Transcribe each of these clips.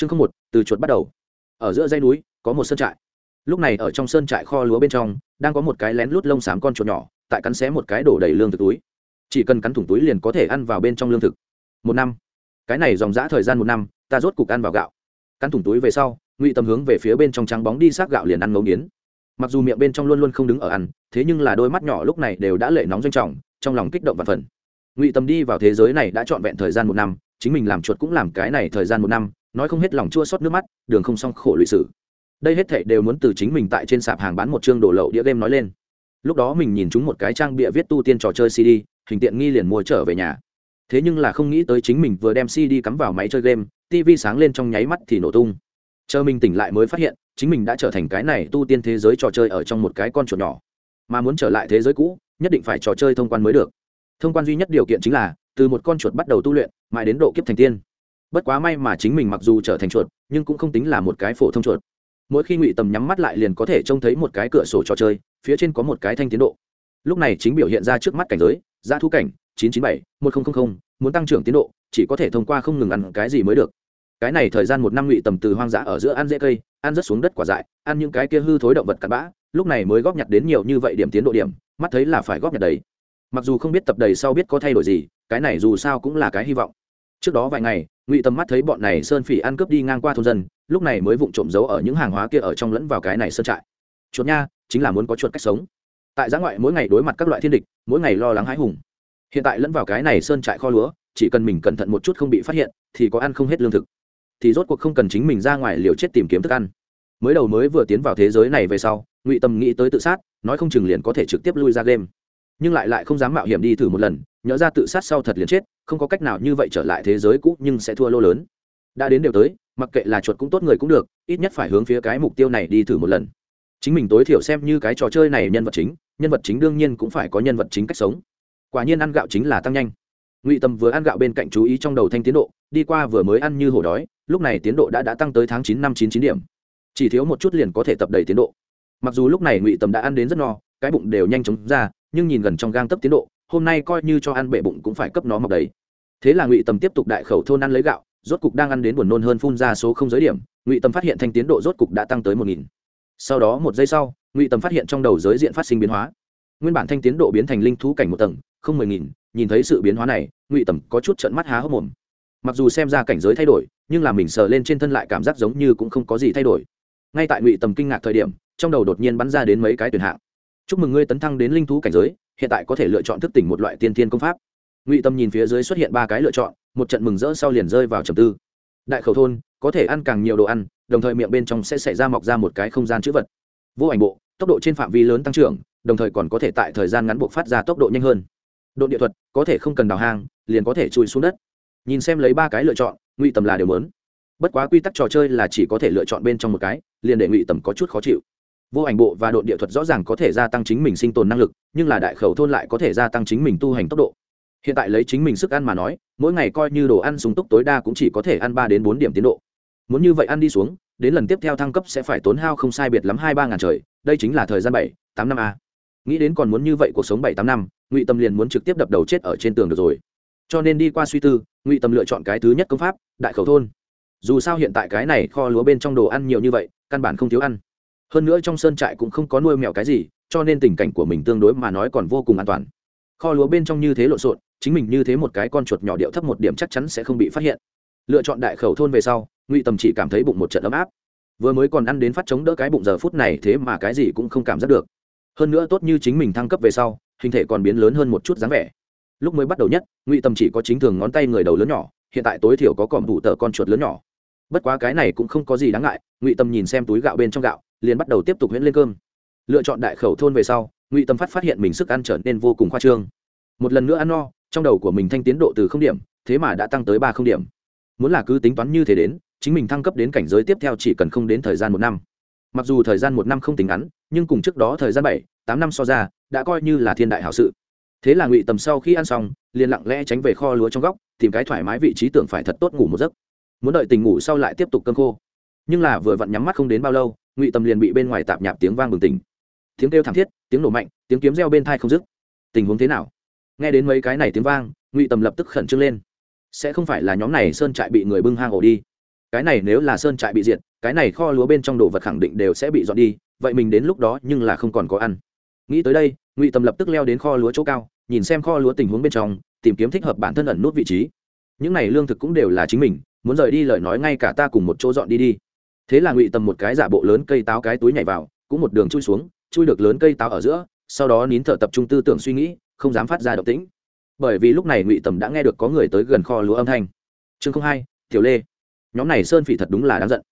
chương không một, từ chuột bắt đầu. Ở giữa dãy núi, có một sơn trại. Lúc này ở trong sơn trại kho lúa bên trong, đang có một cái lén lút lông xám con chuột nhỏ, tại cắn xé một cái đổ đầy lương thực túi. Chỉ cần cắn thủng túi liền có thể ăn vào bên trong lương thực. Một năm. Cái này dòng dã thời gian một năm, ta rốt cục ăn vào gạo. Cắn thủng túi về sau, ngụy tầm hướng về phía bên trong trắng bóng đi xác gạo liền ăn ngấu nghiến. Mặc dù miệng bên trong luôn luôn không đứng ở ăn, thế nhưng là đôi mắt nhỏ lúc này đều đã lệ nóng doanh trọng, trong lòng kích động và phần. Ngụy tầm đi vào thế giới này đã trọn vẹn thời gian một năm, chính mình làm chuột cũng làm cái này thời gian một năm nói không hết lòng chua xót nước mắt, đường không xong khổ lụy sử đây hết thảy đều muốn từ chính mình tại trên sạp hàng bán một chương đồ lậu đĩa game nói lên. Lúc đó mình nhìn chúng một cái trang bịa viết tu tiên trò chơi cd, hình tiện nghi liền mua trở về nhà. Thế nhưng là không nghĩ tới chính mình vừa đem cd cắm vào máy chơi game, tv sáng lên trong nháy mắt thì nổ tung. Chờ mình tỉnh lại mới phát hiện, chính mình đã trở thành cái này tu tiên thế giới trò chơi ở trong một cái con chuột nhỏ. Mà muốn trở lại thế giới cũ, nhất định phải trò chơi thông quan mới được. Thông quan duy nhất điều kiện chính là, từ một con chuột bắt đầu tu luyện, mãi đến độ kiếp thành tiên bất quá may mà chính mình mặc dù trở thành chuột, nhưng cũng không tính là một cái phổ thông chuột. Mỗi khi ngụy tầm nhắm mắt lại liền có thể trông thấy một cái cửa sổ trò chơi, phía trên có một cái thanh tiến độ. Lúc này chính biểu hiện ra trước mắt cảnh giới giá thu cảnh, chín trăm chín mươi bảy, một nghìn muốn tăng trưởng tiến độ, chỉ có thể thông qua không ngừng ăn cái gì mới được. Cái này thời gian một năm ngụy tầm từ hoang dã ở giữa ăn dễ cây, ăn rất xuống đất quả dại, ăn những cái kia hư thối động vật cặn bã, lúc này mới góp nhặt đến nhiều như vậy điểm tiến độ điểm, mắt thấy là phải góp nhặt đầy. Mặc dù không biết tập đầy sau biết có thay đổi gì, cái này dù sao cũng là cái hy vọng trước đó vài ngày, ngụy tầm mắt thấy bọn này sơn phỉ ăn cướp đi ngang qua thôn dân, lúc này mới vụng trộm giấu ở những hàng hóa kia ở trong lẫn vào cái này sơn trại. Chuột nha, chính là muốn có chuột cách sống. Tại giã ngoại mỗi ngày đối mặt các loại thiên địch, mỗi ngày lo lắng hãi hùng. Hiện tại lẫn vào cái này sơn trại kho lúa, chỉ cần mình cẩn thận một chút không bị phát hiện, thì có ăn không hết lương thực. Thì rốt cuộc không cần chính mình ra ngoài liều chết tìm kiếm thức ăn. Mới đầu mới vừa tiến vào thế giới này về sau, ngụy tâm nghĩ tới tự sát, nói không chừng liền có thể trực tiếp lui ra game. Nhưng lại lại không dám mạo hiểm đi thử một lần nhớ ra tự sát sau thật liền chết, không có cách nào như vậy trở lại thế giới cũ nhưng sẽ thua lô lớn. Đã đến đều tới, mặc kệ là chuột cũng tốt, người cũng được, ít nhất phải hướng phía cái mục tiêu này đi thử một lần. Chính mình tối thiểu xem như cái trò chơi này nhân vật chính, nhân vật chính đương nhiên cũng phải có nhân vật chính cách sống. Quả nhiên ăn gạo chính là tăng nhanh. Ngụy tâm vừa ăn gạo bên cạnh chú ý trong đầu thanh tiến độ, đi qua vừa mới ăn như hổ đói, lúc này tiến độ đã đã tăng tới tháng chín năm chín chín điểm. Chỉ thiếu một chút liền có thể tập đầy tiến độ. Mặc dù lúc này ngụy tâm đã ăn đến rất no, cái bụng đều nhanh chóng ra, nhưng nhìn gần trong gang tấp tiến độ hôm nay coi như cho ăn bệ bụng cũng phải cấp nó mọc đấy. thế là ngụy tâm tiếp tục đại khẩu thôn ăn lấy gạo, rốt cục đang ăn đến buồn nôn hơn phun ra số không giới điểm, ngụy tâm phát hiện thanh tiến độ rốt cục đã tăng tới một nghìn. Sau đó một giây sau, ngụy tâm phát hiện trong đầu giới diện phát sinh biến hóa. Nguyên bản thanh tiến độ biến thành linh thú cảnh một tầng, không mười nghìn, nhìn thấy sự biến hóa này, ngụy tầm có chút trận mắt há hốc mồm. Mặc dù xem ra cảnh giới thay đổi, nhưng là mình sờ lên trên thân lại cảm giác giống như cũng không có gì thay đổi. Ngay tại ngụy tầm kinh ngạc thời điểm, trong đầu đột nhiên bắn ra đến mấy cái tuyển hạng. Chúc mừng ngươi tấn thăng đến linh thú cảnh giới hiện tại có thể lựa chọn thức tỉnh một loại tiên thiên công pháp. Ngụy tâm nhìn phía dưới xuất hiện ba cái lựa chọn, một trận mừng rỡ sau liền rơi vào trầm tư. Đại khẩu thôn, có thể ăn càng nhiều đồ ăn, đồng thời miệng bên trong sẽ xảy ra mọc ra một cái không gian chữ vật. Vô ảnh bộ, tốc độ trên phạm vi lớn tăng trưởng, đồng thời còn có thể tại thời gian ngắn buộc phát ra tốc độ nhanh hơn. Độ địa thuật, có thể không cần đào hang, liền có thể chui xuống đất. Nhìn xem lấy ba cái lựa chọn, ngụy tầm là điều lớn bất quá quy tắc trò chơi là chỉ có thể lựa chọn bên trong một cái, liền để ngụy tầm có chút khó chịu vô ảnh bộ và độ địa thuật rõ ràng có thể gia tăng chính mình sinh tồn năng lực, nhưng là đại khẩu thôn lại có thể gia tăng chính mình tu hành tốc độ. Hiện tại lấy chính mình sức ăn mà nói, mỗi ngày coi như đồ ăn súng túc tối đa cũng chỉ có thể ăn ba đến bốn điểm tiến độ. Muốn như vậy ăn đi xuống, đến lần tiếp theo thăng cấp sẽ phải tốn hao không sai biệt lắm hai ba ngàn trời, đây chính là thời gian bảy, tám năm a. Nghĩ đến còn muốn như vậy cuộc sống bảy, tám năm, ngụy tâm liền muốn trực tiếp đập đầu chết ở trên tường được rồi. Cho nên đi qua suy tư, ngụy tâm lựa chọn cái thứ nhất công pháp, đại khẩu thôn. Dù sao hiện tại cái này kho lúa bên trong đồ ăn nhiều như vậy, căn bản không thiếu ăn hơn nữa trong sơn trại cũng không có nuôi mèo cái gì, cho nên tình cảnh của mình tương đối mà nói còn vô cùng an toàn. Kho lúa bên trong như thế lộn xộn, chính mình như thế một cái con chuột nhỏ điệu thấp một điểm chắc chắn sẽ không bị phát hiện. Lựa chọn đại khẩu thôn về sau, ngụy tâm chỉ cảm thấy bụng một trận ấm áp. Vừa mới còn ăn đến phát chống đỡ cái bụng giờ phút này thế mà cái gì cũng không cảm giác được. Hơn nữa tốt như chính mình thăng cấp về sau, hình thể còn biến lớn hơn một chút dáng vẻ. Lúc mới bắt đầu nhất, ngụy tâm chỉ có chính thường ngón tay người đầu lớn nhỏ, hiện tại tối thiểu có còm đủ tờ con chuột lớn nhỏ. Bất quá cái này cũng không có gì đáng ngại, ngụy tâm nhìn xem túi gạo bên trong gạo liền bắt đầu tiếp tục huyễn lên cơm. Lựa chọn đại khẩu thôn về sau, ngụy tâm phát phát hiện mình sức ăn trở nên vô cùng khoa trương. Một lần nữa ăn no, trong đầu của mình thanh tiến độ từ không điểm, thế mà đã tăng tới ba không điểm. Muốn là cứ tính toán như thế đến, chính mình thăng cấp đến cảnh giới tiếp theo chỉ cần không đến thời gian một năm. Mặc dù thời gian một năm không tính ngắn, nhưng cùng trước đó thời gian bảy, tám năm so ra, đã coi như là thiên đại hảo sự. Thế là ngụy tầm sau khi ăn xong, liền lặng lẽ tránh về kho lúa trong góc, tìm cái thoải mái vị trí tưởng phải thật tốt ngủ một giấc. Muốn đợi tình ngủ sau lại tiếp tục cơn khô. Nhưng là vừa vặn nhắm mắt không đến bao lâu ngụy tầm liền bị bên ngoài tạp nhạp tiếng vang bừng tỉnh tiếng kêu thảm thiết tiếng nổ mạnh tiếng kiếm reo bên thai không dứt tình huống thế nào nghe đến mấy cái này tiếng vang ngụy tầm lập tức khẩn trương lên sẽ không phải là nhóm này sơn trại bị người bưng hang ổ đi cái này nếu là sơn trại bị diệt cái này kho lúa bên trong đồ vật khẳng định đều sẽ bị dọn đi vậy mình đến lúc đó nhưng là không còn có ăn nghĩ tới đây ngụy tầm lập tức leo đến kho lúa chỗ cao nhìn xem kho lúa tình huống bên trong tìm kiếm thích hợp bản thân ẩn nút vị trí những này lương thực cũng đều là chính mình muốn rời đi lời nói ngay cả ta cùng một chỗ dọn đi đi thế là ngụy tầm một cái giả bộ lớn cây táo cái túi nhảy vào, cũng một đường chui xuống, chui được lớn cây táo ở giữa, sau đó nín thở tập trung tư tưởng suy nghĩ, không dám phát ra động tĩnh. Bởi vì lúc này ngụy tầm đã nghe được có người tới gần kho lúa âm thanh. Chương không hai, tiểu lê. Nhóm này sơn phỉ thật đúng là đáng giận.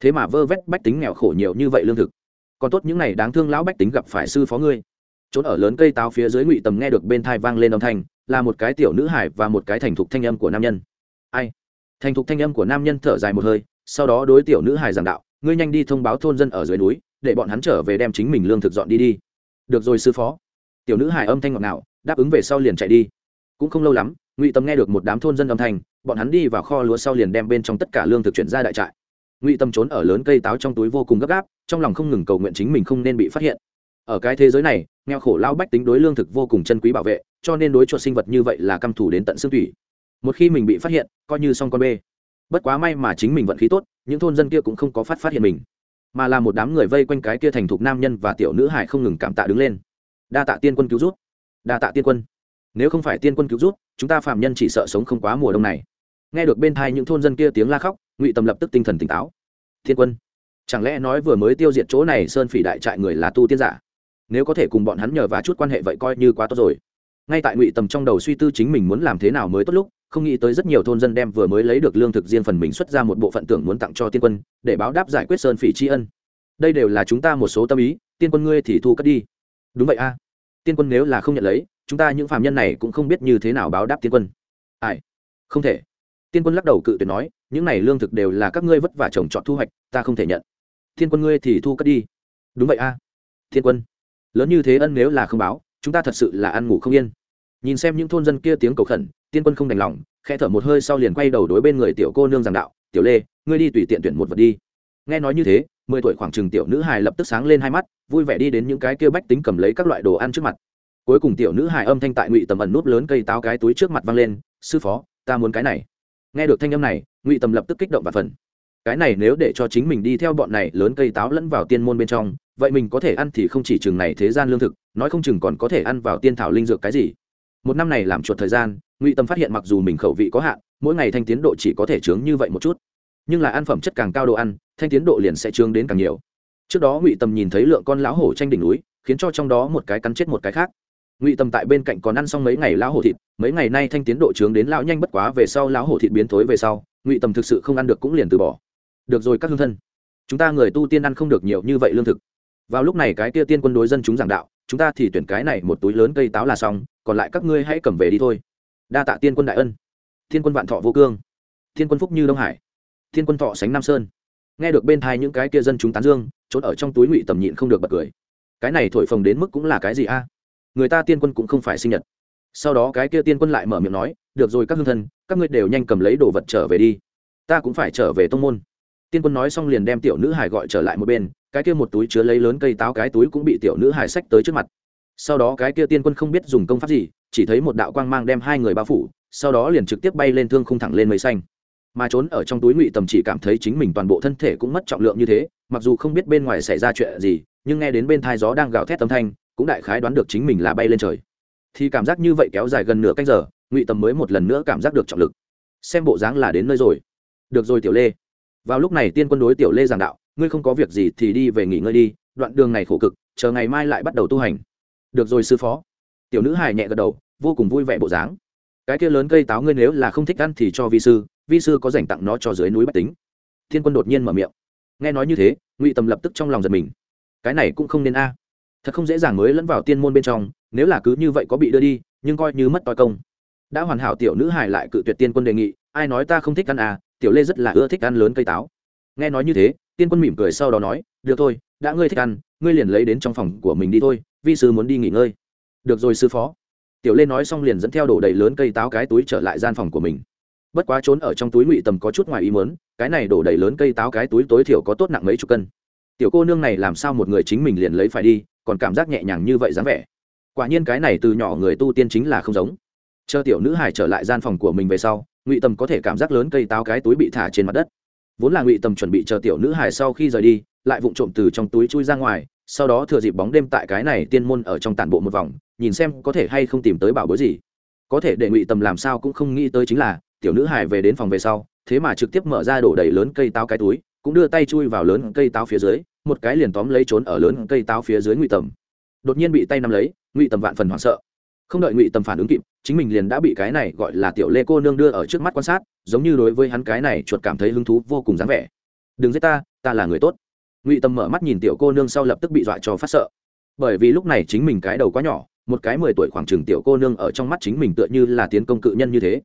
Thế mà vơ vét bách tính nghèo khổ nhiều như vậy lương thực. Còn tốt những này đáng thương lão bách tính gặp phải sư phó ngươi. Trốn ở lớn cây táo phía dưới ngụy tầm nghe được bên thai vang lên âm thanh, là một cái tiểu nữ hải và một cái thành thục thanh âm của nam nhân. Ai? Thành thục thanh âm của nam nhân thở dài một hơi sau đó đối tiểu nữ hài giảng đạo, ngươi nhanh đi thông báo thôn dân ở dưới núi, để bọn hắn trở về đem chính mình lương thực dọn đi đi. Được rồi sư phó. Tiểu nữ hài âm thanh ngọt nào đáp ứng về sau liền chạy đi. Cũng không lâu lắm, ngụy tâm nghe được một đám thôn dân âm thanh, bọn hắn đi vào kho lúa sau liền đem bên trong tất cả lương thực chuyển ra đại trại. Ngụy tâm trốn ở lớn cây táo trong túi vô cùng gấp gáp, trong lòng không ngừng cầu nguyện chính mình không nên bị phát hiện. Ở cái thế giới này, nghèo khổ lao bách tính đối lương thực vô cùng chân quý bảo vệ, cho nên đối chuột sinh vật như vậy là căm thủ đến tận xương thủy một khi mình bị phát hiện, coi như xong con bê bất quá may mà chính mình vận khí tốt, những thôn dân kia cũng không có phát phát hiện mình, mà là một đám người vây quanh cái kia thành thục nam nhân và tiểu nữ hải không ngừng cảm tạ đứng lên. Đa tạ tiên quân cứu rút đa tạ tiên quân. Nếu không phải tiên quân cứu rút chúng ta phạm nhân chỉ sợ sống không quá mùa đông này. Nghe được bên thai những thôn dân kia tiếng la khóc, ngụy Tầm lập tức tinh thần tỉnh táo. Thiên quân, chẳng lẽ nói vừa mới tiêu diệt chỗ này sơn phỉ đại trại người là tu tiên giả? Nếu có thể cùng bọn hắn nhờ và chút quan hệ vậy coi như quá tốt rồi. Ngay tại ngụy tầm trong đầu suy tư chính mình muốn làm thế nào mới tốt lúc không nghĩ tới rất nhiều thôn dân đem vừa mới lấy được lương thực riêng phần mình xuất ra một bộ phận tưởng muốn tặng cho tiên quân, để báo đáp giải quyết sơn phỉ tri ân. Đây đều là chúng ta một số tâm ý, tiên quân ngươi thì thu cất đi. Đúng vậy a. Tiên quân nếu là không nhận lấy, chúng ta những phạm nhân này cũng không biết như thế nào báo đáp tiên quân. Ai? Không thể. Tiên quân lắc đầu cự tuyệt nói, những này lương thực đều là các ngươi vất vả trồng trọt thu hoạch, ta không thể nhận. Tiên quân ngươi thì thu cất đi. Đúng vậy a. À. thiên quân. Lớn như thế ân nếu là không báo, chúng ta thật sự là ăn ngủ không yên nhìn xem những thôn dân kia tiếng cầu khẩn, tiên quân không đành lòng, khẽ thở một hơi sau liền quay đầu đối bên người tiểu cô nương giảng đạo, tiểu lê, ngươi đi tùy tiện tuyển một vật đi. Nghe nói như thế, mười tuổi khoảng chừng tiểu nữ hài lập tức sáng lên hai mắt, vui vẻ đi đến những cái kia bách tính cầm lấy các loại đồ ăn trước mặt. Cuối cùng tiểu nữ hài âm thanh tại ngụy tầm ẩn nút lớn cây táo cái túi trước mặt văng lên, sư phó, ta muốn cái này. Nghe được thanh âm này, ngụy tầm lập tức kích động và phần cái này nếu để cho chính mình đi theo bọn này lớn cây táo lẫn vào tiên môn bên trong, vậy mình có thể ăn thì không chỉ chừng này thế gian lương thực, nói không chừng còn có thể ăn vào tiên thảo linh dược cái gì một năm này làm chuột thời gian, ngụy tâm phát hiện mặc dù mình khẩu vị có hạn, mỗi ngày thanh tiến độ chỉ có thể chướng như vậy một chút. Nhưng là ăn phẩm chất càng cao độ ăn, thanh tiến độ liền sẽ chướng đến càng nhiều. Trước đó ngụy tâm nhìn thấy lượng con lão hổ tranh đỉnh núi, khiến cho trong đó một cái cắn chết một cái khác. Ngụy tâm tại bên cạnh còn ăn xong mấy ngày lão hổ thịt, mấy ngày nay thanh tiến độ chướng đến lão nhanh bất quá về sau lão hổ thịt biến thối về sau, ngụy tâm thực sự không ăn được cũng liền từ bỏ. Được rồi các hương thân, chúng ta người tu tiên ăn không được nhiều như vậy lương thực vào lúc này cái kia tiên quân đối dân chúng giảng đạo, chúng ta thì tuyển cái này một túi lớn cây táo là xong, còn lại các ngươi hãy cầm về đi thôi. Đa tạ tiên quân đại ân. Thiên quân vạn thọ vô cương. Thiên quân phúc như đông hải. Thiên quân thọ sánh nam sơn. Nghe được bên thai những cái kia dân chúng tán dương trốn ở trong túi ngụy tầm nhịn không được bật cười. Cái này thổi phồng đến mức cũng là cái gì a? Người ta tiên quân cũng không phải sinh nhật. Sau đó cái kia tiên quân lại mở miệng nói, được rồi các hương thân, các ngươi đều nhanh cầm lấy đồ vật trở về đi. Ta cũng phải trở về tông môn. Tiên quân nói xong liền đem tiểu nữ hải gọi trở lại một bên cái kia một túi chứa lấy lớn cây táo cái túi cũng bị tiểu nữ hải xách tới trước mặt. Sau đó cái kia tiên quân không biết dùng công pháp gì, chỉ thấy một đạo quang mang đem hai người bao phủ, sau đó liền trực tiếp bay lên thương không thẳng lên mây xanh. Mà trốn ở trong túi ngụy tầm chỉ cảm thấy chính mình toàn bộ thân thể cũng mất trọng lượng như thế, mặc dù không biết bên ngoài xảy ra chuyện gì, nhưng nghe đến bên thai gió đang gào thét âm thanh, cũng đại khái đoán được chính mình là bay lên trời. Thì cảm giác như vậy kéo dài gần nửa canh giờ, ngụy tầm mới một lần nữa cảm giác được trọng lực. Xem bộ dáng là đến nơi rồi. Được rồi, tiểu lê. Vào lúc này tiên quân đối tiểu lê giảng đạo ngươi không có việc gì thì đi về nghỉ ngơi đi, đoạn đường này khổ cực, chờ ngày mai lại bắt đầu tu hành. Được rồi sư phó. Tiểu nữ hài nhẹ gật đầu, vô cùng vui vẻ bộ dáng. Cái kia lớn cây táo ngươi nếu là không thích ăn thì cho vi sư vi sư có dành tặng nó cho dưới núi bách tính. Thiên quân đột nhiên mở miệng. Nghe nói như thế, ngụy tầm lập tức trong lòng giật mình. Cái này cũng không nên a. À. Thật không dễ dàng mới lẫn vào tiên môn bên trong, nếu là cứ như vậy có bị đưa đi, nhưng coi như mất toi công. Đã hoàn hảo tiểu nữ hài lại cự tuyệt tiên quân đề nghị, ai nói ta không thích ăn à tiểu lê rất là ưa thích ăn lớn cây táo. Nghe nói như thế tiên quân mỉm cười sau đó nói, được thôi, đã ngươi thích ăn, ngươi liền lấy đến trong phòng của mình đi thôi, vi sư muốn đi nghỉ ngơi. Được rồi sư phó. Tiểu lê nói xong liền dẫn theo đổ đầy lớn cây táo cái túi trở lại gian phòng của mình. Bất quá trốn ở trong túi ngụy tầm có chút ngoài ý mớn cái này đổ đầy lớn cây táo cái túi tối thiểu có tốt nặng mấy chục cân. Tiểu cô nương này làm sao một người chính mình liền lấy phải đi, còn cảm giác nhẹ nhàng như vậy dáng vẻ. Quả nhiên cái này từ nhỏ người tu tiên chính là không giống. Chờ tiểu nữ hải trở lại gian phòng của mình về sau, ngụy tầm có thể cảm giác lớn cây táo cái túi bị thả trên mặt đất vốn là ngụy tầm chuẩn bị chờ tiểu nữ hải sau khi rời đi, lại vụng trộm từ trong túi chui ra ngoài, sau đó thừa dịp bóng đêm tại cái này tiên môn ở trong tản bộ một vòng, nhìn xem có thể hay không tìm tới bảo bối gì. Có thể để ngụy tầm làm sao cũng không nghĩ tới chính là, tiểu nữ hải về đến phòng về sau, thế mà trực tiếp mở ra đổ đầy lớn cây táo cái túi, cũng đưa tay chui vào lớn cây táo phía dưới, một cái liền tóm lấy trốn ở lớn cây táo phía dưới ngụy tầm. Đột nhiên bị tay nắm lấy, ngụy tầm vạn phần hoảng sợ không đợi ngụy tầm phản ứng kịp, chính mình liền đã bị cái này gọi là tiểu lê cô nương đưa ở trước mắt quan sát, giống như đối với hắn cái này chuột cảm thấy hứng thú vô cùng dáng vẻ. Đừng giết ta ta là người tốt. Ngụy tầm mở mắt nhìn tiểu cô nương sau lập tức bị dọa cho phát sợ. Bởi vì lúc này chính mình cái đầu quá nhỏ, một cái mười tuổi khoảng chừng tiểu cô nương ở trong mắt chính mình tựa như là tiến công cự nhân như thế.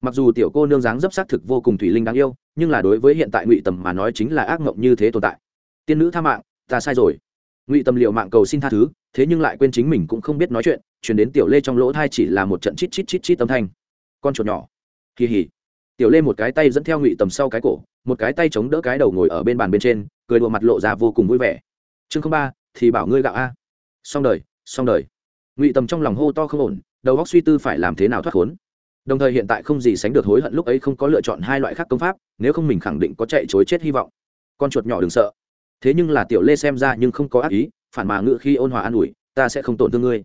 Mặc dù tiểu cô nương dáng dấp xác thực vô cùng thủy linh đáng yêu, nhưng là đối với hiện tại ngụy tầm mà nói chính là ác mộng như thế tồn tại. Tiên nữ tha mạng, ta sai rồi ngụy tầm liệu mạng cầu xin tha thứ, thế nhưng lại quên chính mình cũng không biết nói chuyện, chuyển đến tiểu lê trong lỗ thai chỉ là một trận chít chít chít chít âm thanh. Con chuột nhỏ. Kỳ hỉ. Tiểu lê một cái tay dẫn theo ngụy tầm sau cái cổ, một cái tay chống đỡ cái đầu ngồi ở bên bàn bên trên, cười đùa mặt lộ ra vô cùng vui vẻ. Chương không ba, thì bảo ngươi gạo a. Xong đời xong đời. Ngụy tầm trong lòng hô to không ổn, đầu góc suy tư phải làm thế nào thoát khốn. Đồng thời hiện tại không gì sánh được hối hận lúc ấy không có lựa chọn hai loại khác công pháp, nếu không mình khẳng định có chạy chối chết hy vọng. Con chuột nhỏ đừng sợ thế nhưng là tiểu lê xem ra nhưng không có ác ý, phản mà ngự khi ôn hòa an ủi, ta sẽ không tổn thương ngươi.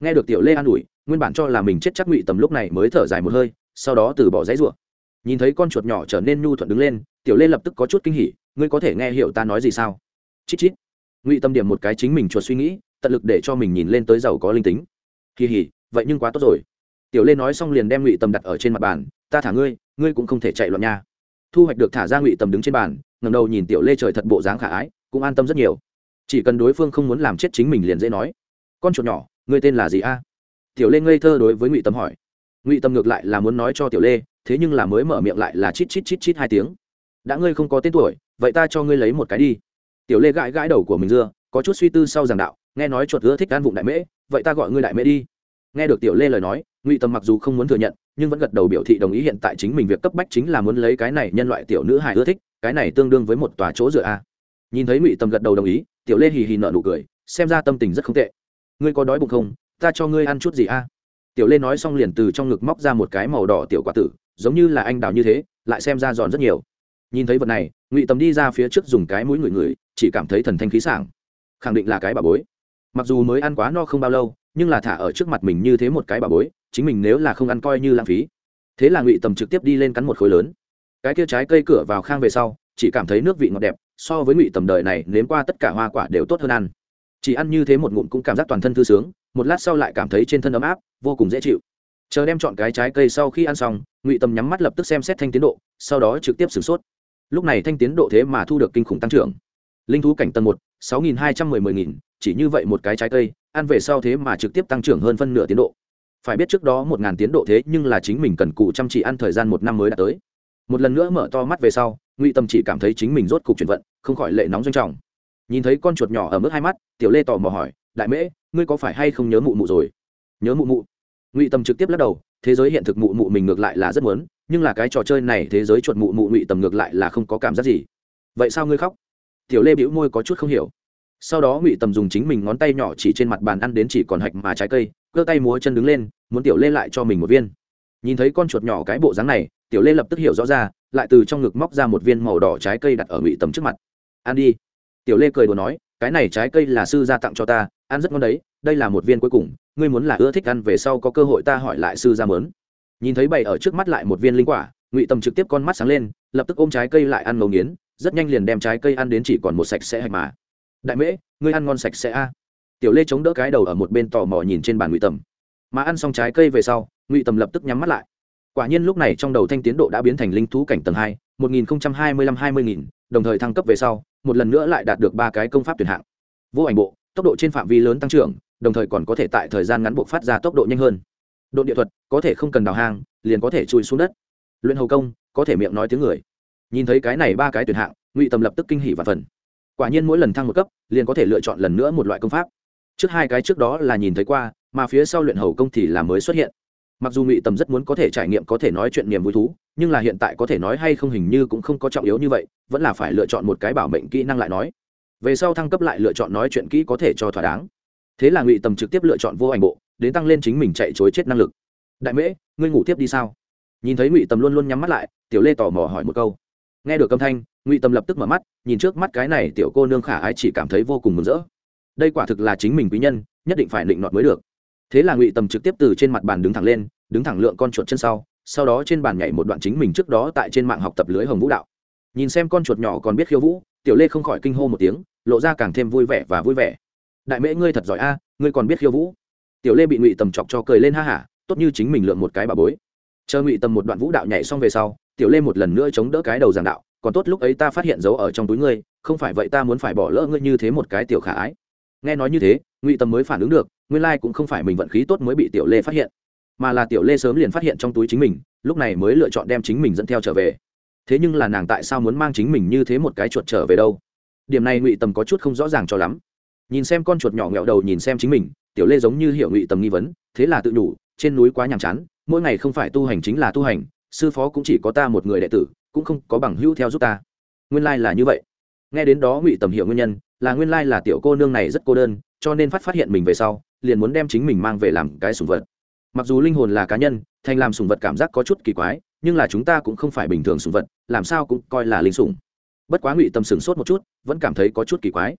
Nghe được tiểu lê an ủi, nguyên bản cho là mình chết chắc ngụy tầm lúc này mới thở dài một hơi, sau đó từ bỏ giấy ruộng nhìn thấy con chuột nhỏ trở nên nhu thuận đứng lên, tiểu lê lập tức có chút kinh hỉ, ngươi có thể nghe hiểu ta nói gì sao? Chít chít. Ngụy tâm điểm một cái chính mình chuột suy nghĩ, tận lực để cho mình nhìn lên tới giàu có linh tính. Kỳ hỉ, vậy nhưng quá tốt rồi. Tiểu lê nói xong liền đem ngụy tâm đặt ở trên mặt bàn, ta thả ngươi ngươi cũng không thể chạy loạn nha thu hoạch được thả ra ngụy tâm đứng trên bàn ngầm đầu nhìn tiểu lê trời thật bộ dáng khả ái, cũng an tâm rất nhiều. Chỉ cần đối phương không muốn làm chết chính mình liền dễ nói. Con chuột nhỏ, ngươi tên là gì a? Tiểu lê ngây thơ đối với ngụy tâm hỏi. Ngụy tâm ngược lại là muốn nói cho tiểu lê, thế nhưng là mới mở miệng lại là chít chít chít chít hai tiếng. Đã ngươi không có tên tuổi, vậy ta cho ngươi lấy một cái đi. Tiểu lê gãi gãi đầu của mình dưa, có chút suy tư sau giảng đạo, nghe nói chuột ưa thích ăn vụng đại mễ, vậy ta gọi ngươi đại mễ đi. Nghe được tiểu lê lời nói, ngụy tâm mặc dù không muốn thừa nhận nhưng vẫn gật đầu biểu thị đồng ý hiện tại chính mình việc cấp bách chính là muốn lấy cái này nhân loại tiểu nữ hài ưa thích, cái này tương đương với một tòa chỗ dựa a. Nhìn thấy ngụy tâm gật đầu đồng ý, tiểu lê hì hì nợ nụ cười, xem ra tâm tình rất không tệ. Ngươi có đói bụng không? Ta cho ngươi ăn chút gì a? Tiểu lê nói xong liền từ trong ngực móc ra một cái màu đỏ tiểu quả tử, giống như là anh đào như thế, lại xem ra giòn rất nhiều. Nhìn thấy vật này, ngụy tầm đi ra phía trước dùng cái mũi ngửi ngửi, chỉ cảm thấy thần thanh khí sảng. Khẳng định là cái bà bối. Mặc dù mới ăn quá no không bao lâu nhưng là thả ở trước mặt mình như thế một cái bà bối, chính mình nếu là không ăn coi như lãng phí. Thế là ngụy tầm trực tiếp đi lên cắn một khối lớn. Cái kia trái cây cửa vào khang về sau, chỉ cảm thấy nước vị ngọt đẹp, so với ngụy tầm đời này nếm qua tất cả hoa quả đều tốt hơn ăn. Chỉ ăn như thế một ngụm cũng cảm giác toàn thân thư sướng, một lát sau lại cảm thấy trên thân ấm áp, vô cùng dễ chịu. Chờ đem chọn cái trái cây sau khi ăn xong, ngụy tầm nhắm mắt lập tức xem xét thanh tiến độ, sau đó trực tiếp sửng sốt. Lúc này thanh tiến độ thế mà thu được kinh khủng tăng trưởng. Linh thú cảnh tầng một, sáu nghìn hai trăm mười mười nghìn chỉ như vậy một cái trái cây, ăn về sau thế mà trực tiếp tăng trưởng hơn phân nửa tiến độ. Phải biết trước đó một ngàn tiến độ thế nhưng là chính mình cần cụ chăm chỉ ăn thời gian một năm mới đã tới. Một lần nữa mở to mắt về sau, ngụy tâm chỉ cảm thấy chính mình rốt cục chuyển vận, không khỏi lệ nóng doanh trọng. Nhìn thấy con chuột nhỏ ở mức hai mắt, tiểu lê tò mò hỏi, đại mễ, ngươi có phải hay không nhớ mụ mụ rồi? Nhớ mụ mụ? Ngụy tâm trực tiếp lắc đầu, thế giới hiện thực mụ mụ mình ngược lại là rất muốn, nhưng là cái trò chơi này thế giới chuột mụ mụ ngụy tầm ngược lại là không có cảm giác gì. Vậy sao ngươi khóc? Tiểu lê bĩu môi có chút không hiểu sau đó ngụy tầm dùng chính mình ngón tay nhỏ chỉ trên mặt bàn ăn đến chỉ còn hạch mà trái cây, cơ tay múa chân đứng lên, muốn tiểu lê lại cho mình một viên. Nhìn thấy con chuột nhỏ cái bộ dáng này, tiểu lê lập tức hiểu rõ ra, lại từ trong ngực móc ra một viên màu đỏ trái cây đặt ở ngụy tầm trước mặt. Ăn đi. Tiểu lê cười đồ nói, cái này trái cây là sư gia tặng cho ta, ăn rất ngon đấy, đây là một viên cuối cùng, ngươi muốn là ưa thích ăn về sau có cơ hội ta hỏi lại sư gia mớn. Nhìn thấy bày ở trước mắt lại một viên linh quả, ngụy tầm trực tiếp con mắt sáng lên, lập tức ôm trái cây lại ăn ngấu nghiến, rất nhanh liền đem trái cây ăn đến chỉ còn một sạch sẽ hạch mà đại mễ, ngươi ăn ngon sạch sẽ a. Tiểu lê chống đỡ cái đầu ở một bên tò mò nhìn trên bàn ngụy tầm. Mà ăn xong trái cây về sau, ngụy tầm lập tức nhắm mắt lại. Quả nhiên lúc này trong đầu thanh tiến độ đã biến thành linh thú cảnh tầng hai, một nghìn hai mươi lăm hai mươi nghìn, đồng thời thăng cấp về sau, một lần nữa lại đạt được ba cái công pháp tuyển hạng. Vô ảnh bộ, tốc độ trên phạm vi lớn tăng trưởng, đồng thời còn có thể tại thời gian ngắn buộc phát ra tốc độ nhanh hơn. Độ địa thuật, có thể không cần đào hang, liền có thể chui xuống đất. Luyện hầu công, có thể miệng nói tiếng người. Nhìn thấy cái này ba cái tuyển hạng, ngụy tầm lập tức kinh hỉ và phần quả nhiên mỗi lần thăng một cấp, liền có thể lựa chọn lần nữa một loại công pháp. Trước hai cái trước đó là nhìn thấy qua, mà phía sau luyện hầu công thì là mới xuất hiện. Mặc dù ngụy tầm rất muốn có thể trải nghiệm, có thể nói chuyện niềm vui thú, nhưng là hiện tại có thể nói hay không hình như cũng không có trọng yếu như vậy, vẫn là phải lựa chọn một cái bảo mệnh kỹ năng lại nói. Về sau thăng cấp lại lựa chọn nói chuyện kỹ có thể cho thỏa đáng. Thế là ngụy tầm trực tiếp lựa chọn vô ảnh bộ, đến tăng lên chính mình chạy chối chết năng lực. Đại mễ, ngươi ngủ tiếp đi sao? Nhìn thấy ngụy tầm luôn luôn nhắm mắt lại, tiểu lê tò mò hỏi một câu nghe được âm thanh, ngụy tâm lập tức mở mắt, nhìn trước mắt cái này tiểu cô nương khả ái chỉ cảm thấy vô cùng mừng rỡ. Đây quả thực là chính mình quý nhân, nhất định phải định nọt mới được. Thế là ngụy tâm trực tiếp từ trên mặt bàn đứng thẳng lên, đứng thẳng lượng con chuột chân sau sau đó trên bàn nhảy một đoạn chính mình trước đó tại trên mạng học tập lưới hồng vũ đạo. Nhìn xem con chuột nhỏ còn biết khiêu vũ, tiểu lê không khỏi kinh hô một tiếng, lộ ra càng thêm vui vẻ và vui vẻ. Đại mễ ngươi thật giỏi a, ngươi còn biết khiêu vũ. Tiểu lê bị ngụy tầm chọc cho cười lên ha hả, tốt như chính mình lượm một cái bà bối. Chờ ngụy tầm một đoạn vũ đạo nhảy xong về sau tiểu lê một lần nữa chống đỡ cái đầu giảng đạo, còn tốt lúc ấy ta phát hiện dấu ở trong túi ngươi, không phải vậy ta muốn phải bỏ lỡ ngươi như thế một cái tiểu khả ái. Nghe nói như thế, ngụy tầm mới phản ứng được, nguyên lai cũng không phải mình vận khí tốt mới bị tiểu lê phát hiện, mà là tiểu lê sớm liền phát hiện trong túi chính mình, lúc này mới lựa chọn đem chính mình dẫn theo trở về. Thế nhưng là nàng tại sao muốn mang chính mình như thế một cái chuột trở về đâu? Điểm này ngụy tầm có chút không rõ ràng cho lắm. Nhìn xem con chuột nhỏ nghẹo đầu nhìn xem chính mình, tiểu lê giống như hiểu ngụy tầm nghi vấn, thế là tự nhủ, trên núi quá nhàm chán, mỗi ngày không phải tu hành chính là tu hành sư phó cũng chỉ có ta một người đệ tử, cũng không có bằng hữu theo giúp ta. Nguyên lai、like、là như vậy. Nghe đến đó ngụy tầm hiểu nguyên nhân, là nguyên lai là tiểu cô nương này rất cô đơn, cho nên phát phát hiện mình về sau, liền muốn đem chính mình mang về làm cái sùng vật. Mặc dù linh hồn là cá nhân, thành làm sùng vật cảm giác có chút kỳ quái, nhưng là chúng ta cũng không phải bình thường sùng vật, làm sao cũng coi là linh sủng. Bất quá ngụy tâm sửng sốt một chút, vẫn cảm thấy có chút kỳ quái.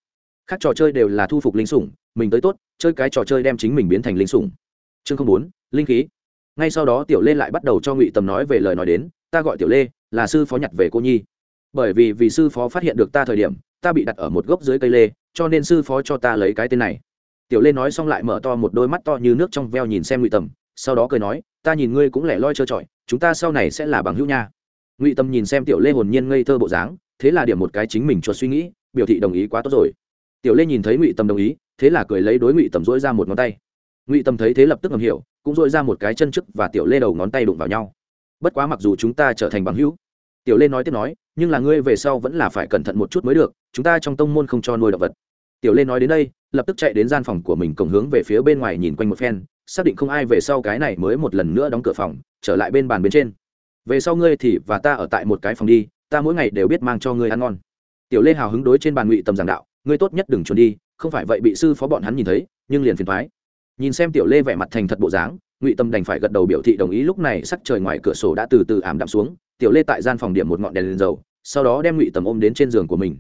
Khác trò chơi đều là thu phục linh sủng, mình tới tốt, chơi cái trò chơi đem chính mình biến thành linh sủng. Chương không bốn, linh khí ngay sau đó tiểu lê lại bắt đầu cho ngụy Tầm nói về lời nói đến, ta gọi tiểu lê, là sư phó nhặt về cô nhi. Bởi vì vì sư phó phát hiện được ta thời điểm, ta bị đặt ở một gốc dưới cây lê, cho nên sư phó cho ta lấy cái tên này. Tiểu lê nói xong lại mở to một đôi mắt to như nước trong veo nhìn xem ngụy tầm, sau đó cười nói, ta nhìn ngươi cũng lẻ loi trơ trọi, chúng ta sau này sẽ là bằng hữu nha. Ngụy tâm nhìn xem tiểu lê hồn nhiên ngây thơ bộ dáng, thế là điểm một cái chính mình chuột suy nghĩ, biểu thị đồng ý quá tốt rồi. Tiểu lê nhìn thấy ngụy tâm đồng ý, thế là cười lấy đối ngụy tầm dỗi ra một ngón tay ngụy tâm thấy thế lập tức ngầm hiểu, cũng dội ra một cái chân chức và tiểu lê đầu ngón tay đụng vào nhau. Bất quá mặc dù chúng ta trở thành bằng hữu, tiểu lê nói tiếp nói, nhưng là ngươi về sau vẫn là phải cẩn thận một chút mới được, chúng ta trong tông môn không cho nuôi động vật. Tiểu lê nói đến đây, lập tức chạy đến gian phòng của mình cổng hướng về phía bên ngoài nhìn quanh một phen, xác định không ai về sau cái này mới một lần nữa đóng cửa phòng, trở lại bên bàn bên trên. Về sau ngươi thì và ta ở tại một cái phòng đi, ta mỗi ngày đều biết mang cho ngươi ăn ngon. Tiểu lê hào hứng đối trên bàn ngụy tầm giảng đạo, ngươi tốt nhất đừng trốn đi, không phải vậy bị sư phó bọn hắn nhìn thấy, nhưng liền phiền thoái nhìn xem tiểu lê vẻ mặt thành thật bộ dáng, ngụy tâm đành phải gật đầu biểu thị đồng ý lúc này sắc trời ngoài cửa sổ đã từ từ ảm đạm xuống, tiểu lê tại gian phòng điểm một ngọn đèn lên dầu, sau đó đem ngụy tầm ôm đến trên giường của mình.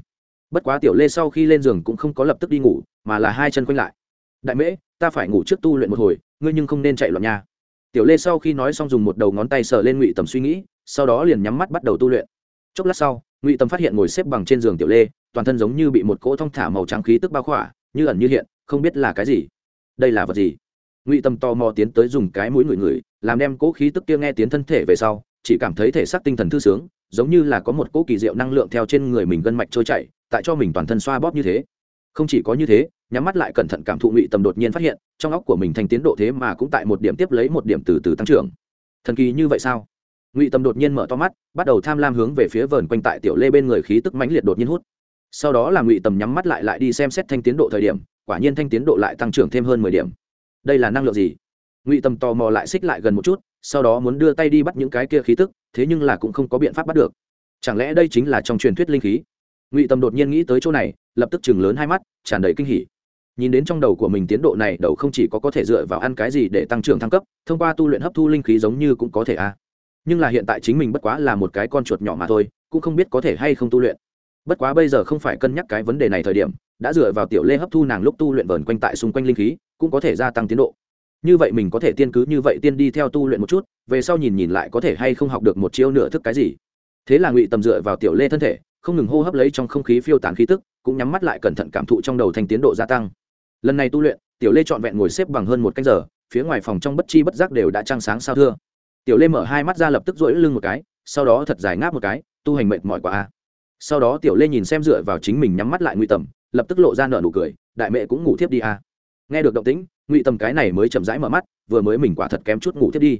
Bất quá tiểu lê sau khi lên giường cũng không có lập tức đi ngủ, mà là hai chân quanh lại. Đại mễ, ta phải ngủ trước tu luyện một hồi, ngươi nhưng không nên chạy loạn nha. Tiểu lê sau khi nói xong dùng một đầu ngón tay sờ lên ngụy tầm suy nghĩ, sau đó liền nhắm mắt bắt đầu tu luyện. Chốc lát sau, ngụy tầm phát hiện ngồi xếp bằng trên giường tiểu lê, toàn thân giống như bị một cỗ thong thả màu trắng khí tức bao khỏa, như ẩn như hiện, không biết là cái gì đây là vật gì? Ngụy tâm tò mò tiến tới dùng cái mũi ngửi ngửi, làm đem cỗ khí tức kia nghe tiến thân thể về sau, chỉ cảm thấy thể xác tinh thần thư sướng, giống như là có một cỗ kỳ diệu năng lượng theo trên người mình gân mạch trôi chảy, tại cho mình toàn thân xoa bóp như thế. Không chỉ có như thế, nhắm mắt lại cẩn thận cảm thụ ngụy tâm đột nhiên phát hiện, trong óc của mình thành tiến độ thế mà cũng tại một điểm tiếp lấy một điểm từ từ tăng trưởng. Thần kỳ như vậy sao? Ngụy tâm đột nhiên mở to mắt, bắt đầu tham lam hướng về phía vờn quanh tại tiểu lê bên người khí tức mãnh liệt đột nhiên hút sau đó là ngụy tầm nhắm mắt lại lại đi xem xét thanh tiến độ thời điểm, quả nhiên thanh tiến độ lại tăng trưởng thêm hơn mười điểm. Đây là năng lượng gì? Ngụy tầm tò mò lại xích lại gần một chút, sau đó muốn đưa tay đi bắt những cái kia khí tức, thế nhưng là cũng không có biện pháp bắt được. Chẳng lẽ đây chính là trong truyền thuyết linh khí? Ngụy tầm đột nhiên nghĩ tới chỗ này, lập tức chừng lớn hai mắt, tràn đầy kinh hỉ. Nhìn đến trong đầu của mình tiến độ này, đầu không chỉ có có thể dựa vào ăn cái gì để tăng trưởng thăng cấp, thông qua tu luyện hấp thu linh khí giống như cũng có thể a. Nhưng là hiện tại chính mình bất quá là một cái con chuột nhỏ mà thôi, cũng không biết có thể hay không tu luyện bất quá bây giờ không phải cân nhắc cái vấn đề này thời điểm, đã dựa vào tiểu lê hấp thu nàng lúc tu luyện vờn quanh tại xung quanh linh khí, cũng có thể gia tăng tiến độ. Như vậy mình có thể tiên cứ như vậy tiên đi theo tu luyện một chút, về sau nhìn nhìn lại có thể hay không học được một chiêu nửa thức cái gì. Thế là ngụy tầm dựa vào tiểu lê thân thể, không ngừng hô hấp lấy trong không khí phiêu tán khí tức, cũng nhắm mắt lại cẩn thận cảm thụ trong đầu thành tiến độ gia tăng. Lần này tu luyện, tiểu lê trọn vẹn ngồi xếp bằng hơn một canh giờ, phía ngoài phòng trong bất chi bất giác đều đã trăng sáng sao thưa. Tiểu lê mở hai mắt ra lập tức rỗi lưng một cái, sau đó thật dài ngáp một cái, tu hành mệt mỏi quá a sau đó tiểu lê nhìn xem dựa vào chính mình nhắm mắt lại ngụy tầm, lập tức lộ ra nợ nụ cười, đại mẹ cũng ngủ thiếp đi a. Nghe được động tĩnh, ngụy tầm cái này mới chậm rãi mở mắt, vừa mới mình quả thật kém chút ngủ thiếp đi.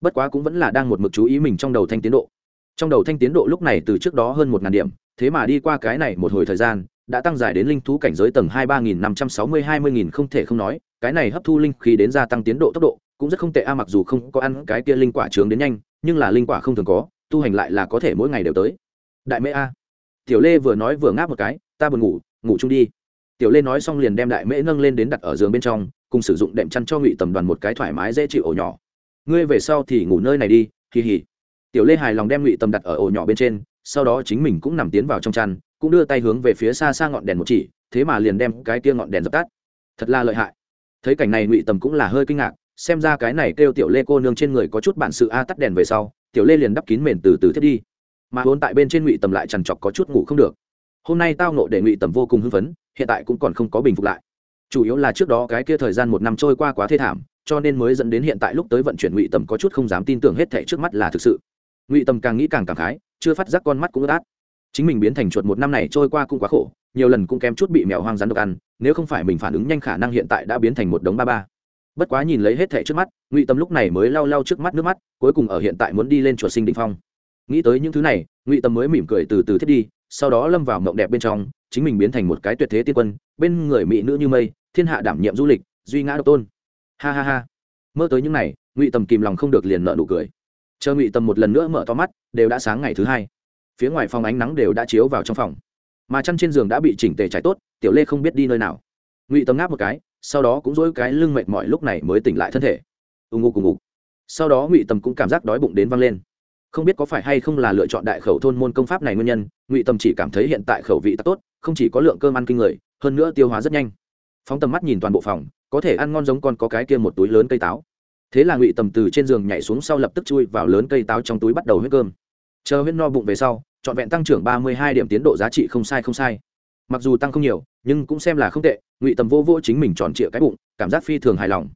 Bất quá cũng vẫn là đang một mực chú ý mình trong đầu thanh tiến độ. Trong đầu thanh tiến độ lúc này từ trước đó hơn một ngàn điểm, thế mà đi qua cái này một hồi thời gian, đã tăng dài đến linh thú cảnh giới tầng hai ba nghìn năm trăm sáu mươi, hai mươi nghìn không thể không nói, cái này hấp thu linh khí đến gia tăng tiến độ tốc độ, cũng rất không tệ a, mặc dù không có ăn cái kia linh quả trướng đến nhanh, nhưng là linh quả không thường có, tu hành lại là có thể mỗi ngày đều tới. Đại mê a tiểu lê vừa nói vừa ngáp một cái, ta buồn ngủ ngủ chung đi. Tiểu lê nói xong liền đem đại mễ nâng lên đến đặt ở giường bên trong, cùng sử dụng đệm chăn cho ngụy tầm đoàn một cái thoải mái dễ chịu ổ nhỏ. Ngươi về sau thì ngủ nơi này đi kỳ hỉ tiểu lê hài lòng đem ngụy tầm đặt ở ổ nhỏ bên trên, sau đó chính mình cũng nằm tiến vào trong chăn, cũng đưa tay hướng về phía xa xa ngọn đèn một chỉ, thế mà liền đem cái kia ngọn đèn dập tắt. Thật là lợi hại. Thấy cảnh này ngụy tầm cũng là hơi kinh ngạc, xem ra cái này kêu tiểu lê cô nương trên người có chút bản sự a tắt đèn về sau, tiểu lê liền đắp kín mền từ từ thiết đi mà hôn tại bên trên ngụy tầm lại trằn trọc có chút ngủ không được. Hôm nay tao nộ để ngụy tầm vô cùng hưng phấn, hiện tại cũng còn không có bình phục lại. Chủ yếu là trước đó cái kia thời gian một năm trôi qua quá thê thảm, cho nên mới dẫn đến hiện tại lúc tới vận chuyển ngụy tầm có chút không dám tin tưởng hết thảy trước mắt là thực sự. Ngụy tầm càng nghĩ càng cảm khái, chưa phát giác con mắt cũng ướt át. Chính mình biến thành chuột một năm này trôi qua cũng quá khổ, nhiều lần cũng kém chút bị mèo hoang rắn độc ăn, nếu không phải mình phản ứng nhanh khả năng hiện tại đã biến thành một đống ba ba. Bất quá nhìn lấy hết thảy trước mắt, ngụy tâm lúc này mới lau lau trước mắt nước mắt, cuối cùng ở hiện tại muốn đi lên chuột sinh định phong nghĩ tới những thứ này, ngụy tâm mới mỉm cười từ từ thiết đi, sau đó lâm vào mộng đẹp bên trong, chính mình biến thành một cái tuyệt thế tiên quân, bên người mỹ nữ như mây, thiên hạ đảm nhiệm du lịch, duy ngã độc tôn. Ha ha ha. Mơ tới những này, ngụy tầm kìm lòng không được liền nợ nụ cười. Chờ ngụy tầm một lần nữa mở to mắt, đều đã sáng ngày thứ hai. Phía ngoài phòng ánh nắng đều đã chiếu vào trong phòng. Mà chăn trên giường đã bị chỉnh tề trải tốt, tiểu lê không biết đi nơi nào. Ngụy tầm ngáp một cái, sau đó cũng dỗi cái lưng mệt mỏi lúc này mới tỉnh lại thân thể. Ù ngụ cùng ngục. Sau đó ngụy tầm cũng cảm giác đói bụng đến văng lên không biết có phải hay không là lựa chọn đại khẩu thôn môn công pháp này nguyên nhân, ngụy tâm chỉ cảm thấy hiện tại khẩu vị tốt, không chỉ có lượng cơm ăn kinh người, hơn nữa tiêu hóa rất nhanh. Phóng tầm mắt nhìn toàn bộ phòng, có thể ăn ngon giống con có cái kia một túi lớn cây táo. Thế là ngụy tầm từ trên giường nhảy xuống sau lập tức chui vào lớn cây táo trong túi bắt đầu huyết cơm. Chờ huyết no bụng về sau, trọn vẹn tăng trưởng ba mươi hai điểm tiến độ giá trị không sai không sai. Mặc dù tăng không nhiều, nhưng cũng xem là không tệ, ngụy tầm vô vô chính mình tròn trịa cái bụng, cảm giác phi thường hài lòng.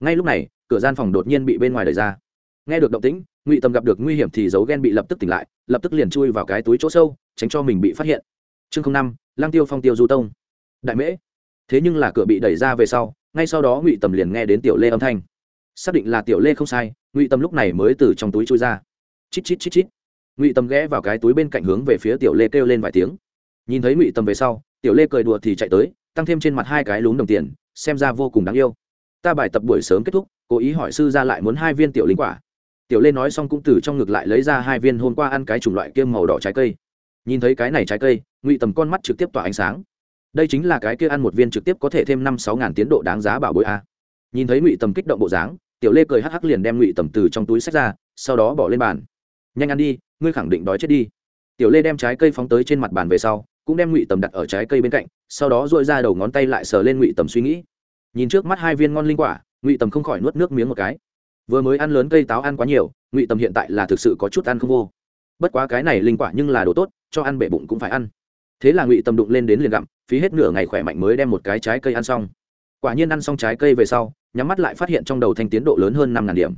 Ngay lúc này, cửa gian phòng đột nhiên bị bên ngoài đẩy ra. Nghe được động tĩnh ngụy tầm gặp được nguy hiểm thì dấu ghen bị lập tức tỉnh lại, lập tức liền chui vào cái túi chỗ sâu, tránh cho mình bị phát hiện. Chương năm lang tiêu phong tiêu du tông. Đại mễ. Thế nhưng là cửa bị đẩy ra về sau, ngay sau đó ngụy tầm liền nghe đến tiểu lê âm thanh. Xác định là tiểu lê không sai, ngụy tầm lúc này mới từ trong túi chui ra. Chít chít chít chít. Ngụy tầm ghé vào cái túi bên cạnh hướng về phía tiểu lê kêu lên vài tiếng. Nhìn thấy ngụy tầm về sau, tiểu lê cười đùa thì chạy tới, tăng thêm trên mặt hai cái lún đồng tiền, xem ra vô cùng đáng yêu. Ta bài tập buổi sớm kết thúc, cố ý hỏi sư ra lại muốn hai viên tiểu linh quả tiểu lê nói xong cũng từ trong ngực lại lấy ra hai viên hôm qua ăn cái chủng loại kiêm màu đỏ trái cây. Nhìn thấy cái này trái cây, ngụy tầm con mắt trực tiếp tỏa ánh sáng. Đây chính là cái kia ăn một viên trực tiếp có thể thêm năm sáu ngàn tiến độ đáng giá bảo bối a. Nhìn thấy ngụy tầm kích động bộ dáng, tiểu lê cười hắc hắc liền đem ngụy tầm từ trong túi sách ra, sau đó bỏ lên bàn. Nhanh ăn đi, ngươi khẳng định đói chết đi. Tiểu lê đem trái cây phóng tới trên mặt bàn về sau, cũng đem ngụy tầm đặt ở trái cây bên cạnh, sau đó dội ra đầu ngón tay lại sờ lên ngụy tầm suy nghĩ. Nhìn trước mắt hai viên ngon linh quả, ngụy tầm không khỏi nuốt nước miếng một cái vừa mới ăn lớn cây táo ăn quá nhiều, ngụy tầm hiện tại là thực sự có chút ăn không vô. Bất quá cái này linh quả nhưng là đồ tốt, cho ăn bể bụng cũng phải ăn. Thế là ngụy tầm đụng lên đến liền gặm, phí hết nửa ngày khỏe mạnh mới đem một cái trái cây ăn xong. Quả nhiên ăn xong trái cây về sau, nhắm mắt lại phát hiện trong đầu thanh tiến độ lớn hơn năm ngàn điểm.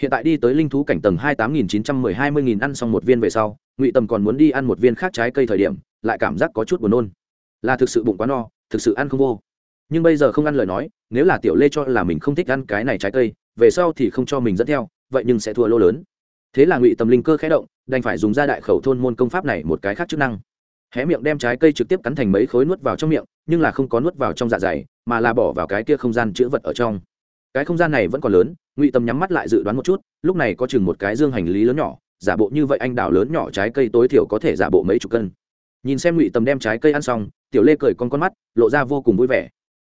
Hiện tại đi tới linh thú cảnh tầng hai tám nghìn chín trăm mười hai mươi nghìn ăn xong một viên về sau, ngụy tầm còn muốn đi ăn một viên khác trái cây thời điểm, lại cảm giác có chút buồn nôn. Là thực sự bụng quá no, thực sự ăn không vô. Nhưng bây giờ không ăn lời nói, nếu là tiểu lê cho là mình không thích ăn cái này trái cây về sau thì không cho mình dẫn theo, vậy nhưng sẽ thua lô lớn. Thế là ngụy tâm linh cơ khé động, đành phải dùng ra đại khẩu thôn môn công pháp này một cái khác chức năng. Hé miệng đem trái cây trực tiếp cắn thành mấy khối nuốt vào trong miệng, nhưng là không có nuốt vào trong dạ dày, mà là bỏ vào cái kia không gian chữ vật ở trong. Cái không gian này vẫn còn lớn, ngụy tâm nhắm mắt lại dự đoán một chút, lúc này có chừng một cái dương hành lý lớn nhỏ, giả bộ như vậy anh đào lớn nhỏ trái cây tối thiểu có thể giả bộ mấy chục cân. Nhìn xem ngụy tâm đem trái cây ăn xong, tiểu lê cười con con mắt, lộ ra vô cùng vui vẻ.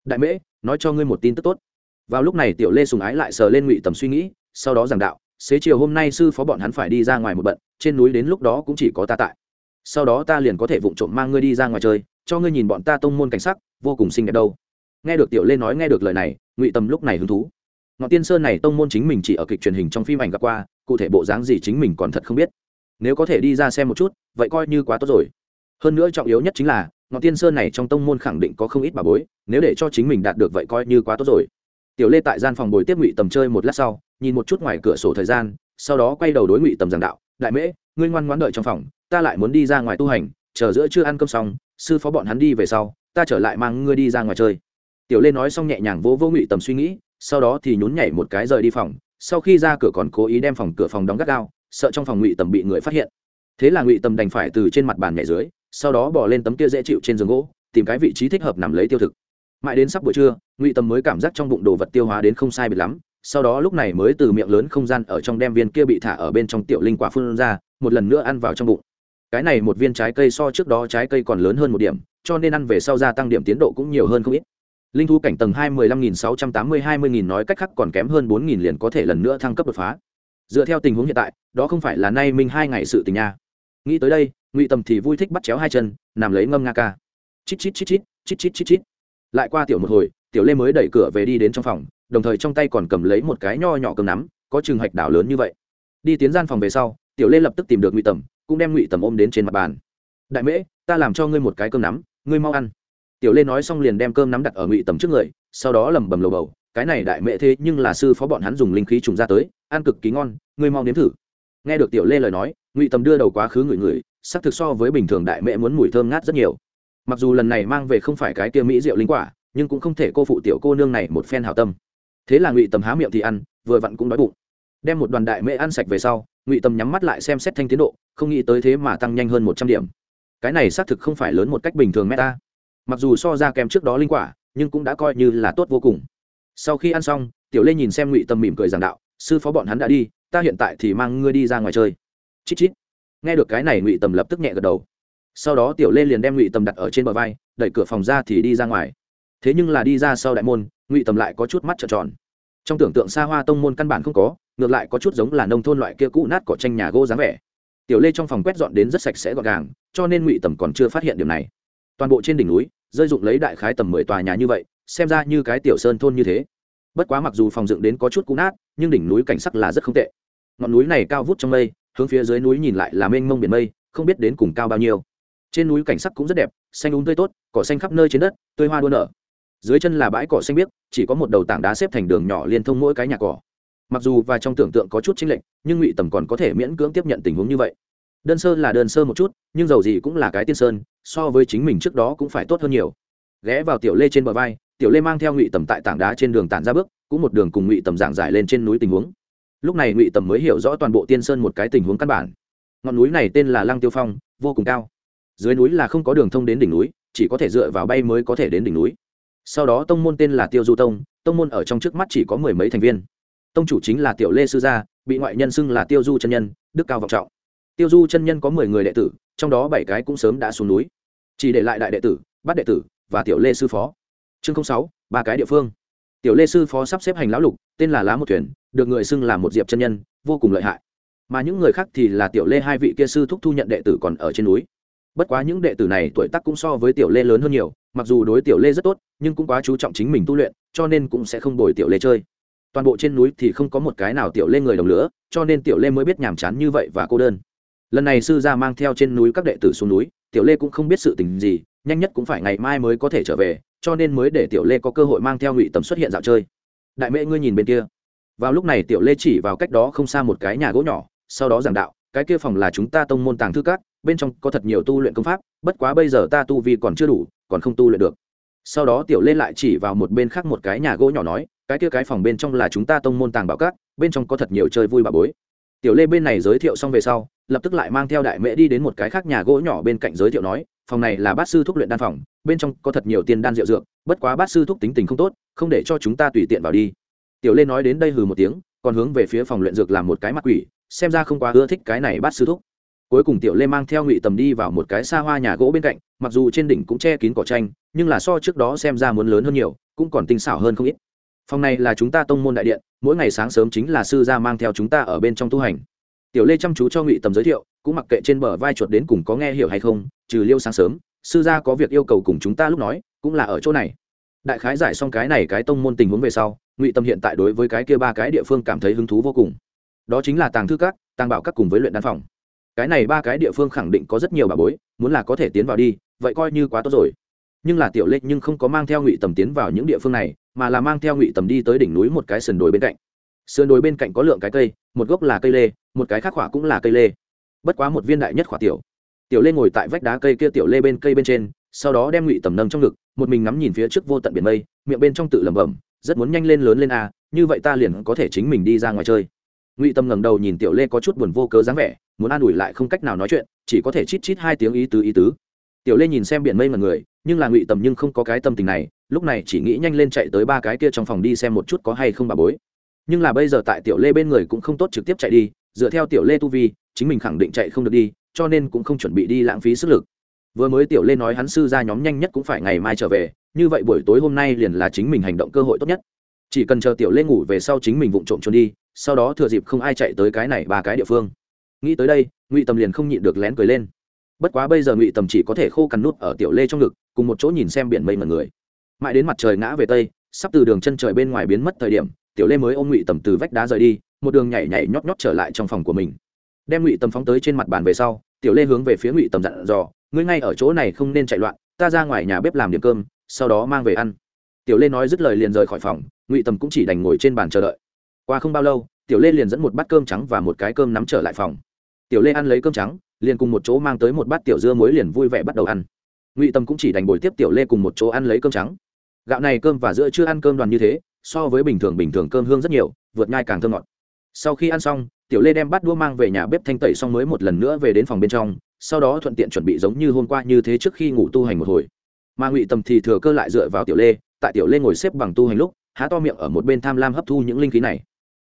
Đại mễ, nói cho ngươi một tin tức tốt vào lúc này tiểu lê sùng ái lại sờ lên ngụy tầm suy nghĩ, sau đó giảng đạo, xế chiều hôm nay sư phó bọn hắn phải đi ra ngoài một bận, trên núi đến lúc đó cũng chỉ có ta tại. Sau đó ta liền có thể vụng trộm mang ngươi đi ra ngoài chơi, cho ngươi nhìn bọn ta tông môn cảnh sắc, vô cùng xinh đẹp đâu. Nghe được tiểu lê nói nghe được lời này, ngụy tầm lúc này hứng thú. Ngọn tiên sơn này tông môn chính mình chỉ ở kịch truyền hình trong phim ảnh gặp qua, cụ thể bộ dáng gì chính mình còn thật không biết. Nếu có thể đi ra xem một chút, vậy coi như quá tốt rồi. Hơn nữa trọng yếu nhất chính là, ngọn tiên sơn này trong tông môn khẳng định có không ít bà bối, nếu để cho chính mình đạt được vậy coi như quá tốt rồi tiểu lê tại gian phòng bồi tiếp ngụy tầm chơi một lát sau, nhìn một chút ngoài cửa sổ thời gian, sau đó quay đầu đối ngụy tầm giảng đạo, đại mễ, ngươi ngoan ngoãn đợi trong phòng, ta lại muốn đi ra ngoài tu hành, chờ giữa chưa ăn cơm xong, sư phó bọn hắn đi về sau, ta trở lại mang ngươi đi ra ngoài chơi. Tiểu lê nói xong nhẹ nhàng vỗ vỗ ngụy tầm suy nghĩ, sau đó thì nhún nhảy một cái rời đi phòng, sau khi ra cửa còn cố ý đem phòng cửa phòng đóng gắt gao, sợ trong phòng ngụy tầm bị người phát hiện. Thế là ngụy tầm đành phải từ trên mặt bàn nhảy dưới, sau đó bỏ lên tấm kia dễ chịu trên giường gỗ, tìm cái vị trí thích hợp nằm lấy tiêu thực mãi đến sắp buổi trưa, ngụy tầm mới cảm giác trong bụng đồ vật tiêu hóa đến không sai biệt lắm, sau đó lúc này mới từ miệng lớn không gian ở trong đem viên kia bị thả ở bên trong tiểu linh quả phun ra, một lần nữa ăn vào trong bụng. Cái này một viên trái cây so trước đó trái cây còn lớn hơn một điểm, cho nên ăn về sau gia tăng điểm tiến độ cũng nhiều hơn không ít. Linh thu cảnh tầng hai mươi lăm nghìn sáu trăm tám mươi hai mươi nghìn nói cách khác còn kém hơn bốn nghìn liền có thể lần nữa thăng cấp đột phá. Dựa theo tình huống hiện tại, đó không phải là nay minh hai ngày sự tình nha. Nghĩ tới đây, ngụy tầm thì vui thích bắt chéo hai chân, nằm lấy ngâm nga ca. Chít chít chít chít chít chít chít chít lại qua tiểu một hồi, tiểu lê mới đẩy cửa về đi đến trong phòng, đồng thời trong tay còn cầm lấy một cái nho nhỏ cơm nắm, có chừng hạch đảo lớn như vậy. Đi tiến gian phòng về sau, tiểu lê lập tức tìm được ngụy tầm, cũng đem ngụy tầm ôm đến trên mặt bàn. Đại mễ, ta làm cho ngươi một cái cơm nắm, ngươi mau ăn. Tiểu lê nói xong liền đem cơm nắm đặt ở ngụy tầm trước người, sau đó lẩm bẩm lầu bầu, cái này đại mễ thế nhưng là sư phó bọn hắn dùng linh khí trùng ra tới, ăn cực kỳ ngon, ngươi mau nếm thử. Nghe được tiểu lê lời nói, ngụy tầm đưa đầu quá khứ người người sắc thực so với bình thường đại mễ muốn mùi thơm ngát rất nhiều mặc dù lần này mang về không phải cái kia mỹ rượu linh quả, nhưng cũng không thể cô phụ tiểu cô nương này một phen hảo tâm. Thế là ngụy tầm há miệng thì ăn, vừa vặn cũng đói bụng. Đem một đoàn đại mễ ăn sạch về sau, ngụy tầm nhắm mắt lại xem xét thanh tiến độ, không nghĩ tới thế mà tăng nhanh hơn một trăm điểm. Cái này xác thực không phải lớn một cách bình thường meta mặc dù so ra kèm trước đó linh quả, nhưng cũng đã coi như là tốt vô cùng. Sau khi ăn xong, tiểu lê nhìn xem ngụy tầm mỉm cười giảng đạo, sư phó bọn hắn đã đi, ta hiện tại thì mang ngươi đi ra ngoài chơi. Chít chít. Nghe được cái này, ngụy tầm lập tức nhẹ gật đầu sau đó tiểu lê liền đem ngụy tầm đặt ở trên bờ vai, đẩy cửa phòng ra thì đi ra ngoài. Thế nhưng là đi ra sau đại môn, ngụy tầm lại có chút mắt trợn tròn. Trong tưởng tượng xa hoa tông môn căn bản không có, ngược lại có chút giống là nông thôn loại kia cũ nát cỏ tranh nhà gỗ dáng vẻ. Tiểu lê trong phòng quét dọn đến rất sạch sẽ gọn gàng, cho nên ngụy tầm còn chưa phát hiện điểm này. Toàn bộ trên đỉnh núi, rơi dụng lấy đại khái tầm mười tòa nhà như vậy, xem ra như cái tiểu sơn thôn như thế. Bất quá mặc dù phòng dựng đến có chút cũ nát, nhưng đỉnh núi cảnh sắc là rất không tệ. Ngọn núi này cao vút trong mây, hướng phía dưới núi nhìn lại là mênh mông biển mây, không biết đến cùng cao bao nhiêu trên núi cảnh sắc cũng rất đẹp, xanh úng tươi tốt, cỏ xanh khắp nơi trên đất, tươi hoa đua nở. Dưới chân là bãi cỏ xanh biếc, chỉ có một đầu tảng đá xếp thành đường nhỏ liên thông mỗi cái nhà cỏ. Mặc dù và trong tưởng tượng có chút chênh lệch, nhưng ngụy tầm còn có thể miễn cưỡng tiếp nhận tình huống như vậy. Đơn sơ là đơn sơ một chút, nhưng dầu gì cũng là cái tiên sơn, so với chính mình trước đó cũng phải tốt hơn nhiều. Ghé vào tiểu lê trên bờ vai, tiểu lê mang theo ngụy tầm tại tảng đá trên đường tản ra bước, cũng một đường cùng ngụy tầm giảng giải lên trên núi tình huống. Lúc này ngụy tầm mới hiểu rõ toàn bộ tiên sơn một cái tình huống căn bản. Ngọn núi này tên là lăng tiêu phong, vô cùng cao dưới núi là không có đường thông đến đỉnh núi, chỉ có thể dựa vào bay mới có thể đến đỉnh núi. Sau đó tông môn tên là tiêu du tông tông môn ở trong trước mắt chỉ có mười mấy thành viên. Tông chủ chính là tiểu lê sư gia, bị ngoại nhân xưng là tiêu du chân nhân, đức cao vọng trọng. Tiêu du chân nhân có mười người đệ tử, trong đó bảy cái cũng sớm đã xuống núi. Chỉ để lại đại đệ tử bắt đệ tử và tiểu lê sư phó. Chương sáu, ba cái địa phương. Tiểu lê sư phó sắp xếp hành lão lục, tên là lá một thuyền, được người xưng là một diệp chân nhân, vô cùng lợi hại. Mà những người khác thì là tiểu lê hai vị kia sư thúc thu nhận đệ tử còn ở trên núi bất quá những đệ tử này tuổi tác cũng so với tiểu lê lớn hơn nhiều, mặc dù đối tiểu lê rất tốt, nhưng cũng quá chú trọng chính mình tu luyện, cho nên cũng sẽ không đổi tiểu lê chơi. Toàn bộ trên núi thì không có một cái nào tiểu lê người đồng lửa, cho nên tiểu lê mới biết nhàm chán như vậy và cô đơn. Lần này sư gia mang theo trên núi các đệ tử xuống núi, tiểu lê cũng không biết sự tình gì, nhanh nhất cũng phải ngày mai mới có thể trở về, cho nên mới để tiểu lê có cơ hội mang theo ngụy tầm xuất hiện dạo chơi. Đại mễ ngươi nhìn bên kia. Vào lúc này tiểu lê chỉ vào cách đó không xa một cái nhà gỗ nhỏ, sau đó giảng đạo, cái kia phòng là chúng ta tông môn tàng thư các bên trong có thật nhiều tu luyện công pháp, bất quá bây giờ ta tu vi còn chưa đủ, còn không tu luyện được. Sau đó tiểu lên lại chỉ vào một bên khác một cái nhà gỗ nhỏ nói, cái kia cái phòng bên trong là chúng ta tông môn tàng bảo các, bên trong có thật nhiều chơi vui bà bối. Tiểu lê bên này giới thiệu xong về sau, lập tức lại mang theo đại mễ đi đến một cái khác nhà gỗ nhỏ bên cạnh giới thiệu nói, phòng này là bát sư thúc luyện đan phòng, bên trong có thật nhiều tiền đan rượu dược, bất quá bát sư thúc tính tình không tốt, không để cho chúng ta tùy tiện vào đi. Tiểu lê nói đến đây hừ một tiếng, còn hướng về phía phòng luyện dược làm một cái mặt quỷ, xem ra không quá ưa thích cái này bát sư thúc cuối cùng tiểu lê mang theo ngụy tầm đi vào một cái xa hoa nhà gỗ bên cạnh, mặc dù trên đỉnh cũng che kín cỏ tranh nhưng là so trước đó xem ra muốn lớn hơn nhiều, cũng còn tinh xảo hơn không ít. Phòng này là chúng ta tông môn đại điện, mỗi ngày sáng sớm chính là sư gia mang theo chúng ta ở bên trong tu hành. Tiểu lê chăm chú cho ngụy tầm giới thiệu, cũng mặc kệ trên bờ vai chuột đến cùng có nghe hiểu hay không, trừ liêu sáng sớm, sư gia có việc yêu cầu cùng chúng ta lúc nói, cũng là ở chỗ này. Đại khái giải xong cái này cái tông môn tình huống về sau, ngụy tâm hiện tại đối với cái kia ba cái địa phương cảm thấy hứng thú vô cùng. Đó chính là tàng thư các, tàng bảo các cùng với luyện đan phòng cái này ba cái địa phương khẳng định có rất nhiều bà bối, muốn là có thể tiến vào đi, vậy coi như quá tốt rồi. Nhưng là tiểu lệ nhưng không có mang theo ngụy tầm tiến vào những địa phương này, mà là mang theo ngụy tầm đi tới đỉnh núi một cái sườn đồi bên cạnh. Sườn đồi bên cạnh có lượng cái cây, một gốc là cây lê, một cái khác khỏa cũng là cây lê. Bất quá một viên đại nhất khỏa tiểu. Tiểu lê ngồi tại vách đá cây kia tiểu lê bên cây bên trên, sau đó đem ngụy tầm nâng trong ngực, một mình ngắm nhìn phía trước vô tận biển mây, miệng bên trong tự lẩm bẩm, rất muốn nhanh lên lớn lên a, như vậy ta liền có thể chính mình đi ra ngoài chơi ngụy tâm ngẩng đầu nhìn tiểu lê có chút buồn vô cớ dáng vẻ, muốn an ủi lại không cách nào nói chuyện, chỉ có thể chít chít hai tiếng ý tứ ý tứ. Tiểu lê nhìn xem biển mây mật người, nhưng là ngụy tầm nhưng không có cái tâm tình này, lúc này chỉ nghĩ nhanh lên chạy tới ba cái kia trong phòng đi xem một chút có hay không bà bối. Nhưng là bây giờ tại tiểu lê bên người cũng không tốt trực tiếp chạy đi, dựa theo tiểu lê tu vi, chính mình khẳng định chạy không được đi, cho nên cũng không chuẩn bị đi lãng phí sức lực. Vừa mới tiểu lê nói hắn sư ra nhóm nhanh nhất cũng phải ngày mai trở về, như vậy buổi tối hôm nay liền là chính mình hành động cơ hội tốt nhất chỉ cần chờ tiểu lê ngủ về sau chính mình vụng trộm trốn đi, sau đó thừa dịp không ai chạy tới cái này ba cái địa phương. Nghĩ tới đây, ngụy tầm liền không nhịn được lén cười lên. Bất quá bây giờ ngụy tầm chỉ có thể khô cằn nút ở tiểu lê trong ngực, cùng một chỗ nhìn xem biển mây mật người. Mãi đến mặt trời ngã về tây, sắp từ đường chân trời bên ngoài biến mất thời điểm, tiểu lê mới ôm ngụy tầm từ vách đá rời đi, một đường nhảy nhảy nhót nhót trở lại trong phòng của mình. Đem ngụy tầm phóng tới trên mặt bàn về sau, tiểu lê hướng về phía ngụy tầm dặn dò, ngươi ngay ở chỗ này không nên chạy loạn, ta ra ngoài nhà bếp làm điểm cơm, sau đó mang về ăn tiểu lê nói dứt lời liền rời khỏi phòng, ngụy tầm cũng chỉ đành ngồi trên bàn chờ đợi. Qua không bao lâu, tiểu lê liền dẫn một bát cơm trắng và một cái cơm nắm trở lại phòng. Tiểu lê ăn lấy cơm trắng, liền cùng một chỗ mang tới một bát tiểu dưa muối liền vui vẻ bắt đầu ăn. Ngụy tầm cũng chỉ đành bồi tiếp tiểu lê cùng một chỗ ăn lấy cơm trắng. Gạo này cơm và giữa chưa ăn cơm đoàn như thế, so với bình thường bình thường cơm hương rất nhiều, vượt ngai càng thơm ngọt. Sau khi ăn xong, tiểu lê đem bát đũa mang về nhà bếp thanh tẩy xong mới một lần nữa về đến phòng bên trong, sau đó thuận tiện chuẩn bị giống như hôm qua như thế trước khi ngủ tu hành một hồi. Mà ngụy tầm thì thừa cơ lại dựa vào tiểu lê tại tiểu lê ngồi xếp bằng tu hành lúc, há to miệng ở một bên tham lam hấp thu những linh khí này.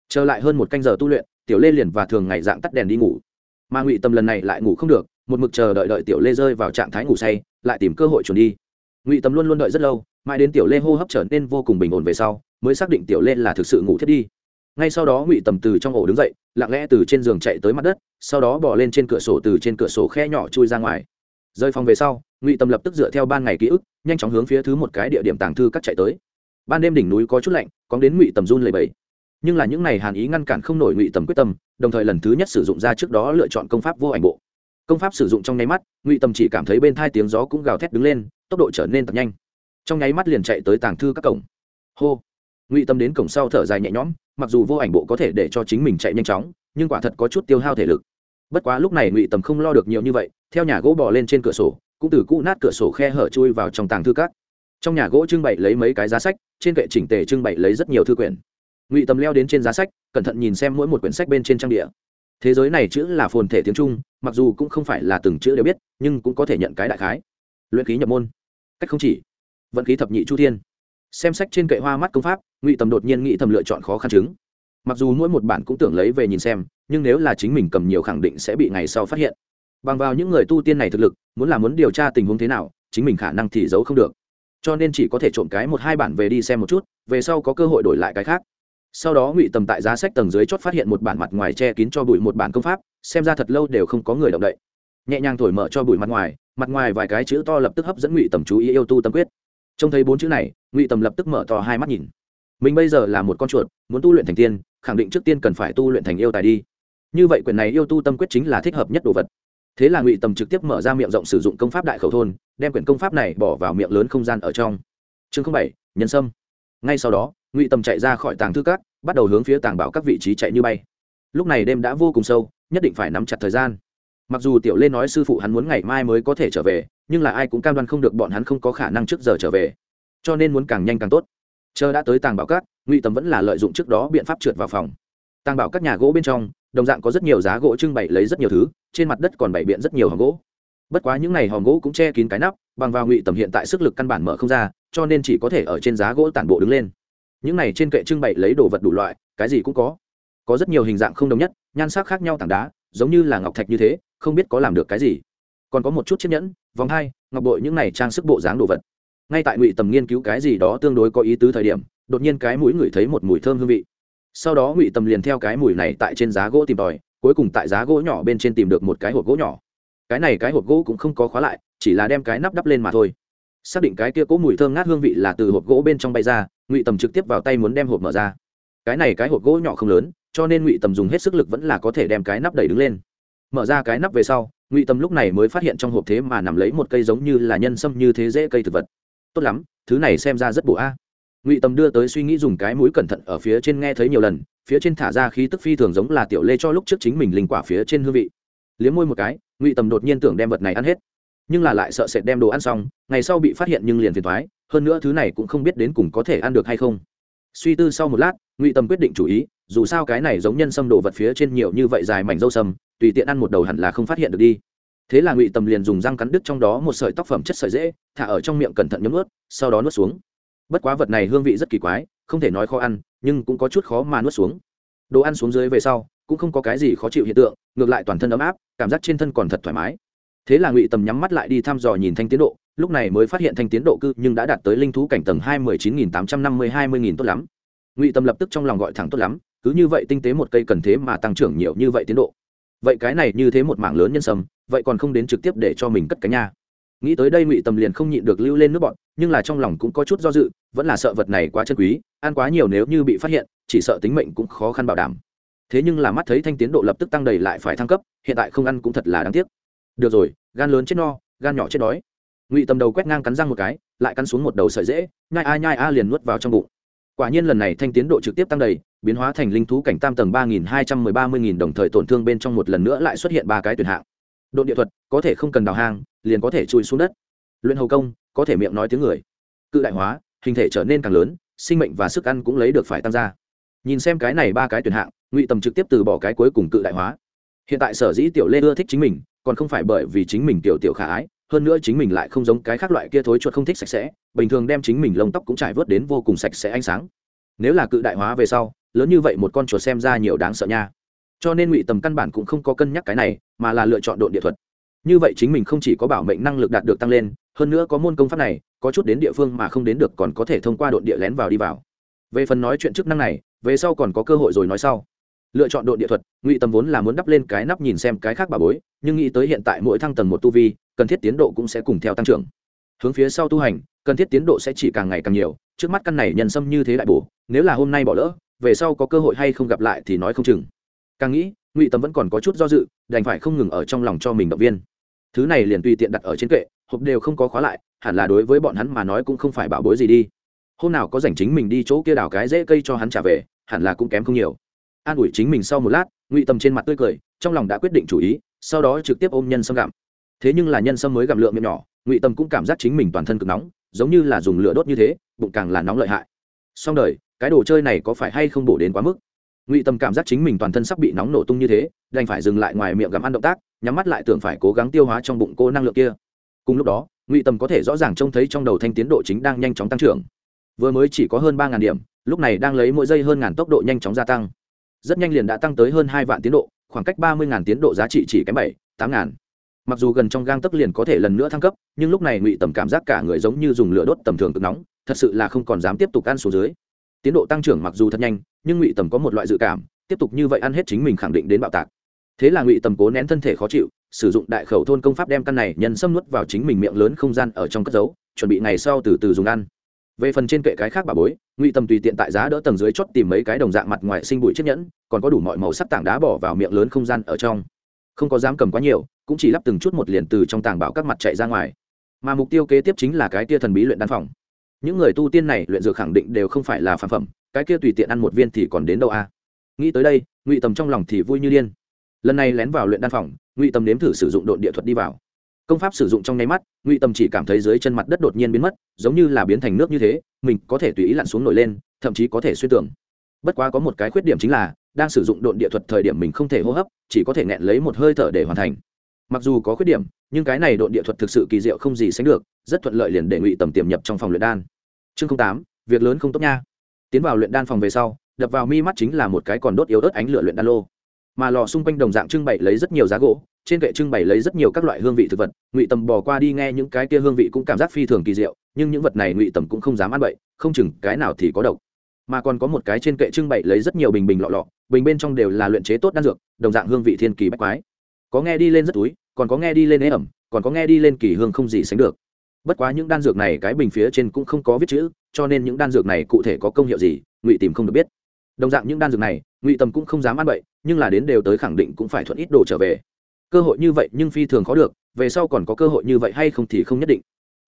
Trở lại hơn một canh giờ tu luyện, tiểu lê liền và thường ngày dạng tắt đèn đi ngủ. Mà ngụy tầm lần này lại ngủ không được, một mực chờ đợi đợi tiểu lê rơi vào trạng thái ngủ say, lại tìm cơ hội chuẩn đi. Ngụy tầm luôn luôn đợi rất lâu, mãi đến tiểu lê hô hấp trở nên vô cùng bình ổn về sau, mới xác định tiểu lê là thực sự ngủ thiết đi. Ngay sau đó ngụy tầm từ trong ổ đứng dậy, lặng lẽ từ trên giường chạy tới mặt đất, sau đó bỏ lên trên cửa sổ từ trên cửa sổ khe nhỏ chui ra ngoài. Rơi phòng về sau ngụy tầm lập tức dựa theo ban ngày ký ức nhanh chóng hướng phía thứ một cái địa điểm tàng thư cắt chạy tới ban đêm đỉnh núi có chút lạnh cóng đến ngụy tầm run lầy bẫy nhưng là những n à y hàn ý ngăn cản không nổi ngụy tầm quyết tâm đồng thời lần thứ nhất sử dụng ra trước đó lựa chọn công pháp vô ảnh bộ công pháp sử dụng trong nháy mắt ngụy tầm chỉ cảm thấy bên thai tiếng gió cũng gào thét đứng lên tốc độ trở nên tập nhanh trong nháy mắt liền chạy tới tàng thư các cổng hô ngụy tâm đến cổng sau thở dài nhẹ nhõm mặc dù vô ảnh bộ có thể để cho chính mình chạy nhanh chóng nhưng quả thật có chút tiêu hao thể lực bất quá lúc này ngụy tầm không lo được nhiều như vậy theo nhà gỗ bỏ lên trên cửa sổ cũng từ cũ nát cửa sổ khe hở chui vào trong tàng thư các. Trong nhà gỗ trưng bày lấy mấy cái giá sách, trên kệ chỉnh tề trưng bày lấy rất nhiều thư quyển. Ngụy tầm leo đến trên giá sách, cẩn thận nhìn xem mỗi một quyển sách bên trên trang địa. Thế giới này chữ là phồn thể tiếng trung, mặc dù cũng không phải là từng chữ đều biết, nhưng cũng có thể nhận cái đại khái. Luyện khí nhập môn. Cách không chỉ. Vận khí thập nhị chu thiên. Xem sách trên kệ hoa mắt công pháp, ngụy tầm đột nhiên nghĩ thầm lựa chọn khó khăn chứng. Mặc dù mỗi một bản cũng tưởng lấy về nhìn xem, nhưng nếu là chính mình cầm nhiều khẳng định sẽ bị ngày sau phát hiện bằng vào những người tu tiên này thực lực, muốn là muốn điều tra tình huống thế nào, chính mình khả năng thì giấu không được. Cho nên chỉ có thể trộm cái một hai bản về đi xem một chút, về sau có cơ hội đổi lại cái khác. Sau đó ngụy tầm tại giá sách tầng dưới chót phát hiện một bản mặt ngoài che kín cho bụi một bản công pháp, xem ra thật lâu đều không có người động đậy. Nhẹ nhàng thổi mở cho bụi mặt ngoài mặt ngoài vài cái chữ to lập tức hấp dẫn ngụy tầm chú ý yêu tu tâm quyết. Trông thấy bốn chữ này, ngụy tầm lập tức mở to hai mắt nhìn. Mình bây giờ là một con chuột, muốn tu luyện thành tiên, khẳng định trước tiên cần phải tu luyện thành yêu tài đi. Như vậy quyển này yêu tu tâm quyết chính là thích hợp nhất đồ vật thế là ngụy tầm trực tiếp mở ra miệng rộng sử dụng công pháp đại khẩu thôn, đem quyển công pháp này bỏ vào miệng lớn không gian ở trong. Chương bảy, nhân sâm. Ngay sau đó, ngụy tầm chạy ra khỏi tàng thư cát bắt đầu hướng phía tàng bảo các vị trí chạy như bay. Lúc này đêm đã vô cùng sâu, nhất định phải nắm chặt thời gian. Mặc dù tiểu lê nói sư phụ hắn muốn ngày mai mới có thể trở về, nhưng là ai cũng cam đoan không được bọn hắn không có khả năng trước giờ trở về. Cho nên muốn càng nhanh càng tốt. Chờ đã tới tàng bảo các, ngụy tầm vẫn là lợi dụng trước đó biện pháp trượt vào phòng. Tàng bảo các nhà gỗ bên trong đồng dạng có rất nhiều giá gỗ trưng bày lấy rất nhiều thứ, trên mặt đất còn bày biện rất nhiều hòm gỗ. Bất quá những n à y hòm gỗ cũng che kín cái nắp, bằng vào ngụy tầm hiện tại sức lực căn bản mở không ra, cho nên chỉ có thể ở trên giá gỗ tản bộ đứng lên. Những này trên kệ trưng bày lấy đồ vật đủ loại, cái gì cũng có. Có rất nhiều hình dạng không đồng nhất, nhan sắc khác nhau tảng đá, giống như là ngọc thạch như thế, không biết có làm được cái gì. Còn có một chút chiếc nhẫn, vòng hai, ngọc bội những này trang sức bộ dáng đồ vật. Ngay tại ngụy tầm nghiên cứu cái gì đó tương đối có ý tứ thời điểm, đột nhiên cái mũi ngửi thấy một mùi thơm hương vị sau đó ngụy tầm liền theo cái mùi này tại trên giá gỗ tìm tòi, cuối cùng tại giá gỗ nhỏ bên trên tìm được một cái hộp gỗ nhỏ. Cái này cái hộp gỗ cũng không có khóa lại, chỉ là đem cái nắp đắp lên mà thôi. Xác định cái kia cỗ mùi thơm ngát hương vị là từ hộp gỗ bên trong bay ra, ngụy tầm trực tiếp vào tay muốn đem hộp mở ra. Cái này cái hộp gỗ nhỏ không lớn, cho nên ngụy tầm dùng hết sức lực vẫn là có thể đem cái nắp đẩy đứng lên. Mở ra cái nắp về sau, ngụy tầm lúc này mới phát hiện trong hộp thế mà nằm lấy một cây giống như là nhân sâm như thế dễ cây thực vật. Tốt lắm, thứ này xem ra rất bổ a ngụy tầm đưa tới suy nghĩ dùng cái mũi cẩn thận ở phía trên nghe thấy nhiều lần phía trên thả ra khí tức phi thường giống là tiểu lê cho lúc trước chính mình linh quả phía trên hương vị liếm môi một cái ngụy tầm đột nhiên tưởng đem vật này ăn hết nhưng là lại sợ sệt đem đồ ăn xong ngày sau bị phát hiện nhưng liền phiền thoái hơn nữa thứ này cũng không biết đến cùng có thể ăn được hay không suy tư sau một lát ngụy tầm quyết định chủ ý dù sao cái này giống nhân sâm đồ vật phía trên nhiều như vậy dài mảnh dâu sâm tùy tiện ăn một đầu hẳn là không phát hiện được đi thế là ngụy tầm liền dùng răng cắn đứt trong đó một sợi tóc phẩm chất sợi dễ thả ở trong miệng cẩn thận nhấm ướt sau đó nuốt xuống bất quá vật này hương vị rất kỳ quái, không thể nói khó ăn, nhưng cũng có chút khó mà nuốt xuống. Đồ ăn xuống dưới về sau, cũng không có cái gì khó chịu hiện tượng, ngược lại toàn thân ấm áp, cảm giác trên thân còn thật thoải mái. Thế là ngụy tầm nhắm mắt lại đi thăm dò nhìn thanh tiến độ, lúc này mới phát hiện thanh tiến độ cư nhưng đã đạt tới linh thú cảnh tầng hai mươi chín nghìn tám trăm năm mươi hai mươi nghìn tốt lắm. Ngụy tầm lập tức trong lòng gọi thẳng tốt lắm, cứ như vậy tinh tế một cây cần thế mà tăng trưởng nhiều như vậy tiến độ. Vậy cái này như thế một mảng lớn nhân sầm vậy còn không đến trực tiếp để cho mình cất cánh nha nghĩ tới đây ngụy tầm liền không nhịn được lưu lên nước bọn, nhưng là trong lòng cũng có chút do dự, vẫn là sợ vật này quá chân quý, ăn quá nhiều nếu như bị phát hiện, chỉ sợ tính mệnh cũng khó khăn bảo đảm. Thế nhưng là mắt thấy thanh tiến độ lập tức tăng đầy lại phải thăng cấp, hiện tại không ăn cũng thật là đáng tiếc. Được rồi, gan lớn chết no, gan nhỏ chết đói. Ngụy tầm đầu quét ngang cắn răng một cái, lại cắn xuống một đầu sợi dễ, nhai a nhai a liền nuốt vào trong bụng. Quả nhiên lần này thanh tiến độ trực tiếp tăng đầy, biến hóa thành linh thú cảnh tam tầng ba nghìn hai trăm mười ba mươi nghìn đồng thời tổn thương bên trong một lần nữa lại xuất hiện ba cái tuyển hạng. Độ địa thuật, có thể không cần đào hang liền có thể chui xuống đất. Luyện hầu công, có thể miệng nói tiếng người. Cự đại hóa, hình thể trở nên càng lớn, sinh mệnh và sức ăn cũng lấy được phải tăng ra. Nhìn xem cái này ba cái tuyển hạng, ngụy tầm trực tiếp từ bỏ cái cuối cùng cự đại hóa. Hiện tại sở dĩ tiểu lê ưa thích chính mình, còn không phải bởi vì chính mình tiểu tiểu khả ái, hơn nữa chính mình lại không giống cái khác loại kia thối chuột không thích sạch sẽ, bình thường đem chính mình lông tóc cũng trải vớt đến vô cùng sạch sẽ ánh sáng. Nếu là cự đại hóa về sau, lớn như vậy một con chuột xem ra nhiều đáng sợ nha. Cho nên ngụy tầm căn bản cũng không có cân nhắc cái này, mà là lựa chọn độ địa thuật như vậy chính mình không chỉ có bảo mệnh năng lực đạt được tăng lên, hơn nữa có môn công pháp này, có chút đến địa phương mà không đến được còn có thể thông qua đội địa lén vào đi vào. Về phần nói chuyện chức năng này, về sau còn có cơ hội rồi nói sau. Lựa chọn đội địa thuật, ngụy tầm vốn là muốn đắp lên cái nắp nhìn xem cái khác bà bối, nhưng nghĩ tới hiện tại mỗi thăng tầng một tu vi, cần thiết tiến độ cũng sẽ cùng theo tăng trưởng. Hướng phía sau tu hành, cần thiết tiến độ sẽ chỉ càng ngày càng nhiều, trước mắt căn này nhân sâm như thế đại bổ, nếu là hôm nay bỏ lỡ, về sau có cơ hội hay không gặp lại thì nói không chừng. Càng nghĩ, ngụy tầm vẫn còn có chút do dự, đành phải không ngừng ở trong lòng cho mình động viên thứ này liền tùy tiện đặt ở trên kệ, hộp đều không có khóa lại, hẳn là đối với bọn hắn mà nói cũng không phải bảo bối gì đi. Hôm nào có dành chính mình đi chỗ kia đào cái dễ cây cho hắn trả về, hẳn là cũng kém không nhiều. An ủi chính mình sau một lát, ngụy tầm trên mặt tươi cười, trong lòng đã quyết định chủ ý, sau đó trực tiếp ôm nhân sâm gặm. Thế nhưng là nhân sâm mới gặm lượng miệng nhỏ, ngụy tầm cũng cảm giác chính mình toàn thân cực nóng, giống như là dùng lửa đốt như thế, bụng càng là nóng lợi hại. Xong đời, cái đồ chơi này có phải hay không bổ đến quá mức? Ngụy tầm cảm giác chính mình toàn thân sắp bị nóng nổ tung như thế, đành phải dừng lại ngoài miệng gặm ăn động tác nhắm mắt lại tưởng phải cố gắng tiêu hóa trong bụng cô năng lượng kia. Cùng lúc đó, ngụy tầm có thể rõ ràng trông thấy trong đầu thanh tiến độ chính đang nhanh chóng tăng trưởng. Vừa mới chỉ có hơn ba điểm, lúc này đang lấy mỗi giây hơn ngàn tốc độ nhanh chóng gia tăng. Rất nhanh liền đã tăng tới hơn hai vạn tiến độ, khoảng cách ba mươi tiến độ giá trị chỉ kém bảy, tám ngàn. Mặc dù gần trong gang tấc liền có thể lần nữa thăng cấp, nhưng lúc này ngụy tầm cảm giác cả người giống như dùng lửa đốt tầm thường cực nóng, thật sự là không còn dám tiếp tục ăn xuống dưới. Tiến độ tăng trưởng mặc dù thật nhanh, nhưng ngụy tầm có một loại dự cảm, tiếp tục như vậy ăn hết chính mình khẳng định đến bạo tạc thế là ngụy tầm cố nén thân thể khó chịu, sử dụng đại khẩu thôn công pháp đem căn này nhân xâm nuốt vào chính mình miệng lớn không gian ở trong cất giấu, chuẩn bị ngày sau từ từ dùng ăn. Về phần trên kệ cái khác bà bối, ngụy tầm tùy tiện tại giá đỡ tầng dưới chót tìm mấy cái đồng dạng mặt ngoài sinh bụi chiếc nhẫn, còn có đủ mọi màu sắc tảng đá bỏ vào miệng lớn không gian ở trong. Không có dám cầm quá nhiều, cũng chỉ lắp từng chút một liền từ trong tảng bảo các mặt chạy ra ngoài. Mà mục tiêu kế tiếp chính là cái tia thần bí luyện đan phòng. Những người tu tiên này luyện dược khẳng định đều không phải là phản phẩm, cái kia tùy tiện ăn một viên thì còn đến đâu a? Nghĩ tới đây, ngụy tầm trong lòng thì vui như điên lần này lén vào luyện đan phòng, ngụy tâm nếm thử sử dụng độn địa thuật đi vào. Công pháp sử dụng trong nháy mắt, ngụy tâm chỉ cảm thấy dưới chân mặt đất đột nhiên biến mất, giống như là biến thành nước như thế, mình có thể tùy ý lặn xuống nổi lên, thậm chí có thể xuyên tưởng. Bất quá có một cái khuyết điểm chính là, đang sử dụng độn địa thuật thời điểm mình không thể hô hấp, chỉ có thể nghẹn lấy một hơi thở để hoàn thành. Mặc dù có khuyết điểm, nhưng cái này độn địa thuật thực sự kỳ diệu không gì sánh được, rất thuận lợi liền để ngụy tầm tiềm nhập trong phòng luyện đan. Chương tám, việc lớn không tốt nha. Tiến vào luyện đan phòng về sau, đập vào mi mắt chính là một cái còn đốt yếu ớt ánh lửa luyện đan lô mà lò xung quanh đồng dạng trưng bày lấy rất nhiều giá gỗ, trên kệ trưng bày lấy rất nhiều các loại hương vị thực vật. Ngụy tầm bỏ qua đi nghe những cái kia hương vị cũng cảm giác phi thường kỳ diệu, nhưng những vật này ngụy tầm cũng không dám ăn bậy, không chừng cái nào thì có độc. Mà còn có một cái trên kệ trưng bày lấy rất nhiều bình bình lọ lọ, bình bên trong đều là luyện chế tốt đan dược, đồng dạng hương vị thiên kỳ bách quái. Có nghe đi lên rất túi, còn có nghe đi lên ế ẩm, còn có nghe đi lên kỳ hương không gì sánh được. Bất quá những đan dược này cái bình phía trên cũng không có viết chữ, cho nên những đan dược này cụ thể có công hiệu gì, ngụy tìm không được biết đồng dạng những đan dược này, ngụy tầm cũng không dám ăn bậy, nhưng là đến đều tới khẳng định cũng phải thuận ít đồ trở về. Cơ hội như vậy nhưng phi thường khó được, về sau còn có cơ hội như vậy hay không thì không nhất định.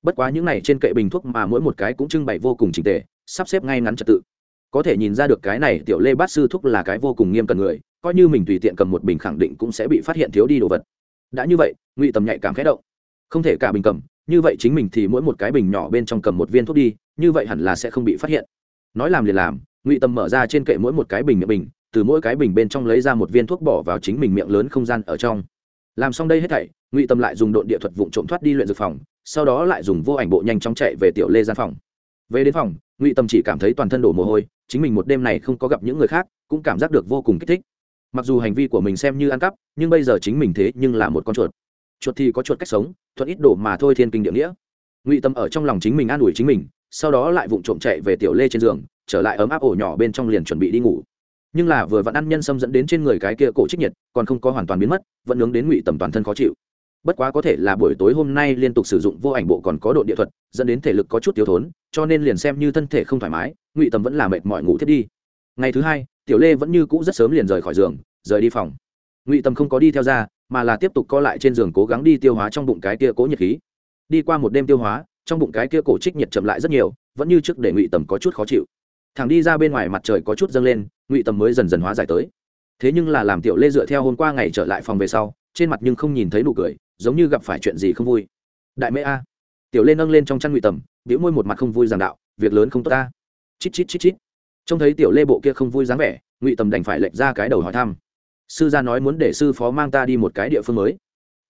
Bất quá những này trên kệ bình thuốc mà mỗi một cái cũng trưng bày vô cùng trình tề, sắp xếp ngay ngắn trật tự. Có thể nhìn ra được cái này tiểu lê bát sư thuốc là cái vô cùng nghiêm cần người, coi như mình tùy tiện cầm một bình khẳng định cũng sẽ bị phát hiện thiếu đi đồ vật. Đã như vậy, ngụy tầm nhạy cảm khẽ động. Không thể cả bình cầm, như vậy chính mình thì mỗi một cái bình nhỏ bên trong cầm một viên thuốc đi, như vậy hẳn là sẽ không bị phát hiện. Nói làm liền làm ngụy tầm mở ra trên kệ mỗi một cái bình miệng bình, từ mỗi cái bình bên trong lấy ra một viên thuốc bỏ vào chính mình miệng lớn không gian ở trong. Làm xong đây hết thảy, ngụy Tâm lại dùng độn địa thuật vụ trộm thoát đi luyện dược phòng, sau đó lại dùng vô ảnh bộ nhanh chóng chạy về tiểu lê gian phòng. Về đến phòng, ngụy Tâm chỉ cảm thấy toàn thân đổ mồ hôi, chính mình một đêm này không có gặp những người khác, cũng cảm giác được vô cùng kích thích. Mặc dù hành vi của mình xem như ăn cắp, nhưng bây giờ chính mình thế nhưng là một con chuột. Chuột thì có chuột cách sống, thuận ít đổ mà thôi thiên kinh địa nghĩa. Ngụy tâm ở trong lòng chính mình an ủi chính mình, sau đó lại vụng trộm chạy về tiểu lê trên giường trở lại ấm áp ổ nhỏ bên trong liền chuẩn bị đi ngủ. Nhưng là vừa vặn ăn nhân sâm dẫn đến trên người cái kia cổ trích nhiệt, còn không có hoàn toàn biến mất, vẫn nướng đến ngụy tầm toàn thân khó chịu. Bất quá có thể là buổi tối hôm nay liên tục sử dụng vô ảnh bộ còn có độ địa thuật, dẫn đến thể lực có chút thiếu thốn, cho nên liền xem như thân thể không thoải mái, ngụy tầm vẫn là mệt mỏi ngủ thiết đi. Ngày thứ hai, tiểu lê vẫn như cũ rất sớm liền rời khỏi giường, rời đi phòng. Ngụy tầm không có đi theo ra, mà là tiếp tục co lại trên giường cố gắng đi tiêu hóa trong bụng cái kia cố nhiệt khí. Đi qua một đêm tiêu hóa, trong bụng cái kia cổ trích nhiệt chậm lại rất nhiều, vẫn như trước để ngụy tầm có chút khó chịu thằng đi ra bên ngoài mặt trời có chút dâng lên, ngụy tầm mới dần dần hóa giải tới. Thế nhưng là làm tiểu lê dựa theo hôm qua ngày trở lại phòng về sau, trên mặt nhưng không nhìn thấy nụ cười, giống như gặp phải chuyện gì không vui. Đại mễ a. Tiểu lê nâng lên trong chăn ngụy tầm biểu môi một mặt không vui giảng đạo, việc lớn không tốt ta. Chít chít chít chít. Trông thấy tiểu lê bộ kia không vui dáng vẻ, ngụy tầm đành phải lệch ra cái đầu hỏi thăm. Sư gia nói muốn để sư phó mang ta đi một cái địa phương mới.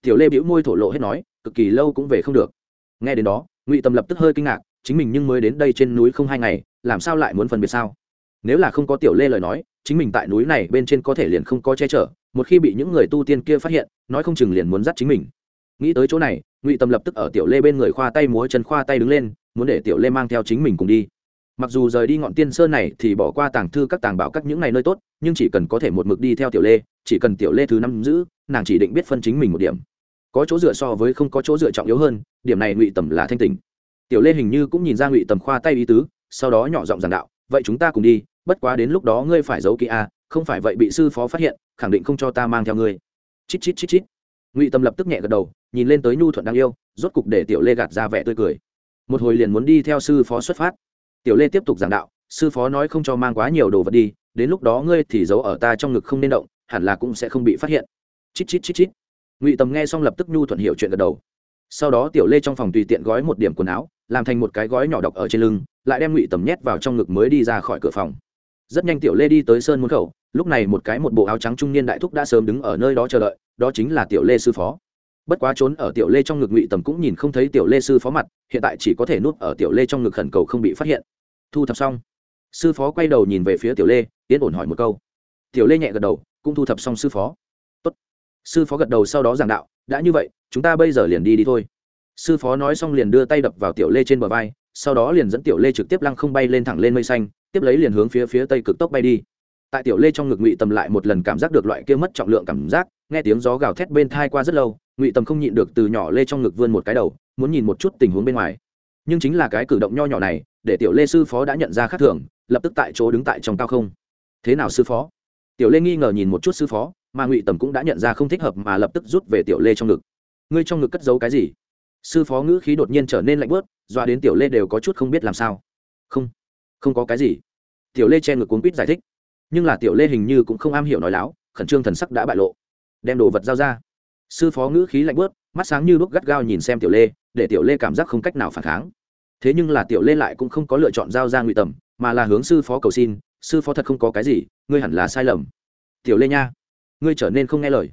Tiểu lê biểu môi thổ lộ hết nói, cực kỳ lâu cũng về không được. Nghe đến đó, ngụy tầm lập tức hơi kinh ngạc chính mình nhưng mới đến đây trên núi không hai ngày, làm sao lại muốn phân biệt sao? Nếu là không có tiểu lê lời nói, chính mình tại núi này bên trên có thể liền không có che chở, một khi bị những người tu tiên kia phát hiện, nói không chừng liền muốn dắt chính mình. Nghĩ tới chỗ này, ngụy tâm lập tức ở tiểu lê bên người khoa tay múa chân khoa tay đứng lên, muốn để tiểu lê mang theo chính mình cùng đi. Mặc dù rời đi ngọn tiên sơn này thì bỏ qua tàng thư các tàng bảo các những ngày nơi tốt, nhưng chỉ cần có thể một mực đi theo tiểu lê, chỉ cần tiểu lê thứ năm giữ, nàng chỉ định biết phân chính mình một điểm. Có chỗ dựa so với không có chỗ dựa trọng yếu hơn, điểm này ngụy tầm là thanh tình tiểu lê hình như cũng nhìn ra ngụy tầm khoa tay ý tứ, sau đó nhỏ giọng giảng đạo, vậy chúng ta cùng đi, bất quá đến lúc đó ngươi phải giấu kỹ a, không phải vậy bị sư phó phát hiện, khẳng định không cho ta mang theo ngươi. Chít chít chít chít. Ngụy tâm lập tức nhẹ gật đầu, nhìn lên tới nhu thuận đang yêu, rốt cục để tiểu lê gạt ra vẻ tươi cười. Một hồi liền muốn đi theo sư phó xuất phát. Tiểu lê tiếp tục giảng đạo, sư phó nói không cho mang quá nhiều đồ vật đi, đến lúc đó ngươi thì giấu ở ta trong ngực không nên động, hẳn là cũng sẽ không bị phát hiện. Chít chít chít chít. Ngụy tâm nghe xong lập tức nhu thuận hiểu chuyện gật đầu sau đó tiểu lê trong phòng tùy tiện gói một điểm quần áo, làm thành một cái gói nhỏ độc ở trên lưng, lại đem ngụy tầm nhét vào trong ngực mới đi ra khỏi cửa phòng. Rất nhanh tiểu lê đi tới sơn môn khẩu, lúc này một cái một bộ áo trắng trung niên đại thúc đã sớm đứng ở nơi đó chờ đợi, đó chính là tiểu lê sư phó. Bất quá trốn ở tiểu lê trong ngực ngụy tầm cũng nhìn không thấy tiểu lê sư phó mặt, hiện tại chỉ có thể núp ở tiểu lê trong ngực khẩn cầu không bị phát hiện. Thu thập xong, sư phó quay đầu nhìn về phía tiểu lê tiến ổn hỏi một câu. Tiểu lê nhẹ gật đầu, cũng thu thập xong sư phó. Tốt. sư phó gật đầu sau đó giảng đạo đã như vậy, chúng ta bây giờ liền đi đi thôi. Sư phó nói xong liền đưa tay đập vào tiểu lê trên bờ vai, sau đó liền dẫn tiểu lê trực tiếp lăng không bay lên thẳng lên mây xanh, tiếp lấy liền hướng phía phía tây cực tốc bay đi. Tại tiểu lê trong ngực ngụy tầm lại một lần cảm giác được loại kia mất trọng lượng cảm giác, nghe tiếng gió gào thét bên thai qua rất lâu, ngụy tầm không nhịn được từ nhỏ lê trong ngực vươn một cái đầu, muốn nhìn một chút tình huống bên ngoài. Nhưng chính là cái cử động nho nhỏ này, để tiểu lê sư phó đã nhận ra khác thường, lập tức tại chỗ đứng tại trong cao không. Thế nào sư phó? Tiểu lê nghi ngờ nhìn một chút sư phó mà ngụy tầm cũng đã nhận ra không thích hợp mà lập tức rút về tiểu lê trong ngực. Ngươi trong ngực cất giấu cái gì? Sư phó ngữ khí đột nhiên trở nên lạnh bớt doa đến tiểu lê đều có chút không biết làm sao. Không không có cái gì. Tiểu lê che ngực cuốn quýt giải thích. Nhưng là tiểu lê hình như cũng không am hiểu nói láo, khẩn trương thần sắc đã bại lộ. Đem đồ vật giao ra. Sư phó ngữ khí lạnh bớt mắt sáng như đuốc gắt gao nhìn xem tiểu lê, để tiểu lê cảm giác không cách nào phản kháng. Thế nhưng là tiểu lê lại cũng không có lựa chọn giao ra ngụy tầm, mà là hướng sư phó cầu xin, sư phó thật không có cái gì, ngươi hẳn là sai lầm. Tiểu lê nha ngươi trở nên không nghe lời.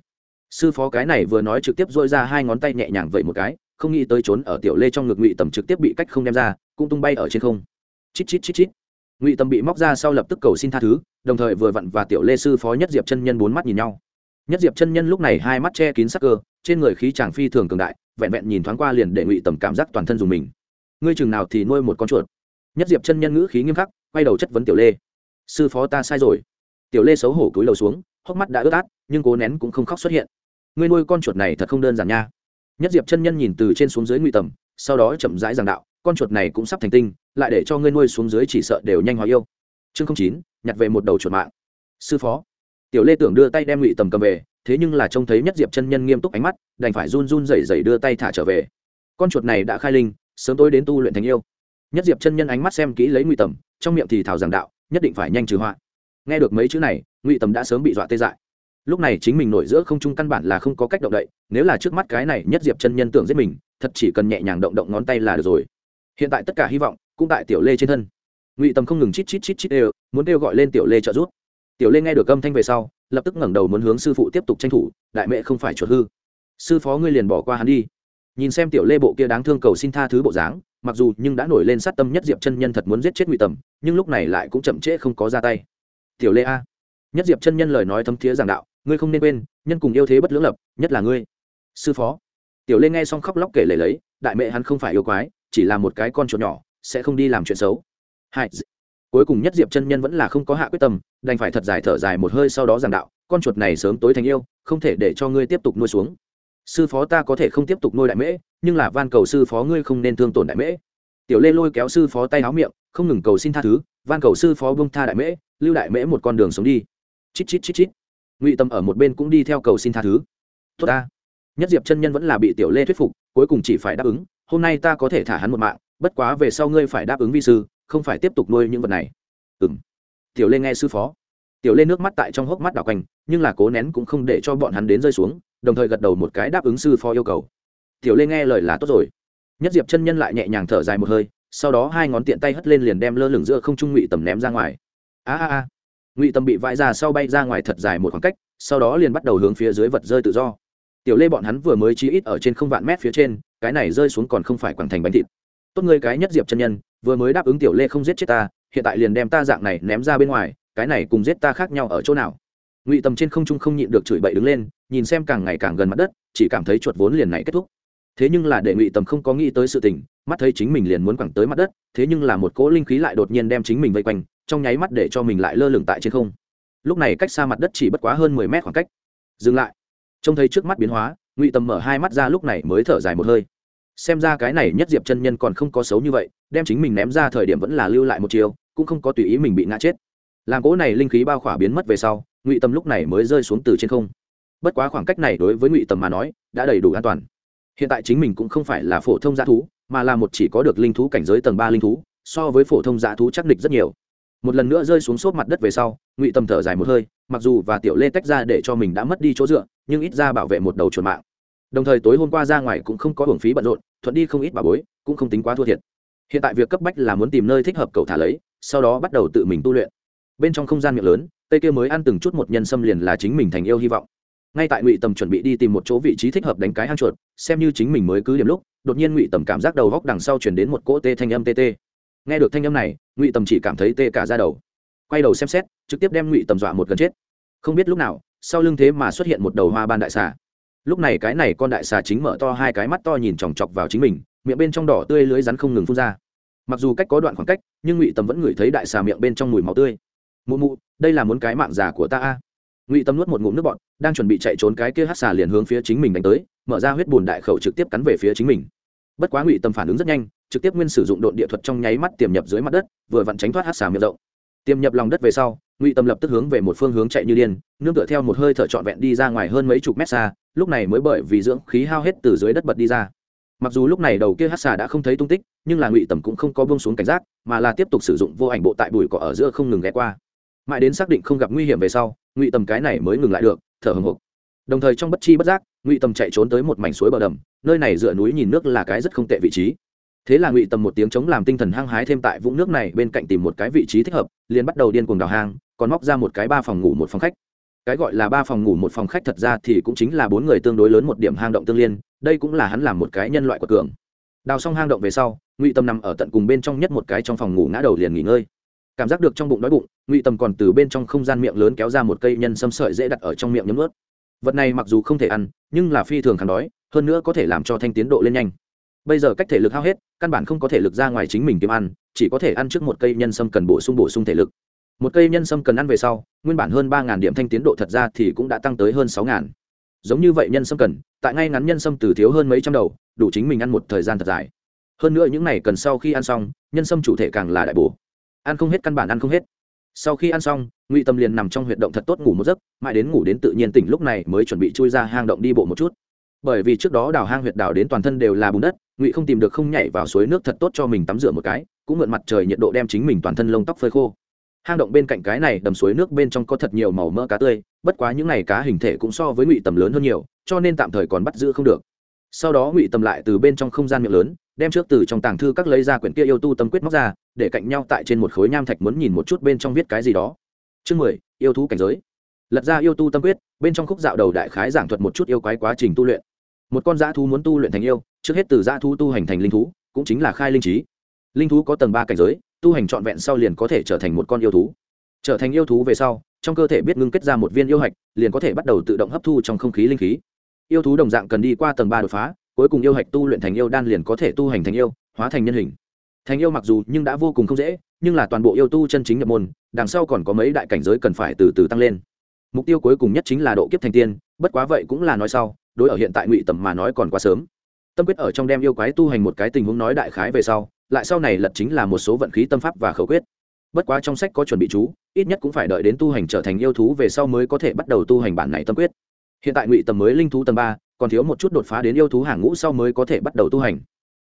Sư phó cái này vừa nói trực tiếp dội ra hai ngón tay nhẹ nhàng vậy một cái, không nghĩ tới trốn ở tiểu lê trong ngực ngụy tầm trực tiếp bị cách không đem ra, cũng tung bay ở trên không. Chít chít chít chít. Ngụy tầm bị móc ra sau lập tức cầu xin tha thứ, đồng thời vừa vặn và tiểu lê sư phó nhất diệp chân nhân bốn mắt nhìn nhau. Nhất diệp chân nhân lúc này hai mắt che kín sắc cơ, trên người khí chàng phi thường cường đại, vẹn vẹn nhìn thoáng qua liền để ngụy tầm cảm giác toàn thân dùng mình. Ngươi chừng nào thì nuôi một con chuột. Nhất diệp chân nhân ngữ khí nghiêm khắc, quay đầu chất vấn tiểu lê. Sư phó ta sai rồi. Tiểu lê xấu hổ cúi đầu xuống hốc mắt đã ướt át, nhưng cố nén cũng không khóc xuất hiện. Ngươi nuôi con chuột này thật không đơn giản nha. Nhất diệp chân nhân nhìn từ trên xuống dưới ngụy tầm, sau đó chậm rãi giảng đạo, con chuột này cũng sắp thành tinh, lại để cho ngươi nuôi xuống dưới chỉ sợ đều nhanh hóa yêu. Chương không chín, nhặt về một đầu chuột mạng. Sư phó. Tiểu lê tưởng đưa tay đem ngụy tầm cầm về, thế nhưng là trông thấy nhất diệp chân nhân nghiêm túc ánh mắt, đành phải run run rẩy rẩy đưa tay thả trở về. Con chuột này đã khai linh, sớm tối đến tu luyện thành yêu. Nhất diệp chân nhân ánh mắt xem kỹ lấy ngụy tầm, trong miệng thì thảo giảng đạo, nhất định phải nhanh trừ họa nghe được mấy chữ này, ngụy tầm đã sớm bị dọa tê dại. Lúc này chính mình nổi giữa không trung căn bản là không có cách động đậy, nếu là trước mắt cái này nhất diệp chân nhân tưởng giết mình, thật chỉ cần nhẹ nhàng động động ngón tay là được rồi. Hiện tại tất cả hy vọng cũng tại tiểu lê trên thân. Ngụy tầm không ngừng chít chít chít chít đều, muốn kêu gọi lên tiểu lê trợ giúp. Tiểu lê nghe được âm thanh về sau, lập tức ngẩng đầu muốn hướng sư phụ tiếp tục tranh thủ, đại mẹ không phải chuột hư. Sư phó ngươi liền bỏ qua hắn đi. Nhìn xem tiểu lê bộ kia đáng thương cầu xin tha thứ bộ dáng, mặc dù nhưng đã nổi lên sát tâm nhất diệp chân nhân thật muốn giết chết ngụy tầm, nhưng lúc này lại cũng chậm trễ không có ra tay tiểu lê a. Nhất diệp chân nhân lời nói thấm thiế giảng đạo, ngươi không nên quên, nhân cùng yêu thế bất lưỡng lập, nhất là ngươi. Sư phó. Tiểu lê nghe xong khóc lóc kể lể lấy, đại mẹ hắn không phải yêu quái, chỉ là một cái con chuột nhỏ, sẽ không đi làm chuyện xấu. Hai cuối cùng nhất diệp chân nhân vẫn là không có hạ quyết tâm, đành phải thật dài thở dài một hơi sau đó giảng đạo, con chuột này sớm tối thành yêu, không thể để cho ngươi tiếp tục nuôi xuống. Sư phó ta có thể không tiếp tục nuôi đại mễ, nhưng là van cầu sư phó ngươi không nên thương tổn đại mễ. Tiểu lê lôi kéo sư phó tay áo miệng, không ngừng cầu xin tha thứ, van cầu sư phó bông tha đại mễ lưu đại mễ một con đường sống đi. Chít chít chít chít. Ngụy tâm ở một bên cũng đi theo cầu xin tha thứ. Tốt ta. Nhất diệp chân nhân vẫn là bị tiểu lê thuyết phục, cuối cùng chỉ phải đáp ứng, hôm nay ta có thể thả hắn một mạng, bất quá về sau ngươi phải đáp ứng vi sư, không phải tiếp tục nuôi những vật này. Ừ m tiểu lê nghe sư phó. Tiểu lê nước mắt tại trong hốc mắt đảo quanh, nhưng là cố nén cũng không để cho bọn hắn đến rơi xuống, đồng thời gật đầu một cái đáp ứng sư phó yêu cầu. Tiểu lê nghe lời là tốt rồi. Nhất diệp chân nhân lại nhẹ nhàng thở dài một hơi, sau đó hai ngón tiện tay hất lên liền đem lơ lửng giữa không trung ngụy tầm ném ra ngoài a a a. Ngụy Tâm bị vãi ra sau bay ra ngoài thật dài một khoảng cách, sau đó liền bắt đầu hướng phía dưới vật rơi tự do. Tiểu lê bọn hắn vừa mới chí ít ở trên không vạn mét phía trên, cái này rơi xuống còn không phải quảng thành bánh thịt. Tốt ngươi cái nhất diệp chân nhân, vừa mới đáp ứng tiểu lê không giết chết ta, hiện tại liền đem ta dạng này ném ra bên ngoài, cái này cùng giết ta khác nhau ở chỗ nào? Ngụy tầm trên không trung không nhịn được chửi bậy đứng lên, nhìn xem càng ngày càng gần mặt đất, chỉ cảm thấy chuột vốn liền này kết thúc. Thế nhưng là để ngụy tầm không có nghĩ tới sự tình, mắt thấy chính mình liền muốn quẳng tới mặt đất, thế nhưng là một cỗ linh khí lại đột nhiên đem chính mình vây quanh trong nháy mắt để cho mình lại lơ lửng tại trên không. Lúc này cách xa mặt đất chỉ bất quá hơn mười mét khoảng cách. Dừng lại. Trông thấy trước mắt biến hóa, ngụy tầm mở hai mắt ra lúc này mới thở dài một hơi. Xem ra cái này nhất diệp chân nhân còn không có xấu như vậy, đem chính mình ném ra thời điểm vẫn là lưu lại một chiều cũng không có tùy ý mình bị ngã chết. Làm cỗ này linh khí bao khỏa biến mất về sau, ngụy tầm lúc này mới rơi xuống từ trên không. Bất quá khoảng cách này đối với ngụy tầm mà nói, đã đầy đủ an toàn. Hiện tại chính mình cũng không phải là phổ thông g thú, mà là một chỉ có được linh thú cảnh giới tầng ba linh thú, so với phổ thông g thú chắc địch rất nhiều một lần nữa rơi xuống xốp mặt đất về sau, ngụy tầm thở dài một hơi, mặc dù và tiểu lê tách ra để cho mình đã mất đi chỗ dựa, nhưng ít ra bảo vệ một đầu chuột mạng. Đồng thời tối hôm qua ra ngoài cũng không có hưởng phí bận rộn, thuận đi không ít bà bối, cũng không tính quá thua thiệt. Hiện tại việc cấp bách là muốn tìm nơi thích hợp cầu thả lấy, sau đó bắt đầu tự mình tu luyện. Bên trong không gian miệng lớn tây kia mới ăn từng chút một nhân xâm liền là chính mình thành yêu hy vọng. Ngay tại ngụy tầm chuẩn bị đi tìm một chỗ vị trí thích hợp đánh cái hang chuột, xem như chính mình mới cứ điểm lúc, đột nhiên ngụy tầm cảm giác đầu góc đằng sau chuyển đến một cỗ tê thanh âm tê tê nghe được thanh âm này, ngụy tầm chỉ cảm thấy tê cả ra đầu. Quay đầu xem xét, trực tiếp đem ngụy tầm dọa một gần chết. Không biết lúc nào, sau lưng thế mà xuất hiện một đầu hoa ban đại xà. Lúc này cái này con đại xà chính mở to hai cái mắt to nhìn chòng chọc vào chính mình, miệng bên trong đỏ tươi lưới rắn không ngừng phun ra. Mặc dù cách có đoạn khoảng cách, nhưng ngụy tầm vẫn ngửi thấy đại xà miệng bên trong mùi máu tươi. Mụ mụ, đây là muốn cái mạng già của ta a? Ngụy tâm nuốt một ngụm nước bọn đang chuẩn bị chạy trốn cái kia hát xà liền hướng phía chính mình đánh tới, mở ra huyết bùn đại khẩu trực tiếp cắn về phía chính mình bất quá ngụy tâm phản ứng rất nhanh, trực tiếp nguyên sử dụng độn địa thuật trong nháy mắt tiềm nhập dưới mặt đất, vừa vặn tránh thoát hát xà miệng rộng. Tiềm nhập lòng đất về sau, ngụy tâm lập tức hướng về một phương hướng chạy như điên, nương tựa theo một hơi thở trọn vẹn đi ra ngoài hơn mấy chục mét xa, lúc này mới bởi vì dưỡng khí hao hết từ dưới đất bật đi ra. Mặc dù lúc này đầu kia hát xà đã không thấy tung tích, nhưng là ngụy tầm cũng không có bông xuống cảnh giác, mà là tiếp tục sử dụng vô ảnh bộ tại bụi cỏ ở giữa không ngừng ghé qua. Mãi đến xác định không gặp nguy hiểm về sau, ngụy tầm cái này mới ngừng lại được, thở hồng hộc. Đồng thời trong bất chi bất giác ngụy tầm chạy trốn tới một mảnh suối bờ đầm, nơi này dựa núi nhìn nước là cái rất không tệ vị trí. Thế là ngụy tầm một tiếng chống làm tinh thần hăng hái thêm tại vũng nước này bên cạnh tìm một cái vị trí thích hợp, liền bắt đầu điên cuồng đào hang, còn móc ra một cái ba phòng ngủ một phòng khách. Cái gọi là ba phòng ngủ một phòng khách thật ra thì cũng chính là bốn người tương đối lớn một điểm hang động tương liên, đây cũng là hắn làm một cái nhân loại của cường. Đào xong hang động về sau, ngụy tâm nằm ở tận cùng bên trong nhất một cái trong phòng ngủ ngã đầu liền nghỉ ngơi. Cảm giác được trong bụng đói bụng, ngụy tâm còn từ bên trong không gian miệng lớn kéo ra một cây nhân sâm sợi dễ đặt ở trong miệng nhấm ướt vật này mặc dù không thể ăn, nhưng là phi thường kháng đói, hơn nữa có thể làm cho thanh tiến độ lên nhanh. Bây giờ cách thể lực hao hết, căn bản không có thể lực ra ngoài chính mình kiếm ăn, chỉ có thể ăn trước một cây nhân sâm cần bổ sung bổ sung thể lực. Một cây nhân sâm cần ăn về sau, nguyên bản hơn ba điểm thanh tiến độ thật ra thì cũng đã tăng tới hơn sáu giống như vậy nhân sâm cần, tại ngay ngắn nhân sâm từ thiếu hơn mấy trăm đầu, đủ chính mình ăn một thời gian thật dài. Hơn nữa những này cần sau khi ăn xong, nhân sâm chủ thể càng là đại bổ. Ăn không hết căn bản ăn không hết sau khi ăn xong, ngụy tâm liền nằm trong huyệt động thật tốt ngủ một giấc, mãi đến ngủ đến tự nhiên tỉnh lúc này mới chuẩn bị chui ra hang động đi bộ một chút. Bởi vì trước đó đào hang huyệt đào đến toàn thân đều là bùn đất, ngụy không tìm được không nhảy vào suối nước thật tốt cho mình tắm rửa một cái, cũng mượn mặt trời nhiệt độ đem chính mình toàn thân lông tóc phơi khô. Hang động bên cạnh cái này đầm suối nước bên trong có thật nhiều màu mỡ cá tươi, bất quá những n à y cá hình thể cũng so với ngụy tầm lớn hơn nhiều, cho nên tạm thời còn bắt giữ không được sau đó ngụy tầm lại từ bên trong không gian miệng lớn, đem trước từ trong tàng thư các lấy ra quyển kia yêu tu tâm quyết móc ra, để cạnh nhau tại trên một khối nham thạch muốn nhìn một chút bên trong viết cái gì đó. Chương mười, yêu thú cảnh giới. Lật ra yêu tu tâm quyết, bên trong khúc dạo đầu đại khái giảng thuật một chút yêu quái quá trình tu luyện. Một con dã thú muốn tu luyện thành yêu, trước hết từ dã thú tu hành thành linh thú, cũng chính là khai linh trí. Linh thú có tầng ba cảnh giới, tu hành trọn vẹn sau liền có thể trở thành một con yêu thú. Trở thành yêu thú về sau, trong cơ thể biết ngưng kết ra một viên yêu hạch, liền có thể bắt đầu tự động hấp thu trong không khí linh khí yêu thú đồng dạng cần đi qua tầng ba đột phá, cuối cùng yêu hạch tu luyện thành yêu đan liền có thể tu hành thành yêu, hóa thành nhân hình. Thành yêu mặc dù nhưng đã vô cùng không dễ, nhưng là toàn bộ yêu tu chân chính nhập môn, đằng sau còn có mấy đại cảnh giới cần phải từ từ tăng lên. Mục tiêu cuối cùng nhất chính là độ kiếp thành tiên, bất quá vậy cũng là nói sau, đối ở hiện tại ngụy tầm mà nói còn quá sớm. Tâm quyết ở trong đem yêu quái tu hành một cái tình huống nói đại khái về sau, lại sau này lật chính là một số vận khí tâm pháp và khẩu quyết. Bất quá trong sách có chuẩn bị chú, ít nhất cũng phải đợi đến tu hành trở thành yêu thú về sau mới có thể bắt đầu tu hành bản này tâm quyết hiện tại ngụy tầm mới linh thú tầm ba, còn thiếu một chút đột phá đến yêu thú hàng ngũ sau mới có thể bắt đầu tu hành.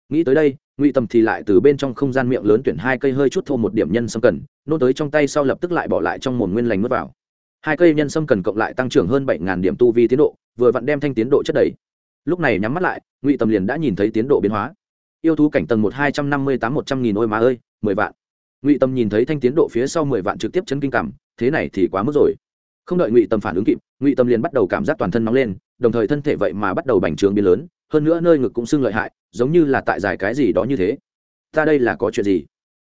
Nghĩ tới đây, ngụy tầm thì lại từ bên trong không gian miệng lớn tuyển hai cây hơi chút thô một điểm nhân sâm cần nô tới trong tay sau lập tức lại bỏ lại trong mồm nguyên lành mất vào. Hai cây nhân sâm cần cộng lại tăng trưởng hơn bảy điểm tu vi tiến độ, vừa vặn đem thanh tiến độ chất đầy. Lúc này nhắm mắt lại, ngụy tầm liền đã nhìn thấy tiến độ biến hóa. Yêu thú cảnh tầng một hai trăm năm mươi tám một trăm nghìn ôi má ơi, mười vạn. Ngụy tầm nhìn thấy thanh tiến độ phía sau mười vạn trực tiếp chấn kinh cảm, thế này thì quá mức rồi không đợi ngụy tâm phản ứng kịp ngụy tâm liền bắt đầu cảm giác toàn thân nóng lên đồng thời thân thể vậy mà bắt đầu bành trướng biến lớn hơn nữa nơi ngực cũng sưng lợi hại giống như là tại dài cái gì đó như thế. Ta đây là có chuyện gì?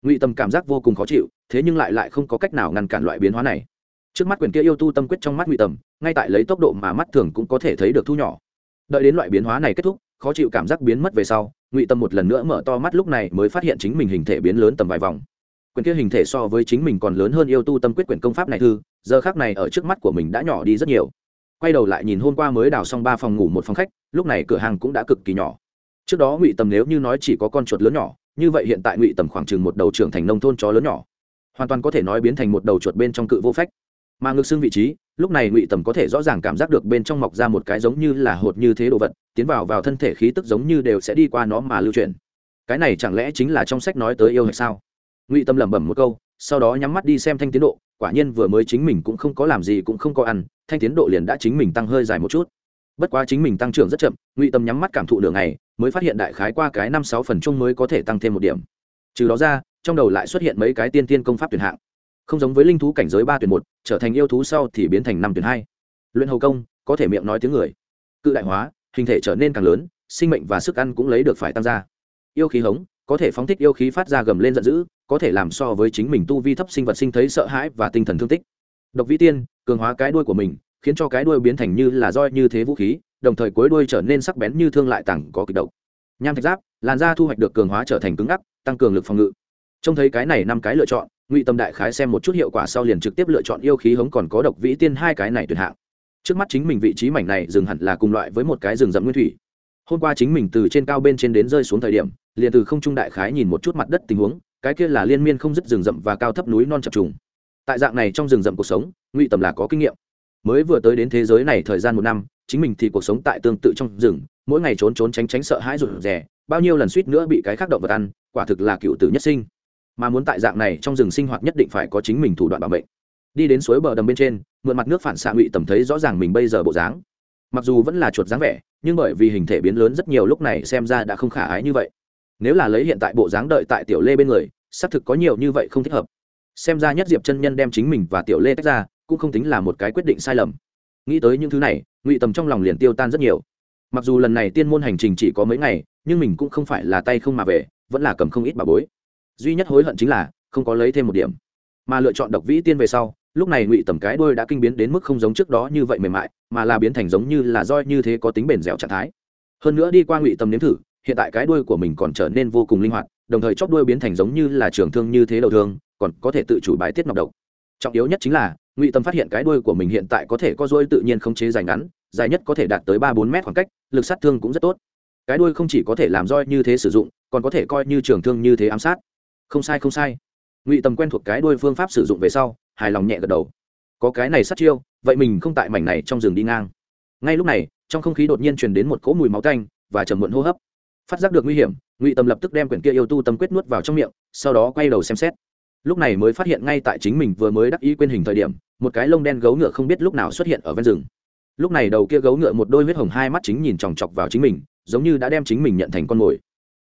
Ngụy tâm cảm giác vô cùng khó chịu thế nhưng lại lại không có cách nào ngăn cản loại biến hóa này. Trước mắt quyển kia yêu tu tâm quyết trong mắt ngụy tâm, ngay tại lấy tốc độ mà mắt thường cũng có thể thấy được thu nhỏ. Đợi đến loại biến hóa này kết thúc khó chịu cảm giác biến mất về sau ngụy tâm một lần nữa mở to mắt lúc này mới phát hiện chính mình hình thể biến lớn tầm vài vòng quyển kia hình thể so với chính mình còn lớn hơn yêu tu tâm quyết quyển công pháp này thư, giờ khác này ở trước mắt của mình đã nhỏ đi rất nhiều. Quay đầu lại nhìn hôm qua mới đào xong ba phòng ngủ một phòng khách, lúc này cửa hàng cũng đã cực kỳ nhỏ. Trước đó ngụy tầm nếu như nói chỉ có con chuột lớn nhỏ, như vậy hiện tại ngụy tầm khoảng chừng một đầu trưởng thành nông thôn chó lớn nhỏ. Hoàn toàn có thể nói biến thành một đầu chuột bên trong cự vô phách. Mà ngược xương vị trí, lúc này ngụy tầm có thể rõ ràng cảm giác được bên trong mọc ra một cái giống như là hột như thế đồ vật, tiến vào vào thân thể khí tức giống như đều sẽ đi qua nó mà lưu truyền. Cái này chẳng lẽ chính là trong sách nói tới yêu hay sao? Ngụy tâm lẩm bẩm một câu, sau đó nhắm mắt đi xem thanh tiến độ, quả nhiên vừa mới chính mình cũng không có làm gì cũng không có ăn, thanh tiến độ liền đã chính mình tăng hơi dài một chút. Bất quá chính mình tăng trưởng rất chậm, ngụy tâm nhắm mắt cảm thụ đường này mới phát hiện đại khái qua cái năm sáu phần chung mới có thể tăng thêm một điểm. Trừ đó ra, trong đầu lại xuất hiện mấy cái tiên tiên công pháp tuyển hạng. Không giống với linh thú cảnh giới ba tuyển một, trở thành yêu thú sau thì biến thành năm tuyển hai. Luyện hầu công, có thể miệng nói tiếng người. Cự đại hóa, hình thể trở nên càng lớn, sinh mệnh và sức ăn cũng lấy được phải tăng ra. Yêu khí hống có thể phóng thích yêu khí phát ra gầm lên giận dữ, có thể làm so với chính mình tu vi thấp sinh vật sinh thấy sợ hãi và tinh thần thương tích. Độc vĩ tiên, cường hóa cái đuôi của mình, khiến cho cái đuôi biến thành như là roi như thế vũ khí, đồng thời cuối đuôi trở nên sắc bén như thương lại tặng có kịch độc. Nham thạch giáp, làn da thu hoạch được cường hóa trở thành cứng ngắc, tăng cường lực phòng ngự. Trông thấy cái này năm cái lựa chọn, ngụy tâm đại khái xem một chút hiệu quả sau liền trực tiếp lựa chọn yêu khí hống còn có độc vĩ tiên hai cái này tuyệt hạng. Trước mắt chính mình vị trí mảnh này rừng hẳn là cùng loại với một cái rừng rậm nguyên thủy hôm qua chính mình từ trên cao bên trên đến rơi xuống thời điểm, liền từ không trung đại khái nhìn một chút mặt đất tình huống, cái kia là liên miên không dứt rừng rậm và cao thấp núi non chập trùng. Tại dạng này trong rừng rậm cuộc sống, ngụy tầm là có kinh nghiệm. Mới vừa tới đến thế giới này thời gian một năm, chính mình thì cuộc sống tại tương tự trong rừng, mỗi ngày trốn trốn tránh tránh sợ hãi rụt rè, bao nhiêu lần suýt nữa bị cái khác động vật ăn, quả thực là cựu tử nhất sinh. Mà muốn tại dạng này trong rừng sinh hoạt nhất định phải có chính mình thủ đoạn bảo mệnh. Đi đến suối bờ đầm bên trên, mượn mặt nước phản xạ ngụy tầm thấy rõ ràng mình bây giờ bộ dáng mặc dù vẫn là chuột dáng vẻ, nhưng bởi vì hình thể biến lớn rất nhiều lúc này xem ra đã không khả ái như vậy. Nếu là lấy hiện tại bộ dáng đợi tại tiểu lê bên người, xác thực có nhiều như vậy không thích hợp. Xem ra nhất diệp chân nhân đem chính mình và tiểu lê tách ra, cũng không tính là một cái quyết định sai lầm. Nghĩ tới những thứ này, ngụy tầm trong lòng liền tiêu tan rất nhiều. Mặc dù lần này tiên môn hành trình chỉ có mấy ngày, nhưng mình cũng không phải là tay không mà về, vẫn là cầm không ít bà bối. Duy nhất hối hận chính là không có lấy thêm một điểm. Mà lựa chọn độc vĩ tiên về sau lúc này ngụy tầm cái đôi đã kinh biến đến mức không giống trước đó như vậy mềm mại, mà là biến thành giống như là roi như thế có tính bền dẻo trạng thái. Hơn nữa đi qua ngụy tầm nếm thử, hiện tại cái đuôi của mình còn trở nên vô cùng linh hoạt, đồng thời chóp đuôi biến thành giống như là trường thương như thế đầu thương, còn có thể tự chủ bài tiết nọc độc. Trọng yếu nhất chính là, ngụy tâm phát hiện cái đuôi của mình hiện tại có thể có dôi tự nhiên không chế dài ngắn, dài nhất có thể đạt tới ba bốn mét khoảng cách, lực sát thương cũng rất tốt. Cái đuôi không chỉ có thể làm roi như thế sử dụng, còn có thể coi như trường thương như thế ám sát. Không sai không sai ngụy tầm quen thuộc cái đuôi phương pháp sử dụng về sau, hài lòng nhẹ gật đầu. Có cái này sát chiêu, vậy mình không tại mảnh này trong rừng đi ngang. Ngay lúc này, trong không khí đột nhiên truyền đến một cỗ mùi máu canh và trầm muộn hô hấp. Phát giác được nguy hiểm, ngụy tầm lập tức đem quyển kia yêu tu tâm quyết nuốt vào trong miệng, sau đó quay đầu xem xét. Lúc này mới phát hiện ngay tại chính mình vừa mới đắc ý quên hình thời điểm, một cái lông đen gấu ngựa không biết lúc nào xuất hiện ở ven rừng. Lúc này đầu kia gấu ngựa một đôi huyết hồng hai mắt chính nhìn chòng chọc vào chính mình, giống như đã đem chính mình nhận thành con mồi.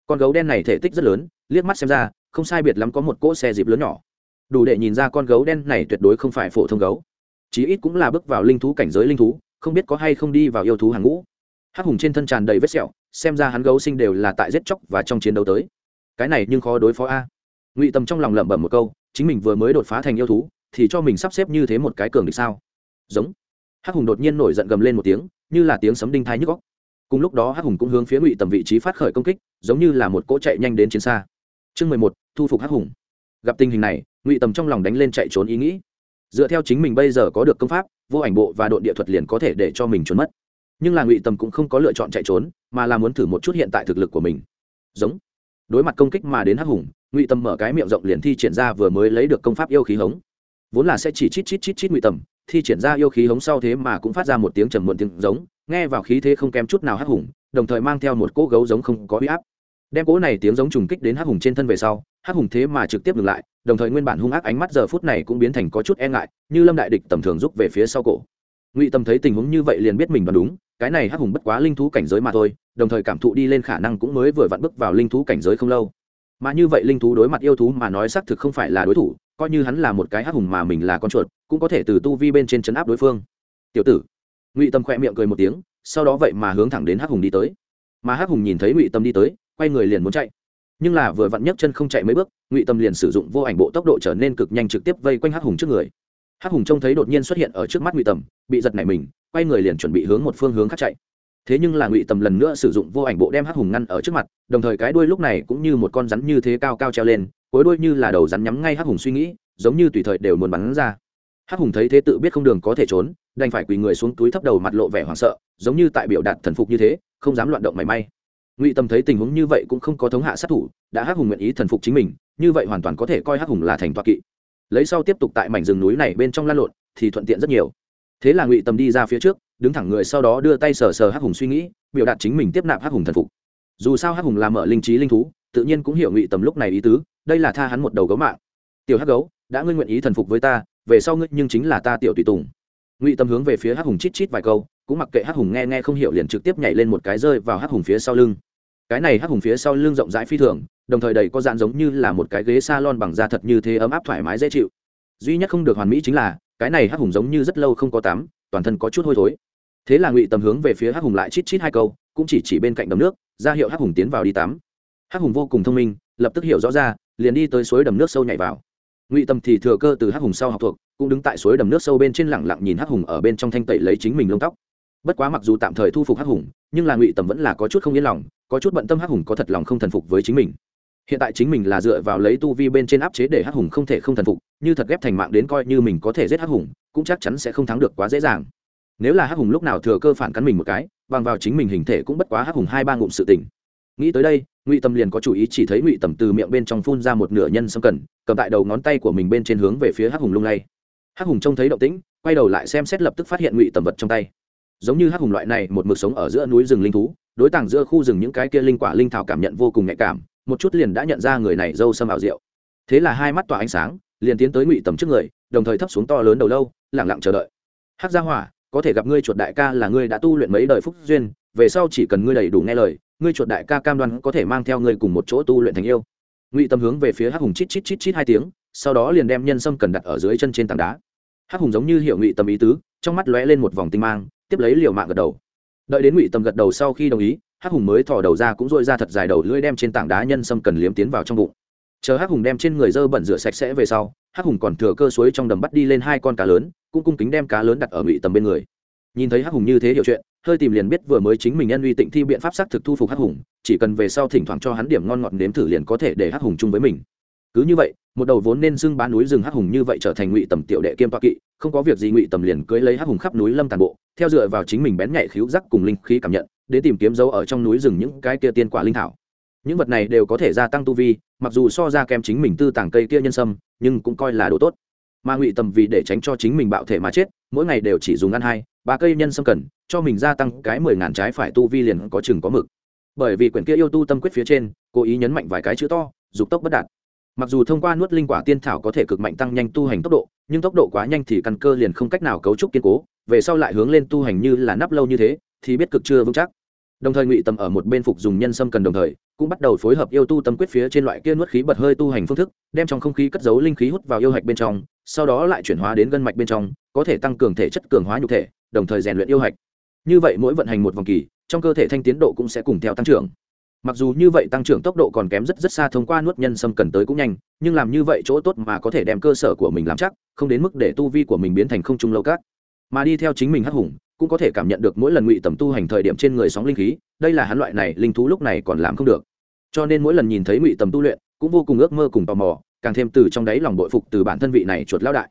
Con gấu đen này thể tích rất lớn, liếc mắt xem ra không sai biệt lắm có một cỗ xe dịp lớn nhỏ. Đủ để nhìn ra con gấu đen này tuyệt đối không phải phổ thông gấu. Chí ít cũng là bước vào linh thú cảnh giới linh thú, không biết có hay không đi vào yêu thú hàng ngũ. Hắc hùng trên thân tràn đầy vết sẹo, xem ra hắn gấu sinh đều là tại giết chóc và trong chiến đấu tới. Cái này nhưng khó đối phó a. Ngụy tâm trong lòng lẩm bẩm một câu, chính mình vừa mới đột phá thành yêu thú, thì cho mình sắp xếp như thế một cái cường địch sao? Giống. Hắc hùng đột nhiên nổi giận gầm lên một tiếng, như là tiếng sấm đinh thái nhức góc cùng lúc đó hắc hùng cũng hướng phía ngụy tầm vị trí phát khởi công kích, giống như là một cỗ chạy nhanh đến chiến xa chương mười một, thu phục hắc hùng. Gặp tình hình này, ngụy tầm trong lòng đánh lên chạy trốn ý nghĩ. Dựa theo chính mình bây giờ có được công pháp, vô ảnh bộ và đội địa thuật liền có thể để cho mình trốn mất. Nhưng là ngụy tầm cũng không có lựa chọn chạy trốn, mà là muốn thử một chút hiện tại thực lực của mình. Giống. Đối mặt công kích mà đến hắc hùng, ngụy tầm mở cái miệng rộng liền thi triển ra vừa mới lấy được công pháp yêu khí hống. Vốn là sẽ chỉ chít chít chít chít ngụy tầm, thi triển ra yêu khí hống sau thế mà cũng phát ra một tiếng trầm muộn tiếng giống, nghe vào khí thế không kém chút nào hắc hùng, đồng thời mang theo một cỗ gấu giống không có huy áp đem cỗ này tiếng giống trùng kích đến hắc hùng trên thân về sau, hắc hùng thế mà trực tiếp ngừng lại, đồng thời nguyên bản hung ác ánh mắt giờ phút này cũng biến thành có chút e ngại, như lâm đại địch tầm thường rút về phía sau cổ. Ngụy tâm thấy tình huống như vậy liền biết mình đoán đúng, cái này hắc hùng bất quá linh thú cảnh giới mà thôi, đồng thời cảm thụ đi lên khả năng cũng mới vừa vặn bước vào linh thú cảnh giới không lâu. Mà như vậy linh thú đối mặt yêu thú mà nói xác thực không phải là đối thủ, coi như hắn là một cái hắc hùng mà mình là con chuột, cũng có thể từ tu vi bên trên chấn áp đối phương. Tiểu tử. Ngụy tâm khỏe miệng cười một tiếng, sau đó vậy mà hướng thẳng đến hắc hùng đi tới. Mà hắc hùng nhìn thấy ngụy tâm đi tới quay người liền muốn chạy. Nhưng là vừa vặn nhấc chân không chạy mấy bước, ngụy tâm liền sử dụng vô ảnh bộ tốc độ trở nên cực nhanh trực tiếp vây quanh hắc hùng trước người. Hắc hùng trông thấy đột nhiên xuất hiện ở trước mắt ngụy tầm bị giật nảy mình, quay người liền chuẩn bị hướng một phương hướng khác chạy. Thế nhưng là ngụy tầm lần nữa sử dụng vô ảnh bộ đem hắc hùng ngăn ở trước mặt, đồng thời cái đuôi lúc này cũng như một con rắn như thế cao cao treo lên, cuối đuôi như là đầu rắn nhắm ngay hắc hùng suy nghĩ, giống như tùy thời đều muốn bắn ra. Hắc hùng thấy thế tự biết không đường có thể trốn, đành phải quỳ người xuống túi thấp đầu mặt lộ vẻ hoảng sợ, giống như tại biểu đạt thần phục như thế, không dám loạn động mảy may ngụy tâm thấy tình huống như vậy cũng không có thống hạ sát thủ, đã hắc hùng nguyện ý thần phục chính mình, như vậy hoàn toàn có thể coi hắc hùng là thành toa kỵ. Lấy sau tiếp tục tại mảnh rừng núi này bên trong lan lộn, thì thuận tiện rất nhiều. Thế là ngụy tâm đi ra phía trước, đứng thẳng người sau đó đưa tay sờ sờ hắc hùng suy nghĩ, biểu đạt chính mình tiếp nạp hắc hùng thần phục. Dù sao hắc hùng làm mở linh trí linh thú, tự nhiên cũng hiểu ngụy tâm lúc này ý tứ, đây là tha hắn một đầu gấu mạng. Tiểu hắc gấu, đã ngươi nguyện ý thần phục với ta, về sau ngươi nhưng chính là ta tiểu tùy tùng. Ngụy tâm hướng về phía hắc hùng chít chít vài câu cũng mặc kệ hắc hùng nghe nghe không hiểu liền trực tiếp nhảy lên một cái rơi vào hắc hùng phía sau lưng. Cái này hắc hùng phía sau lưng rộng rãi phi thường, đồng thời đầy có dạn giống như là một cái ghế s a lon bằng da thật như thế ấm áp thoải mái dễ chịu. Duy nhất không được hoàn mỹ chính là, cái này hắc hùng giống như rất lâu không có tắm, toàn thân có chút hôi thối. Thế là ngụy tầm hướng về phía hắc hùng lại chít chít hai câu, cũng chỉ chỉ bên cạnh đầm nước, ra hiệu hắc hùng tiến vào đi tắm. Hắc hùng vô cùng thông minh, lập tức hiểu rõ ra, liền đi tới suối đầm nước sâu nhảy vào. Ngụy tầm thì thừa cơ từ hắc hùng sau học thuộc, cũng đứng tại suối đầm nước sâu bên trên lẳng lặng nhìn hắc hùng ở bên trong thanh tẩy lấy chính mình lông tóc bất quá mặc dù tạm thời thu phục hắc hùng, nhưng là ngụy tầm vẫn là có chút không yên lòng, có chút bận tâm hắc hùng có thật lòng không thần phục với chính mình. Hiện tại chính mình là dựa vào lấy tu vi bên trên áp chế để hắc hùng không thể không thần phục, như thật ghép thành mạng đến coi như mình có thể giết hắc hùng, cũng chắc chắn sẽ không thắng được quá dễ dàng. Nếu là hắc hùng lúc nào thừa cơ phản cắn mình một cái, bằng vào chính mình hình thể cũng bất quá hắc hùng hai ba ngụm sự tình. Nghĩ tới đây, ngụy tâm liền có chủ ý chỉ thấy ngụy tầm từ miệng bên trong phun ra một nửa nhân sâm cần, cầm tại đầu ngón tay của mình bên trên hướng về phía hắc hùng lung lay. Hắc hùng trông thấy động tĩnh, quay đầu lại xem xét lập tức phát hiện ngụy tầm vật trong tay giống như hắc hùng loại này, một mực sống ở giữa núi rừng linh thú, đối tàng giữa khu rừng những cái kia linh quả linh thảo cảm nhận vô cùng nhạy cảm, một chút liền đã nhận ra người này dâu sâm ảo rượu thế là hai mắt tỏa ánh sáng, liền tiến tới ngụy tầm trước người, đồng thời thấp xuống to lớn đầu lâu lẳng lặng chờ đợi. Hắc gia hỏa, có thể gặp ngươi chuột đại ca là ngươi đã tu luyện mấy đời phúc duyên, về sau chỉ cần ngươi đầy đủ nghe lời, ngươi chuột đại ca cam đoan có thể mang theo ngươi cùng một chỗ tu luyện thành yêu. Ngụy tâm hướng về phía hắc hùng chít chít chít chít hai tiếng, sau đó liền đem nhân sâm cần đặt ở dưới chân trên tảng đá. Hắc hùng giống như hiểu ngụy tâm ý tứ, trong mắt lóe lên một vòng tinh mang tiếp lấy liều mạng gật đầu. Đợi đến ngụy tầm gật đầu sau khi đồng ý, hắc hùng mới thò đầu ra cũng dội ra thật dài đầu lưỡi đem trên tảng đá nhân sâm cần liếm tiến vào trong bụng. Chờ hắc hùng đem trên người dơ bẩn rửa sạch sẽ về sau, hắc hùng còn thừa cơ suối trong đầm bắt đi lên hai con cá lớn, cũng cung kính đem cá lớn đặt ở ngụy tầm bên người. Nhìn thấy hắc hùng như thế hiểu chuyện, hơi tìm liền biết vừa mới chính mình nhân uy tịnh thi biện pháp xác thực thu phục hắc hùng, chỉ cần về sau thỉnh thoảng cho hắn điểm ngon ngọt nếm thử liền có thể để hắc hùng chung với mình cứ như vậy, một đầu vốn nên xưng bán núi rừng hắc hùng như vậy trở thành ngụy tầm tiểu đệ kiêm toa kỵ, không có việc gì ngụy tầm liền cưới lấy hắc hùng khắp núi lâm tàn bộ, theo dựa vào chính mình bén nhạy khíu rắc cùng linh khí cảm nhận để tìm kiếm dấu ở trong núi rừng những cái kia tiên quả linh thảo. Những vật này đều có thể gia tăng tu vi, mặc dù so ra kém chính mình tư tàng cây kia nhân sâm, nhưng cũng coi là đồ tốt. Mà ngụy tầm vì để tránh cho chính mình bạo thể mà chết, mỗi ngày đều chỉ dùng ăn hai, ba cây nhân sâm cần, cho mình gia tăng cái mười ngàn trái phải tu vi liền có chừng có mực. Bởi vì quyển kia yêu tu tâm quyết phía trên, cố ý nhấn mạnh vài cái chữ to, dục tốc bất đạt mặc dù thông qua nuốt linh quả tiên thảo có thể cực mạnh tăng nhanh tu hành tốc độ, nhưng tốc độ quá nhanh thì căn cơ liền không cách nào cấu trúc kiên cố, về sau lại hướng lên tu hành như là nắp lâu như thế, thì biết cực chưa vững chắc. Đồng thời ngụy tâm ở một bên phục dùng nhân sâm cần đồng thời, cũng bắt đầu phối hợp yêu tu tâm quyết phía trên loại kia nuốt khí bật hơi tu hành phương thức, đem trong không khí cất giấu linh khí hút vào yêu hạch bên trong, sau đó lại chuyển hóa đến gân mạch bên trong, có thể tăng cường thể chất, cường hóa nhục thể, đồng thời rèn luyện yêu hạch. Như vậy mỗi vận hành một vòng kỳ, trong cơ thể thanh tiến độ cũng sẽ cùng theo tăng trưởng mặc dù như vậy tăng trưởng tốc độ còn kém rất rất xa thông qua nuốt nhân sâm cần tới cũng nhanh, nhưng làm như vậy chỗ tốt mà có thể đem cơ sở của mình làm chắc, không đến mức để tu vi của mình biến thành không trung lâu cát. Mà đi theo chính mình hắc hùng, cũng có thể cảm nhận được mỗi lần ngụy tầm tu hành thời điểm trên người sóng linh khí, đây là hắn loại này linh thú lúc này còn làm không được. Cho nên mỗi lần nhìn thấy ngụy tầm tu luyện, cũng vô cùng ước mơ cùng tò mò, càng thêm từ trong đáy lòng bội phục từ bản thân vị này chuột lao đại.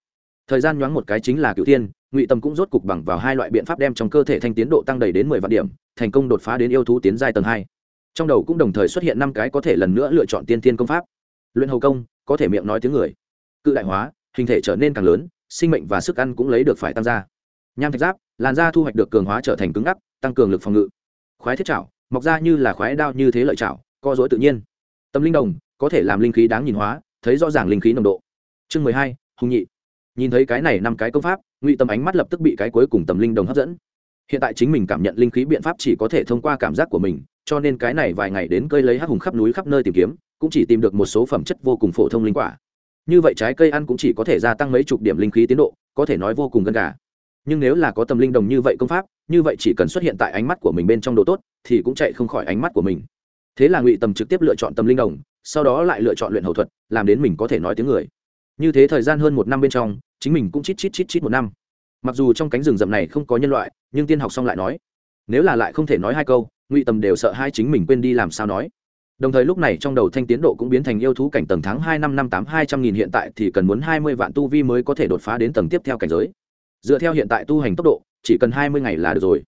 Thời gian nhoáng một cái chính là cựu tiên ngụy tầm cũng rốt cục bằng vào hai loại biện pháp đem trong cơ thể thanh tiến độ tăng đầy đến mười vạn điểm, thành công đột phá đến yêu thú tiến giai tầng hai trong đầu cũng đồng thời xuất hiện năm cái có thể lần nữa lựa chọn tiên tiên công pháp. Luyện hầu công, có thể miệng nói tiếng người. Cự đại hóa, hình thể trở nên càng lớn, sinh mệnh và sức ăn cũng lấy được phải tăng ra. Nham thạch giáp, làn da thu hoạch được cường hóa trở thành cứng ngắc, tăng cường lực phòng ngự. Khoái thiết chảo, mọc ra như là khoái đao như thế lợi chảo, co dối tự nhiên. Tâm linh đồng, có thể làm linh khí đáng nhìn hóa, thấy rõ ràng linh khí nồng độ. Chương mười hai, hùng nhị. Nhìn thấy cái này năm cái công pháp, ngụy tâm ánh mắt lập tức bị cái cuối cùng tầm linh đồng hấp dẫn hiện tại chính mình cảm nhận linh khí biện pháp chỉ có thể thông qua cảm giác của mình, cho nên cái này vài ngày đến cây lấy hắc hùng khắp núi khắp nơi tìm kiếm, cũng chỉ tìm được một số phẩm chất vô cùng phổ thông linh quả. Như vậy trái cây ăn cũng chỉ có thể gia tăng mấy chục điểm linh khí tiến độ, có thể nói vô cùng gần gà. Nhưng nếu là có tầm linh đồng như vậy công pháp, như vậy chỉ cần xuất hiện tại ánh mắt của mình bên trong độ tốt, thì cũng chạy không khỏi ánh mắt của mình. Thế là ngụy tầm trực tiếp lựa chọn tầm linh đồng, sau đó lại lựa chọn luyện hậu thuật, làm đến mình có thể nói tiếng người. Như thế thời gian hơn một năm bên trong, chính mình cũng chít chít chít chít một năm mặc dù trong cánh rừng rậm này không có nhân loại, nhưng tiên học xong lại nói, nếu là lại không thể nói hai câu, ngụy tầm đều sợ hai chính mình quên đi làm sao nói. Đồng thời lúc này trong đầu thanh tiến độ cũng biến thành yêu thú cảnh tầng tháng hai năm năm tám hai trăm nghìn hiện tại thì cần muốn hai mươi vạn tu vi mới có thể đột phá đến tầng tiếp theo cảnh giới. Dựa theo hiện tại tu hành tốc độ, chỉ cần hai mươi ngày là được rồi.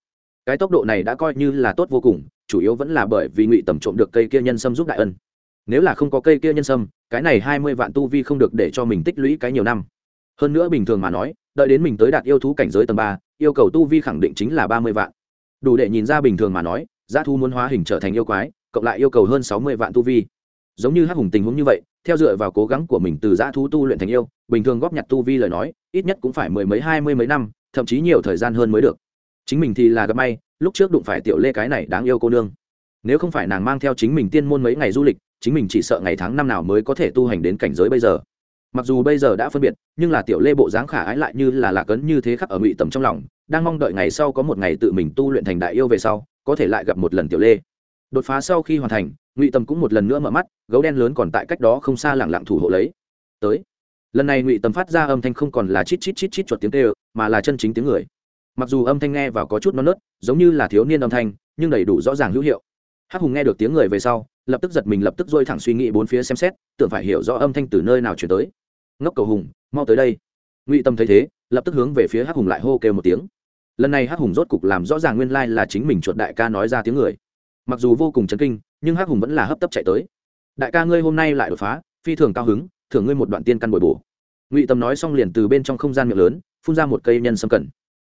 Cái tốc độ này đã coi như là tốt vô cùng, chủ yếu vẫn là bởi vì ngụy tầm trộm được cây kia nhân sâm giúp đại ân. Nếu là không có cây kia nhân sâm, cái này hai mươi vạn tu vi không được để cho mình tích lũy cái nhiều năm. Hơn nữa bình thường mà nói đợi đến mình tới đạt yêu thú cảnh giới tầng ba, yêu cầu tu vi khẳng định chính là ba mươi vạn. Đủ để nhìn ra bình thường mà nói, giá thu muốn hóa hình trở thành yêu quái, cộng lại yêu cầu hơn sáu mươi vạn tu vi. Giống như hắc hùng tình huống như vậy, theo dựa vào cố gắng của mình từ Giá thú tu luyện thành yêu, bình thường góp nhặt tu vi lời nói, ít nhất cũng phải mười mấy, hai mươi mấy năm, thậm chí nhiều thời gian hơn mới được. Chính mình thì là gặp may, lúc trước đụng phải tiểu lê cái này đáng yêu cô nương. Nếu không phải nàng mang theo chính mình tiên môn mấy ngày du lịch, chính mình chỉ sợ ngày tháng năm nào mới có thể tu hành đến cảnh giới bây giờ mặc dù bây giờ đã phân biệt, nhưng là tiểu lê bộ dáng khả ái lại như là lạc ấn như thế khắc ở ngụy tầm trong lòng, đang mong đợi ngày sau có một ngày tự mình tu luyện thành đại yêu về sau, có thể lại gặp một lần tiểu lê. Đột phá sau khi hoàn thành, ngụy tầm cũng một lần nữa mở mắt, gấu đen lớn còn tại cách đó không xa lẳng lặng thủ hộ lấy. Tới. Lần này ngụy tầm phát ra âm thanh không còn là chít chít chít chít chuột tiếng tê mà là chân chính tiếng người. Mặc dù âm thanh nghe vào có chút non nớt, giống như là thiếu niên âm thanh, nhưng đầy đủ rõ ràng hữu hiệu. Hắc hùng nghe được tiếng người về sau, lập tức giật mình lập tức dôi thẳng suy nghĩ bốn phía xem xét, tưởng phải hiểu rõ âm thanh từ nơi nào chuyển tới ngốc cầu hùng, mau tới đây. Ngụy tâm thấy thế, lập tức hướng về phía hắc hùng lại hô kêu một tiếng. Lần này hắc hùng rốt cục làm rõ ràng nguyên lai là chính mình chuột đại ca nói ra tiếng người. Mặc dù vô cùng chấn kinh, nhưng hắc hùng vẫn là hấp tấp chạy tới. Đại ca ngươi hôm nay lại đột phá, phi thường cao hứng, thưởng ngươi một đoạn tiên căn bồi bổ. Ngụy tâm nói xong liền từ bên trong không gian miệng lớn, phun ra một cây nhân sâm cần.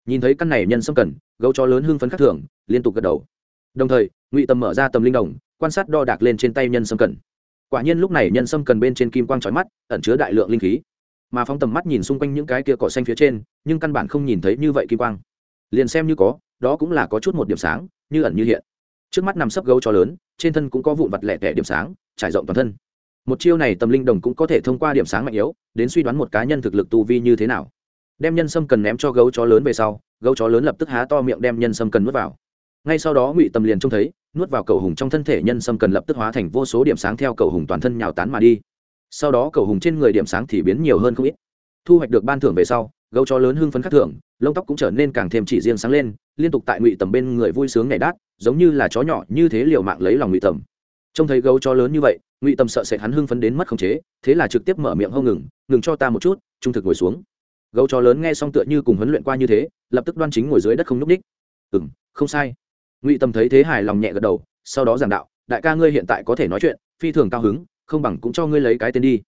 Nhìn thấy căn này nhân sâm cần, gấu chó lớn hưng phấn khắc thường, liên tục gật đầu. Đồng thời, ngụy tâm mở ra tầm linh đồng, quan sát đo đạc lên trên tay nhân sâm cần quả nhiên lúc này nhân sâm cần bên trên kim quang trói mắt, ẩn chứa đại lượng linh khí. Mà phóng tầm mắt nhìn xung quanh những cái kia cỏ xanh phía trên, nhưng căn bản không nhìn thấy như vậy kim quang. Liền xem như có, đó cũng là có chút một điểm sáng, như ẩn như hiện. Trước mắt nằm sấp gấu chó lớn, trên thân cũng có vụn vặt lẻ tẻ điểm sáng, trải rộng toàn thân. Một chiêu này tầm linh đồng cũng có thể thông qua điểm sáng mạnh yếu, đến suy đoán một cá nhân thực lực tu vi như thế nào. Đem nhân sâm cần ném cho gấu chó lớn về sau, gấu chó lớn lập tức há to miệng đem nhân sâm cần nuốt vào ngay sau đó ngụy tầm liền trông thấy, nuốt vào cầu hùng trong thân thể nhân sâm cần lập tức hóa thành vô số điểm sáng theo cầu hùng toàn thân nhào tán mà đi. Sau đó cầu hùng trên người điểm sáng thì biến nhiều hơn không ít. Thu hoạch được ban thưởng về sau, gấu chó lớn hưng phấn khắc thưởng lông tóc cũng trở nên càng thêm chỉ riêng sáng lên, liên tục tại ngụy tầm bên người vui sướng nhảy đát, giống như là chó nhỏ như thế liều mạng lấy lòng ngụy tầm trông thấy gấu chó lớn như vậy, ngụy tầm sợ sệt hắn hưng phấn đến mất khống chế, thế là trực tiếp mở miệng hông ngừng ngừng cho ta một chút, trung thực ngồi xuống. Gấu chó lớn nghe xong tựa như cùng huấn luyện qua như thế, lập tức đoan chính ngồi dưới đất không n ú c ních ừ m không sai ngụy tầm thấy thế hài lòng nhẹ gật đầu, sau đó giảng đạo, đại ca ngươi hiện tại có thể nói chuyện, phi thường cao hứng, không bằng cũng cho ngươi lấy cái tên đi.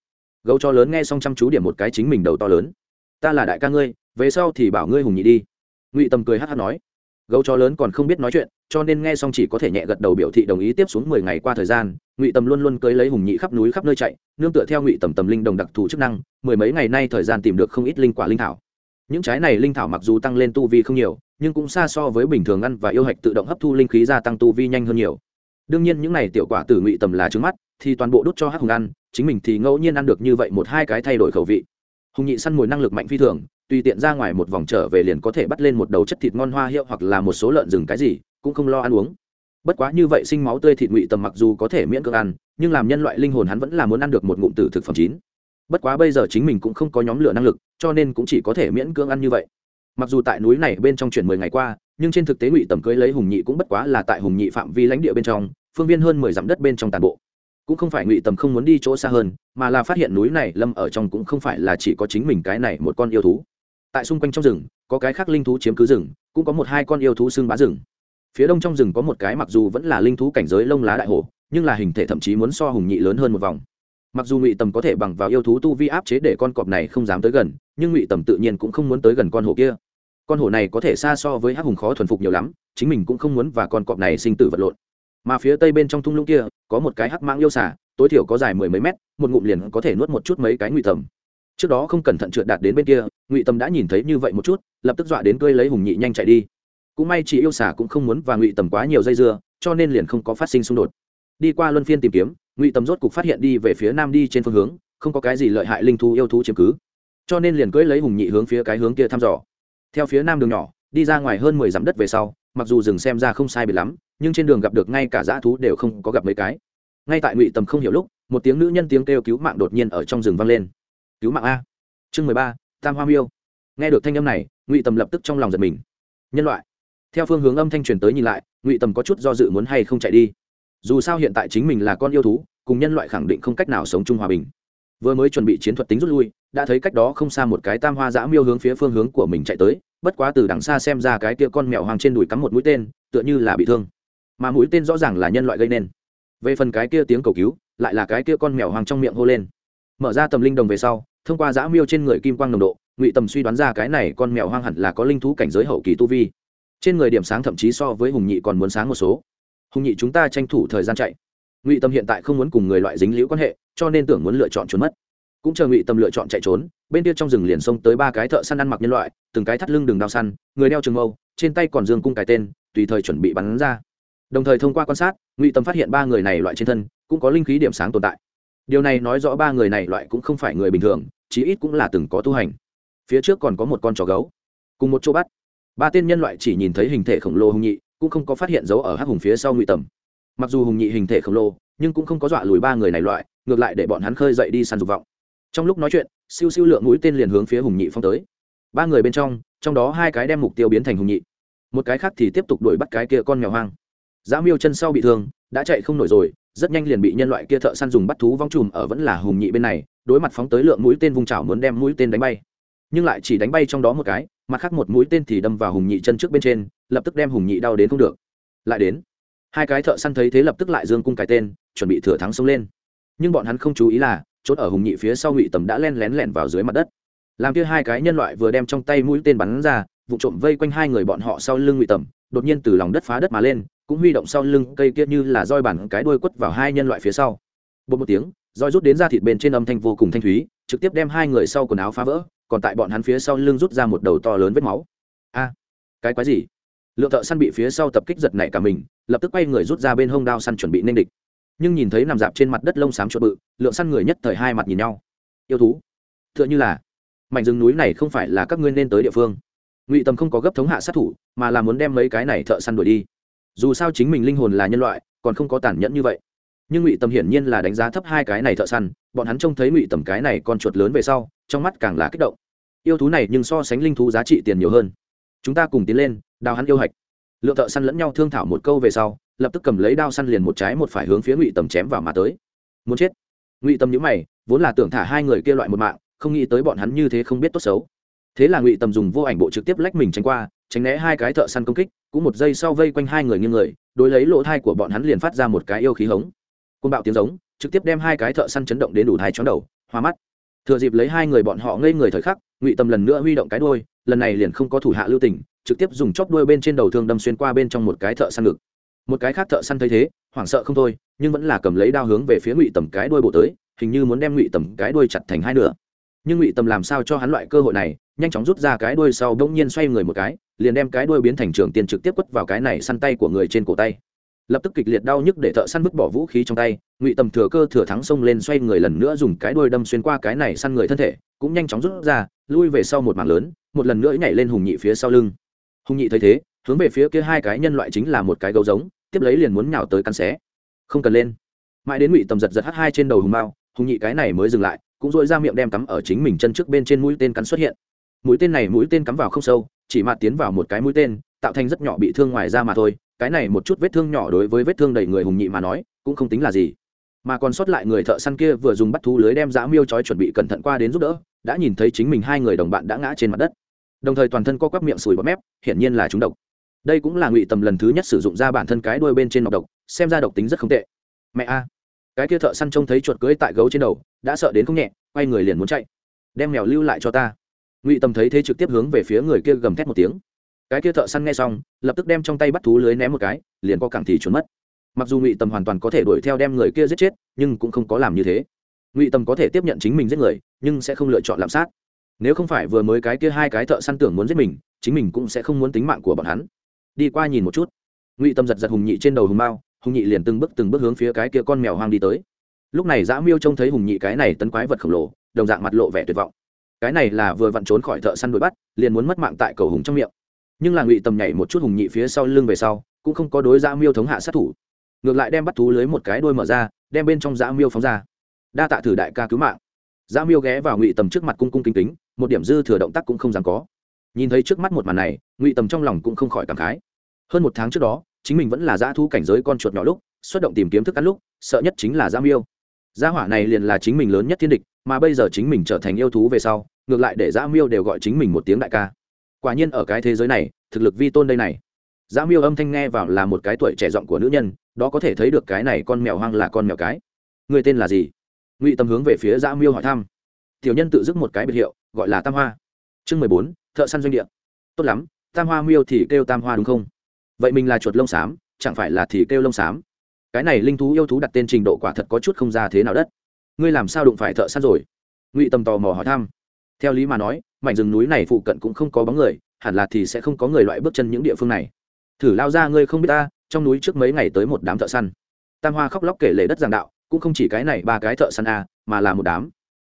Gấu cho lớn nghe xong chăm chú điểm một cái chính mình đầu to lớn. Ta là đại ca ngươi, về sau thì bảo ngươi hùng nhị đi. Ngụy tầm cười hát hát nói. Gấu chó lớn còn không biết nói chuyện, cho nên nghe xong chỉ có thể nhẹ gật đầu biểu thị đồng ý tiếp xuống mười ngày qua thời gian, ngụy tầm luôn luôn cưới lấy hùng nhị khắp núi khắp nơi chạy, nương tựa theo ngụy tầm tầm linh đồng đặc thù chức năng, mười mấy ngày nay thời gian tìm được không ít linh quả linh thảo. Những trái này linh thảo mặc dù tăng lên tu vi không nhiều nhưng cũng xa so với bình thường ăn và yêu hạch tự động hấp thu linh khí gia tăng tu vi nhanh hơn nhiều. Đương nhiên những này tiểu quả tử ngụy tầm là trứng mắt, thì toàn bộ đốt cho hắc hùng ăn, chính mình thì ngẫu nhiên ăn được như vậy một hai cái thay đổi khẩu vị. Hùng nhị săn mồi năng lực mạnh phi thường, tùy tiện ra ngoài một vòng trở về liền có thể bắt lên một đầu chất thịt ngon hoa hiệu hoặc là một số lợn rừng cái gì, cũng không lo ăn uống. Bất quá như vậy sinh máu tươi thịt ngụy tầm mặc dù có thể miễn cưỡng ăn, nhưng làm nhân loại linh hồn hắn vẫn là muốn ăn được một ngụm tử thực phẩm chín. Bất quá bây giờ chính mình cũng không có nhóm lửa năng lực, cho nên cũng chỉ có thể miễn cưỡng ăn như vậy mặc dù tại núi này bên trong chuyển mười ngày qua, nhưng trên thực tế ngụy tầm cưới lấy hùng nhị cũng bất quá là tại hùng nhị phạm vi lãnh địa bên trong, phương viên hơn mười dặm đất bên trong tàn bộ. Cũng không phải ngụy tầm không muốn đi chỗ xa hơn, mà là phát hiện núi này lâm ở trong cũng không phải là chỉ có chính mình cái này một con yêu thú. Tại xung quanh trong rừng, có cái khác linh thú chiếm cứ rừng, cũng có một hai con yêu thú xương bá rừng. Phía đông trong rừng có một cái mặc dù vẫn là linh thú cảnh giới lông lá đại hổ, nhưng là hình thể thậm chí muốn so hùng nhị lớn hơn một vòng. Mặc dù ngụy tầm có thể bằng vào yêu thú tu vi áp chế để con cọp này không dám tới gần, nhưng ngụy tầm tự nhiên cũng không muốn tới gần con hổ kia con hổ này có thể xa so với hắc hùng khó thuần phục nhiều lắm, chính mình cũng không muốn và con cọp này sinh tử vật lộn. Mà phía tây bên trong thung lũng kia, có một cái hắc mãng yêu xả tối thiểu có dài mười mấy mét, một ngụm liền có thể nuốt một chút mấy cái ngụy tầm. Trước đó không cẩn thận trượt đạt đến bên kia, ngụy tầm đã nhìn thấy như vậy một chút, lập tức dọa đến cơi lấy hùng nhị nhanh chạy đi. Cũng may chị yêu xả cũng không muốn và ngụy tầm quá nhiều dây dưa, cho nên liền không có phát sinh xung đột. Đi qua luân phiên tìm kiếm, ngụy tầm rốt cục phát hiện đi về phía nam đi trên phương hướng, không có cái gì lợi hại linh thú yêu thú chiếm cứ. Cho nên liền cưỡi lấy hùng nhị hướng phía cái hướng kia thăm dò theo phía nam đường nhỏ, đi ra ngoài hơn mười dặm đất về sau, mặc dù rừng xem ra không sai biệt lắm, nhưng trên đường gặp được ngay cả dã thú đều không có gặp mấy cái. Ngay tại ngụy tầm không hiểu lúc, một tiếng nữ nhân tiếng kêu cứu mạng đột nhiên ở trong rừng vang lên. Cứu mạng a! Chương mười ba, tam hoa miêu. Nghe được thanh âm này, ngụy tầm lập tức trong lòng giật mình. Nhân loại. Theo phương hướng âm thanh truyền tới nhìn lại, ngụy tầm có chút do dự muốn hay không chạy đi. Dù sao hiện tại chính mình là con yêu thú, cùng nhân loại khẳng định không cách nào sống chung hòa bình. Vừa mới chuẩn bị chiến thuật tính rút lui đã thấy cách đó không xa một cái tam hoa dã miêu hướng phía phương hướng của mình chạy tới, bất quá từ đằng xa xem ra cái kia con mèo hoang trên đùi cắm một mũi tên, tựa như là bị thương. Mà mũi tên rõ ràng là nhân loại gây nên. Về phần cái kia tiếng cầu cứu, lại là cái kia con mèo hoang trong miệng hô lên. Mở ra tầm linh đồng về sau, thông qua dã miêu trên người kim quang nồng độ, ngụy tầm suy đoán ra cái này con mèo hoang hẳn là có linh thú cảnh giới hậu kỳ tu vi. Trên người điểm sáng thậm chí so với hùng nhị còn muốn sáng một số. Hùng nhị, chúng ta tranh thủ thời gian chạy. Ngụy tâm hiện tại không muốn cùng người loại dính liễu quan hệ, cho nên tưởng muốn lựa chọn trốn mất cũng chờ ngụy tâm lựa chọn chạy trốn, bên kia trong rừng liền xông tới ba cái thợ săn ăn mặc nhân loại, từng cái thắt lưng đường đao săn, người đeo trường mâu, trên tay còn dương cung cái tên, tùy thời chuẩn bị bắn ra. Đồng thời thông qua quan sát, ngụy tâm phát hiện ba người này loại trên thân, cũng có linh khí điểm sáng tồn tại. Điều này nói rõ ba người này loại cũng không phải người bình thường, chí ít cũng là từng có tu hành. Phía trước còn có một con chó gấu. Cùng một chỗ bắt. Ba tên nhân loại chỉ nhìn thấy hình thể khổng lồ hùng nhị, cũng không có phát hiện dấu ở hắc hùng phía sau ngụy tầm mặc dù hùng nhị hình thể khổng lồ, nhưng cũng không có dọa lùi ba người này loại, ngược lại để bọn hắn khơi dậy đi săn dục vọng trong lúc nói chuyện, siêu siêu lượng mũi tên liền hướng phía hùng nhị phong tới. Ba người bên trong trong đó hai cái đem mục tiêu biến thành hùng nhị. Một cái khác thì tiếp tục đuổi bắt cái kia con mèo hoang. Giá miêu chân sau bị thương, đã chạy không nổi rồi, rất nhanh liền bị nhân loại kia thợ săn dùng bắt thú vong trùm ở vẫn là hùng nhị bên này, đối mặt phóng tới lượng mũi tên vung chảo muốn đem mũi tên đánh bay. Nhưng lại chỉ đánh bay trong đó một cái, mặt khác một mũi tên thì đâm vào hùng nhị chân trước bên trên, lập tức đem hùng nhị đau đến không được. Lại đến, hai cái thợ săn thấy thế lập tức lại dương cung cái tên, chuẩn bị thừa thắng xông lên. Nhưng bọn hắn không chú ý là chốt ở hùng nhị phía sau ngụy tầm đã len lén lẻn vào dưới mặt đất. Làm kia hai cái nhân loại vừa đem trong tay mũi tên bắn ra, vụ trộm vây quanh hai người bọn họ sau lưng ngụy tầm, đột nhiên từ lòng đất phá đất mà lên, cũng huy động sau lưng cây kia như là roi bản cái đuôi quất vào hai nhân loại phía sau. Bột một tiếng, roi rút đến ra thịt bên trên âm thanh vô cùng thanh thúy, trực tiếp đem hai người sau quần áo phá vỡ, còn tại bọn hắn phía sau lưng rút ra một đầu to lớn vết máu. A, cái quái gì? Lượng thợ săn bị phía sau tập kích giật nảy cả mình, lập tức quay người rút ra bên hông đao săn chuẩn bị nên địch nhưng nhìn thấy nằm dạp trên mặt đất lông xám chuột bự, lượng săn người nhất thời hai mặt nhìn nhau. Yêu thú t h ư ợ n h ư là, mảnh rừng núi này không phải là các ngươi nên tới địa phương. Ngụy tầm không có gấp thống hạ sát thủ, mà là muốn đem mấy cái này thợ săn đuổi đi. Dù sao chính mình linh hồn là nhân loại, còn không có tàn nhẫn như vậy. Nhưng ngụy tầm hiển nhiên là đánh giá thấp hai cái này thợ săn, bọn hắn trông thấy ngụy tầm cái này con chuột lớn về sau, trong mắt càng là kích động. Yêu thú này nhưng so sánh linh thú giá trị tiền nhiều hơn. Chúng ta cùng tiến lên, đào hắn yêu hạch. Lượng thợ săn lẫn nhau thương thảo một câu về sau lập tức cầm lấy đao săn liền một trái một phải hướng phía ngụy tầm chém vào mà tới. Muốn chết. Ngụy tầm nhữ mày, vốn là tưởng thả hai người kia loại một mạng, không nghĩ tới bọn hắn như thế không biết tốt xấu. Thế là ngụy tầm dùng vô ảnh bộ trực tiếp lách mình tránh qua, tránh né hai cái thợ săn công kích, cũng một giây sau vây quanh hai người như người, đối lấy lỗ thai của bọn hắn liền phát ra một cái yêu khí hống. Côn bạo tiếng giống, trực tiếp đem hai cái thợ săn chấn động đến đủ thai chóng đầu, hoa mắt. Thừa dịp lấy hai người bọn họ ngây người thời khắc, ngụy tầm lần nữa huy động cái đôi lần này liền không có thủ hạ lưu tình, trực tiếp dùng chóp đuôi bên trên đầu thương đâm xuyên qua bên trong một cái thợ săn ngực một cái khác thợ săn thấy thế, hoảng sợ không thôi, nhưng vẫn là cầm lấy đao hướng về phía ngụy tầm cái đuôi bộ tới, hình như muốn đem ngụy tầm cái đuôi chặt thành hai nửa. Nhưng ngụy tầm làm sao cho hắn loại cơ hội này, nhanh chóng rút ra cái đuôi sau bỗng nhiên xoay người một cái, liền đem cái đuôi biến thành trường tiền trực tiếp quất vào cái này săn tay của người trên cổ tay. Lập tức kịch liệt đau nhức để thợ săn vứt bỏ vũ khí trong tay, ngụy tầm thừa cơ thừa thắng xông lên xoay người lần nữa dùng cái đuôi đâm xuyên qua cái này săn người thân thể, cũng nhanh chóng rút ra, lui về sau một mảng lớn, một lần nữa nhảy lên hùng nhị phía sau lưng. Hùng nhị thấy thế hướng về phía kia hai cái nhân loại chính là một cái gấu giống, tiếp lấy liền muốn nhào tới cắn xé. Không cần lên. Mãi đến ngụy tầm giật giật h hai trên đầu hùng mao, hùng nhị cái này mới dừng lại, cũng dội ra miệng đem cắm ở chính mình chân trước bên trên mũi tên cắn xuất hiện. Mũi tên này mũi tên cắm vào không sâu, chỉ mạt tiến vào một cái mũi tên, tạo thành rất nhỏ bị thương ngoài ra mà thôi, cái này một chút vết thương nhỏ đối với vết thương đầy người hùng nhị mà nói, cũng không tính là gì. Mà còn sót lại người thợ săn kia vừa dùng bắt thú lưới đem dã miêu trói chuẩn bị cẩn thận qua đến giúp đỡ, đã nhìn thấy chính mình hai người đồng bạn đã ngã trên mặt đất. Đồng thời toàn thân co quắp miệng sùi bọt mép, hiển nhiên là chúng độc đây cũng là ngụy tầm lần thứ nhất sử dụng ra bản thân cái đuôi bên trên nọc độc, xem ra độc tính rất không tệ. Mẹ a, cái kia thợ săn trông thấy chuột cưới tại gấu trên đầu, đã sợ đến không nhẹ, quay người liền muốn chạy. Đem mèo lưu lại cho ta. Ngụy tầm thấy thế trực tiếp hướng về phía người kia gầm thét một tiếng. Cái kia thợ săn nghe xong, lập tức đem trong tay bắt thú lưới ném một cái, liền có cẳng thì trốn mất. Mặc dù ngụy tầm hoàn toàn có thể đuổi theo đem người kia giết chết, nhưng cũng không có làm như thế. Ngụy tầm có thể tiếp nhận chính mình giết người, nhưng sẽ không lựa chọn lạm sát. Nếu không phải vừa mới cái kia hai cái thợ săn tưởng muốn giết mình, chính mình cũng sẽ không muốn tính mạng của bọn hắn đi qua nhìn một chút. Ngụy tâm giật giật hùng nhị trên đầu hùng mao, hùng nhị liền từng bước từng bước hướng phía cái kia con mèo hoang đi tới. Lúc này dã miêu trông thấy hùng nhị cái này tấn quái vật khổng lồ, đồng dạng mặt lộ vẻ tuyệt vọng. Cái này là vừa vặn trốn khỏi thợ săn đuổi bắt, liền muốn mất mạng tại cầu hùng trong miệng. Nhưng là ngụy tầm nhảy một chút hùng nhị phía sau lưng về sau, cũng không có đối dã miêu thống hạ sát thủ. Ngược lại đem bắt thú lưới một cái đuôi mở ra, đem bên trong dã miêu phóng ra. Đa tạ thử đại ca cứu mạng. Dã miêu ghé vào ngụy tầm trước mặt cung cung kính kính, một điểm dư thừa động tác cũng không dám có nhìn thấy trước mắt một màn này, ngụy tầm trong lòng cũng không khỏi cảm khái. Hơn một tháng trước đó, chính mình vẫn là dã thu cảnh giới con chuột nhỏ lúc, xuất động tìm kiếm thức ăn lúc, sợ nhất chính là dã miêu. Gia hỏa này liền là chính mình lớn nhất thiên địch, mà bây giờ chính mình trở thành yêu thú về sau, ngược lại để dã miêu đều gọi chính mình một tiếng đại ca. Quả nhiên ở cái thế giới này, thực lực vi tôn đây này. Dã miêu âm thanh nghe vào là một cái tuổi trẻ giọng của nữ nhân, đó có thể thấy được cái này con mèo hoang là con mèo cái. Người tên là gì? Ngụy tâm hướng về phía dã miêu hỏi thăm. Tiểu nhân tự dứt một cái biệt hiệu, gọi là tam hoa. Chương mười bốn thợ săn doanh địa. Tốt lắm tam hoa miêu thì kêu tam hoa đúng không? Vậy mình là chuột lông xám chẳng phải là thì kêu lông xám. Cái này linh thú yêu thú đặt tên trình độ quả thật có chút không ra thế nào đất. Ngươi làm sao đụng phải thợ săn rồi? Ngụy tâm tò mò hỏi thăm. Theo lý mà nói mảnh rừng núi này phụ cận cũng không có bóng người hẳn là thì sẽ không có người loại bước chân những địa phương này. Thử lao ra ngươi không biết ta trong núi trước mấy ngày tới một đám thợ săn. Tam hoa khóc lóc kể lể đất giảng đạo cũng không chỉ cái này ba cái thợ săn a à, mà là một đám.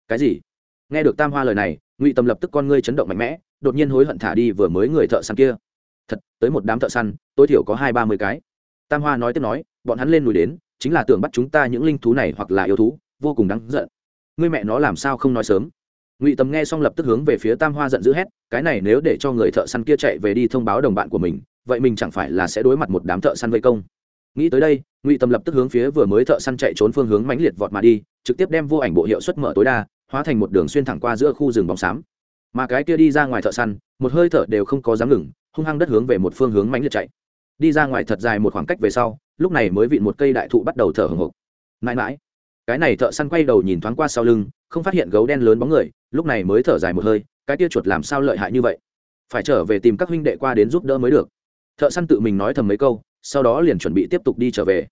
Cái gì? Nghe được tam hoa lời này ngụy tâm lập tức con ngươi chấn động mạnh mẽ đột nhiên hối hận thả đi vừa mới người thợ săn kia. Thật, tới một đám thợ săn, tối thiểu có hai ba mươi cái. Tam hoa nói tiếp nói, bọn hắn lên núi đến, chính là tưởng bắt chúng ta những linh thú này hoặc là yêu thú, vô cùng đáng giận. Người mẹ nó làm sao không nói sớm? Ngụy tầm nghe xong lập tức hướng về phía tam hoa giận dữ hét, cái này nếu để cho người thợ săn kia chạy về đi thông báo đồng bạn của mình, vậy mình chẳng phải là sẽ đối mặt một đám thợ săn vây công. Nghĩ tới đây, ngụy tầm lập tức hướng phía vừa mới thợ săn chạy trốn phương hướng mãnh liệt vọt mà đi, trực tiếp đem vô ảnh bộ hiệu suất mở tối đa, hóa thành một đường xuyên thẳng qua giữa khu rừng bóng xám mà cái kia đi ra ngoài thợ săn, một hơi thở đều không có dám ngừng, hung hăng đất hướng về một phương hướng mãnh liệt chạy. Đi ra ngoài thật dài một khoảng cách về sau, lúc này mới vịn một cây đại thụ bắt đầu thở hồng hộc. Mãi mãi, cái này thợ săn quay đầu nhìn thoáng qua sau lưng, không phát hiện gấu đen lớn bóng người, lúc này mới thở dài một hơi, cái tia chuột làm sao lợi hại như vậy? Phải trở về tìm các huynh đệ qua đến giúp đỡ mới được. Thợ săn tự mình nói thầm mấy câu, sau đó liền chuẩn bị tiếp tục đi trở về.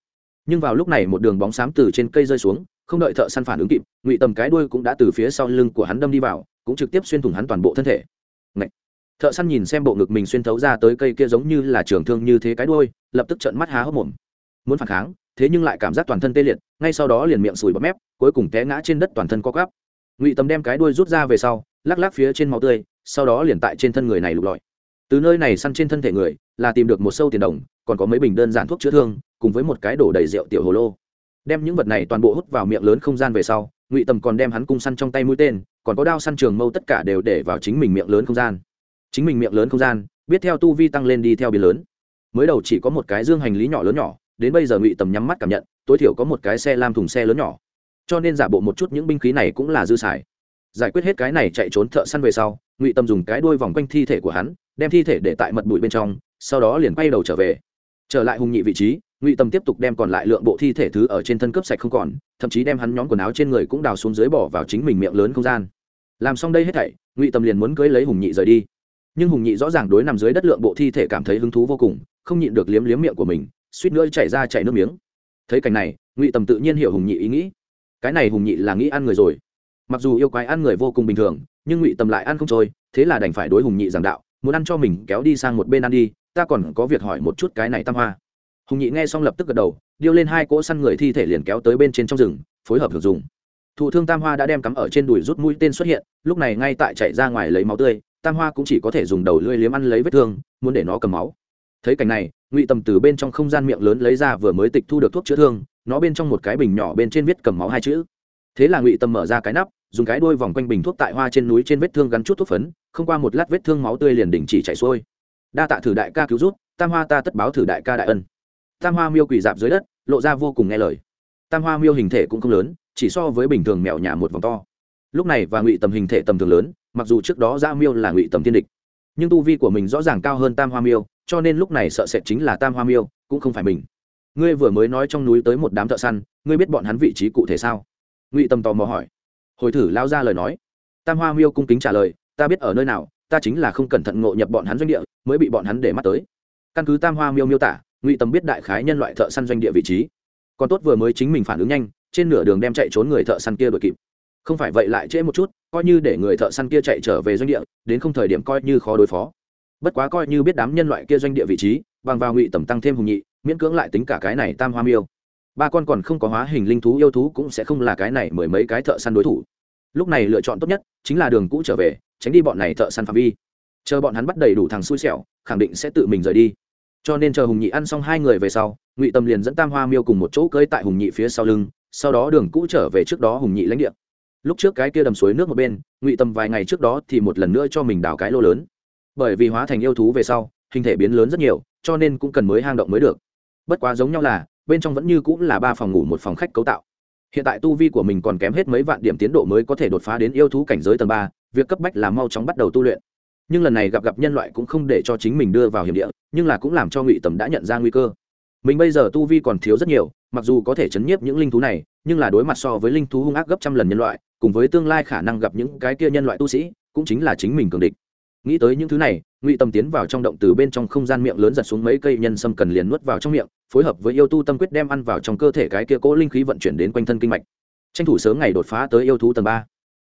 Nhưng vào lúc này một đường bóng xám từ trên cây rơi xuống, không đợi thợ săn phản ứng kịp, ngụy tầm cái đuôi cũng đã từ phía sau lưng của hắn đâm đi vào cũng trực tiếp xuyên thủng hắn toàn bộ thân thể. Ngậy! thợ săn nhìn xem bộ ngực mình xuyên thấu ra tới cây kia giống như là trường thương như thế cái đuôi, lập tức trợn mắt há hốc mồm. Muốn phản kháng, thế nhưng lại cảm giác toàn thân tê liệt, ngay sau đó liền miệng sùi bọt mép, cuối cùng té ngã trên đất toàn thân co cắp ngụy tầm đem cái đuôi rút ra về sau, lắc lắc phía trên máu tươi, sau đó liền tại trên thân người này lục lọi. Từ nơi này săn trên thân thể người, là tìm được một sâu tiền đồng, còn có mấy bình đơn giản thuốc chữa thương, cùng với một cái đổ đầy rượu tiểu hồ lô. Đem những vật này toàn bộ hút vào miệng lớn không gian về sau ngụy tầm còn đem hắn cung săn trong tay mũi tên, còn có đao săn trường mâu tất cả đều để vào chính mình miệng lớn không gian. Chính mình miệng lớn không gian, biết theo tu vi tăng lên đi theo biến lớn. Mới đầu chỉ có một cái dương hành lý nhỏ lớn nhỏ, đến bây giờ ngụy tầm nhắm mắt cảm nhận, tối thiểu có một cái xe lam thùng xe lớn nhỏ. Cho nên giả bộ một chút những binh khí này cũng là dư xài. Giải quyết hết cái này chạy trốn thợ săn về sau, ngụy tầm dùng cái đuôi vòng quanh thi thể của hắn, đem thi thể để tại mật bụi bên trong, sau đó liền quay đầu trở về. Trở lại hùng nhị vị trí ngụy tâm tiếp tục đem còn lại lượng bộ thi thể thứ ở trên thân cướp sạch không còn, thậm chí đem hắn nhóm quần áo trên người cũng đào xuống dưới bỏ vào chính mình miệng lớn không gian. Làm xong đây hết thảy, ngụy tâm liền muốn cưới lấy hùng nhị rời đi. Nhưng hùng nhị rõ ràng đối nằm dưới đất lượng bộ thi thể cảm thấy hứng thú vô cùng, không nhịn được liếm liếm miệng của mình, suýt nữa chảy ra chảy nước miếng. Thấy cảnh này, ngụy tầm tự nhiên hiểu hùng nhị ý nghĩ. Cái này hùng nhị là nghĩ ăn người rồi. Mặc dù yêu quái ăn người vô cùng bình thường, nhưng ngụy tầm lại ăn không trôi, thế là đành phải đối hùng nhị giảng đạo, muốn ăn cho mình, kéo đi sang một bên ăn đi, ta còn có việc hỏi một chút cái này tam hoa hùng nhị nghe xong lập tức gật đầu, điêu lên hai cỗ săn người thi thể liền kéo tới bên trên trong rừng, phối hợp hưởng dùng. Thụ thương tam hoa đã đem cắm ở trên đùi rút mũi tên xuất hiện, lúc này ngay tại chạy ra ngoài lấy máu tươi, tam hoa cũng chỉ có thể dùng đầu lưỡi liếm ăn lấy vết thương, muốn để nó cầm máu. Thấy cảnh này, ngụy tầm từ bên trong không gian miệng lớn lấy ra vừa mới tịch thu được thuốc chữa thương, nó bên trong một cái bình nhỏ bên trên viết cầm máu hai chữ. Thế là ngụy tầm mở ra cái nắp, dùng cái đuôi vòng quanh bình thuốc tại hoa trên núi trên vết thương gắn chút thuốc phấn, không qua một lát vết thương máu tươi liền đình chỉ chảy xuôi. Đa tạ thử đại ca cứu rút tam hoa ta tất báo thử đại ca đại ân tam hoa miêu quỳ dạp dưới đất, lộ ra vô cùng nghe lời. Tam hoa miêu hình thể cũng không lớn, chỉ so với bình thường mèo nhà một vòng to. Lúc này và ngụy tầm hình thể tầm thường lớn, mặc dù trước đó ra miêu là ngụy tầm thiên địch, nhưng tu vi của mình rõ ràng cao hơn tam hoa miêu, cho nên lúc này sợ sệt chính là tam hoa miêu, cũng không phải mình. Ngươi vừa mới nói trong núi tới một đám thợ săn, ngươi biết bọn hắn vị trí cụ thể sao? Ngụy tầm tò mò hỏi. Hồi thử lao ra lời nói. Tam hoa miêu cung kính trả lời, ta biết ở nơi nào, ta chính là không cẩn thận ngộ nhập bọn hắn doanh địa, mới bị bọn hắn để mắt tới. Căn cứ tam hoa miêu miêu tả ngụy tầm biết đại khái nhân loại thợ săn doanh địa vị trí. Còn tốt vừa mới chính mình phản ứng nhanh, trên nửa đường đem chạy trốn người thợ săn kia đuổi kịp. Không phải vậy lại trễ một chút, coi như để người thợ săn kia chạy trở về doanh địa, đến không thời điểm coi như khó đối phó. Bất quá coi như biết đám nhân loại kia doanh địa vị trí, bằng vào ngụy tầm tăng thêm hùng nhị, miễn cưỡng lại tính cả cái này tam hoa miêu. Ba con còn không có hóa hình linh thú yêu thú cũng sẽ không là cái này mười mấy cái thợ săn đối thủ. Lúc này lựa chọn tốt nhất chính là đường cũ trở về, tránh đi bọn này thợ săn phạm vi. Chờ bọn hắn bắt đầy đủ thằng xui xẻo, khẳng định sẽ tự mình rời đi cho nên chờ hùng nhị ăn xong hai người về sau, ngụy Tâm liền dẫn tam hoa miêu cùng một chỗ cưới tại hùng nhị phía sau lưng, sau đó đường cũ trở về trước đó hùng nhị lãnh địa. Lúc trước cái kia đầm suối nước một bên, ngụy Tâm vài ngày trước đó thì một lần nữa cho mình đào cái lô lớn. Bởi vì hóa thành yêu thú về sau, hình thể biến lớn rất nhiều, cho nên cũng cần mới hang động mới được. Bất quá giống nhau là, bên trong vẫn như cũng là ba phòng ngủ một phòng khách cấu tạo. Hiện tại tu vi của mình còn kém hết mấy vạn điểm tiến độ mới có thể đột phá đến yêu thú cảnh giới tầng ba, việc cấp bách là mau chóng bắt đầu tu luyện nhưng lần này gặp gặp nhân loại cũng không để cho chính mình đưa vào hiểm địa, nhưng là cũng làm cho ngụy tầm đã nhận ra nguy cơ. Mình bây giờ tu vi còn thiếu rất nhiều, mặc dù có thể chấn nhiếp những linh thú này, nhưng là đối mặt so với linh thú hung ác gấp trăm lần nhân loại, cùng với tương lai khả năng gặp những cái kia nhân loại tu sĩ, cũng chính là chính mình cường địch. Nghĩ tới những thứ này, ngụy tâm tiến vào trong động từ bên trong không gian miệng lớn giật xuống mấy cây nhân sâm cần liền nuốt vào trong miệng, phối hợp với yêu tu tâm quyết đem ăn vào trong cơ thể cái kia cố linh khí vận chuyển đến quanh thân kinh mạch. Tranh thủ sớm ngày đột phá tới yêu thú tầng ba.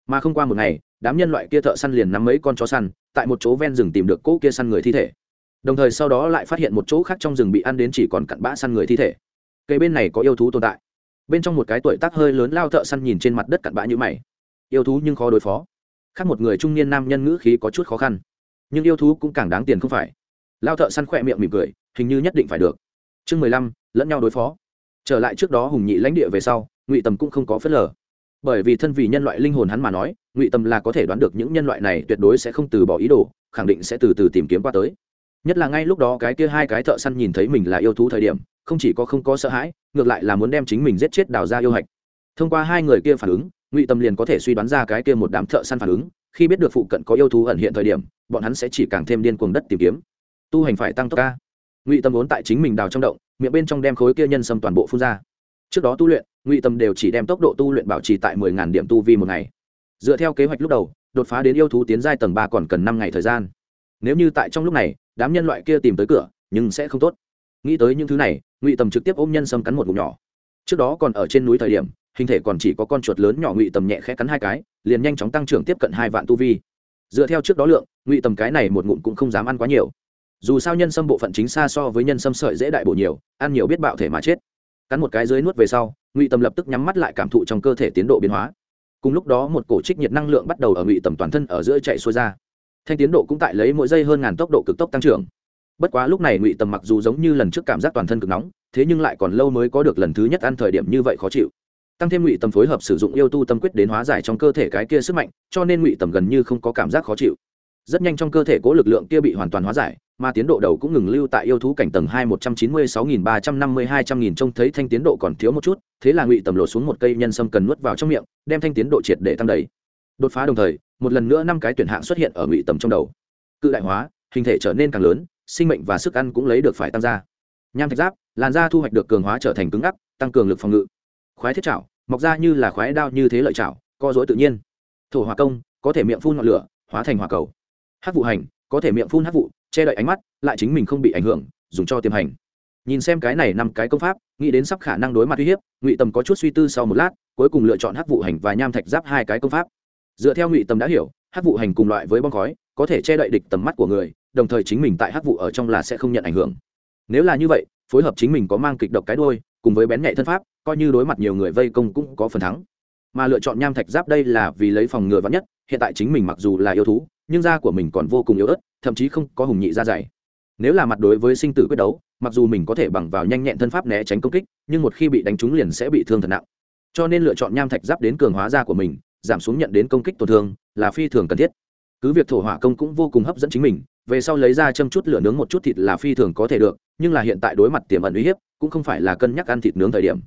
Mà không qua một ngày đám nhân loại kia thợ săn liền nắm mấy con chó săn, tại một chỗ ven rừng tìm được cỗ kia săn người thi thể. Đồng thời sau đó lại phát hiện một chỗ khác trong rừng bị ăn đến chỉ còn cặn bã săn người thi thể. Cây bên này có yêu thú tồn tại. Bên trong một cái tuổi tác hơi lớn lao thợ săn nhìn trên mặt đất cặn bã như mày. Yêu thú nhưng khó đối phó. Khác một người trung niên nam nhân ngữ khí có chút khó khăn. Nhưng yêu thú cũng càng đáng tiền không phải. Lao thợ săn khỏe miệng mỉm cười, hình như nhất định phải được. Chương mười lăm, lẫn nhau đối phó. Trở lại trước đó hùng nhị lãnh địa về sau, ngụy tầm cũng không có phớt lờ. Bởi vì thân vì nhân loại linh hồn hắn mà nói ngụy Tâm là có thể đoán được những nhân loại này tuyệt đối sẽ không từ bỏ ý đồ, khẳng định sẽ từ từ tìm kiếm qua tới. Nhất là ngay lúc đó cái kia hai cái thợ săn nhìn thấy mình là yêu thú thời điểm, không chỉ có không có sợ hãi, ngược lại là muốn đem chính mình giết chết đào ra yêu hạch. Thông qua hai người kia phản ứng, ngụy tâm liền có thể suy đoán ra cái kia một đám thợ săn phản ứng, khi biết được phụ cận có yêu thú ẩn hiện thời điểm, bọn hắn sẽ chỉ càng thêm điên cuồng đất tìm kiếm. Tu hành phải tăng tốc ca. Ngụy tâm vốn tại chính mình đào trong động, miệng bên trong đem khối kia nhân sâm toàn bộ phun ra. Trước đó tu luyện, ngụy tâm đều chỉ đem tốc độ tu luyện bảo trì tại mười ngàn điểm tu vi một ngày dựa theo kế hoạch lúc đầu, đột phá đến yêu thú tiến giai tầng ba còn cần năm ngày thời gian. Nếu như tại trong lúc này, đám nhân loại kia tìm tới cửa, nhưng sẽ không tốt. Nghĩ tới những thứ này, ngụy tầm trực tiếp ôm nhân sâm cắn một ngụm nhỏ. Trước đó còn ở trên núi thời điểm, hình thể còn chỉ có con chuột lớn nhỏ ngụy tầm nhẹ khẽ cắn hai cái, liền nhanh chóng tăng trưởng tiếp cận hai vạn tu vi. Dựa theo trước đó lượng, ngụy tầm cái này một ngụm cũng không dám ăn quá nhiều. Dù sao nhân sâm bộ phận chính xa so với nhân sâm sợi dễ đại bổ nhiều, ăn nhiều biết bạo thể mà chết. Cắn một cái dưới nuốt về sau, ngụy tầm lập tức nhắm mắt lại cảm thụ trong cơ thể tiến độ biến hóa cùng lúc đó một cổ trích nhiệt năng lượng bắt đầu ở ngụy tầm toàn thân ở giữa chạy xuôi ra. Thanh tiến độ cũng tại lấy mỗi giây hơn ngàn tốc độ cực tốc tăng trưởng. Bất quá lúc này ngụy tầm mặc dù giống như lần trước cảm giác toàn thân cực nóng, thế nhưng lại còn lâu mới có được lần thứ nhất ăn thời điểm như vậy khó chịu. Tăng thêm ngụy tầm phối hợp sử dụng yêu tu tâm quyết đến hóa giải trong cơ thể cái kia sức mạnh, cho nên ngụy tầm gần như không có cảm giác khó chịu rất nhanh trong cơ thể cố lực lượng kia bị hoàn toàn hóa giải, mà tiến độ đầu cũng ngừng lưu tại yêu thú cảnh tầng hai một trăm chín mươi sáu nghìn ba trăm năm mươi hai trăm nghìn trông thấy thanh tiến độ còn thiếu một chút, thế là ngụy tầm lột xuống một cây nhân sâm cần nuốt vào trong miệng, đem thanh tiến độ triệt để tăng đầy. Đột phá đồng thời, một lần nữa năm cái tuyển hạng xuất hiện ở ngụy tầm trong đầu. Cự đại hóa, hình thể trở nên càng lớn, sinh mệnh và sức ăn cũng lấy được phải tăng ra. Nham thạch giáp, làn da thu hoạch được cường hóa trở thành cứng ngắc, tăng cường lực phòng ngự. Khoái thiết chảo, mọc ra như là khoái đao như thế lợi chảo, co dối tự nhiên. Thổ hỏa công, có thể miệng phun ngọn lửa, hóa thành hỏa cầu hát vụ hành, có thể miệng phun hát vụ, che đậy ánh mắt, lại chính mình không bị ảnh hưởng, dùng cho tiềm hành. Nhìn xem cái này năm cái công pháp, nghĩ đến sắp khả năng đối mặt uy hiếp, ngụy tầm có chút suy tư sau một lát, cuối cùng lựa chọn hát vụ hành và nham thạch giáp hai cái công pháp. Dựa theo ngụy tầm đã hiểu, hát vụ hành cùng loại với bom khói, có thể che đậy địch tầm mắt của người, đồng thời chính mình tại hát vụ ở trong là sẽ không nhận ảnh hưởng. Nếu là như vậy, phối hợp chính mình có mang kịch độc cái đôi cùng với bén nhạy thân pháp, coi như đối mặt nhiều người vây công cũng có phần thắng. Mà lựa chọn nham thạch giáp đây là vì lấy phòng ngừa vắn nhất, hiện tại chính mình mặc dù là yêu thú nhưng da của mình còn vô cùng yếu ớt, thậm chí không có hùng nhị da dày. Nếu là mặt đối với sinh tử quyết đấu, mặc dù mình có thể bằng vào nhanh nhẹn thân pháp né tránh công kích, nhưng một khi bị đánh trúng liền sẽ bị thương thật nặng. Cho nên lựa chọn nham thạch giáp đến cường hóa da của mình, giảm xuống nhận đến công kích tổn thương, là phi thường cần thiết. Cứ việc thổ hỏa công cũng vô cùng hấp dẫn chính mình, về sau lấy ra châm chút lửa nướng một chút thịt là phi thường có thể được, nhưng là hiện tại đối mặt tiềm ẩn uy hiếp, cũng không phải là cân nhắc ăn thịt nướng thời điểm.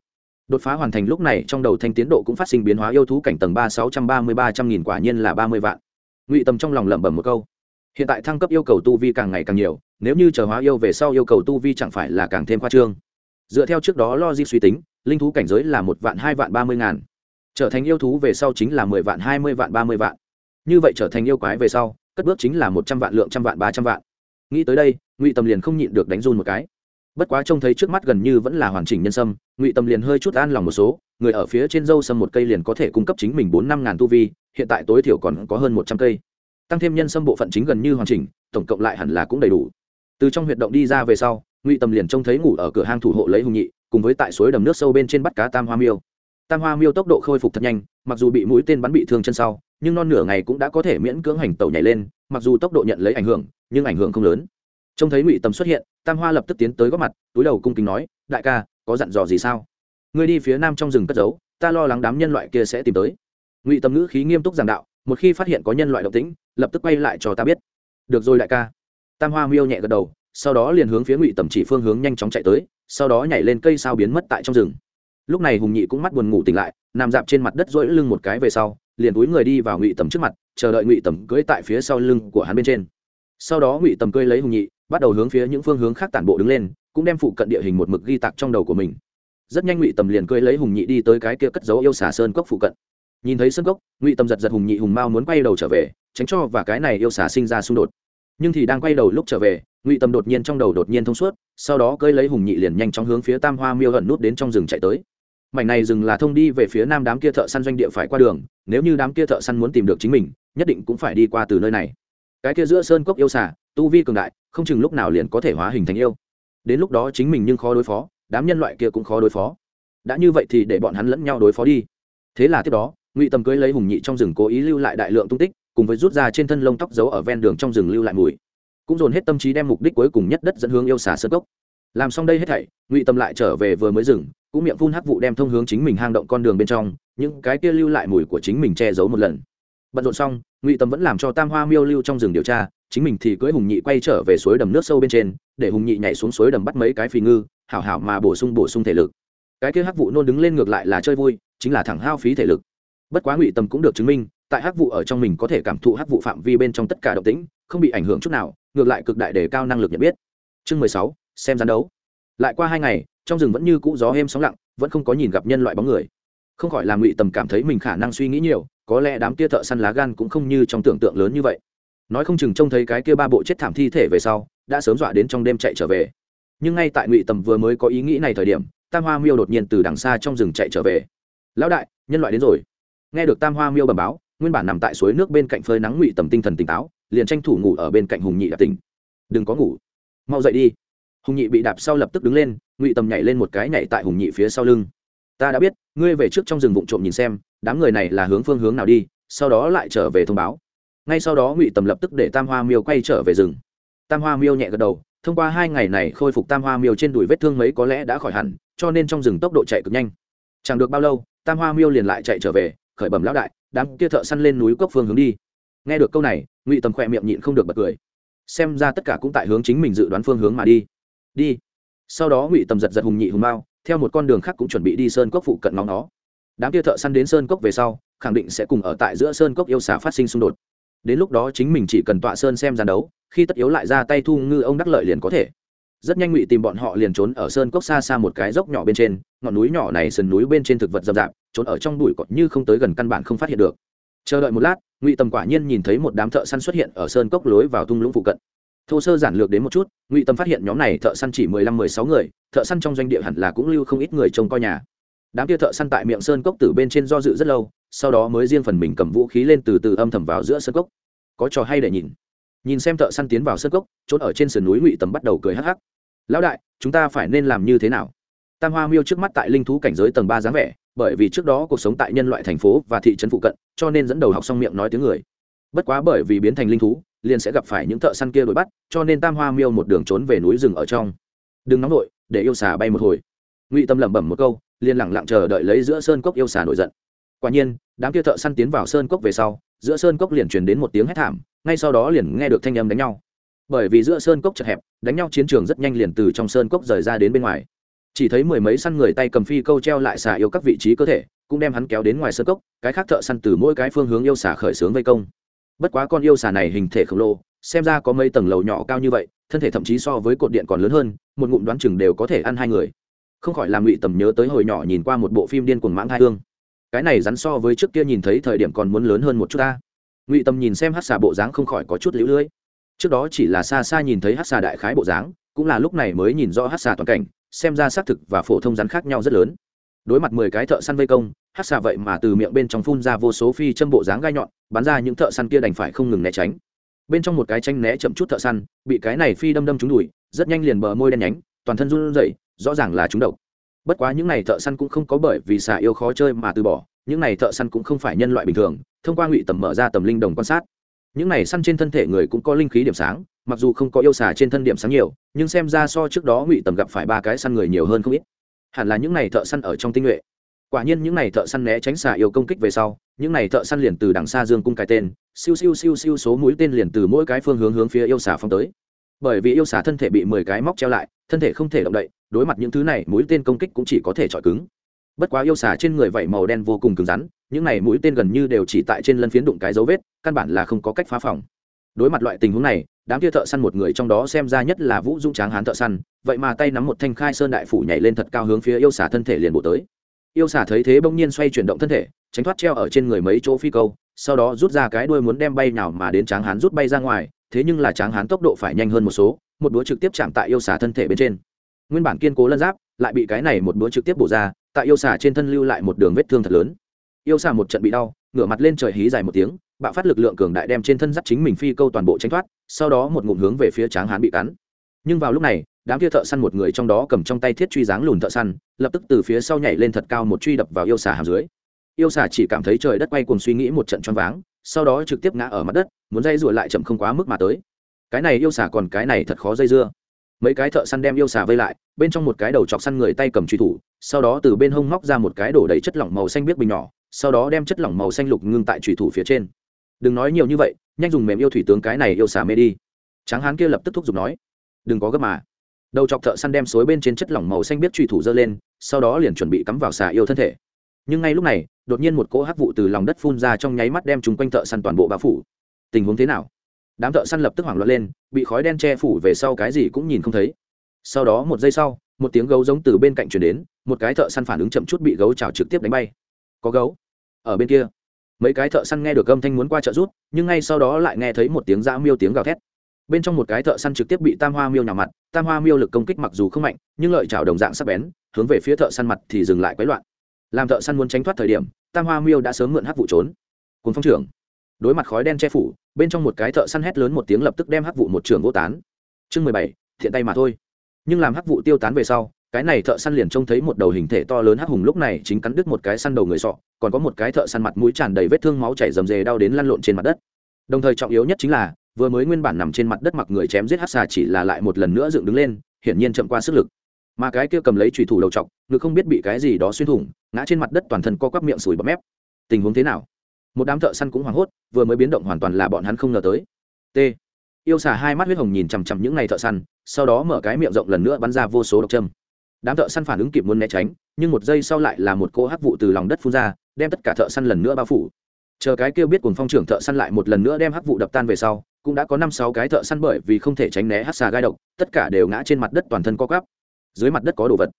Đột phá hoàn thành lúc này, trong đầu thanh tiến độ cũng phát sinh biến hóa, yêu thú cảnh tầng ba sáu trăm ba mươi ba trăm nghìn quả nhiên là ba mươi vạn ngụy tầm trong lòng lẩm bẩm một câu. Hiện tại thăng cấp yêu cầu tu vi càng ngày càng nhiều, nếu như chờ hóa yêu về sau yêu cầu tu vi chẳng phải là càng thêm khoa trương. Dựa theo trước đó logic suy tính, linh thú cảnh giới là một vạn hai vạn ba mươi ngàn. Trở thành yêu thú về sau chính là mười vạn hai mươi vạn ba mươi vạn. Như vậy trở thành yêu quái về sau, cất bước chính là một trăm vạn lượng trăm vạn ba trăm vạn. Nghĩ tới đây, ngụy tầm liền không nhịn được đánh run một cái. Bất quá trông thấy trước mắt gần như vẫn là hoàn chỉnh nhân sâm, ngụy tầm liền hơi chút an lòng một số, người ở phía trên dâu sâm một cây liền có thể cung cấp chính mình bốn năm ngàn tu vi hiện tại tối thiểu còn có hơn một trăm cây. Tăng thêm nhân sâm bộ phận chính gần như hoàn chỉnh, tổng cộng lại hẳn là cũng đầy đủ. Từ trong huyệt động đi ra về sau, ngụy tầm liền trông thấy ngủ ở cửa hang thủ hộ lấy hùng nhị, cùng với tại suối đầm nước sâu bên trên bắt cá tam hoa miêu. Tam hoa miêu tốc độ khôi phục thật nhanh, mặc dù bị mũi tên bắn bị thương chân sau, nhưng non nửa ngày cũng đã có thể miễn cưỡng hành tẩu nhảy lên, mặc dù tốc độ nhận lấy ảnh hưởng, nhưng ảnh hưởng không lớn. Trông thấy ngụy tầm xuất hiện, tam hoa lập tức tiến tới góp mặt, túi đầu cung kính nói, đại ca, có dặn dò gì sao? Ngươi đi phía nam trong rừng cất giấu, ta lo lắng đám nhân loại kia sẽ tìm tới ngụy tầm ngữ khí nghiêm túc giảng đạo, một khi phát hiện có nhân loại động tĩnh, lập tức quay lại cho ta biết. Được rồi đại ca. Tam hoa miêu nhẹ gật đầu, sau đó liền hướng phía ngụy tầm chỉ phương hướng nhanh chóng chạy tới, sau đó nhảy lên cây sao biến mất tại trong rừng. Lúc này hùng nhị cũng mắt buồn ngủ tỉnh lại, nằm dạp trên mặt đất rỗi lưng một cái về sau, liền túi người đi vào ngụy tầm trước mặt, chờ đợi ngụy tầm cưỡi tại phía sau lưng của hắn bên trên. Sau đó ngụy tầm cưỡi lấy hùng nhị, bắt đầu hướng phía những phương hướng khác tản bộ đứng lên, cũng đem phụ cận địa hình một mực ghi tạc trong đầu của mình. Rất nhanh ngụy tầm liền cưỡi lấy hùng nhị đi tới cái kia cất dấu yêu xà sơn cốc phụ cận nhìn thấy sơn cốc, ngụy tâm giật giật hùng nhị hùng mao muốn quay đầu trở về, tránh cho và cái này yêu xả sinh ra xung đột. Nhưng thì đang quay đầu lúc trở về, ngụy tâm đột nhiên trong đầu đột nhiên thông suốt, sau đó cơi lấy hùng nhị liền nhanh chóng hướng phía tam hoa miêu hận nút đến trong rừng chạy tới. Mảnh này rừng là thông đi về phía nam đám kia thợ săn doanh địa phải qua đường, nếu như đám kia thợ săn muốn tìm được chính mình, nhất định cũng phải đi qua từ nơi này. Cái kia giữa sơn cốc yêu xả tu vi cường đại, không chừng lúc nào liền có thể hóa hình thành yêu. Đến lúc đó chính mình nhưng khó đối phó, đám nhân loại kia cũng khó đối phó. Đã như vậy thì để bọn hắn lẫn nhau đối phó đi. Thế là tiếp đó ngụy tầm cưới lấy hùng nhị trong rừng cố ý lưu lại đại lượng tung tích, cùng với rút ra trên thân lông tóc giấu ở ven đường trong rừng lưu lại mùi. Cũng dồn hết tâm trí đem mục đích cuối cùng nhất đất dẫn hướng yêu xà sơn cốc. Làm xong đây hết thảy, ngụy tâm lại trở về vừa mới rừng, cũng miệng phun hắc vụ đem thông hướng chính mình hang động con đường bên trong, những cái kia lưu lại mùi của chính mình che giấu một lần. Bận rộn xong, ngụy tâm vẫn làm cho tam hoa miêu lưu trong rừng điều tra, chính mình thì cưới hùng nhị quay trở về suối đầm nước sâu bên trên, để hùng nhị nhảy xuống suối đầm bắt mấy cái phì ngư, hảo hảo mà bổ sung bổ sung thể lực. Cái kia hắc vụ nôn đứng lên ngược lại là chơi vui, chính là thẳng hao phí thể lực bất quá ngụy tâm cũng được chứng minh, tại hắc vụ ở trong mình có thể cảm thụ hắc vụ phạm vi bên trong tất cả động tĩnh, không bị ảnh hưởng chút nào, ngược lại cực đại đề cao năng lực nhận biết. Chương mười sáu, xem gián đấu. Lại qua hai ngày, trong rừng vẫn như cũ gió êm sóng lặng, vẫn không có nhìn gặp nhân loại bóng người. Không khỏi làm ngụy tầm cảm thấy mình khả năng suy nghĩ nhiều, có lẽ đám kia thợ săn lá gan cũng không như trong tưởng tượng lớn như vậy. Nói không chừng trông thấy cái kia ba bộ chết thảm thi thể về sau, đã sớm dọa đến trong đêm chạy trở về. Nhưng ngay tại ngụy tầm vừa mới có ý nghĩ này thời điểm, tam hoa miêu đột nhiên từ đằng xa trong rừng chạy trở về. Lão đại, nhân loại đến rồi nghe được tam hoa miêu bẩm báo, nguyên bản nằm tại suối nước bên cạnh phơi nắng ngụy tầm tinh thần tỉnh táo, liền tranh thủ ngủ ở bên cạnh hùng nhị đạp tỉnh. Đừng có ngủ, mau dậy đi. Hùng nhị bị đạp sau lập tức đứng lên, ngụy tầm nhảy lên một cái nhảy tại hùng nhị phía sau lưng. Ta đã biết, ngươi về trước trong rừng vụng trộm nhìn xem, đám người này là hướng phương hướng nào đi, sau đó lại trở về thông báo. Ngay sau đó ngụy tầm lập tức để tam hoa miêu quay trở về rừng. Tam hoa miêu nhẹ gật đầu, thông qua hai ngày này khôi phục tam hoa miêu trên đùi vết thương mấy có lẽ đã khỏi hẳn, cho nên trong rừng tốc độ chạy cực nhanh. Chẳng được bao lâu, tam hoa miêu liền lại chạy trở về khởi bẩm lão đại, đám kia thợ săn lên núi cốc phương hướng đi. Nghe được câu này, ngụy tầm khỏe miệng nhịn không được bật cười. Xem ra tất cả cũng tại hướng chính mình dự đoán phương hướng mà đi. Đi. Sau đó ngụy tầm giật giật hùng nhị hùng mao, theo một con đường khác cũng chuẩn bị đi sơn cốc phụ cận ngóng nó. Đám kia thợ săn đến sơn cốc về sau, khẳng định sẽ cùng ở tại giữa sơn cốc yêu xả phát sinh xung đột. Đến lúc đó chính mình chỉ cần tọa sơn xem giàn đấu, khi tất yếu lại ra tay thu ngư ông đắc lợi liền có thể rất nhanh ngụy tìm bọn họ liền trốn ở sơn cốc xa xa một cái dốc nhỏ bên trên, ngọn núi nhỏ này sườn núi bên trên thực vật rậm rạp, trốn ở trong bụi cọt như không tới gần căn bản không phát hiện được. Chờ đợi một lát, ngụy tầm quả nhiên nhìn thấy một đám thợ săn xuất hiện ở sơn cốc lối vào thung lũng phụ cận. Thô sơ giản lược đến một chút, ngụy tầm phát hiện nhóm này thợ săn chỉ mười lăm, mười sáu người, thợ săn trong doanh địa hẳn là cũng lưu không ít người trông coi nhà. Đám kia thợ săn tại miệng sơn cốc từ bên trên do dự rất lâu, sau đó mới riêng phần mình cầm vũ khí lên từ từ âm thầm vào giữa sơn cốc. Có trò hay để nhìn. Nhìn xem thợ săn tiến vào sơn cốc, trốn ở trên sườn núi, ngụy tầm bắt đầu cười hắc hắc lão đại, chúng ta phải nên làm như thế nào? Tam hoa miêu trước mắt tại linh thú cảnh giới tầng ba dáng vẻ, bởi vì trước đó cuộc sống tại nhân loại thành phố và thị trấn phụ cận, cho nên dẫn đầu học xong miệng nói tiếng người. Bất quá bởi vì biến thành linh thú, liền sẽ gặp phải những thợ săn kia đuổi bắt, cho nên tam hoa miêu một đường trốn về núi rừng ở trong. Đừng nóng vội để yêu xà bay một hồi. Ngụy tâm lẩm bẩm một câu, liền lẳng lặng chờ đợi lấy giữa sơn cốc yêu xà nổi giận. Quả nhiên, đám kia thợ săn tiến vào sơn cốc về sau, giữa sơn cốc liền truyền đến một tiếng hét thảm, ngay sau đó liền nghe được thanh âm đánh nhau bởi vì giữa sơn cốc chật hẹp, đánh nhau chiến trường rất nhanh liền từ trong sơn cốc rời ra đến bên ngoài. Chỉ thấy mười mấy săn người tay cầm phi câu treo lại xà yêu các vị trí cơ thể, cũng đem hắn kéo đến ngoài sơn cốc, cái khác thợ săn từ mỗi cái phương hướng yêu xà khởi xướng vây công. Bất quá con yêu xà này hình thể khổng lồ, xem ra có mấy tầng lầu nhỏ cao như vậy, thân thể thậm chí so với cột điện còn lớn hơn, một ngụm đoán chừng đều có thể ăn hai người. Không khỏi làm ngụy tầm nhớ tới hồi nhỏ nhìn qua một bộ phim điên cuồng mãng hai hương. Cái này rắn so với trước kia nhìn thấy thời điểm còn muốn lớn hơn một chút ta. Ngụy tầm nhìn xem hát xà bộ dáng không khỏi có chút lũ lưỡi trước đó chỉ là xa xa nhìn thấy hát xà đại khái bộ dáng, cũng là lúc này mới nhìn rõ hát xà toàn cảnh, xem ra xác thực và phổ thông rắn khác nhau rất lớn. Đối mặt mười cái thợ săn vây công, hát xà vậy mà từ miệng bên trong phun ra vô số phi châm bộ dáng gai nhọn, bắn ra những thợ săn kia đành phải không ngừng né tránh. Bên trong một cái tranh né chậm chút thợ săn, bị cái này phi đâm đâm trúng đùi, rất nhanh liền bờ môi đen nhánh, toàn thân run rẩy, rõ ràng là trúng độc. Bất quá những này thợ săn cũng không có bởi vì xà yêu khó chơi mà từ bỏ, những này thợ săn cũng không phải nhân loại bình thường, thông qua ngụy tầm mở ra tầm linh đồng quan sát những này săn trên thân thể người cũng có linh khí điểm sáng, mặc dù không có yêu xà trên thân điểm sáng nhiều, nhưng xem ra so trước đó ngụy tầm gặp phải ba cái săn người nhiều hơn không ít. Hẳn là những này thợ săn ở trong tinh nhuệ. Quả nhiên những này thợ săn né tránh xà yêu công kích về sau, những này thợ săn liền từ đằng xa dương cung cái tên, siêu siêu siêu siêu số mũi tên liền từ mỗi cái phương hướng hướng phía yêu xà phong tới. Bởi vì yêu xà thân thể bị mười cái móc treo lại, thân thể không thể động đậy, đối mặt những thứ này, mũi tên công kích cũng chỉ có thể chọi cứng. Bất quá yêu xà trên người vảy màu đen vô cùng cứng rắn những này mũi tên gần như đều chỉ tại trên lân phiến đụng cái dấu vết, căn bản là không có cách phá phòng. Đối mặt loại tình huống này, đám kia thợ săn một người trong đó xem ra nhất là vũ dũng tráng hán thợ săn, vậy mà tay nắm một thanh khai sơn đại phủ nhảy lên thật cao hướng phía yêu xả thân thể liền bộ tới. Yêu xả thấy thế bỗng nhiên xoay chuyển động thân thể, tránh thoát treo ở trên người mấy chỗ phi câu, sau đó rút ra cái đuôi muốn đem bay nào mà đến tráng hán rút bay ra ngoài, thế nhưng là tráng hán tốc độ phải nhanh hơn một số, một đũa trực tiếp chạm tại yêu xả thân thể bên trên. Nguyên bản kiên cố lân giáp, lại bị cái này một đũa trực tiếp bổ ra, tại yêu xả trên thân lưu lại một đường vết thương thật lớn yêu xà một trận bị đau, ngửa mặt lên trời hí dài một tiếng, bạo phát lực lượng cường đại đem trên thân dắt chính mình phi câu toàn bộ tránh thoát, sau đó một ngụm hướng về phía tráng hán bị cắn. Nhưng vào lúc này, đám kia thợ săn một người trong đó cầm trong tay thiết truy dáng lùn thợ săn, lập tức từ phía sau nhảy lên thật cao một truy đập vào yêu xà hàm dưới. Yêu xà chỉ cảm thấy trời đất quay cùng suy nghĩ một trận choáng váng, sau đó trực tiếp ngã ở mặt đất, muốn dây dụa lại chậm không quá mức mà tới. Cái này yêu xà còn cái này thật khó dây dưa. Mấy cái thợ săn đem yêu xà vây lại, bên trong một cái đầu chọc săn người tay cầm truy thủ, sau đó từ bên hông móc ra một cái đổ đầy chất lỏng màu xanh biếc bình nhỏ sau đó đem chất lỏng màu xanh lục ngưng tại trùy thủ phía trên. Đừng nói nhiều như vậy, nhanh dùng mềm yêu thủy tướng cái này yêu xà mê đi. Tráng hán kia lập tức thúc giục nói, đừng có gấp mà. Đầu chọc thợ săn đem suối bên trên chất lỏng màu xanh biết trùy thủ dơ lên, sau đó liền chuẩn bị cắm vào xà yêu thân thể. Nhưng ngay lúc này, đột nhiên một cỗ hắc vụ từ lòng đất phun ra trong nháy mắt đem chúng quanh thợ săn toàn bộ bao phủ. Tình huống thế nào? Đám thợ săn lập tức hoảng loạn lên, bị khói đen che phủ về sau cái gì cũng nhìn không thấy. Sau đó một giây sau, một tiếng gấu giống từ bên cạnh chuyển đến, một cái thợ săn phản ứng chậm chút bị gấu chảo trực tiếp đánh bay. Có gấu? Ở bên kia. Mấy cái thợ săn nghe được âm thanh muốn qua trợ rút, nhưng ngay sau đó lại nghe thấy một tiếng dã miêu tiếng gào thét. Bên trong một cái thợ săn trực tiếp bị tam hoa miêu nhào mặt, tam hoa miêu lực công kích mặc dù không mạnh, nhưng lợi chảo đồng dạng sắc bén, hướng về phía thợ săn mặt thì dừng lại quấy loạn. Làm thợ săn muốn tránh thoát thời điểm, tam hoa miêu đã sớm mượn hắc vụ trốn. Cùng phong trưởng. Đối mặt khói đen che phủ, bên trong một cái thợ săn hét lớn một tiếng lập tức đem hắc vụ một trường vô tán. Chương mười bảy, thiện tay mà thôi. Nhưng làm hắc vụ tiêu tán về sau cái này thợ săn liền trông thấy một đầu hình thể to lớn hắc hùng lúc này chính cắn đứt một cái săn đầu người sọ, còn có một cái thợ săn mặt mũi tràn đầy vết thương máu chảy rầm rề đau đến lăn lộn trên mặt đất. Đồng thời trọng yếu nhất chính là, vừa mới nguyên bản nằm trên mặt đất mặc người chém giết hắc xà chỉ là lại một lần nữa dựng đứng lên, hiển nhiên chậm qua sức lực. Mà cái kia cầm lấy trùy thủ đầu trọc, ngực không biết bị cái gì đó xuyên thủng, ngã trên mặt đất toàn thân co quắp miệng sùi bọt mép. Tình huống thế nào? Một đám thợ săn cũng hoảng hốt, vừa mới biến động hoàn toàn là bọn hắn không ngờ tới. T. Yêu xà hai mắt huyết hồng nhìn chằm chằm những ngày thợ săn, sau đó mở cái miệng rộng lần nữa bắn ra vô số độc châm đám thợ săn phản ứng kịp muốn né tránh, nhưng một giây sau lại là một cỗ hắc vụ từ lòng đất phun ra, đem tất cả thợ săn lần nữa bao phủ. Chờ cái kêu biết cùng phong trưởng thợ săn lại một lần nữa đem hắc vụ đập tan về sau, cũng đã có năm sáu cái thợ săn bởi vì không thể tránh né hắc xà gai độc, tất cả đều ngã trên mặt đất toàn thân co cắp dưới mặt đất có đồ vật.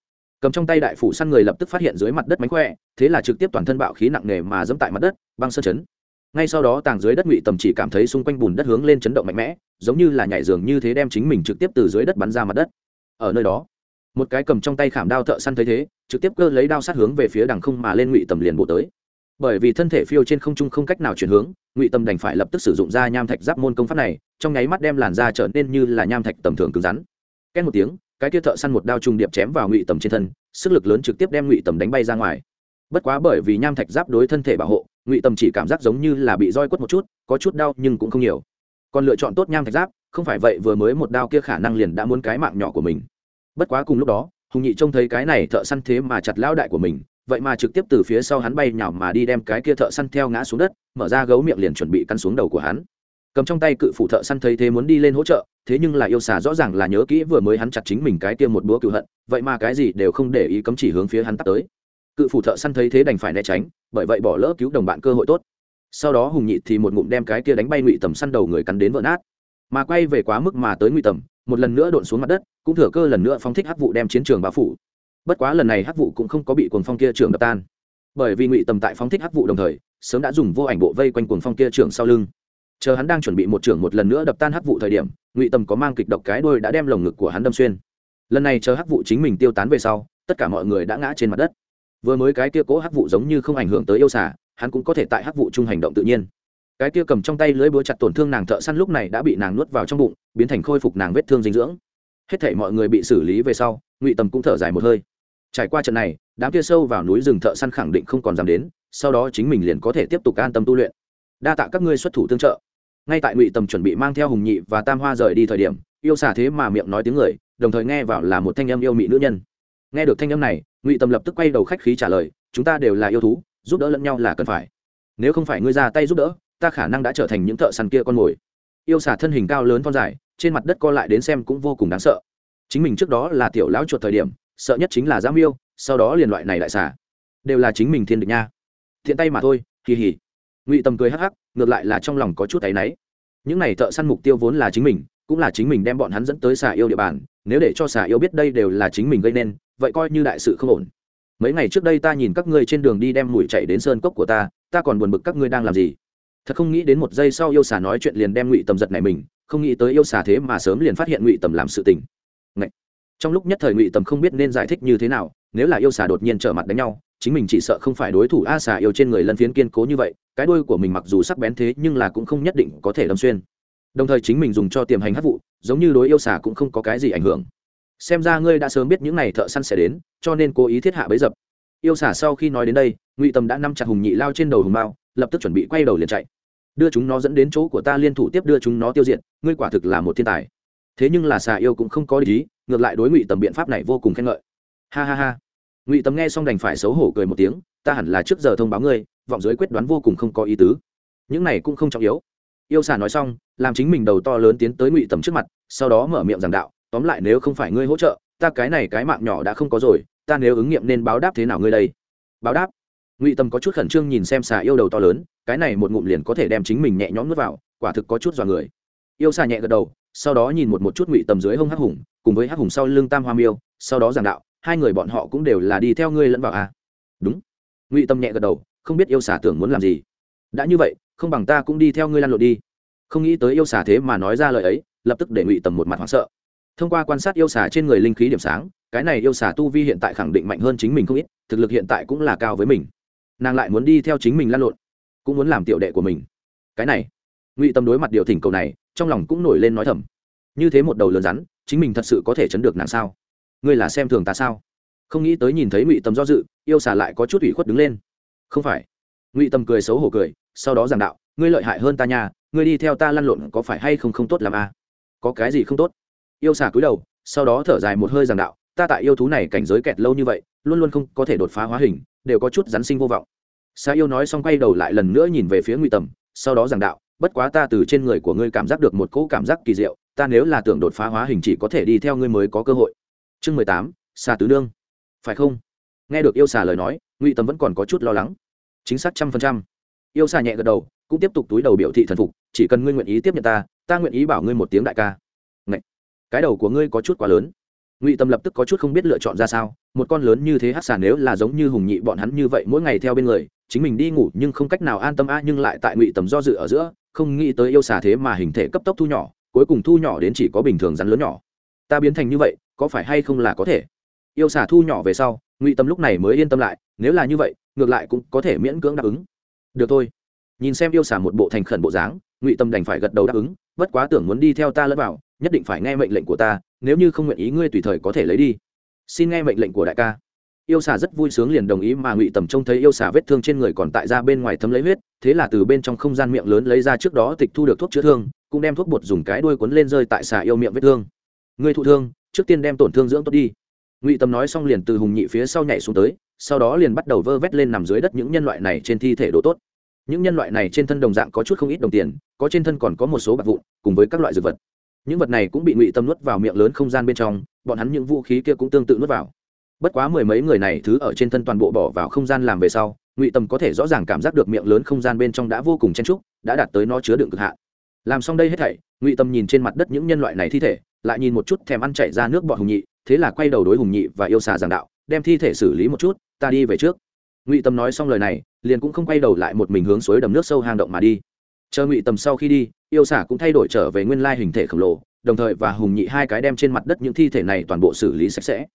Cầm trong tay đại phủ săn người lập tức phát hiện dưới mặt đất mánh khỏe, thế là trực tiếp toàn thân bạo khí nặng nề mà dẫm tại mặt đất, băng sơ chấn. Ngay sau đó tàng dưới đất ngụy tầm chỉ cảm thấy xung quanh bùn đất hướng lên chấn động mạnh mẽ, giống như là nhảy giường như thế đem chính mình trực tiếp từ dưới đất bắn ra mặt đất. Ở nơi đó một cái cầm trong tay khảm đao thợ săn thấy thế, trực tiếp cơ lấy đao sát hướng về phía đằng không mà lên ngụy tầm liền bộ tới. Bởi vì thân thể phiêu trên không trung không cách nào chuyển hướng, ngụy tầm đành phải lập tức sử dụng ra nham thạch giáp môn công pháp này, trong nháy mắt đem làn da trở nên như là nham thạch tầm thường cứng rắn. Két một tiếng, cái kia thợ săn một đao trùng điệp chém vào ngụy tầm trên thân, sức lực lớn trực tiếp đem ngụy tầm đánh bay ra ngoài. Bất quá bởi vì nham thạch giáp đối thân thể bảo hộ, ngụy tầm chỉ cảm giác giống như là bị roi quất một chút, có chút đau nhưng cũng không nhiều. Còn lựa chọn tốt nham thạch giáp, không phải vậy vừa mới một đao kia khả năng liền đã muốn cái mạng nhỏ của mình bất quá cùng lúc đó, hùng nhị trông thấy cái này thợ săn thế mà chặt lão đại của mình, vậy mà trực tiếp từ phía sau hắn bay nhào mà đi đem cái kia thợ săn theo ngã xuống đất, mở ra gấu miệng liền chuẩn bị căn xuống đầu của hắn. Cầm trong tay cự phủ thợ săn thấy thế muốn đi lên hỗ trợ, thế nhưng là yêu xà rõ ràng là nhớ kỹ vừa mới hắn chặt chính mình cái tiêm một búa cựu hận, vậy mà cái gì đều không để ý cấm chỉ hướng phía hắn tắt tới. Cự phủ thợ săn thấy thế đành phải né tránh, bởi vậy bỏ lỡ cứu đồng bạn cơ hội tốt. Sau đó hùng nhị thì một ngụm đem cái kia đánh bay ngụy tầm săn đầu người cắn đến vỡ nát. Mà quay về quá mức mà tới ngụy tầm một lần nữa độn xuống mặt đất, cũng thừa cơ lần nữa phóng thích hắc vụ đem chiến trường bao phủ. Bất quá lần này hắc vụ cũng không có bị cuồng phong kia trường đập tan. Bởi vì ngụy tầm tại phóng thích hắc vụ đồng thời, sớm đã dùng vô ảnh bộ vây quanh cuồng phong kia trường sau lưng. Chờ hắn đang chuẩn bị một trường một lần nữa đập tan hắc vụ thời điểm, ngụy tầm có mang kịch độc cái đôi đã đem lồng ngực của hắn đâm xuyên. Lần này chờ hắc vụ chính mình tiêu tán về sau, tất cả mọi người đã ngã trên mặt đất. Vừa mới cái kia cố hắc vụ giống như không ảnh hưởng tới yêu xả hắn cũng có thể tại hắc vụ chung hành động tự nhiên cái kia cầm trong tay lưới búa chặt tổn thương nàng thợ săn lúc này đã bị nàng nuốt vào trong bụng, biến thành khôi phục nàng vết thương dinh dưỡng. Hết thể mọi người bị xử lý về sau, ngụy tầm cũng thở dài một hơi. Trải qua trận này, đám kia sâu vào núi rừng thợ săn khẳng định không còn dám đến, sau đó chính mình liền có thể tiếp tục an tâm tu luyện. Đa tạ các ngươi xuất thủ tương trợ. Ngay tại ngụy tầm chuẩn bị mang theo hùng nhị và tam hoa rời đi thời điểm, yêu xả thế mà miệng nói tiếng người, đồng thời nghe vào là một thanh âm yêu mị nữ nhân. Nghe được thanh âm này, ngụy tầm lập tức quay đầu khách khí trả lời, chúng ta đều là yêu thú, giúp đỡ lẫn nhau là cần phải. Nếu không phải ngươi ra tay giúp đỡ ta khả năng đã trở thành những thợ săn kia con mồi. Yêu xà thân hình cao lớn thon dài, trên mặt đất co lại đến xem cũng vô cùng đáng sợ. Chính mình trước đó là tiểu lão chuột thời điểm, sợ nhất chính là giam yêu, sau đó liền loại này lại xả đều là chính mình thiên địch nha. Thiện tay mà thôi kỳ hỉ ngụy tầm cười hắc hắc, ngược lại là trong lòng có chút thấy náy. Những này thợ săn mục tiêu vốn là chính mình, cũng là chính mình đem bọn hắn dẫn tới xà yêu địa bàn, nếu để cho xà yêu biết đây đều là chính mình gây nên, vậy coi như đại sự không ổn. Mấy ngày trước đây ta nhìn các ngươi trên đường đi đem mùi chạy đến sơn cốc của ta ta còn buồn bực các ngươi đang làm gì thật không nghĩ đến một giây sau yêu xà nói chuyện liền đem ngụy tầm giật này mình, không nghĩ tới yêu xà thế mà sớm liền phát hiện ngụy tầm làm sự tình. Ngậy. trong lúc nhất thời ngụy tầm không biết nên giải thích như thế nào, nếu là yêu xà đột nhiên trở mặt đánh nhau, chính mình chỉ sợ không phải đối thủ a xà yêu trên người lân phiến kiên cố như vậy, cái đuôi của mình mặc dù sắc bén thế nhưng là cũng không nhất định có thể đâm xuyên. Đồng thời chính mình dùng cho tiềm hành hát vụ, giống như đối yêu xà cũng không có cái gì ảnh hưởng. Xem ra ngươi đã sớm biết những n à y thợ săn sẽ đến, cho nên cố ý thiết hạ bấy dập. Yêu xả sau khi nói đến đây, ngụy tầm đã nắm chặt hùng nhị lao trên đầu hùng mao lập tức chuẩn bị quay đầu liền chạy. Đưa chúng nó dẫn đến chỗ của ta liên thủ tiếp đưa chúng nó tiêu diệt, ngươi quả thực là một thiên tài. Thế nhưng là xà yêu cũng không có lý ngược lại đối ngụy tầm biện pháp này vô cùng khen ngợi. Ha ha ha. Ngụy tầm nghe xong đành phải xấu hổ cười một tiếng, ta hẳn là trước giờ thông báo ngươi, vọng giới quyết đoán vô cùng không có ý tứ. Những này cũng không trọng yếu. Yêu xà nói xong, làm chính mình đầu to lớn tiến tới ngụy tầm trước mặt, sau đó mở miệng giảng đạo, tóm lại nếu không phải ngươi hỗ trợ, ta cái này cái mạng nhỏ đã không có rồi, ta nếu ứng nghiệm nên báo đáp thế nào ngươi đây? Báo đáp ngụy tâm có chút khẩn trương nhìn xem xà yêu đầu to lớn cái này một ngụm liền có thể đem chính mình nhẹ nhõm nuốt vào quả thực có chút dọa người yêu xà nhẹ gật đầu sau đó nhìn một một chút ngụy tầm dưới hông hắc hùng cùng với hắc hùng sau lưng tam hoa miêu sau đó giảng đạo hai người bọn họ cũng đều là đi theo ngươi lẫn vào à. đúng ngụy tâm nhẹ gật đầu không biết yêu xà tưởng muốn làm gì đã như vậy không bằng ta cũng đi theo ngươi lăn lộn đi không nghĩ tới yêu xà thế mà nói ra lời ấy lập tức để ngụy tầm một mặt hoảng sợ thông qua quan sát yêu xà trên người linh khí điểm sáng cái này yêu xà tu vi hiện tại khẳng định mạnh hơn chính mình không ít thực lực hiện tại cũng là cao với mình nàng lại muốn đi theo chính mình lăn lộn cũng muốn làm tiểu đệ của mình. Cái này ngụy tâm đối mặt điều thỉnh cầu này trong lòng cũng nổi lên nói thầm. Như thế một đầu lớn rắn chính mình thật sự có thể chấn được nàng sao? Ngươi là xem thường ta sao? Không nghĩ tới nhìn thấy ngụy tâm do dự yêu xà lại có chút ủy khuất đứng lên. Không phải. Ngụy tâm cười xấu hổ cười sau đó giảng đạo ngươi lợi hại hơn ta nhà, ngươi đi theo ta lăn lộn có phải hay không không tốt làm a à? có cái gì không tốt? Yêu xà cúi đầu sau đó thở dài một hơi giảng đạo ta tại yêu thú này cảnh giới kẹt lâu như vậy luôn luôn không có thể đột phá hóa hình đều có chút rắn sinh vô vọng. Sa yêu nói xong quay đầu lại lần nữa nhìn về phía ngụy tầm, sau đó giảng đạo, bất quá ta từ trên người của ngươi cảm giác được một cỗ cảm giác kỳ diệu, ta nếu là tưởng đột phá hóa hình chỉ có thể đi theo ngươi mới có cơ hội. Chương mười tám xà tứ nương. Phải không? Nghe được yêu xà lời nói, ngụy tầm vẫn còn có chút lo lắng. Chính xác trăm phần trăm. Yêu xà nhẹ gật đầu, cũng tiếp tục túi đầu biểu thị thần phục, chỉ cần ngươi nguyện ý tiếp nhận ta ta nguyện ý bảo ngươi một tiếng đại ca. Ngậy! cái đầu của ngươi có chút quá lớn ngụy tâm lập tức có chút không biết lựa chọn ra sao một con lớn như thế hát xà nếu là giống như hùng nhị bọn hắn như vậy mỗi ngày theo bên người chính mình đi ngủ nhưng không cách nào an tâm a nhưng lại tại ngụy tầm do dự ở giữa không nghĩ tới yêu xà thế mà hình thể cấp tốc thu nhỏ cuối cùng thu nhỏ đến chỉ có bình thường rắn lớn nhỏ ta biến thành như vậy có phải hay không là có thể yêu xà thu nhỏ về sau ngụy tâm lúc này mới yên tâm lại nếu là như vậy ngược lại cũng có thể miễn cưỡng đáp ứng được thôi nhìn xem yêu xà một bộ thành khẩn bộ dáng ngụy tâm đành phải gật đầu đáp ứng bất quá tưởng muốn đi theo ta lẫn vào nhất định phải nghe mệnh lệnh của ta, nếu như không nguyện ý ngươi tùy thời có thể lấy đi. Xin nghe mệnh lệnh của đại ca. Yêu xà rất vui sướng liền đồng ý mà ngụy tầm trông thấy yêu xà vết thương trên người còn tại ra bên ngoài thấm lấy huyết, thế là từ bên trong không gian miệng lớn lấy ra trước đó tịch thu được thuốc chữa thương, cũng đem thuốc bột dùng cái đuôi cuốn lên rơi tại xà yêu miệng vết thương. Người thụ thương, trước tiên đem tổn thương dưỡng tốt đi. Ngụy tầm nói xong liền từ hùng nhị phía sau nhảy xuống tới, sau đó liền bắt đầu vơ vét lên nằm dưới đất những nhân loại này trên thi thể đồ tốt. Những nhân loại này trên thân đồng dạng có chút không ít đồng tiền, có trên thân còn có một số bạc vụn, cùng với các loại dược vật những vật này cũng bị ngụy tâm nuốt vào miệng lớn không gian bên trong, bọn hắn những vũ khí kia cũng tương tự nuốt vào. Bất quá mười mấy người này thứ ở trên thân toàn bộ bỏ vào không gian làm về sau, ngụy tâm có thể rõ ràng cảm giác được miệng lớn không gian bên trong đã vô cùng chen trúc đã đạt tới nó chứa đựng cực hạn. Làm xong đây hết thảy, ngụy tâm nhìn trên mặt đất những nhân loại này thi thể, lại nhìn một chút thèm ăn chạy ra nước bọn hùng nhị, thế là quay đầu đối hùng nhị và yêu xà giảng đạo, đem thi thể xử lý một chút, ta đi về trước. Ngụy tâm nói xong lời này, liền cũng không quay đầu lại một mình hướng suối đầm nước sâu hang động mà đi chờ ngụy tầm sau khi đi, yêu xả cũng thay đổi trở về nguyên lai hình thể khổng lồ, đồng thời và hùng nhị hai cái đem trên mặt đất những thi thể này toàn bộ xử lý sạch sẽ.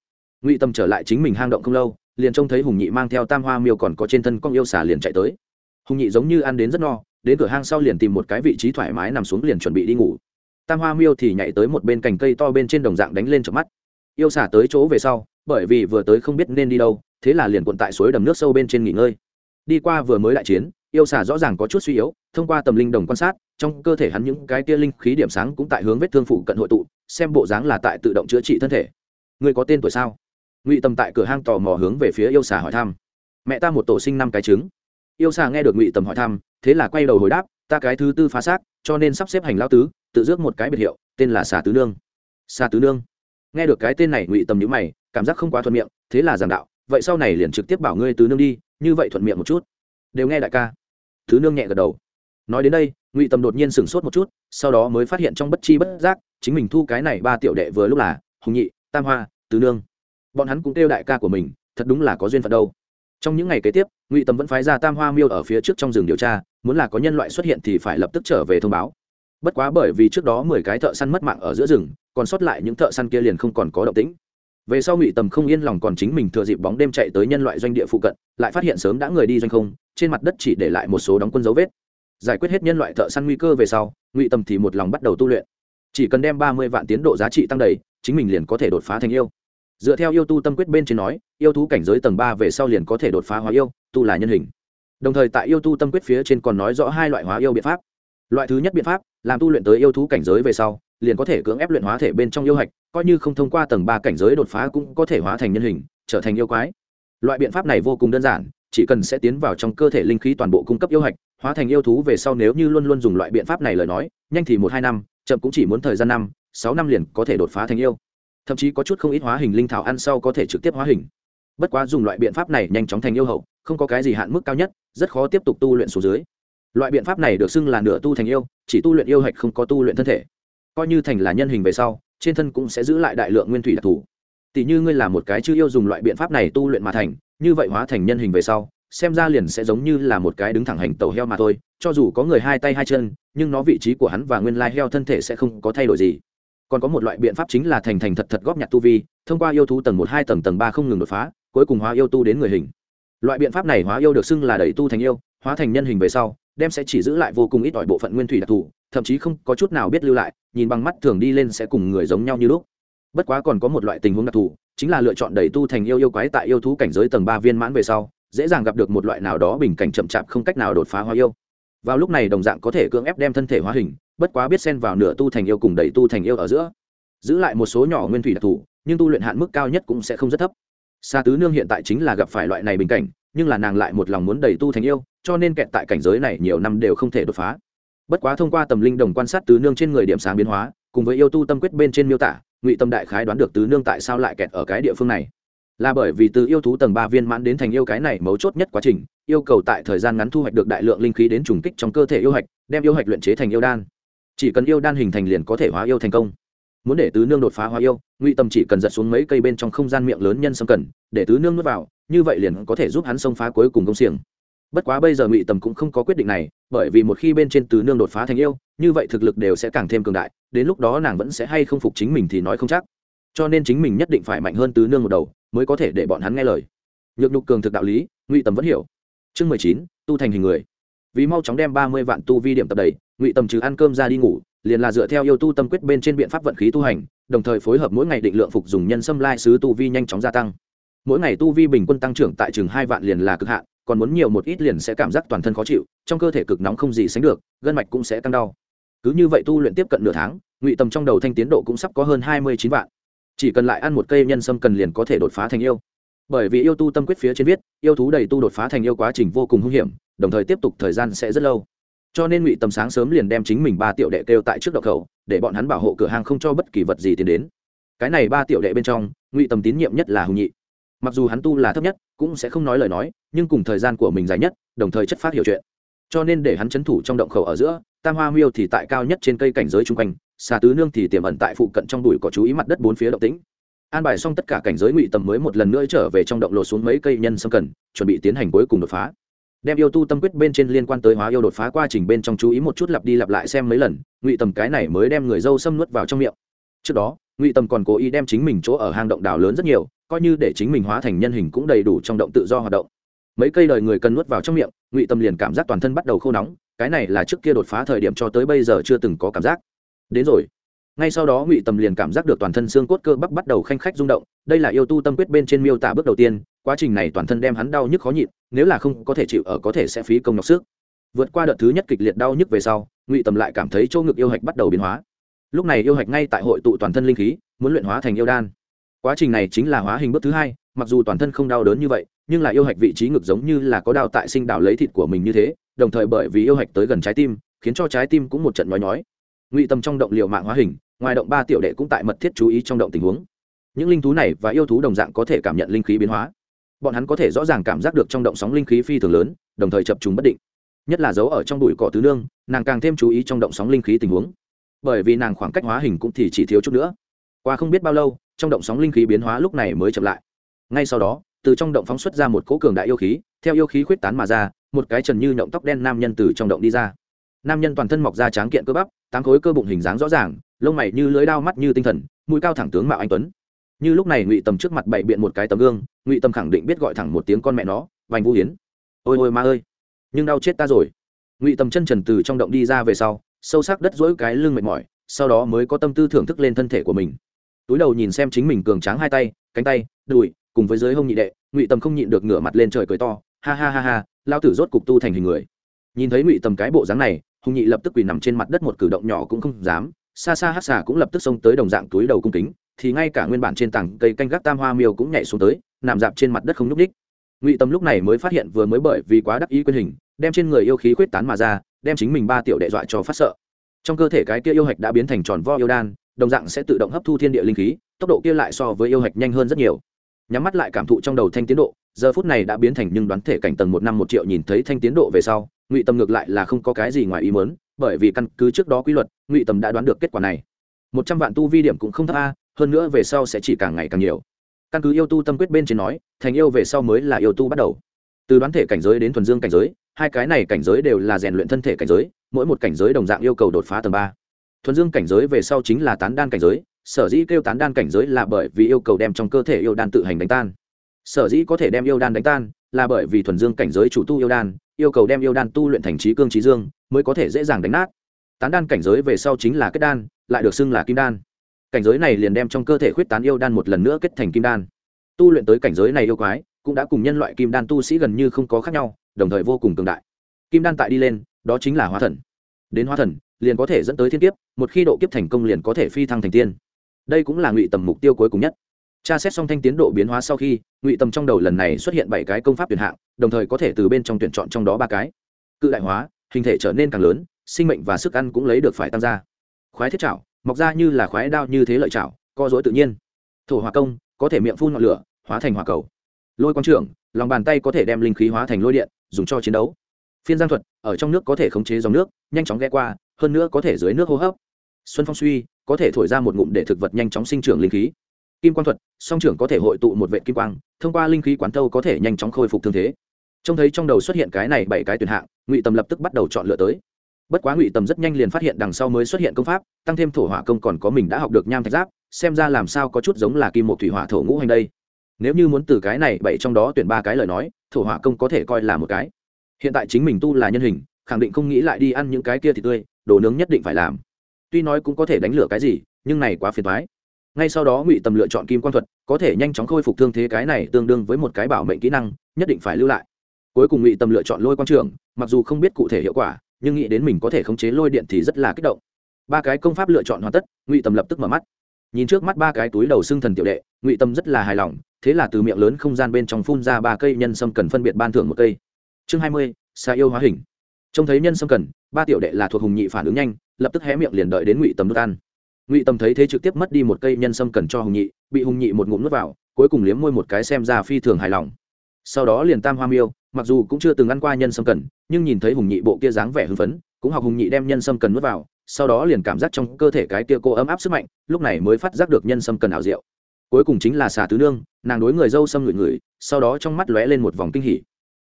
Ngụy Tầm trở lại chính mình hang động không lâu, liền trông thấy hùng nhị mang theo tam hoa miêu còn có trên thân con yêu xả liền chạy tới. Hùng nhị giống như ăn đến rất no, đến cửa hang sau liền tìm một cái vị trí thoải mái nằm xuống liền chuẩn bị đi ngủ. Tam hoa miêu thì nhảy tới một bên cành cây to bên trên đồng dạng đánh lên chợp mắt. Yêu xả tới chỗ về sau, bởi vì vừa tới không biết nên đi đâu, thế là liền cuộn tại suối đầm nước sâu bên trên nghỉ ngơi. Đi qua vừa mới đại chiến yêu xà rõ ràng có chút suy yếu, thông qua tầm linh đồng quan sát, trong cơ thể hắn những cái tia linh khí điểm sáng cũng tại hướng vết thương phụ cận hội tụ, xem bộ dáng là tại tự động chữa trị thân thể. Người có tên tuổi sao? Ngụy tầm tại cửa hang tò mò hướng về phía yêu xà hỏi thăm. Mẹ ta một tổ sinh năm cái trứng. Yêu xà nghe được ngụy tầm hỏi thăm, thế là quay đầu hồi đáp, ta cái thứ tư phá xác, cho nên sắp xếp hành lao tứ, tự rước một cái biệt hiệu, tên là xà tứ nương. Xà tứ nương. Nghe được cái tên này, ngụy tầm nhữ mày, cảm giác không quá thuận miệng, thế là giảng đạo, vậy sau này liền trực tiếp bảo ngươi tứ nương đi, như vậy thuận miệng một chút. Đều nghe đại ca thứ nương nhẹ gật đầu. Nói đến đây, ngụy tầm đột nhiên sửng sốt một chút, sau đó mới phát hiện trong bất chi bất giác, chính mình thu cái này ba tiểu đệ vừa lúc là hùng nhị, tam hoa, tứ nương. Bọn hắn cũng kêu đại ca của mình, thật đúng là có duyên phận đâu. Trong những ngày kế tiếp, ngụy tầm vẫn phái ra tam hoa miêu ở phía trước trong rừng điều tra, muốn là có nhân loại xuất hiện thì phải lập tức trở về thông báo. Bất quá bởi vì trước đó mười cái thợ săn mất mạng ở giữa rừng, còn sót lại những thợ săn kia liền không còn có động tĩnh về sau ngụy tầm không yên lòng còn chính mình thừa dịp bóng đêm chạy tới nhân loại doanh địa phụ cận, lại phát hiện sớm đã người đi doanh không, trên mặt đất chỉ để lại một số đóng quân dấu vết. Giải quyết hết nhân loại thợ săn nguy cơ về sau, ngụy tầm thì một lòng bắt đầu tu luyện. Chỉ cần đem ba mươi vạn tiến độ giá trị tăng đầy, chính mình liền có thể đột phá thành yêu. Dựa theo yêu tu tâm quyết bên trên nói, yêu thú cảnh giới tầng ba về sau liền có thể đột phá hóa yêu, tu là nhân hình. Đồng thời tại yêu tu tâm quyết phía trên còn nói rõ hai loại hóa yêu biện pháp. Loại thứ nhất biện pháp, làm tu luyện tới yêu thú cảnh giới về sau liền có thể cưỡng ép luyện hóa thể bên trong yêu hạch, coi như không thông qua tầng ba cảnh giới đột phá cũng có thể hóa thành nhân hình, trở thành yêu quái. Loại biện pháp này vô cùng đơn giản, chỉ cần sẽ tiến vào trong cơ thể linh khí toàn bộ cung cấp yêu hạch, hóa thành yêu thú về sau nếu như luôn luôn dùng loại biện pháp này lời nói, nhanh thì một hai năm, chậm cũng chỉ muốn thời gian năm, sáu năm liền có thể đột phá thành yêu. Thậm chí có chút không ít hóa hình linh thảo ăn sau có thể trực tiếp hóa hình. Bất quá dùng loại biện pháp này nhanh chóng thành yêu hậu, không có cái gì hạn mức cao nhất, rất khó tiếp tục tu luyện số dưới. Loại biện pháp này được xưng là nửa tu thành yêu, chỉ tu luyện yêu hạch không có tu luyện thân thể coi như thành là nhân hình về sau, trên thân cũng sẽ giữ lại đại lượng nguyên thủy đặc thù. Tỷ như ngươi là một cái chưa yêu dùng loại biện pháp này tu luyện mà thành, như vậy hóa thành nhân hình về sau, xem ra liền sẽ giống như là một cái đứng thẳng hành tàu heo mà thôi, cho dù có người hai tay hai chân, nhưng nó vị trí của hắn và nguyên lai heo thân thể sẽ không có thay đổi gì. Còn có một loại biện pháp chính là thành thành thật thật góp nhặt tu vi, thông qua yêu thú tầng một hai tầng tầng ba không ngừng đột phá, cuối cùng hóa yêu tu đến người hình. Loại biện pháp này hóa yêu được xưng là đẩy tu thành yêu, hóa thành nhân hình về sau, đem sẽ chỉ giữ lại vô cùng ít ỏi bộ phận nguyên thủy đặc thù thậm chí không có chút nào biết lưu lại, nhìn bằng mắt thường đi lên sẽ cùng người giống nhau như lúc. Bất quá còn có một loại tình huống đặc thù, chính là lựa chọn đầy tu thành yêu yêu quái tại yêu thú cảnh giới tầng ba viên mãn về sau, dễ dàng gặp được một loại nào đó bình cảnh chậm chạp không cách nào đột phá hóa yêu. Vào lúc này đồng dạng có thể cưỡng ép đem thân thể hóa hình, bất quá biết xen vào nửa tu thành yêu cùng đầy tu thành yêu ở giữa. Giữ lại một số nhỏ nguyên thủy đặc thù, nhưng tu luyện hạn mức cao nhất cũng sẽ không rất thấp. Sa tứ nương hiện tại chính là gặp phải loại này bình cảnh, nhưng là nàng lại một lòng muốn đầy tu thành yêu, cho nên kẹt tại cảnh giới này nhiều năm đều không thể đột phá bất quá thông qua tầm linh đồng quan sát tứ nương trên người điểm sáng biến hóa, cùng với yêu tu tâm quyết bên trên miêu tả, ngụy tâm đại khái đoán được tứ nương tại sao lại kẹt ở cái địa phương này. Là bởi vì từ yêu thú tầng ba viên mãn đến thành yêu cái này mấu chốt nhất quá trình, yêu cầu tại thời gian ngắn thu hoạch được đại lượng linh khí đến trùng kích trong cơ thể yêu hạch, đem yêu hạch luyện chế thành yêu đan. Chỉ cần yêu đan hình thành liền có thể hóa yêu thành công. Muốn để tứ nương đột phá hóa yêu, ngụy tâm chỉ cần giật xuống mấy cây bên trong không gian miệng lớn nhân sâm cần, để tứ nương nuốt vào, như vậy liền có thể giúp hắn xông phá cuối cùng công xiềng bất quá bây giờ ngụy tầm cũng không có quyết định này, bởi vì một khi bên trên tứ nương đột phá thành yêu, như vậy thực lực đều sẽ càng thêm cường đại, đến lúc đó nàng vẫn sẽ hay không phục chính mình thì nói không chắc. Cho nên chính mình nhất định phải mạnh hơn tứ nương một đầu, mới có thể để bọn hắn nghe lời. Nhược nhục cường thực đạo lý, ngụy tầm vẫn hiểu. Chương mười chín, tu thành hình người. Vì mau chóng đem ba mươi vạn tu vi điểm tập đầy, ngụy tầm trừ ăn cơm ra đi ngủ, liền là dựa theo yêu tu tâm quyết bên trên biện pháp vận khí tu hành, đồng thời phối hợp mỗi ngày định lượng phục dùng nhân xâm lai sứ tu vi nhanh chóng gia tăng. Mỗi ngày tu vi bình quân tăng trưởng tại chừng hai vạn liền là cực hạn còn muốn nhiều một ít liền sẽ cảm giác toàn thân khó chịu, trong cơ thể cực nóng không gì sánh được, gân mạch cũng sẽ tăng đau. Cứ như vậy tu luyện tiếp cận nửa tháng, ngụy tầm trong đầu thanh tiến độ cũng sắp có hơn hai mươi chín vạn. Chỉ cần lại ăn một cây nhân sâm cần liền có thể đột phá thành yêu. Bởi vì yêu tu tâm quyết phía trên viết, yêu thú đầy tu đột phá thành yêu quá trình vô cùng hung hiểm, đồng thời tiếp tục thời gian sẽ rất lâu. Cho nên ngụy tầm sáng sớm liền đem chính mình ba tiểu đệ kêu tại trước đậu khẩu, để bọn hắn bảo hộ cửa hàng không cho bất kỳ vật gì tiến đến. Cái này ba tiểu đệ bên trong, ngụy tầm tín nhiệm nhất là hùng nhị mặc dù hắn tu là thấp nhất, cũng sẽ không nói lời nói, nhưng cùng thời gian của mình dài nhất, đồng thời chất phát hiểu chuyện. Cho nên để hắn c h ấ n thủ trong động khẩu ở giữa, tam hoa miêu thì tại cao nhất trên cây cảnh giới chung quanh, xà tứ nương thì tiềm ẩn tại phụ cận trong đùi có chú ý mặt đất bốn phía động tĩnh. An bài xong tất cả cảnh giới ngụy tầm mới một lần nữa trở về trong động lột xuống mấy cây nhân xâm cần, chuẩn bị tiến hành cuối cùng đột phá. Đem yêu tu tâm quyết bên trên liên quan tới hóa yêu đột phá quá trình bên trong chú ý một chút lặp đi lặp lại xem mấy lần, ngụy tầm cái này mới đem người dâu xâm nuốt vào trong miệng. Trước đó ngụy tầm còn cố ý đem chính mình chỗ ở hang động đảo lớn rất nhiều, coi như để chính mình hóa thành nhân hình cũng đầy đủ trong động tự do hoạt động. Mấy cây đời người cần nuốt vào trong miệng, ngụy tâm liền cảm giác toàn thân bắt đầu khô nóng, cái này là trước kia đột phá thời điểm cho tới bây giờ chưa từng có cảm giác. Đến rồi. Ngay sau đó ngụy tâm liền cảm giác được toàn thân xương cốt cơ bắp bắt đầu khanh khách rung động, đây là yêu tu tâm quyết bên trên miêu tả bước đầu tiên, quá trình này toàn thân đem hắn đau nhức khó nhịn, nếu là không có thể chịu ở có thể sẽ phí công nhọc sức. Vượt qua đợt thứ nhất kịch liệt đau nhức về sau, ngụy tâm lại cảm thấy chỗ ngực yêu hạch bắt đầu biến hóa lúc này yêu hạch ngay tại hội tụ toàn thân linh khí, muốn luyện hóa thành yêu đan. Quá trình này chính là hóa hình bước thứ hai, mặc dù toàn thân không đau đớn như vậy, nhưng lại yêu hạch vị trí ngực giống như là có đào tại sinh đào lấy thịt của mình như thế, đồng thời bởi vì yêu hạch tới gần trái tim, khiến cho trái tim cũng một trận nhói nhói. Ngụy tâm trong động liệu mạng hóa hình, ngoài động ba tiểu đệ cũng tại mật thiết chú ý trong động tình huống. Những linh thú này và yêu thú đồng dạng có thể cảm nhận linh khí biến hóa. Bọn hắn có thể rõ ràng cảm giác được trong động sóng linh khí phi thường lớn, đồng thời chập trùng bất định. Nhất là dấu ở trong bụi cỏ tứ nương, nàng càng thêm chú ý trong động sóng linh khí tình huống bởi vì nàng khoảng cách hóa hình cũng thì chỉ thiếu chút nữa. Qua không biết bao lâu, trong động sóng linh khí biến hóa lúc này mới chậm lại. Ngay sau đó, từ trong động phóng xuất ra một cỗ cường đại yêu khí, theo yêu khí khuyết tán mà ra, một cái trần như nhộng tóc đen nam nhân từ trong động đi ra. Nam nhân toàn thân mọc ra tráng kiện cơ bắp, tám khối cơ bụng hình dáng rõ ràng, lông mày như lưới đao mắt như tinh thần, mũi cao thẳng tướng mạo anh tuấn. Như lúc này ngụy tầm trước mặt bậy biện một cái tấm gương, ngụy tầm khẳng định biết gọi thẳng một tiếng con mẹ nó, vành vũ hiến. Ôi ôi ma ơi, nhưng đau chết ta rồi. Ngụy tầm chân trần từ trong động đi ra về sau sâu sắc đất dỗi cái lưng mệt mỏi, sau đó mới có tâm tư thưởng thức lên thân thể của mình. Túi đầu nhìn xem chính mình cường tráng hai tay, cánh tay, đùi, cùng với dưới hông nhị đệ, ngụy tầm không nhịn được ngửa mặt lên trời cười to, ha ha ha ha lao tử rốt cục tu thành hình người. Nhìn thấy ngụy tầm cái bộ dáng này, hùng nhị lập tức quỳ nằm trên mặt đất một cử động nhỏ cũng không dám, xa xa hát xà cũng lập tức xông tới đồng dạng túi đầu cung kính, thì ngay cả nguyên bản trên tảng cây canh gác tam hoa miêu cũng nhảy xuống tới, nằm dạp trên mặt đất không nhúc ních ngụy tầm lúc này mới phát hiện vừa mới bởi vì quá đắc ý quyền hình đem trên người yêu khí quyết tán mà ra, đem chính mình ba tiểu đệ dọa cho phát sợ. Trong cơ thể cái kia yêu hạch đã biến thành tròn vo yêu đan, đồng dạng sẽ tự động hấp thu thiên địa linh khí, tốc độ kia lại so với yêu hạch nhanh hơn rất nhiều. Nhắm mắt lại cảm thụ trong đầu thanh tiến độ, giờ phút này đã biến thành nhưng đoán thể cảnh tầng một năm một triệu nhìn thấy thanh tiến độ về sau, ngụy tâm ngược lại là không có cái gì ngoài ý mớn bởi vì căn cứ trước đó quy luật, ngụy tâm đã đoán được kết quả này. Một trăm vạn tu vi điểm cũng không thấp a, hơn nữa về sau sẽ chỉ càng ngày càng nhiều. Căn cứ yêu tu tâm quyết bên trên nói, thành yêu về sau mới là yêu tu bắt đầu. Từ đoán thể cảnh giới đến thuần dương cảnh giới hai cái này cảnh giới đều là rèn luyện thân thể cảnh giới, mỗi một cảnh giới đồng dạng yêu cầu đột phá tầng ba. Thuần dương cảnh giới về sau chính là tán đan cảnh giới, sở dĩ kêu tán đan cảnh giới là bởi vì yêu cầu đem trong cơ thể yêu đan tự hành đánh tan. Sở dĩ có thể đem yêu đan đánh tan là bởi vì thuần dương cảnh giới chủ tu yêu đan, yêu cầu đem yêu đan tu luyện thành trí cương trí dương mới có thể dễ dàng đánh nát. Tán đan cảnh giới về sau chính là kết đan, lại được xưng là kim đan. Cảnh giới này liền đem trong cơ thể khuyết tán yêu đan một lần nữa kết thành kim đan. Tu luyện tới cảnh giới này yêu quái, cũng đã cùng nhân loại kim đan tu sĩ gần như không có khác nhau đồng thời vô cùng cường đại. Kim đan tại đi lên, đó chính là hóa thần. Đến hóa thần, liền có thể dẫn tới thiên kiếp, một khi độ kiếp thành công liền có thể phi thăng thành tiên. Đây cũng là ngụy tầm mục tiêu cuối cùng nhất. Tra xét xong thanh tiến độ biến hóa sau khi, ngụy tầm trong đầu lần này xuất hiện bảy cái công pháp tuyển hạng, đồng thời có thể từ bên trong tuyển chọn trong đó ba cái. Cự đại hóa, hình thể trở nên càng lớn, sinh mệnh và sức ăn cũng lấy được phải tăng ra. Khoái thiết chảo mọc ra như là khoái đao như thế lợi chảo co dối tự nhiên. Thổ hòa công, có thể miệng phun ngọn lửa, hóa thành hỏa cầu. Lôi quang trưởng, lòng bàn tay có thể đem linh khí hóa thành lôi điện dùng cho chiến đấu. Phiên giang thuật ở trong nước có thể khống chế dòng nước, nhanh chóng ghé qua, hơn nữa có thể dưới nước hô hấp. Xuân phong suy có thể thổi ra một ngụm để thực vật nhanh chóng sinh trưởng linh khí. Kim quang thuật, song trưởng có thể hội tụ một vệ kim quang, thông qua linh khí quán thâu có thể nhanh chóng khôi phục thương thế. Trông thấy trong đầu xuất hiện cái này bảy cái tuyển hạng, ngụy tầm lập tức bắt đầu chọn lựa tới. Bất quá ngụy tầm rất nhanh liền phát hiện đằng sau mới xuất hiện công pháp, tăng thêm thổ hỏa công còn có mình đã học được nham thạch giáp, xem ra làm sao có chút giống là kim một thủy hỏa thổ ngũ hành đây nếu như muốn từ cái này bảy trong đó tuyển ba cái lời nói, thổ hỏa công có thể coi là một cái. Hiện tại chính mình tu là nhân hình, khẳng định không nghĩ lại đi ăn những cái kia thì tươi, đồ nướng nhất định phải làm. Tuy nói cũng có thể đánh lửa cái gì, nhưng này quá phiền thoái ngay sau đó ngụy tầm lựa chọn kim quan thuật, có thể nhanh chóng khôi phục thương thế cái này tương đương với một cái bảo mệnh kỹ năng, nhất định phải lưu lại. Cuối cùng ngụy tầm lựa chọn lôi quang trường, mặc dù không biết cụ thể hiệu quả, nhưng nghĩ đến mình có thể khống chế lôi điện thì rất là kích động. Ba cái công pháp lựa chọn hoàn tất, ngụy tầm lập tức mở mắt. Nhìn trước mắt ba cái túi đầu xương thần tiểu đệ, ngụy tâm rất là hài lòng thế là từ miệng lớn không gian bên trong phun ra ba cây nhân sâm cần phân biệt ban thưởng một cây. Chương hai mươi, xa yêu hóa hình. Trông thấy nhân sâm cần, ba tiểu đệ là thuộc hùng nhị phản ứng nhanh, lập tức hé miệng liền đợi đến ngụy tầm nước ăn. Ngụy tầm thấy thế trực tiếp mất đi một cây nhân sâm cần cho hùng nhị, bị hùng nhị một ngụm nuốt vào, cuối cùng liếm môi một cái xem ra phi thường hài lòng. Sau đó liền tam hoa miêu, mặc dù cũng chưa từng ăn qua nhân sâm cần, nhưng nhìn thấy hùng nhị bộ kia dáng vẻ hưng phấn, cũng học hùng nhị đem nhân sâm cần nuốt vào, sau đó liền cảm giác trong cơ thể cái kia cô ấm áp sức mạnh, lúc này mới phát giác được nhân sâm cần ảo diệu cuối cùng chính là xà tứ nương, nàng đối người dâu xâm ngửi ngửi, sau đó trong mắt lóe lên một vòng kinh hỉ.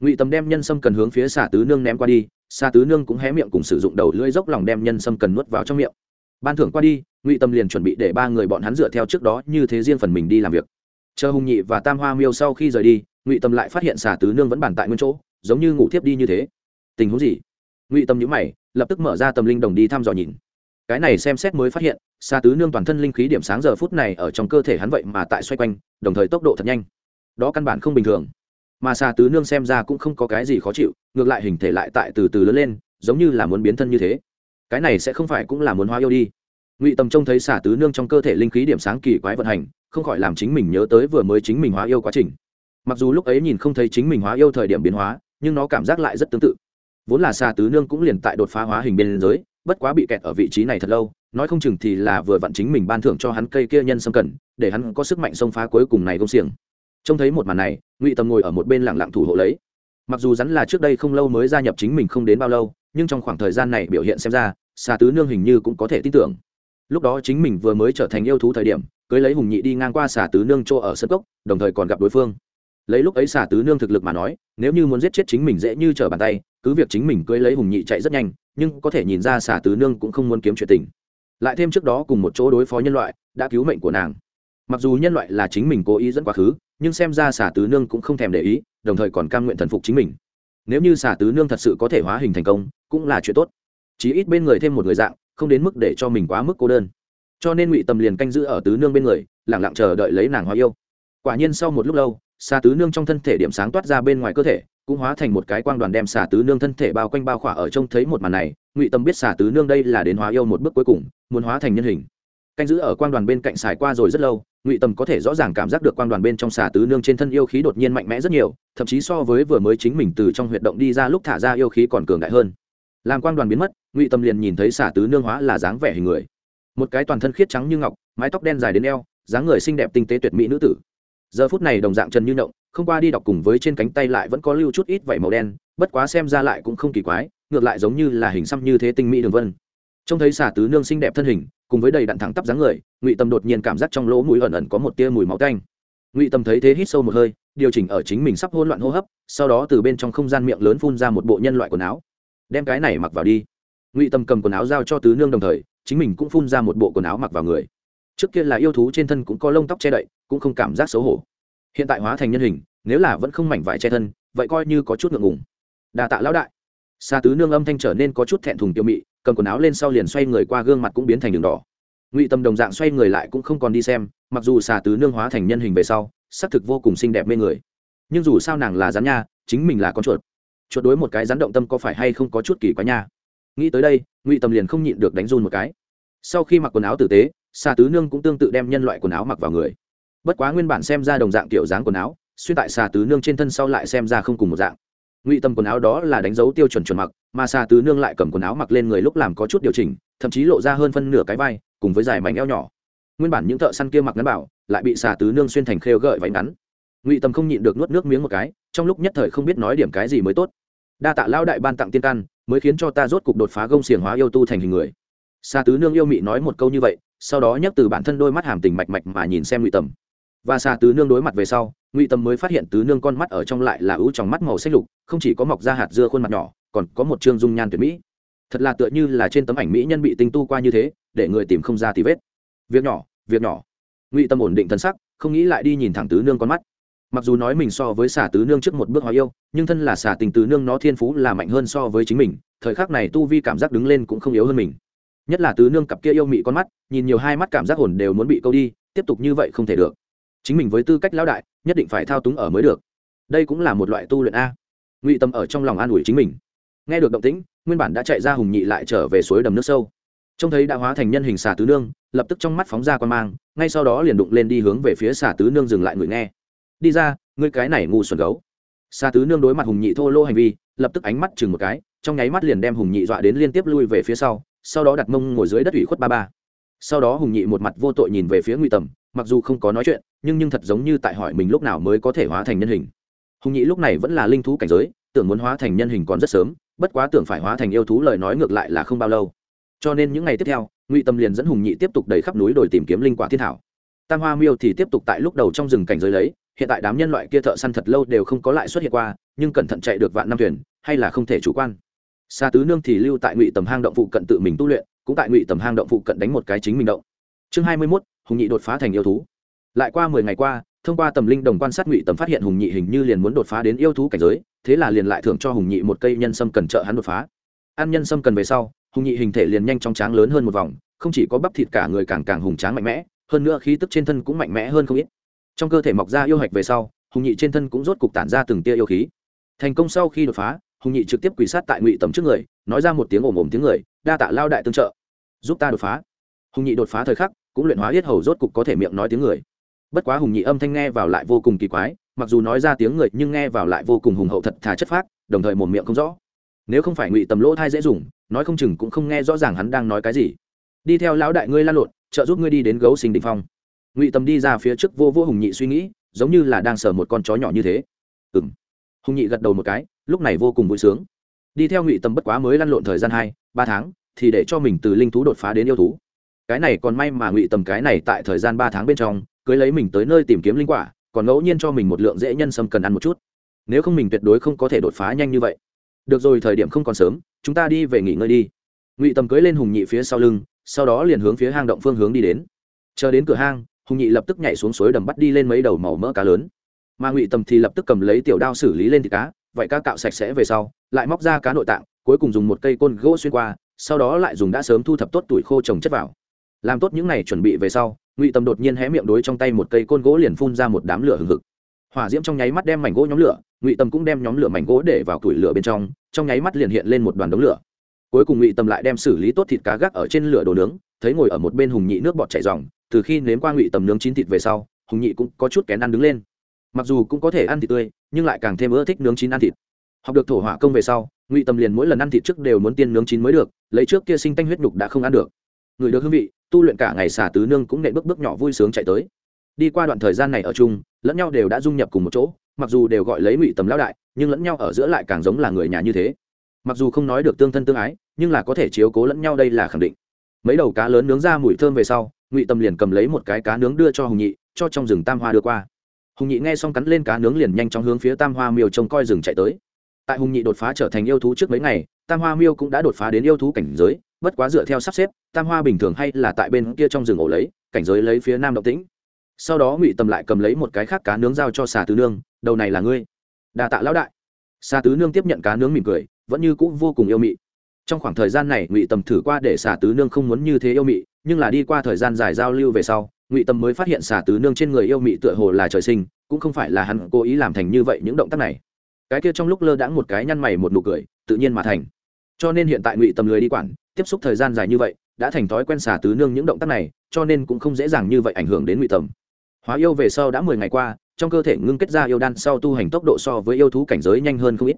Ngụy tầm đem nhân sâm cần hướng phía xà tứ nương ném qua đi, xà tứ nương cũng hé miệng cùng sử dụng đầu lưỡi dốc lòng đem nhân sâm cần nuốt vào trong miệng. Ban thưởng qua đi, ngụy tâm liền chuẩn bị để ba người bọn hắn dựa theo trước đó như thế riêng phần mình đi làm việc. Chờ hùng nhị và tam hoa miêu sau khi rời đi, ngụy tâm lại phát hiện xà tứ nương vẫn bàn tại nguyên chỗ, giống như ngủ thiếp đi như thế. Tình huống gì? Ngụy tâm nhữ mày, lập tức mở ra tầm linh đồng đi thăm dò nhìn cái này xem xét mới phát hiện xa tứ nương toàn thân linh khí điểm sáng giờ phút này ở trong cơ thể hắn vậy mà tại xoay quanh, đồng thời tốc độ thật nhanh. Đó căn bản không bình thường. Mà xa tứ nương xem ra cũng không có cái gì khó chịu, ngược lại hình thể lại tại từ từ lớn lên, giống như là muốn biến thân như thế. Cái này sẽ không phải cũng là muốn hóa yêu đi. Ngụy tầm trông thấy xả tứ nương trong cơ thể linh khí điểm sáng kỳ quái vận hành, không khỏi làm chính mình nhớ tới vừa mới chính mình hóa yêu quá trình. Mặc dù lúc ấy nhìn không thấy chính mình hóa yêu thời điểm biến hóa, nhưng nó cảm giác lại rất tương tự. Vốn là xà tứ nương cũng liền tại đột phá hóa hình bên giới bất quá bị kẹt ở vị trí này thật lâu, nói không chừng thì là vừa vặn chính mình ban thưởng cho hắn cây kia nhân sâm cần, để hắn có sức mạnh xông phá cuối cùng này công xiềng. Trông thấy một màn này, ngụy tầm ngồi ở một bên lặng lặng thủ hộ lấy. Mặc dù rắn là trước đây không lâu mới gia nhập chính mình không đến bao lâu, nhưng trong khoảng thời gian này biểu hiện xem ra, xà tứ nương hình như cũng có thể tin tưởng. Lúc đó chính mình vừa mới trở thành yêu thú thời điểm, cưới lấy hùng nhị đi ngang qua xà tứ nương chỗ ở sân cốc, đồng thời còn gặp đối phương lấy lúc ấy xà tứ nương thực lực mà nói, nếu như muốn giết chết chính mình dễ như trở bàn tay, cứ việc chính mình cưới lấy hùng nhị chạy rất nhanh, nhưng có thể nhìn ra xà tứ nương cũng không muốn kiếm chuyện tình. Lại thêm trước đó cùng một chỗ đối phó nhân loại, đã cứu mệnh của nàng. Mặc dù nhân loại là chính mình cố ý dẫn quá khứ, nhưng xem ra xà tứ nương cũng không thèm để ý, đồng thời còn cam nguyện thần phục chính mình. Nếu như xà tứ nương thật sự có thể hóa hình thành công, cũng là chuyện tốt. Chí ít bên người thêm một người dạng, không đến mức để cho mình quá mức cô đơn. Cho nên ngụy tầm liền canh giữ ở tứ nương bên người lẳng lặng chờ đợi lấy nàng hóa yêu quả nhiên sau một lúc lâu, xà tứ nương trong thân thể điểm sáng toát ra bên ngoài cơ thể, cũng hóa thành một cái quang đoàn đem xà tứ nương thân thể bao quanh bao khỏa ở trông thấy một màn này, ngụy tâm biết xà tứ nương đây là đến hóa yêu một bước cuối cùng, muốn hóa thành nhân hình. Canh giữ ở quang đoàn bên cạnh xài qua rồi rất lâu, ngụy tâm có thể rõ ràng cảm giác được quang đoàn bên trong xà tứ nương trên thân yêu khí đột nhiên mạnh mẽ rất nhiều, thậm chí so với vừa mới chính mình từ trong huyệt động đi ra lúc thả ra yêu khí còn cường đại hơn. Làm quang đoàn biến mất, ngụy tâm liền nhìn thấy xà tứ nương hóa là dáng vẻ hình người. Một cái toàn thân khiết trắng như ngọc, mái tóc đen dài đến eo, dáng người xinh đẹp tinh tế tuyệt mỹ nữ tử giờ phút này đồng dạng trần như động, không qua đi đọc cùng với trên cánh tay lại vẫn có lưu chút ít vảy màu đen, bất quá xem ra lại cũng không kỳ quái, ngược lại giống như là hình xăm như thế tinh mỹ đường vân. Trông thấy xà tứ nương xinh đẹp thân hình, cùng với đầy đặn thẳng tắp dáng người, ngụy tâm đột nhiên cảm giác trong lỗ mũi ẩn ẩn có một tia mùi máu tanh. Ngụy tâm thấy thế hít sâu một hơi, điều chỉnh ở chính mình sắp hôn loạn hô hấp, sau đó từ bên trong không gian miệng lớn phun ra một bộ nhân loại quần áo. Đem cái này mặc vào đi. Ngụy tâm cầm quần áo giao cho tứ nương đồng thời, chính mình cũng phun ra một bộ quần áo mặc vào người. Trước kia là yêu thú trên thân cũng có lông tóc che đậy cũng không cảm giác xấu hổ. Hiện tại hóa thành nhân hình, nếu là vẫn không mảnh vải che thân, vậy coi như có chút ngượng ngùng. Đà tạ lão đại. Xa tứ nương âm thanh trở nên có chút thẹn thùng tiêu mị, cầm quần áo lên sau liền xoay người qua gương mặt cũng biến thành đường đỏ. Ngụy tâm đồng dạng xoay người lại cũng không còn đi xem, mặc dù xà tứ nương hóa thành nhân hình về sau xác thực vô cùng xinh đẹp mê người. Nhưng dù sao nàng là rắn nha, chính mình là con chuột. Chuột đối một cái rắn động tâm có phải hay không có chút kỳ quá nha? Nghĩ tới đây, ngụy tâm liền không nhịn được đánh run một cái. Sau khi mặc quần áo tử tế xà tứ nương cũng tương tự đem nhân loại quần áo mặc vào người bất quá nguyên bản xem ra đồng dạng kiểu dáng quần áo, xuyên tại xà tứ nương trên thân sau lại xem ra không cùng một dạng. Ngụy tâm quần áo đó là đánh dấu tiêu chuẩn chuẩn mặc, mà xà tứ nương lại cầm quần áo mặc lên người lúc làm có chút điều chỉnh, thậm chí lộ ra hơn phân nửa cái vai, cùng với dài mảnh eo nhỏ. Nguyên bản những thợ săn kia mặc ngắn bảo, lại bị xà tứ nương xuyên thành khêu gợi váy ngắn. Ngụy tâm không nhịn được nuốt nước miếng một cái, trong lúc nhất thời không biết nói điểm cái gì mới tốt. Đa tạ lao đại ban tặng tiên căn, mới khiến cho ta rốt cục đột phá gông xiềng hóa yêu tu thành hình người. Xà tứ nương yêu mị nói một câu như vậy, sau đó nhắc từ bản thân đôi mắt hàm tình mạch mạch mà nhìn xem ngụy tầm và xà tứ nương đối mặt về sau, ngụy tâm mới phát hiện tứ nương con mắt ở trong lại là ưu trong mắt màu xanh lục, không chỉ có mọc ra hạt dưa khuôn mặt nhỏ, còn có một chương dung nhan tuyệt mỹ. Thật là tựa như là trên tấm ảnh mỹ nhân bị tinh tu qua như thế, để người tìm không ra tì vết. Việc nhỏ việc nhỏ. Ngụy tâm ổn định thân sắc, không nghĩ lại đi nhìn thẳng tứ nương con mắt. Mặc dù nói mình so với xà tứ nương trước một bước hóa yêu, nhưng thân là xà tình tứ nương nó thiên phú là mạnh hơn so với chính mình, thời khắc này tu vi cảm giác đứng lên cũng không yếu hơn mình. Nhất là tứ nương cặp kia yêu mị con mắt, nhìn nhiều hai mắt cảm giác hồn đều muốn bị câu đi, tiếp tục như vậy không thể được chính mình với tư cách lão đại, nhất định phải thao túng ở mới được. Đây cũng là một loại tu luyện a. Ngụy tâm ở trong lòng an ủi chính mình. Nghe được động tĩnh, nguyên bản đã chạy ra hùng nhị lại trở về suối đầm nước sâu. Trông thấy đã hóa thành nhân hình xà tứ nương, lập tức trong mắt phóng ra quan mang, ngay sau đó liền đụng lên đi hướng về phía xà tứ nương dừng lại người nghe. Đi ra, ngươi cái này ngu xuẩn gấu. Xa tứ nương đối mặt hùng nhị thô lô hành vi, lập tức ánh mắt chừng một cái, trong nháy mắt liền đem hùng nhị dọa đến liên tiếp lui về phía sau sau đó đặt mông ngồi dưới đất ủy khuất ba ba. Sau đó hùng nhị một mặt vô tội nhìn về phía ngụy tầm mặc dù không có nói chuyện nhưng nhưng thật giống như tại hỏi mình lúc nào mới có thể hóa thành nhân hình. Hùng nhị lúc này vẫn là linh thú cảnh giới, tưởng muốn hóa thành nhân hình còn rất sớm, bất quá tưởng phải hóa thành yêu thú lời nói ngược lại là không bao lâu. Cho nên những ngày tiếp theo, ngụy tâm liền dẫn hùng nhị tiếp tục đầy khắp núi đồi tìm kiếm linh quả thiên thảo. Tam hoa miêu thì tiếp tục tại lúc đầu trong rừng cảnh giới lấy, hiện tại đám nhân loại kia thợ săn thật lâu đều không có lại xuất hiện qua, nhưng cẩn thận chạy được vạn năm thuyền, hay là không thể chủ quan. Xa tứ nương thì lưu tại ngụy tầm hang động phụ cận tự mình tu luyện, cũng tại ngụy tầm hang động phụ cận đánh một cái chính mình động. Chương hai mươi mốt, hùng nhị đột phá thành yêu thú lại qua mười ngày qua, thông qua tầm linh đồng quan sát ngụy tầm phát hiện hùng nhị hình như liền muốn đột phá đến yêu thú cảnh giới, thế là liền lại thưởng cho hùng nhị một cây nhân sâm cần trợ hắn đột phá. Ăn nhân sâm cần về sau, hùng nhị hình thể liền nhanh trong tráng lớn hơn một vòng, không chỉ có bắp thịt cả người càng càng hùng tráng mạnh mẽ, hơn nữa khí tức trên thân cũng mạnh mẽ hơn không ít. Trong cơ thể mọc ra yêu hạch về sau, hùng nhị trên thân cũng rốt cục tản ra từng tia yêu khí. Thành công sau khi đột phá, hùng nhị trực tiếp quỳ sát tại ngụy tầm trước người, nói ra một tiếng ồm ồm tiếng người, đa tạ lao đại tương trợ, giúp ta đột phá. Hùng nhị đột phá thời khắc, cũng luyện hóa yết hầu rốt cục có thể miệng nói tiếng người bất quá hùng nhị âm thanh nghe vào lại vô cùng kỳ quái, mặc dù nói ra tiếng người nhưng nghe vào lại vô cùng hùng hậu thật thà chất phác, đồng thời mồm miệng không rõ. Nếu không phải ngụy tầm lỗ thai dễ dùng, nói không chừng cũng không nghe rõ ràng hắn đang nói cái gì. Đi theo lão đại ngươi lan lộn, trợ giúp ngươi đi đến gấu sinh đình phong. Ngụy tầm đi ra phía trước vô vô hùng nhị suy nghĩ, giống như là đang sờ một con chó nhỏ như thế. Ừ m hùng nhị gật đầu một cái, lúc này vô cùng vui sướng. Đi theo ngụy tầm bất quá mới lăn lộn thời gian hai, ba tháng, thì để cho mình từ linh thú đột phá đến yêu thú. Cái này còn may mà ngụy tầm cái này tại thời gian ba tháng bên trong cưới lấy mình tới nơi tìm kiếm linh quả, còn ngẫu nhiên cho mình một lượng dễ nhân sâm cần ăn một chút. Nếu không mình tuyệt đối không có thể đột phá nhanh như vậy. Được rồi, thời điểm không còn sớm, chúng ta đi về nghỉ ngơi đi. Ngụy tầm cưới lên hùng nhị phía sau lưng, sau đó liền hướng phía hang động phương hướng đi đến. Chờ đến cửa hang, hùng nhị lập tức nhảy xuống suối đầm bắt đi lên mấy đầu màu mỡ cá lớn. Mà ngụy tầm thì lập tức cầm lấy tiểu đao xử lý lên thịt cá, vậy cá cạo sạch sẽ về sau, lại móc ra cá nội tạng, cuối cùng dùng một cây côn gỗ xuyên qua, sau đó lại dùng đã sớm thu thập tốt tuổi khô trồng chất vào. Làm tốt những n à y chuẩn bị về sau ngụy tầm đột nhiên hé miệng đối trong tay một cây côn gỗ liền phun ra một đám lửa hừng hực. Hỏa diễm trong nháy mắt đem mảnh gỗ nhóm lửa, ngụy tầm cũng đem nhóm lửa mảnh gỗ để vào củi lửa bên trong trong nháy mắt liền hiện lên một đoàn đống lửa. Cuối cùng ngụy tầm lại đem xử lý tốt thịt cá gác ở trên lửa đồ nướng, thấy ngồi ở một bên hùng nhị nước bọt chảy dòng từ khi nếm qua ngụy tầm nướng chín thịt về sau, hùng nhị cũng có chút kén ăn đứng lên. Mặc dù cũng có thể ăn thịt tươi, nhưng lại càng thêm ưa thích nướng chín ăn thịt. Học được thổ hỏa công về sau, ngụy tầm liền mỗi lần ăn thịt trước đều muốn tiên nướng chín mới được, lấy trước kia sinh tanh huyết nhục đã không ăn được. Người được hương vị tu luyện cả ngày xà tứ nương cũng nệ bước bước nhỏ vui sướng chạy tới. Đi qua đoạn thời gian này ở chung, lẫn nhau đều đã dung nhập cùng một chỗ, mặc dù đều gọi lấy ngụy tầm lão đại, nhưng lẫn nhau ở giữa lại càng giống là người nhà như thế. Mặc dù không nói được tương thân tương ái, nhưng là có thể chiếu cố lẫn nhau đây là khẳng định. Mấy đầu cá lớn nướng ra mùi thơm về sau, ngụy tầm liền cầm lấy một cái cá nướng đưa cho hùng nhị, cho trong rừng tam hoa đưa qua. Hùng nhị nghe xong cắn lên cá nướng liền nhanh chóng hướng phía tam hoa miêu trông coi rừng chạy tới. Tại hùng nhị đột phá trở thành yêu thú trước mấy ngày, tam hoa miêu cũng đã đột phá đến yêu thú cảnh giới bất quá dựa theo sắp xếp, tam hoa bình thường hay là tại bên kia trong rừng ổ lấy, cảnh giới lấy phía nam động tĩnh. Sau đó ngụy tầm lại cầm lấy một cái khác cá nướng giao cho xà tứ nương, đầu này là ngươi. Đà tạ lão đại. Xà tứ nương tiếp nhận cá nướng mỉm cười, vẫn như cũng vô cùng yêu mị. Trong khoảng thời gian này, ngụy tầm thử qua để xà tứ nương không muốn như thế yêu mị, nhưng là đi qua thời gian dài giao lưu về sau, ngụy tầm mới phát hiện xà tứ nương trên người yêu mị tựa hồ là trời sinh, cũng không phải là hắn cố ý làm thành như vậy những động tác này. Cái kia trong lúc lơ đãng một cái nhăn mày một nụ cười, tự nhiên mà thành cho nên hiện tại ngụy tầm lười đi quản tiếp xúc thời gian dài như vậy đã thành thói quen xả tứ nương những động tác này cho nên cũng không dễ dàng như vậy ảnh hưởng đến ngụy tầm. Hóa yêu về sau đã mười ngày qua trong cơ thể ngưng kết ra yêu đan sau tu hành tốc độ so với yêu thú cảnh giới nhanh hơn không ít.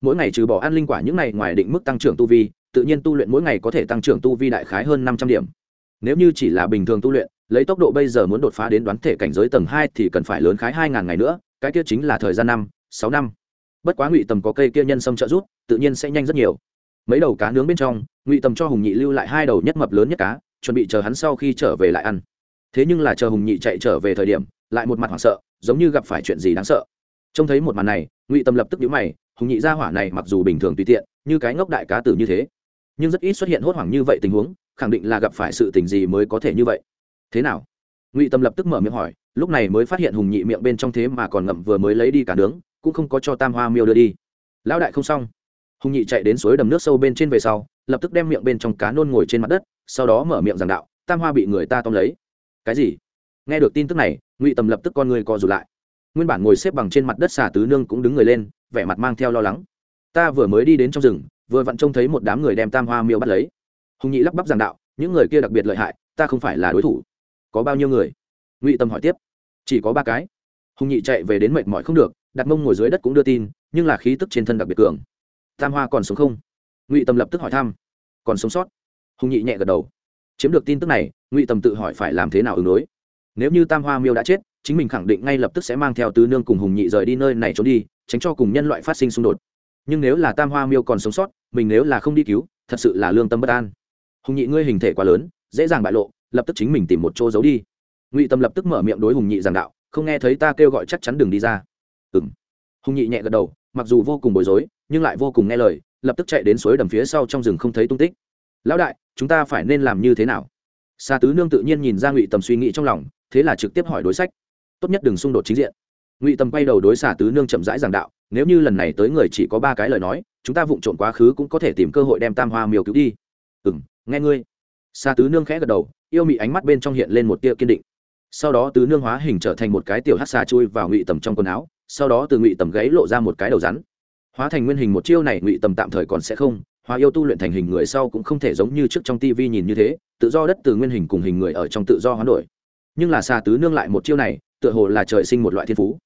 Mỗi ngày trừ bỏ ăn linh quả những này ngoài định mức tăng trưởng tu vi tự nhiên tu luyện mỗi ngày có thể tăng trưởng tu vi đại khái hơn năm trăm điểm. Nếu như chỉ là bình thường tu luyện lấy tốc độ bây giờ muốn đột phá đến đoán thể cảnh giới tầng hai thì cần phải lớn khái hai ngàn ngày nữa cái kia chính là thời gian năm sáu năm. Bất quá ngụy tầm có cây kia nhân sâm trợ giúp, tự nhiên sẽ nhanh rất nhiều mấy đầu cá nướng bên trong, ngụy tầm cho hùng nhị lưu lại hai đầu nhất mập lớn nhất cá, chuẩn bị chờ hắn sau khi trở về lại ăn. Thế nhưng là chờ hùng nhị chạy trở về thời điểm, lại một mặt hoảng sợ, giống như gặp phải chuyện gì đáng sợ. Trông thấy một màn này, ngụy tâm lập tức nhíu mày, hùng nhị ra hỏa này mặc dù bình thường tùy tiện, như cái ngốc đại cá tử như thế, nhưng rất ít xuất hiện hốt hoảng như vậy tình huống, khẳng định là gặp phải sự tình gì mới có thể như vậy. Thế nào? Ngụy tâm lập tức mở miệng hỏi, lúc này mới phát hiện hùng nhị miệng bên trong thế mà còn ngậm vừa mới lấy đi cả nướng, cũng không có cho tam hoa miêu đưa đi. Lão đại không xong hùng nhị chạy đến suối đầm nước sâu bên trên về sau, lập tức đem miệng bên trong cá nôn ngồi trên mặt đất, sau đó mở miệng giảng đạo, tam hoa bị người ta tóm lấy. Cái gì? Nghe được tin tức này, ngụy tầm lập tức con người co rụt lại. Nguyên bản ngồi xếp bằng trên mặt đất xà tứ nương cũng đứng người lên, vẻ mặt mang theo lo lắng. Ta vừa mới đi đến trong rừng, vừa vặn trông thấy một đám người đem tam hoa miêu bắt lấy. Hùng nhị lắp bắp giảng đạo, những người kia đặc biệt lợi hại, ta không phải là đối thủ. Có bao nhiêu người? Ngụy tâm hỏi tiếp. Chỉ có ba cái. Hùng nhị chạy về đến mệt mỏi không được, đặt mông ngồi dưới đất cũng đưa tin, nhưng là khí tức trên thân đặc biệt cường tam hoa còn sống không? Ngụy tầm lập tức hỏi thăm. Còn sống sót. Hùng nhị nhẹ gật đầu. Chiếm được tin tức này, ngụy tầm tự hỏi phải làm thế nào ứng đối. Nếu như tam hoa miêu đã chết, chính mình khẳng định ngay lập tức sẽ mang theo tứ nương cùng hùng nhị rời đi nơi này trốn đi, tránh cho cùng nhân loại phát sinh xung đột. Nhưng nếu là tam hoa miêu còn sống sót, mình nếu là không đi cứu, thật sự là lương tâm bất an. Hùng nhị ngươi hình thể quá lớn, dễ dàng bại lộ, lập tức chính mình tìm một chỗ giấu đi. Ngụy tâm lập tức mở miệng đối hùng nhị giảng đạo, không nghe thấy ta kêu gọi chắc chắn đừng đi ra. Ừ m hùng nhị nhẹ gật đầu, mặc dù vô cùng bối rối nhưng lại vô cùng nghe lời, lập tức chạy đến suối đầm phía sau trong rừng không thấy tung tích. Lão đại, chúng ta phải nên làm như thế nào? Xa tứ nương tự nhiên nhìn ra ngụy tầm suy nghĩ trong lòng, thế là trực tiếp hỏi đối sách. Tốt nhất đừng xung đột chính diện. Ngụy tầm quay đầu đối xà tứ nương chậm rãi giảng đạo, nếu như lần này tới người chỉ có ba cái lời nói, chúng ta vụng trộm quá khứ cũng có thể tìm cơ hội đem tam hoa miêu cứu đi. Ừ m nghe ngươi. Xà tứ nương khẽ gật đầu, yêu mị ánh mắt bên trong hiện lên một tia kiên định. Sau đó tứ nương hóa hình trở thành một cái tiểu hát xà chui vào ngụy tầm trong quần áo, sau đó từ ngụy tầm gáy lộ ra một cái đầu rắn hóa thành nguyên hình một chiêu này, ngụy tầm tạm thời còn sẽ không. Hóa yêu tu luyện thành hình người sau cũng không thể giống như trước trong tivi nhìn như thế, tự do đất từ nguyên hình cùng hình người ở trong tự do hoán đổi. Nhưng là xà tứ nương lại một chiêu này, tựa hồ là trời sinh một loại thiên phú.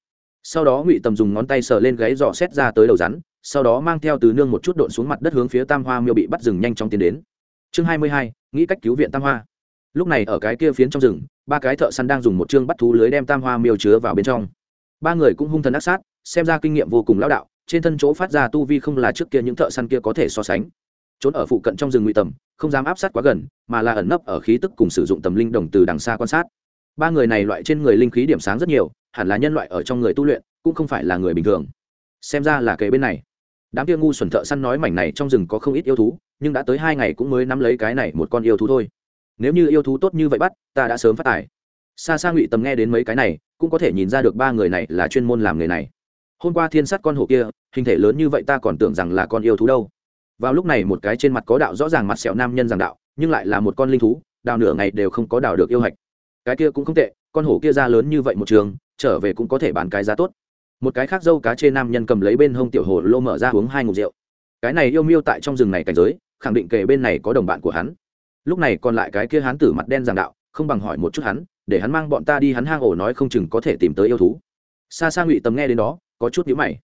Sau đó ngụy tầm dùng ngón tay sờ lên gáy dò xét ra tới đầu rắn, sau đó mang theo tứ nương một chút độn xuống mặt đất hướng phía tam hoa miêu bị bắt rừng nhanh chóng tiến đến. Chương hai mươi hai, nghĩ cách cứu viện tam hoa. Lúc này ở cái kia phiến trong rừng, ba cái thợ săn đang dùng một chương bắt thú lưới đem tam hoa miêu chứa vào bên trong. Ba người cũng hung thần ác sát, xem ra kinh nghiệm vô cùng lão đạo trên thân chỗ phát ra tu vi không là trước kia những thợ săn kia có thể so sánh. Trốn ở phụ cận trong rừng ngụy tầm, không dám áp sát quá gần, mà là ẩn nấp ở khí tức cùng sử dụng tầm linh đồng từ đằng xa quan sát. Ba người này loại trên người linh khí điểm sáng rất nhiều, hẳn là nhân loại ở trong người tu luyện, cũng không phải là người bình thường. Xem ra là kề bên này. Đám kia ngu xuẩn thợ săn nói mảnh này trong rừng có không ít yêu thú, nhưng đã tới hai ngày cũng mới nắm lấy cái này một con yêu thú thôi. Nếu như yêu thú tốt như vậy bắt, ta đã sớm phát tài. Xa xa ngụy tầm nghe đến mấy cái này, cũng có thể nhìn ra được ba người này là chuyên môn làm người này hôm qua thiên sát con hổ kia, hình thể lớn như vậy ta còn tưởng rằng là con yêu thú đâu. Vào lúc này một cái trên mặt có đạo rõ ràng mặt sẹo nam nhân giảng đạo, nhưng lại là một con linh thú, đào nửa ngày đều không có đào được yêu hạch. Cái kia cũng không tệ, con hổ kia ra lớn như vậy một trường, trở về cũng có thể bán cái giá tốt. Một cái khác dâu cá trên nam nhân cầm lấy bên hông tiểu hồ lô mở ra uống hai ngục rượu. Cái này yêu miêu tại trong rừng này cảnh giới, khẳng định kể bên này có đồng bạn của hắn. Lúc này còn lại cái kia hắn tử mặt đen giảng đạo, không bằng hỏi một chút hắn, để hắn mang bọn ta đi hắn hang ổ nói không chừng có thể tìm tới yêu thú. Xa xa ngụy tầm nghe đến đó có chút nhíu mày.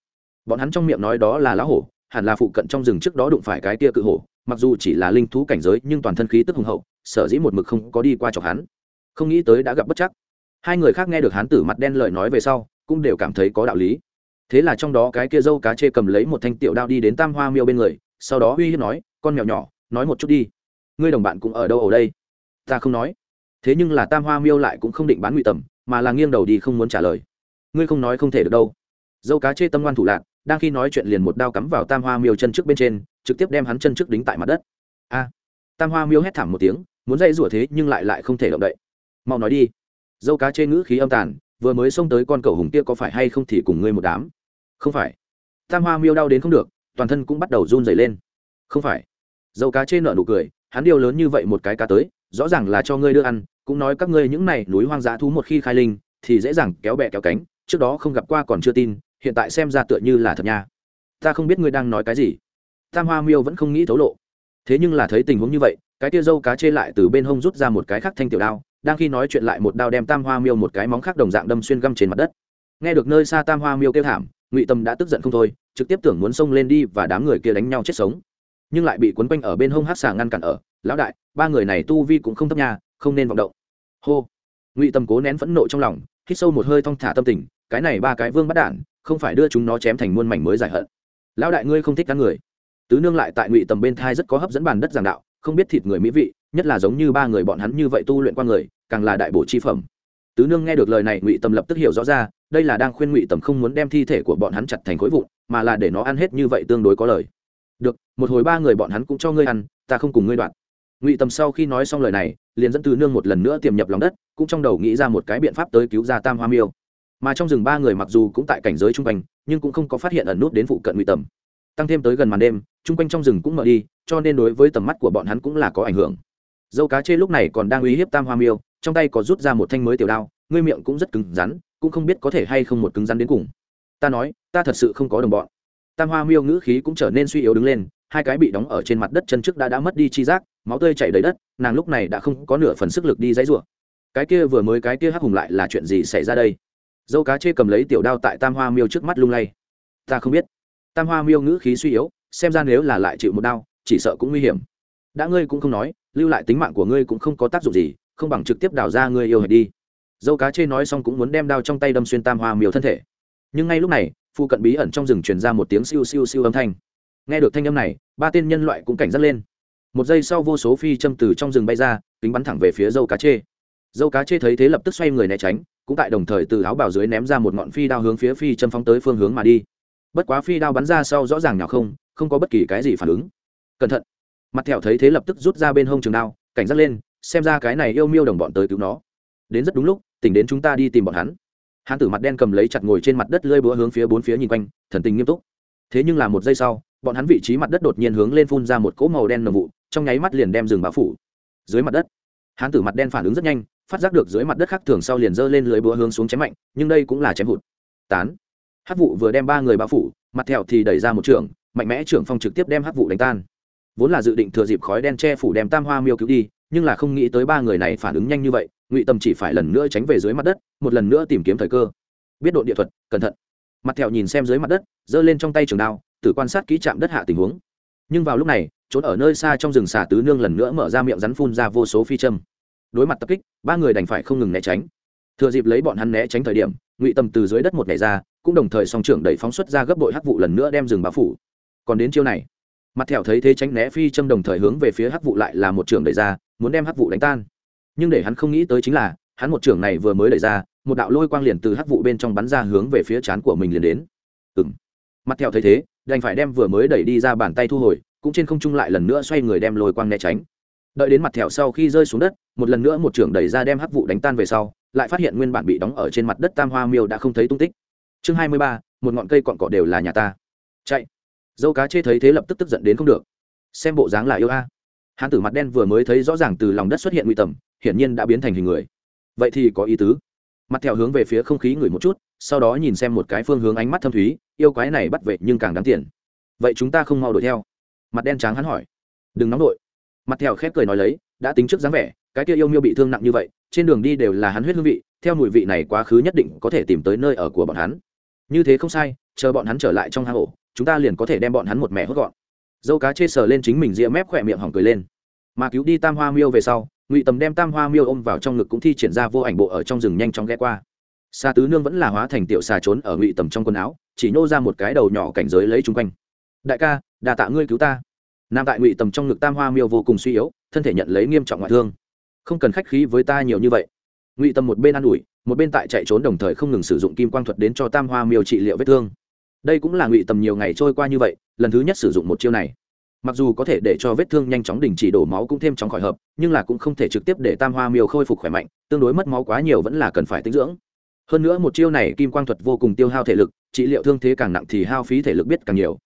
Bọn hắn trong miệng nói đó là lá hổ, hẳn là phụ cận trong rừng trước đó đụng phải cái kia cự hổ, mặc dù chỉ là linh thú cảnh giới, nhưng toàn thân khí tức hùng hậu, sở dĩ một mực không có đi qua chọc hắn. Không nghĩ tới đã gặp bất chắc. Hai người khác nghe được hắn tử mặt đen lời nói về sau, cũng đều cảm thấy có đạo lý. Thế là trong đó cái kia dâu cá chê cầm lấy một thanh tiểu đao đi đến tam hoa miêu bên người, sau đó uy hiếp nói, con mèo nhỏ, nói một chút đi. Ngươi đồng bạn cũng ở đâu ở đây? Ta không nói. Thế nhưng là tam hoa miêu lại cũng không định bán ngụy tầm, mà là nghiêng đầu đi không muốn trả lời. Ngươi không nói không thể được đâu dâu cá chê tâm ngoan thủ lạc, đang khi nói chuyện liền một đao cắm vào tam hoa miêu chân trước bên trên, trực tiếp đem hắn chân trước đính tại mặt đất. A! Tam hoa miêu hét thảm một tiếng, muốn dây rủa thế nhưng lại lại không thể động đậy. Mau nói đi. Dâu cá chê ngữ khí âm tàn, vừa mới xông tới con cầu hùng kia có phải hay không thì cùng ngươi một đám? Không phải. Tam hoa miêu đau đến không được, toàn thân cũng bắt đầu run dày lên. Không phải. Dâu cá chê nợ nụ cười, hắn điều lớn như vậy một cái cá tới, rõ ràng là cho ngươi đưa ăn, cũng nói các ngươi những này núi hoang dã thú một khi khai linh, thì dễ dàng kéo bẹ kéo cánh, trước đó không gặp qua còn chưa tin hiện tại xem ra tựa như là thật nha. Ta không biết ngươi đang nói cái gì. Tam hoa miêu vẫn không nghĩ thấu lộ. Thế nhưng là thấy tình huống như vậy, cái tia dâu cá chê lại từ bên hông rút ra một cái khắc thanh tiểu đao, đang khi nói chuyện lại một đao đem tam hoa miêu một cái móng khác đồng dạng đâm xuyên găm trên mặt đất. Nghe được nơi xa tam hoa miêu kêu thảm, ngụy tâm đã tức giận không thôi, trực tiếp tưởng muốn xông lên đi và đám người kia đánh nhau chết sống. Nhưng lại bị quấn quanh ở bên hông hát xà ngăn cản ở, lão đại, ba người này tu vi cũng không thấp nha, không nên vọng động. Hô. Ngụy tâm cố nén phẫn nộ trong lòng, hít sâu một hơi thong thả tâm tình, cái này ba cái vương bắt đản không phải đưa chúng nó chém thành muôn mảnh mới giải hận. Lão đại ngươi không thích các người. Tứ nương lại tại ngụy tầm bên thai rất có hấp dẫn bàn đất giảng đạo, không biết thịt người mỹ vị, nhất là giống như ba người bọn hắn như vậy tu luyện qua người, càng là đại bổ chi phẩm. Tứ nương nghe được lời này, ngụy tầm lập tức hiểu rõ ra, đây là đang khuyên ngụy tầm không muốn đem thi thể của bọn hắn chặt thành khối vụn, mà là để nó ăn hết như vậy tương đối có lời. Được, một hồi ba người bọn hắn cũng cho ngươi ăn, ta không cùng ngươi đoạn. Ngụy tầm sau khi nói xong lời này, liền dẫn tứ nương một lần nữa tiềm nhập lòng đất, cũng trong đầu nghĩ ra một cái biện pháp tới cứu ra tam hoa miêu mà trong rừng ba người mặc dù cũng tại cảnh giới trung quanh, nhưng cũng không có phát hiện ẩn nút đến phụ cận ngụy tầm. Tăng thêm tới gần màn đêm, chung quanh trong rừng cũng mở đi, cho nên đối với tầm mắt của bọn hắn cũng là có ảnh hưởng. Dâu cá chê lúc này còn đang uy hiếp tam hoa miêu, trong tay có rút ra một thanh mới tiểu đao, ngươi miệng cũng rất cứng rắn, cũng không biết có thể hay không một cứng rắn đến cùng. Ta nói, ta thật sự không có đồng bọn. Tam hoa miêu ngữ khí cũng trở nên suy yếu đứng lên, hai cái bị đóng ở trên mặt đất chân trước đã đã mất đi chi giác, máu tươi chảy đầy đất, nàng lúc này đã không có nửa phần sức lực đi dãy rủa. Cái kia vừa mới cái kia hắc hùng lại là chuyện gì xảy ra đây? Dâu cá chê cầm lấy tiểu đao tại tam hoa miêu trước mắt lung lay. Ta không biết. Tam hoa miêu ngữ khí suy yếu, xem ra nếu là lại chịu một đao, chỉ sợ cũng nguy hiểm. Đã ngươi cũng không nói, lưu lại tính mạng của ngươi cũng không có tác dụng gì, không bằng trực tiếp đào ra ngươi yêu hệt đi. Dâu cá chê nói xong cũng muốn đem đao trong tay đâm xuyên tam hoa miêu thân thể. Nhưng ngay lúc này, phu cận bí ẩn trong rừng truyền ra một tiếng siêu siêu siêu âm thanh. Nghe được thanh âm này, ba tên nhân loại cũng cảnh giác lên. Một giây sau vô số phi châm từ trong rừng bay ra, kính bắn thẳng về phía dâu cá chê dâu cá chê thấy thế lập tức xoay người né tránh, cũng tại đồng thời từ áo bào dưới ném ra một ngọn phi đao hướng phía phi châm phóng tới phương hướng mà đi. Bất quá phi đao bắn ra sau rõ ràng nào không không có bất kỳ cái gì phản ứng. Cẩn thận. Mặt thẹo thấy thế lập tức rút ra bên hông trường đao, cảnh giác lên, xem ra cái này yêu miêu đồng bọn tới cứu nó. Đến rất đúng lúc, tỉnh đến chúng ta đi tìm bọn hắn. Hán tử mặt đen cầm lấy chặt ngồi trên mặt đất lơi búa hướng phía bốn phía nhìn quanh, thần tình nghiêm túc. Thế nhưng là một giây sau, bọn hắn vị trí mặt đất đột nhiên hướng lên phun ra một cỗ màu đen nồng vụ, trong nháy mắt liền đem rừng báo phủ. Dưới mặt đất, hán tử mặt đen phản ứng rất nhanh phát giác được dưới mặt đất khác thường sau liền giơ lên lưới búa hướng xuống chém mạnh, nhưng đây cũng là chém hụt. Tán. Hát vụ vừa đem ba người bao phủ, mặt thẹo thì đẩy ra một trường, mạnh mẽ trưởng phong trực tiếp đem hát vụ đánh tan. Vốn là dự định thừa dịp khói đen che phủ đem tam hoa miêu cứu đi, nhưng là không nghĩ tới ba người này phản ứng nhanh như vậy, ngụy tâm chỉ phải lần nữa tránh về dưới mặt đất, một lần nữa tìm kiếm thời cơ. Biết độ địa thuật, cẩn thận. Mặt thẹo nhìn xem dưới mặt đất, giơ lên trong tay trường đao tự quan sát kỹ trạm đất hạ tình huống. Nhưng vào lúc này, trốn ở nơi xa trong rừng xà tứ nương lần nữa mở ra miệng rắn phun ra vô số phi châm đối mặt tập kích, ba người đành phải không ngừng né tránh. Thừa dịp lấy bọn hắn né tránh thời điểm, ngụy tâm từ dưới đất một nhảy ra, cũng đồng thời song trưởng đẩy phóng xuất ra gấp bội hắc vụ lần nữa đem rừng bao phủ. Còn đến chiêu này, mặt thẹo thấy thế tránh né phi châm đồng thời hướng về phía hắc vụ lại là một trưởng đẩy ra, muốn đem hắc vụ đánh tan. Nhưng để hắn không nghĩ tới chính là, hắn một trưởng này vừa mới đẩy ra, một đạo lôi quang liền từ hắc vụ bên trong bắn ra hướng về phía trán của mình liền đến. Ừng mặt thẹo thấy thế, đành phải đem vừa mới đẩy đi ra bàn tay thu hồi, cũng trên không trung lại lần nữa xoay người đem lôi quang né tránh đợi đến mặt thẹo sau khi rơi xuống đất, một lần nữa một trưởng đẩy ra đem hắc vụ đánh tan về sau, lại phát hiện nguyên bản bị đóng ở trên mặt đất tam hoa miêu đã không thấy tung tích. Chương hai mươi ba, một ngọn cây cọn cỏ đều là nhà ta. Chạy. Dâu cá chê thấy thế lập tức tức giận đến không được. Xem bộ dáng là yêu a. À. hán tử mặt đen vừa mới thấy rõ ràng từ lòng đất xuất hiện nguy tầm, hiển nhiên đã biến thành hình người. Vậy thì có ý tứ. Mặt theo hướng về phía không khí ngửi một chút, sau đó nhìn xem một cái phương hướng ánh mắt thâm thúy, yêu quái này bắt vệ nhưng càng đáng tiền. Vậy chúng ta không mau đuổi theo. Mặt đen trắng hắn hỏi. Đừng nóng đội mặt theo khép cười nói lấy, đã tính trước dáng vẻ, cái kia yêu miêu bị thương nặng như vậy, trên đường đi đều là hắn huyết hương vị, theo mùi vị này quá khứ nhất định có thể tìm tới nơi ở của bọn hắn. Như thế không sai, chờ bọn hắn trở lại trong hang ổ, chúng ta liền có thể đem bọn hắn một mẻ hốt gọn. Dâu cá chê sờ lên chính mình ria mép khỏe miệng hỏng cười lên. Mà cứu đi tam hoa miêu về sau, ngụy tầm đem tam hoa miêu ôm vào trong ngực cũng thi triển ra vô ảnh bộ ở trong rừng nhanh chóng ghé qua. Xa tứ nương vẫn là hóa thành tiểu xà trốn ở ngụy tầm trong quần áo, chỉ nhô ra một cái đầu nhỏ cảnh giới lấy chung quanh. Đại ca đà tạ ngươi cứu ta nam tại ngụy tầm trong ngực tam hoa miêu vô cùng suy yếu, thân thể nhận lấy nghiêm trọng ngoại thương. Không cần khách khí với ta nhiều như vậy. Ngụy tầm một bên ă n ủi, một bên tại chạy trốn đồng thời không ngừng sử dụng kim quang thuật đến cho tam hoa miêu trị liệu vết thương. Đây cũng là ngụy tầm nhiều ngày trôi qua như vậy, lần thứ nhất sử dụng một chiêu này. Mặc dù có thể để cho vết thương nhanh chóng đình chỉ, đổ máu cũng thêm chóng khỏi hợp, nhưng là cũng không thể trực tiếp để tam hoa miêu khôi phục khỏe mạnh, tương đối mất máu quá nhiều vẫn là cần phải tinh dưỡng. Hơn nữa một chiêu này kim quang thuật vô cùng tiêu hao thể lực, trị liệu thương thế càng nặng thì hao phí thể lực biết càng nhiều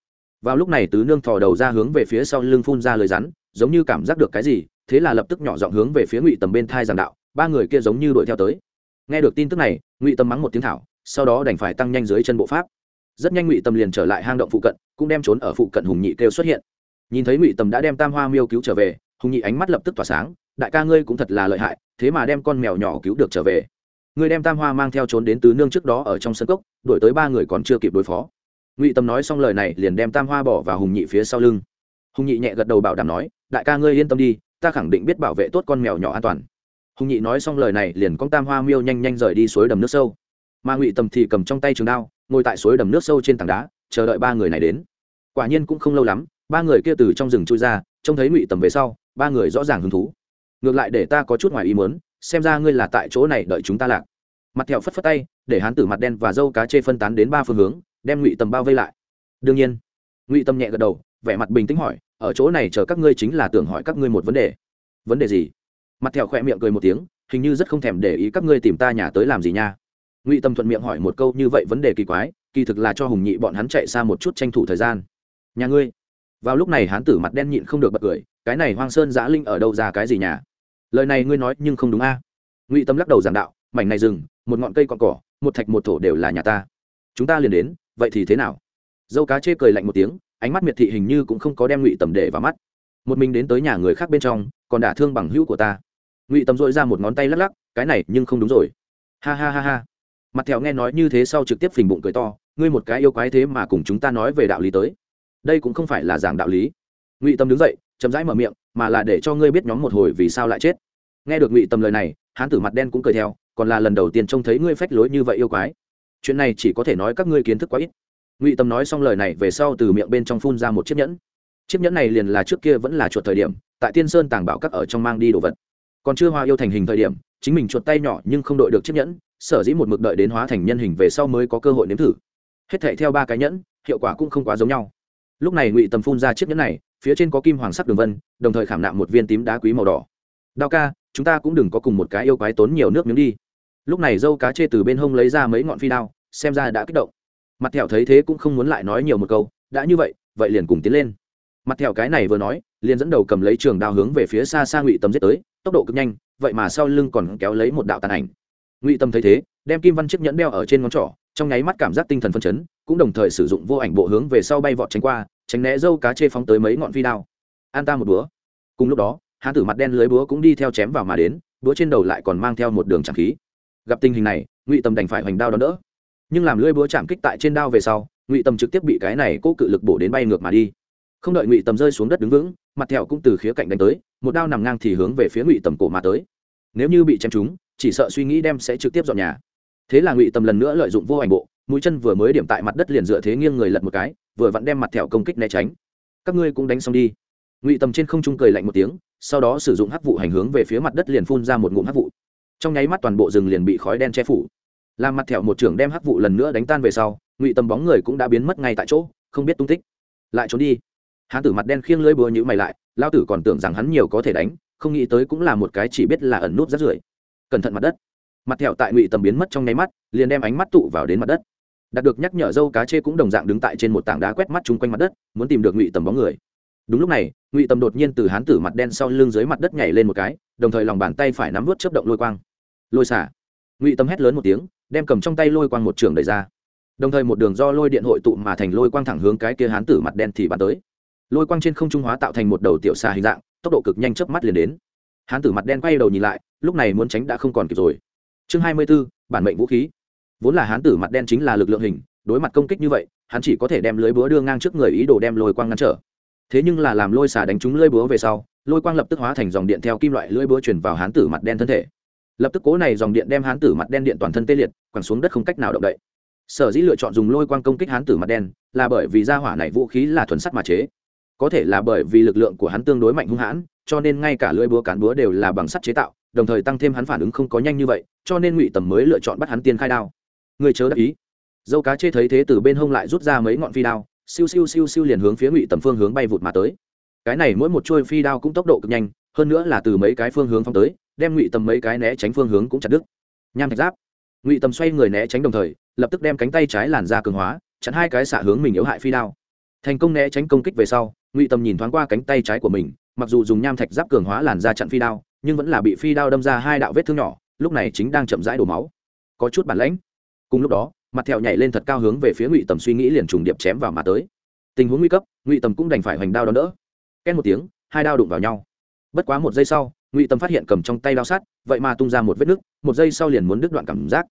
vào lúc này tứ nương thò đầu ra hướng về phía sau lưng phun ra lời rắn, giống như cảm giác được cái gì, thế là lập tức nhỏ giọng hướng về phía ngụy tầm bên thai giảng đạo, ba người kia giống như đuổi theo tới. Nghe được tin tức này, ngụy Tầm mắng một tiếng thảo, sau đó đành phải tăng nhanh dưới chân bộ pháp. Rất nhanh ngụy Tầm liền trở lại hang động phụ cận, cũng đem trốn ở phụ cận hùng nhị kêu xuất hiện. Nhìn thấy ngụy Tầm đã đem tam hoa miêu cứu trở về, hùng nhị ánh mắt lập tức tỏa sáng, đại ca ngươi cũng thật là lợi hại, thế mà đem con mèo nhỏ cứu được trở về. Ngươi đem tam hoa mang theo trốn đến tứ nương trước đó ở trong sân cốc, đuổi tới ba người còn chưa kịp đối phó ngụy tâm nói xong lời này liền đem tam hoa bỏ vào hùng nhị phía sau lưng hùng nhị nhẹ gật đầu bảo đảm nói đại ca ngươi yên tâm đi ta khẳng định biết bảo vệ tốt con mèo nhỏ an toàn hùng nhị nói xong lời này liền con tam hoa miêu nhanh nhanh rời đi suối đầm nước sâu mà ngụy tầm thì cầm trong tay trường đao ngồi tại suối đầm nước sâu trên tảng đá chờ đợi ba người này đến quả nhiên cũng không lâu lắm ba người kia từ trong rừng chui ra trông thấy ngụy tầm về sau ba người rõ ràng hứng thú ngược lại để ta có chút ngoài ý muốn, xem ra ngươi là tại chỗ này đợi chúng ta lạc mặt thẹo phất phất tay để hán tử mặt đen và dâu cá chê phân tán đến ba phương hướng đem ngụy tầm bao vây lại đương nhiên ngụy tâm nhẹ gật đầu vẻ mặt bình tĩnh hỏi ở chỗ này chờ các ngươi chính là tưởng hỏi các ngươi một vấn đề vấn đề gì mặt thẹo khỏe miệng cười một tiếng hình như rất không thèm để ý các ngươi tìm ta nhà tới làm gì nha ngụy tâm thuận miệng hỏi một câu như vậy vấn đề kỳ quái kỳ thực là cho hùng nhị bọn hắn chạy xa một chút tranh thủ thời gian nhà ngươi vào lúc này hán tử mặt đen nhịn không được bật cười cái này hoang sơn giã linh ở đâu ra cái gì nhà lời này ngươi nói nhưng không đúng a ngụy tâm lắc đầu giảng đạo mảnh này rừng một ngọn cây cọn cỏ một thạch một thổ đều là nhà ta chúng ta liền đến vậy thì thế nào? Dâu cá chê cười lạnh một tiếng, ánh mắt miệt thị hình như cũng không có đem ngụy tầm để vào mắt. Một mình đến tới nhà người khác bên trong, còn đả thương bằng hữu của ta. Ngụy tầm dội ra một ngón tay lắc lắc, cái này nhưng không đúng rồi. Ha ha ha ha. Mặt thẹo nghe nói như thế sau trực tiếp phình bụng cười to, ngươi một cái yêu quái thế mà cùng chúng ta nói về đạo lý tới. Đây cũng không phải là giảng đạo lý. Ngụy tâm đứng dậy, chậm rãi mở miệng, mà là để cho ngươi biết nhóm một hồi vì sao lại chết. Nghe được ngụy tâm lời này, hán tử mặt đen cũng cười theo, còn là lần đầu tiên trông thấy ngươi phách lối như vậy yêu quái chuyện này chỉ có thể nói các ngươi kiến thức quá ít. Ngụy tâm nói xong lời này về sau từ miệng bên trong phun ra một chiếc nhẫn. Chiếc nhẫn này liền là trước kia vẫn là chuột thời điểm, tại tiên sơn tàng bảo các ở trong mang đi đồ vật. Còn chưa hoa yêu thành hình thời điểm, chính mình chuột tay nhỏ nhưng không đội được chiếc nhẫn, sở dĩ một mực đợi đến hóa thành nhân hình về sau mới có cơ hội nếm thử. Hết thệ theo ba cái nhẫn, hiệu quả cũng không quá giống nhau. Lúc này ngụy tầm phun ra chiếc nhẫn này, phía trên có kim hoàng sắc đường vân, đồng thời khảm nạm một viên tím đá quý màu đỏ. Đao ca, chúng ta cũng đừng có cùng một cái yêu quái tốn nhiều nước miếng đi lúc này dâu cá chê từ bên hông lấy ra mấy ngọn phi đao, xem ra đã kích động. Mặt thẹo thấy thế cũng không muốn lại nói nhiều một câu, đã như vậy vậy liền cùng tiến lên. Mặt thẹo cái này vừa nói, liền dẫn đầu cầm lấy trường đao hướng về phía xa xa ngụy tầm giết tới, tốc độ cực nhanh, vậy mà sau lưng còn kéo lấy một đạo tàn ảnh. Ngụy tâm thấy thế, đem kim văn chiếc nhẫn đeo ở trên ngón trỏ, trong nháy mắt cảm giác tinh thần phân chấn, cũng đồng thời sử dụng vô ảnh bộ hướng về sau bay vọt tránh qua, tránh né dâu cá chê phóng tới mấy ngọn phi đao. An ta một búa. Cùng lúc đó, hán tử mặt đen lưới búa cũng đi theo chém vào mà đến, búa trên đầu lại còn mang theo một đường tràng khí gặp tình hình này, ngụy Tầm đành phải hoành đao đón đỡ. Nhưng làm lưỡi búa chạm kích tại trên đao về sau, ngụy Tầm trực tiếp bị cái này cố cự lực bổ đến bay ngược mà đi. Không đợi ngụy Tầm rơi xuống đất đứng vững, mặt thẹo cũng từ khía cạnh đánh tới, một đao nằm ngang thì hướng về phía ngụy Tầm cổ mà tới. Nếu như bị chém trúng, chỉ sợ suy nghĩ đem sẽ trực tiếp dọn nhà. Thế là ngụy Tầm lần nữa lợi dụng vô ảnh bộ, mũi chân vừa mới điểm tại mặt đất liền dựa thế nghiêng người lật một cái, vừa vặn đem mặt thẹo công kích né tránh. Các ngươi cũng đánh xong đi. Ngụy Tầm trên không trung cười lạnh một tiếng, sau đó sử dụng hắc vụ hành hướng về phía mặt đất liền phun ra một ngụm hắc vụ trong nháy mắt toàn bộ rừng liền bị khói đen che phủ. Làm mặt thẹo một trưởng đem hắc vụ lần nữa đánh tan về sau, ngụy tâm bóng người cũng đã biến mất ngay tại chỗ, không biết tung tích. Lại trốn đi. Hán tử mặt đen khiêng lưỡi búa nhữ mày lại lao tử còn tưởng rằng hắn nhiều có thể đánh, không nghĩ tới cũng là một cái chỉ biết là ẩn nút rất rưởi. Cẩn thận mặt đất. Mặt thẹo tại ngụy tầm biến mất trong nháy mắt, liền đem ánh mắt tụ vào đến mặt đất. Đạt được nhắc nhở dâu cá chê cũng đồng dạng đứng tại trên một tảng đá quét mắt chung quanh mặt đất, muốn tìm được ngụy tầm bóng người. Đúng lúc này, ngụy tầm đột nhiên từ hán tử mặt đen sau lưng dưới mặt đất nhảy lên một cái, đồng thời lòng bàn tay phải nắm vớt chấp động lôi quang lôi xả. Ngụy Tâm hét lớn một tiếng, đem cầm trong tay lôi quang một trường đẩy ra. Đồng thời một đường do lôi điện hội tụ mà thành lôi quang thẳng hướng cái kia hán tử mặt đen thì bắn tới. Lôi quang trên không trung hóa tạo thành một đầu tiểu xà hình dạng, tốc độ cực nhanh chớp mắt liền đến. Hán tử mặt đen quay đầu nhìn lại, lúc này muốn tránh đã không còn kịp rồi. Chương hai mươi b ố bản mệnh vũ khí. Vốn là hán tử mặt đen chính là lực lượng hình, đối mặt công kích như vậy, hắn chỉ có thể đem lưới búa đưa ngang trước người ý đồ đem lôi quang ngăn trở. Thế nhưng là làm lôi xả đánh trúng lưới búa về sau, lôi quang lập tức hóa thành dòng điện theo kim loại lưới búa chuyển vào hán tử mặt đen thân thể lập tức cố này dòng điện đem hán tử mặt đen điện toàn thân tê liệt, quẳng xuống đất không cách nào động đậy. Sở dĩ lựa chọn dùng lôi quang công kích hán tử mặt đen, là bởi vì gia hỏa này vũ khí là thuần sắt mà chế. Có thể là bởi vì lực lượng của hắn tương đối mạnh hung hãn, cho nên ngay cả lưỡi búa cán búa đều là bằng sắt chế tạo, đồng thời tăng thêm hắn phản ứng không có nhanh như vậy, cho nên ngụy tầm mới lựa chọn bắt hắn tiên khai đao. Người chớ đáp ý. Dâu cá chê thấy thế từ bên hông lại rút ra mấy ngọn phi đao, siêu siêu siêu siêu liền hướng phía ngụy tầm phương hướng bay vụt mà tới. Cái này mỗi một chuôi phi đao cũng tốc độ cực nhanh, hơn nữa là từ mấy cái phương hướng phong tới đem ngụy tầm mấy cái né tránh phương hướng cũng chặt đứt. Nham thạch giáp. Ngụy tầm xoay người né tránh đồng thời, lập tức đem cánh tay trái làn ra cường hóa, chặn hai cái xạ hướng mình yếu hại phi đao. Thành công né tránh công kích về sau, ngụy tầm nhìn thoáng qua cánh tay trái của mình, mặc dù dùng nham thạch giáp cường hóa làn ra chặn phi đao, nhưng vẫn là bị phi đao đâm ra hai đạo vết thương nhỏ, lúc này chính đang chậm rãi đổ máu. Có chút bản lãnh. Cùng lúc đó, mặt thẹo nhảy lên thật cao hướng về phía ngụy tầm suy nghĩ liền trùng điệp chém vào mà tới. Tình huống nguy cấp, ngụy tầm cũng đành phải hoành đao đón đỡ. Két một tiếng, hai đao đụng vào nhau. Bất quá một giây sau ngụy Tâm phát hiện cầm trong tay đao sát, vậy mà tung ra một vết nứt một giây sau liền muốn đứt đoạn cảm giác.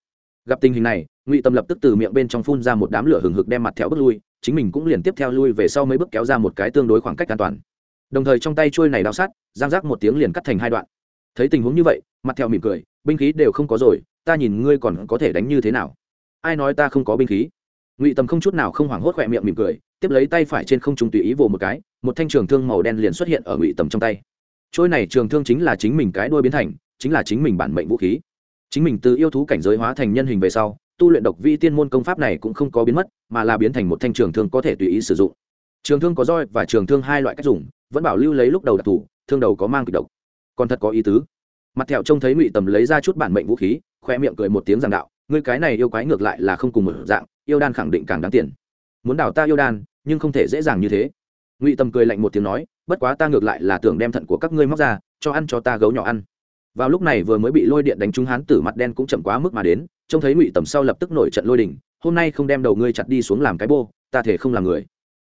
Gặp tình hình này ngụy Tâm lập tức từ miệng bên trong phun ra một đám lửa hừng hực đem mặt theo bước lui chính mình cũng liền tiếp theo lui về sau mấy bước kéo ra một cái tương đối khoảng cách an toàn. Đồng thời trong tay trôi này đao sát, giang rác một tiếng liền cắt thành hai đoạn. Thấy tình huống như vậy mặt theo mỉm cười binh khí đều không có rồi ta nhìn ngươi còn có thể đánh như thế nào? Ai nói ta không có binh khí? Ngụy Tâm không chút nào không hoảng hốt khỏe miệng mỉm cười tiếp lấy tay phải trên không trung tùy ý vồ một cái một thanh trường thương màu đen liền xuất hiện ở ngụy tầm trong tay trôi này trường thương chính là chính mình cái đuôi biến thành, chính là chính mình bản mệnh vũ khí. Chính mình từ yêu thú cảnh giới hóa thành nhân hình về sau, tu luyện độc vi tiên môn công pháp này cũng không có biến mất, mà là biến thành một thanh trường thương có thể tùy ý sử dụng. Trường thương có roi và trường thương hai loại cách dùng, vẫn bảo lưu lấy lúc đầu đặc thù, thương đầu có mang kịch độc. Còn thật có ý tứ. Mặt thẹo trông thấy ngụy tầm lấy ra chút bản mệnh vũ khí, khoe miệng cười một tiếng giảng đạo, ngươi cái này yêu quái ngược lại là không cùng một dạng, yêu đan khẳng định càng đáng tiền. Muốn đào ta yêu đan, nhưng không thể dễ dàng như thế. Ngụy tầm cười lạnh một tiếng nói bất quá ta ngược lại là tưởng đem thận của các ngươi móc ra, cho ăn cho ta gấu nhỏ ăn. Vào lúc này vừa mới bị lôi điện đánh trúng hán tử mặt đen cũng chậm quá mức mà đến, trông thấy ngụy tầm sau lập tức nổi trận lôi đình, hôm nay không đem đầu ngươi chặt đi xuống làm cái bô, ta thể không làm người.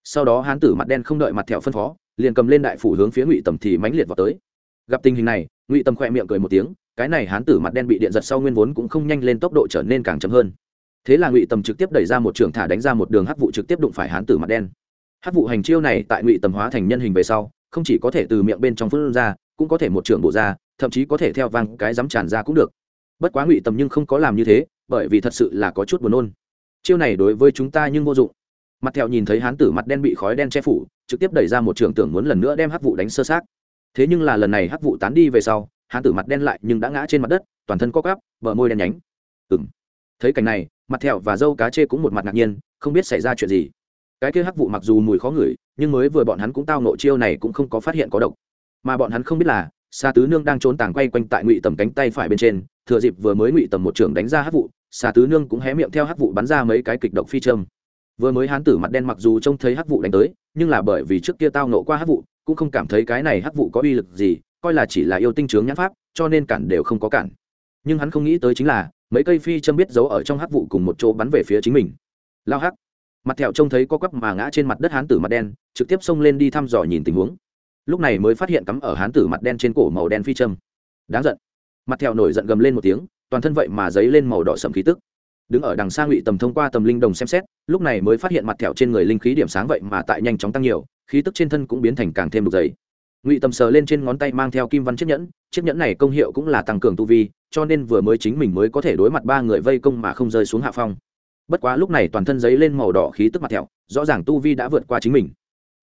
Sau đó hán tử mặt đen không đợi mặt thẹo phân phó, liền cầm lên đại phủ hướng phía ngụy tầm thì mãnh liệt vào tới. Gặp tình hình này, ngụy tầm khỏe miệng cười một tiếng, cái này hán tử mặt đen bị điện giật sau nguyên vốn cũng không nhanh lên tốc độ trở nên càng chậm hơn. Thế là ngụy tầm trực tiếp đẩy ra một trường thả đánh ra một đường hắc vụ trực tiếp đụng phải hán tử mặt đen hát vụ hành chiêu này tại ngụy tầm hóa thành nhân hình về sau, không chỉ có thể từ miệng bên trong phun ra, cũng có thể một trường bộ ra, thậm chí có thể theo vang cái dám tràn ra cũng được. Bất quá ngụy tầm nhưng không có làm như thế, bởi vì thật sự là có chút buồn nôn. Chiêu này đối với chúng ta nhưng vô dụng. Mặt thẹo nhìn thấy hán tử mặt đen bị khói đen che phủ, trực tiếp đẩy ra một trường tưởng muốn lần nữa đem hắc vụ đánh sơ sát thế nhưng là lần này hắc vụ tán đi về sau, hán tử mặt đen lại nhưng đã ngã trên mặt đất, toàn thân co cắp bờ môi đen nhánh. Ừ m thấy cảnh này, mặt thẹo và dâu cá chê cũng một mặt ngạc nhiên, không biết xảy ra chuyện gì cái kia hắc vụ mặc dù mùi khó ngửi, nhưng mới vừa bọn hắn cũng tao nộ chiêu này cũng không có phát hiện có độc. Mà bọn hắn không biết là xa tứ nương đang trốn tàng quay quanh tại ngụy tầm cánh tay phải bên trên, thừa dịp vừa mới ngụy tầm một trưởng đánh ra hắc vụ xa tứ nương cũng hé miệng theo hắc vụ bắn ra mấy cái kịch độc phi châm. Vừa mới hán tử mặt đen mặc dù trông thấy hắc vụ đánh tới, nhưng là bởi vì trước kia tao nộ qua hắc vụ, cũng không cảm thấy cái này hắc vụ có uy lực gì, coi là chỉ là yêu tinh trướng nhãn pháp, cho nên cản đều không có cản. Nhưng hắn không nghĩ tới chính là, mấy cây phi châm biết giấu ở trong hắc vụ cùng một chỗ bắn về phía chính mình. Lao hắc mặt thẹo trông thấy có quắp mà ngã trên mặt đất hán tử mặt đen, trực tiếp xông lên đi thăm dò nhìn tình huống. Lúc này mới phát hiện cắm ở hán tử mặt đen trên cổ màu đen phi châm. Đáng giận. Mặt thẹo nổi giận gầm lên một tiếng, toàn thân vậy mà giấy lên màu đỏ sầm khí tức. Đứng ở đằng xa ngụy tầm thông qua tầm linh đồng xem xét, lúc này mới phát hiện mặt thẹo trên người linh khí điểm sáng vậy mà tại nhanh chóng tăng nhiều, khí tức trên thân cũng biến thành càng thêm đục dày. Ngụy tầm sờ lên trên ngón tay mang theo kim văn chiếc nhẫn chiếc nhẫn này công hiệu cũng là tăng cường tu vi, cho nên vừa mới chính mình mới có thể đối mặt ba người vây công mà không rơi xuống hạ phong bất quá lúc này toàn thân giấy lên màu đỏ khí tức mặt thẹo, rõ ràng tu vi đã vượt qua chính mình.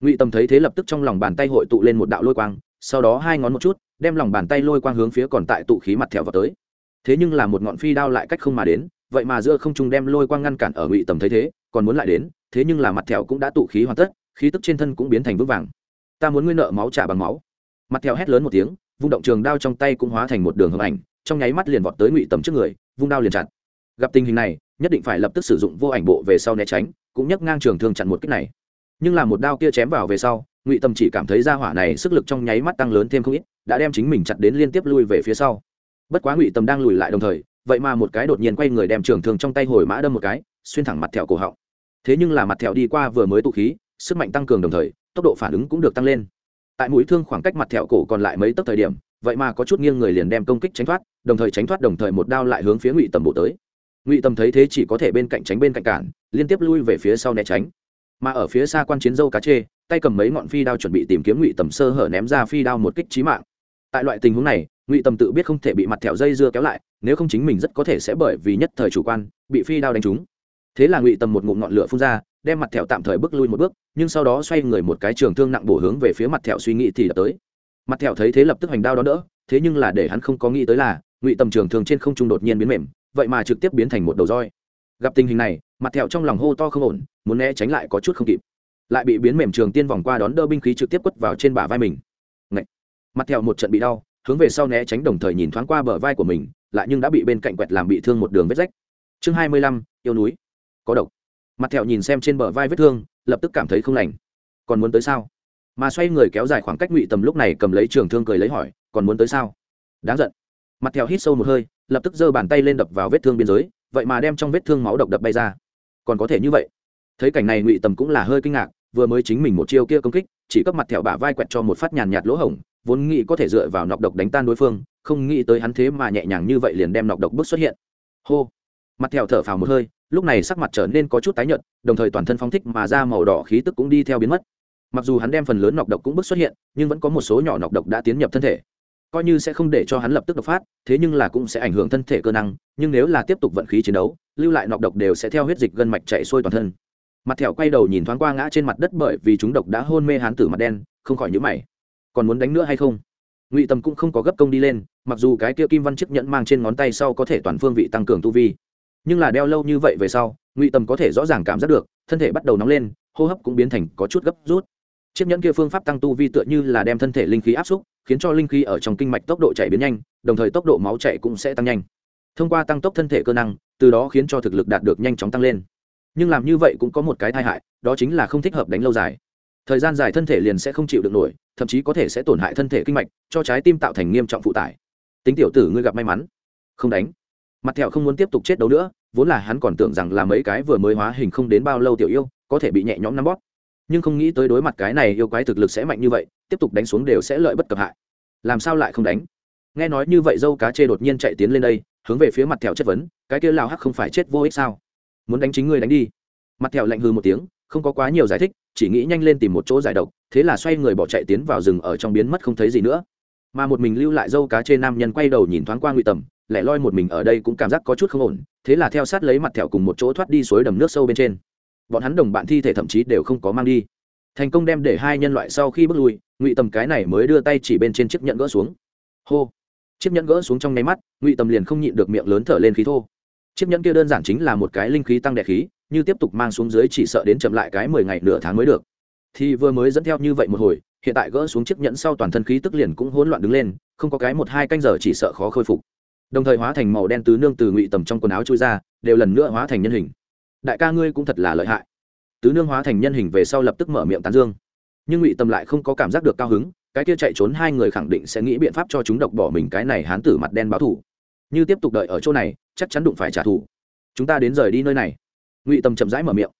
Ngụy tầm thấy thế lập tức trong lòng bàn tay hội tụ lên một đạo lôi quang, sau đó hai ngón một chút, đem lòng bàn tay lôi quang hướng phía còn tại tụ khí mặt thẹo vào tới. Thế nhưng là một ngọn phi đao lại cách không mà đến, vậy mà giữa không trung đem lôi quang ngăn cản ở ngụy tầm thấy thế, còn muốn lại đến, thế nhưng là mặt thẹo cũng đã tụ khí hoàn tất, khí tức trên thân cũng biến thành vững vàng. Ta muốn ngươi nợ máu trả bằng máu. Mặt thẹo hét lớn một tiếng, vung động trường đao trong tay cũng hóa thành một đường hưởng ảnh, trong nháy mắt liền vọt tới ngụy tầm trước người, vung đao liền chặt. Gặp tình hình này nhất định phải lập tức sử dụng vô ảnh bộ về sau né tránh, cũng nhấc ngang trường thương chặn một kích này. Nhưng là một đao kia chém vào về sau, ngụy Tâm chỉ cảm thấy ra hỏa này sức lực trong nháy mắt tăng lớn thêm không ít, đã đem chính mình chặt đến liên tiếp lui về phía sau. Bất quá ngụy Tâm đang lùi lại đồng thời, vậy mà một cái đột nhiên quay người đem trường thương trong tay hồi mã đâm một cái, xuyên thẳng mặt thẹo cổ họng. Thế nhưng là mặt thẹo đi qua vừa mới tụ khí, sức mạnh tăng cường đồng thời, tốc độ phản ứng cũng được tăng lên. Tại mũi thương khoảng cách mặt thẹo cổ còn lại mấy tấc thời điểm, vậy mà có chút nghiêng người liền đem công kích tránh thoát, đồng thời tránh thoát đồng thời một đao lại hướng phía ngụy tầm bộ tới ngụy tầm thấy thế chỉ có thể bên cạnh tránh bên cạnh cản, liên tiếp lui về phía sau né tránh. Mà ở phía xa quan chiến dâu cá chê, tay cầm mấy ngọn phi đao chuẩn bị tìm kiếm ngụy tầm sơ hở ném ra phi đao một kích trí mạng. Tại loại tình huống này, ngụy tầm tự biết không thể bị mặt thẹo dây dưa kéo lại, nếu không chính mình rất có thể sẽ bởi vì nhất thời chủ quan, bị phi đao đánh trúng. Thế là ngụy tầm một ngụm ngọn lửa phun ra, đem mặt thẹo tạm thời bước lui một bước, nhưng sau đó xoay người một cái trường thương nặng bổ hướng về phía mặt thẹo suy nghĩ thì đã tới. Mặt thẹo thấy thế lập tức hành đao đó đỡ, thế nhưng là để hắn không có nghĩ tới là, ngụy tầm trường thương trên không trung đột nhiên biến mềm vậy mà trực tiếp biến thành một đầu roi. Gặp tình hình này, mặt thẹo trong lòng hô to không ổn, muốn né tránh lại có chút không kịp. Lại bị biến mềm trường tiên vòng qua đón đỡ binh khí trực tiếp quất vào trên bả vai mình. Ngậy! mặt thẹo một trận bị đau, hướng về sau né tránh đồng thời nhìn thoáng qua bờ vai của mình, lại nhưng đã bị bên cạnh quẹt làm bị thương một đường vết rách. Chương hai mươi lăm, yêu núi. Có độc. Mặt thẹo nhìn xem trên bờ vai vết thương, lập tức cảm thấy không lành. Còn muốn tới sao? Mà xoay người kéo dài khoảng cách ngụy tầm lúc này cầm lấy trường thương cười lấy hỏi, còn muốn tới sao? Đáng giận. Mặt thẹo hít sâu một hơi lập tức giơ bàn tay lên đập vào vết thương biên giới, vậy mà đem trong vết thương máu độc đập bay ra. Còn có thể như vậy? Thấy cảnh này ngụy tầm cũng là hơi kinh ngạc, vừa mới chính mình một chiêu kia công kích, chỉ cấp mặt thẹo bả vai quẹt cho một phát nhàn nhạt lỗ hổng, vốn nghĩ có thể dựa vào nọc độc đánh tan đối phương, không nghĩ tới hắn thế mà nhẹ nhàng như vậy liền đem nọc độc bước xuất hiện. Hô! Mặt thẹo thở phào một hơi, lúc này sắc mặt trở nên có chút tái nhợt, đồng thời toàn thân phong thích mà ra màu đỏ khí tức cũng đi theo biến mất. Mặc dù hắn đem phần lớn nọc độc cũng bước xuất hiện, nhưng vẫn có một số nhỏ nọc độc đã tiến nhập thân thể coi như sẽ không để cho hắn lập tức độc phát, thế nhưng là cũng sẽ ảnh hưởng thân thể cơ năng, nhưng nếu là tiếp tục vận khí chiến đấu, lưu lại nọc độc đều sẽ theo huyết dịch gân mạch chạy xuôi toàn thân. Mặt thẹo quay đầu nhìn thoáng qua ngã trên mặt đất bởi vì chúng độc đã hôn mê hán tử mặt đen, không khỏi nhữ mày. Còn muốn đánh nữa hay không? Ngụy tầm cũng không có gấp công đi lên, mặc dù cái kia kim văn chiếc nhẫn mang trên ngón tay sau có thể toàn phương vị tăng cường tu vi, nhưng là đeo lâu như vậy về sau, ngụy tầm có thể rõ ràng cảm giác được, thân thể bắt đầu nóng lên, hô hấp cũng biến thành có chút gấp rút. Chiếc nhẫn kia phương pháp tăng tu vi tựa như là đem thân thể linh khí áp xúc khiến cho linh khí ở trong kinh mạch tốc độ chạy biến nhanh, đồng thời tốc độ máu chạy cũng sẽ tăng nhanh. Thông qua tăng tốc thân thể cơ năng, từ đó khiến cho thực lực đạt được nhanh chóng tăng lên. Nhưng làm như vậy cũng có một cái tai hại, đó chính là không thích hợp đánh lâu dài. Thời gian dài thân thể liền sẽ không chịu được nổi, thậm chí có thể sẽ tổn hại thân thể kinh mạch, cho trái tim tạo thành nghiêm trọng phụ tải. Tính tiểu tử ngươi gặp may mắn. Không đánh. Mặt thẹo không muốn tiếp tục chết đấu nữa, vốn là hắn còn tưởng rằng là mấy cái vừa mới hóa hình không đến bao lâu tiểu yêu, có thể bị nhẹ nhõm nắm bóp nhưng không nghĩ tới đối mặt cái này yêu quái thực lực sẽ mạnh như vậy, tiếp tục đánh xuống đều sẽ lợi bất cập hại. Làm sao lại không đánh? Nghe nói như vậy dâu cá chê đột nhiên chạy tiến lên đây, hướng về phía mặt thẹo chất vấn, cái kia lao hắc không phải chết vô ích sao? Muốn đánh chính ngươi đánh đi. Mặt thẹo lạnh hư một tiếng, không có quá nhiều giải thích, chỉ nghĩ nhanh lên tìm một chỗ giải độc, thế là xoay người bỏ chạy tiến vào rừng ở trong biến mất không thấy gì nữa. Mà một mình lưu lại dâu cá chê nam nhân quay đầu nhìn thoáng qua ngụy tầm, lẻ loi một mình ở đây cũng cảm giác có chút không ổn, thế là theo sát lấy mặt thẹo cùng một chỗ thoát đi suối đầm nước sâu bên trên bọn hắn đồng bạn thi thể thậm chí đều không có mang đi. Thành công đem để hai nhân loại sau khi bước lui, ngụy tầm cái này mới đưa tay chỉ bên trên chiếc nhẫn gỡ xuống. Hô! Chiếc nhẫn gỡ xuống trong nháy mắt, ngụy tầm liền không nhịn được miệng lớn thở lên khí thô. Chiếc nhẫn kia đơn giản chính là một cái linh khí tăng đệ khí, như tiếp tục mang xuống dưới chỉ sợ đến chậm lại cái mười ngày nửa tháng mới được. Thì vừa mới dẫn theo như vậy một hồi, hiện tại gỡ xuống chiếc nhẫn sau toàn thân khí tức liền cũng hỗn loạn đứng lên, không có cái một hai canh giờ chỉ sợ khó khôi phục. Đồng thời hóa thành màu đen tứ nương từ ngụy tầm trong quần áo trôi ra, đều lần nữa hóa thành nhân hình đại ca ngươi cũng thật là lợi hại. Tứ nương hóa thành nhân hình về sau lập tức mở miệng tán dương. Nhưng ngụy Tâm lại không có cảm giác được cao hứng, cái kia chạy trốn hai người khẳng định sẽ nghĩ biện pháp cho chúng độc bỏ mình cái này hán tử mặt đen báo thủ. Như tiếp tục đợi ở chỗ này, chắc chắn đụng phải trả thù. Chúng ta đến rời đi nơi này. Ngụy Tâm chậm rãi mở miệng.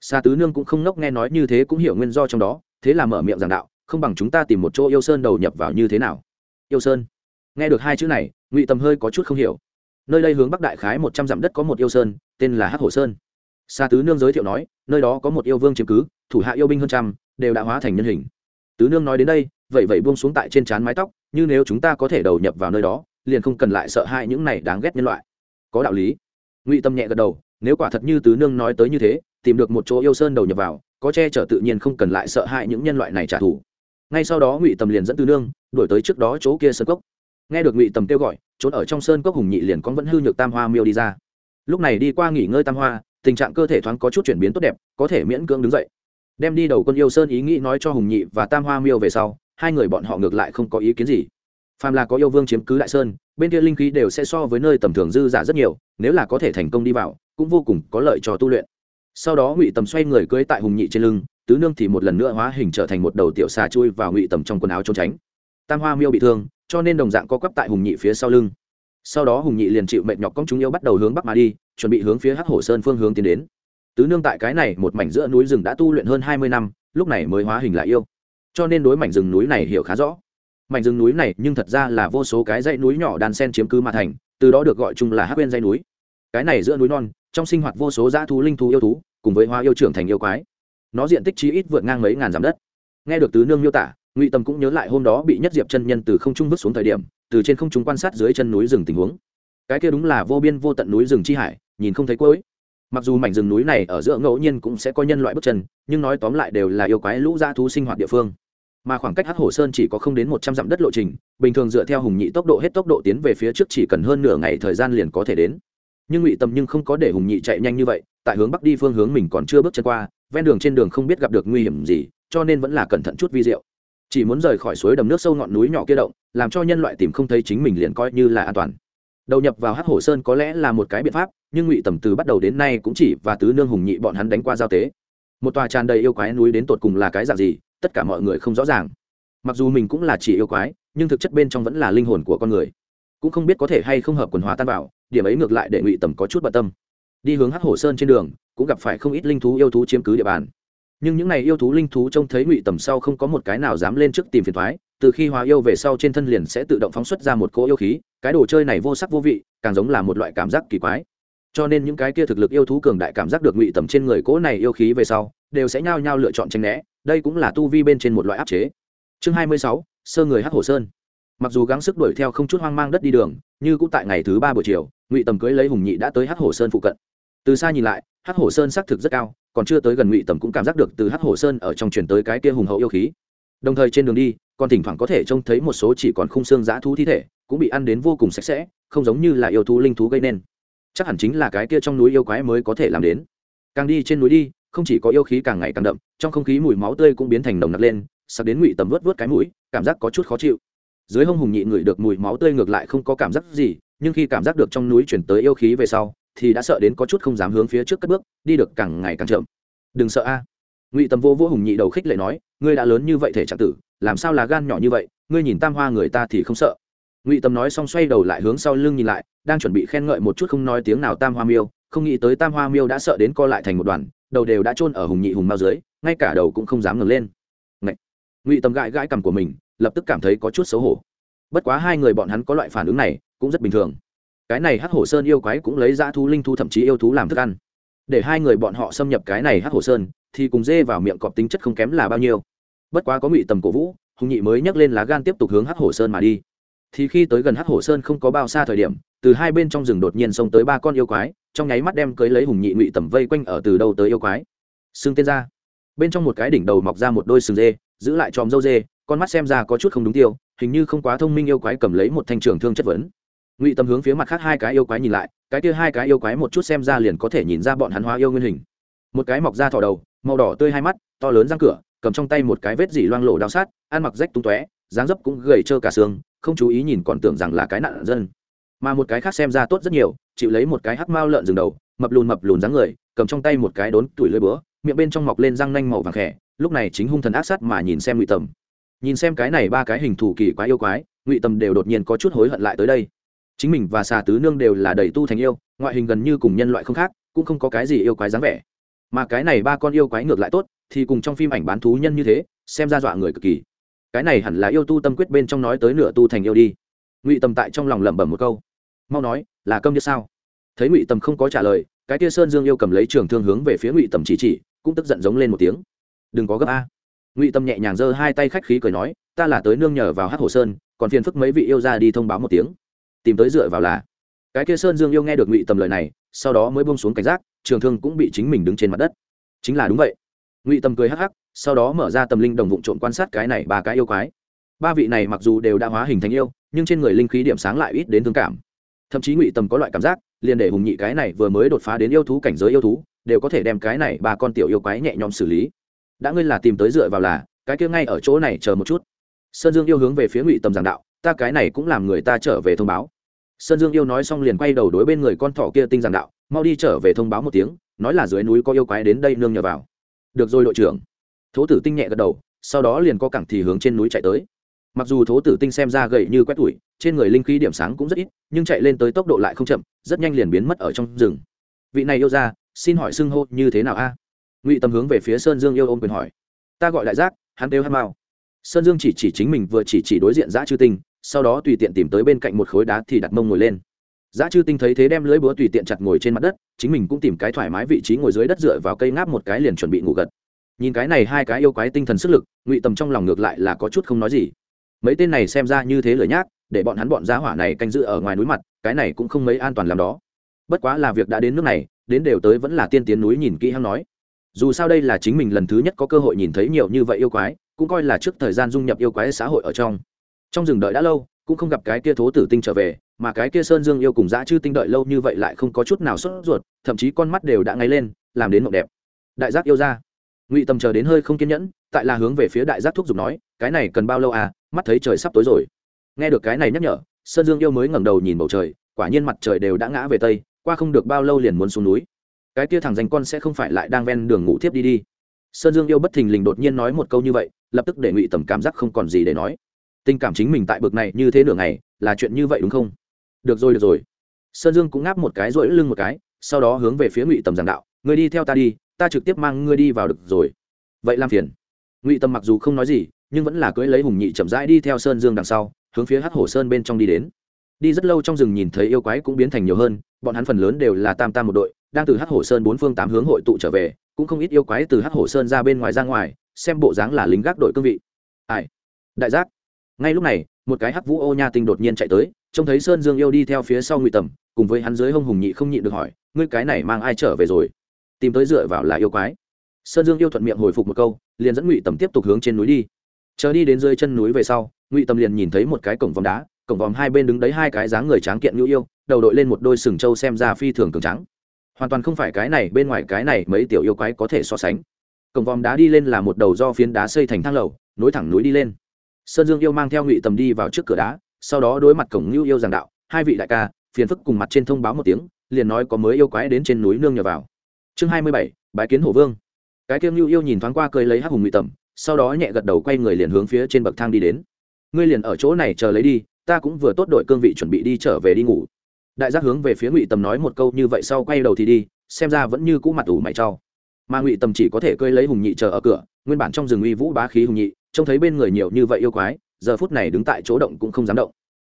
Xa tứ nương cũng không ngốc nghe nói như thế cũng hiểu nguyên do trong đó, thế là mở miệng giảng đạo, không bằng chúng ta tìm một chỗ yêu sơn đầu nhập vào như thế nào? Yêu sơn. Nghe được hai chữ này, ngụy Tâm hơi có chút không hiểu. Nơi đây hướng bắc đại khái một trăm dặm đất có một yêu sơn, tên là hắc hồ sơn xa tứ nương giới thiệu nói, nơi đó có một yêu vương chiếm cứ, thủ hạ yêu binh hơn trăm, đều đã hóa thành nhân hình. Tứ nương nói đến đây, vậy vậy buông xuống tại trên trán mái tóc, như nếu chúng ta có thể đầu nhập vào nơi đó, liền không cần lại sợ hãi những này đáng ghét nhân loại. Có đạo lý. Ngụy tâm nhẹ gật đầu, nếu quả thật như tứ nương nói tới như thế, tìm được một chỗ yêu sơn đầu nhập vào, có che chở tự nhiên không cần lại sợ hãi những nhân loại này trả thù. Ngay sau đó ngụy tầm liền dẫn tứ nương đổi tới trước đó chỗ kia sơn cốc. Nghe được ngụy tầm kêu gọi, trốn ở trong sơn cốc hùng nhị liền con vẫn hư nhược tam hoa miêu đi ra. Lúc này đi qua nghỉ ngơi tam hoa tình trạng cơ thể thoáng có chút chuyển biến tốt đẹp, có thể miễn cưỡng đứng dậy. Đem đi đầu quân yêu sơn ý nghĩ nói cho hùng nhị và tam hoa miêu về sau, hai người bọn họ ngược lại không có ý kiến gì. Phàm là có yêu vương chiếm cứ đại sơn, bên kia linh khí đều sẽ so với nơi tầm thường dư giả rất nhiều, nếu là có thể thành công đi vào, cũng vô cùng có lợi cho tu luyện. Sau đó ngụy tầm xoay người cưới tại hùng nhị trên lưng, tứ nương thì một lần nữa hóa hình trở thành một đầu tiểu xà chui vào ngụy tầm trong quần áo trốn tránh. Tam hoa miêu bị thương, cho nên đồng dạng co quắp tại hùng nhị phía sau lưng sau đó hùng nhị liền chịu mệt nhọc công chúng yêu bắt đầu hướng bắc mà đi, chuẩn bị hướng phía hắc hổ sơn phương hướng tiến đến. Tứ nương tại cái này một mảnh giữa núi rừng đã tu luyện hơn hai mươi năm, lúc này mới hóa hình lại yêu. Cho nên đối mảnh rừng núi này hiểu khá rõ. Mảnh rừng núi này nhưng thật ra là vô số cái dãy núi nhỏ đan sen chiếm cứ mà thành, từ đó được gọi chung là hắc bên dãy núi. Cái này giữa núi non, trong sinh hoạt vô số dã thú, linh thú yêu thú, cùng với hoa yêu trưởng thành yêu quái. Nó diện tích chí ít vượt ngang mấy ngàn dặm đất. Nghe được tứ nương miêu tả, ngụy tâm cũng nhớ lại hôm đó bị nhất diệp chân nhân từ không trung vứt xuống thời điểm từ trên không trung quan sát dưới chân núi rừng tình huống. Cái kia đúng là vô biên vô tận núi rừng chi hải, nhìn không thấy cuối. Mặc dù mảnh rừng núi này ở giữa ngẫu nhiên cũng sẽ có nhân loại bước chân, nhưng nói tóm lại đều là yêu quái lũ dã thú sinh hoạt địa phương. Mà khoảng cách hắc hồ sơn chỉ có không đến một trăm dặm đất lộ trình, bình thường dựa theo hùng nhị tốc độ hết tốc độ tiến về phía trước chỉ cần hơn nửa ngày thời gian liền có thể đến. Nhưng ngụy tâm nhưng không có để hùng nhị chạy nhanh như vậy, tại hướng bắc đi phương hướng mình còn chưa bước chân qua, ven đường trên đường không biết gặp được nguy hiểm gì, cho nên vẫn là cẩn thận chút vi diệu chỉ muốn rời khỏi suối đầm nước sâu ngọn núi nhỏ kia động, làm cho nhân loại tìm không thấy chính mình liền coi như là an toàn. Đầu nhập vào hắc hổ sơn có lẽ là một cái biện pháp, nhưng ngụy tầm từ bắt đầu đến nay cũng chỉ và tứ nương hùng nhị bọn hắn đánh qua giao tế. Một tòa tràn đầy yêu quái núi đến tột cùng là cái dạng gì, tất cả mọi người không rõ ràng. Mặc dù mình cũng là chỉ yêu quái, nhưng thực chất bên trong vẫn là linh hồn của con người. Cũng không biết có thể hay không hợp quần hóa tan vào, điểm ấy ngược lại để ngụy tầm có chút bận tâm. Đi hướng hắc hổ sơn trên đường, cũng gặp phải không ít linh thú yêu thú chiếm cứ địa bàn nhưng những n à y yêu thú linh thú trông thấy ngụy tầm sau không có một cái nào dám lên trước tìm phiền thoái, từ khi hóa yêu về sau trên thân liền sẽ tự động phóng xuất ra một cỗ yêu khí, cái đồ chơi này vô sắc vô vị, càng giống là một loại cảm giác kỳ quái. Cho nên những cái kia thực lực yêu thú cường đại cảm giác được ngụy tầm trên người cỗ này yêu khí về sau, đều sẽ nhao nhao lựa chọn tranh né, đây cũng là tu vi bên trên một loại áp chế. Chương hai mươi sáu, sơ người hắc hồ sơn. Mặc dù gắng sức đuổi theo không chút hoang mang đất đi đường, như cũng tại ngày thứ ba buổi chiều, ngụy tầm cưới lấy hùng nhị đã tới hắc hồ sơn phụ cận. Từ xa nhìn lại hắc hồ sơn xác thực rất cao, còn chưa tới gần ngụy tầm cũng cảm giác được từ hắc hồ sơn ở trong truyền tới cái kia hùng hậu yêu khí. Đồng thời trên đường đi, còn thỉnh thoảng có thể trông thấy một số chỉ còn khung xương giã thú thi thể, cũng bị ăn đến vô cùng sạch sẽ, không giống như là yêu thú linh thú gây nên. Chắc hẳn chính là cái kia trong núi yêu quái mới có thể làm đến. Càng đi trên núi đi, không chỉ có yêu khí càng ngày càng đậm, trong không khí mùi máu tươi cũng biến thành nồng nặc lên sắp đến ngụy tầm vớt vớt cái mũi, cảm giác có chút khó chịu. Dưới hông hùng nhị ngửi được mùi máu tươi ngược lại không có cảm giác gì, nhưng khi cảm giác được trong núi chuyển tới yêu khí về sau thì đã sợ đến có chút không dám hướng phía trước cất bước, đi được càng ngày càng chậm. Đừng sợ a. Ngụy tầm vô vô hùng nhị đầu khích lệ nói, ngươi đã lớn như vậy thể trạng tử, làm sao là gan nhỏ như vậy, ngươi nhìn tam hoa người ta thì không sợ. Ngụy tầm nói xong xoay đầu lại hướng sau lưng nhìn lại, đang chuẩn bị khen ngợi một chút không nói tiếng nào tam hoa miêu, không nghĩ tới tam hoa miêu đã sợ đến co lại thành một đoàn, đầu đều đã chôn ở hùng nhị hùng mao dưới, ngay cả đầu cũng không dám ngẩng lên. Ngụy tầm gãi gãi cằm của mình, lập tức cảm thấy có chút xấu hổ. Bất quá hai người bọn hắn có loại phản ứng này, cũng rất bình thường cái này hắc hổ sơn yêu quái cũng lấy dã thú linh thú thậm chí yêu thú làm thức ăn. Để hai người bọn họ xâm nhập cái này hắc hổ sơn, thì cùng dê vào miệng cọp tính chất không kém là bao nhiêu. Bất quá có ngụy tầm cổ vũ, hùng nhị mới nhắc lên lá gan tiếp tục hướng hắc hổ sơn mà đi. Thì khi tới gần hắc hổ sơn không có bao xa thời điểm, từ hai bên trong rừng đột nhiên xông tới ba con yêu quái, trong nháy mắt đem cưới lấy hùng nhị ngụy tầm vây quanh ở từ đâu tới yêu quái. Xương tên ra. Bên trong một cái đỉnh đầu mọc ra một đôi sừng dê, giữ lại tròm dâu dê, con mắt xem ra có chút không đúng tiêu, hình như không quá thông minh yêu quái cầm lấy một thanh trường thương chất vấn ngụy tầm hướng phía mặt khác hai cái yêu quái nhìn lại, cái kia hai cái yêu quái một chút xem ra liền có thể nhìn ra bọn hắn hóa yêu nguyên hình. Một cái mọc ra thỏ đầu, màu đỏ tươi hai mắt, to lớn răng cửa, cầm trong tay một cái vết dỉ loang lổ đao sát, ăn mặc rách tung tóe, dáng dấp cũng gầy trơ cả xương, không chú ý nhìn còn tưởng rằng là cái nạn dân. Mà một cái khác xem ra tốt rất nhiều, chịu lấy một cái hắc mao lợn rừng đầu, mập lùn mập lùn dáng người, cầm trong tay một cái đốn tuổi lưỡi búa, miệng bên trong mọc lên răng nanh màu vàng khẽ lúc này chính hung thần ác sát mà nhìn xem ngụy tầm. Nhìn xem cái này ba cái hình thù kỳ quái yêu quái, ngụy tầm đều đột nhiên có chút hối hận lại tới đây chính mình và xà tứ nương đều là đầy tu thành yêu, ngoại hình gần như cùng nhân loại không khác, cũng không có cái gì yêu quái dáng vẻ. Mà cái này ba con yêu quái ngược lại tốt, thì cùng trong phim ảnh bán thú nhân như thế, xem ra dọa người cực kỳ. Cái này hẳn là yêu tu tâm quyết bên trong nói tới nửa tu thành yêu đi. Ngụy tầm tại trong lòng lẩm bẩm một câu. Mau nói, là câm như sao? Thấy ngụy tầm không có trả lời, cái tia sơn dương yêu cầm lấy trường thương hướng về phía ngụy tầm chỉ chỉ, cũng tức giận giống lên một tiếng. Đừng có gấp a. Ngụy tầm nhẹ nhàng giơ hai tay khách khí cười nói, ta là tới nương nhờ vào hát hồ sơn, còn phiền phức mấy vị yêu ra đi thông báo một tiếng tìm tới dựa vào là. Cái kia sơn dương yêu nghe được ngụy tầm lời này, sau đó mới bông xuống cảnh giác, trường thương cũng bị chính mình đứng trên mặt đất. Chính là đúng vậy. Ngụy tầm cười hắc hắc, sau đó mở ra tầm linh đồng vụn trộn quan sát cái này ba cái yêu quái. Ba vị này mặc dù đều đã hóa hình thành yêu, nhưng trên người linh khí điểm sáng lại ít đến thương cảm. Thậm chí ngụy tầm có loại cảm giác, liền để hùng nhị cái này vừa mới đột phá đến yêu thú cảnh giới yêu thú, đều có thể đem cái này ba con tiểu yêu quái nhẹ nhõm xử lý. Đã ngươi là tìm tới dựa vào là, cái kia ngay ở chỗ này chờ một chút. Sơn dương yêu hướng về phía ngụy tầm giảng đạo ta cái này cũng làm người ta trở về thông báo. Sơn dương yêu nói xong liền quay đầu đối bên người con thỏ kia tinh giảng đạo, mau đi trở về thông báo một tiếng, nói là dưới núi có yêu quái đến đây nương nhờ vào. Được rồi đội trưởng. Thố tử tinh nhẹ gật đầu, sau đó liền có cẳng thì hướng trên núi chạy tới. Mặc dù thố tử tinh xem ra gậy như quét tủi, trên người linh khí điểm sáng cũng rất ít, nhưng chạy lên tới tốc độ lại không chậm, rất nhanh liền biến mất ở trong rừng. Vị này yêu ra xin hỏi xưng hô như thế nào a? Ngụy tâm hướng về phía sơn dương yêu ôm quyền hỏi. Ta gọi đại giác, hắn kêu hắn mao. Sơn dương chỉ chỉ chính mình vừa chỉ chỉ đối diện giã chư tinh sau đó tùy tiện tìm tới bên cạnh một khối đá thì đặt mông ngồi lên Giá chư tinh thấy thế đem lưỡi búa tùy tiện chặt ngồi trên mặt đất, chính mình cũng tìm cái thoải mái vị trí ngồi dưới đất dựa vào cây ngáp một cái liền chuẩn bị ngủ gật. Nhìn cái này hai cái yêu quái tinh thần sức lực, Ngụy Tầm trong lòng ngược lại là có chút không nói gì. Mấy tên này xem ra như thế lời nhác, để bọn hắn bọn giá hỏa này canh giữ ở ngoài núi mặt, cái này cũng không mấy an toàn làm đó. Bất quá là việc đã đến nước này, đến đều tới vẫn là tiên tiến núi nhìn kỹ hắn nói. Dù sao đây là chính mình lần thứ nhất có cơ hội nhìn thấy nhiều như vậy yêu quái, cũng coi là trước thời gian dung nhập yêu quái xã hội ở trong. Trong rừng đợi đã lâu, cũng không gặp cái kia thố tử tinh trở về mà cái kia sơn dương yêu cùng dã chư tinh đợi lâu như vậy lại không có chút nào sốt ruột thậm chí con mắt đều đã ngay lên làm đến mộng đẹp. Đại giác yêu ra. Ngụy tầm chờ đến hơi không kiên nhẫn tại là hướng về phía đại giác thúc giục nói cái này cần bao lâu à? Mắt thấy trời sắp tối rồi. Nghe được cái này nhắc nhở sơn dương yêu mới ngẩng đầu nhìn bầu trời quả nhiên mặt trời đều đã ngã về tây qua không được bao lâu liền muốn xuống núi. Cái kia thằng danh con sẽ không phải lại đang ven đường ngủ thiếp đi đi. Sơn dương yêu bất thình lình đột nhiên nói một câu như vậy lập tức để ngụy tầm cảm giác không còn gì để nói tình cảm chính mình tại bực này như thế nửa ngày, là chuyện như vậy đúng không? Được rồi được rồi. Sơn dương cũng ngáp một cái rỗi lưng một cái, sau đó hướng về phía ngụy tầm giảng đạo người đi theo ta đi, ta trực tiếp mang ngươi đi vào được rồi. Vậy làm phiền. Ngụy tầm mặc dù không nói gì, nhưng vẫn là cưỡi lấy hùng nhị chậm rãi đi theo sơn dương đằng sau, hướng phía hát hổ sơn bên trong đi đến. Đi rất lâu trong rừng nhìn thấy yêu quái cũng biến thành nhiều hơn, bọn hắn phần lớn đều là tam tam một đội, đang từ hát hổ sơn bốn phương tám hướng hội tụ trở về, cũng không ít yêu quái từ hát hổ sơn ra bên ngoài ra ngoài, xem bộ dáng là lính gác đội cương vị. Ai? Đại giác ngay lúc này, một cái hắc vũ ô nha tinh đột nhiên chạy tới, trông thấy sơn dương yêu đi theo phía sau ngụy tầm, cùng với hắn dưới hông hùng nhị không nhịn được hỏi, ngươi cái này mang ai trở về rồi? Tìm tới dựa vào là yêu quái. Sơn dương yêu thuận miệng hồi phục một câu, liền dẫn ngụy tầm tiếp tục hướng trên núi đi. Chờ đi đến dưới chân núi về sau, ngụy tầm liền nhìn thấy một cái cổng vòm đá, cổng vòm hai bên đứng đấy hai cái dáng người tráng kiện nhu yêu, đầu đội lên một đôi sừng trâu xem ra phi thường cường trắng hoàn toàn không phải cái này, bên ngoài cái này mấy tiểu yêu quái có thể so sánh. Cổng vòm đá đi lên là một đầu do phiến đá xây thành thang lầu, nối thẳng núi đi lên sơn dương yêu mang theo ngụy tầm đi vào trước cửa đá, sau đó đối mặt cổng ngưu yêu giảng đạo, hai vị đại ca, phiền phức cùng mặt trên thông báo một tiếng, liền nói có mới yêu quái đến trên núi nương nhờ vào. Chương hai mươi bảy, bái kiến hổ vương. Cái kiêng ngưu yêu nhìn thoáng qua cười lấy hắc hùng ngụy tầm, sau đó nhẹ gật đầu quay người liền hướng phía trên bậc thang đi đến. Ngươi liền ở chỗ này chờ lấy đi, ta cũng vừa tốt đội cương vị chuẩn bị đi trở về đi ngủ. Đại giác hướng về phía ngụy tầm nói một câu như vậy sau quay đầu thì đi, xem ra vẫn như cũ mặt ủ mày trau mà ngụy tầm chỉ có thể cơi lấy hùng nhị chờ ở cửa, nguyên bản trong rừng uy vũ bá khí hùng nhị trông thấy bên người nhiều như vậy yêu quái, giờ phút này đứng tại chỗ động cũng không dám động.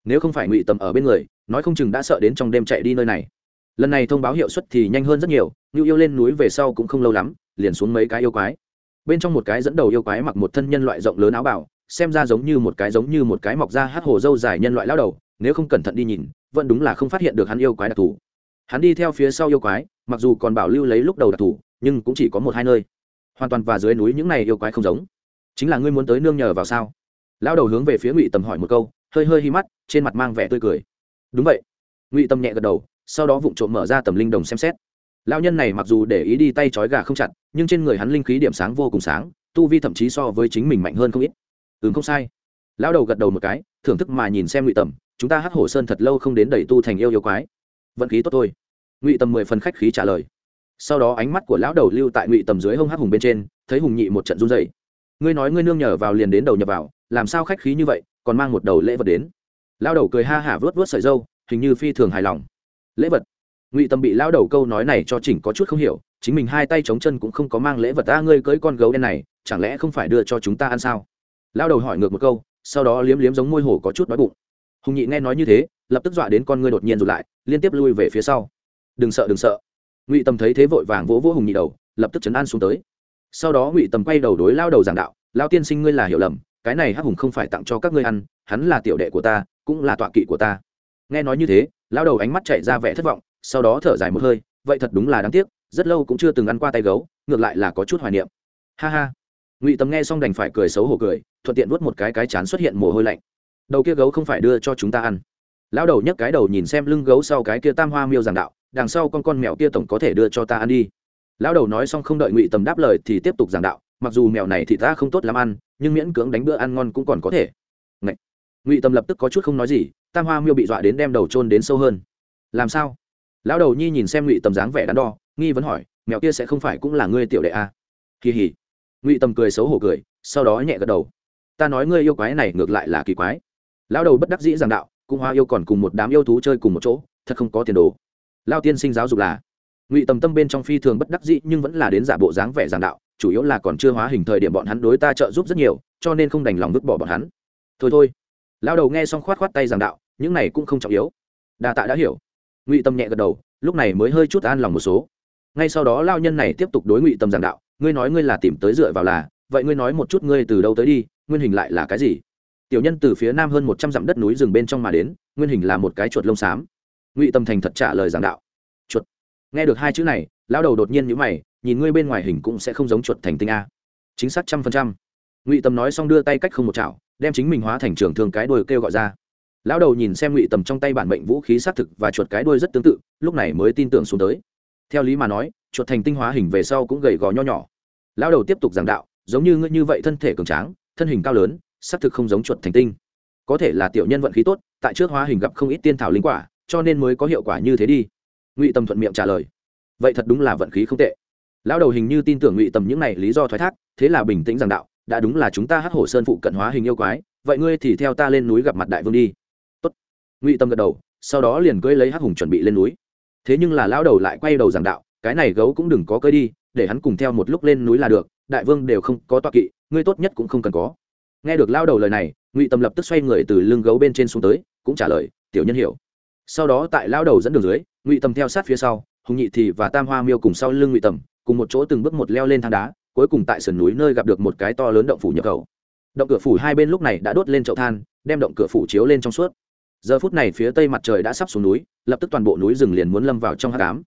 Nếu không phải ngụy tầm ở bên người, nói không chừng đã sợ đến trong đêm chạy đi nơi này. Lần này thông báo hiệu suất thì nhanh hơn rất nhiều như yêu lên núi về sau cũng không lâu lắm, liền xuống mấy cái yêu quái. Bên trong một cái dẫn đầu yêu quái mặc một thân nhân loại rộng lớn áo bảo xem ra giống như một cái giống như một cái mọc ra hát hồ dâu dài nhân loại lao đầu, nếu không cẩn thận đi nhìn, vẫn đúng là không phát hiện được hắn yêu quái đặc thù. Hắn đi theo phía sau yêu quái, mặc dù còn bảo lưu lấy lúc đầu đặc thù, nhưng cũng chỉ có một hai nơi. Hoàn toàn và dưới núi những này yêu quái không giống chính là ngươi muốn tới nương nhờ vào sao? Lao đầu hướng về phía ngụy tầm hỏi một câu, hơi hơi hi mắt, trên mặt mang vẻ tươi cười. Đúng vậy. Ngụy tâm nhẹ gật đầu, sau đó vụng trộm mở ra tầm linh đồng xem xét. Lao nhân này mặc dù để ý đi tay trói gà không chặt, nhưng trên người hắn linh khí điểm sáng vô cùng sáng, tu vi thậm chí so với chính mình mạnh hơn không ít. Ừ không sai. Lão đầu gật đầu một cái, thưởng thức mà nhìn xem ngụy tầm, chúng ta hát hổ sơn thật lâu không đến đầy tu thành yêu yêu quái. Vận khí tốt thôi. Ngụy tầm mười phần khách khí trả lời. Sau đó ánh mắt của lão đầu lưu tại ngụy tầm dưới hông hát hùng bên trên, thấy hùng nhị một trận run dày ngươi nói ngươi nương nhờ vào liền đến đầu nhập vào, làm sao khách khí như vậy, còn mang một đầu lễ vật đến. Lao đầu cười ha hả vớt vớt sợi dâu, hình như phi thường hài lòng. Lễ vật? Ngụy tâm bị lao đầu câu nói này cho chỉnh có chút không hiểu, chính mình hai tay chống chân cũng không có mang lễ vật. Ta ngươi cưới con gấu đen này, chẳng lẽ không phải đưa cho chúng ta ăn sao? Lao đầu hỏi ngược một câu, sau đó liếm liếm giống môi hổ có chút đói bụng. Hùng nhị nghe nói như thế, lập tức dọa đến con ngươi đột nhiên rụt lại, liên tiếp lui về phía sau. Đừng sợ đừng sợ. Ngụy tâm thấy thế vội vàng vỗ vỗ hùng nhị đầu, lập tức chấn an xuống tới sau đó ngụy tầm quay đầu đối lao đầu giảng đạo, lao tiên sinh ngươi là hiểu lầm, cái này hắc hùng không phải tặng cho các ngươi ăn, hắn là tiểu đệ của ta, cũng là tọa kỵ của ta. Nghe nói như thế, lao đầu ánh mắt chạy ra vẻ thất vọng, sau đó thở dài một hơi, vậy thật đúng là đáng tiếc, rất lâu cũng chưa từng ăn qua tay gấu, ngược lại là có chút hoài niệm. Ha ha. Ngụy tầm nghe xong đành phải cười xấu hổ cười, thuận tiện vuốt một cái cái chán xuất hiện mồ hôi lạnh. Đầu kia gấu không phải đưa cho chúng ta ăn. Lão đầu nhấc cái đầu nhìn xem lưng gấu sau cái kia tam hoa miêu giảng đạo, đằng sau con con mèo kia tổng có thể đưa cho ta ăn đi lão đầu nói xong không đợi ngụy tầm đáp lời thì tiếp tục giảng đạo, mặc dù mèo này thì ta không tốt làm ăn, nhưng miễn cưỡng đánh bữa ăn ngon cũng còn có thể. Ngụy tầm lập tức có chút không nói gì, tam hoa miêu bị dọa đến đem đầu trôn đến sâu hơn. Làm sao? Lão đầu nhi nhìn xem ngụy tầm dáng vẻ đắn đo, nghi vấn hỏi, mèo kia sẽ không phải cũng là ngươi tiểu đệ à? kỳ hỉ. Ngụy tầm cười xấu hổ cười, sau đó nhẹ gật đầu. Ta nói ngươi yêu quái này ngược lại là kỳ quái. Lão đầu bất đắc dĩ giảng đạo cung hoa yêu còn cùng một đám yêu thú chơi cùng một chỗ, thật không có tiền đồ. Lao tiên sinh giáo dục là ngụy tầm tâm bên trong phi thường bất đắc dĩ nhưng vẫn là đến giả bộ dáng vẻ giảng đạo, chủ yếu là còn chưa hóa hình thời điểm bọn hắn đối ta trợ giúp rất nhiều, cho nên không đành lòng vứt bỏ bọn hắn. Thôi thôi. Lao đầu nghe xong khoát khoát tay giảng đạo, những này cũng không trọng yếu. Đa tạ đã hiểu. Ngụy tâm nhẹ gật đầu, lúc này mới hơi chút an lòng một số. Ngay sau đó lao nhân này tiếp tục đối ngụy tâm giảng đạo, ngươi nói ngươi là tìm tới dựa vào là, vậy ngươi nói một chút ngươi từ đâu tới đi, nguyên hình lại là cái gì? Tiểu nhân từ phía nam hơn một trăm dặm đất núi rừng bên trong mà đến, nguyên hình là một cái chuột lông xám. Ngụy tâm thành thật trả lời giảng đạo nghe được hai chữ này, lão đầu đột nhiên nhữ mày, nhìn ngươi bên ngoài hình cũng sẽ không giống chuột thành tinh a. Chính xác trăm phần trăm. Ngụy Tầm nói xong đưa tay cách không một chảo, đem chính mình hóa thành trường thương cái đuôi kêu gọi ra. Lão đầu nhìn xem ngụy tầm trong tay bản mệnh vũ khí xác thực và chuột cái đuôi rất tương tự, lúc này mới tin tưởng xuống tới. Theo lý mà nói, chuột thành tinh hóa hình về sau cũng gầy gò nho nhỏ. Lão đầu tiếp tục giảng đạo, giống như ngươi như vậy thân thể cường tráng, thân hình cao lớn xác thực không giống chuột thành tinh. Có thể là tiểu nhân vận khí tốt, tại trước hóa hình gặp không ít tiên thảo linh quả, cho nên mới có hiệu quả như thế đi ngụy tầm thuận miệng trả lời vậy thật đúng là vận khí không tệ lão đầu hình như tin tưởng ngụy tầm những này lý do thoái thác thế là bình tĩnh giảng đạo đã đúng là chúng ta hát hổ sơn phụ cận hóa hình yêu quái vậy ngươi thì theo ta lên núi gặp mặt đại vương đi Tốt. ngụy tâm gật đầu sau đó liền cưỡi lấy hắc hùng chuẩn bị lên núi thế nhưng là lão đầu lại quay đầu giảng đạo cái này gấu cũng đừng có cưỡi đi để hắn cùng theo một lúc lên núi là được đại vương đều không có toa kỵ ngươi tốt nhất cũng không cần có nghe được Lão đầu lời này ngụy tâm lập tức xoay người từ lưng gấu bên trên xuống tới cũng trả lời tiểu nhân hiểu sau đó tại lao đầu dẫn đường dưới, ngụy tầm theo sát phía sau, hùng nhị thì và tam hoa miêu cùng sau lưng ngụy tầm, cùng một chỗ từng bước một leo lên thang đá, cuối cùng tại sườn núi nơi gặp được một cái to lớn động phủ nhập khẩu. Động cửa phủ hai bên lúc này đã đốt lên chậu than, đem động cửa phủ chiếu lên trong suốt. Giờ phút này phía tây mặt trời đã sắp xuống núi, lập tức toàn bộ núi rừng liền muốn lâm vào trong hát cám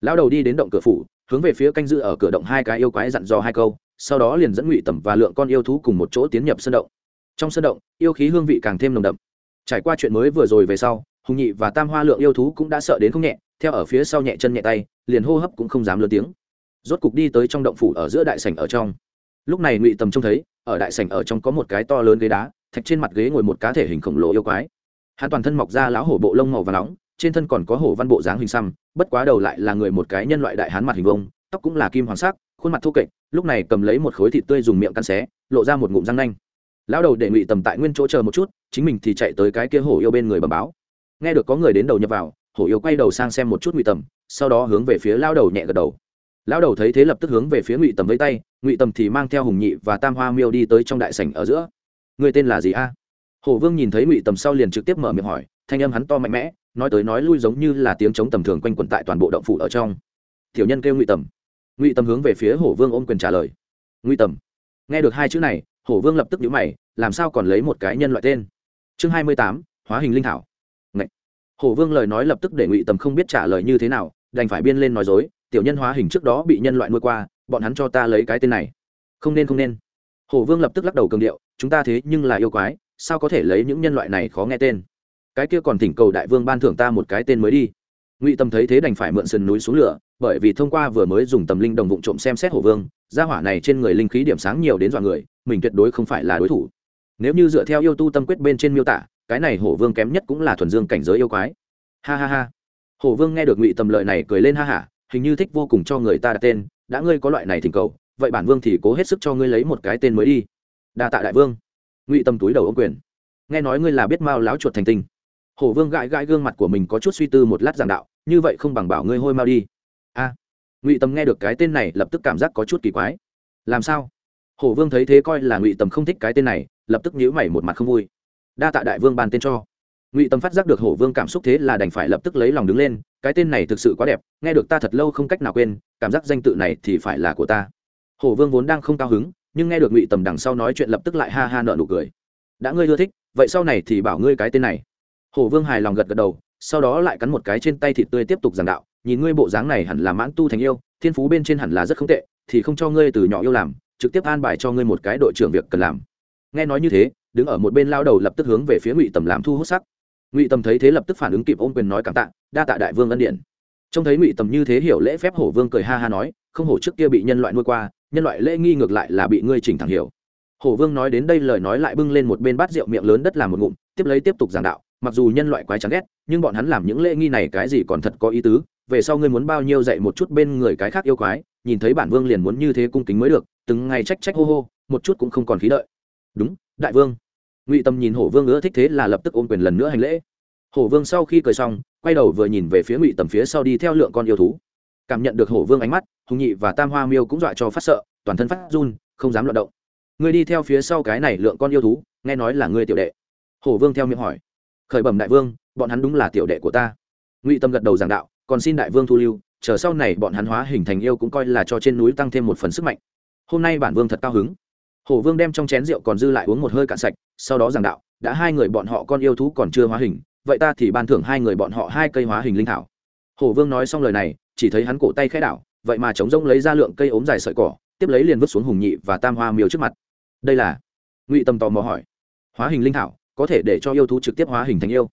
lão đầu đi đến động cửa phủ, hướng về phía canh dự ở cửa động hai cái yêu quái dặn dò hai câu, sau đó liền dẫn ngụy tầm và lượng con yêu thú cùng một chỗ tiến nhập sân động. Trong sân động, yêu khí hương vị càng thêm nồng đậm. Trải qua chuyện mới vừa rồi về sau hùng nhị và tam hoa lượng yêu thú cũng đã sợ đến không nhẹ, theo ở phía sau nhẹ chân nhẹ tay, liền hô hấp cũng không dám lớn tiếng. Rốt cục đi tới trong động phủ ở giữa đại sảnh ở trong. Lúc này ngụy tầm trông thấy, ở đại sảnh ở trong có một cái to lớn ghế đá, thạch trên mặt ghế ngồi một cá thể hình khổng lồ yêu quái. Hắn toàn thân mọc ra lão hổ bộ lông màu và nóng, trên thân còn có hổ văn bộ dáng hình xăm, bất quá đầu lại là người một cái nhân loại đại hán mặt hình vông tóc cũng là kim hoàng sắc, khuôn mặt thô kệch, lúc này cầm lấy một khối thịt tươi dùng miệng căn xé, lộ ra một ngụm răng nanh. Lão đầu để ngụy tầm tại nguyên chỗ chờ một chút, chính mình thì chạy tới cái kia hổ yêu bên người bầm báo nghe được có người đến đầu nhập vào, hổ yêu quay đầu sang xem một chút ngụy tầm, sau đó hướng về phía lao đầu nhẹ gật đầu. Lão đầu thấy thế lập tức hướng về phía ngụy tầm với tay, ngụy tầm thì mang theo hùng nhị và tam hoa miêu đi tới trong đại sảnh ở giữa. Người tên là gì a? Hổ vương nhìn thấy ngụy tầm sau liền trực tiếp mở miệng hỏi, thanh âm hắn to mạnh mẽ, nói tới nói lui giống như là tiếng chống tầm thường quanh quẩn tại toàn bộ động phủ ở trong. Tiểu nhân kêu ngụy tầm. Ngụy tầm hướng về phía hổ vương ôm quyền trả lời. Ngụy tầm. Nghe được hai chữ này, hổ vương lập tức nhíu mày, làm sao còn lấy một cái nhân loại tên? Chương hai mươi tám, hóa hình linh thảo hổ vương lời nói lập tức để ngụy tầm không biết trả lời như thế nào, đành phải biên lên nói dối, tiểu nhân hóa hình trước đó bị nhân loại nuôi qua, bọn hắn cho ta lấy cái tên này. Không nên không nên. Hổ vương lập tức lắc đầu cường điệu, chúng ta thế nhưng là yêu quái, sao có thể lấy những nhân loại này khó nghe tên? Cái kia còn thỉnh cầu đại vương ban thưởng ta một cái tên mới đi. Ngụy tâm thấy thế đành phải mượn sườn núi xuống lửa, bởi vì thông qua vừa mới dùng tầm linh đồng vụ trộm xem xét hổ vương, gia hỏa này trên người linh khí điểm sáng nhiều đến dọa người, mình tuyệt đối không phải là đối thủ. Nếu như dựa theo yêu tu tâm quyết bên trên miêu tả cái này hổ vương kém nhất cũng là thuần dương cảnh giới yêu quái. Ha ha ha. Hổ vương nghe được ngụy tầm lợi này cười lên ha hả hình như thích vô cùng cho người ta đặt tên, đã ngươi có loại này thỉnh cầu, vậy bản vương thì cố hết sức cho ngươi lấy một cái tên mới đi. Đa tạ đại vương. Ngụy tâm túi đầu ô quyền. Nghe nói ngươi là biết mao láo chuột thành tinh. Hổ vương gãi gãi gương mặt của mình có chút suy tư một lát giảng đạo, như vậy không bằng bảo ngươi hôi mao đi. A. Ngụy tâm nghe được cái tên này lập tức cảm giác có chút kỳ quái. Làm sao? Hổ vương thấy thế coi là ngụy tâm không thích cái tên này, lập tức nhíu mày một mặt không vui đa tạ đại vương bàn tên cho. Ngụy tâm phát giác được hổ vương cảm xúc thế là đành phải lập tức lấy lòng đứng lên, cái tên này thực sự quá đẹp, nghe được ta thật lâu không cách nào quên, cảm giác danh tự này thì phải là của ta. Hổ vương vốn đang không cao hứng, nhưng nghe được ngụy tầm đằng sau nói chuyện lập tức lại ha ha nợ nụ cười. Đã ngươi ưa thích, vậy sau này thì bảo ngươi cái tên này. Hổ vương hài lòng gật gật đầu, sau đó lại cắn một cái trên tay thịt tươi tiếp tục giảng đạo, nhìn ngươi bộ dáng này hẳn là mãn tu thành yêu, thiên phú bên trên hẳn là rất không tệ, thì không cho ngươi từ nhỏ yêu làm, trực tiếp an bài cho ngươi một cái đội trưởng việc cần làm. Nghe nói như thế đứng ở một bên lao đầu lập tức hướng về phía ngụy tầm làm thu hút sắc. Ngụy tầm thấy thế lập tức phản ứng kịp ôm quyền nói cảm tạ, đa tạ đại vương ân điện trông thấy ngụy tầm như thế hiểu lễ phép hổ vương cười ha ha nói, không hổ trước kia bị nhân loại nuôi qua, nhân loại lễ nghi ngược lại là bị ngươi chỉnh thẳng hiểu. Hổ vương nói đến đây lời nói lại bưng lên một bên bát rượu miệng lớn đất làm một ngụm, tiếp lấy tiếp tục giảng đạo, mặc dù nhân loại quái chán ghét, nhưng bọn hắn làm những lễ nghi này cái gì còn thật có ý tứ, về sau ngươi muốn bao nhiêu dạy một chút bên người cái khác yêu quái, nhìn thấy bản vương liền muốn như thế cung kính mới được, từng ngày trách trách hô hô, một chút cũng không còn khí đợi. Đúng, đại vương ngụy tâm nhìn hổ vương ưa thích thế là lập tức ôm quyền lần nữa hành lễ hổ vương sau khi cười xong quay đầu vừa nhìn về phía ngụy tầm phía sau đi theo lượng con yêu thú cảm nhận được hổ vương ánh mắt hùng nhị và tam hoa miêu cũng dọa cho phát sợ toàn thân phát run không dám loạt động ngươi đi theo phía sau cái này lượng con yêu thú nghe nói là ngươi tiểu đệ hổ vương theo miệng hỏi khởi bẩm đại vương bọn hắn đúng là tiểu đệ của ta ngụy tâm gật đầu giảng đạo còn xin đại vương thu lưu chờ sau này bọn hắn hóa hình thành yêu cũng coi là cho trên núi tăng thêm một phần sức mạnh hôm nay bản vương thật cao hứng hổ vương đem trong chén rượu còn dư lại uống một hơi cạn sạch sau đó giảng đạo, đã hai người bọn họ con yêu thú còn chưa hóa hình, vậy ta thì ban thưởng hai người bọn họ hai cây hóa hình linh thảo. Hổ vương nói xong lời này, chỉ thấy hắn cổ tay khẽ đảo, vậy mà chống rông lấy ra lượng cây ốm dài sợi cỏ, tiếp lấy liền vứt xuống hùng nhị và tam hoa miêu trước mặt. Đây là? Ngụy tâm tò mò hỏi. Hóa hình linh thảo, có thể để cho yêu thú trực tiếp hóa hình thành yêu.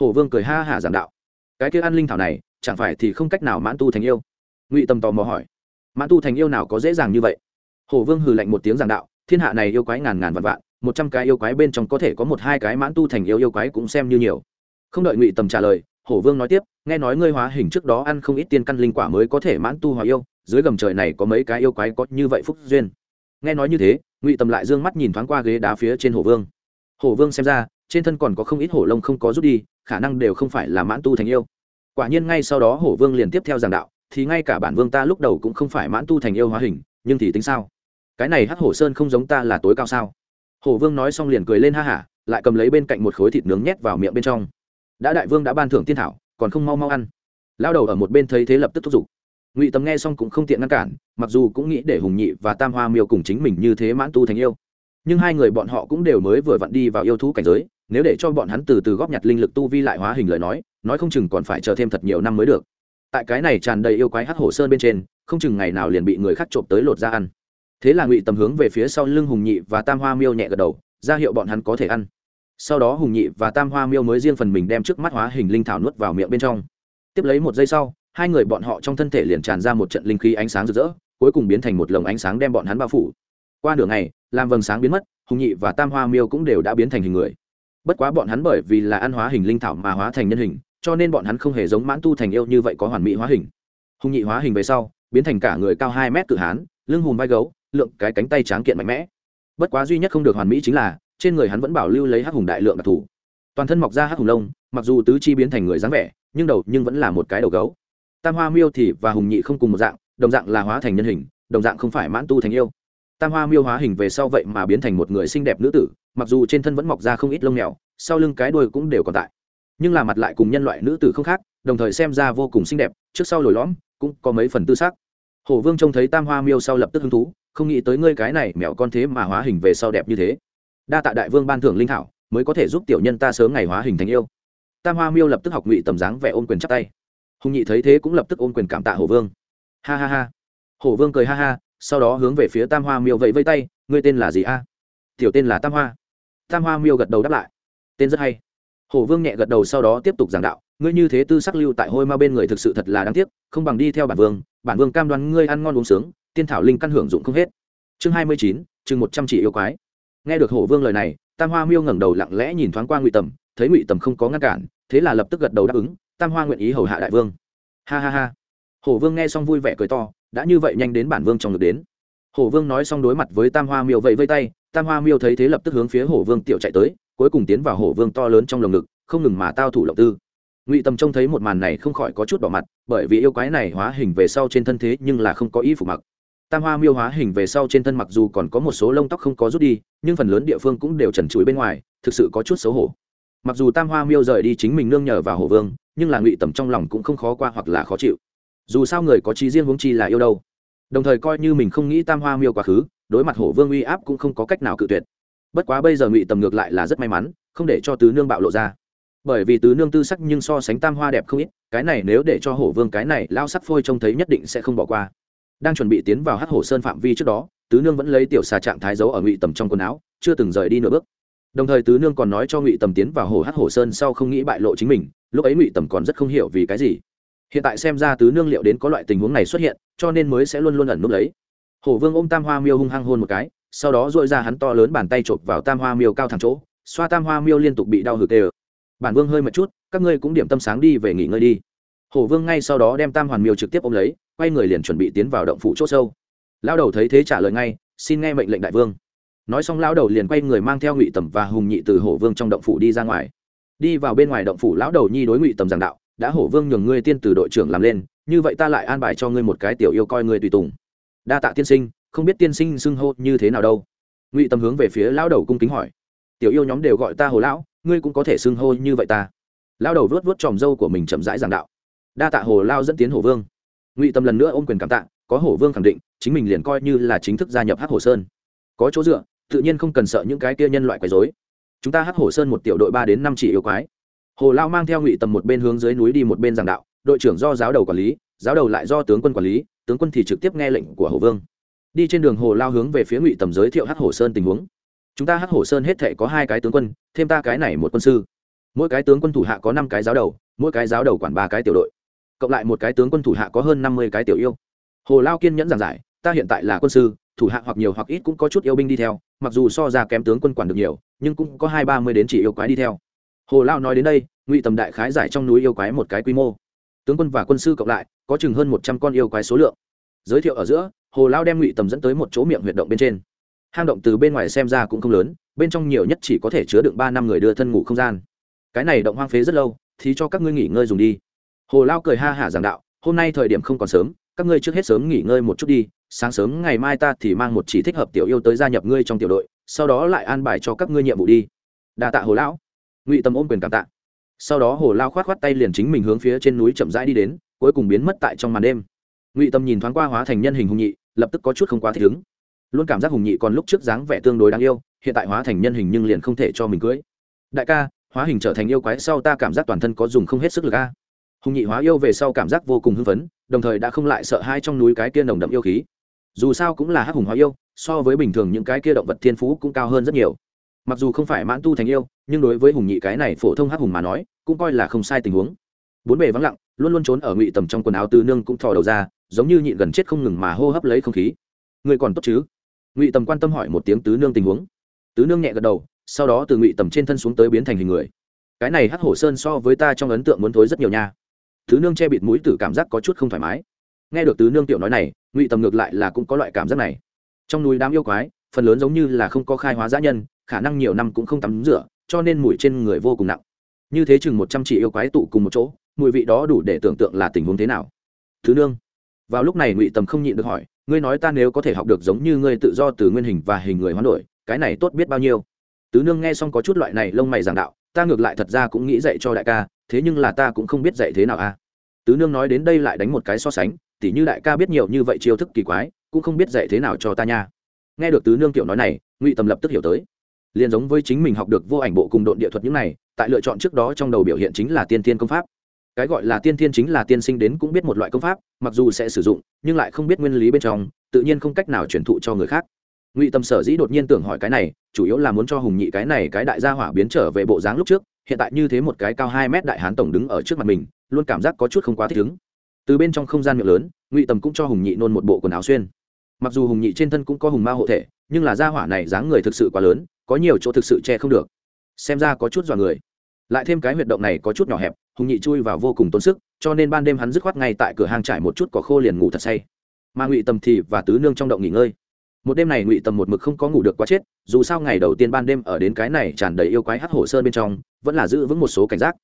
Hổ vương cười ha hả giảng đạo. Cái kia ăn linh thảo này, chẳng phải thì không cách nào mãn tu thành yêu? Ngụy tâm tò mò hỏi. Mãn tu thành yêu nào có dễ dàng như vậy? Hổ vương hừ lạnh một tiếng giảng đạo. Thiên hạ này yêu quái ngàn ngàn vạn vạn một trăm cái yêu quái bên trong có thể có một hai cái mãn tu thành yêu yêu quái cũng xem như nhiều. Không đợi ngụy tầm trả lời, hổ vương nói tiếp, nghe nói ngươi hóa hình trước đó ăn không ít tiên căn linh quả mới có thể mãn tu hóa yêu, dưới gầm trời này có mấy cái yêu quái có như vậy phúc duyên. Nghe nói như thế, ngụy tầm lại d ư ơ n g mắt nhìn thoáng qua ghế đá phía trên hổ vương. Hổ vương xem ra, trên thân còn có không ít hổ lông không có rút đi, khả năng đều không phải là mãn tu thành yêu. Quả nhiên ngay sau đó hổ vương liền tiếp theo giảng đạo, thì ngay cả bản vương ta lúc đầu cũng không phải mãn tu thành yêu hóa hình, nhưng thì tính sao? Cái này hắc hổ sơn không giống ta là tối cao sao? Hổ vương nói xong liền cười lên ha hả, lại cầm lấy bên cạnh một khối thịt nướng nhét vào miệng bên trong. Đã đại vương đã ban thưởng tiên thảo, còn không mau mau ăn. Lao đầu ở một bên thấy thế lập tức thúc giục. Ngụy tầm nghe xong cũng không tiện ngăn cản, mặc dù cũng nghĩ để hùng nhị và tam hoa miêu cùng chính mình như thế mãn tu thành yêu. Nhưng hai người bọn họ cũng đều mới vừa vặn đi vào yêu thú cảnh giới, nếu để cho bọn hắn từ từ góp nhặt linh lực tu vi lại hóa hình lời nói nói không chừng còn phải chờ thêm thật nhiều năm mới được. Tại cái này tràn đầy yêu quái hắc hổ sơn bên trên, không chừng ngày nào liền bị người khác trộm tới lột ra ăn thế là ngụy tầm hướng về phía sau lưng hùng nhị và tam hoa miêu nhẹ gật đầu, ra hiệu bọn hắn có thể ăn. Sau đó hùng nhị và tam hoa miêu mới riêng phần mình đem trước mắt hóa hình linh thảo nuốt vào miệng bên trong. Tiếp lấy một giây sau, hai người bọn họ trong thân thể liền tràn ra một trận linh khí ánh sáng rực rỡ, cuối cùng biến thành một lồng ánh sáng đem bọn hắn bao phủ. Qua nửa ngày, làm vầng sáng biến mất, hùng nhị và tam hoa miêu cũng đều đã biến thành hình người. Bất quá bọn hắn bởi vì là ăn hóa hình linh thảo mà hóa thành nhân hình, cho nên bọn hắn không hề giống mãn tu thành yêu như vậy có hoàn mỹ hóa hình. Hùng nhị hóa hình về sau, biến thành cả người cao hai mét cự hán, lưng hùm vai gấu lượng cái cánh tay tráng kiện mạnh mẽ. Bất quá duy nhất không được hoàn mỹ chính là, trên người hắn vẫn bảo lưu lấy hắc hùng đại lượng đặc thù. Toàn thân mọc ra hắc hùng lông, mặc dù tứ chi biến thành người dáng vẻ, nhưng đầu nhưng vẫn là một cái đầu gấu. Tam hoa miêu thì và hùng nhị không cùng một dạng, đồng dạng là hóa thành nhân hình, đồng dạng không phải mãn tu thành yêu. Tam hoa miêu hóa hình về sau vậy mà biến thành một người xinh đẹp nữ tử, mặc dù trên thân vẫn mọc ra không ít lông mèo, sau lưng cái đuôi cũng đều còn tại. Nhưng là mặt lại cùng nhân loại nữ tử không khác, đồng thời xem ra vô cùng xinh đẹp, trước sau lồi lõm, cũng có mấy phần tư xác hổ vương trông thấy tam hoa miêu sau lập tức hứng thú không nghĩ tới ngươi cái này mèo con thế mà hóa hình về sau đẹp như thế. Đa tạ đại vương ban thưởng linh thảo, mới có thể giúp tiểu nhân ta sớm ngày hóa hình thành yêu. Tam hoa miêu lập tức học ngụy tầm dáng vẻ ôm quyền chắp tay. Hùng nhị thấy thế cũng lập tức ôm quyền cảm tạ hổ vương. Ha ha ha. Hổ vương cười ha ha, sau đó hướng về phía tam hoa miêu vẫy vây tay, ngươi tên là gì a? Tiểu tên là tam hoa. Tam hoa miêu gật đầu đáp lại. Tên rất hay. Hổ vương nhẹ gật đầu sau đó tiếp tục giảng đạo, ngươi như thế tư sắc lưu tại hôi ma bên người thực sự thật là đáng tiếc, không bằng đi theo bản vương bản vương cam đoan ngươi ăn ngon uống sướng tiên thảo linh căn hưởng dụng không hết. Chương hai mươi chín chừng một trăm chỉ yêu quái. Nghe được hổ vương lời này, tam hoa miêu ngẩng đầu lặng lẽ nhìn thoáng qua ngụy tầm, thấy ngụy tầm không có ngăn cản, thế là lập tức gật đầu đáp ứng, tam hoa nguyện ý hầu hạ đại vương. Ha ha ha. Hổ vương nghe xong vui vẻ cười to, đã như vậy nhanh đến bản vương trong ngực đến. Hổ vương nói xong đối mặt với tam hoa miêu vậy vây tay, tam hoa miêu thấy thế lập tức hướng phía hổ vương tiểu chạy tới, cuối cùng tiến vào hổ vương to lớn trong lồng ngực, không ngừng mà tao thủ lộng tư. Ngụy tầm trông thấy một màn này không khỏi có chút bỏ mặt, bởi vì yêu quái này hóa hình về sau trên thân thế nhưng là không có y phục mặc tam hoa miêu hóa hình về sau trên thân mặc dù còn có một số lông tóc không có rút đi, nhưng phần lớn địa phương cũng đều trần trụi bên ngoài, thực sự có chút xấu hổ. Mặc dù tam hoa miêu rời đi chính mình nương nhờ vào hổ vương, nhưng là ngụy tầm trong lòng cũng không khó qua hoặc là khó chịu. Dù sao người có trí riêng huống chi là yêu đâu. Đồng thời coi như mình không nghĩ tam hoa miêu quá khứ, đối mặt hổ vương uy áp cũng không có cách nào cự tuyệt. Bất quá bây giờ ngụy tầm ngược lại là rất may mắn, không để cho tứ nương bạo lộ ra. Bởi vì tứ nương tư sắc nhưng so sánh tam hoa đẹp không ít, cái này nếu để cho hổ vương cái này lao sắc phôi trông thấy nhất định sẽ không bỏ qua đang chuẩn bị tiến vào hát hổ sơn phạm vi trước đó, tứ nương vẫn lấy tiểu xà trạng thái giấu ở ngụy tầm trong quần áo, chưa từng rời đi nửa bước. Đồng thời tứ nương còn nói cho ngụy tầm tiến vào hồ hát hổ sơn sau không nghĩ bại lộ chính mình, lúc ấy ngụy tầm còn rất không hiểu vì cái gì. Hiện tại xem ra tứ nương liệu đến có loại tình huống này xuất hiện, cho nên mới sẽ luôn luôn ẩn nút lấy. Hổ vương ôm tam hoa miêu hung hăng hôn một cái, sau đó dội ra hắn to lớn bàn tay chộp vào tam hoa miêu cao thẳng chỗ, xoa tam hoa miêu liên tục bị đau hực tê bản vương hơi một chút, các ngươi cũng điểm tâm sáng đi về nghỉ ngơi đi hổ vương ngay sau đó đem tam hoàn miêu trực tiếp ôm lấy, quay người liền chuẩn bị tiến vào động phủ c h ỗ sâu. Lao đầu thấy thế trả lời ngay, xin nghe mệnh lệnh đại vương. Nói xong lao đầu liền quay người mang theo ngụy tầm và hùng nhị từ hổ vương trong động phủ đi ra ngoài. Đi vào bên ngoài động phủ, lão đầu nhi đối ngụy tầm giảng đạo, đã hổ vương nhường ngươi tiên từ đội trưởng làm lên, như vậy ta lại an bài cho ngươi một cái tiểu yêu coi ngươi tùy tùng. Đa tạ tiên sinh, không biết tiên sinh xưng hô như thế nào đâu. Ngụy tầm hướng về phía lão đầu cung kính hỏi. Tiểu yêu nhóm đều gọi ta hồ lão, ngươi cũng có thể xưng hô như vậy ta. Lão đầu vớt vớt tròm râu của mình chậm rãi giảng đạo đa tạ hồ lao dẫn tiến hồ vương ngụy tâm lần nữa ôm quyền cảm tạ có hổ vương khẳng định chính mình liền coi như là chính thức gia nhập Hát hồ sơn có chỗ dựa tự nhiên không cần sợ những cái kia nhân loại quấy dối chúng ta Hát hồ sơn một tiểu đội ba đến năm chỉ yêu quái hồ lao mang theo ngụy tầm một bên hướng dưới núi đi một bên giảng đạo đội trưởng do giáo đầu quản lý giáo đầu lại do tướng quân quản lý tướng quân thì trực tiếp nghe lệnh của hồ vương đi trên đường hồ lao hướng về phía ngụy tầm giới thiệu Hát hồ sơn tình huống chúng ta Hát hồ sơn hết thể có hai cái tướng quân thêm ta cái này một quân sư mỗi cái tướng quân thủ hạ có năm cái giáo đầu mỗi cái giáo đầu quản ba cái tiểu đội cộng lại một cái tướng quân thủ hạ có hơn năm mươi cái tiểu yêu. Hồ lao kiên nhẫn giảng giải, ta hiện tại là quân sư, thủ hạ hoặc nhiều hoặc ít cũng có chút yêu binh đi theo, mặc dù so ra kém tướng quân quản được nhiều, nhưng cũng có hai ba mươi đến chỉ yêu quái đi theo. Hồ lao nói đến đây, ngụy tầm đại khái giải trong núi yêu quái một cái quy mô. Tướng quân và quân sư cộng lại, có chừng hơn một trăm con yêu quái số lượng. Giới thiệu ở giữa, hồ lao đem ngụy tầm dẫn tới một chỗ miệng huyệt động bên trên. Hang động từ bên ngoài xem ra cũng không lớn, bên trong nhiều nhất chỉ có thể chứa đựng ba năm người đưa thân ngủ không gian. Cái này động hoang phế rất lâu, thì cho các ngươi nghỉ ngơi dùng đi hồ lao cười ha hả giảng đạo, hôm nay thời điểm không còn sớm, các ngươi trước hết sớm nghỉ ngơi một chút đi, sáng sớm ngày mai ta thì mang một chỉ thích hợp tiểu yêu tới gia nhập ngươi trong tiểu đội, sau đó lại an bài cho các ngươi nhiệm vụ đi. Đa tạ hồ lão. Ngụy tâm ôm quyền cảm tạ. Sau đó hồ lao khoát khoát tay liền chính mình hướng phía trên núi chậm rãi đi đến, cuối cùng biến mất tại trong màn đêm. Ngụy tâm nhìn thoáng qua hóa thành nhân hình hùng nhị, lập tức có chút không quá thích ứng. Luôn cảm giác hùng nhị còn lúc trước dáng vẻ tương đối đáng yêu, hiện tại hóa thành nhân hình nhưng liền không thể cho mình cưới. Đại ca, hóa hình trở thành yêu quái sau ta cảm giác toàn thân có dùng không hết sức lực a hùng nhị hóa yêu về sau cảm giác vô cùng hưng phấn, đồng thời đã không lại sợ hai trong núi cái kia nồng đậm yêu khí. Dù sao cũng là hắc hùng hóa yêu, so với bình thường những cái kia động vật thiên phú cũng cao hơn rất nhiều. Mặc dù không phải mãn tu thành yêu, nhưng đối với hùng nhị cái này phổ thông hắc hùng mà nói, cũng coi là không sai tình huống. Bốn bề vắng lặng, luôn luôn trốn ở ngụy tầm trong quần áo tư nương cũng thò đầu ra, giống như nhịn gần chết không ngừng mà hô hấp lấy không khí. Người còn tốt chứ? Ngụy tầm quan tâm hỏi một tiếng tứ nương tình huống. Tứ nương nhẹ gật đầu, sau đó từ ngụy tầm trên thân xuống tới biến thành hình người. Cái này hắc hổ sơn so với ta trong ấn tượng muốn thối rất nhiều nha tứ nương che bịt mũi tử cảm giác có chút không thoải mái. Nghe được tứ nương tiểu nói này, ngụy tầm ngược lại là cũng có loại cảm giác này. Trong núi đám yêu quái, phần lớn giống như là không có khai hóa giã nhân, khả năng nhiều năm cũng không tắm rửa, cho nên mùi trên người vô cùng nặng. Như thế chừng một trăm chỉ yêu quái tụ cùng một chỗ, mùi vị đó đủ để tưởng tượng là tình huống thế nào. Thứ nương, vào lúc này ngụy tầm không nhịn được hỏi, ngươi nói ta nếu có thể học được giống như ngươi tự do từ nguyên hình và hình người hoán đổi, cái này tốt biết bao nhiêu? Tứ nương nghe xong có chút loại này lông mày giảng đạo, ta ngược lại thật ra cũng nghĩ dạy cho đại ca thế nhưng là ta cũng không biết dạy thế nào a tứ nương nói đến đây lại đánh một cái so sánh, tỉ như đại ca biết nhiều như vậy chiêu thức kỳ quái, cũng không biết dạy thế nào cho ta nha. Nghe được tứ nương kiểu nói này, ngụy tầm lập tức hiểu tới. Liền giống với chính mình học được vô ảnh bộ cùng độn địa thuật những này, tại lựa chọn trước đó trong đầu biểu hiện chính là tiên tiên công pháp. Cái gọi là tiên tiên chính là tiên sinh đến cũng biết một loại công pháp, mặc dù sẽ sử dụng, nhưng lại không biết nguyên lý bên trong, tự nhiên không cách nào truyền thụ cho người khác. Ngụy tâm sở dĩ đột nhiên tưởng hỏi cái này, chủ yếu là muốn cho hùng nhị cái này cái đại gia hỏa biến trở về bộ dáng lúc trước hiện tại như thế một cái cao hai mét đại hán tổng đứng ở trước mặt mình, luôn cảm giác có chút không quá thích ứng. Từ bên trong không gian miệng lớn, ngụy tầm cũng cho hùng nhị nôn một bộ quần áo xuyên. Mặc dù hùng nhị trên thân cũng có hùng ma hộ thể, nhưng là gia hỏa này dáng người thực sự quá lớn, có nhiều chỗ thực sự che không được. Xem ra có chút dọa người. Lại thêm cái huyệt động này có chút nhỏ hẹp, hùng nhị chui vào vô cùng tốn sức, cho nên ban đêm hắn dứt khoát ngay tại cửa hàng trải một chút cỏ khô liền ngủ thật say. Mà ngụy tầm thì và tứ nương trong động nghỉ ngơi. Một đêm này ngụy tầm một mực không có ngủ được quá chết, dù sao ngày đầu tiên ban đêm ở đến cái này tràn đầy yêu quái hát hổ sơn bên trong vẫn là giữ vững một số cảnh giác.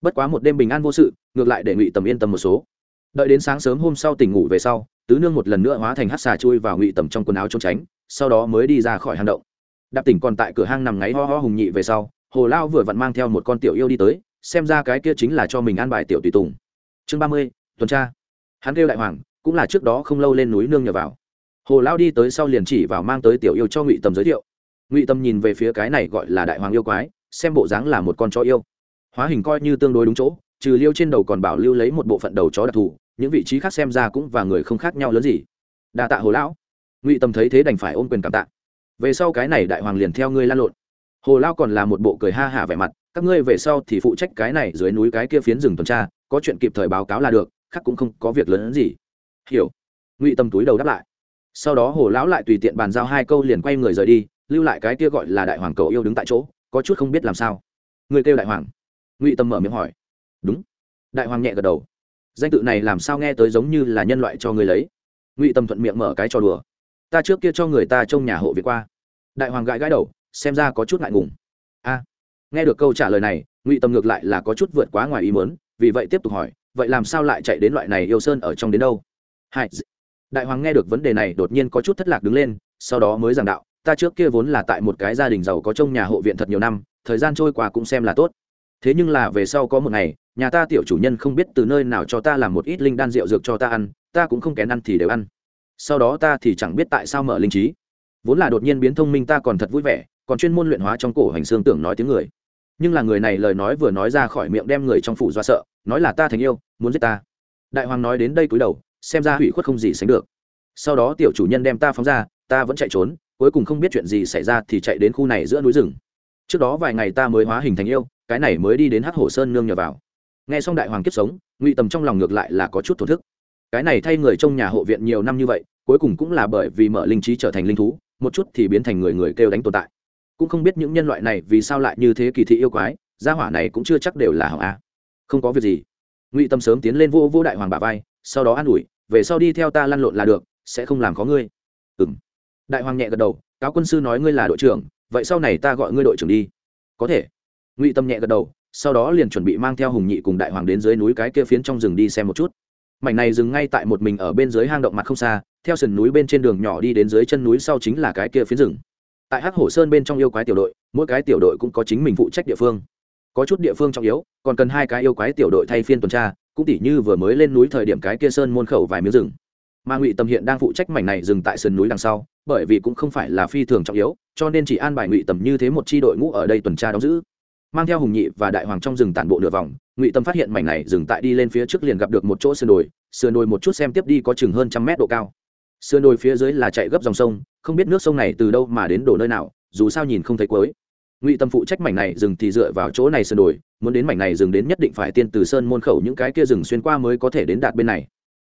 Bất quá một đêm bình an vô sự, ngược lại để ngụy tầm yên tâm một số. Đợi đến sáng sớm hôm sau tỉnh ngủ về sau, tứ nương một lần nữa hóa thành hát xà chui vào ngụy tầm trong quần áo trốn tránh, sau đó mới đi ra khỏi hang động. Đạp tỉnh còn tại cửa hang nằm ngáy ho ho hùng nhị về sau, hồ lao vừa vặn mang theo một con tiểu yêu đi tới, xem ra cái kia chính là cho mình an bài tiểu tùy tùng. Chương ba mươi, tuần tra. Hắn kêu đại hoàng, cũng là trước đó không lâu lên núi nương nhờ vào. Hồ lao đi tới sau liền chỉ vào mang tới tiểu yêu cho ngụy tầm giới thiệu. Ngụy tầm nhìn về phía cái này gọi là đại hoàng yêu quái xem bộ dáng là một con chó yêu. Hóa hình coi như tương đối đúng chỗ, trừ liêu trên đầu còn bảo lưu lấy một bộ phận đầu chó đặc thù, những vị trí khác xem ra cũng và người không khác nhau lớn gì. Đa tạ hồ lão. Ngụy tâm thấy thế đành phải ôm quyền cảm tạ. Về sau cái này đại hoàng liền theo ngươi lan lộn. Hồ lao còn là một bộ cười ha hả vẻ mặt, các ngươi về sau thì phụ trách cái này dưới núi cái kia phiến rừng tuần tra, có chuyện kịp thời báo cáo là được, khác cũng không có việc lớn hơn gì. Hiểu. Ngụy tâm túi đầu đáp lại. Sau đó hồ lão lại tùy tiện bàn giao hai câu liền quay người rời đi, lưu lại cái kia gọi là đại hoàng cầu yêu đứng tại chỗ có chút không biết làm sao. Người kêu đại hoàng. Ngụy tâm mở miệng hỏi. Đúng. Đại hoàng nhẹ gật đầu. Danh tự này làm sao nghe tới giống như là nhân loại cho người lấy. Ngụy tâm thuận miệng mở cái trò đùa. Ta trước kia cho người ta trông nhà hộ việt qua. Đại hoàng gãi gãi đầu, xem ra có chút ngại ngùng. A. Nghe được câu trả lời này, ngụy tâm ngược lại là có chút vượt quá ngoài ý mớn vì vậy tiếp tục hỏi, vậy làm sao lại chạy đến loại này yêu sơn ở trong đến đâu? Hai đại hoàng nghe được vấn đề này đột nhiên có chút thất lạc đứng lên, sau đó mới giảng đạo ta trước kia vốn là tại một cái gia đình giàu có trông nhà hộ viện thật nhiều năm, thời gian trôi qua cũng xem là tốt. Thế nhưng là về sau có một ngày, nhà ta tiểu chủ nhân không biết từ nơi nào cho ta làm một ít linh đan rượu dược cho ta ăn, ta cũng không kén ăn thì đều ăn. Sau đó ta thì chẳng biết tại sao mở linh trí. Vốn là đột nhiên biến thông minh ta còn thật vui vẻ, còn chuyên môn luyện hóa trong cổ hành xương tưởng nói tiếng người. Nhưng là người này lời nói vừa nói ra khỏi miệng đem người trong phủ do sợ, nói là ta thành yêu, muốn giết ta. Đại hoàng nói đến đây cúi đầu, xem ra hủy khuất không gì sánh được. Sau đó tiểu chủ nhân đem ta phóng ra, ta vẫn chạy trốn cuối cùng không biết chuyện gì xảy ra thì chạy đến khu này giữa núi rừng. Trước đó vài ngày ta mới hóa hình thành yêu, cái này mới đi đến hát hồ sơn nương nhờ vào. Nghe xong đại hoàng kiếp sống, ngụy tầm trong lòng ngược lại là có chút thổ thức. Cái này thay người trong nhà hộ viện nhiều năm như vậy, cuối cùng cũng là bởi vì mở linh trí trở thành linh thú, một chút thì biến thành người người kêu đánh tồn tại. Cũng không biết những nhân loại này vì sao lại như thế kỳ thị yêu quái, gia hỏa này cũng chưa chắc đều là hỏng a. Không có việc gì. Ngụy tâm sớm tiến lên vô vô đại hoàng bà vai, sau đó an ủi, về sau đi theo ta lăn lộn là được, sẽ không làm khó ngươi. Ừ m đại hoàng nhẹ gật đầu, cáo quân sư nói ngươi là đội trưởng, vậy sau này ta gọi ngươi đội trưởng đi. Có thể. Ngụy tâm nhẹ gật đầu, sau đó liền chuẩn bị mang theo hùng nhị cùng đại hoàng đến dưới núi cái kia phiến trong rừng đi xem một chút. Mảnh này dừng ngay tại một mình ở bên dưới hang động mặt không xa, theo sườn núi bên trên đường nhỏ đi đến dưới chân núi sau chính là cái kia phiến rừng. Tại hắc hổ sơn bên trong yêu quái tiểu đội, mỗi cái tiểu đội cũng có chính mình phụ trách địa phương. Có chút địa phương trọng yếu, còn cần hai cái yêu quái tiểu đội thay phiên tuần tra, cũng tỉ như vừa mới lên núi thời điểm cái kia sơn môn khẩu vài miếng rừng. Mà ngụy tâm hiện đang phụ trách mảnh này dừng tại sườn núi đằng sau bởi vì cũng không phải là phi thường trọng yếu, cho nên chỉ an bài ngụy tầm như thế một c h i đội ngũ ở đây tuần tra đóng giữ. Mang theo hùng nhị và đại hoàng trong rừng tản bộ nửa vòng, ngụy tâm phát hiện mảnh này dừng tại đi lên phía trước liền gặp được một chỗ sườn đồi sườn đồi một chút xem tiếp đi có chừng hơn trăm mét độ cao. Sườn đồi phía dưới là chạy gấp dòng sông, không biết nước sông này từ đâu mà đến đổ nơi nào, dù sao nhìn không thấy cuối. Ngụy tâm phụ trách mảnh này rừng thì dựa vào chỗ này sườn đồi, muốn đến mảnh này rừng đến nhất định phải tiên từ sơn môn khẩu những cái kia rừng xuyên qua mới có thể đến đạt bên này.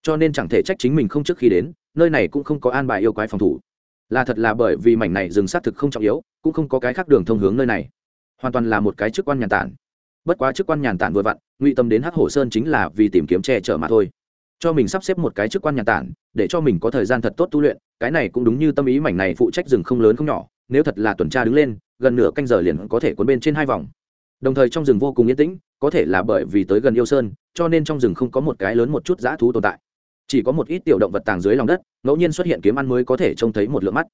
Cho nên chẳng thể trách chính mình không trước khi đến, nơi này cũng không có an bài yêu quái phòng thủ là thật là bởi vì mảnh này rừng xác thực không trọng yếu, cũng không có cái khác đường thông hướng nơi này. Hoàn toàn là một cái chức quan nhàn tản. Bất quá chức quan nhàn tản vừa vặn, ngụy tâm đến Hắc hổ sơn chính là vì tìm kiếm che chở mà thôi. Cho mình sắp xếp một cái chức quan nhàn tản, để cho mình có thời gian thật tốt tu luyện, cái này cũng đúng như tâm ý mảnh này phụ trách rừng không lớn không nhỏ, nếu thật là tuần tra đứng lên, gần nửa canh giờ liền có thể cuốn bên trên hai vòng. Đồng thời trong rừng vô cùng yên tĩnh, có thể là bởi vì tới gần yêu sơn, cho nên trong rừng không có một cái lớn một chút dã thú tồn tại chỉ có một ít tiểu động vật tàng dưới lòng đất, ngẫu nhiên xuất hiện kiếm ăn mới có thể trông thấy một lượng mắt.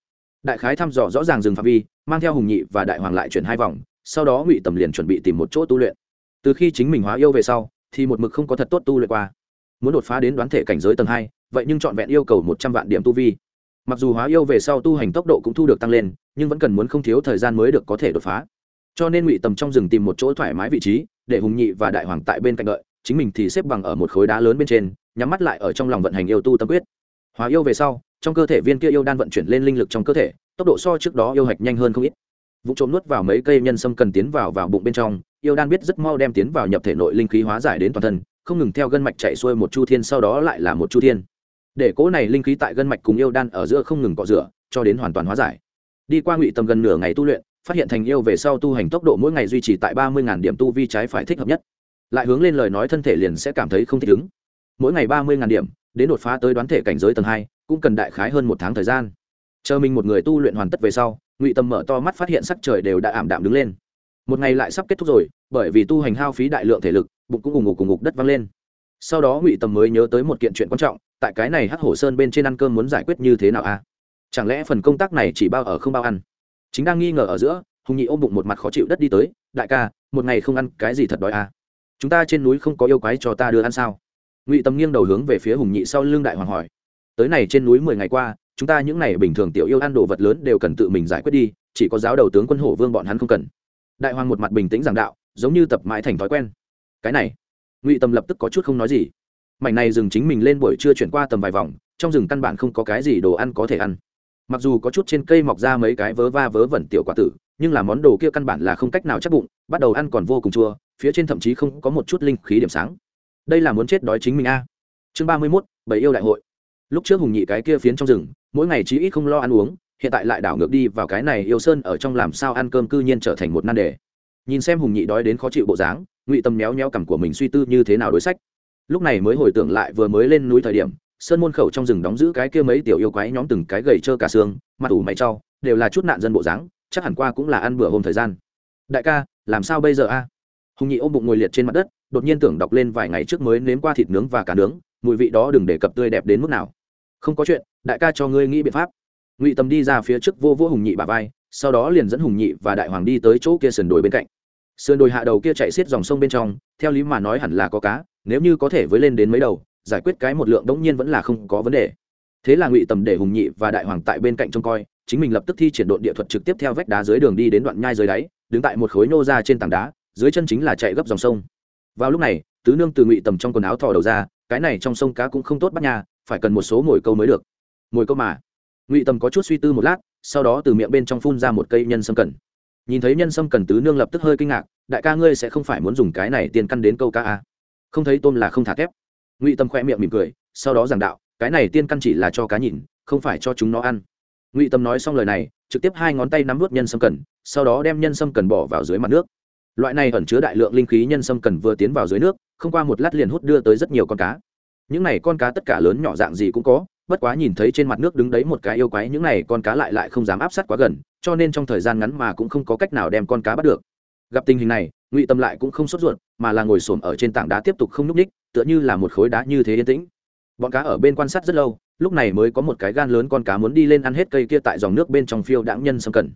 Đại khái thăm dò rõ ràng rừng phạm vi, mang theo hùng nhị và đại hoàng lại chuyển hai vòng, sau đó ngụy tầm liền chuẩn bị tìm một chỗ tu luyện. Từ khi chính mình hóa yêu về sau, thì một mực không có thật tốt tu luyện qua. Muốn đột phá đến đoán thể cảnh giới tầng hai, vậy nhưng trọn vẹn yêu cầu một trăm vạn điểm tu vi. Mặc dù hóa yêu về sau tu hành tốc độ cũng thu được tăng lên, nhưng vẫn cần muốn không thiếu thời gian mới được có thể đột phá. Cho nên ngụy tầm trong rừng tìm một chỗ thoải mái vị trí, để hùng nhị và đại hoàng tại bên cạnh đợi, chính mình thì xếp bằng ở một khối đá lớn bên trên nhắm mắt lại ở trong lòng vận hành yêu tu tâm quyết. Hóa yêu về sau, trong cơ thể viên kia yêu đan vận chuyển lên linh lực trong cơ thể, tốc độ so trước đó yêu hạch nhanh hơn không ít. Vụ trộm nuốt vào mấy cây nhân sâm cần tiến vào vào bụng bên trong, yêu đan biết rất mau đem tiến vào nhập thể nội linh khí hóa giải đến toàn thân, không ngừng theo gân mạch chạy xuôi một chu thiên sau đó lại là một chu thiên. Để cỗ này linh khí tại gân mạch cùng yêu đan ở giữa không ngừng cọ rửa, cho đến hoàn toàn hóa giải. Đi qua ngụy tầm gần nửa ngày tu luyện, phát hiện thành yêu về sau tu hành tốc độ mỗi ngày duy trì tại ba mươi điểm tu vi trái phải thích hợp nhất. Lại hướng lên lời nói thân thể liền sẽ cảm thấy không thích ứng mỗi ngày ba mươi điểm, đến đột phá tới đoán thể cảnh giới tầng hai, cũng cần đại khái hơn một tháng thời gian. Chờ mình một người tu luyện hoàn tất về sau, ngụy tâm mở to mắt phát hiện sắc trời đều đã ảm đạm đứng lên. Một ngày lại sắp kết thúc rồi, bởi vì tu hành hao phí đại lượng thể lực, bụng cũng ủng ngục cùng ngục đất văng lên. Sau đó ngụy tâm mới nhớ tới một kiện chuyện quan trọng, tại cái này hắc hổ sơn bên trên ăn cơm muốn giải quyết như thế nào a à? chẳng lẽ phần công tác này chỉ bao ở không bao ăn? Chính đang nghi ngờ ở giữa, hùng nhị ôm bụng một mặt khó chịu đất đi tới, đại ca, một ngày không ăn cái gì thật đói à? Chúng ta trên núi không có yêu quái cho ta đưa ăn sao? Ngụy tâm nghiêng đầu hướng về phía hùng nhị sau lưng đại hoàng hỏi tới này trên núi mười ngày qua chúng ta những ngày bình thường tiểu yêu ăn đồ vật lớn đều cần tự mình giải quyết đi chỉ có giáo đầu tướng quân hổ vương bọn hắn không cần đại hoàng một mặt bình tĩnh giảng đạo giống như tập mãi thành thói quen cái này ngụy tâm lập tức có chút không nói gì mảnh này rừng chính mình lên buổi trưa chuyển qua tầm vài vòng trong rừng căn bản không có cái gì đồ ăn có thể ăn mặc dù có chút trên cây mọc ra mấy cái vớ va vớ vẩn tiểu quả tử nhưng là món đồ kia căn bản là không cách nào chắc bụng bắt đầu ăn còn vô cùng chua phía trên thậm chí không có một chút linh khí điểm sáng đây là muốn chết đói chính mình a. Chương ba mươi mốt, bảy yêu đại hội. Lúc trước hùng nhị cái kia phiến trong rừng, mỗi ngày chí ít không lo ăn uống, hiện tại lại đảo ngược đi vào cái này yêu sơn ở trong làm sao ăn cơm cư nhiên trở thành một nan đề. Nhìn xem hùng nhị đói đến khó chịu bộ dáng, ngụy tâm méo méo cằm của mình suy tư như thế nào đối sách. Lúc này mới hồi tưởng lại vừa mới lên núi thời điểm, sơn môn khẩu trong rừng đóng giữ cái kia mấy tiểu yêu quái nhóm từng cái gầy trơ cả xương, mặt ủ mày trau, đều là chút nạn dân bộ dáng, chắc hẳn qua cũng là ăn bữa hôm thời gian. Đại ca, làm sao bây giờ a? Hùng nhị ôm bụng ngồi liệt trên mặt đất đột nhiên tưởng đọc lên vài ngày trước mới nếm qua thịt nướng và cá nướng, mùi vị đó đừng để cập tươi đẹp đến mức nào. Không có chuyện, đại ca cho ngươi nghĩ biện pháp. Ngụy tầm đi ra phía trước vô vô hùng nhị bà vai, sau đó liền dẫn hùng nhị và đại hoàng đi tới chỗ kia sườn đồi bên cạnh. Sườn đồi hạ đầu kia chạy xiết dòng sông bên trong, theo lý mà nói hẳn là có cá, nếu như có thể với lên đến mấy đầu, giải quyết cái một lượng đống nhiên vẫn là không có vấn đề. Thế là ngụy tầm để hùng nhị và đại hoàng tại bên cạnh trông coi, chính mình lập tức thi triển độn địa thuật trực tiếp theo vách đá dưới đường đi đến đoạn nhai dưới đáy, đứng tại một khối nô ra trên tảng đá, dưới chân chính là chạy gấp dòng sông vào lúc này, tứ nương từ ngụy tầm trong quần áo thò đầu ra, cái này trong sông cá cũng không tốt bắt nhà, phải cần một số mồi câu mới được. Mồi câu mà. Ngụy tầm có chút suy tư một lát, sau đó từ miệng bên trong phun ra một cây nhân sâm cần. Nhìn thấy nhân sâm cần, tứ nương lập tức hơi kinh ngạc, đại ca ngươi sẽ không phải muốn dùng cái này tiền căn đến câu cá à? không thấy tôm là không thả thép. Ngụy tâm khoe miệng mỉm cười, sau đó giảng đạo, cái này tiên căn chỉ là cho cá nhìn, không phải cho chúng nó ăn. Ngụy tâm nói xong lời này, trực tiếp hai ngón tay nắm vớt nhân sâm cần, sau đó đem nhân sâm cần bỏ vào dưới mặt nước loại này ẩn chứa đại lượng linh khí nhân sâm cần vừa tiến vào dưới nước, không qua một lát liền hút đưa tới rất nhiều con cá. Những này con cá tất cả lớn nhỏ dạng gì cũng có, bất quá nhìn thấy trên mặt nước đứng đấy một cái yêu quái, những này con cá lại lại không dám áp sát quá gần, cho nên trong thời gian ngắn mà cũng không có cách nào đem con cá bắt được. Gặp tình hình này, ngụy tâm lại cũng không sốt ruột, mà là ngồi xổm ở trên tảng đá tiếp tục không n ú c ních tựa như là một khối đá như thế yên tĩnh. Bọn cá ở bên quan sát rất lâu, lúc này mới có một cái gan lớn con cá muốn đi lên ăn hết cây kia tại dòng nước bên trong phiêu đãng nhân sâm cần.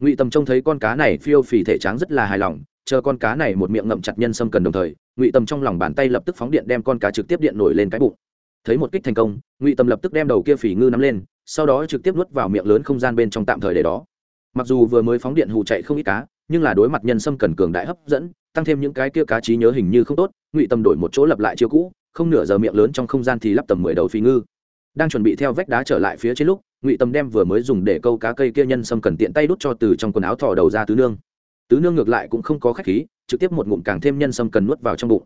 Ngụy tâm trông thấy con cá này phiêu phì thể tráng rất là hài lòng chờ con cá này một miệng ngậm chặt nhân sâm cần đồng thời, ngụy tâm trong lòng bàn tay lập tức phóng điện đem con cá trực tiếp điện nổi lên cái bụng. Thấy một kích thành công, ngụy tâm lập tức đem đầu kia phỉ ngư nắm lên, sau đó trực tiếp nuốt vào miệng lớn không gian bên trong tạm thời để đó. Mặc dù vừa mới phóng điện hù chạy không ít cá, nhưng là đối mặt nhân sâm cần cường đại hấp dẫn, tăng thêm những cái kia cá trí nhớ hình như không tốt, ngụy tâm đổi một chỗ lập lại chiếu cũ, không nửa giờ miệng lớn trong không gian thì lắp tầm mười đầu phi ngư. Đang chuẩn bị theo vách đá trở lại phía trên lúc, ngụy tâm đem vừa mới dùng để câu cá cây kia nhân sâm cần tiện tay đút cho từ trong quần áo thò đầu ra tứ nương tứ nương ngược lại cũng không có khách khí, trực tiếp một ngụm càng thêm nhân sâm cần nuốt vào trong bụng.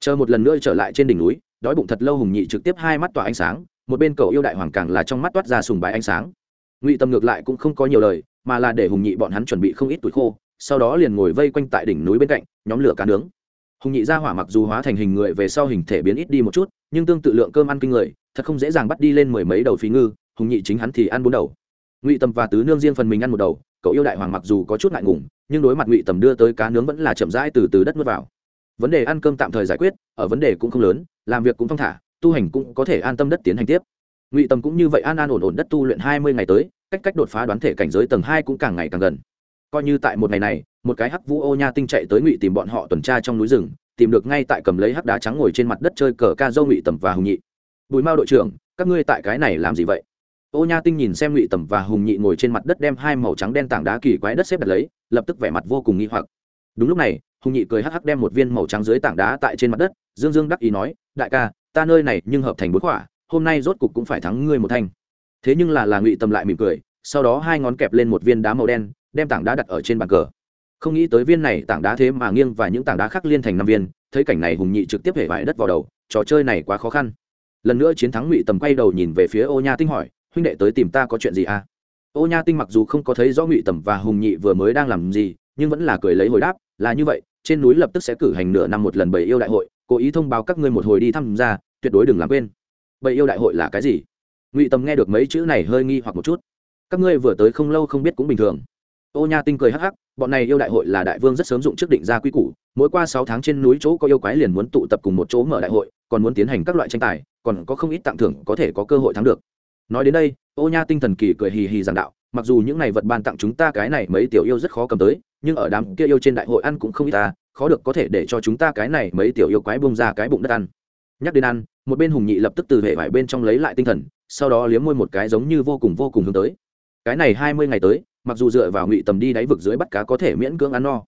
Chờ một lần nữa trở lại trên đỉnh núi, đói bụng thật lâu hùng nhị trực tiếp hai mắt tỏa ánh sáng, một bên cầu yêu đại hoàng càng là trong mắt toát ra sùng bái ánh sáng. Ngụy tâm ngược lại cũng không có nhiều lời, mà là để hùng nhị bọn hắn chuẩn bị không ít tuổi khô, sau đó liền ngồi vây quanh tại đỉnh núi bên cạnh, nhóm lửa cá nướng. Hùng nhị ra hỏa mặc dù hóa thành hình người về sau hình thể biến ít đi một chút, nhưng tương tự lượng cơm ăn kinh người, thật không dễ dàng bắt đi lên mười mấy đầu phí ngư, hùng nhị chính hắn thì ăn bốn đầu. Ngụy tâm và tứ nương riêng phần mình ăn một đầu cậu yêu đại hoàng mặc dù có chút ngại ngùng nhưng đối mặt ngụy tầm đưa tới cá nướng vẫn là chậm rãi từ từ đất nuốt vào. Vấn đề ăn cơm tạm thời giải quyết, ở vấn đề cũng không lớn, làm việc cũng thong thả, tu hành cũng có thể an tâm đất tiến hành tiếp. Ngụy tầm cũng như vậy an an ổn ổn đất tu luyện hai mươi ngày tới, cách cách đột phá đoán thể cảnh giới tầng hai cũng càng ngày càng gần. Coi như tại một ngày này, một cái hắc vũ ô nha tinh chạy tới ngụy tìm bọn họ tuần tra trong núi rừng, tìm được ngay tại cầm lấy hắc đá trắng ngồi trên mặt đất chơi cờ ca dâu ngụy tầm và hùng nhị. Bùi mao đội trưởng, các ngươi tại cái này làm gì vậy? Ô nha tinh nhìn xem ngụy tầm và hùng nhị ngồi trên mặt đất đem hai màu trắng đen tảng đá kỳ quái đất xếp đặt lấy lập tức vẻ mặt vô cùng nghi hoặc. Đúng lúc này, hùng nhị cười hắc hắc đem một viên màu trắng dưới tảng đá tại trên mặt đất, dương dương đắc ý nói, đại ca, ta nơi này nhưng hợp thành bốn quả, hôm nay rốt cục cũng phải thắng ngươi một thanh. Thế nhưng là là ngụy tâm lại mỉm cười, sau đó hai ngón kẹp lên một viên đá màu đen, đem tảng đá đặt ở trên bàn cờ. Không nghĩ tới viên này tảng đá thế mà nghiêng và những tảng đá khác liên thành năm viên, thấy cảnh này hùng nhị trực tiếp hể vải đất vào đầu, trò chơi này quá khó khăn. Lần nữa chiến thắng ngụy tầm quay đầu nhìn về phía ô nha tinh hỏi, huynh đệ tới tìm ta có chuyện gì à? Ô nha tinh mặc dù không có thấy rõ ngụy tầm và hùng nhị vừa mới đang làm gì, nhưng vẫn là cười lấy hồi đáp, là như vậy, trên núi lập tức sẽ cử hành nửa năm một lần bầy yêu đại hội, cố ý thông báo các ngươi một hồi đi tham gia, tuyệt đối đừng làm quên. Bầy yêu đại hội là cái gì? Ngụy tầm nghe được mấy chữ này hơi nghi hoặc một chút. Các ngươi vừa tới không lâu không biết cũng bình thường. Ô nha tinh cười hắc hắc, bọn này yêu đại hội là đại vương rất sớm dụng trước định ra quy củ, mỗi qua sáu tháng trên núi chỗ có yêu quái liền muốn tụ tập cùng một chỗ mở đại hội, còn muốn tiến hành các loại tranh tài, còn có không ít tặng thưởng có thể có cơ hội thắng được nói đến đây, ô nha tinh thần kỳ cười hì hì giảng đạo, mặc dù những này vật ban tặng chúng ta cái này mấy tiểu yêu rất khó cầm tới, nhưng ở đám kia yêu trên đại hội ăn cũng không ít ta, khó được có thể để cho chúng ta cái này mấy tiểu yêu quái bông ra cái bụng đất ăn. Nhắc đến ăn, một bên hùng nhị lập tức từ hệ vải bên trong lấy lại tinh thần, sau đó liếm môi một cái giống như vô cùng vô cùng hướng tới. Cái này hai mươi ngày tới, mặc dù dựa vào ngụy tầm đi đáy vực dưới bắt cá có thể miễn cưỡng ăn no,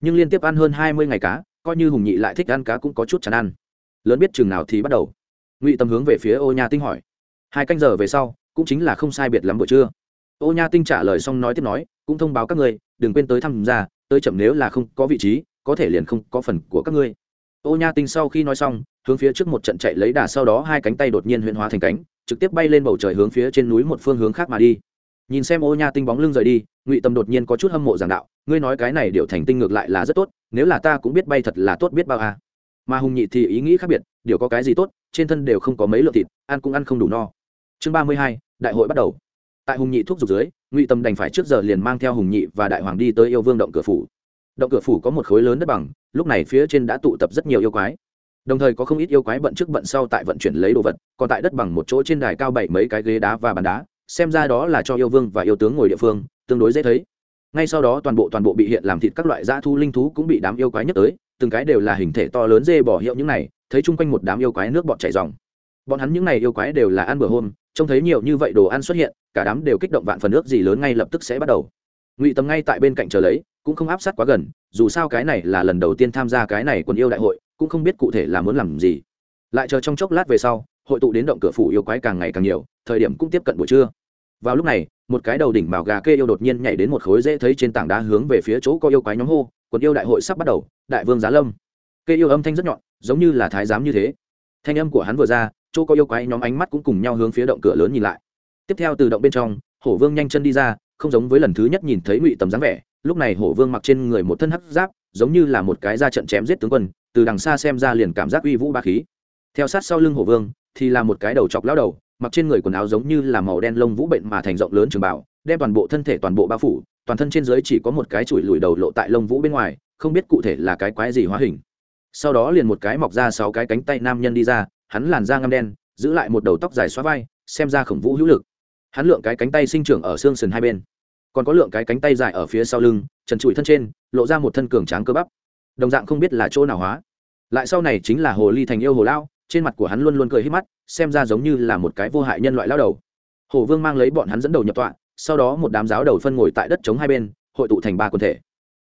nhưng liên tiếp ăn hơn hai mươi ngày cá, coi như hùng nhị lại thích ăn cá cũng có chút chán ăn. Lớn biết chừng nào thì bắt đầu. Ngụy tầm hướng về phía ô nha tinh hỏi hai canh giờ về sau, cũng chính là không sai biệt lắm buổi trưa. Ô nha tinh trả lời xong nói tiếp nói, cũng thông báo các ngươi, đừng quên tới tham gia tới chậm nếu là không có vị trí, có thể liền không có phần của các ngươi. Ô nha tinh sau khi nói xong, hướng phía trước một trận chạy lấy đà sau đó hai cánh tay đột nhiên huyện hóa thành cánh, trực tiếp bay lên bầu trời hướng phía trên núi một phương hướng khác mà đi. Nhìn xem ô nha tinh bóng lưng rời đi, ngụy tâm đột nhiên có chút hâm mộ giảng đạo, ngươi nói cái này điệu thành tinh ngược lại là rất tốt, nếu là ta cũng biết bay thật là tốt biết bao à. mà hùng nhị thì ý nghĩ khác biệt, điều có cái gì tốt, trên thân đều không có mấy lượng thịt, ăn cũng ăn không đủ no chương ba mươi hai, đại hội bắt đầu. Tại hùng nhị thuốc dục dưới, ngụy tâm đành phải trước giờ liền mang theo hùng nhị và đại hoàng đi tới yêu vương động cửa phủ. Động cửa phủ có một khối lớn đất bằng, lúc này phía trên đã tụ tập rất nhiều yêu quái. Đồng thời có không ít yêu quái bận trước bận sau tại vận chuyển lấy đồ vật, còn tại đất bằng một chỗ trên đài cao bảy mấy cái ghế đá và bàn đá, xem ra đó là cho yêu vương và yêu tướng ngồi địa phương, tương đối dễ thấy. Ngay sau đó toàn bộ toàn bộ bị hiện làm thịt các loại dã thu linh thú cũng bị đám yêu quái nhất tới, từng cái đều là hình thể to lớn dê bỏ hiệu những này, thấy chung quanh một đám yêu quái nước bọt chảy dòng bọn hắn những này yêu quái đều là ăn bữa hôm, trông thấy nhiều như vậy đồ ăn xuất hiện, cả đám đều kích động vạn phần nước gì lớn ngay lập tức sẽ bắt đầu. Ngụy tầm ngay tại bên cạnh chờ lấy, cũng không áp sát quá gần, dù sao cái này là lần đầu tiên tham gia cái này quần yêu đại hội, cũng không biết cụ thể là muốn làm gì. Lại chờ trong chốc lát về sau, hội tụ đến động cửa phủ yêu quái càng ngày càng nhiều, thời điểm cũng tiếp cận buổi trưa. Vào lúc này, một cái đầu đỉnh bảo gà kê yêu đột nhiên nhảy đến một khối dễ thấy trên tảng đá hướng về phía chỗ có yêu quái nhóm hô, quần yêu đại hội sắp bắt đầu, đại vương giá lâm. Kê yêu âm thanh rất nhọn, giống như là thái giám như thế. Thanh âm của hắn vừa ra chỗ có yêu quái nhóm ánh mắt cũng cùng nhau hướng phía động cửa lớn nhìn lại. Tiếp theo từ động bên trong, hổ vương nhanh chân đi ra, không giống với lần thứ nhất nhìn thấy ngụy tầm dáng vẻ, lúc này hổ vương mặc trên người một thân hắc giáp, giống như là một cái ra trận chém giết tướng quân, từ đằng xa xem ra liền cảm giác uy vũ ba khí. Theo sát sau lưng hổ vương, thì là một cái đầu chọc lao đầu, mặc trên người quần áo giống như là màu đen lông vũ bệnh mà thành rộng lớn trường bảo đem toàn bộ thân thể toàn bộ bao phủ, toàn thân trên dưới chỉ có một cái chùi lùi đầu lộ tại lông vũ bên ngoài, không biết cụ thể là cái quái gì hóa hình. Sau đó liền một cái mọc ra sáu cái cánh tay nam nhân đi ra hắn làn da ngăm đen, giữ lại một đầu tóc dài xóa vai, xem ra khổng vũ hữu lực. Hắn lượng cái cánh tay sinh trưởng ở xương sườn hai bên, còn có lượng cái cánh tay dài ở phía sau lưng, trần trụi thân trên, lộ ra một thân cường tráng cơ bắp. Đồng dạng không biết là chỗ nào hóa. Lại sau này chính là hồ ly thành yêu hồ lao, trên mặt của hắn luôn luôn cười hít mắt, xem ra giống như là một cái vô hại nhân loại lao đầu. Hồ vương mang lấy bọn hắn dẫn đầu nhập tọa, sau đó một đám giáo đầu phân ngồi tại đất chống hai bên, hội tụ thành ba quần thể.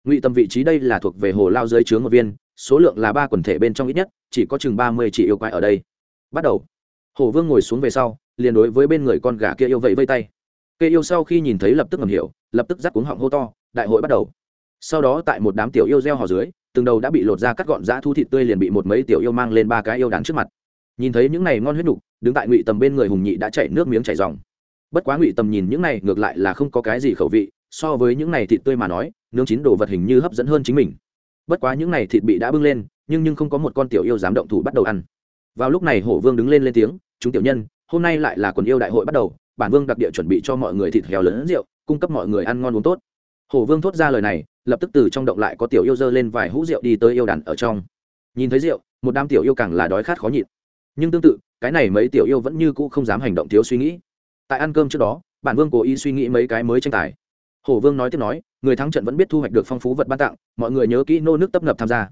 Ngụy tâm vị trí đây là thuộc về hồ lao dưới chướng một viên, số lượng là ba quần thể bên trong ít nhất, chỉ có chừng ba mươi chỉ yêu quái ở đây bắt đầu. Hồ vương ngồi xuống về sau, liền đối với bên người con gà kia yêu vẫy vây tay. Kê yêu sau khi nhìn thấy lập tức ngầm hiểu, lập tức dắt cuống họng hô to, đại hội bắt đầu. Sau đó tại một đám tiểu yêu gieo hò dưới, từng đầu đã bị lột ra cắt gọn dã thu thịt tươi liền bị một mấy tiểu yêu mang lên ba cái yêu đán trước mặt. Nhìn thấy những này ngon huyết nhục đứng tại ngụy tầm bên người hùng nhị đã chảy nước miếng chảy dòng. Bất quá ngụy tầm nhìn những này ngược lại là không có cái gì khẩu vị, so với những này thịt tươi mà nói, nướng chín đồ vật hình như hấp dẫn hơn chính mình. Bất quá những này thịt bị đã bưng lên, nhưng nhưng không có một con tiểu yêu dám động thủ bắt đầu ăn vào lúc này hổ vương đứng lên lên tiếng, chúng tiểu nhân, hôm nay lại là quần yêu đại hội bắt đầu, bản vương đặc địa chuẩn bị cho mọi người thịt heo lớn rượu, cung cấp mọi người ăn ngon uống tốt. Hổ vương thốt ra lời này, lập tức từ trong động lại có tiểu yêu dơ lên vài hũ rượu đi tới yêu đàn ở trong. Nhìn thấy rượu, một đám tiểu yêu càng là đói khát khó nhịn. Nhưng tương tự, cái này mấy tiểu yêu vẫn như cũ không dám hành động thiếu suy nghĩ. Tại ăn cơm trước đó, bản vương cố ý suy nghĩ mấy cái mới tranh tài. Hổ vương nói tiếp nói, người thắng trận vẫn biết thu hoạch được phong phú vật ban tặng, mọi người nhớ kỹ nô nước tấp nập tham gia.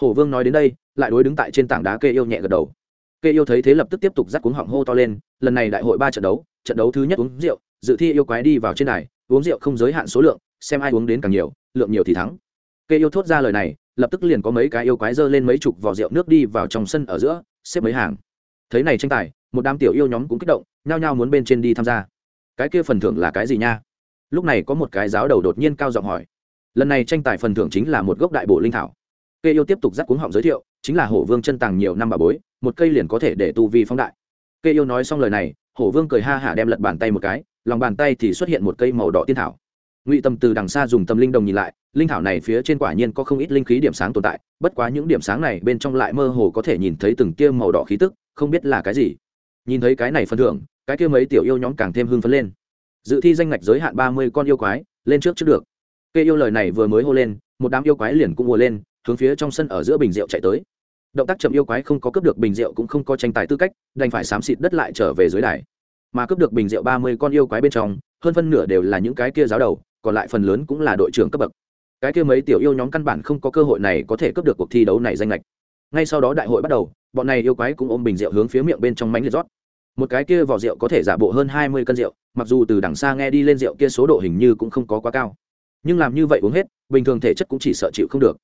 Hổ vương nói đến đây, lại đối đứng tại trên tảng đá kê yêu nhẹ gật đầu kê yêu thấy thế lập tức tiếp tục dắt cuống họng hô to lên, lần này đại hội ba trận đấu trận đấu thứ nhất uống rượu, dự thi yêu quái đi vào trên đài, uống rượu không giới hạn số lượng, xem ai uống đến càng nhiều, lượng nhiều thì thắng. Kê yêu thốt ra lời này, lập tức liền có mấy cái yêu quái dơ lên mấy chục vỏ rượu nước đi vào trong sân ở giữa, xếp mấy hàng. Thấy này tranh tài, một đám tiểu yêu nhóm cũng kích động, nhao nhao muốn bên trên đi tham gia. Cái kia phần thưởng là cái gì nha? Lúc này có một cái giáo đầu đột nhiên cao giọng hỏi. Lần này tranh tài phần thưởng chính là một gốc đại bổ linh thảo kê yêu tiếp tục dắt cuống họng giới thiệu, chính là hổ vương chân tàng nhiều năm bà bối, một cây liền có thể để tu vi phóng đại. Kê yêu nói xong lời này, hổ vương cười ha hả đem lật bàn tay một cái, lòng bàn tay thì xuất hiện một cây màu đỏ tiên thảo. Ngụy tâm từ đằng xa dùng tâm linh đồng nhìn lại, linh thảo này phía trên quả nhiên có không ít linh khí điểm sáng tồn tại, bất quá những điểm sáng này bên trong lại mơ hồ có thể nhìn thấy từng kia màu đỏ khí tức, không biết là cái gì. Nhìn thấy cái này phân thưởng, cái kia mấy tiểu yêu nhóm càng thêm hưng phấn lên. Dự thi danh ngạch giới hạn ba mươi con yêu quái, lên trước trước được. Kê yêu lời này vừa mới hô lên, một đám yêu quái liền cũng ùa lên hướng phía trong sân ở giữa bình rượu chạy tới. Động tác chậm yêu quái không có cướp được bình rượu cũng không có tranh tài tư cách, đành phải xám xịt đất lại trở về dưới đài. Mà cướp được bình rượu ba mươi con yêu quái bên trong, hơn phân nửa đều là những cái kia giáo đầu, còn lại phần lớn cũng là đội trưởng cấp bậc. Cái kia mấy tiểu yêu nhóm căn bản không có cơ hội này có thể cướp được cuộc thi đấu này danh lệch. Ngay sau đó đại hội bắt đầu, bọn này yêu quái cũng ôm bình rượu hướng phía miệng bên trong mánh liệt rót. Một cái kia vỏ rượu có thể giả bộ hơn hai mươi cân rượu, mặc dù từ đằng xa nghe đi lên rượu kia số độ hình như cũng không có quá cao. Nhưng làm như vậy uống hết, bình thường thể chất cũng chỉ sợ chịu không được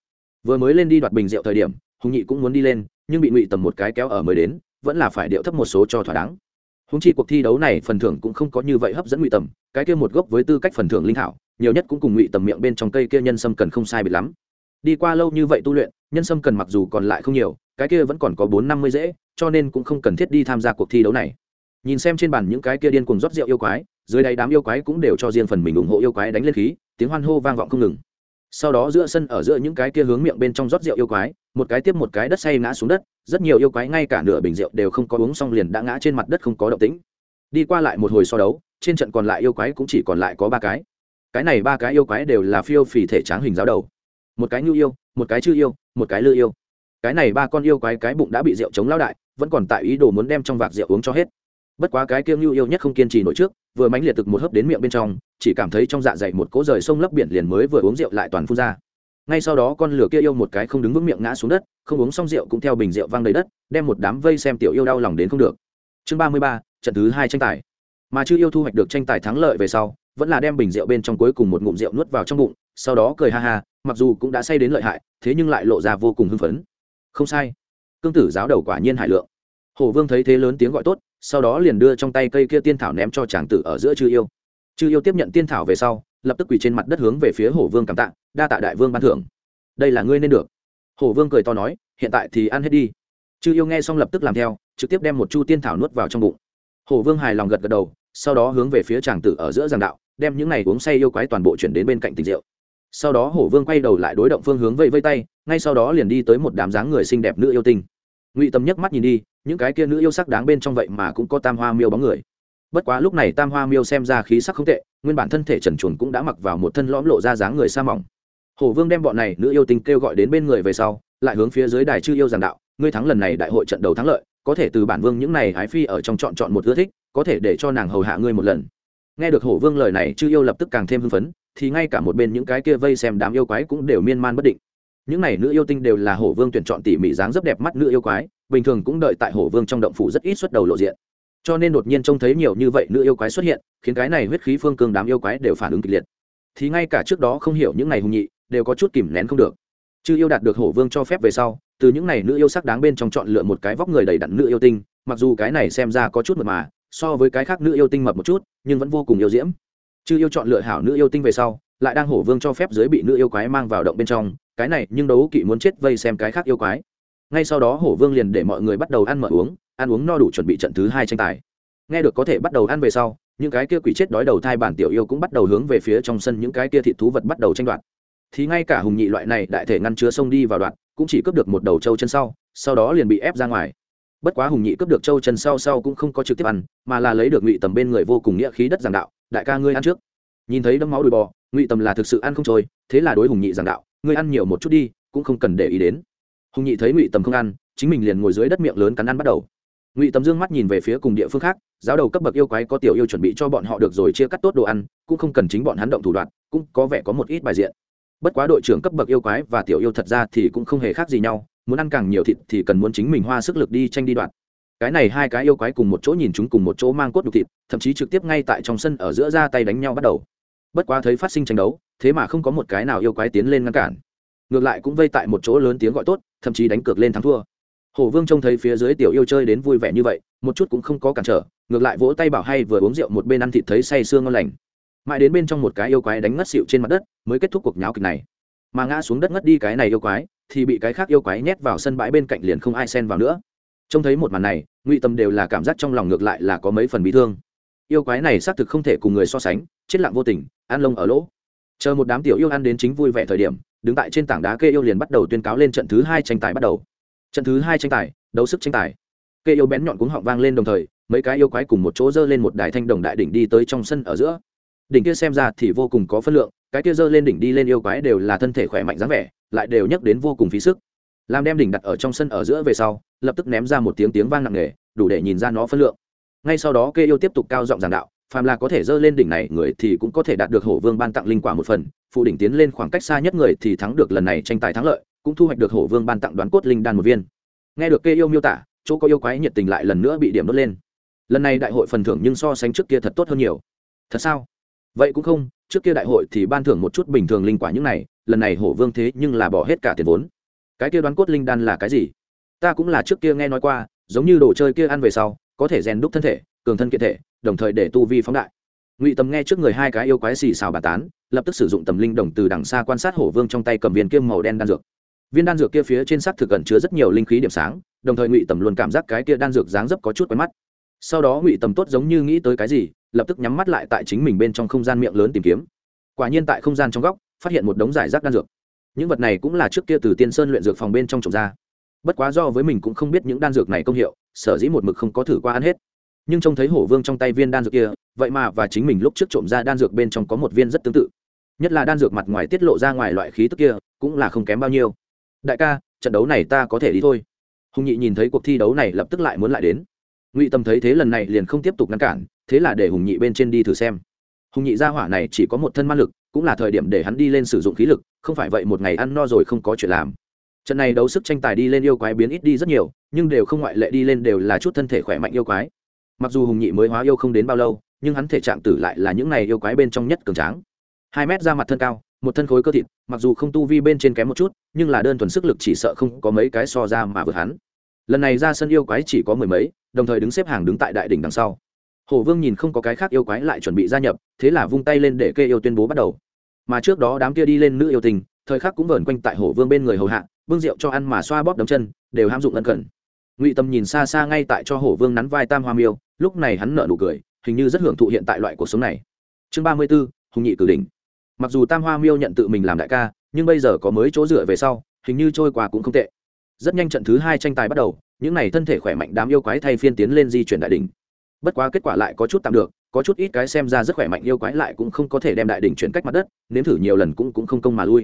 vừa mới lên đi đoạt bình rượu thời điểm, hùng nhị cũng muốn đi lên, nhưng bị ngụy tầm một cái kéo ở mới đến, vẫn là phải điệu thấp một số cho thỏa đáng. Húng chi cuộc thi đấu này phần thưởng cũng không có như vậy hấp dẫn ngụy tầm, cái kia một gốc với tư cách phần thưởng linh thảo, nhiều nhất cũng cùng ngụy tầm miệng bên trong cây kia nhân sâm cần không sai biệt lắm. Đi qua lâu như vậy tu luyện, nhân sâm cần mặc dù còn lại không nhiều, cái kia vẫn còn có bốn năm mươi dễ, cho nên cũng không cần thiết đi tham gia cuộc thi đấu này. Nhìn xem trên bàn những cái kia điên cùng rót rượu yêu quái, dưới đáy đám yêu quái cũng đều cho riêng phần mình ủng hộ yêu quái đánh lên khí, tiếng hoan hô vang vọng không ngừng sau đó giữa sân ở giữa những cái kia hướng miệng bên trong rót rượu yêu quái, một cái tiếp một cái đất say ngã xuống đất, rất nhiều yêu quái ngay cả nửa bình rượu đều không có uống xong liền đã ngã trên mặt đất không có động tĩnh. Đi qua lại một hồi so đấu, trên trận còn lại yêu quái cũng chỉ còn lại có ba cái. Cái này ba cái yêu quái đều là phiêu phì thể tráng hình giáo đầu. Một cái nhu yêu, một cái chư yêu, một cái lư yêu. Cái này ba con yêu quái cái bụng đã bị rượu chống lao đại, vẫn còn tại ý đồ muốn đem trong vạc rượu uống cho hết. Bất quá cái kiêng nhu yêu nhất không kiên trì nổi trước, vừa mánh liệt thực một hớp đến miệng bên trong chỉ cảm thấy trong dạ dày một cỗ rời sông lấp biển liền mới vừa uống rượu lại toàn phun ra. Ngay sau đó con lửa kia yêu một cái không đứng vững miệng ngã xuống đất, không uống xong rượu cũng theo bình rượu văng đầy đất, đem một đám vây xem tiểu yêu đau lòng đến không được. Chương ba mươi ba, trận thứ hai tranh tài. Mà chưa yêu thu hoạch được tranh tài thắng lợi về sau, vẫn là đem bình rượu bên trong cuối cùng một ngụm rượu nuốt vào trong bụng, sau đó cười ha ha, mặc dù cũng đã say đến lợi hại, thế nhưng lại lộ ra vô cùng hưng phấn. Không sai. Cương tử giáo đầu quả nhiên hải lượng. Hổ vương thấy thế lớn tiếng gọi tốt, sau đó liền đưa trong tay cây kia tiên thảo ném cho chàng tử ở giữa chư yêu chư yêu tiếp nhận tiên thảo về sau, lập tức quỳ trên mặt đất hướng về phía hổ vương cảm tạ, đa tạ đại vương ban thưởng. Đây là ngươi nên được. Hổ vương cười to nói, hiện tại thì ăn hết đi. Chư yêu nghe xong lập tức làm theo, trực tiếp đem một chu tiên thảo nuốt vào trong bụng. Hổ vương hài lòng gật gật đầu, sau đó hướng về phía chàng tử ở giữa giảng đạo, đem những này uống say yêu quái toàn bộ chuyển đến bên cạnh tình rượu. Sau đó hổ vương quay đầu lại đối động phương hướng vây vây tay, ngay sau đó liền đi tới một đám dáng người xinh đẹp nữ yêu tinh. Ngụy tâm nhấc mắt nhìn đi, những cái kia nữ yêu sắc đáng bên trong vậy mà cũng có tam hoa miêu bóng người bất quá lúc này tam hoa miêu xem ra khí sắc không tệ, nguyên bản thân thể trần chuồn cũng đã mặc vào một thân lõm lộ ra dáng người sa mỏng. Hổ vương đem bọn này nữ yêu tinh kêu gọi đến bên người về sau, lại hướng phía dưới đài chư yêu giảng đạo, ngươi thắng lần này đại hội trận đầu thắng lợi, có thể từ bản vương những này ái phi ở trong chọn chọn một ưa thích, có thể để cho nàng hầu hạ ngươi một lần. Nghe được hổ vương lời này, chư yêu lập tức càng thêm hưng phấn, thì ngay cả một bên những cái kia vây xem đám yêu quái cũng đều miên man bất định. Những này nữ yêu tinh đều là hổ vương tuyển chọn tỉ mỉ dáng rất đẹp mắt nữ yêu quái, bình thường cũng đợi tại hổ vương trong động phủ rất ít xuất đầu lộ diện cho nên đột nhiên trông thấy nhiều như vậy nữ yêu quái xuất hiện, khiến cái này huyết khí phương cương đám yêu quái đều phản ứng kịch liệt. Thì ngay cả trước đó không hiểu những ngày hùng nhị, đều có chút kìm nén không được. Chư yêu đạt được hổ vương cho phép về sau, từ những này nữ yêu sắc đáng bên trong chọn lựa một cái vóc người đầy đặn nữ yêu tinh, mặc dù cái này xem ra có chút mật mà, so với cái khác nữ yêu tinh mập một chút, nhưng vẫn vô cùng yêu diễm. Chư yêu chọn lựa hảo nữ yêu tinh về sau, lại đang hổ vương cho phép dưới bị nữ yêu quái mang vào động bên trong, cái này nhưng đấu kỵ muốn chết vây xem cái khác yêu quái ngay sau đó hổ vương liền để mọi người bắt đầu ăn mở uống, ăn uống no đủ chuẩn bị trận thứ hai tranh tài. Nghe được có thể bắt đầu ăn về sau, những cái kia quỷ chết đói đầu thai bản tiểu yêu cũng bắt đầu hướng về phía trong sân những cái kia thịt thú vật bắt đầu tranh đoạt. Thì ngay cả hùng nhị loại này đại thể ngăn chứa sông đi vào đoạn cũng chỉ cướp được một đầu trâu chân sau sau đó liền bị ép ra ngoài. Bất quá hùng nhị cướp được trâu chân sau sau cũng không có trực tiếp ăn, mà là lấy được ngụy tầm bên người vô cùng nghĩa khí đất giảng đạo, đại ca ngươi ăn trước. Nhìn thấy đấm máu đùi bò, ngụy tầm là thực sự ăn không trôi, thế là đối hùng nhị giảng đạo, ngươi ăn nhiều một chút đi, cũng không cần để ý đến hùng nhị thấy ngụy tầm không ăn, chính mình liền ngồi dưới đất miệng lớn cắn ăn bắt đầu. Ngụy tầm dương mắt nhìn về phía cùng địa phương khác, giáo đầu cấp bậc yêu quái có tiểu yêu chuẩn bị cho bọn họ được rồi chia cắt tốt đồ ăn, cũng không cần chính bọn hắn động thủ đoạn, cũng có vẻ có một ít bài diện. Bất quá đội trưởng cấp bậc yêu quái và tiểu yêu thật ra thì cũng không hề khác gì nhau, muốn ăn càng nhiều thịt thì cần muốn chính mình hoa sức lực đi tranh đi đoạn. Cái này hai cái yêu quái cùng một chỗ nhìn chúng cùng một chỗ mang cốt đục thịt, thậm chí trực tiếp ngay tại trong sân ở giữa ra tay đánh nhau bắt đầu. Bất quá thấy phát sinh tranh đấu, thế mà không có một cái nào yêu quái tiến lên ngăn cản ngược lại cũng vây tại một chỗ lớn tiếng gọi tốt, thậm chí đánh cược lên thắng thua. Hổ vương trông thấy phía dưới tiểu yêu chơi đến vui vẻ như vậy, một chút cũng không có cản trở, ngược lại vỗ tay bảo hay vừa uống rượu một bên ăn thịt thấy say sương ngon lành. Mãi đến bên trong một cái yêu quái đánh ngất xịu trên mặt đất, mới kết thúc cuộc nháo kịch này. Mà ngã xuống đất ngất đi cái này yêu quái, thì bị cái khác yêu quái nhét vào sân bãi bên cạnh liền không ai xen vào nữa. Trông thấy một màn này, ngụy tâm đều là cảm giác trong lòng ngược lại là có mấy phần bị thương. Yêu quái này xác thực không thể cùng người so sánh, chết lặng vô tình, ăn lông ở lỗ. Chờ một đám tiểu yêu ăn đến chính vui vẻ thời điểm đứng tại trên tảng đá kê yêu liền bắt đầu tuyên cáo lên trận thứ hai tranh tài bắt đầu. Trận thứ hai tranh tài, đấu sức tranh tài. Kê yêu bén nhọn cuống họng vang lên đồng thời, mấy cái yêu quái cùng một chỗ dơ lên một đài thanh đồng đại đỉnh đi tới trong sân ở giữa. Đỉnh kia xem ra thì vô cùng có phân lượng, cái kia dơ lên đỉnh đi lên yêu quái đều là thân thể khỏe mạnh dáng vẻ, lại đều nhắc đến vô cùng phí sức. Làm đem đỉnh đặt ở trong sân ở giữa về sau, lập tức ném ra một tiếng tiếng vang nặng nề, đủ để nhìn ra nó phân lượng. Ngay sau đó kê yêu tiếp tục cao giọng giảng đạo phàm là có thể dơ lên đỉnh này, người thì cũng có thể đạt được hổ vương ban tặng linh quả một phần, phụ đỉnh tiến lên khoảng cách xa nhất người thì thắng được lần này tranh tài thắng lợi, cũng thu hoạch được hổ vương ban tặng đoán cốt linh đan một viên. Nghe được kê yêu miêu tả, chỗ có yêu quái nhiệt tình lại lần nữa bị điểm đốt lên. Lần này đại hội phần thưởng nhưng so sánh trước kia thật tốt hơn nhiều. Thật sao? Vậy cũng không, trước kia đại hội thì ban thưởng một chút bình thường linh quả những này, lần này hổ vương thế nhưng là bỏ hết cả tiền vốn. Cái kia đoán cốt linh đan là cái gì? Ta cũng là trước kia nghe nói qua, giống như đồ chơi kia ăn về sau, có thể rèn đúc thân thể, cường thân kiện thể đồng thời để tu vi phóng đại. Ngụy tầm nghe trước người hai cái yêu quái xì xào bà tán, lập tức sử dụng tầm linh đồng từ đằng xa quan sát hổ vương trong tay cầm viên kiêm màu đen đan dược. Viên đan dược kia phía trên sắc thực gần chứa rất nhiều linh khí điểm sáng, đồng thời ngụy tầm luôn cảm giác cái kia đan dược dáng dấp có chút quen mắt. Sau đó ngụy tầm tốt giống như nghĩ tới cái gì, lập tức nhắm mắt lại tại chính mình bên trong không gian miệng lớn tìm kiếm. Quả nhiên tại không gian trong góc, phát hiện một đống giải rác đan dược. Những vật này cũng là trước kia từ tiên sơn luyện dược phòng bên trong trồng ra. Bất quá do với mình cũng không biết những đan dược này công hiệu, sở dĩ một mực không có thử qua ăn hết nhưng trông thấy hổ vương trong tay viên đan dược kia, vậy mà và chính mình lúc trước trộm ra đan dược bên trong có một viên rất tương tự. Nhất là đan dược mặt ngoài tiết lộ ra ngoài loại khí tức kia, cũng là không kém bao nhiêu. Đại ca, trận đấu này ta có thể đi thôi. Hùng nhị nhìn thấy cuộc thi đấu này lập tức lại muốn lại đến. Ngụy tâm thấy thế lần này liền không tiếp tục ngăn cản, thế là để hùng nhị bên trên đi thử xem. Hùng nhị gia hỏa này chỉ có một thân ma lực, cũng là thời điểm để hắn đi lên sử dụng khí lực, không phải vậy một ngày ăn no rồi không có chuyện làm. Trận này đấu sức tranh tài đi lên yêu quái biến ít đi rất nhiều, nhưng đều không ngoại lệ đi lên đều là chút thân thể khỏe mạnh yêu quái mặc dù hùng nhị mới hóa yêu không đến bao lâu, nhưng hắn thể trạng tử lại là những này yêu quái bên trong nhất cường tráng. Hai mét ra mặt thân cao, một thân khối cơ thịt, mặc dù không tu vi bên trên kém một chút, nhưng là đơn thuần sức lực chỉ sợ không có mấy cái so ra mà vượt hắn. Lần này ra sân yêu quái chỉ có mười mấy, đồng thời đứng xếp hàng đứng tại đại đỉnh đằng sau. Hổ vương nhìn không có cái khác yêu quái lại chuẩn bị gia nhập, thế là vung tay lên để kê yêu tuyên bố bắt đầu. Mà trước đó đám kia đi lên nữ yêu tình, thời khắc cũng vờn quanh tại hổ vương bên người hầu hạ, bưng rượu cho ăn mà xoa bóp đấm chân, đều ham dụng ân cần ngụy tâm nhìn xa xa ngay tại cho hổ vương nắn vai tam hoa miêu lúc này hắn nở nụ cười hình như rất hưởng thụ hiện tại loại cuộc sống này chương ba mươi b ố hùng nhị cử đỉnh mặc dù tam hoa miêu nhận tự mình làm đại ca nhưng bây giờ có mới chỗ dựa về sau hình như trôi qua cũng không tệ rất nhanh trận thứ hai tranh tài bắt đầu những n à y thân thể khỏe mạnh đám yêu quái thay phiên tiến lên di chuyển đại đ ỉ n h bất quá kết quả lại có chút tạm được có chút ít cái xem ra rất khỏe mạnh yêu quái lại cũng không có thể đem đại đ ỉ n h chuyển cách mặt đất nếm thử nhiều lần cũng, cũng không công mà lui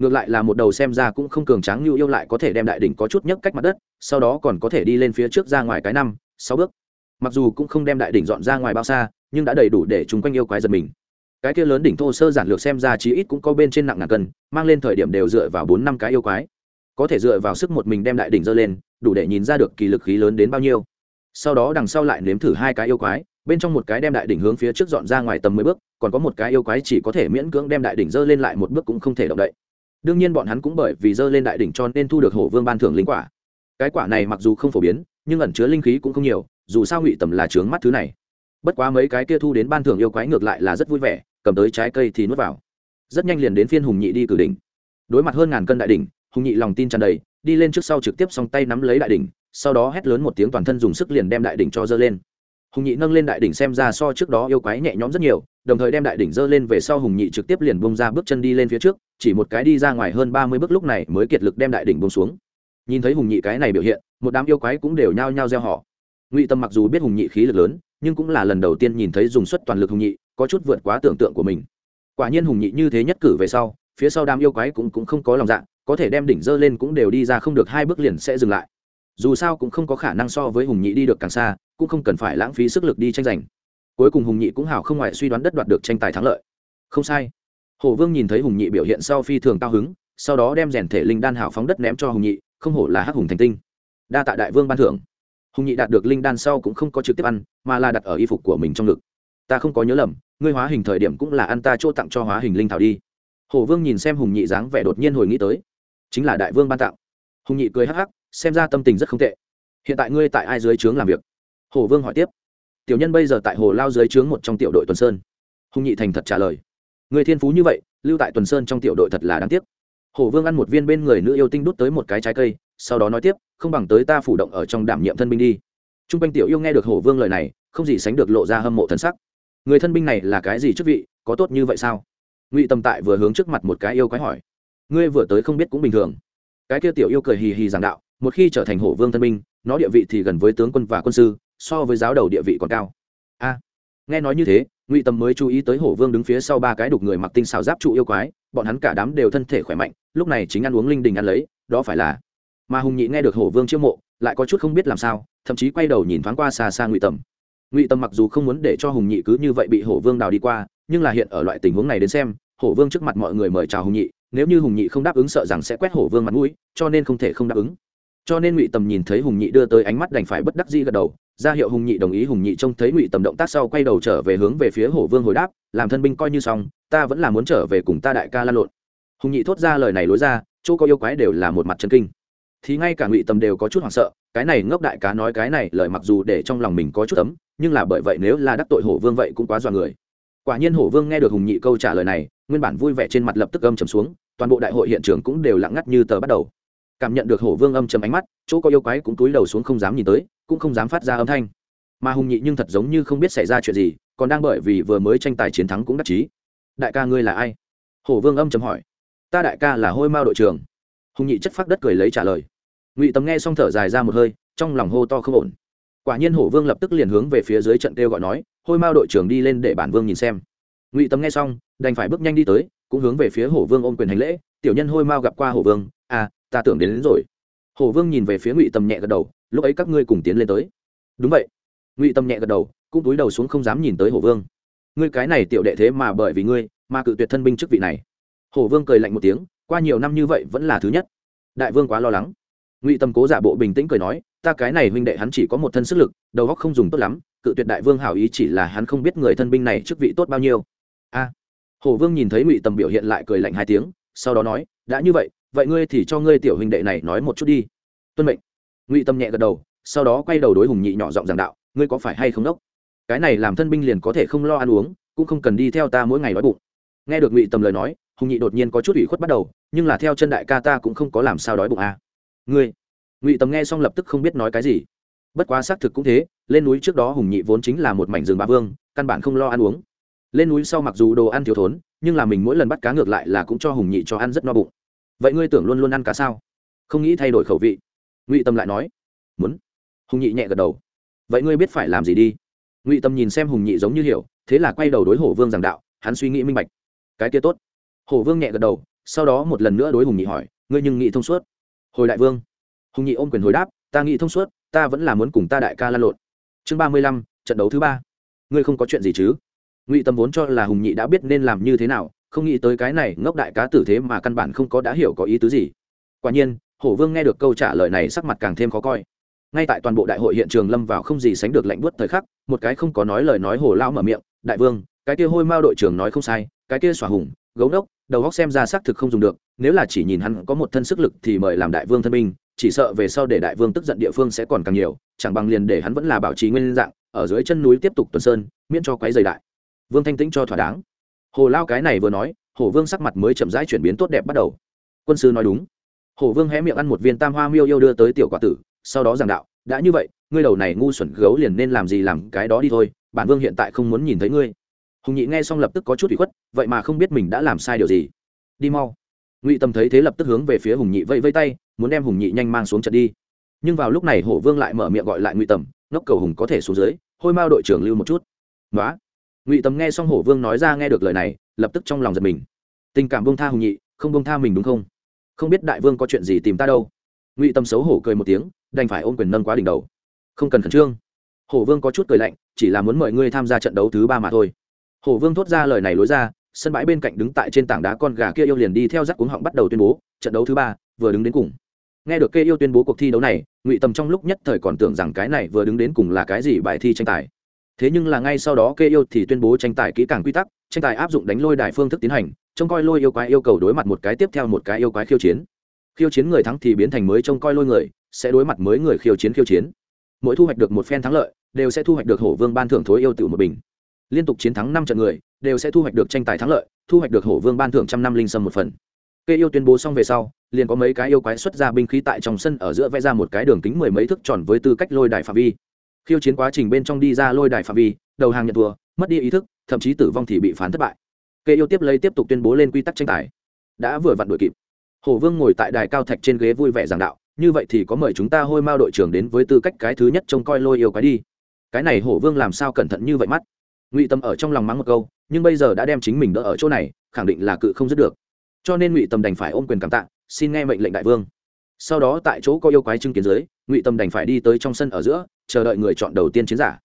ngược lại là một đầu xem ra cũng không cường tráng như yêu lại có thể đem đại đ ỉ n h có chút nhấc cách mặt đất sau đó còn có thể đi lên phía trước ra ngoài cái năm, sáu bước. Mặc dù cũng không đem đại đỉnh dọn ra ngoài bao xa, nhưng đã đầy đủ để chúng quanh yêu quái giật mình. Cái kia lớn đỉnh thô sơ giản lược xem ra chí ít cũng có bên trên nặng ngàn cân, mang lên thời điểm đều dựa vào bốn năm cái yêu quái. Có thể dựa vào sức một mình đem đại đỉnh dơ lên, đủ để nhìn ra được kỳ lực khí lớn đến bao nhiêu. Sau đó đằng sau lại nếm thử hai cái yêu quái, bên trong một cái đem đại đỉnh hướng phía trước dọn ra ngoài tầm mười bước, còn có một cái yêu quái chỉ có thể miễn cưỡng đem đại đỉnh dơ lên lại một bước cũng không thể động đậy. Đương nhiên bọn hắn cũng bởi vì dơ lên đại đỉnh cho nên thu được hổ vương ban thưởng linh quả cái quả này mặc dù không phổ biến, nhưng ẩn chứa linh khí cũng không nhiều, dù sao ngụy tầm là trướng mắt thứ này. Bất quá mấy cái kia thu đến ban thưởng yêu quái ngược lại là rất vui vẻ, cầm tới trái cây thì nuốt vào. Rất nhanh liền đến phiên hùng nhị đi cử đỉnh. Đối mặt hơn ngàn cân đại đỉnh, hùng nhị lòng tin tràn đầy, đi lên trước sau trực tiếp song tay nắm lấy đại đỉnh, sau đó hét lớn một tiếng toàn thân dùng sức liền đem đại đỉnh cho dơ lên. Hùng nhị nâng lên đại đỉnh xem ra so trước đó yêu quái nhẹ nhõm rất nhiều, đồng thời đem đại đỉnh dơ lên về sau hùng nhị trực tiếp liền bông ra bước chân đi lên phía trước, chỉ một cái đi ra ngoài hơn ba mươi bước lúc này mới kiệt lực đem đại đỉnh bông xuống nhìn thấy hùng nhị cái này biểu hiện một đám yêu quái cũng đều nhao nhao gieo họ. Ngụy tâm mặc dù biết hùng nhị khí lực lớn nhưng cũng là lần đầu tiên nhìn thấy dùng suất toàn lực hùng nhị có chút vượt quá tưởng tượng của mình. Quả nhiên hùng nhị như thế nhất cử về sau phía sau đám yêu quái cũng, cũng không có lòng dạ có thể đem đỉnh dơ lên cũng đều đi ra không được hai bước liền sẽ dừng lại. Dù sao cũng không có khả năng so với hùng nhị đi được càng xa cũng không cần phải lãng phí sức lực đi tranh giành. Cuối cùng hùng nhị cũng hào không ngoại suy đoán đất đoạt được tranh tài thắng lợi. Không sai. Hổ vương nhìn thấy hùng nhị biểu hiện sau phi thường cao hứng sau đó đem rèn thể linh đan hảo phóng đất ném cho hùng nhị không hổ là hắc hùng thành tinh. Đa tạ đại vương ban thưởng. Hùng nhị đạt được linh đan sau cũng không có trực tiếp ăn, mà là đặt ở y phục của mình trong ngực. Ta không có nhớ lầm, ngươi hóa hình thời điểm cũng là ăn ta chỗ tặng cho hóa hình linh thảo đi. Hổ vương nhìn xem hùng nhị dáng vẻ đột nhiên hồi nghĩ tới. Chính là đại vương ban tặng. Hùng nhị cười hắc hắc, xem ra tâm tình rất không tệ. Hiện tại ngươi tại ai dưới trướng làm việc? Hổ vương hỏi tiếp. Tiểu nhân bây giờ tại hồ lao dưới trướng một trong tiểu đội tuần sơn. Hùng nhị thành thật trả lời. Người thiên phú như vậy, lưu tại tuần sơn trong tiểu đội thật là đáng tiếc hổ vương ăn một viên bên người nữ yêu tinh đút tới một cái trái cây, sau đó nói tiếp, không bằng tới ta phủ động ở trong đảm nhiệm thân binh đi. T r u n g quanh tiểu yêu nghe được hổ vương lời này, không gì sánh được lộ ra hâm mộ thân sắc. Người thân binh này là cái gì chức vị, có tốt như vậy sao? Ngụy tầm tại vừa hướng trước mặt một cái yêu quái hỏi. Ngươi vừa tới không biết cũng bình thường. Cái kia tiểu yêu cười hì hì giảng đạo, một khi trở thành hổ vương thân binh, nó địa vị thì gần với tướng quân và quân sư, so với giáo đầu địa vị còn cao. A. Nghe nói như thế, ngụy tầm mới chú ý tới hổ vương đứng phía sau ba cái đục người mặc tinh xào giáp trụ yêu quái bọn hắn cả đám đều thân thể khỏe mạnh, lúc này chính ăn uống linh đình ăn lấy, đó phải là. Mà hùng nhị nghe được hổ vương chiêu mộ, lại có chút không biết làm sao, thậm chí quay đầu nhìn thoáng qua xa xa ngụy tầm. Ngụy tầm mặc dù không muốn để cho hùng nhị cứ như vậy bị hổ vương đào đi qua, nhưng là hiện ở loại tình huống này đến xem, hổ vương trước mặt mọi người mời chào hùng nhị, nếu như hùng nhị không đáp ứng sợ rằng sẽ quét hổ vương mặt mũi, cho nên không thể không đáp ứng. Cho nên ngụy tầm nhìn thấy hùng nhị đưa tới ánh mắt đành phải bất đắc dĩ gật đầu, ra hiệu hùng nhị đồng ý hùng nhị trông thấy ngụy tầm động tác sau quay đầu trở về hướng về phía hổ vương hồi đáp, làm thân binh coi như xong ta vẫn là muốn trở về cùng ta đại ca lan lộn. Hùng nhị thốt ra lời này lối ra, chỗ có yêu quái đều là một mặt chân kinh. Thì ngay cả ngụy tầm đều có chút hoảng sợ, cái này ngốc đại cá nói cái này, lời mặc dù để trong lòng mình có chút ấm, nhưng là bởi vậy nếu là đắc tội hổ vương vậy cũng quá dọa người. Quả nhiên hổ vương nghe được hùng nhị câu trả lời này, nguyên bản vui vẻ trên mặt lập tức âm trầm xuống, toàn bộ đại hội hiện trường cũng đều lặng ngắt như tờ bắt đầu. Cảm nhận được hổ vương âm trầm ánh mắt, chỗ có yêu quái cũng túi đầu xuống không dám nhìn tới, cũng không dám phát ra âm thanh. Mà hùng nhị nhưng thật giống như không biết xảy ra chuyện gì, còn đang bởi vì vừa mới tranh tài chiến thắng cũng đắc chí đại ca ngươi là ai? Hổ vương âm chấm hỏi. Ta đại ca là hôi mao đội trưởng. Hùng nhị chất phát đất cười lấy trả lời. Ngụy tầm nghe xong thở dài ra một hơi trong lòng hô to không ổn. Quả nhiên hổ vương lập tức liền hướng về phía dưới trận kêu gọi nói hôi mao đội trưởng đi lên để bản vương nhìn xem. Ngụy tầm nghe xong đành phải bước nhanh đi tới cũng hướng về phía hổ vương ôm quyền hành lễ tiểu nhân hôi mao gặp qua hổ vương à ta tưởng đến, đến rồi. Hổ vương nhìn về phía ngụy tầm nhẹ gật đầu lúc ấy các ngươi cùng tiến lên tới. Đúng vậy. Ngụy Tầm nhẹ gật đầu cũng túi đầu xuống không dám nhìn tới hổ vương ngươi cái này tiểu đệ thế mà bởi vì ngươi mà cự tuyệt thân binh chức vị này. Hổ vương cười lạnh một tiếng, qua nhiều năm như vậy vẫn là thứ nhất. Đại vương quá lo lắng. Ngụy tâm cố giả bộ bình tĩnh cười nói, ta cái này huynh đệ hắn chỉ có một thân sức lực, đầu óc không dùng tốt lắm, cự tuyệt đại vương hảo ý chỉ là hắn không biết người thân binh này chức vị tốt bao nhiêu. A. Hổ vương nhìn thấy ngụy tâm biểu hiện lại cười lạnh hai tiếng, sau đó nói, đã như vậy vậy ngươi thì cho ngươi tiểu huynh đệ này nói một chút đi. Tuân mệnh. Ngụy tâm nhẹ gật đầu, sau đó quay đầu đối hùng nhị nhỏ giọng giảng đạo, ngươi có phải hay không đốc? Cái này làm thân binh liền có thể không lo ăn uống, cũng không cần đi theo ta mỗi ngày đói bụng. Nghe được ngụy tầm lời nói, hùng nhị đột nhiên có chút ủy khuất bắt đầu, nhưng là theo chân đại ca ta cũng không có làm sao đói bụng à. ngươi? Ngụy tầm nghe xong lập tức không biết nói cái gì. Bất quá xác thực cũng thế, lên núi trước đó hùng nhị vốn chính là một mảnh rừng bá vương, căn bản không lo ăn uống. Lên núi sau mặc dù đồ ăn thiếu thốn, nhưng là mình mỗi lần bắt cá ngược lại là cũng cho hùng nhị cho ăn rất no bụng. Vậy ngươi tưởng luôn luôn ăn cá sao? Không nghĩ thay đổi khẩu vị. Ngụy tâm lại nói, muốn. Hùng nhị nhẹ gật đầu, vậy ngươi biết phải làm gì đi? Ngụy tâm nhìn xem hùng nhị giống như hiểu, thế là quay đầu đối hổ vương giảng đạo, hắn suy nghĩ minh bạch. Cái kia tốt. Hổ vương nhẹ gật đầu, sau đó một lần nữa đối hùng nhị hỏi, ngươi nhưng nghĩ thông suốt? Hồi đại vương. Hùng nhị ôm quyền hồi đáp, ta nghĩ thông suốt, ta vẫn là muốn cùng ta đại ca lan lộn. Chương ba mươi lăm, trận đấu thứ ba. Ngươi không có chuyện gì chứ? Ngụy tâm vốn cho là hùng nhị đã biết nên làm như thế nào, không nghĩ tới cái này ngốc đại cá tử thế mà căn bản không có đã hiểu có ý tứ gì. Quả nhiên, hổ vương nghe được câu trả lời này sắc mặt càng thêm khó coi ngay tại toàn bộ đại hội hiện trường lâm vào không gì sánh được lạnh buốt thời khắc, một cái không có nói lời nói hồ lao mở miệng, đại vương, cái kia hôi mao đội trưởng nói không sai, cái kia xỏa hùng, gấu đốc đầu góc xem ra xác thực không dùng được, nếu là chỉ nhìn hắn có một thân sức lực thì mời làm đại vương thân binh, chỉ sợ về sau để đại vương tức giận địa phương sẽ còn càng nhiều, chẳng bằng liền để hắn vẫn là bảo trì nguyên dạng, ở dưới chân núi tiếp tục tuần sơn, miễn cho quấy dày đại. Vương thanh tĩnh cho thỏa đáng. Hồ lao cái này vừa nói, hồ vương sắc mặt mới chậm rãi chuyển biến tốt đẹp bắt đầu. Quân sư nói đúng. Hồ vương hé miệng ăn một viên tam hoa miêu yêu đưa tới tiểu quả tử sau đó giảng đạo, đã như vậy, ngươi đầu này ngu xuẩn gấu liền nên làm gì làm cái đó đi thôi, bản vương hiện tại không muốn nhìn thấy ngươi. Hùng nhị nghe xong lập tức có chút bị khuất, vậy mà không biết mình đã làm sai điều gì. Đi mau. Ngụy tâm thấy thế lập tức hướng về phía hùng nhị vây vây tay, muốn đem hùng nhị nhanh mang xuống trận đi. Nhưng vào lúc này hổ vương lại mở miệng gọi lại ngụy tầm, ngốc cầu hùng có thể xuống dưới, hôi mao đội trưởng lưu một chút. Nói ngụy tầm nghe xong hổ vương nói ra nghe được lời này, lập tức trong lòng giật mình. Tình cảm bông tha hùng nhị, không bông tha mình đúng không? Không biết đại vương có chuyện gì tìm ta đâu ngụy tâm xấu hổ cười một tiếng, đành phải ôm quyền nâng quá đỉnh đầu. Không cần khẩn trương. Hổ vương có chút cười lạnh, chỉ là muốn mời ngươi tham gia trận đấu thứ ba mà thôi. Hổ vương thốt ra lời này lối ra, sân bãi bên cạnh đứng tại trên tảng đá con gà kia yêu liền đi theo rắc cuống họng bắt đầu tuyên bố, trận đấu thứ ba, vừa đứng đến cùng. Nghe được kê yêu tuyên bố cuộc thi đấu này, ngụy tâm trong lúc nhất thời còn tưởng rằng cái này vừa đứng đến cùng là cái gì bài thi tranh tài. Thế nhưng là ngay sau đó kê yêu thì tuyên bố tranh tài kỹ càng quy tắc, tranh tài áp dụng đánh lôi đài phương thức tiến hành, trông coi lôi yêu quái yêu cầu đối mặt một cái tiếp theo một cái yêu quái khiêu chiến khiêu chiến người thắng thì biến thành mới trông coi lôi người, sẽ đối mặt mới người khiêu chiến khiêu chiến. Mỗi thu hoạch được một phen thắng lợi, đều sẽ thu hoạch được hổ vương ban thưởng thối yêu tự một bình. Liên tục chiến thắng năm trận người, đều sẽ thu hoạch được tranh tài thắng lợi, thu hoạch được hổ vương ban thưởng trăm năm linh sâm một phần. Kê yêu tuyên bố xong về sau, liền có mấy cái yêu quái xuất ra binh khí tại trong sân ở giữa vẽ ra một cái đường kính mười mấy thước tròn với tư cách lôi đài phạm vi. Khiêu chiến quá trình bên trong đi ra lôi đài phạm vi, đầu hàng nhận thua, mất đi ý thức, thậm chí tử vong thì bị phán thất bại. Kê yêu tiếp lấy tiếp tục tuyên bố lên quy tắc tranh tài. Đã vừa vặn đuổi kịp hồ vương ngồi tại đài cao thạch trên ghế vui vẻ giảng đạo, như vậy thì có mời chúng ta hôi mao đội trưởng đến với tư cách cái thứ nhất trông coi lôi yêu quái đi. Cái này hổ vương làm sao cẩn thận như vậy mắt? Ngụy tâm ở trong lòng mắng một câu, nhưng bây giờ đã đem chính mình đỡ ở chỗ này, khẳng định là cự không dứt được. Cho nên ngụy tâm đành phải ôm quyền cảm tạ, xin nghe mệnh lệnh đại vương. Sau đó tại chỗ có yêu quái chứng kiến dưới, ngụy tâm đành phải đi tới trong sân ở giữa, chờ đợi người chọn đầu tiên chiến giả.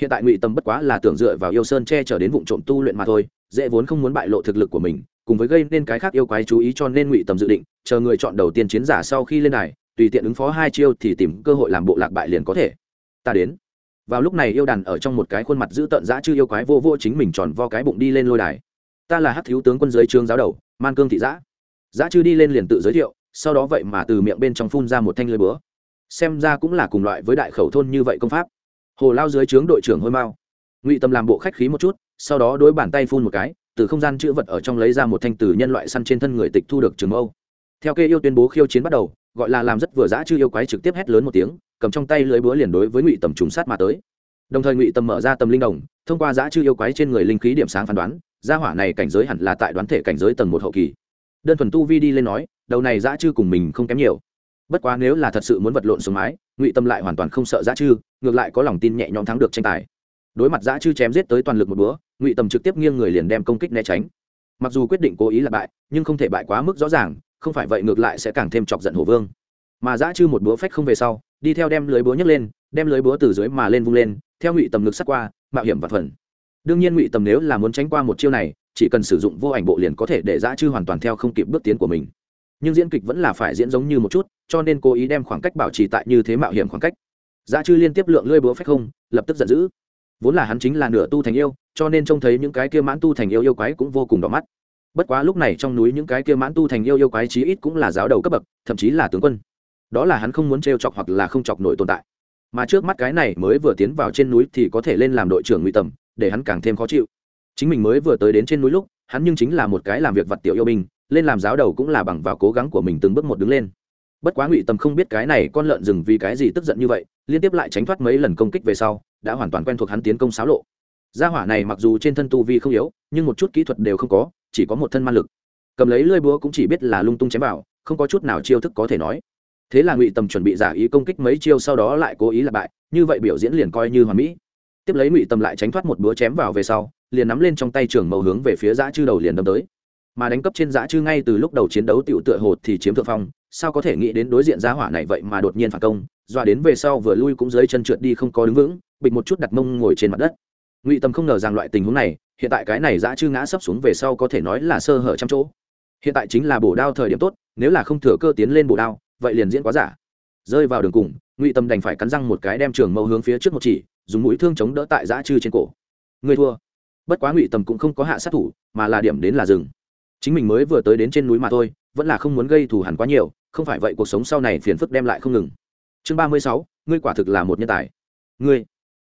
Hiện tại ngụy tâm bất quá là tưởng dựa vào yêu sơn che chở đến vụ trộm tu luyện mà thôi, dễ vốn không muốn bại lộ thực lực của mình cùng với gây nên cái khác yêu quái chú ý cho nên ngụy tầm dự định, chờ người chọn đầu tiên chiến giả sau khi lên này tùy tiện ứng phó hai chiêu thì tìm cơ hội làm bộ lạc bại liền có thể. Ta đến. Vào lúc này yêu đàn ở trong một cái khuôn mặt giữ tợn dã chư yêu quái vô vô chính mình tròn vo cái bụng đi lên lôi đài. Ta là hát thiếu tướng quân giới trương giáo đầu, man cương thị giã dã chư đi lên liền tự giới thiệu, sau đó vậy mà từ miệng bên trong phun ra một thanh lưới búa. Xem ra cũng là cùng loại với đại khẩu thôn như vậy công pháp. Hồ lao dưới trướng đội trưởng hôi mao. Ngụy tâm làm bộ khách khí một chút, sau đó đối bàn tay phun một cái từ không gian chữ vật ở trong lấy ra một thanh từ nhân loại săn trên thân người tịch thu được trường âu theo kê yêu tuyên bố khiêu chiến bắt đầu, gọi là làm rất vừa dã chư yêu quái trực tiếp hét lớn một tiếng, cầm trong tay lưới búa liền đối với ngụy tầm trùng sát mà tới. Đồng thời ngụy tầm mở ra tầm linh đồng, thông qua dã chư yêu quái trên người linh khí điểm sáng phán đoán, gia hỏa này cảnh giới hẳn là tại đoán thể cảnh giới tầng một hậu kỳ. Đơn thuần tu vi đi lên nói, đầu này dã chư cùng mình không kém nhiều. Bất quá nếu là thật sự muốn vật lộn xuống mái, ngụy tâm lại hoàn toàn không sợ dã chư, ngược lại có lòng tin nhẹ nhõm thắng được tranh tài đối mặt giã chư chém giết tới toàn lực một búa ngụy Tầm trực tiếp nghiêng người liền đem công kích né tránh. Mặc dù quyết định cố ý là bại, nhưng không thể bại quá mức rõ ràng, không phải vậy ngược lại sẽ càng thêm chọc giận hổ vương. Mà giã chư một búa phách không về sau, đi theo đem lưới búa nhấc lên, đem lưới búa từ dưới mà lên vung lên, theo ngụy tầm ngực sắc qua, mạo hiểm và phần. Đương nhiên ngụy tầm nếu là muốn tránh qua một chiêu này, chỉ cần sử dụng vô ảnh bộ liền có thể để giã chư hoàn toàn theo không kịp bước tiến của mình. Nhưng diễn kịch vẫn là phải diễn giống như một chút, cho nên cố ý đem khoảng cách bảo trì tại như thế mạo hiểm khoảng cách. Giã chư liên tiếp lượng lưới búa phách không, lập tức giận dữ vốn là hắn chính là nửa tu thành yêu, cho nên trông thấy những cái kia mãn tu thành yêu yêu quái cũng vô cùng đỏ mắt. Bất quá lúc này trong núi những cái kia mãn tu thành yêu yêu quái chí ít cũng là giáo đầu cấp bậc, thậm chí là tướng quân. Đó là hắn không muốn trêu chọc hoặc là không chọc nổi tồn tại. Mà trước mắt cái này mới vừa tiến vào trên núi thì có thể lên làm đội trưởng nguy tầm, để hắn càng thêm khó chịu. Chính mình mới vừa tới đến trên núi lúc, hắn nhưng chính là một cái làm việc vật tiểu yêu binh, lên làm giáo đầu cũng là bằng vào cố gắng của mình từng bước một đứng lên bất quá ngụy tầm không biết cái này con lợn rừng vì cái gì tức giận như vậy, liên tiếp lại tránh thoát mấy lần công kích về sau, đã hoàn toàn quen thuộc hắn tiến công xáo lộ. Gia hỏa này mặc dù trên thân tu vi không yếu, nhưng một chút kỹ thuật đều không có, chỉ có một thân man lực. Cầm lấy lưỡi búa cũng chỉ biết là lung tung chém vào, không có chút nào chiêu thức có thể nói. Thế là ngụy tầm chuẩn bị giả ý công kích mấy chiêu sau đó lại cố ý là bại như vậy biểu diễn liền coi như hoàn mỹ. Tiếp lấy ngụy tầm lại tránh thoát một búa chém vào về sau, liền nắm lên trong tay trường màu hướng về phía giã chư đầu liền đâm tới. Mà đánh cấp trên giã chư ngay từ lúc đầu chiến đấu tựu tựa hồ thì chiếm thượng phong sao có thể nghĩ đến đối diện giá hỏa này vậy mà đột nhiên phản công, dọa đến về sau vừa lui cũng dưới chân trượt đi không có đứng vững, bịch một chút đặt mông ngồi trên mặt đất. Ngụy tâm không ngờ rằng loại tình huống này, hiện tại cái này giã chư ngã sấp xuống về sau có thể nói là sơ hở trăm chỗ. Hiện tại chính là bổ đao thời điểm tốt, nếu là không thừa cơ tiến lên bổ đao, vậy liền diễn quá giả. Rơi vào đường cùng, ngụy tâm đành phải cắn răng một cái đem trường mâu hướng phía trước một chỉ, dùng mũi thương chống đỡ tại giã chư trên cổ. Người thua. Bất quá ngụy tâm cũng không có hạ sát thủ, mà là điểm đến là rừng chính mình mới vừa tới đến trên núi mà thôi vẫn là không muốn gây thù hẳn quá nhiều, không phải vậy cuộc sống sau này phiền phức đem lại không ngừng. Chương ba mươi sáu, ngươi quả thực là một nhân tài. Ngươi.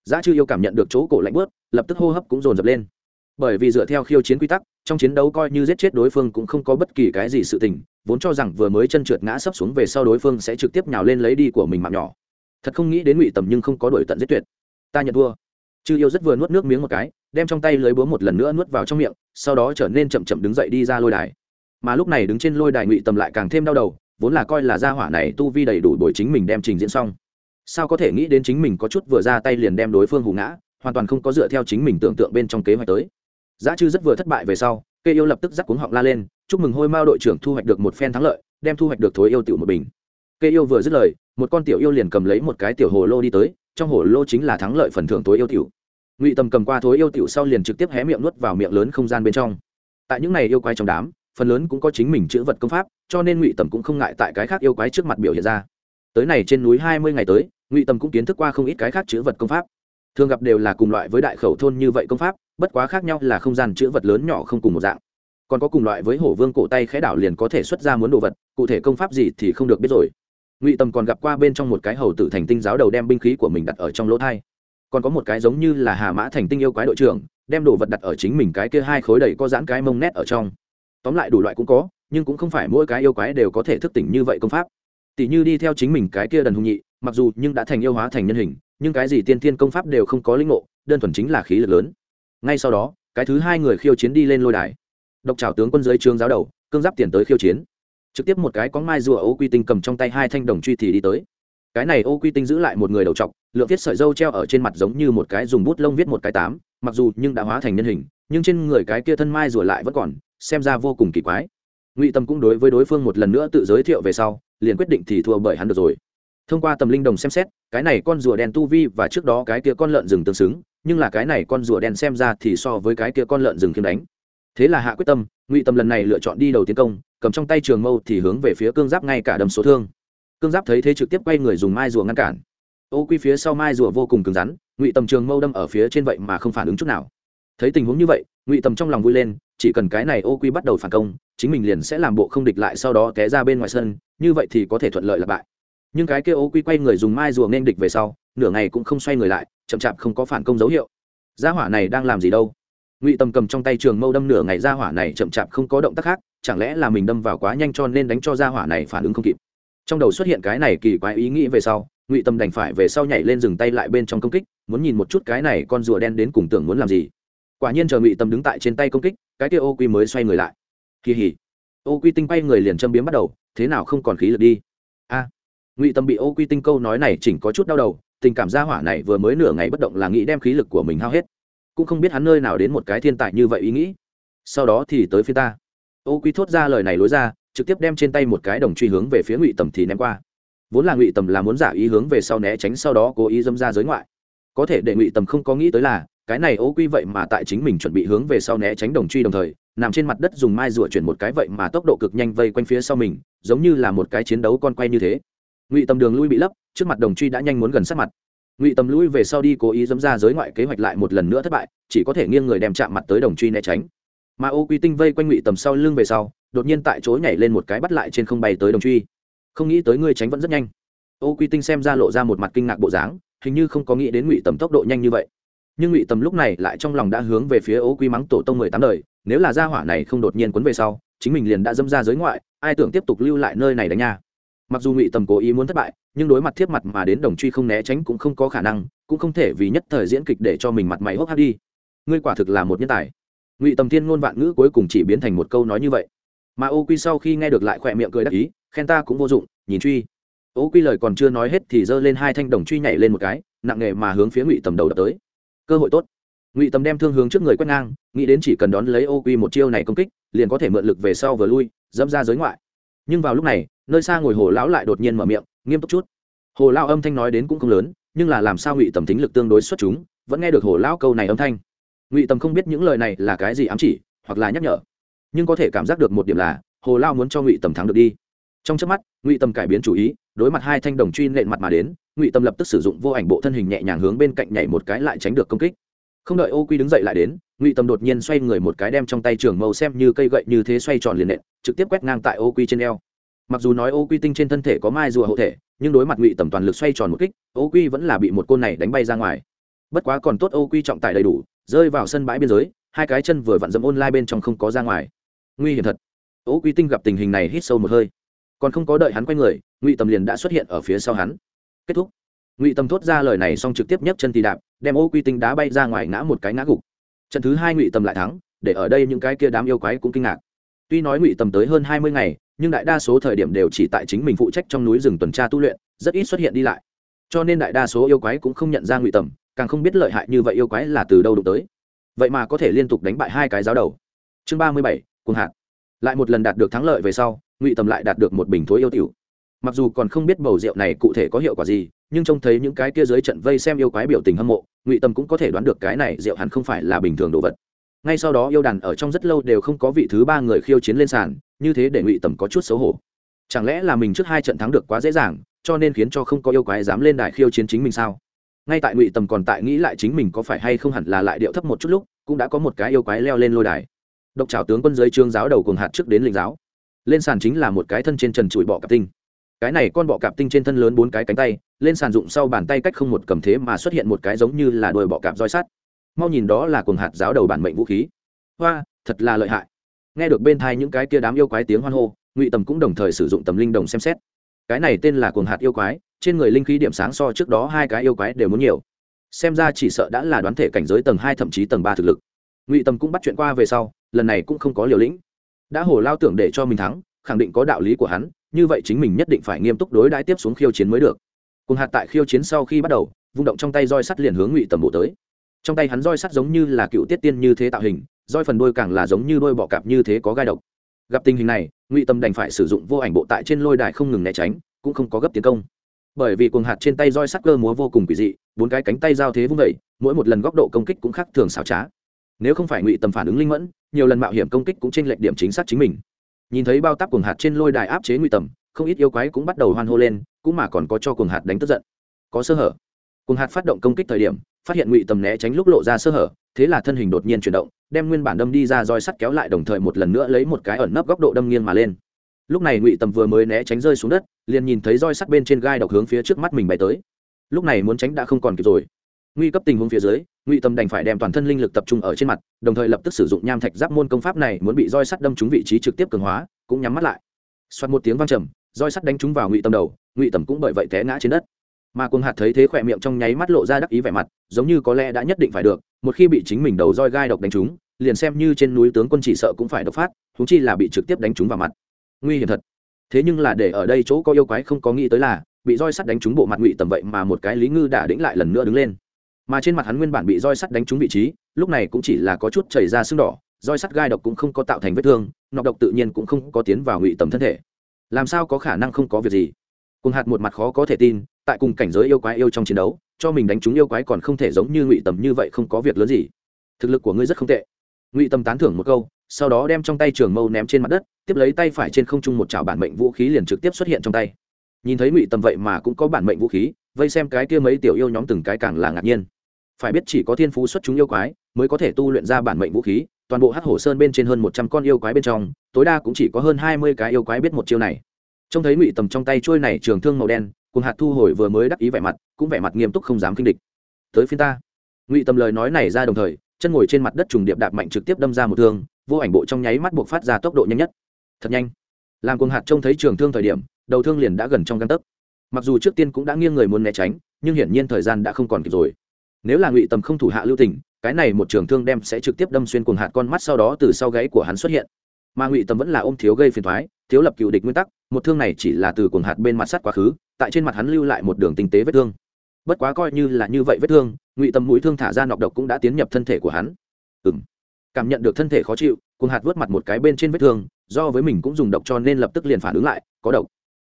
Giá chư yêu cảm nhận được chỗ cổ lạnh bớt lập tức hô hấp cũng dồn dập lên. Bởi vì dựa theo khiêu chiến quy tắc, trong chiến đấu coi như giết chết đối phương cũng không có bất kỳ cái gì sự tình, vốn cho rằng vừa mới chân trượt ngã sấp xuống về sau đối phương sẽ trực tiếp nhào lên lấy đi của mình mạng nhỏ. Thật không nghĩ đến ngụy tầm nhưng không có đổi tận giết tuyệt. Ta nhận thua. Chư yêu rất vừa nuốt nước miếng một cái, đem trong tay lưới búa một lần nữa nuốt vào trong miệng, sau đó trở nên chậm chậm đứng dậy đi ra lôi đài mà lúc này đứng trên lôi đài ngụy tầm lại càng thêm đau đầu, vốn là coi là gia hỏa này tu vi đầy đủ bồi chính mình đem trình diễn xong. Sao có thể nghĩ đến chính mình có chút vừa ra tay liền đem đối phương hù ngã, hoàn toàn không có dựa theo chính mình tưởng tượng bên trong kế hoạch tới. Giá chư rất vừa thất bại về sau cây yêu lập tức dắt cuống họng la lên, chúc mừng hôi mao đội trưởng thu hoạch được một phen thắng lợi, đem thu hoạch được thối yêu tiểu một bình. Cây yêu vừa dứt lời, một con tiểu yêu liền cầm lấy một cái tiểu hồ lô đi tới, trong hồ lô chính là thắng lợi phần thưởng thối yêu tiểu. Ngụy tầm cầm qua thối yêu tiểu sau liền trực tiếp hé miệng nuốt vào miệng lớn không gian bên trong. Tại những này yêu quái trong đám phần lớn cũng có chính mình chữ vật công pháp, cho nên ngụy tầm cũng không ngại tại cái khác yêu quái trước mặt biểu hiện ra. Tới này trên núi hai mươi ngày tới, ngụy tầm cũng kiến thức qua không ít cái khác chữ vật công pháp. Thường gặp đều là cùng loại với đại khẩu thôn như vậy công pháp, bất quá khác nhau là không gian chữ vật lớn nhỏ không cùng một dạng. Còn có cùng loại với hổ vương cổ tay khẽ đảo liền có thể xuất ra muốn đồ vật, cụ thể công pháp gì thì không được biết rồi. Ngụy tầm còn gặp qua bên trong một cái hầu tử thành tinh giáo đầu đem binh khí của mình đặt ở trong lỗ thai. Còn có một cái giống như là hà mã thành tinh yêu quái đội trưởng, đem đồ vật đặt ở chính mình cái kia hai khối đầy có dãn cái mông nét ở trong tóm lại đủ loại cũng có, nhưng cũng không phải mỗi cái yêu quái đều có thể thức tỉnh như vậy công pháp. Tỷ như đi theo chính mình cái kia đần hùng nhị, mặc dù nhưng đã thành yêu hóa thành nhân hình, nhưng cái gì tiên tiên công pháp đều không có linh ngộ, đơn thuần chính là khí lực lớn. Ngay sau đó, cái thứ hai người khiêu chiến đi lên lôi đài. Độc trào tướng quân giới trương giáo đầu, cương giáp tiền tới khiêu chiến. Trực tiếp một cái có mai rùa ô quy tinh cầm trong tay hai thanh đồng truy thì đi tới. Cái này ô quy tinh giữ lại một người đầu trọc, lượng viết sợi dâu treo ở trên mặt giống như một cái dùng bút lông viết một cái tám, mặc dù nhưng đã hóa thành nhân hình, nhưng trên người cái kia thân mai rùa lại vẫn còn xem ra vô cùng kỳ quái. Ngụy tâm cũng đối với đối phương một lần nữa tự giới thiệu về sau, liền quyết định thì thua bởi hắn được rồi. Thông qua tầm linh đồng xem xét, cái này con rùa đen tu vi và trước đó cái kia con lợn rừng tương xứng, nhưng là cái này con rùa đen xem ra thì so với cái kia con lợn rừng khiêm đánh. Thế là hạ quyết tâm, ngụy tâm lần này lựa chọn đi đầu tiến công, cầm trong tay trường mâu thì hướng về phía cương giáp ngay cả đầm số thương. Cương giáp thấy thế trực tiếp quay người dùng mai rùa ngăn cản. Ô quy phía sau mai rùa vô cùng cứng rắn, ngụy tầm trường mâu đâm ở phía trên vậy mà không phản ứng chút nào. Thấy tình huống như vậy, ngụy tầm trong lòng vui lên chỉ cần cái này ô quy bắt đầu phản công, chính mình liền sẽ làm bộ không địch lại sau đó té ra bên ngoài sân, như vậy thì có thể thuận lợi là bại. Nhưng cái kia ô quy quay người dùng mai rùa nên địch về sau, nửa ngày cũng không xoay người lại, chậm chạp không có phản công dấu hiệu. Gia hỏa này đang làm gì đâu? Ngụy tầm cầm trong tay trường mâu đâm nửa ngày, gia hỏa này chậm chạp không có động tác khác, chẳng lẽ là mình đâm vào quá nhanh cho nên đánh cho gia hỏa này phản ứng không kịp? Trong đầu xuất hiện cái này kỳ quái ý nghĩ về sau, ngụy tâm đành phải về sau nhảy lên dừng tay lại bên trong công kích, muốn nhìn một chút cái này con rùa đen đến cùng tưởng muốn làm gì quả nhiên chờ ngụy tâm đứng tại trên tay công kích, cái kia ô quy mới xoay người lại. Kỳ hỉ. Ô quy tinh bay người liền châm biếm bắt đầu, thế nào không còn khí lực đi? A. Ngụy tâm bị ô quy tinh câu nói này chỉnh có chút đau đầu, tình cảm gia hỏa này vừa mới nửa ngày bất động là nghĩ đem khí lực của mình hao hết. Cũng không biết hắn nơi nào đến một cái thiên tài như vậy ý nghĩ. Sau đó thì tới phía ta. Ô quy thốt ra lời này lối ra, trực tiếp đem trên tay một cái đồng truy hướng về phía ngụy tầm thì ném qua. Vốn là ngụy tầm là muốn giả ý hướng về sau né tránh sau đó cố ý dâm ra giới ngoại. Có thể để ngụy tầm không có nghĩ tới là cái này ô quy vậy mà tại chính mình chuẩn bị hướng về sau né tránh đồng truy đồng thời, nằm trên mặt đất dùng mai rùa chuyển một cái vậy mà tốc độ cực nhanh vây quanh phía sau mình, giống như là một cái chiến đấu con quay như thế. Ngụy tầm đường lui bị lấp, trước mặt đồng truy đã nhanh muốn gần sát mặt. Ngụy tầm lui về sau đi cố ý dâm ra giới ngoại kế hoạch lại một lần nữa thất bại, chỉ có thể nghiêng người đem chạm mặt tới đồng truy né tránh. Mà ô quy tinh vây quanh ngụy tầm sau lưng về sau, đột nhiên tại chỗ nhảy lên một cái bắt lại trên không bay tới đồng truy. Không nghĩ tới ngươi tránh vẫn rất nhanh. Ô quy tinh xem ra lộ ra một mặt kinh ngạc bộ dáng, hình như không có nghĩ đến ngụy tầm tốc độ nhanh như vậy nhưng ngụy tầm lúc này lại trong lòng đã hướng về phía ố quy mắng tổ tông mười tám đời, nếu là gia hỏa này không đột nhiên quấn về sau, chính mình liền đã dâm ra giới ngoại, ai tưởng tiếp tục lưu lại nơi này đánh nha. Mặc dù ngụy tầm cố ý muốn thất bại, nhưng đối mặt thiếp mặt mà đến đồng truy không né tránh cũng không có khả năng, cũng không thể vì nhất thời diễn kịch để cho mình mặt mày hốc hác đi. Ngươi quả thực là một nhân tài. Ngụy tầm thiên ngôn vạn ngữ cuối cùng chỉ biến thành một câu nói như vậy. Mà ô quy sau khi nghe được lại khỏe miệng cười đắc ý, khen ta cũng vô dụng, nhìn truy. Ô quy lời còn chưa nói hết thì giơ lên hai thanh đồng truy nhảy lên một cái, nặng nề mà hướng phía ngụy tầm đầu đập tới cơ hội tốt. Ngụy tầm đem thương hướng trước người quét ngang, nghĩ đến chỉ cần đón lấy ô quy một chiêu này công kích, liền có thể mượn lực về sau vừa lui, dẫm ra giới ngoại. Nhưng vào lúc này, nơi xa ngồi hồ lão lại đột nhiên mở miệng, nghiêm túc chút. Hồ lão âm thanh nói đến cũng không lớn, nhưng là làm sao ngụy tầm thính lực tương đối xuất chúng, vẫn nghe được hồ lão câu này âm thanh. Ngụy tầm không biết những lời này là cái gì ám chỉ, hoặc là nhắc nhở. Nhưng có thể cảm giác được một điểm là, hồ lao muốn cho ngụy tầm thắng được đi. Trong trước mắt, ngụy tầm cải biến chủ ý đối mặt hai thanh đồng truy nện mặt mà đến, ngụy Tâm lập tức sử dụng vô ảnh bộ thân hình nhẹ nhàng hướng bên cạnh nhảy một cái lại tránh được công kích. Không đợi ô quy đứng dậy lại đến, ngụy Tâm đột nhiên xoay người một cái đem trong tay trường mâu xem như cây gậy như thế xoay tròn liền nện, trực tiếp quét ngang tại ô quy trên eo. Mặc dù nói ô quy tinh trên thân thể có mai rùa hộ thể, nhưng đối mặt ngụy tầm toàn lực xoay tròn một kích ô quy vẫn là bị một côn này đánh bay ra ngoài. Bất quá còn tốt ô quy trọng tải đầy đủ, rơi vào sân bãi biên giới, hai cái chân vừa vặn dẫm ôn lai bên trong không có ra ngoài. Nguy hiểm thật. Ô quy tinh gặp tình hình này hít sâu một hơi còn không có đợi hắn quay người, ngụy tầm liền đã xuất hiện ở phía sau hắn. Kết thúc. Ngụy tầm thốt ra lời này xong trực tiếp nhấc chân tì đạp, đem ô quy tinh đá bay ra ngoài ngã một cái ngã gục. Trận thứ hai ngụy tầm lại thắng, để ở đây những cái kia đám yêu quái cũng kinh ngạc. Tuy nói ngụy tầm tới hơn hai mươi ngày, nhưng đại đa số thời điểm đều chỉ tại chính mình phụ trách trong núi rừng tuần tra tu luyện, rất ít xuất hiện đi lại. Cho nên đại đa số yêu quái cũng không nhận ra ngụy tầm, càng không biết lợi hại như vậy yêu quái là từ đâu đụng tới. Vậy mà có thể liên tục đánh bại hai cái giáo đầu. Chương ba mươi bảy cùng hạt. Lại một lần đạt được thắng lợi về sau ngụy tầm lại đạt được một bình thối yêu tiểu. Mặc dù còn không biết bầu rượu này cụ thể có hiệu quả gì, nhưng trông thấy những cái kia dưới trận vây xem yêu quái biểu tình hâm mộ, ngụy tâm cũng có thể đoán được cái này rượu hẳn không phải là bình thường đồ vật. Ngay sau đó yêu đàn ở trong rất lâu đều không có vị thứ ba người khiêu chiến lên sàn, như thế để ngụy tầm có chút xấu hổ. Chẳng lẽ là mình trước hai trận thắng được quá dễ dàng, cho nên khiến cho không có yêu quái dám lên đài khiêu chiến chính mình sao? Ngay tại ngụy tầm còn tại nghĩ lại chính mình có phải hay không hẳn là lại điệu thấp một chút lúc, cũng đã có một cái yêu quái leo lên lôi đài. Độc trào tướng quân giới trương giáo đầu cùng hạt trước đến linh giáo lên sàn chính là một cái thân trên trần trụi bọ cạp tinh. Cái này con bọ cạp tinh trên thân lớn bốn cái cánh tay, lên sàn dụng sau bàn tay cách không một cầm thế mà xuất hiện một cái giống như là đôi bọ cạp roi sắt. Mau nhìn đó là cuồng hạt giáo đầu bản mệnh vũ khí. Hoa, thật là lợi hại. Nghe được bên thai những cái kia đám yêu quái tiếng hoan hô, ngụy tầm cũng đồng thời sử dụng tầm linh đồng xem xét. Cái này tên là cuồng hạt yêu quái, trên người linh khí điểm sáng so trước đó hai cái yêu quái đều muốn nhiều. Xem ra chỉ sợ đã là đoán thể cảnh giới tầng hai thậm chí tầng ba thực lực. Ngụy tầm cũng bắt chuyện qua về sau, lần này cũng không có liều lĩnh đã hồ lao tưởng để cho mình thắng, khẳng định có đạo lý của hắn, như vậy chính mình nhất định phải nghiêm túc đối đãi tiếp xuống khiêu chiến mới được. Cùng hạt tại khiêu chiến sau khi bắt đầu, vung động trong tay roi sắt liền hướng ngụy tầm bộ tới. Trong tay hắn roi sắt giống như là cựu tiết tiên như thế tạo hình, roi phần đôi càng là giống như đôi bọ cạp như thế có gai độc. Gặp tình hình này, ngụy tâm đành phải sử dụng vô ảnh bộ tại trên lôi đài không ngừng né tránh, cũng không có gấp tiến công. Bởi vì cuồng hạt trên tay roi sắt cơ múa vô cùng quỷ dị, bốn cái cánh tay giao thế vung vẩy mỗi một lần góc độ công kích cũng khác thường xảo trá nếu không phải ngụy tầm phản ứng linh mẫn, nhiều lần mạo hiểm công kích cũng tranh lệch điểm chính xác chính mình. Nhìn thấy bao táp cuồng hạt trên lôi đài áp chế ngụy tầm, không ít yêu quái cũng bắt đầu hoan hô lên, cũng mà còn có cho cuồng hạt đánh tức giận. Có sơ hở. Cuồng hạt phát động công kích thời điểm, phát hiện ngụy tầm né tránh lúc lộ ra sơ hở, thế là thân hình đột nhiên chuyển động, đem nguyên bản đâm đi ra roi sắt kéo lại đồng thời một lần nữa lấy một cái ẩn nấp góc độ đâm nghiêng mà lên. Lúc này ngụy tầm vừa mới né tránh rơi xuống đất, liền nhìn thấy roi sắt bên trên gai độc hướng phía trước mắt mình bay tới. Lúc này muốn tránh đã không còn kịp rồi nguy cấp tình huống phía dưới, ngụy tâm đành phải đem toàn thân linh lực tập trung ở trên mặt, đồng thời lập tức sử dụng nham thạch giáp môn công pháp này muốn bị roi sắt đâm trúng vị trí trực tiếp cường hóa, cũng nhắm mắt lại. Xoắt một tiếng vang trầm, roi sắt đánh trúng vào ngụy tâm đầu, ngụy tầm cũng bởi vậy té ngã trên đất. Mà cuồng hạt thấy thế khỏe miệng trong nháy mắt lộ ra đắc ý vẻ mặt, giống như có lẽ đã nhất định phải được, một khi bị chính mình đầu roi gai độc đánh trúng, liền xem như trên núi tướng quân chỉ sợ cũng phải độc phát thúng chi là bị trực tiếp đánh trúng vào mặt. Nguy hiểm thật. Thế nhưng là để ở đây chỗ có yêu quái không có nghĩ tới là, bị roi sắt đánh trúng bộ mặt ngụy tầm vậy mà một cái lý ngư đã đĩnh lại lần nữa đứng lên mà trên mặt hắn nguyên bản bị roi sắt đánh trúng vị trí, lúc này cũng chỉ là có chút chảy ra sưng đỏ, roi sắt gai độc cũng không có tạo thành vết thương, nọc độc tự nhiên cũng không có tiến vào ngụy tầm thân thể. Làm sao có khả năng không có việc gì? Cùng hạt một mặt khó có thể tin, tại cùng cảnh giới yêu quái yêu trong chiến đấu, cho mình đánh trúng yêu quái còn không thể giống như ngụy tầm như vậy không có việc lớn gì. Thực lực của ngươi rất không tệ. Ngụy tầm tán thưởng một câu, sau đó đem trong tay trường mâu ném trên mặt đất, tiếp lấy tay phải trên không trung một chảo bản mệnh vũ khí liền trực tiếp xuất hiện trong tay. Nhìn thấy ngụy tầm vậy mà cũng có bản mệnh vũ khí, vây xem cái kia mấy tiểu yêu nhóm từng cái càng là ngạc nhiên phải biết chỉ có thiên phú xuất chúng yêu quái mới có thể tu luyện ra bản mệnh vũ khí, toàn bộ hát hổ sơn bên trên hơn một trăm con yêu quái bên trong, tối đa cũng chỉ có hơn hai mươi cái yêu quái biết một chiêu này. Trông thấy ngụy tầm trong tay trôi này trường thương màu đen cùng hạt thu hồi vừa mới đắc ý vẻ mặt, cũng vẻ mặt nghiêm túc không dám kinh địch. Tới phiên ta. Ngụy tầm lời nói này ra đồng thời, chân ngồi trên mặt đất trùng điệp đạp mạnh trực tiếp đâm ra một thương, vô ảnh bộ trong nháy mắt buộc phát ra tốc độ nhanh nhất. Thật nhanh. Làm cùng hạt trông thấy trường thương thời điểm, đầu thương liền đã gần trong găng tấc. Mặc dù trước tiên cũng đã nghiêng người muốn né tránh, nhưng hiển nhiên thời gian đã không còn kịp rồi nếu là ngụy tầm không thủ hạ lưu tình, cái này một trường thương đem sẽ trực tiếp đâm xuyên cuồng hạt con mắt sau đó từ sau gáy của hắn xuất hiện. Mà ngụy tầm vẫn là ôm thiếu gây phiền thoái, thiếu lập cựu địch nguyên tắc, một thương này chỉ là từ cuồng hạt bên mặt sắt quá khứ, tại trên mặt hắn lưu lại một đường tinh tế vết thương. Bất quá coi như là như vậy vết thương, ngụy tầm mũi thương thả ra nọc độc cũng đã tiến nhập thân thể của hắn. Ừ m cảm nhận được thân thể khó chịu, cuồng hạt vớt mặt một cái bên trên vết thương, do với mình cũng dùng độc cho nên lập tức liền phản ứng lại, có độc.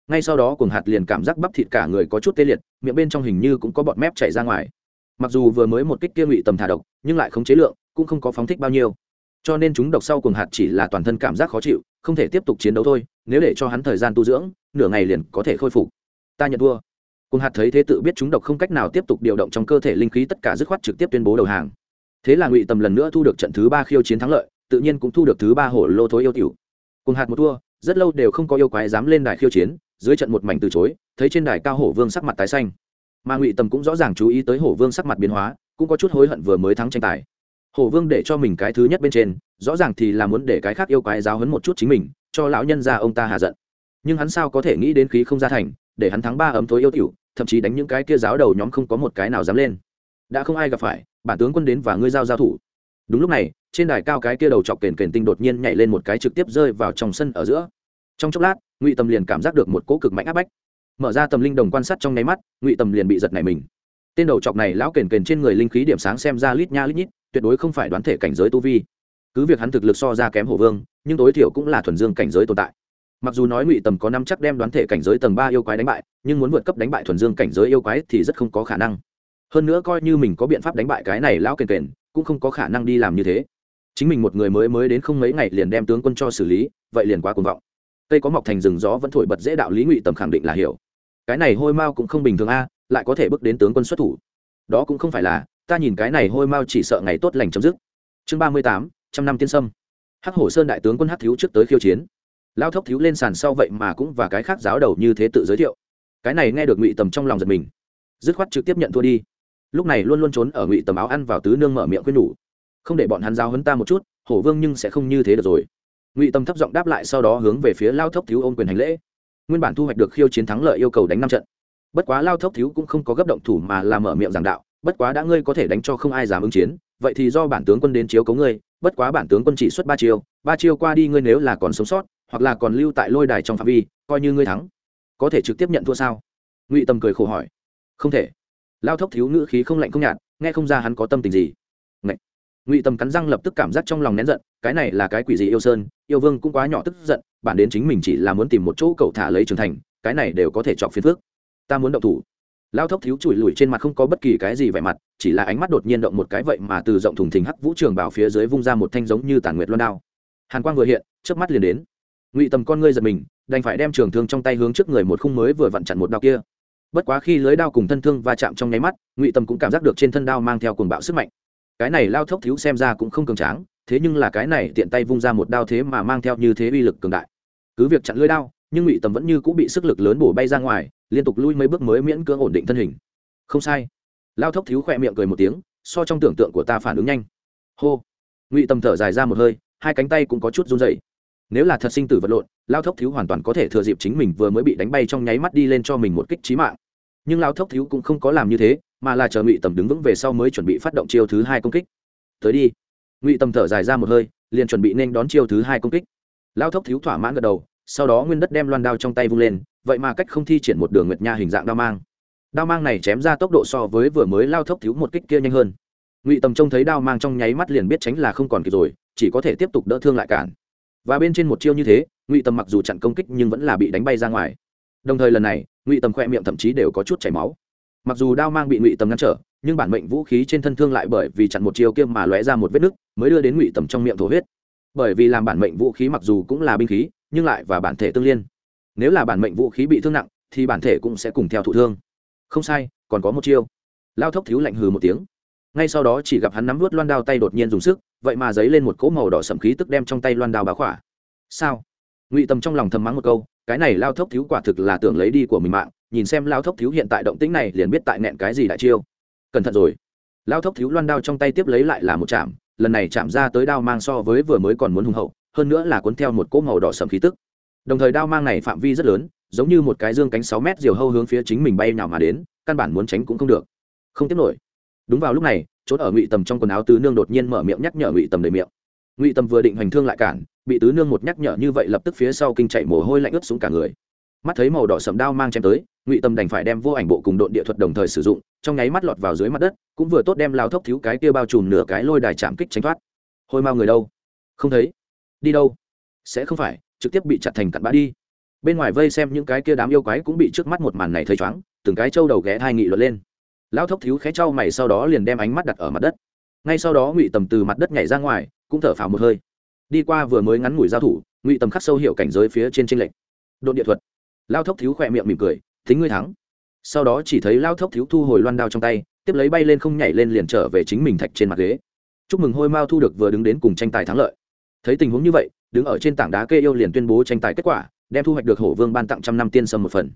Ngay sau đó cuồng hạt liền cảm giác bắp thịt cả người có chút tê liệt, miệng bên trong hình như cũng có bọt mép chảy ra ngoài mặc dù vừa mới một kích kia ngụy tầm thả độc, nhưng lại không chế lượng, cũng không có phóng thích bao nhiêu. Cho nên chúng độc sau cuồng hạt chỉ là toàn thân cảm giác khó chịu, không thể tiếp tục chiến đấu thôi, nếu để cho hắn thời gian tu dưỡng, nửa ngày liền có thể khôi phục. Ta nhận thua. Cuồng hạt thấy thế tự biết chúng độc không cách nào tiếp tục điều động trong cơ thể linh khí, tất cả dứt khoát trực tiếp tuyên bố đầu hàng. Thế là ngụy tầm lần nữa thu được trận thứ ba khiêu chiến thắng lợi, tự nhiên cũng thu được thứ ba hổ lô thối yêu tiểu. Cuồng hạt một thua, rất lâu đều không có yêu quái dám lên đài khiêu chiến, dưới trận một mảnh từ chối, thấy trên đài cao hổ vương sắc mặt tái xanh mà ngụy tầm cũng rõ ràng chú ý tới hổ vương sắc mặt biến hóa, cũng có chút hối hận vừa mới thắng tranh tài. Hổ vương để cho mình cái thứ nhất bên trên, rõ ràng thì là muốn để cái khác yêu quái giáo hấn một chút chính mình, cho lão nhân ra ông ta hạ giận. Nhưng hắn sao có thể nghĩ đến khí không ra thành, để hắn thắng ba ấm thối yêu tiểu, thậm chí đánh những cái kia giáo đầu nhóm không có một cái nào dám lên. Đã không ai gặp phải, bản tướng quân đến và ngươi giao giao thủ. Đúng lúc này, trên đài cao cái kia đầu chọc kền kền tinh đột nhiên nhảy lên một cái trực tiếp rơi vào trong sân ở giữa. Trong chốc lát, ngụy tầm liền cảm giác được một cỗ cực mạnh áp bách mở ra tầm linh đồng quan sát trong nháy mắt, ngụy tầm liền bị giật này mình. Tên đầu chọc này lão kền kền trên người linh khí điểm sáng xem ra lít nha lít nhít, tuyệt đối không phải đoán thể cảnh giới tu vi. Cứ việc hắn thực lực so ra kém hổ vương, nhưng tối thiểu cũng là thuần dương cảnh giới tồn tại. Mặc dù nói ngụy tầm có năm chắc đem đoán thể cảnh giới tầng ba yêu quái đánh bại, nhưng muốn vượt cấp đánh bại thuần dương cảnh giới yêu quái thì rất không có khả năng. Hơn nữa coi như mình có biện pháp đánh bại cái này lão kền kền, cũng không có khả năng đi làm như thế. Chính mình một người mới mới đến không mấy ngày liền đem tướng quân cho xử lý, vậy liền quá cuồng vọng. Cây có mọc thành rừng gió vẫn thổi bật dễ đạo lý ngụy tầm khẳng định là hiểu cái này hôi mao cũng không bình thường a, lại có thể bước đến tướng quân xuất thủ. Đó cũng không phải là, ta nhìn cái này hôi mao chỉ sợ ngày tốt lành chấm dứt. Chương ba mươi tám, trăm năm tiên sâm. Hắc hổ sơn đại tướng quân hắc thiếu trước tới khiêu chiến. Lao thốc thiếu lên sàn sau vậy mà cũng và cái khác giáo đầu như thế tự giới thiệu. Cái này nghe được ngụy tầm trong lòng giật mình. Dứt khoát trực tiếp nhận thua đi. Lúc này luôn luôn trốn ở ngụy tầm áo ăn vào tứ nương mở miệng khuyên nhủ không để bọn hắn giao hấn ta một chút, hổ vương nhưng sẽ không như thế được rồi. Ngụy tầm thấp giọng đáp lại sau đó hướng về phía lao thốc thiếu ôm quyền hành lễ nguyên bản thu hoạch được khiêu chiến thắng lợi yêu cầu đánh năm trận. Bất quá lao thốc thiếu cũng không có gấp động thủ mà làm mở miệng giảng đạo, bất quá đã ngươi có thể đánh cho không ai dám ứng chiến, vậy thì do bản tướng quân đến chiếu cấu ngươi, bất quá bản tướng quân chỉ xuất ba chiêu ba chiêu qua đi ngươi nếu là còn sống sót, hoặc là còn lưu tại lôi đài trong phạm vi, coi như ngươi thắng, có thể trực tiếp nhận thua sao? Ngụy tầm cười khổ hỏi. Không thể. Lao thốc thiếu ngữ khí không lạnh không nhạt, nghe không ra hắn có tâm tình gì. Ngụy tầm cắn răng lập tức cảm giác trong lòng nén giận, cái này là cái quỷ gì yêu sơn? Yêu vương cũng quá nhỏ tức giận bản đến chính mình chỉ là muốn tìm một chỗ cậu thả lấy trưởng thành, cái này đều có thể chọc phiền phước ta muốn động thủ. Lao thốc thiếu chùi lùi trên mặt không có bất kỳ cái gì vẻ mặt, chỉ là ánh mắt đột nhiên động một cái vậy mà từ rộng thùng thình hắc vũ trường bảo phía dưới vung ra một thanh giống như tản nguyệt loan đao. Hàn quang vừa hiện trước mắt liền đến. Ngụy tầm con ngươi giật mình, đành phải đem trường thương trong tay hướng trước người một khung mới vừa vặn chặn một đao kia. Bất quá khi lưới đao cùng thân thương va chạm trong nháy mắt, ngụy tầm cũng cảm giác được trên thân đao mang theo cuồng bạo sức mạnh. Cái này lao thốc thiếu xem ra cũng không cường tráng thế nhưng là cái này tiện tay vung ra một đao thế mà mang theo như thế uy lực cường đại. Cứ việc chặn lưới đao, nhưng ngụy tầm vẫn như cũng bị sức lực lớn bổ bay ra ngoài, liên tục lui mấy bước mới miễn cưỡng ổn định thân hình. Không sai. Lao thốc thiếu khỏe miệng cười một tiếng, so trong tưởng tượng của ta phản ứng nhanh. Hô. Ngụy tầm thở dài ra một hơi, hai cánh tay cũng có chút run dày nếu là thật sinh tử vật lộn, lao thốc thiếu hoàn toàn có thể thừa dịp chính mình vừa mới bị đánh bay trong nháy mắt đi lên cho mình một kích trí mạng. Nhưng lao thốc thiếu cũng không có làm như thế, mà là chờ ngụy tầm đứng vững về sau mới chuẩn bị phát động chiêu thứ hai công kích. Tới đi ngụy tầm thở dài ra một hơi liền chuẩn bị nên đón chiêu thứ hai công kích lao thốc thiếu thỏa mãn gật đầu sau đó nguyên đất đem loan đao trong tay vung lên vậy mà cách không thi triển một đường nguyệt nha hình dạng đao mang đao mang này chém ra tốc độ so với vừa mới lao thốc thiếu một kích kia nhanh hơn ngụy tầm trông thấy đao mang trong nháy mắt liền biết tránh là không còn kịp rồi chỉ có thể tiếp tục đỡ thương lại cản và bên trên một chiêu như thế ngụy tầm mặc dù chặn công kích nhưng vẫn là bị đánh bay ra ngoài đồng thời lần này ngụy tầm khoe miệng thậm chí đều có chút chảy máu mặc dù đao mang bị ngụy tầm ngăn trở nhưng bản mệnh vũ khí trên thân thương lại bởi vì chặn một chiêu kia mà lóe ra một vết nứt, mới đưa đến ngụy tầm trong miệng thổ huyết. Bởi vì làm bản mệnh vũ khí mặc dù cũng là binh khí, nhưng lại và bản thể tương liên. Nếu là bản mệnh vũ khí bị thương nặng, thì bản thể cũng sẽ cùng theo thụ thương. Không sai, còn có một chiêu. Lao thốc thiếu lạnh hừ một tiếng. Ngay sau đó chỉ gặp hắn nắm luốt loan đao tay đột nhiên dùng sức, vậy mà giấy lên một cỗ màu đỏ sẫm khí tức đem trong tay loan đao bá khỏa. Sao? Ngụy tầm trong lòng thầm mắng một câu, cái này lao thốc thiếu quả thực là tưởng lấy đi của mình mạng, nhìn xem lao thốc thiếu hiện tại động tĩnh này liền biết tại nện cái gì đại chiêu cẩn thận rồi. Lao thốc thiếu loan đao trong tay tiếp lấy lại là một chạm, lần này chạm ra tới đao mang so với vừa mới còn muốn hùng hậu, hơn nữa là cuốn theo một cỗ màu đỏ sầm khí tức. Đồng thời đao mang này phạm vi rất lớn, giống như một cái dương cánh sáu mét diều hâu hướng phía chính mình bay nào mà đến, căn bản muốn tránh cũng không được. Không tiếp nổi. Đúng vào lúc này trốn ở ngụy tầm trong quần áo tứ nương đột nhiên mở miệng nhắc nhở ngụy tầm đầy miệng. Ngụy tầm vừa định hành thương lại cản, bị tứ nương một nhắc nhở như vậy lập tức phía sau kinh chạy mồ hôi lạnh ướt xuống cả người mắt thấy màu đỏ sầm đao mang chém tới, ngụy tầm đành phải đem vô ảnh bộ cùng đội địa thuật đồng thời sử dụng, trong nháy mắt lọt vào dưới mặt đất, cũng vừa tốt đem lao thốc thiếu cái kia bao trùm nửa cái lôi đài chạm kích tránh thoát. Hôi mau người đâu? Không thấy. Đi đâu? Sẽ không phải, trực tiếp bị chặt thành cặn bã đi. Bên ngoài vây xem những cái kia đám yêu quái cũng bị trước mắt một màn này thấy chóng từng cái trâu đầu ghé thai nghị luận lên. Lão thốc thiếu khẽ trao mày sau đó liền đem ánh mắt đặt ở mặt đất. Ngay sau đó ngụy tầm từ mặt đất nhảy ra ngoài, cũng thở phào một hơi. Đi qua vừa mới ngắn ngủi giao thủ, ngụy tầm khắc sâu hiệu cảnh giới phía trên tranh lệch. Đội địa thuật lao thốc thiếu khỏe miệng mỉm cười, thính ngươi thắng. Sau đó chỉ thấy lao thốc thiếu thu hồi loan đao trong tay, tiếp lấy bay lên không nhảy lên liền trở về chính mình thạch trên mặt ghế. Chúc mừng hôi mao thu được vừa đứng đến cùng tranh tài thắng lợi. Thấy tình huống như vậy, đứng ở trên tảng đá kê yêu liền tuyên bố tranh tài kết quả, đem thu hoạch được hổ vương ban tặng trăm năm tiên sâm một phần.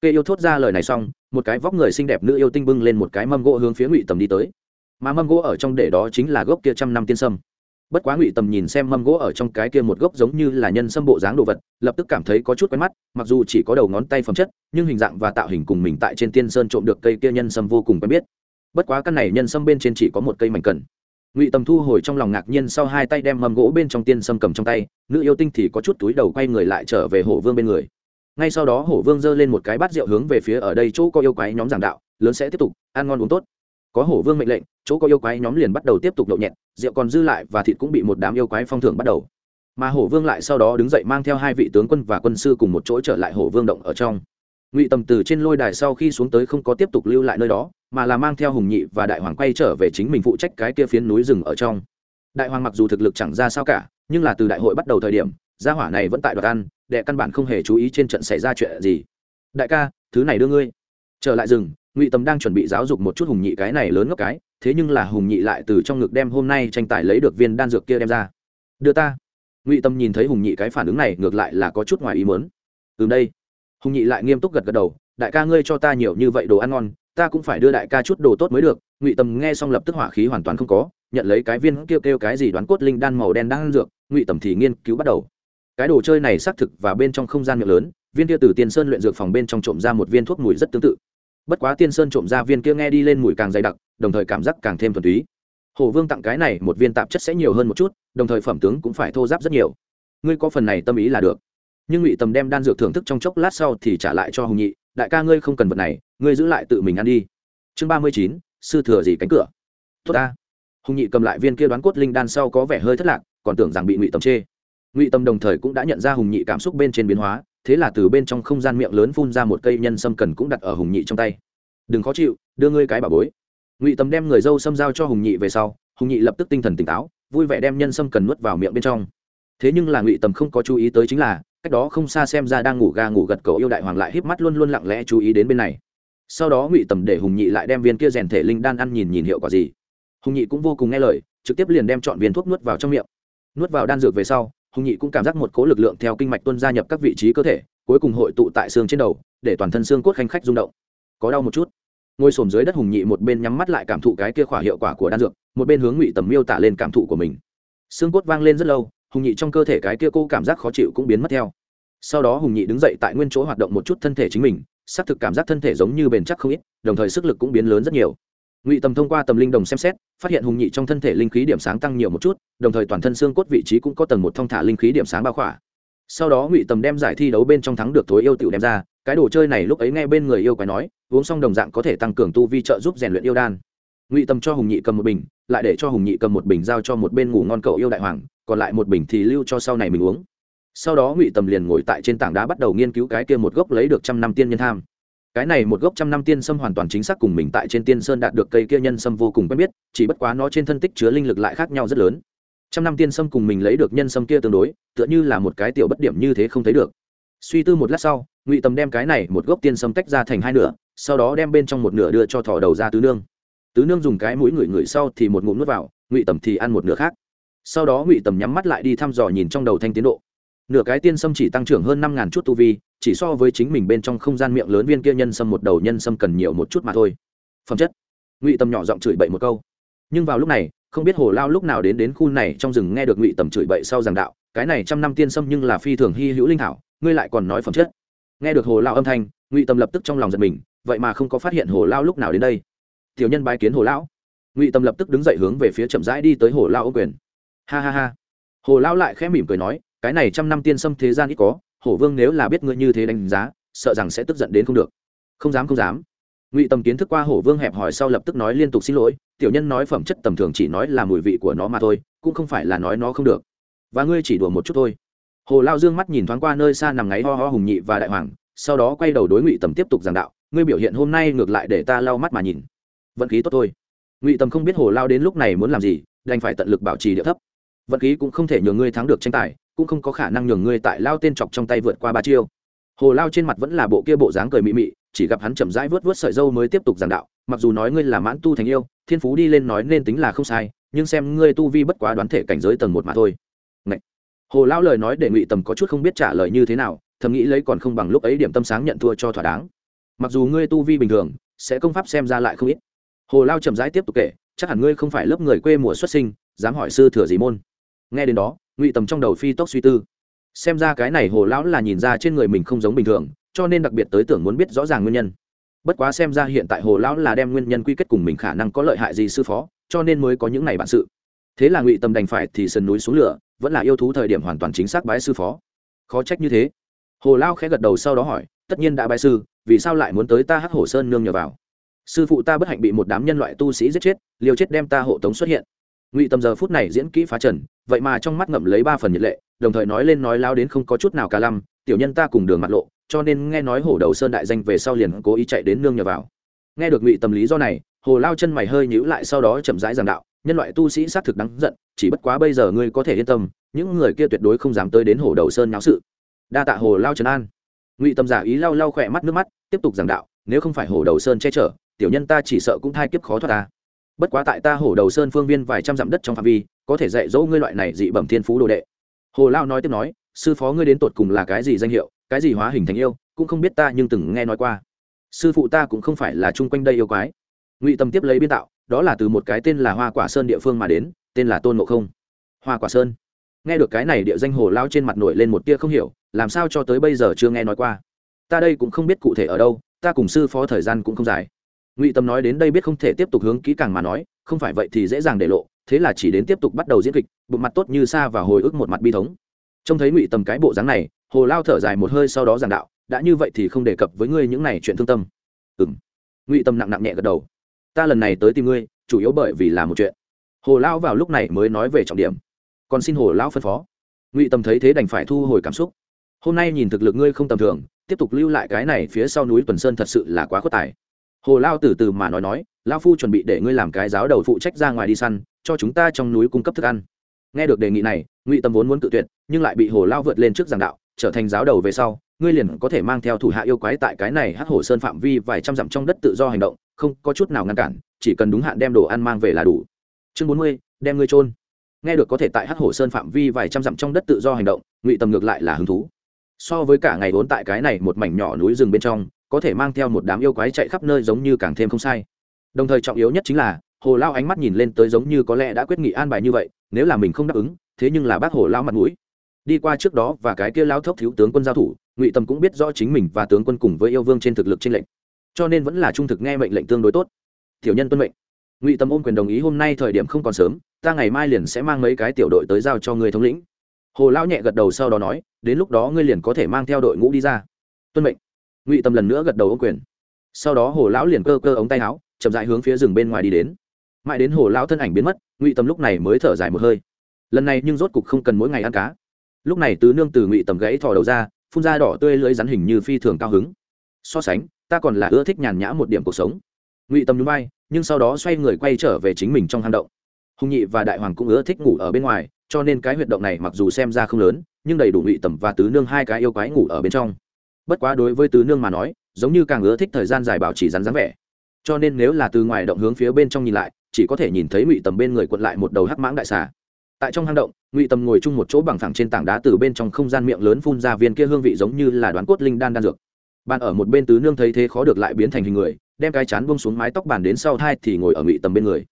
Kê yêu thốt ra lời này xong, một cái vóc người xinh đẹp nữ yêu tinh bưng lên một cái mâm gỗ hướng phía ngụy tầm đi tới. Mà mâm gỗ ở trong để đó chính là gốc kia trăm năm tiên sâm bất quá ngụy tầm nhìn xem mâm gỗ ở trong cái kia một gốc giống như là nhân sâm bộ dáng đồ vật, lập tức cảm thấy có chút quen mắt, mặc dù chỉ có đầu ngón tay phẩm chất, nhưng hình dạng và tạo hình cùng mình tại trên tiên sơn trộm được cây kia nhân sâm vô cùng quen biết. Bất quá căn này nhân sâm bên trên chỉ có một cây mảnh cần. Ngụy tầm thu hồi trong lòng ngạc nhiên sau hai tay đem mâm gỗ bên trong tiên sâm cầm trong tay, nữ yêu tinh thì có chút túi đầu quay người lại trở về hổ vương bên người. Ngay sau đó hổ vương giơ lên một cái bát rượu hướng về phía ở đây chỗ có yêu quái nhóm giảng đạo, lớn sẽ tiếp tục, ăn ngon uống tốt có hổ vương mệnh lệnh, chỗ có yêu quái nhóm liền bắt đầu tiếp tục nhậu nhẹt, rượu còn dư lại và thịt cũng bị một đám yêu quái phong thưởng bắt đầu. Mà hổ vương lại sau đó đứng dậy mang theo hai vị tướng quân và quân sư cùng một chỗ trở lại hổ vương động ở trong. Ngụy tầm từ trên lôi đài sau khi xuống tới không có tiếp tục lưu lại nơi đó, mà là mang theo hùng nhị và đại hoàng quay trở về chính mình phụ trách cái kia phiến núi rừng ở trong. Đại hoàng mặc dù thực lực chẳng ra sao cả, nhưng là từ đại hội bắt đầu thời điểm, gia hỏa này vẫn tại đoạt ăn, đệ căn bản không hề chú ý trên trận xảy ra chuyện gì. Đại ca, thứ này đưa ngươi. Trở lại rừng ngụy tầm đang chuẩn bị giáo dục một chút hùng nhị cái này lớn ngốc cái, thế nhưng là hùng nhị lại từ trong ngực đem hôm nay tranh tài lấy được viên đan dược kia đem ra. Đưa ta. Ngụy tâm nhìn thấy hùng nhị cái phản ứng này, ngược lại là có chút ngoài ý mớn từ đây. Hùng nhị lại nghiêm túc gật gật đầu, đại ca ngươi cho ta nhiều như vậy đồ ăn ngon, ta cũng phải đưa đại ca chút đồ tốt mới được. Ngụy tâm nghe xong lập tức hỏa khí hoàn toàn không có, nhận lấy cái viên kêu kêu cái gì đoán cốt linh đan màu đen đang ăn dược, ngụy tầm thì nghiên cứu bắt đầu. Cái đồ chơi này xác thực và bên trong không gian miệng lớn, viên kia từ tiền sơn luyện dược phòng bên trong trộm ra một viên thuốc mùi rất tương tự bất quá tiên sơn trộm ra viên kia nghe đi lên mùi càng dày đặc, đồng thời cảm giác càng thêm thuần túy. Hồ vương tặng cái này một viên tạp chất sẽ nhiều hơn một chút, đồng thời phẩm tướng cũng phải thô giáp rất nhiều. Ngươi có phần này tâm ý là được. Nhưng ngụy tầm đem đan dược thưởng thức trong chốc lát sau thì trả lại cho hùng nhị, đại ca ngươi không cần vật này, ngươi giữ lại tự mình ăn đi. Chương ba mươi chín, sư thừa gì cánh cửa. Tốt ta. Hùng nhị cầm lại viên kia đoán cốt linh đan sau có vẻ hơi thất lạc, còn tưởng rằng bị ngụy tầm chê. Ngụy tầm đồng thời cũng đã nhận ra hùng nhị cảm xúc bên trên biến hóa thế là từ bên trong không gian miệng lớn phun ra một cây nhân sâm cần cũng đặt ở hùng nhị trong tay. Đừng khó chịu, đưa ngươi cái bà bối. Ngụy tầm đem người dâu xâm giao cho hùng nhị về sau, hùng nhị lập tức tinh thần tỉnh táo, vui vẻ đem nhân sâm cần nuốt vào miệng bên trong. Thế nhưng là ngụy tầm không có chú ý tới chính là, cách đó không xa xem ra đang ngủ ga ngủ gật cầu yêu đại hoàng lại híp mắt luôn luôn lặng lẽ chú ý đến bên này. Sau đó ngụy tầm để hùng nhị lại đem viên kia rèn thể linh đan ăn nhìn nhìn hiệu quả gì. Hùng nhị cũng vô cùng nghe lời, trực tiếp liền đem chọn viên thuốc nuốt vào trong miệng. Nuốt vào đan dược về sau hùng nhị cũng cảm giác một cố lực lượng theo kinh mạch tuân gia nhập các vị trí cơ thể, cuối cùng hội tụ tại xương trên đầu, để toàn thân xương cốt khanh khách rung động. Có đau một chút. Ngồi xổm dưới đất hùng nhị một bên nhắm mắt lại cảm thụ cái kia khỏa hiệu quả của đan dược, một bên hướng ngụy tầm miêu tả lên cảm thụ của mình. Xương cốt vang lên rất lâu, hùng nhị trong cơ thể cái kia cô cảm giác khó chịu cũng biến mất theo. Sau đó hùng nhị đứng dậy tại nguyên chỗ hoạt động một chút thân thể chính mình, xác thực cảm giác thân thể giống như bền chắc không ít, đồng thời sức lực cũng biến lớn rất nhiều ngụy tầm thông qua tầm linh đồng xem xét phát hiện hùng nhị trong thân thể linh khí điểm sáng tăng nhiều một chút đồng thời toàn thân xương cốt vị trí cũng có tầng một thông thả linh khí điểm sáng bao khỏa sau đó ngụy tầm đem giải thi đấu bên trong thắng được thối yêu tiểu đem ra cái đồ chơi này lúc ấy nghe bên người yêu quái nói uống xong đồng dạng có thể tăng cường tu vi trợ giúp rèn luyện yêu đan ngụy tầm cho hùng nhị cầm một bình lại để cho hùng nhị cầm một bình giao cho một bên ngủ ngon cậu yêu đại hoàng còn lại một bình thì lưu cho sau này mình uống sau đó ngụy tầm liền ngồi tại trên tảng đá bắt đầu nghiên cứu cái kia một gốc lấy được trăm năm tiên nhân tham cái này một gốc trăm năm tiên sâm hoàn toàn chính xác cùng mình tại trên tiên sơn đạt được cây kia nhân sâm vô cùng quen biết, chỉ bất quá nó trên thân tích chứa linh lực lại khác nhau rất lớn. Trăm năm tiên sâm cùng mình lấy được nhân sâm kia tương đối, tựa như là một cái tiểu bất điểm như thế không thấy được. Suy tư một lát sau, ngụy tầm đem cái này một gốc tiên sâm tách ra thành hai nửa, sau đó đem bên trong một nửa đưa cho thỏ đầu ra tứ nương. Tứ nương dùng cái mũi ngửi ngửi sau thì một ngụm nuốt vào, ngụy tầm thì ăn một nửa khác. Sau đó ngụy tầm nhắm mắt lại đi thăm dò nhìn trong đầu thanh tiến độ. Nửa cái tiên sâm chỉ tăng trưởng hơn năm ngàn chút tu vi chỉ so với chính mình bên trong không gian miệng lớn viên kia nhân sâm một đầu nhân sâm cần nhiều một chút mà thôi. Phẩm chất. Ngụy tầm nhỏ giọng chửi bậy một câu. Nhưng vào lúc này, không biết hồ lao lúc nào đến đến khu này trong rừng nghe được ngụy tầm chửi bậy sau giảng đạo, cái này trăm năm tiên sâm nhưng là phi thường hy hữu linh thảo, ngươi lại còn nói phẩm chất. Nghe được hồ lao âm thanh, ngụy tầm lập tức trong lòng giật mình, vậy mà không có phát hiện hồ lao lúc nào đến đây. Tiểu nhân bái kiến hồ lão. Ngụy tầm lập tức đứng dậy hướng về phía chậm rãi đi tới hồ lao ô quyền. Ha ha ha. Hồ lao lại khẽ mỉm cười nói, cái này trăm năm tiên sâm thế gian ít có hổ vương nếu là biết ngươi như thế đánh giá, sợ rằng sẽ tức giận đến không được. Không dám không dám. Ngụy tầm kiến thức qua hổ vương hẹp hỏi sau lập tức nói liên tục xin lỗi, tiểu nhân nói phẩm chất tầm thường chỉ nói là mùi vị của nó mà thôi, cũng không phải là nói nó không được. Và ngươi chỉ đùa một chút thôi. Hồ lao dương mắt nhìn thoáng qua nơi xa nằm ngáy ho ho hùng nhị và đại hoàng, sau đó quay đầu đối ngụy tầm tiếp tục giảng đạo, ngươi biểu hiện hôm nay ngược lại để ta lau mắt mà nhìn. Vận khí tốt thôi. Ngụy tầm không biết hồ lao đến lúc này muốn làm gì, đành phải tận lực bảo trì địa thấp. Vận khí cũng không thể nhường ngươi thắng được tranh tài cũng không có khả năng nhường ngươi tại lao tên chọc trong tay vượt qua ba chiêu. Hồ lao trên mặt vẫn là bộ kia bộ dáng cười mị mị, chỉ gặp hắn chậm rãi vớt vớt sợi dâu mới tiếp tục giảng đạo, mặc dù nói ngươi là mãn tu thành yêu, thiên phú đi lên nói nên tính là không sai, nhưng xem ngươi tu vi bất quá đoán thể cảnh giới tầng một mà thôi. Ngậy! hồ lao lời nói để ngụy tầm có chút không biết trả lời như thế nào, thầm nghĩ lấy còn không bằng lúc ấy điểm tâm sáng nhận thua cho thỏa đáng. Mặc dù ngươi tu vi bình thường, sẽ công pháp xem ra lại không ít. Hồ lao chậm rãi tiếp tục kể, chắc hẳn ngươi không phải lớp người quê mùa xuất sinh, dám hỏi sư thừa gì môn. Nghe đến đó ngụy tầm trong đầu phi tốc suy tư. Xem ra cái này hồ lão là nhìn ra trên người mình không giống bình thường, cho nên đặc biệt tới tưởng muốn biết rõ ràng nguyên nhân. Bất quá xem ra hiện tại hồ lão là đem nguyên nhân quy kết cùng mình khả năng có lợi hại gì sư phó, cho nên mới có những này bản sự. Thế là ngụy tầm đành phải thì sân núi xuống lửa, vẫn là yêu thú thời điểm hoàn toàn chính xác bái sư phó. Khó trách như thế. Hồ lao khẽ gật đầu sau đó hỏi, tất nhiên đã bái sư, vì sao lại muốn tới ta hắc hồ sơn nương nhờ vào? Sư phụ ta bất hạnh bị một đám nhân loại tu sĩ giết chết, liều chết đem ta hộ tống xuất hiện ngụy Tâm giờ phút này diễn kỹ phá trần, vậy mà trong mắt ngậm lấy ba phần nhiệt lệ, đồng thời nói lên nói lao đến không có chút nào cả lăm, tiểu nhân ta cùng đường mặt lộ, cho nên nghe nói hổ đầu sơn đại danh về sau liền cố ý chạy đến nương nhờ vào. Nghe được ngụy Tâm lý do này, hồ lao chân mày hơi nhíu lại sau đó chậm rãi giảng đạo, nhân loại tu sĩ xác thực đáng giận, chỉ bất quá bây giờ ngươi có thể yên tâm, những người kia tuyệt đối không dám tới đến hồ đầu sơn nháo sự. Đa tạ hồ lao trấn an. Ngụy tâm giả ý lau lau khỏe mắt nước mắt, tiếp tục giảng đạo, nếu không phải hồ đầu sơn che chở, tiểu nhân ta chỉ sợ cũng thai kiếp khó thoát ta bất quá tại ta hồ đầu sơn phương viên vài trăm dặm đất trong phạm vi, có thể dạy dỗ ngươi loại này dị bẩm thiên phú đồ đệ. Hồ lao nói tiếp nói, sư phó ngươi đến tột cùng là cái gì danh hiệu, cái gì hóa hình thành yêu, cũng không biết ta nhưng từng nghe nói qua. Sư phụ ta cũng không phải là chung quanh đây yêu quái. Ngụy tâm tiếp lấy biên tạo, đó là từ một cái tên là hoa quả sơn địa phương mà đến, tên là tôn ngộ không. Hoa quả sơn. Nghe được cái này địa danh hồ lao trên mặt nổi lên một tia không hiểu, làm sao cho tới bây giờ chưa nghe nói qua. Ta đây cũng không biết cụ thể ở đâu, ta cùng sư phó thời gian cũng không dài ngụy tâm nói đến đây biết không thể tiếp tục hướng kỹ càng mà nói, không phải vậy thì dễ dàng để lộ, thế là chỉ đến tiếp tục bắt đầu diễn kịch, bụng mặt tốt như xa và hồi ức một mặt bi thống. Trông thấy ngụy tâm cái bộ dáng này, hồ lao thở dài một hơi sau đó giảng đạo, đã như vậy thì không đề cập với ngươi những này chuyện thương tâm. Ừng ngụy tâm nặng nặng nhẹ gật đầu. Ta lần này tới tìm ngươi, chủ yếu bởi vì là một chuyện. Hồ lao vào lúc này mới nói về trọng điểm. Còn xin hồ lao phân phó. Ngụy tâm thấy thế đành phải thu hồi cảm xúc. Hôm nay nhìn thực lực ngươi không tầm thường, tiếp tục lưu lại cái này phía sau núi tuần sơn thật sự là quá khuất tài hồ lao từ từ mà nói nói, lao phu chuẩn bị để ngươi làm cái giáo đầu phụ trách ra ngoài đi săn, cho chúng ta trong núi cung cấp thức ăn. Nghe được đề nghị này, ngụy tâm vốn muốn cự tuyệt, nhưng lại bị hồ lao vượt lên trước giảng đạo, trở thành giáo đầu về sau, ngươi liền có thể mang theo thủ hạ yêu quái tại cái này hắc hồ sơn phạm vi vài trăm dặm trong đất tự do hành động, không có chút nào ngăn cản, chỉ cần đúng hạn đem đồ ăn mang về là đủ. Chương bốn mươi, đem ngươi trôn nghe được có thể tại hắc hồ sơn phạm vi vài trăm dặm trong đất tự do hành động, ngụy Tâm ngược lại là hứng thú. So với cả ngày vốn tại cái này một mảnh nhỏ núi rừng bên trong có thể mang theo một đám yêu quái chạy khắp nơi giống như càng thêm không sai. Đồng thời trọng yếu nhất chính là, hồ lao ánh mắt nhìn lên tới giống như có lẽ đã quyết nghị an bài như vậy, nếu là mình không đáp ứng, thế nhưng là bác hồ lao mặt mũi. Đi qua trước đó và cái kia lao thốc thiếu tướng quân giao thủ, ngụy tâm cũng biết rõ chính mình và tướng quân cùng với yêu vương trên thực lực trên lệnh cho nên vẫn là trung thực nghe mệnh lệnh tương đối tốt. Tiểu nhân tuân mệnh. Ngụy tâm ôm quyền đồng ý hôm nay thời điểm không còn sớm, ta ngày mai liền sẽ mang mấy cái tiểu đội tới giao cho người thống lĩnh. Hồ lão nhẹ gật đầu sau đó nói, đến lúc đó ngươi liền có thể mang theo đội ngũ đi ra. Tuân mệnh ngụy tâm lần nữa gật đầu ôm quyền sau đó hồ lão liền cơ cơ ống tay áo chậm dại hướng phía rừng bên ngoài đi đến mãi đến hồ lão thân ảnh biến mất ngụy tâm lúc này mới thở dài một hơi lần này nhưng rốt cục không cần mỗi ngày ăn cá lúc này tứ nương từ ngụy tầm gãy thò đầu ra phun ra đỏ tươi lưỡi rắn hình như phi thường cao hứng so sánh ta còn là ưa thích nhàn nhã một điểm cuộc sống ngụy tâm núi bay nhưng sau đó xoay người quay trở về chính mình trong hang động hùng nhị và đại hoàng cũng ưa thích ngủ ở bên ngoài cho nên cái huyệt động này mặc dù xem ra không lớn nhưng đầy đủ ngụy tầm và tứ nương hai cái yêu quái ngủ ở bên trong bất quá đối với tứ nương mà nói, giống như càng ưa thích thời gian dài bảo trì rắn rắn vẻ. Cho nên nếu là từ ngoài động hướng phía bên trong nhìn lại, chỉ có thể nhìn thấy ngụy tầm bên người quật lại một đầu hắc mãng đại xà. Tại trong hang động, ngụy tầm ngồi chung một chỗ bằng thẳng trên tảng đá từ bên trong không gian miệng lớn phun ra viên kia hương vị giống như là đoán cốt linh đan đan dược. Bàn ở một bên tứ nương thấy thế khó được lại biến thành hình người, đem cái chán bông xuống mái tóc bàn đến sau thai thì ngồi ở ngụy tầm bên người.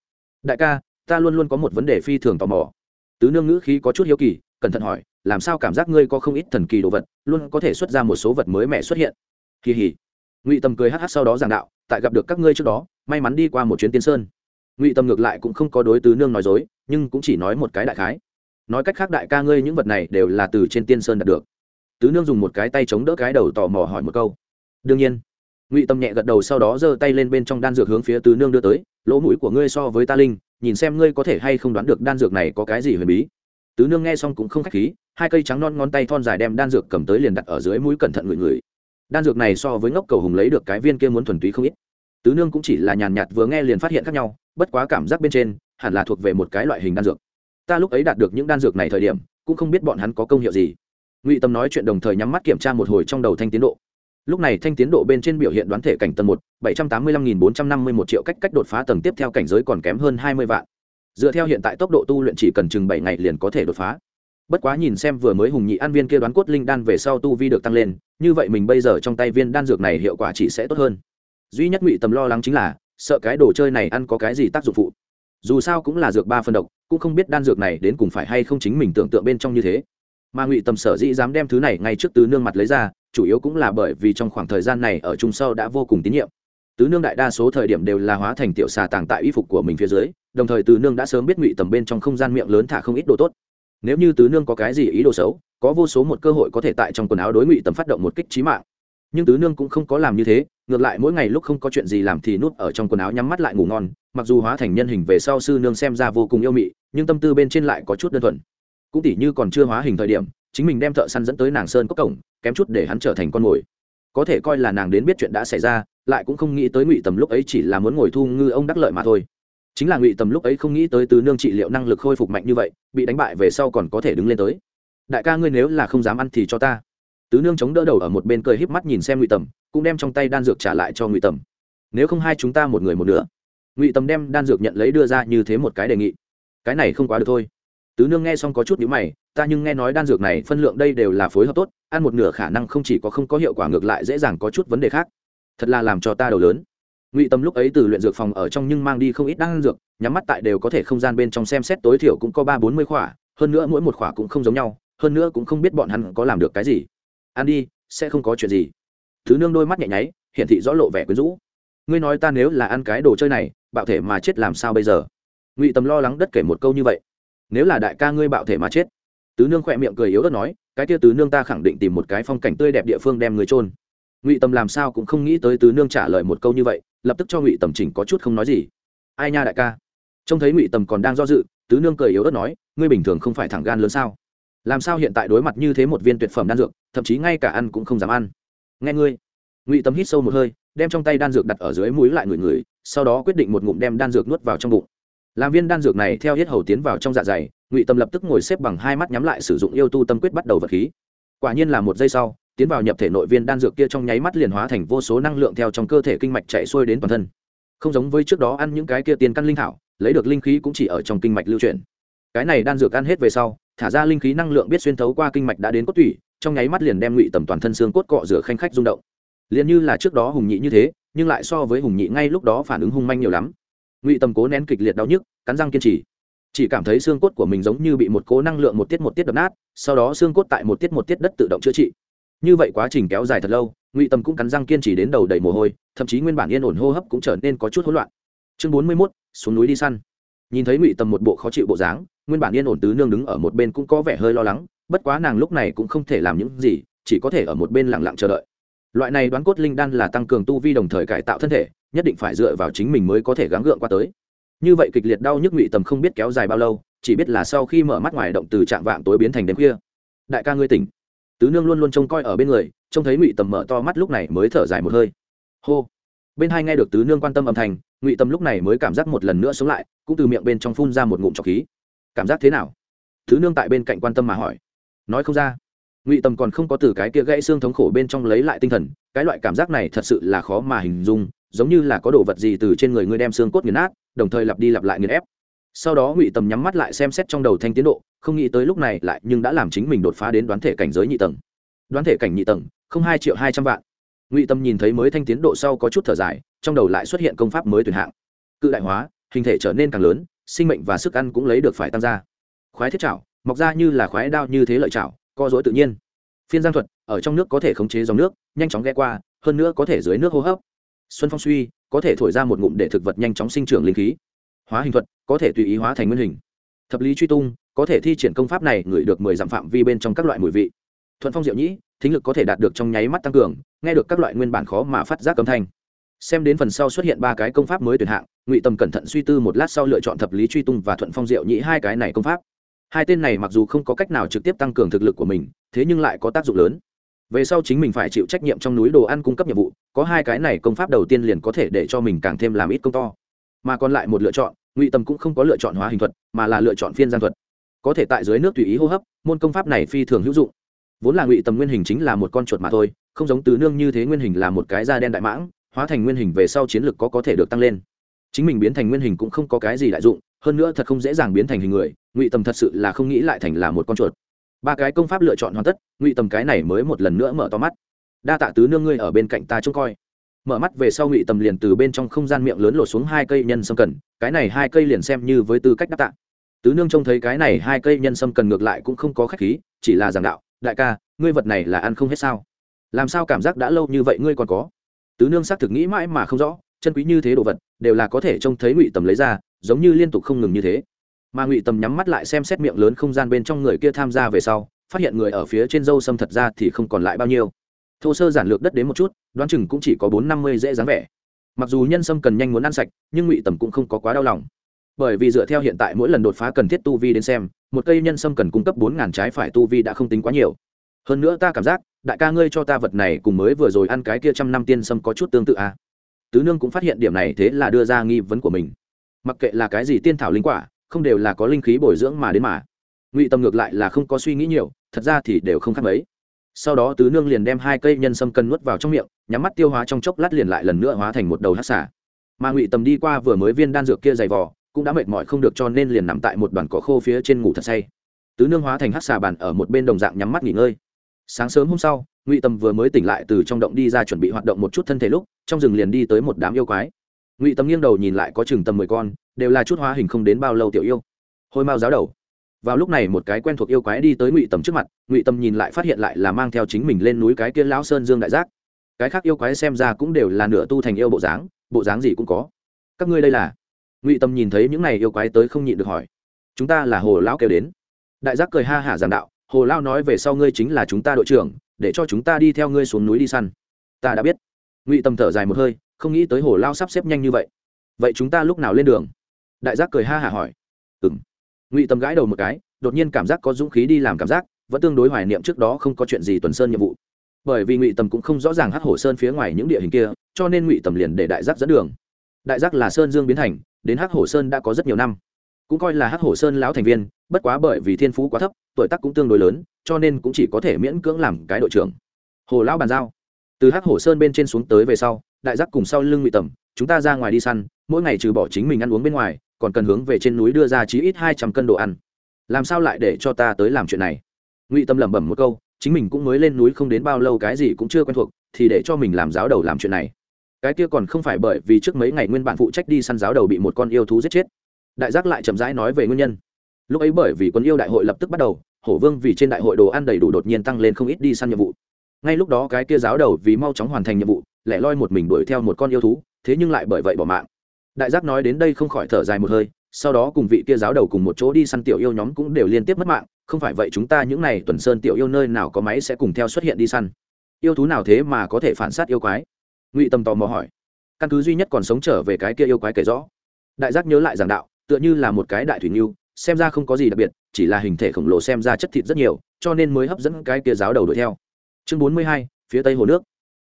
Đại ca, ta luôn luôn có một vấn đề phi thường tò mò. Tứ nương ngữ khí có chút hiếu kỳ, cẩn thận hỏi làm sao cảm giác ngươi có không ít thần kỳ đồ vật, luôn có thể xuất ra một số vật mới mẻ xuất hiện. Kỳ hỉ. Ngụy Tâm cười hh sau đó giảng đạo, tại gặp được các ngươi trước đó, may mắn đi qua một chuyến tiên sơn. Ngụy Tâm ngược lại cũng không có đối tứ nương nói dối, nhưng cũng chỉ nói một cái đại khái. Nói cách khác đại ca ngươi những vật này đều là từ trên tiên sơn đạt được. Tứ nương dùng một cái tay chống đỡ cái đầu tò mò hỏi một câu. Đương nhiên. Ngụy tâm nhẹ gật đầu sau đó giơ tay lên bên trong đan dược hướng phía tứ nương đưa tới, lỗ mũi của ngươi so với ta linh, nhìn xem ngươi có thể hay không đoán được đan dược này có cái gì huyền bí. Tứ nương nghe xong cũng không k h á c h khí hai cây trắng non ngón tay thon dài đem đan dược cầm tới liền đặt ở dưới mũi cẩn thận ngửi ngửi. Đan dược này so với ngốc cầu hùng lấy được cái viên kia muốn thuần túy không ít. Tứ nương cũng chỉ là nhàn nhạt vừa nghe liền phát hiện khác nhau, bất quá cảm giác bên trên, hẳn là thuộc về một cái loại hình đan dược. Ta lúc ấy đạt được những đan dược này thời điểm, cũng không biết bọn hắn có công hiệu gì. Ngụy tâm nói chuyện đồng thời nhắm mắt kiểm tra một hồi trong đầu thanh tiến độ. Lúc này thanh tiến độ bên trên biểu hiện đoán thể cảnh tầng một, bảy trăm tám mươi lăm nghìn bốn trăm năm mươi một triệu cách cách đột phá tầng tiếp theo cảnh giới còn kém hơn hai mươi vạn. Dựa theo hiện tại tốc độ tu luyện chỉ cần chừng bảy ngày liền có thể đột phá bất quá nhìn xem vừa mới hùng nhị ăn viên kia đoán cốt linh đan về sau tu vi được tăng lên, như vậy mình bây giờ trong tay viên đan dược này hiệu quả chỉ sẽ tốt hơn. Duy nhất ngụy tầm lo lắng chính là, sợ cái đồ chơi này ăn có cái gì tác dụng phụ. Dù sao cũng là dược ba phân độc, cũng không biết đan dược này đến cùng phải hay không chính mình tưởng tượng bên trong như thế. Mà ngụy tầm sở dĩ dám đem thứ này ngay trước tứ nương mặt lấy ra, chủ yếu cũng là bởi vì trong khoảng thời gian này ở trung sâu đã vô cùng tín nhiệm. Tứ nương đại đa số thời điểm đều là hóa thành tiểu xà tàng tại y phục của mình phía dưới, đồng thời tứ nương đã sớm biết ngụy tầm bên trong không gian miệng lớn thả không ít đồ tốt nếu như tứ nương có cái gì ý đồ xấu, có vô số một cơ hội có thể tại trong quần áo đối ngụy tầm phát động một kích trí mạng. Nhưng tứ nương cũng không có làm như thế, ngược lại mỗi ngày lúc không có chuyện gì làm thì nút ở trong quần áo nhắm mắt lại ngủ ngon, mặc dù hóa thành nhân hình về sau sư nương xem ra vô cùng yêu mị, nhưng tâm tư bên trên lại có chút đơn thuần. Cũng tỉ như còn chưa hóa hình thời điểm, chính mình đem thợ săn dẫn tới nàng sơn cốc cổng, kém chút để hắn trở thành con mồi. Có thể coi là nàng đến biết chuyện đã xảy ra, lại cũng không nghĩ tới ngụy tầm lúc ấy chỉ là muốn ngồi thu ngư ông đắc lợi mà thôi chính là ngụy tầm lúc ấy không nghĩ tới tứ nương trị liệu năng lực khôi phục mạnh như vậy, bị đánh bại về sau còn có thể đứng lên tới. Đại ca ngươi nếu là không dám ăn thì cho ta. Tứ nương chống đỡ đầu ở một bên cười híp mắt nhìn xem ngụy tầm, cũng đem trong tay đan dược trả lại cho ngụy tầm. Nếu không hai chúng ta một người một nửa. Ngụy tầm đem đan dược nhận lấy đưa ra như thế một cái đề nghị. Cái này không quá được thôi. Tứ nương nghe xong có chút nhữ mày, ta nhưng nghe nói đan dược này phân lượng đây đều là phối hợp tốt, ăn một nửa khả năng không chỉ có không có hiệu quả ngược lại dễ dàng có chút vấn đề khác. Thật là làm cho ta đầu lớn ngụy tâm lúc ấy từ luyện dược phòng ở trong nhưng mang đi không ít đan dược, nhắm mắt tại đều có thể không gian bên trong xem xét tối thiểu cũng có ba bốn mươi khỏa, hơn nữa mỗi một khỏa cũng không giống nhau, hơn nữa cũng không biết bọn hắn có làm được cái gì. Ăn đi, sẽ không có chuyện gì. Thứ nương đôi mắt nhẹ nháy hiện thị rõ lộ vẻ quyến rũ. Ngươi nói ta nếu là ăn cái đồ chơi này, bạo thể mà chết làm sao bây giờ? Ngụy tâm lo lắng đất kể một câu như vậy. Nếu là đại ca ngươi bạo thể mà chết. Tứ nương khỏe miệng cười yếu đất nói, cái kia tứ nương ta khẳng định tìm một cái phong cảnh tươi đẹp địa phương đem người trôn ngụy tâm làm sao cũng không nghĩ tới tứ nương trả lời một câu như vậy lập tức cho ngụy tầm chỉnh có chút không nói gì. Ai nha đại ca? Trông thấy ngụy tầm còn đang do dự, tứ nương cười yếu ớt nói, ngươi bình thường không phải thẳng gan lớn sao? Làm sao hiện tại đối mặt như thế một viên tuyệt phẩm đan dược, thậm chí ngay cả ăn cũng không dám ăn? Nghe ngươi. Ngụy tầm hít sâu một hơi, đem trong tay đan dược đặt ở dưới mũi lại người người sau đó quyết định một ngụm đem đan dược nuốt vào trong bụng. Làm viên đan dược này theo hết hầu tiến vào trong dạ dày, ngụy tâm lập tức ngồi xếp bằng hai mắt nhắm lại sử dụng yêu tu tâm quyết bắt đầu vật khí. Quả nhiên là một giây sau tiến vào nhập thể nội viên đan dược kia trong nháy mắt liền hóa thành vô số năng lượng theo trong cơ thể kinh mạch chạy xuôi đến toàn thân. Không giống với trước đó ăn những cái kia tiền căn linh thảo, lấy được linh khí cũng chỉ ở trong kinh mạch lưu chuyển. Cái này đan dược ăn hết về sau, thả ra linh khí năng lượng biết xuyên thấu qua kinh mạch đã đến cốt tủy, trong nháy mắt liền đem ngụy tầm toàn thân xương cốt cọ rửa khanh khách rung động. Liền như là trước đó hùng nhị như thế, nhưng lại so với hùng nhị ngay lúc đó phản ứng hung manh nhiều lắm. Ngụy tầm cố nén kịch liệt đau nhức, cắn răng kiên trì. Chỉ cảm thấy xương cốt của mình giống như bị một cố năng lượng một tiết một tiết đập nát, sau đó xương cốt tại một tiết một tiết đất tự động chữa trị như vậy quá trình kéo dài thật lâu, ngụy tầm cũng cắn răng kiên trì đến đầu đầy mồ hôi, thậm chí nguyên bản yên ổn hô hấp cũng trở nên có chút hỗn loạn. Chương bốn mươi mốt, xuống núi đi săn. Nhìn thấy ngụy tầm một bộ khó chịu bộ dáng, nguyên bản yên ổn tứ nương đứng ở một bên cũng có vẻ hơi lo lắng, bất quá nàng lúc này cũng không thể làm những gì, chỉ có thể ở một bên lặng lặng chờ đợi. Loại này đoán cốt linh đan là tăng cường tu vi đồng thời cải tạo thân thể, nhất định phải dựa vào chính mình mới có thể gắng gượng qua tới. Như vậy kịch liệt đau nhức ngụy tầm không biết kéo dài bao lâu, chỉ biết là sau khi mở mắt ngoài động từ trạng vạng tối biến thành đêm khuya. Đại ca ngươi tỉnh tứ nương luôn luôn trông coi ở bên người, trông thấy ngụy tầm mở to mắt lúc này mới thở dài một hơi. Hô. Bên hai nghe được tứ nương quan tâm âm thanh, ngụy tầm lúc này mới cảm giác một lần nữa sống lại, cũng từ miệng bên trong phun ra một ngụm trọc khí. Cảm giác thế nào? Tứ nương tại bên cạnh quan tâm mà hỏi. Nói không ra. Ngụy tầm còn không có từ cái kia gãy xương thống khổ bên trong lấy lại tinh thần, cái loại cảm giác này thật sự là khó mà hình dung, giống như là có đồ vật gì từ trên người ngươi đem xương cốt nghiền nát, đồng thời lặp đi lặp lại nghiền ép sau đó ngụy tầm nhắm mắt lại xem xét trong đầu thanh tiến độ, không nghĩ tới lúc này lại nhưng đã làm chính mình đột phá đến đoán thể cảnh giới nhị tầng. Đoán thể cảnh nhị tầng, không hai triệu hai trăm vạn. Ngụy tâm nhìn thấy mới thanh tiến độ sau có chút thở dài, trong đầu lại xuất hiện công pháp mới tuyển hạng. Cự đại hóa, hình thể trở nên càng lớn, sinh mệnh và sức ăn cũng lấy được phải tăng ra. Khoái thiết chảo, mọc ra như là khoái đao như thế lợi chảo, co dối tự nhiên. Phiên giang thuật, ở trong nước có thể khống chế dòng nước, nhanh chóng ghé qua, hơn nữa có thể dưới nước hô hấp. Xuân phong suy, có thể thổi ra một ngụm để thực vật nhanh chóng sinh trưởng linh khí hóa hình thuật, có thể tùy ý hóa thành nguyên hình. Thập lý truy tung, có thể thi triển công pháp này ngửi được mười dặm phạm vi bên trong các loại mùi vị. Thuận phong diệu nhĩ, thính lực có thể đạt được trong nháy mắt tăng cường, nghe được các loại nguyên bản khó mà phát giác âm thanh. Xem đến phần sau xuất hiện ba cái công pháp mới tuyển hạng, ngụy tầm cẩn thận suy tư một lát sau lựa chọn thập lý truy tung và thuận phong diệu nhĩ hai cái này công pháp. Hai tên này mặc dù không có cách nào trực tiếp tăng cường thực lực của mình, thế nhưng lại có tác dụng lớn. Về sau chính mình phải chịu trách nhiệm trong núi đồ ăn cung cấp nhiệm vụ, có hai cái này công pháp đầu tiên liền có thể để cho mình càng thêm làm ít công to mà còn lại một lựa chọn, ngụy tâm cũng không có lựa chọn hóa hình thuật, mà là lựa chọn phiên gian thuật. Có thể tại dưới nước tùy ý hô hấp, môn công pháp này phi thường hữu dụng. Vốn là ngụy tâm nguyên hình chính là một con chuột mà thôi, không giống tứ nương như thế nguyên hình là một cái da đen đại mãng, hóa thành nguyên hình về sau chiến lược có có thể được tăng lên. Chính mình biến thành nguyên hình cũng không có cái gì đại dụng, hơn nữa thật không dễ dàng biến thành hình người, ngụy tâm thật sự là không nghĩ lại thành là một con chuột. Ba cái công pháp lựa chọn hoàn tất, ngụy tầm cái này mới một lần nữa mở to mắt. Đa tạ tứ nương ngươi ở bên cạnh ta trông coi mở mắt về sau ngụy tầm liền từ bên trong không gian miệng lớn lột xuống hai cây nhân sâm cần, cái này hai cây liền xem như với tư cách đáp tạ. Tứ nương trông thấy cái này hai cây nhân sâm cần ngược lại cũng không có khách khí, chỉ là giảng đạo, đại ca, ngươi vật này là ăn không hết sao? Làm sao cảm giác đã lâu như vậy ngươi còn có? Tứ nương xác thực nghĩ mãi mà không rõ, chân quý như thế đồ vật, đều là có thể trông thấy ngụy tầm lấy ra, giống như liên tục không ngừng như thế. Mà ngụy tầm nhắm mắt lại xem xét miệng lớn không gian bên trong người kia tham gia về sau, phát hiện người ở phía trên dâu sâm thật ra thì không còn lại bao nhiêu thô sơ giản lược đất đến một chút, đoán chừng cũng chỉ có bốn năm mươi dễ dáng vẻ. Mặc dù nhân sâm cần nhanh muốn ăn sạch, nhưng ngụy tầm cũng không có quá đau lòng. Bởi vì dựa theo hiện tại mỗi lần đột phá cần thiết tu vi đến xem, một cây nhân sâm cần cung cấp bốn ngàn trái phải tu vi đã không tính quá nhiều. Hơn nữa ta cảm giác, đại ca ngươi cho ta vật này cùng mới vừa rồi ăn cái kia trăm năm tiên sâm có chút tương tự à. tứ nương cũng phát hiện điểm này thế là đưa ra nghi vấn của mình. Mặc kệ là cái gì tiên thảo linh quả, không đều là có linh khí bồi dưỡng mà đến mà. Ngụy tâm ngược lại là không có suy nghĩ nhiều, thật ra thì đều không khác mấy sau đó tứ nương liền đem hai cây nhân sâm cân nuốt vào trong miệng, nhắm mắt tiêu hóa trong chốc lát liền lại lần nữa hóa thành một đầu hát xả mà ngụy tầm đi qua vừa mới viên đan dược kia dày vò, cũng đã mệt mỏi không được cho nên liền nằm tại một đoàn cỏ khô phía trên ngủ thật say. Tứ nương hóa thành hát xà bàn ở một bên đồng dạng nhắm mắt nghỉ ngơi. Sáng sớm hôm sau, ngụy tầm vừa mới tỉnh lại từ trong động đi ra chuẩn bị hoạt động một chút thân thể lúc, trong rừng liền đi tới một đám yêu quái. Ngụy tầm nghiêng đầu nhìn lại có chừng tầm mười con, đều là chút hóa hình không đến bao lâu tiểu yêu. Hôi mao giáo đầu vào lúc này một cái quen thuộc yêu quái đi tới ngụy tầm trước mặt, ngụy tầm nhìn lại phát hiện lại là mang theo chính mình lên núi cái kia lão sơn dương đại giác. Cái khác yêu quái xem ra cũng đều là nửa tu thành yêu bộ dáng bộ dáng gì cũng có. Các ngươi đây là? Ngụy tầm nhìn thấy những này yêu quái tới không nhịn được hỏi. Chúng ta là hồ lão kêu đến. Đại giác cười ha hả giảng đạo, hồ lao nói về sau ngươi chính là chúng ta đội trưởng, để cho chúng ta đi theo ngươi xuống núi đi săn. Ta đã biết. Ngụy tầm thở dài một hơi, không nghĩ tới hồ lao sắp xếp nhanh như vậy. Vậy chúng ta lúc nào lên đường? Đại giác cười ha hả hỏi. Ừng ngụy tầm gãi đầu một cái, đột nhiên cảm giác có dũng khí đi làm cảm giác, vẫn tương đối hoài niệm trước đó không có chuyện gì tuần sơn nhiệm vụ. Bởi vì ngụy tầm cũng không rõ ràng hát hồ sơn phía ngoài những địa hình kia, cho nên ngụy tầm liền để đại giác dẫn đường. Đại giác là sơn dương biến thành, đến hát hồ sơn đã có rất nhiều năm. Cũng coi là hát hồ sơn lão thành viên, bất quá bởi vì thiên phú quá thấp, tuổi tác cũng tương đối lớn, cho nên cũng chỉ có thể miễn cưỡng làm cái đội trưởng. Hồ lão bàn giao. Từ hát hồ sơn bên trên xuống tới về sau, đại giác cùng sau lưng ngụy tầm chúng ta ra ngoài đi săn, mỗi ngày trừ bỏ chính mình ăn uống bên ngoài còn cần hướng về trên núi đưa ra chí ít hai trăm cân đồ ăn. Làm sao lại để cho ta tới làm chuyện này? Ngụy tâm lẩm bẩm một câu, chính mình cũng mới lên núi không đến bao lâu cái gì cũng chưa quen thuộc, thì để cho mình làm giáo đầu làm chuyện này. Cái kia còn không phải bởi vì trước mấy ngày nguyên bản phụ trách đi săn giáo đầu bị một con yêu thú giết chết. Đại giác lại chậm rãi nói về nguyên nhân. Lúc ấy bởi vì quân yêu đại hội lập tức bắt đầu, hổ vương vì trên đại hội đồ ăn đầy đủ đột nhiên tăng lên không ít đi săn nhiệm vụ. Ngay lúc đó cái kia giáo đầu vì mau chóng hoàn thành nhiệm vụ, lẻ loi một mình đuổi theo một con yêu thú, thế nhưng lại bởi vậy bỏ mạng đại giác nói đến đây không khỏi thở dài một hơi, sau đó cùng vị kia giáo đầu cùng một chỗ đi săn tiểu yêu nhóm cũng đều liên tiếp mất mạng, không phải vậy chúng ta những n à y tuần sơn tiểu yêu nơi nào có máy sẽ cùng theo xuất hiện đi săn. Yêu thú nào thế mà có thể phản s á t yêu quái? Ngụy tâm tò mò hỏi. Căn cứ duy nhất còn sống trở về cái kia yêu quái kể rõ. Đại giác nhớ lại giảng đạo, tựa như là một cái đại thủy ngưu xem ra không có gì đặc biệt, chỉ là hình thể khổng lồ xem ra chất thịt rất nhiều, cho nên mới hấp dẫn cái kia giáo đầu đuổi theo. Chương bốn mươi hai, phía tây hồ nước.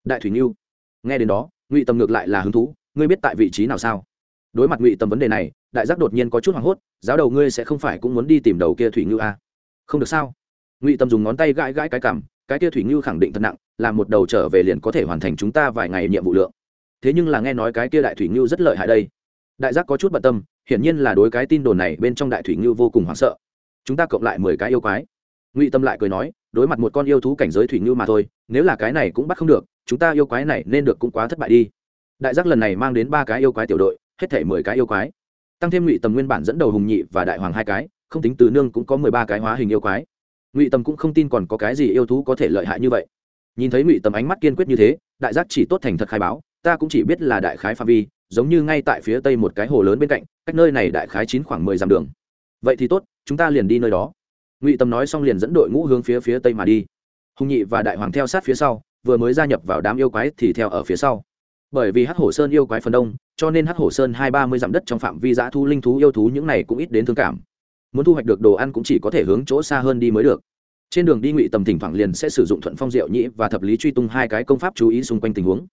Đại thủy ngưu nghe đến đó, ngụy tâm ngược lại là hứng thú, ngươi biết tại vị trí nào sao? Đối mặt ngụy tâm vấn đề này, đại giác đột nhiên có chút hoảng hốt, giáo đầu ngươi sẽ không phải cũng muốn đi tìm đầu kia thủy ngư à? không được sao. Ngụy tâm dùng ngón tay gãi gãi cái cảm cái kia thủy ngư khẳng định thật nặng làm một đầu trở về liền có thể hoàn thành chúng ta vài ngày nhiệm vụ lượng. Thế nhưng là nghe nói cái kia đại thủy ngư rất lợi hại đây. Đại giác có chút bận tâm, hiển nhiên là đối cái tin đồn này bên trong đại thủy ngư vô cùng hoảng sợ. Chúng ta cộng lại mười cái yêu quái. Ngụy tâm lại cười nói, đối mặt một con yêu thú cảnh giới thủy ngư mà thôi, nếu là cái này cũng bắt không được, chúng ta yêu quái này nên được cũng quá thất bại đi. Đại giác lần này mang đến ba cái yêu quái tiểu đội hết thể mười cái yêu quái. Tăng thêm ngụy tầm nguyên bản dẫn đầu hùng nhị và đại hoàng hai cái, không tính từ nương cũng có mười ba cái hóa hình yêu quái. Ngụy tầm cũng không tin còn có cái gì yêu thú có thể lợi hại như vậy. Nhìn thấy ngụy tầm ánh mắt kiên quyết như thế, đại giác chỉ tốt thành thật khai báo, ta cũng chỉ biết là đại khái phạm vi, giống như ngay tại phía tây một cái hồ lớn bên cạnh, cách nơi này đại khái chín khoảng mười dặm đường. Vậy thì tốt, chúng ta liền đi nơi đó. Ngụy tầm nói xong liền dẫn đội ngũ hướng phía phía tây mà đi. Hùng nhị và đại hoàng theo sát phía sau, vừa mới gia nhập vào đám yêu quái thì theo ở phía sau. Bởi vì hát hổ sơn yêu quái phần đông cho nên hắc hổ sơn hai ba mươi dặm đất trong phạm vi giã thu linh thú yêu thú những này cũng ít đến thương cảm. Muốn thu hoạch được đồ ăn cũng chỉ có thể hướng chỗ xa hơn đi mới được. Trên đường đi ngụy tầm thỉnh thoảng liền sẽ sử dụng thuận phong diệu nhĩ và thập lý truy tung hai cái công pháp chú ý xung quanh tình huống.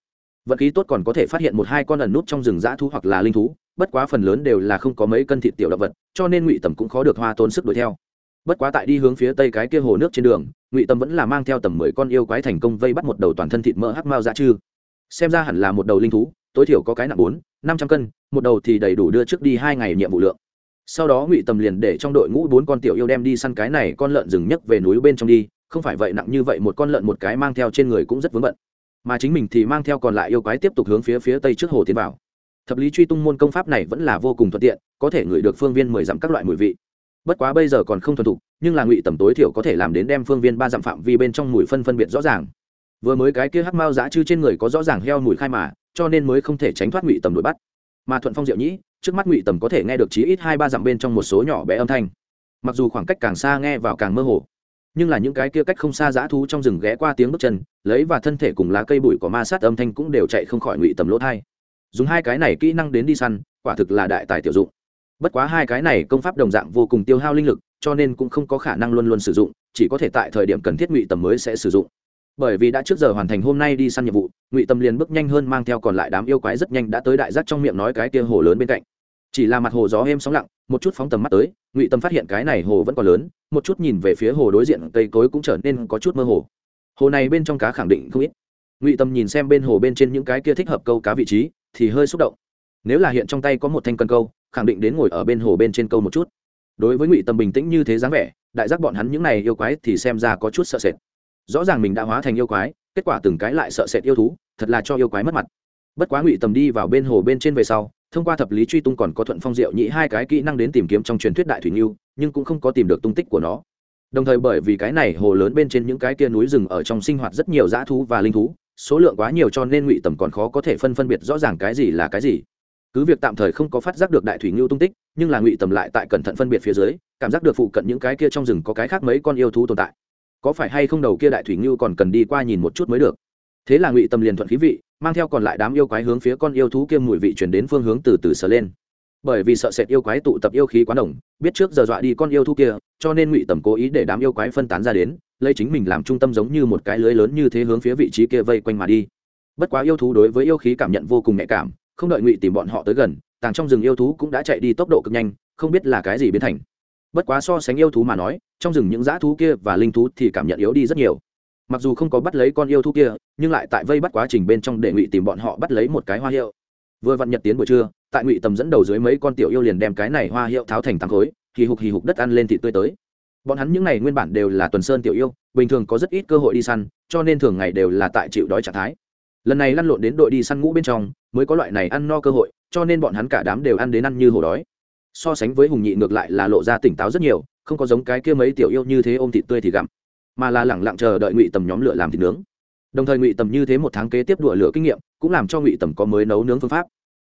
Vật khí tốt còn có thể phát hiện một hai con ẩn nút trong rừng dã thú hoặc là linh thú, bất quá phần lớn đều là không có mấy cân thịt tiểu động vật, cho nên ngụy tầm cũng khó được hoa tốn sức đuổi theo. Bất quá tại đi hướng phía tây cái kia hồ nước trên đường, ngụy tầm vẫn là mang theo tầm mười con yêu quái thành công vây bắt một đầu toàn thân thịt mỡ hắc mao dã chư. Xem ra hẳn là một đầu linh thú tối thiểu có cái nặng bốn, năm trăm cân, một đầu thì đầy đủ đưa trước đi hai ngày nhiệm vụ lượng. Sau đó ngụy tầm liền để trong đội ngũ bốn con tiểu yêu đem đi săn cái này con lợn rừng nhấc về núi bên trong đi, không phải vậy nặng như vậy một con lợn một cái mang theo trên người cũng rất vướng bận. Mà chính mình thì mang theo còn lại yêu quái tiếp tục hướng phía phía tây trước hồ tiến vào. Thập lý truy tung môn công pháp này vẫn là vô cùng thuận tiện, có thể ngửi được phương viên mười dặm các loại mùi vị. Bất quá bây giờ còn không thuần thục, nhưng là ngụy tầm tối thiểu có thể làm đến đem phương viên ba dặm phạm vi bên trong mùi phân phân biệt rõ ràng. Vừa mới cái kia hắc mao giã chư trên người có rõ ràng heo mùi khai mà cho nên mới không thể tránh thoát ngụy tầm đuổi bắt. Mà thuận phong diệu nhĩ, trước mắt ngụy tầm có thể nghe được chí ít hai ba dặm bên trong một số nhỏ bé âm thanh. Mặc dù khoảng cách càng xa nghe vào càng mơ hồ, nhưng là những cái kia cách không xa dã thú trong rừng ghé qua tiếng bước chân, lấy và thân thể cùng lá cây bụi có ma sát âm thanh cũng đều chạy không khỏi ngụy tầm lỗ thai. Dùng hai cái này kỹ năng đến đi săn, quả thực là đại tài tiểu dụng. Bất quá hai cái này công pháp đồng dạng vô cùng tiêu hao linh lực, cho nên cũng không có khả năng luôn luôn sử dụng, chỉ có thể tại thời điểm cần thiết ngụy tầm mới sẽ sử dụng bởi vì đã trước giờ hoàn thành hôm nay đi săn nhiệm vụ, ngụy Tâm liền bước nhanh hơn mang theo còn lại đám yêu quái rất nhanh đã tới đại giác trong miệng nói cái kia hồ lớn bên cạnh. Chỉ là mặt hồ gió êm sóng lặng, một chút phóng tầm mắt tới, ngụy tâm phát hiện cái này hồ vẫn còn lớn, một chút nhìn về phía hồ đối diện cây cối cũng trở nên có chút mơ hồ. Hồ này bên trong cá khẳng định không ít. Ngụy tâm nhìn xem bên hồ bên trên những cái kia thích hợp câu cá vị trí, thì hơi xúc động. Nếu là hiện trong tay có một thanh cân câu, khẳng định đến ngồi ở bên hồ bên trên câu một chút. Đối với ngụy tâm bình tĩnh như thế dáng vẻ, đại giác bọn hắn những này yêu quái thì xem ra có chút sợ sệt rõ ràng mình đã hóa thành yêu quái, kết quả từng cái lại sợ sệt yêu thú, thật là cho yêu quái mất mặt. Bất quá ngụy tầm đi vào bên hồ bên trên về sau, thông qua thập lý truy tung còn có thuận phong diệu nhĩ hai cái kỹ năng đến tìm kiếm trong truyền thuyết đại thủy nghiêu nhưng cũng không có tìm được tung tích của nó. Đồng thời bởi vì cái này hồ lớn bên trên những cái kia núi rừng ở trong sinh hoạt rất nhiều dã thú và linh thú, số lượng quá nhiều cho nên ngụy tầm còn khó có thể phân phân biệt rõ ràng cái gì là cái gì. Cứ việc tạm thời không có phát giác được đại thủy ngưu tung tích, nhưng là ngụy tầm lại tại cẩn thận phân biệt phía dưới, cảm giác được phụ cận những cái kia trong rừng có cái khác mấy con yêu thú tồn tại có phải hay không đầu kia đại thủy ngưu còn cần đi qua nhìn một chút mới được? Thế là ngụy tâm liền thuận khí vị, mang theo còn lại đám yêu quái hướng phía con yêu thú kia mùi vị chuyển đến phương hướng từ từ sờ lên. Bởi vì sợ sệt yêu quái tụ tập yêu khí quá đồng biết trước giờ dọa đi con yêu thú kia, cho nên ngụy tầm cố ý để đám yêu quái phân tán ra đến, lấy chính mình làm trung tâm giống như một cái lưới lớn như thế hướng phía vị trí kia vây quanh mà đi. Bất quá yêu thú đối với yêu khí cảm nhận vô cùng nhạy cảm, không đợi ngụy tìm bọn họ tới gần, tàng trong rừng yêu thú cũng đã chạy đi tốc độ cực nhanh, không biết là cái gì biến thành bất quá so sánh yêu thú mà nói, trong rừng những dã thú kia và linh thú thì cảm nhận yếu đi rất nhiều. Mặc dù không có bắt lấy con yêu thú kia, nhưng lại tại vây bắt quá trình bên trong để ngụy tìm bọn họ bắt lấy một cái hoa hiệu. Vừa vặn nhật tiến buổi trưa, tại ngụy tầm dẫn đầu dưới mấy con tiểu yêu liền đem cái này hoa hiệu tháo thành thắng khối, hì hục hì hục đất ăn lên thịt tươi tới. Bọn hắn những n à y nguyên bản đều là tuần sơn tiểu yêu, bình thường có rất ít cơ hội đi săn, cho nên thường ngày đều là tại chịu đói trạng thái. Lần này lăn lộn đến đội đi săn ngũ bên trong, mới có loại này ăn no cơ hội, cho nên bọn hắn cả đám đều ăn đến ăn như hổ đói so sánh với hùng nhị ngược lại là lộ ra tỉnh táo rất nhiều, không có giống cái kia mấy tiểu yêu như thế ôm thịt tươi thì gặm, mà là lẳng lặng chờ đợi ngụy tầm nhóm lửa làm thịt nướng. Đồng thời ngụy tầm như thế một tháng kế tiếp đùa lửa kinh nghiệm, cũng làm cho ngụy tầm có mới nấu nướng phương pháp.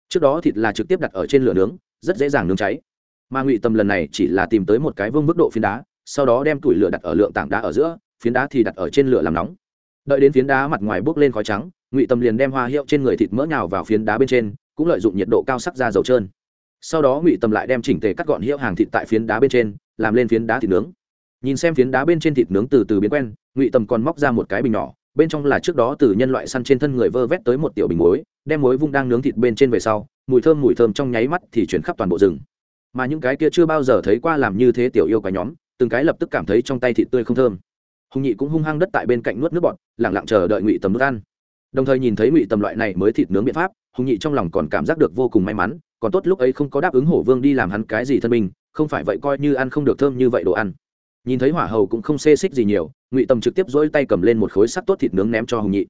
Trước đó thịt là trực tiếp đặt ở trên lửa nướng, rất dễ dàng nướng cháy. Mà ngụy tầm lần này chỉ là tìm tới một cái vương mức độ phiến đá, sau đó đem tủi lửa đặt ở lượng tảng đá ở giữa, phiến đá thì đặt ở trên lửa làm nóng. Đợi đến phiến đá mặt ngoài bốc lên khói trắng, ngụy tầm liền đem hoa hiệu trên người thịt mỡ nhào vào phiến đá bên trên, cũng lợi dụng nhiệt độ cao sắc ra dầu trơn sau đó ngụy tầm lại đem chỉnh tề cắt gọn hiệu hàng thịt tại phiến đá bên trên, làm lên phiến đá thịt nướng. Nhìn xem phiến đá bên trên thịt nướng từ từ biến quen, ngụy tầm còn móc ra một cái bình nhỏ, bên trong là trước đó từ nhân loại săn trên thân người vơ vét tới một tiểu bình muối, đem muối vung đang nướng thịt bên trên về sau, mùi thơm mùi thơm trong nháy mắt thì chuyển khắp toàn bộ rừng. Mà những cái kia chưa bao giờ thấy qua làm như thế tiểu yêu cái nhóm, từng cái lập tức cảm thấy trong tay thịt tươi không thơm. Hùng nhị cũng hung hăng đất tại bên cạnh nuốt nước bọt lẳng lặng chờ đợi ngụy tầm nước ăn. Đồng thời nhìn thấy ngụy tầm loại này mới thịt nướng biện pháp, hùng nhị trong lòng còn cảm giác được vô cùng may mắn còn tốt lúc ấy không có đáp ứng hổ vương đi làm hắn cái gì thân mình không phải vậy coi như ăn không được thơm như vậy đồ ăn. Nhìn thấy hỏa hầu cũng không xê xích gì nhiều, ngụy tầm trực tiếp dỗi tay cầm lên một khối sắt tốt thịt nướng ném cho hùng nhị.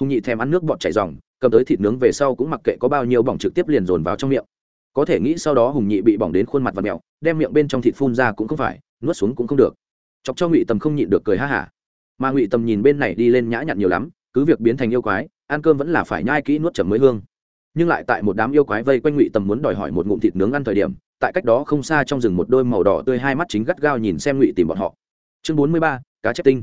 Hùng nhị thèm ăn nước bọt chảy dòng cầm tới thịt nướng về sau cũng mặc kệ có bao nhiêu bỏng trực tiếp liền dồn vào trong miệng. Có thể nghĩ sau đó hùng nhị bị bỏng đến khuôn mặt và mẹo đem miệng bên trong thịt phun ra cũng không phải, nuốt xuống cũng không được. Chọc cho ngụy tầm không nhịn được cười ha hả. Mà ngụy tầm nhìn bên này đi lên nhã nhặn nhiều lắm, cứ việc biến thành yêu quái, ăn cơm vẫn là phải nhai kỹ nuốt chầm mới hương nhưng lại tại một đám yêu quái vây quanh ngụy tầm muốn đòi hỏi một ngụm thịt nướng ăn thời điểm, tại cách đó không xa trong rừng một đôi màu đỏ tươi hai mắt chính gắt gao nhìn xem ngụy tìm bọn họ. Chương bốn mươi ba, cá chép tinh.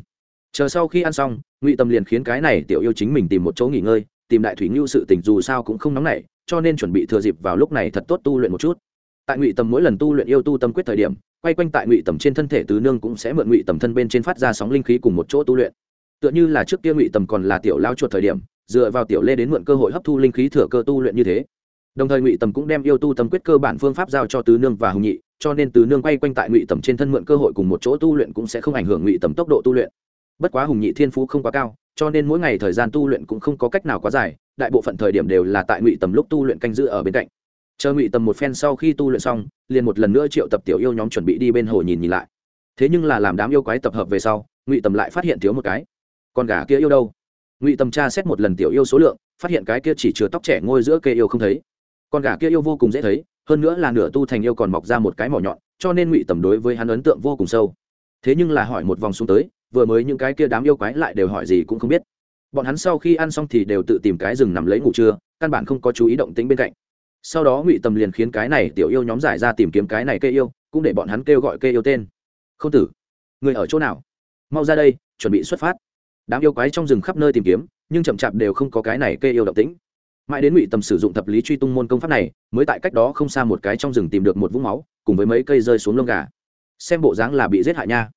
Chờ sau khi ăn xong, ngụy tâm liền khiến cái này tiểu yêu chính mình tìm một chỗ nghỉ ngơi, tìm đại thủy ngưu sự tình dù sao cũng không nóng nảy, cho nên chuẩn bị thừa dịp vào lúc này thật tốt tu luyện một chút. Tại ngụy tầm mỗi lần tu luyện yêu tu tâm quyết thời điểm, quay quanh tại ngụy tầm trên thân thể tứ nương cũng sẽ mượn ngụy tầm thân bên trên phát ra sóng linh khí cùng một chỗ tu luyện. Tựa như là trước kia ngụy tầm còn là tiểu lao chuột thời điểm dựa vào tiểu lê đến mượn cơ hội hấp thu linh khí thừa cơ tu luyện như thế. Đồng thời ngụy tầm cũng đem yêu tu tâm quyết cơ bản phương pháp giao cho tứ nương và hùng nhị, cho nên tứ nương quay quanh tại ngụy tầm trên thân mượn cơ hội cùng một chỗ tu luyện cũng sẽ không ảnh hưởng ngụy tầm tốc độ tu luyện. Bất quá hùng nhị thiên phú không quá cao, cho nên mỗi ngày thời gian tu luyện cũng không có cách nào quá dài, đại bộ phận thời điểm đều là tại ngụy tầm lúc tu luyện canh giữ ở bên cạnh. Chờ ngụy tầm một phen sau khi tu luyện xong, liền một lần nữa triệu tập tiểu yêu nhóm chuẩn bị đi bên hồ nhìn nhìn lại. Thế nhưng là làm đám yêu quái tập hợp về sau, ngụy tầm lại phát hiện thiếu một cái. Con gà kia yêu đâu? Ngụy tầm tra xét một lần tiểu yêu số lượng, phát hiện cái kia chỉ chứa tóc trẻ ngôi giữa cây yêu không thấy. Con gà kia yêu vô cùng dễ thấy, hơn nữa là nửa tu thành yêu còn mọc ra một cái mỏ nhọn, cho nên ngụy tầm đối với hắn ấn tượng vô cùng sâu. Thế nhưng là hỏi một vòng xuống tới, vừa mới những cái kia đám yêu quái lại đều hỏi gì cũng không biết. Bọn hắn sau khi ăn xong thì đều tự tìm cái rừng nằm lấy ngủ trưa, căn bản không có chú ý động tĩnh bên cạnh. Sau đó ngụy tầm liền khiến cái này tiểu yêu nhóm giải ra tìm kiếm cái này cây yêu, cũng để bọn hắn kêu gọi cây yêu tên. Không tử, người ở chỗ nào? Mau ra đây, chuẩn bị xuất phát đám yêu quái trong rừng khắp nơi tìm kiếm, nhưng chậm chạp đều không có cái này cây yêu động tĩnh. Mãi đến ngụy tầm sử dụng thập lý truy tung môn công pháp này, mới tại cách đó không xa một cái trong rừng tìm được một vũng máu, cùng với mấy cây rơi xuống lông gà. Xem bộ dáng là bị giết hại nha.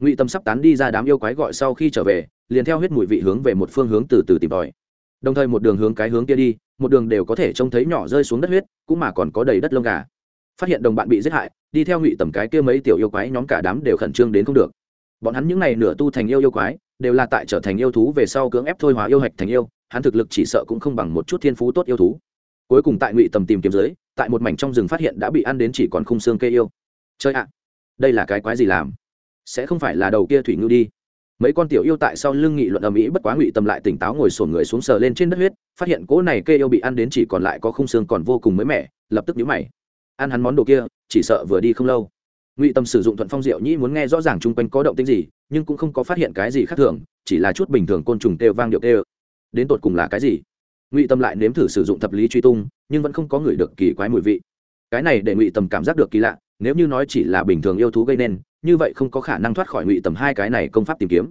Ngụy tầm sắp tán đi ra đám yêu quái gọi sau khi trở về, liền theo huyết mùi vị hướng về một phương hướng từ từ tìm tòi. Đồng thời một đường hướng cái hướng kia đi, một đường đều có thể trông thấy nhỏ rơi xuống đất huyết, cũng mà còn có đầy đất lông gà. Phát hiện đồng bạn bị giết hại, đi theo ngụy tầm cái kia mấy tiểu yêu quái, nhóm cả đám đều khẩn trương đến không được. Bọn hắn những n à y nửa tu thành yêu yêu quái đều là tại trở thành yêu thú về sau cưỡng ép thôi hóa yêu hạch thành yêu, hắn thực lực chỉ sợ cũng không bằng một chút thiên phú tốt yêu thú. Cuối cùng tại ngụy tầm tìm kiếm dưới, tại một mảnh trong rừng phát hiện đã bị ăn đến chỉ còn khung xương cây yêu. Chơi ạ, đây là cái quái gì làm? Sẽ không phải là đầu kia thủy ngư đi. Mấy con tiểu yêu tại sau lưng nghị luận ầm mỹ bất quá ngụy tầm lại tỉnh táo ngồi sổn người xuống sờ lên trên đất huyết, phát hiện cỗ này cây yêu bị ăn đến chỉ còn lại có khung xương còn vô cùng mới mẻ, lập tức nhíu mày. Ăn hắn món đồ kia, chỉ sợ vừa đi không lâu ngụy tâm sử dụng thuận phong diệu nhĩ muốn nghe rõ ràng chung quanh có động tính gì, nhưng cũng không có phát hiện cái gì khác thường, chỉ là chút bình thường côn trùng kêu vang điệu tê đến tột cùng là cái gì? Ngụy tâm lại nếm thử sử dụng thập lý truy tung, nhưng vẫn không có người được kỳ quái mùi vị. Cái này để ngụy tâm cảm giác được kỳ lạ, nếu như nói chỉ là bình thường yêu thú gây nên, như vậy không có khả năng thoát khỏi ngụy tầm hai cái này công pháp tìm kiếm.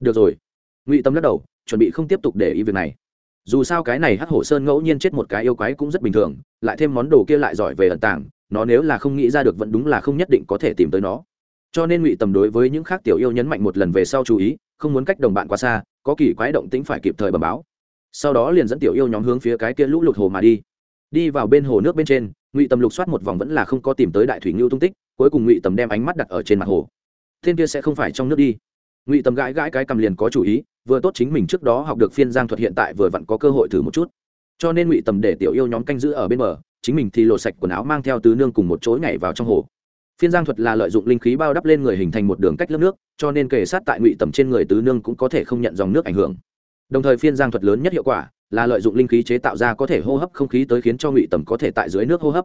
Được rồi. Ngụy tâm lắc đầu, chuẩn bị không tiếp tục để ý việc này. Dù sao cái này hắc hổ sơn ngẫu nhiên chết một cái yêu quái cũng rất bình thường, lại thêm món đồ kia lại giỏi về ẩn tàng nó nếu là không nghĩ ra được vẫn đúng là không nhất định có thể tìm tới nó. Cho nên ngụy tầm đối với những khác tiểu yêu nhấn mạnh một lần về sau chú ý, không muốn cách đồng bạn quá xa, có kỳ quái động tĩnh phải kịp thời bẩm báo. Sau đó liền dẫn tiểu yêu nhóm hướng phía cái kia lũ lụt hồ mà đi. Đi vào bên hồ nước bên trên, ngụy tầm lục soát một vòng vẫn là không có tìm tới đại thủy ngưu tung tích, cuối cùng ngụy tầm đem ánh mắt đặt ở trên mặt hồ. Thiên kia sẽ không phải trong nước đi. Ngụy tầm gãi gãi cái cầm liền có chủ ý, vừa tốt chính mình trước đó học được phiên giang thuật hiện tại vừa vặn có cơ hội thử một chút. Cho nên ngụy tầm để tiểu yêu nhóm canh giữ ở bên bờ chính mình thì lộ sạch quần áo mang theo tứ nương cùng một chối nhảy vào trong hồ. Phiên giang thuật là lợi dụng linh khí bao đắp lên người hình thành một đường cách lớp nước, cho nên kề sát tại ngụy tầm trên người tứ nương cũng có thể không nhận dòng nước ảnh hưởng. Đồng thời phiên giang thuật lớn nhất hiệu quả là lợi dụng linh khí chế tạo ra có thể hô hấp không khí tới khiến cho ngụy tầm có thể tại dưới nước hô hấp.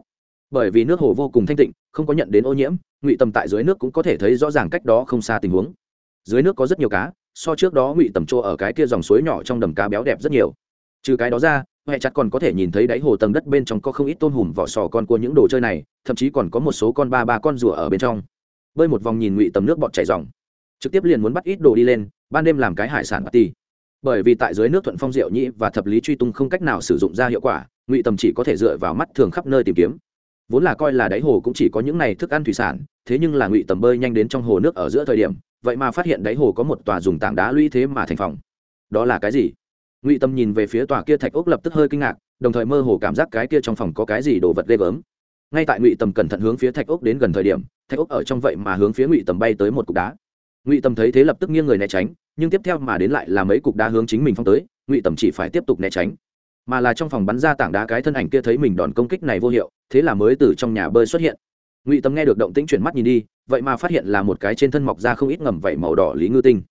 Bởi vì nước hồ vô cùng thanh tịnh, không có nhận đến ô nhiễm, ngụy tầm tại dưới nước cũng có thể thấy rõ ràng cách đó không xa tình huống. Dưới nước có rất nhiều cá, so trước đó ngụy tầm chỗ ở cái kia dòng suối nhỏ trong đầm cá béo đẹp rất nhiều. Trừ cái đó ra huệ chặt còn có thể nhìn thấy đáy hồ tầng đất bên trong có không ít tôm hùm vỏ sò con của những đồ chơi này, thậm chí còn có một số con ba ba con rùa ở bên trong. Bơi một vòng nhìn ngụy tầm nước bọt chảy dòng. Trực tiếp liền muốn bắt ít đồ đi lên, ban đêm làm cái hải sản party. Bởi vì tại dưới nước thuận phong diệu nhĩ và thập lý truy tung không cách nào sử dụng ra hiệu quả, ngụy tầm chỉ có thể dựa vào mắt thường khắp nơi tìm kiếm. Vốn là coi là đáy hồ cũng chỉ có những này thức ăn thủy sản, thế nhưng là ngụy tầm bơi nhanh đến trong hồ nước ở giữa thời điểm, vậy mà phát hiện đáy hồ có một tòa dùng tảng đá lũy thế mà thành phòng. Đó là cái gì? Ngụy tâm nhìn về phía tòa kia thạch ốc lập tức hơi kinh ngạc, đồng thời mơ hồ cảm giác cái kia trong phòng có cái gì đồ vật ghê gớm. Ngay tại ngụy tâm cẩn thận hướng phía thạch ốc đến gần thời điểm, thạch ốc ở trong vậy mà hướng phía ngụy tâm bay tới một cục đá. Ngụy tâm thấy thế lập tức nghiêng người né tránh, nhưng tiếp theo mà đến lại là mấy cục đá hướng chính mình phong tới, ngụy tâm chỉ phải tiếp tục né tránh. Mà là trong phòng bắn ra tảng đá cái thân ảnh kia thấy mình đòn công kích này vô hiệu, thế là mới từ trong nhà bơi xuất hiện. Ngụy tâm nghe được động tĩnh chuyển mắt nhìn đi, vậy mà phát hiện là một cái trên thân mọc ra không ít ngầm vảy màu đỏ lý ngư tinh.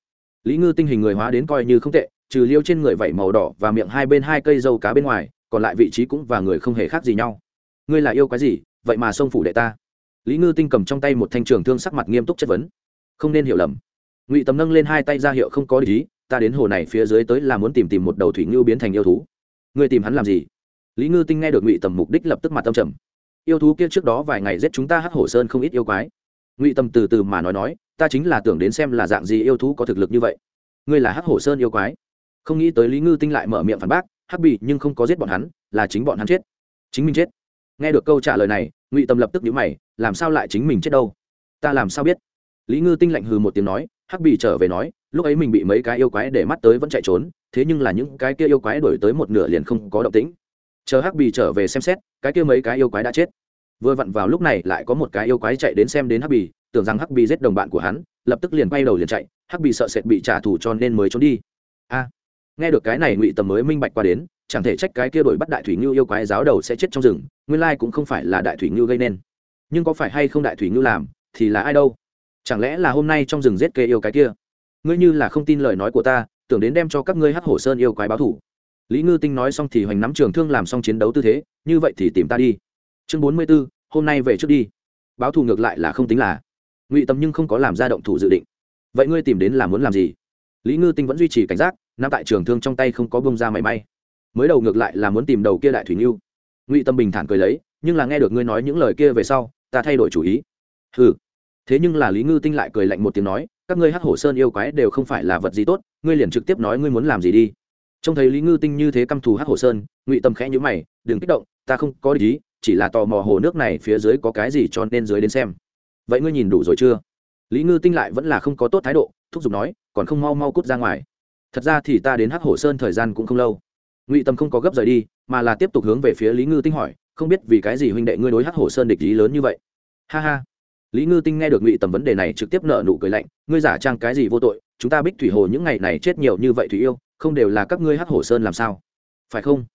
Lý ngư tinh hình người hóa đến coi như không tệ trừ liêu trên người vảy màu đỏ và miệng hai bên hai cây dâu cá bên ngoài, còn lại vị trí cũng và người không hề khác gì nhau. Ngươi là yêu cái gì? Vậy mà xông phủ đệ ta. Lý ngư tinh cầm trong tay một thanh trường thương sắc mặt nghiêm túc chất vấn. Không nên hiểu lầm. Ngụy tầm nâng lên hai tay ra hiệu không có lý, ta đến hồ này phía dưới tới là muốn tìm tìm một đầu thủy ngưu biến thành yêu thú. Ngươi tìm hắn làm gì? Lý ngư tinh nghe được ngụy tầm mục đích lập tức mặt tâm trầm. Yêu thú kia trước đó vài ngày giết chúng ta hắc hổ sơn không ít yêu quái. Ngụy Tầm từ từ mà nói nói, ta chính là tưởng đến xem là dạng gì yêu thú có thực lực như vậy. Ngươi là hắc hổ sơn yêu quái không nghĩ tới lý ngư tinh lại mở miệng phản bác, hắc bị nhưng không có giết bọn hắn, là chính bọn hắn chết. Chính mình chết. Nghe được câu trả lời này, ngụy tâm lập tức nhíu mày, làm sao lại chính mình chết đâu? Ta làm sao biết? Lý ngư tinh lạnh hừ một tiếng nói, hắc bị trở về nói, lúc ấy mình bị mấy cái yêu quái để mắt tới vẫn chạy trốn, thế nhưng là những cái kia yêu quái đổi tới một nửa liền không có động tĩnh. Chờ hắc bì trở về xem xét, cái kia mấy cái yêu quái đã chết. Vừa vặn vào lúc này lại có một cái yêu quái chạy đến xem đến hắc bì tưởng rằng hắc bì giết đồng bạn của hắn, lập tức liền quay đầu liền chạy, hắc bì sợ sệt bị trả thù cho nên mới trốn đi. A! Nghe được cái này ngụy tầm mới minh bạch qua đến, chẳng thể trách cái kia đổi bắt đại thủy ngưu yêu quái giáo đầu sẽ chết trong rừng, nguyên lai cũng không phải là đại thủy ngưu gây nên. Nhưng có phải hay không đại thủy ngưu làm, thì là ai đâu? Chẳng lẽ là hôm nay trong rừng giết kê yêu cái kia? Ngươi như là không tin lời nói của ta, tưởng đến đem cho các ngươi hát hổ sơn yêu quái báo thủ. Lý ngư tinh nói xong thì hoành nắm trường thương làm xong chiến đấu tư thế, như vậy thì tìm ta đi. Chương bốn mươi b ố hôm nay về trước đi. Báo thù ngược lại là không tính là. Ngụy tâm nhưng không có làm ra động thủ dự định. Vậy ngươi tìm đến là muốn làm gì? Lý ngư tinh vẫn duy trì cảnh giác nắm tại trường thương trong tay không có bông ra mảy may. Mới đầu ngược lại là muốn tìm đầu kia đại thủy ngưu ngụy tâm bình thản cười lấy, nhưng là nghe được ngươi nói những lời kia về sau, ta thay đổi chủ ý. Ừ thế nhưng là lý ngư tinh lại cười lạnh một tiếng nói, các ngươi hắc hổ sơn yêu quái đều không phải là vật gì tốt, ngươi liền trực tiếp nói ngươi muốn làm gì đi. Trông thấy lý ngư tinh như thế căm thù hát hồ sơn, ngụy tâm khẽ nhữ mày, đừng kích động, ta không có ý, chỉ là tò mò hồ nước này phía dưới có cái gì cho nên dưới đến xem. Vậy ngươi nhìn đủ rồi chưa? Lý ngư tinh lại vẫn là không có tốt thái độ, thúc giục nói, còn không mau mau cút ra ngoài thật ra thì ta đến hắc Hổ sơn thời gian cũng không lâu. Ngụy tâm không có gấp rời đi, mà là tiếp tục hướng về phía lý ngư tinh hỏi, không biết vì cái gì huynh đệ ngươi đối hắc Hổ sơn địch ý lớn như vậy? Ha ha. Lý ngư tinh nghe được ngụy tầm vấn đề này trực tiếp nợ nụ cười lạnh, ngươi giả trang cái gì vô tội, chúng ta bích thủy hồ những ngày này chết nhiều như vậy thủy yêu, không đều là các ngươi hắc Hổ sơn làm sao? Phải không?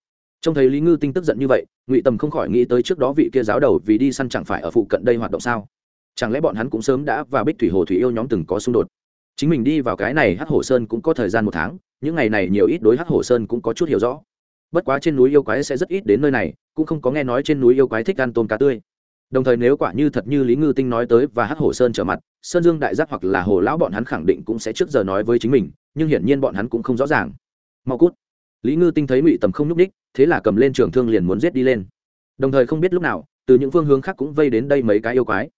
Trông thấy lý ngư tinh tức giận như vậy, ngụy tầm không khỏi nghĩ tới trước đó vị kia giáo đầu vì đi săn chẳng phải ở phụ cận đây hoạt động sao? Chẳng lẽ bọn hắn cũng sớm đã và bích thủy hồ thủy yêu nhóm từng có xung đột? Chính mình đi vào cái này hắc hồ sơn cũng có thời gian một tháng, những ngày này nhiều ít đối hắc hồ sơn cũng có chút hiểu rõ. Bất quá trên núi yêu quái sẽ rất ít đến nơi này, cũng không có nghe nói trên núi yêu quái thích ăn tôm cá tươi. Đồng thời nếu quả như thật như lý ngư tinh nói tới và hắc hồ sơn trở mặt, sơn dương đại giác hoặc là hồ lão bọn hắn khẳng định cũng sẽ trước giờ nói với chính mình, nhưng hiển nhiên bọn hắn cũng không rõ ràng. Mau cút. Lý ngư tinh thấy ngụy tầm không nhúc ních thế là cầm lên trường thương liền muốn giết đi lên. Đồng thời không biết lúc nào, từ những phương hướng khác cũng vây đến đây mấy cái yêu quái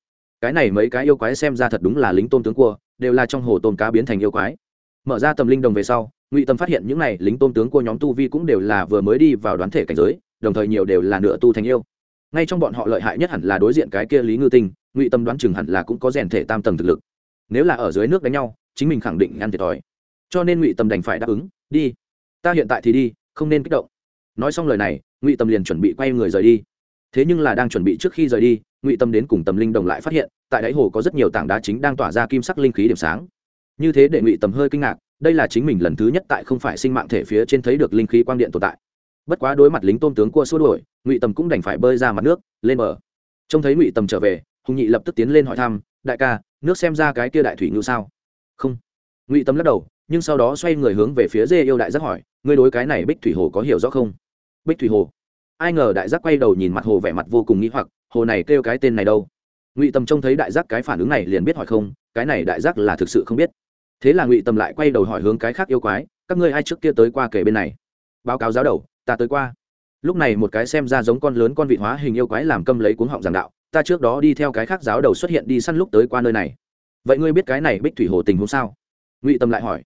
cái này mấy cái yêu quái xem ra thật đúng là lính tôm tướng cua, đều là trong hồ tôm cá biến thành yêu quái. Mở ra tầm linh đồng về sau, ngụy tâm phát hiện những n à y lính tôm tướng cua nhóm tu vi cũng đều là vừa mới đi vào đoán thể cảnh giới, đồng thời nhiều đều là nửa tu thành yêu. Ngay trong bọn họ lợi hại nhất hẳn là đối diện cái kia lý ngư tinh, ngụy tâm đoán chừng hẳn là cũng có rèn thể tam tầng thực lực. Nếu là ở dưới nước đánh nhau, chính mình khẳng định ăn thiệt thòi. Cho nên ngụy tâm đành phải đáp ứng, đi, ta hiện tại thì đi, không nên kích động. Nói xong lời này, ngụy tâm liền chuẩn bị quay người rời đi. Thế nhưng là đang chuẩn bị trước khi rời đi ngụy tâm đến cùng Tầm linh đồng lại phát hiện, tại đáy hồ có rất nhiều tảng đá chính đang tỏa ra kim sắc linh khí điểm sáng. Như thế để ngụy tâm hơi kinh ngạc, đây là chính mình lần thứ nhất tại không phải sinh mạng thể phía trên thấy được linh khí quang điện tồn tại. Bất quá đối mặt lính tôn tướng cua xua đuổi, ngụy tầm cũng đành phải bơi ra mặt nước, lên bờ. Trông thấy ngụy tầm trở về, hùng nhị lập tức tiến lên hỏi thăm, đại ca, nước xem ra cái kia đại thủy ngưu sao? Không. Ngụy tầm lắc đầu, nhưng sau đó xoay người hướng về phía dê yêu đại giác hỏi, ngươi đối cái này bích thủy hồ có hiểu rõ không? Bích thủy hồ? Ai ngờ đại giác quay đầu nhìn mặt hồ vẻ mặt vô cùng nghĩ hoặc hồ này kêu cái tên này đâu? Ngụy tầm trông thấy đại giác cái phản ứng này liền biết hỏi không, cái này đại giác là thực sự không biết. Thế là ngụy tầm lại quay đầu hỏi hướng cái khác yêu quái, các ngươi ai trước kia tới qua kể bên này? Báo cáo giáo đầu, ta tới qua. Lúc này một cái xem ra giống con lớn con vị hóa hình yêu quái làm câm lấy cuống họng giảng đạo, ta trước đó đi theo cái khác giáo đầu xuất hiện đi săn lúc tới qua nơi này. Vậy ngươi biết cái này bích thủy hồ tình huống sao? Ngụy tâm lại hỏi.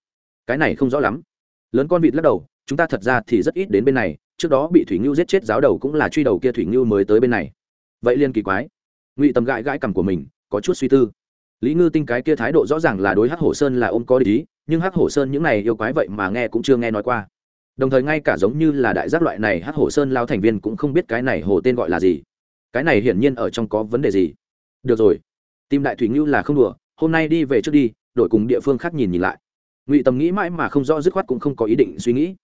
Cái này không rõ lắm. Lớn con vịt lắc đầu, chúng ta thật ra thì rất ít đến bên này, trước đó bị thủy ngưu giết chết giáo đầu cũng là truy đầu kia thủy ngưu mới tới bên này vậy liên kỳ quái. Ngụy tâm gãi gãi cằm của mình, có chút suy tư. Lý ngư tinh cái kia thái độ rõ ràng là đối hắc hổ sơn là ôm có lý nhưng hắc hổ sơn những này yêu quái vậy mà nghe cũng chưa nghe nói qua. Đồng thời ngay cả giống như là đại giác loại này, hắc hổ sơn lao thành viên cũng không biết cái này hồ tên gọi là gì. Cái này hiển nhiên ở trong có vấn đề gì. Được rồi. Tìm đại thủy ngưu là không đùa, hôm nay đi về trước đi, đổi cùng địa phương khác nhìn nhìn lại. Ngụy tầm nghĩ mãi mà không rõ, dứt khoát cũng không có ý định suy nghĩ.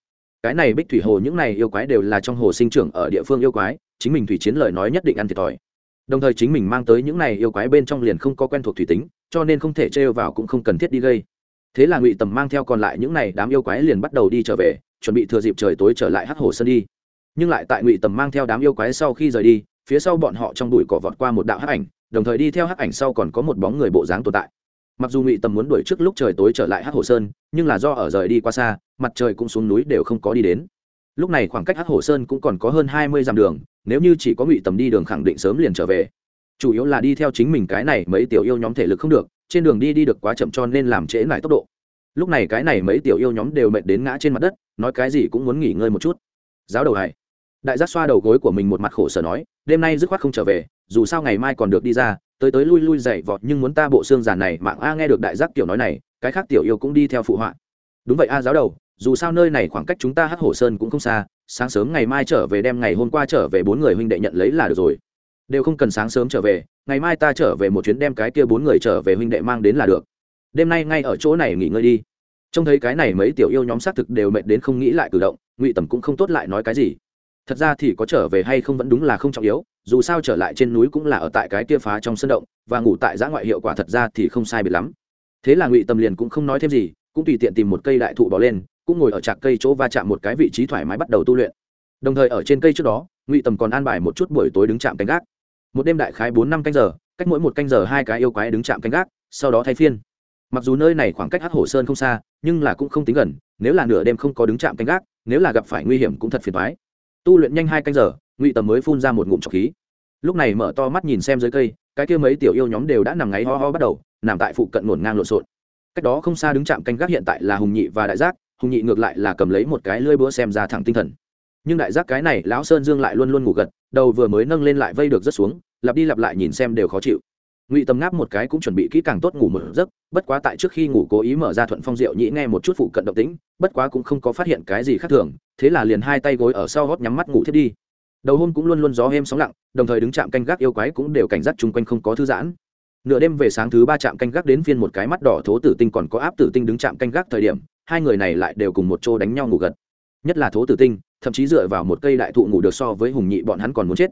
Cái này bích thủy hồ những này yêu quái đều là trong hồ sinh trưởng ở địa phương yêu quái chính mình thủy chiến lời nói nhất định ăn thiệt thòi. Đồng thời chính mình mang tới những này yêu quái bên trong liền không có quen thuộc thủy tính, cho nên không thể trêu vào cũng không cần thiết đi gây. Thế là ngụy tầm mang theo còn lại những này đám yêu quái liền bắt đầu đi trở về, chuẩn bị thừa dịp trời tối trở lại hắc hồ sơn đi. Nhưng lại tại ngụy tầm mang theo đám yêu quái sau khi rời đi, phía sau bọn họ trong bụi cỏ vọt qua một đạo hắc ảnh, đồng thời đi theo hắc ảnh sau còn có một bóng người bộ dáng tồn tại. Mặc dù ngụy tầm muốn đuổi trước lúc trời tối trở lại hắc hồ sơn, nhưng là do ở rời đi qua xa, mặt trời cũng xuống núi đều không có đi đến. Lúc này khoảng cách hắc hồ sơn cũng còn có hơn hai mươi dặm đường nếu như chỉ có ngụy tầm đi đường khẳng định sớm liền trở về. Chủ yếu là đi theo chính mình cái này mấy tiểu yêu nhóm thể lực không được, trên đường đi đi được quá chậm cho nên làm trễ lại tốc độ. Lúc này cái này mấy tiểu yêu nhóm đều mệt đến ngã trên mặt đất, nói cái gì cũng muốn nghỉ ngơi một chút. Giáo đầu hải đại giác xoa đầu gối của mình một mặt khổ sở nói, đêm nay dứt khoát không trở về, dù sao ngày mai còn được đi ra, tới tới lui lui dậy vọt nhưng muốn ta bộ xương giàn này mạng a nghe được đại giác tiểu nói này, cái khác tiểu yêu cũng đi theo phụ họa. Đúng vậy a, giáo đầu dù sao nơi này khoảng cách chúng ta hắc hổ sơn cũng không xa, sáng sớm ngày mai trở về đem ngày hôm qua trở về bốn người huynh đệ nhận lấy là được rồi. Đều không cần sáng sớm trở về, ngày mai ta trở về một chuyến đem cái kia bốn người trở về huynh đệ mang đến là được. Đêm nay ngay ở chỗ này nghỉ ngơi đi. Trông thấy cái này mấy tiểu yêu nhóm xác thực đều mệt đến không nghĩ lại cử động, ngụy tầm cũng không tốt lại nói cái gì. Thật ra thì có trở về hay không vẫn đúng là không trọng yếu, dù sao trở lại trên núi cũng là ở tại cái kia phá trong sân động, và ngủ tại giã ngoại hiệu quả thật ra thì không sai biệt lắm. Thế là ngụy tầm liền cũng không nói thêm gì, cũng tùy tiện tìm một cây đại thụ bỏ lên cũng ngồi ở trạc cây chỗ va chạm một cái vị trí thoải mái bắt đầu tu luyện. Đồng thời ở trên cây trước đó, ngụy tầm còn an bài một chút buổi tối đứng chạm canh gác. Một đêm đại khái bốn năm canh giờ, cách mỗi một canh giờ hai cái yêu quái đứng chạm canh gác, sau đó thay phiên. Mặc dù nơi này khoảng cách hát hổ sơn không xa, nhưng là cũng không tính gần, nếu là nửa đêm không có đứng chạm canh gác, nếu là gặp phải nguy hiểm cũng thật phiền thoái tu luyện nhanh hai canh giờ, ngụy tầm mới phun ra một ngụm trọc khí. Lúc này mở to mắt nhìn xem dưới cây, cái kia mấy tiểu yêu nhóm đều đã nằm ngáy ho ho bắt đầu, nằm tại phụ cận ngổn ngang lộn xộn. Cách đó không xa đứng chạm canh gác hiện tại là hùng nhị và đại giác hùng nhị ngược lại là cầm lấy một cái lưỡi búa xem ra thẳng tinh thần. Nhưng đại giác cái này, lão sơn dương lại luôn luôn ngủ gật, đầu vừa mới nâng lên lại vây được rất xuống, lặp đi lặp lại nhìn xem đều khó chịu. Ngụy tầm ngáp một cái cũng chuẩn bị kỹ càng tốt ngủ một giấc, bất quá tại trước khi ngủ cố ý mở ra thuận phong rượu nhĩ nghe một chút phụ cận động tĩnh, bất quá cũng không có phát hiện cái gì khác thường, thế là liền hai tay gối ở sau gót nhắm mắt ngủ thiết đi. Đầu hôm cũng luôn luôn gió êm sóng lặng, đồng thời đứng chạm canh gác yêu quái cũng đều cảnh giác chung quanh không có thư giãn. Nửa đêm về sáng thứ ba chạm canh gác đến phiên một cái mắt đỏ thố tử tinh còn có áp tử tinh đứng chạm canh gác thời điểm hai người này lại đều cùng một chỗ đánh nhau ngủ gật. Nhất là thố tử tinh, thậm chí dựa vào một cây đại thụ ngủ được so với hùng nhị bọn hắn còn muốn chết.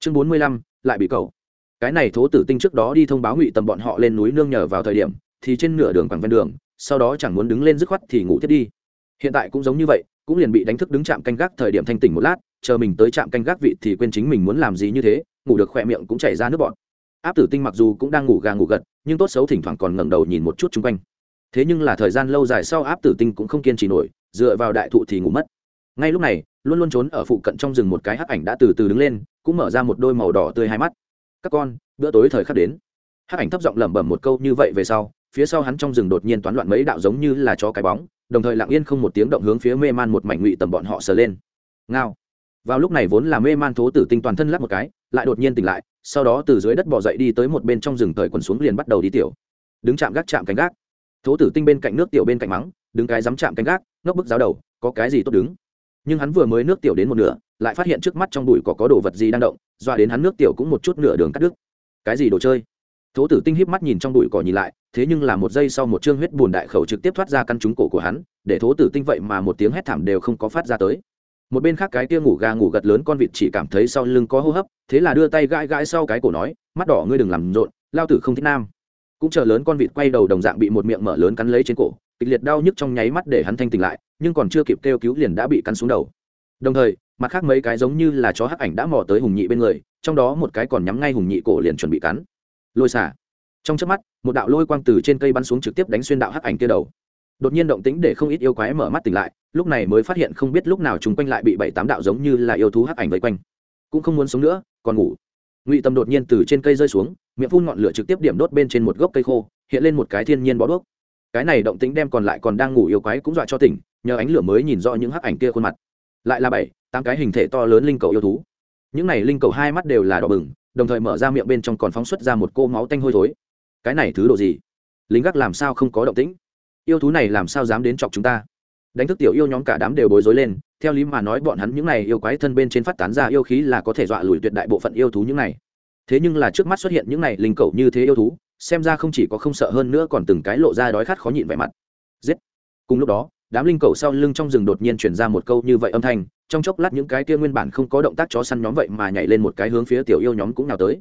Chương bốn mươi lăm, lại bị cầu. Cái này thố tử tinh trước đó đi thông báo ngụy tầm bọn họ lên núi nương nhờ vào thời điểm, thì trên nửa đường quảng ven đường, sau đó chẳng muốn đứng lên dứt khoát thì ngủ thiết đi. Hiện tại cũng giống như vậy, cũng liền bị đánh thức đứng chạm canh gác thời điểm thanh tỉnh một lát, chờ mình tới trạm canh gác vị thì quên chính mình muốn làm gì như thế, ngủ được khỏe miệng cũng chảy ra nước bọt. Áp tử tinh mặc dù cũng đang ngủ gà ngủ gật, nhưng tốt xấu thỉnh thoảng còn ngẩng đầu nhìn một chút chung quanh thế nhưng là thời gian lâu dài sau áp tử tinh cũng không kiên trì nổi, dựa vào đại thụ thì ngủ mất. Ngay lúc này, luôn luôn trốn ở phụ cận trong rừng một cái hắc ảnh đã từ từ đứng lên, cũng mở ra một đôi màu đỏ tươi hai mắt. Các con, bữa tối thời khắc đến. Hắc ảnh thấp giọng lẩm bẩm một câu như vậy về sau, phía sau hắn trong rừng đột nhiên toán loạn mấy đạo giống như là chó cái bóng, đồng thời lặng yên không một tiếng động hướng phía mê man một mảnh ngụy tầm bọn họ sờ lên. Ngao. Vào lúc này vốn là mê man thố tử tinh toàn thân lắp một cái, lại đột nhiên tỉnh lại, sau đó từ dưới đất bỏ dậy đi tới một bên trong rừng thời quần xuống liền bắt đầu đi tiểu. Đứng chạm gác chạm cánh gác thố tử tinh bên cạnh nước tiểu bên cạnh mắng, đứng cái dám chạm cánh gác, ngốc bức giáo đầu, có cái gì tốt đứng? Nhưng hắn vừa mới nước tiểu đến một nửa, lại phát hiện trước mắt trong bụi có có đồ vật gì đang động, dọa đến hắn nước tiểu cũng một chút nửa đường cắt đứt. Cái gì đồ chơi? Thố tử tinh híp mắt nhìn trong bụi cỏ nhìn lại, thế nhưng là một giây sau một chương huyết bùn đại khẩu trực tiếp thoát ra căn trúng cổ của hắn, để thố tử tinh vậy mà một tiếng hét thảm đều không có phát ra tới. Một bên khác cái kia ngủ gà ngủ gật lớn con vịt chỉ cảm thấy sau lưng có hô hấp, thế là đưa tay gãi gãi sau cái cổ nói, mắt đỏ ngươi đừng làm rộn, lao tử không thích nam cũng chờ lớn con vịt quay đầu đồng dạng bị một miệng mở lớn cắn lấy trên cổ, kịch liệt đau nhức trong nháy mắt để hắn thanh tỉnh lại, nhưng còn chưa kịp kêu cứu liền đã bị cắn xuống đầu. Đồng thời, mặt khác mấy cái giống như là chó hắc ảnh đã mò tới hùng nhị bên người, trong đó một cái còn nhắm ngay hùng nhị cổ liền chuẩn bị cắn. Lôi xả. Trong chớp mắt, một đạo lôi quang từ trên cây bắn xuống trực tiếp đánh xuyên đạo hắc ảnh kia đầu. Đột nhiên động tĩnh để không ít yêu quái mở mắt tỉnh lại, lúc này mới phát hiện không biết lúc nào chúng quanh lại bị bảy tám đạo giống như là yêu thú hắc ảnh vây quanh. Cũng không muốn sống nữa, còn ngủ ngụy tâm đột nhiên từ trên cây rơi xuống miệng phun ngọn lửa trực tiếp điểm đốt bên trên một gốc cây khô hiện lên một cái thiên nhiên bó đuốc cái này động tĩnh đem còn lại còn đang ngủ yêu quái cũng dọa cho tỉnh nhờ ánh lửa mới nhìn rõ những hắc ảnh kia khuôn mặt lại là bảy tám cái hình thể to lớn linh cầu yêu thú những này linh cầu hai mắt đều là đỏ bừng đồng thời mở ra miệng bên trong còn phóng xuất ra một cô máu tanh hôi thối cái này thứ độ gì lính gác làm sao không có động tĩnh yêu thú này làm sao dám đến chọc chúng ta đánh thức tiểu yêu nhóm cả đám đều bối rối lên, theo lý mà nói bọn hắn những này yêu quái thân bên trên phát tán ra yêu khí là có thể dọa lùi tuyệt đại bộ phận yêu thú những này. Thế nhưng là trước mắt xuất hiện những này linh cầu như thế yêu thú, xem ra không chỉ có không sợ hơn nữa còn từng cái lộ ra đói khát khó nhịn vẻ mặt. Giết! Cùng lúc đó, đám linh cầu sau lưng trong rừng đột nhiên chuyển ra một câu như vậy âm thanh, trong chốc lát những cái kia nguyên bản không có động tác chó săn nhóm vậy mà nhảy lên một cái hướng phía tiểu yêu nhóm cũng nào tới.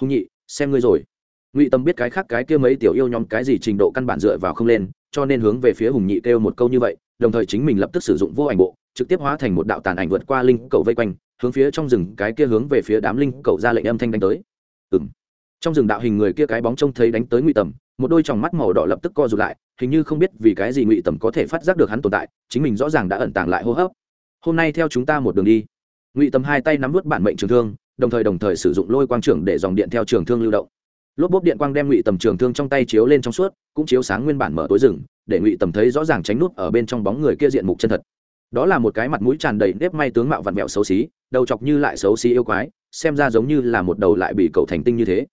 Hùng nhị, xem ngươi rồi. Ngụy tâm biết cái khác cái kia mấy tiểu yêu nhóm cái gì trình độ căn bản dựa vào không lên, cho nên hướng về phía hùng nhị kêu một câu như vậy đồng thời chính mình lập tức sử dụng vô ảnh bộ, trực tiếp hóa thành một đạo tàn ảnh vượt qua linh cầu vây quanh, hướng phía trong rừng cái kia hướng về phía đám linh cầu ra lệnh âm thanh đánh tới. Ừng trong rừng đạo hình người kia cái bóng trông thấy đánh tới ngụy tầm, một đôi tròng mắt màu đỏ lập tức co rụt lại, hình như không biết vì cái gì ngụy tầm có thể phát giác được hắn tồn tại, chính mình rõ ràng đã ẩn tàng lại hô hấp. Hôm nay theo chúng ta một đường đi. Ngụy tầm hai tay nắm vút bản mệnh trường thương, đồng thời đồng thời sử dụng lôi quang trưởng để dòng điện theo trường thương lưu động lốp bốp điện quang đem ngụy tầm trường thương trong tay chiếu lên trong suốt, cũng chiếu sáng nguyên bản mở tối rừng, để ngụy tầm thấy rõ ràng tránh nút ở bên trong bóng người kia diện mục chân thật. Đó là một cái mặt mũi tràn đầy nếp may tướng mạo vặn vẹo xấu xí, đầu chọc như lại xấu xí yêu quái, xem ra giống như là một đầu lại bị cầu thành tinh như thế.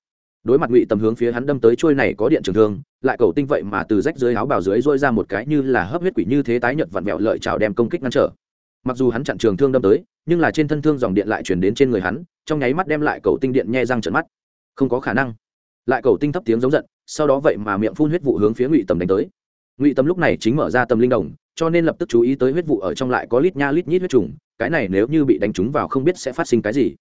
Đối mặt ngụy tầm hướng phía hắn đâm tới trôi này có điện trường thương, lại cầu tinh vậy mà từ rách dưới áo bào dưới rôi ra một cái như là hấp huyết quỷ như thế tái nhợt vặn vẹo lợi chào đem công kích ngăn trở. Mặc dù hắn chặn trường thương đâm tới, nhưng là trên thân thương dòng điện lại chuyển đến trên người hắn, trong nháy mắt đem lại cầu tinh điện nhe răng trận mắt. Không có khả năng lại cầu tinh thấp tiếng giống giận, sau đó vậy mà miệng phun huyết vụ hướng phía ngụy tầm đánh tới. Ngụy tầm lúc này chính mở ra tâm linh đồng, cho nên lập tức chú ý tới huyết vụ ở trong lại có lít nha lít nhít huyết trùng, cái này nếu như bị đánh trúng vào không biết sẽ phát sinh cái gì.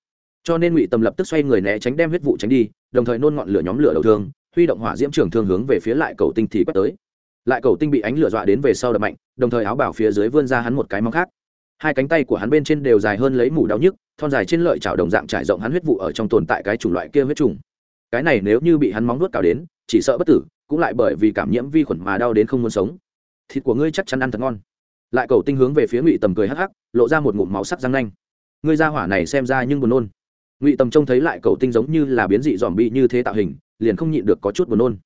Cho nên ngụy tầm lập tức xoay người né tránh đem huyết vụ tránh đi, đồng thời nôn ngọn lửa nhóm lửa đầu thương, huy động hỏa diễm trường thương hướng về phía lại cầu tinh thì quét tới. Lại cầu tinh bị ánh lửa dọa đến về sau đập mạnh, đồng thời áo bảo phía dưới vươn ra hắn một cái móng khác. Hai cánh tay của hắn bên trên đều dài hơn lấy mủ đau nhức, thon dài trên lợi chảo đồng dạng trải rộng hắn huyết vụ ở trong tồn tại cái chủng loại kia huyết trùng cái này nếu như bị hắn móng nuốt cào đến, chỉ sợ bất tử, cũng lại bởi vì cảm nhiễm vi khuẩn mà đau đến không muốn sống. Thịt của ngươi chắc chắn ăn thật ngon. Lại cầu tinh hướng về phía ngụy tầm cười hắc hắc, lộ ra một ngụm máu sắc răng nanh. Ngươi ra hỏa này xem ra nhưng buồn nôn. Ngụy tầm trông thấy lại cầu tinh giống như là biến dị dòm bị như thế tạo hình, liền không nhịn được có chút buồn nôn.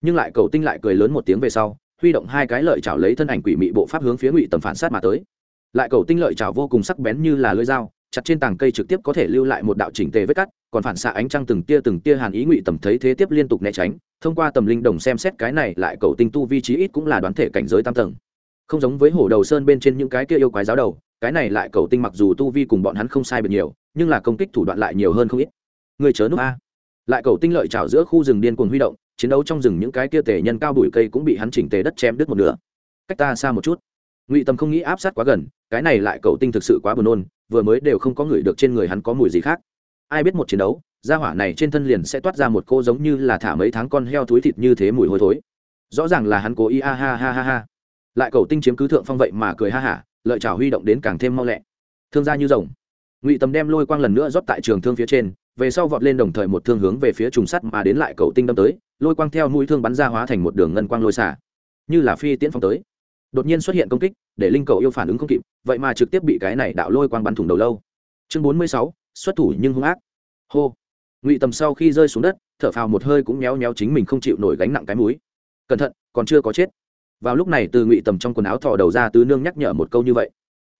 Nhưng lại cầu tinh lại cười lớn một tiếng về sau, huy động hai cái lợi chảo lấy thân ảnh quỷ mị bộ pháp hướng phía ngụy tầm phản sát mà tới. Lại cầu tinh lợi chảo vô cùng sắc bén như là lưỡi dao, chặt trên tảng cây trực tiếp có thể lưu lại một đạo chỉnh tề vết cắt còn phản xạ ánh trăng từng tia từng tia hàn ý ngụy tầm thấy thế tiếp liên tục né tránh, thông qua tầm linh đồng xem xét cái này lại cầu tinh tu vi trí ít cũng là đoán thể cảnh giới tam tầng. Không giống với hổ đầu sơn bên trên những cái kia yêu quái giáo đầu, cái này lại cầu tinh mặc dù tu vi cùng bọn hắn không sai biệt nhiều, nhưng là công kích thủ đoạn lại nhiều hơn không ít. Người chớ núp a. Lại cầu tinh lợi trào giữa khu rừng điên cuồng huy động, chiến đấu trong rừng những cái kia tề nhân cao bụi cây cũng bị hắn chỉnh tề đất chém đứt một nửa. Cách ta xa một chút. Ngụy tâm không nghĩ áp sát quá gần, cái này lại cầu tinh thực sự quá buồn nôn, vừa mới đều không có người được trên người hắn có mùi gì khác ai biết một chiến đấu, gia hỏa này trên thân liền sẽ toát ra một cô giống như là thả mấy tháng con heo thối thịt như thế mùi hôi thối. Rõ ràng là hắn cố ý, a ha ha ha ha. Lại cầu tinh chiếm cứ thượng phong vậy mà cười ha hả, lợi trào huy động đến càng thêm mau lẹ. Thương gia như rồng. Ngụy tầm đem lôi quang lần nữa rót tại trường thương phía trên, về sau vọt lên đồng thời một thương hướng về phía trùng sắt mà đến lại cầu tinh đâm tới, lôi quang theo mũi thương bắn ra hóa thành một đường ngân quang lôi xả. Như là phi tiễn phong tới. Đột nhiên xuất hiện công kích, để linh cầu yêu phản ứng không kịp, vậy mà trực tiếp bị cái này đạo lôi quang bắn thủng đầu lâu. Chương bốn mươi sáu xuất thủ nhưng hung ác. Hô. Ngụy tầm sau khi rơi xuống đất, thở phào một hơi cũng méo méo chính mình không chịu nổi gánh nặng cái múi cẩn thận, còn chưa có chết. Vào lúc này từ ngụy tầm trong quần áo thò đầu ra tứ nương nhắc nhở một câu như vậy.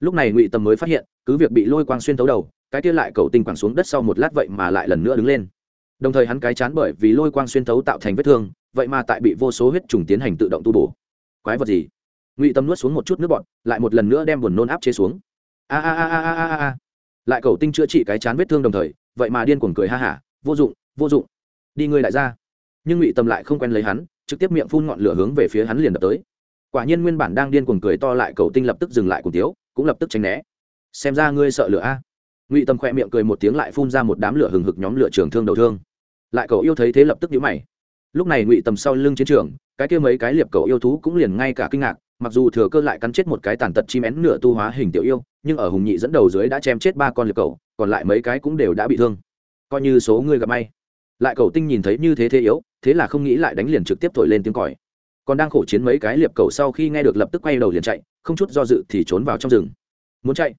Lúc này ngụy tầm mới phát hiện, cứ việc bị lôi quang xuyên thấu đầu, cái kia lại cầu tinh quẳng xuống đất sau một lát vậy mà lại lần nữa đứng lên. Đồng thời hắn cái chán bởi vì lôi quang xuyên thấu tạo thành vết thương, vậy mà tại bị vô số huyết trùng tiến hành tự động tu bổ. Quái vật gì? Ngụy tâm nuốt xuống một chút nước bọt, lại một lần nữa đem buồn nôn áp chế xuống. A a a a a a a lại cầu tinh chữa trị cái chán vết thương đồng thời, vậy mà điên cuồng cười ha hả, vô dụng vô dụng. Đi ngươi lại ra nhưng ngụy tâm lại không quen lấy hắn, trực tiếp miệng phun ngọn lửa hướng về phía hắn liền đập tới. Quả nhiên nguyên bản đang điên cuồng cười to lại cầu tinh lập tức dừng lại cùng tiếu, cũng lập tức tránh né. Xem ra ngươi sợ lửa a. Ngụy tâm khỏe miệng cười một tiếng lại phun ra một đám lửa hừng hực nhóm lửa trường thương đầu thương. Lại cầu yêu thấy thế lập tức nhíu mày. Lúc này ngụy tâm sau lưng chiến trường, cái kia mấy cái liệp cầu yêu thú cũng liền ngay cả kinh ngạc mặc dù thừa cơ lại cắn chết một cái tàn tật chim én nửa tu hóa hình tiểu yêu, nhưng ở hùng nhị dẫn đầu dưới đã chém chết ba con liệp cầu còn lại mấy cái cũng đều đã bị thương. Coi như số người gặp may. Lại cầu tinh nhìn thấy như thế thế yếu, thế là không nghĩ lại đánh liền trực tiếp thổi lên tiếng còi. Còn đang khổ chiến mấy cái liệp cầu sau khi nghe được lập tức quay đầu liền chạy, không chút do dự thì trốn vào trong rừng. Muốn chạy?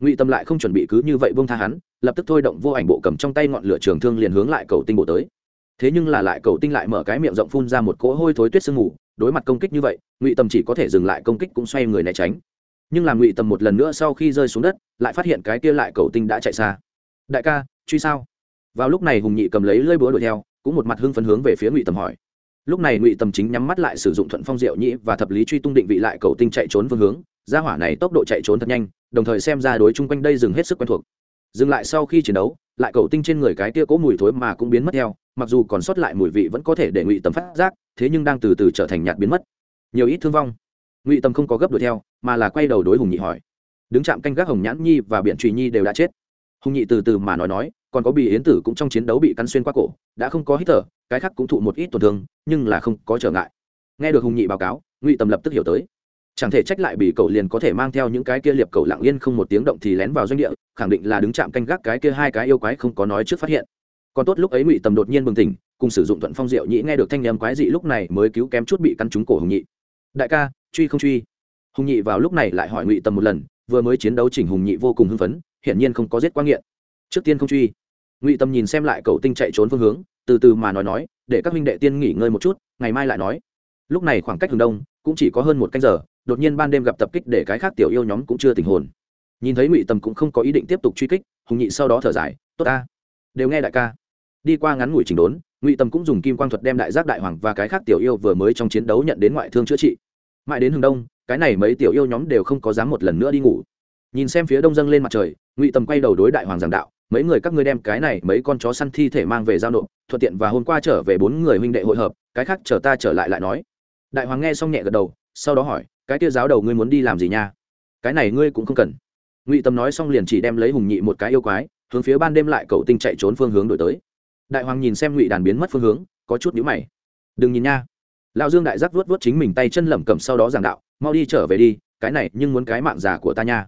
Ngụy tâm lại không chuẩn bị cứ như vậy buông tha hắn, lập tức thôi động vô ảnh bộ cầm trong tay ngọn lửa trường thương liền hướng lại cầu tinh bộ tới. Thế nhưng là lại cầu tinh lại mở cái miệng rộng phun ra một cỗ hôi thối tuyết sương mù đối mặt công kích như vậy, ngụy tầm chỉ có thể dừng lại công kích cũng xoay người né tránh. Nhưng làm ngụy tầm một lần nữa sau khi rơi xuống đất, lại phát hiện cái kia lại cầu tinh đã chạy xa. Đại ca, truy sao? Vào lúc này hùng nhị cầm lấy lơi búa đuổi theo, cũng một mặt hưng phấn hướng về phía ngụy tầm hỏi. Lúc này ngụy tầm chính nhắm mắt lại sử dụng thuận phong diệu nhĩ và thập lý truy tung định vị lại cầu tinh chạy trốn phương hướng. Gia hỏa này tốc độ chạy trốn thật nhanh, đồng thời xem ra đối chung quanh đây dừng hết sức quen thuộc. Dừng lại sau khi chiến đấu lại cầu tinh trên người cái tia cố mùi thối mà cũng biến mất theo, mặc dù còn sót lại mùi vị vẫn có thể để ngụy tầm phát giác, thế nhưng đang từ từ trở thành nhạt biến mất. Nhiều ít thương vong. Ngụy tầm không có gấp đuổi theo, mà là quay đầu đối hùng nhị hỏi. Đứng chạm canh gác hồng nhãn nhi và biện trùy nhi đều đã chết. Hùng nhị từ từ mà nói nói, còn có bị yến tử cũng trong chiến đấu bị cắn xuyên qua cổ, đã không có hít thở, cái khác cũng thụ một ít tổn thương, nhưng là không có trở ngại. Nghe được hùng nhị báo cáo, ngụy tầm lập tức hiểu tới chẳng thể trách lại bị cậu liền có thể mang theo những cái kia liệp cậu lặng yên không một tiếng động thì lén vào doanh địa, khẳng định là đứng chạm canh gác cái kia hai cái yêu quái không có nói trước phát hiện. Còn tốt lúc ấy ngụy tầm đột nhiên bừng tỉnh, cùng sử dụng thuận phong diệu nhĩ nghe được thanh âm quái dị lúc này mới cứu kém chút bị căn trúng cổ hùng nhị. Đại ca, truy không truy? Hùng nhị vào lúc này lại hỏi ngụy tầm một lần, vừa mới chiến đấu chỉnh hùng nhị vô cùng hưng phấn, hiển nhiên không có giết quá nghiện. Trước tiên không truy. Ngụy tầm nhìn xem lại cậu tinh chạy trốn phương hướng, từ từ mà nói nói, để các minh đệ tiên nghỉ ngơi một chút, ngày mai lại nói. Lúc này khoảng cách hướng đông, cũng chỉ có hơn một canh giờ đột nhiên ban đêm gặp tập kích để cái khác tiểu yêu nhóm cũng chưa tình hồn. Nhìn thấy ngụy tầm cũng không có ý định tiếp tục truy kích, hùng nhị sau đó thở dài, tốt ta, đều nghe đại ca. Đi qua ngắn ngủi chỉnh đốn, ngụy tầm cũng dùng kim quang thuật đem đại giác đại hoàng và cái khác tiểu yêu vừa mới trong chiến đấu nhận đến ngoại thương chữa trị. Mãi đến hướng đông, cái này mấy tiểu yêu nhóm đều không có dám một lần nữa đi ngủ. Nhìn xem phía đông dâng lên mặt trời, ngụy tầm quay đầu đối đại hoàng giảng đạo, mấy người các ngươi đem cái này mấy con chó săn thi thể mang về giao nộp, thuận tiện và hôm qua trở về bốn người huynh đệ hội hợp, cái khác chờ ta trở lại lại nói. Đại hoàng nghe xong nhẹ gật đầu sau đó hỏi, cái kia giáo đầu ngươi muốn đi làm gì nha? Cái này ngươi cũng không cần. Ngụy tâm nói xong liền chỉ đem lấy hùng nhị một cái yêu quái, hướng phía ban đêm lại cậu tinh chạy trốn phương hướng đổi tới. Đại hoàng nhìn xem ngụy đàn biến mất phương hướng, có chút nhữ mày. Đừng nhìn nha. Lão dương đại giác vuốt vuốt chính mình tay chân lẩm cẩm sau đó giảng đạo, mau đi trở về đi, cái này nhưng muốn cái mạng già của ta nha.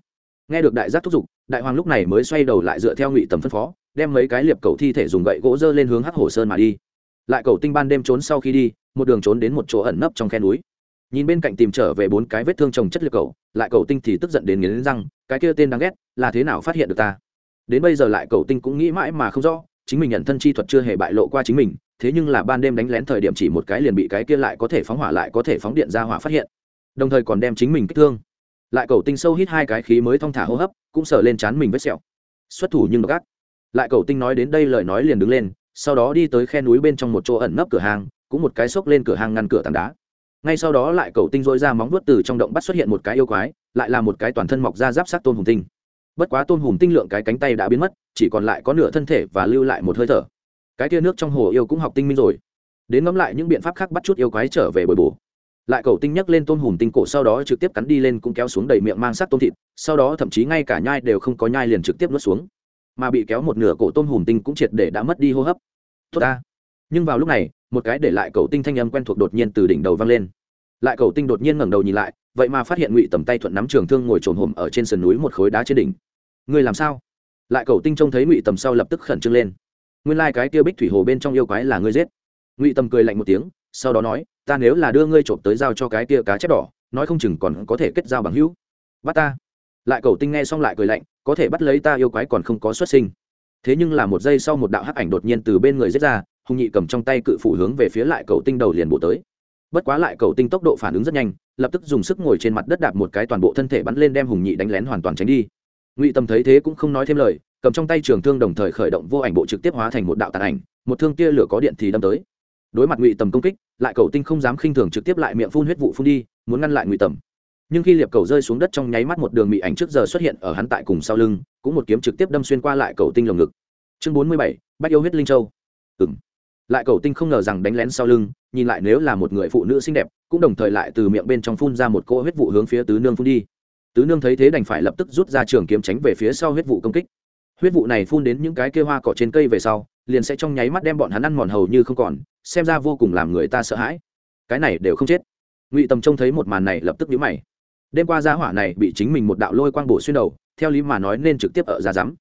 Nghe được đại giác thúc giục, đại hoàng lúc này mới xoay đầu lại dựa theo ngụy tầm phân phó, đem mấy cái liệp cầu thi thể dùng gậy gỗ dơ lên hướng hắc hồ sơn mà đi. Lại cầu tinh ban đêm trốn sau khi đi, một đường trốn đến một chỗ ẩn nấp trong khe núi nhìn bên cạnh tìm trở về bốn cái vết thương trồng chất liệt cầu, lại cầu tinh thì tức giận đến nghiến răng, cái kia tên đáng ghét, là thế nào phát hiện được ta? Đến bây giờ lại cầu tinh cũng nghĩ mãi mà không rõ, chính mình nhận thân chi thuật chưa hề bại lộ qua chính mình, thế nhưng là ban đêm đánh lén thời điểm chỉ một cái liền bị cái kia lại có thể phóng hỏa lại có thể phóng điện ra hỏa phát hiện. Đồng thời còn đem chính mình kích thương. Lại cầu tinh sâu hít hai cái khí mới thong thả hô hấp, cũng sờ lên chán mình vết sẹo. Xuất thủ nhưng gắt lại cầu tinh nói đến đây lời nói liền đứng lên, sau đó đi tới khe núi bên trong một chỗ ẩn nấp cửa hàng, cũng một cái xốc lên cửa hàng ngăn cửa tảng đá ngay sau đó lại cầu tinh dối ra móng vuốt từ trong động bắt xuất hiện một cái yêu quái, lại là một cái toàn thân mọc ra giáp sát tôn hùng tinh. Bất quá tôn hùng tinh lượng cái cánh tay đã biến mất, chỉ còn lại có nửa thân thể và lưu lại một hơi thở. Cái tia nước trong hồ yêu cũng học tinh minh rồi. Đến ngẫm lại những biện pháp khác bắt chút yêu quái trở về bồi bổ. Lại cầu tinh nhấc lên tôn hùm tinh cổ sau đó trực tiếp cắn đi lên cũng kéo xuống đầy miệng mang sát tôm thịt, sau đó thậm chí ngay cả nhai đều không có nhai liền trực tiếp nuốt xuống. Mà bị kéo một nửa cổ tôn hùm tinh cũng triệt để đã mất đi hô hấp. Tốt ta. Nhưng vào lúc này một cái để lại cầu tinh thanh âm quen thuộc đột nhiên từ đỉnh đầu vang lên. Lại cầu tinh đột nhiên ngẩng đầu nhìn lại, vậy mà phát hiện ngụy tầm tay thuận nắm trường thương ngồi trồn hồm ở trên sườn núi một khối đá trên đỉnh. Người làm sao? Lại cầu tinh trông thấy ngụy tầm sau lập tức khẩn trương lên. Nguyên lai、like、cái kia bích thủy hồ bên trong yêu quái là ngươi giết. Ngụy tầm cười lạnh một tiếng, sau đó nói, ta nếu là đưa ngươi trộm tới giao cho cái kia cá chép đỏ, nói không chừng còn có thể kết giao bằng hữu. Bắt ta? Lại cầu tinh nghe xong lại cười lạnh, có thể bắt lấy ta yêu quái còn không có xuất sinh. Thế nhưng là một giây sau một đạo hắc ảnh đột nhiên từ bên người giết ra hùng nhị cầm trong tay cự phủ hướng về phía lại cầu tinh đầu liền bộ tới. Bất quá lại cầu tinh tốc độ phản ứng rất nhanh, lập tức dùng sức ngồi trên mặt đất đạp một cái toàn bộ thân thể bắn lên đem hùng nhị đánh lén hoàn toàn tránh đi. Ngụy tâm thấy thế cũng không nói thêm lời, cầm trong tay trường thương đồng thời khởi động vô ảnh bộ trực tiếp hóa thành một đạo tàn ảnh, một thương kia lửa có điện thì đâm tới. Đối mặt ngụy tầm công kích, lại cầu tinh không dám khinh thường trực tiếp lại miệng phun huyết vụ phun đi, muốn ngăn lại ngụy tầm nhưng khi liệp cầu rơi xuống đất trong nháy mắt một đường mị ảnh trước giờ xuất hiện ở hắn tại cùng sau lưng, cũng một kiếm trực tiếp đâm xuyên qua lại cầu tinh lồng ngực. Chương bốn mươi bảy, bách yêu huyết linh châu. Ừng lại cầu tinh không ngờ rằng đánh lén sau lưng, nhìn lại nếu là một người phụ nữ xinh đẹp, cũng đồng thời lại từ miệng bên trong phun ra một cỗ huyết vụ hướng phía tứ nương phun đi. Tứ nương thấy thế đành phải lập tức rút ra trường kiếm tránh về phía sau huyết vụ công kích. Huyết vụ này phun đến những cái cây hoa cỏ trên cây về sau, liền sẽ trong nháy mắt đem bọn hắn ăn mòn hầu như không còn, xem ra vô cùng làm người ta sợ hãi. Cái này đều không chết. Ngụy tầm trông thấy một màn này lập tức nhíu mày. Đêm qua gia hỏa này bị chính mình một đạo lôi quang bổ xuyên đầu, theo lý mà nói nên trực tiếp ở ra rắm.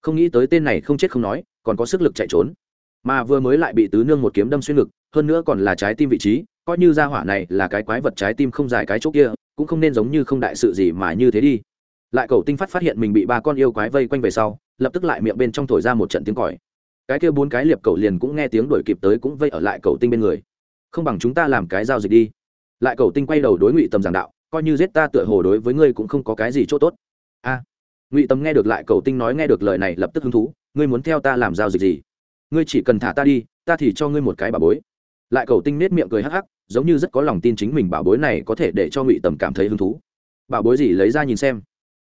Không nghĩ tới tên này không chết không nói, còn có sức lực chạy trốn mà vừa mới lại bị tứ nương một kiếm đâm xuyên ngực, hơn nữa còn là trái tim vị trí, coi như gia hỏa này là cái quái vật trái tim không dài cái chỗ kia, cũng không nên giống như không đại sự gì mà như thế đi. Lại cầu tinh phát phát hiện mình bị ba con yêu quái vây quanh về sau, lập tức lại miệng bên trong thổi ra một trận tiếng còi. Cái kia bốn cái liệp cầu liền cũng nghe tiếng đuổi kịp tới cũng vây ở lại cầu tinh bên người. Không bằng chúng ta làm cái giao dịch đi. Lại cầu tinh quay đầu đối ngụy tầm giảng đạo, coi như giết ta tựa hồ đối với ngươi cũng không có cái gì chỗ tốt. A. Ngụy tầm nghe được lại cầu tinh nói nghe được lời này lập tức hứng thú, ngươi muốn theo ta làm giao dịch gì? Ngươi chỉ cần thả ta đi, ta thì cho ngươi một cái bà bối. Lại cầu tinh nết miệng cười hắc hắc, giống như rất có lòng tin chính mình bảo bối này có thể để cho ngụy tầm cảm thấy hứng thú. Bảo bối gì lấy ra nhìn xem.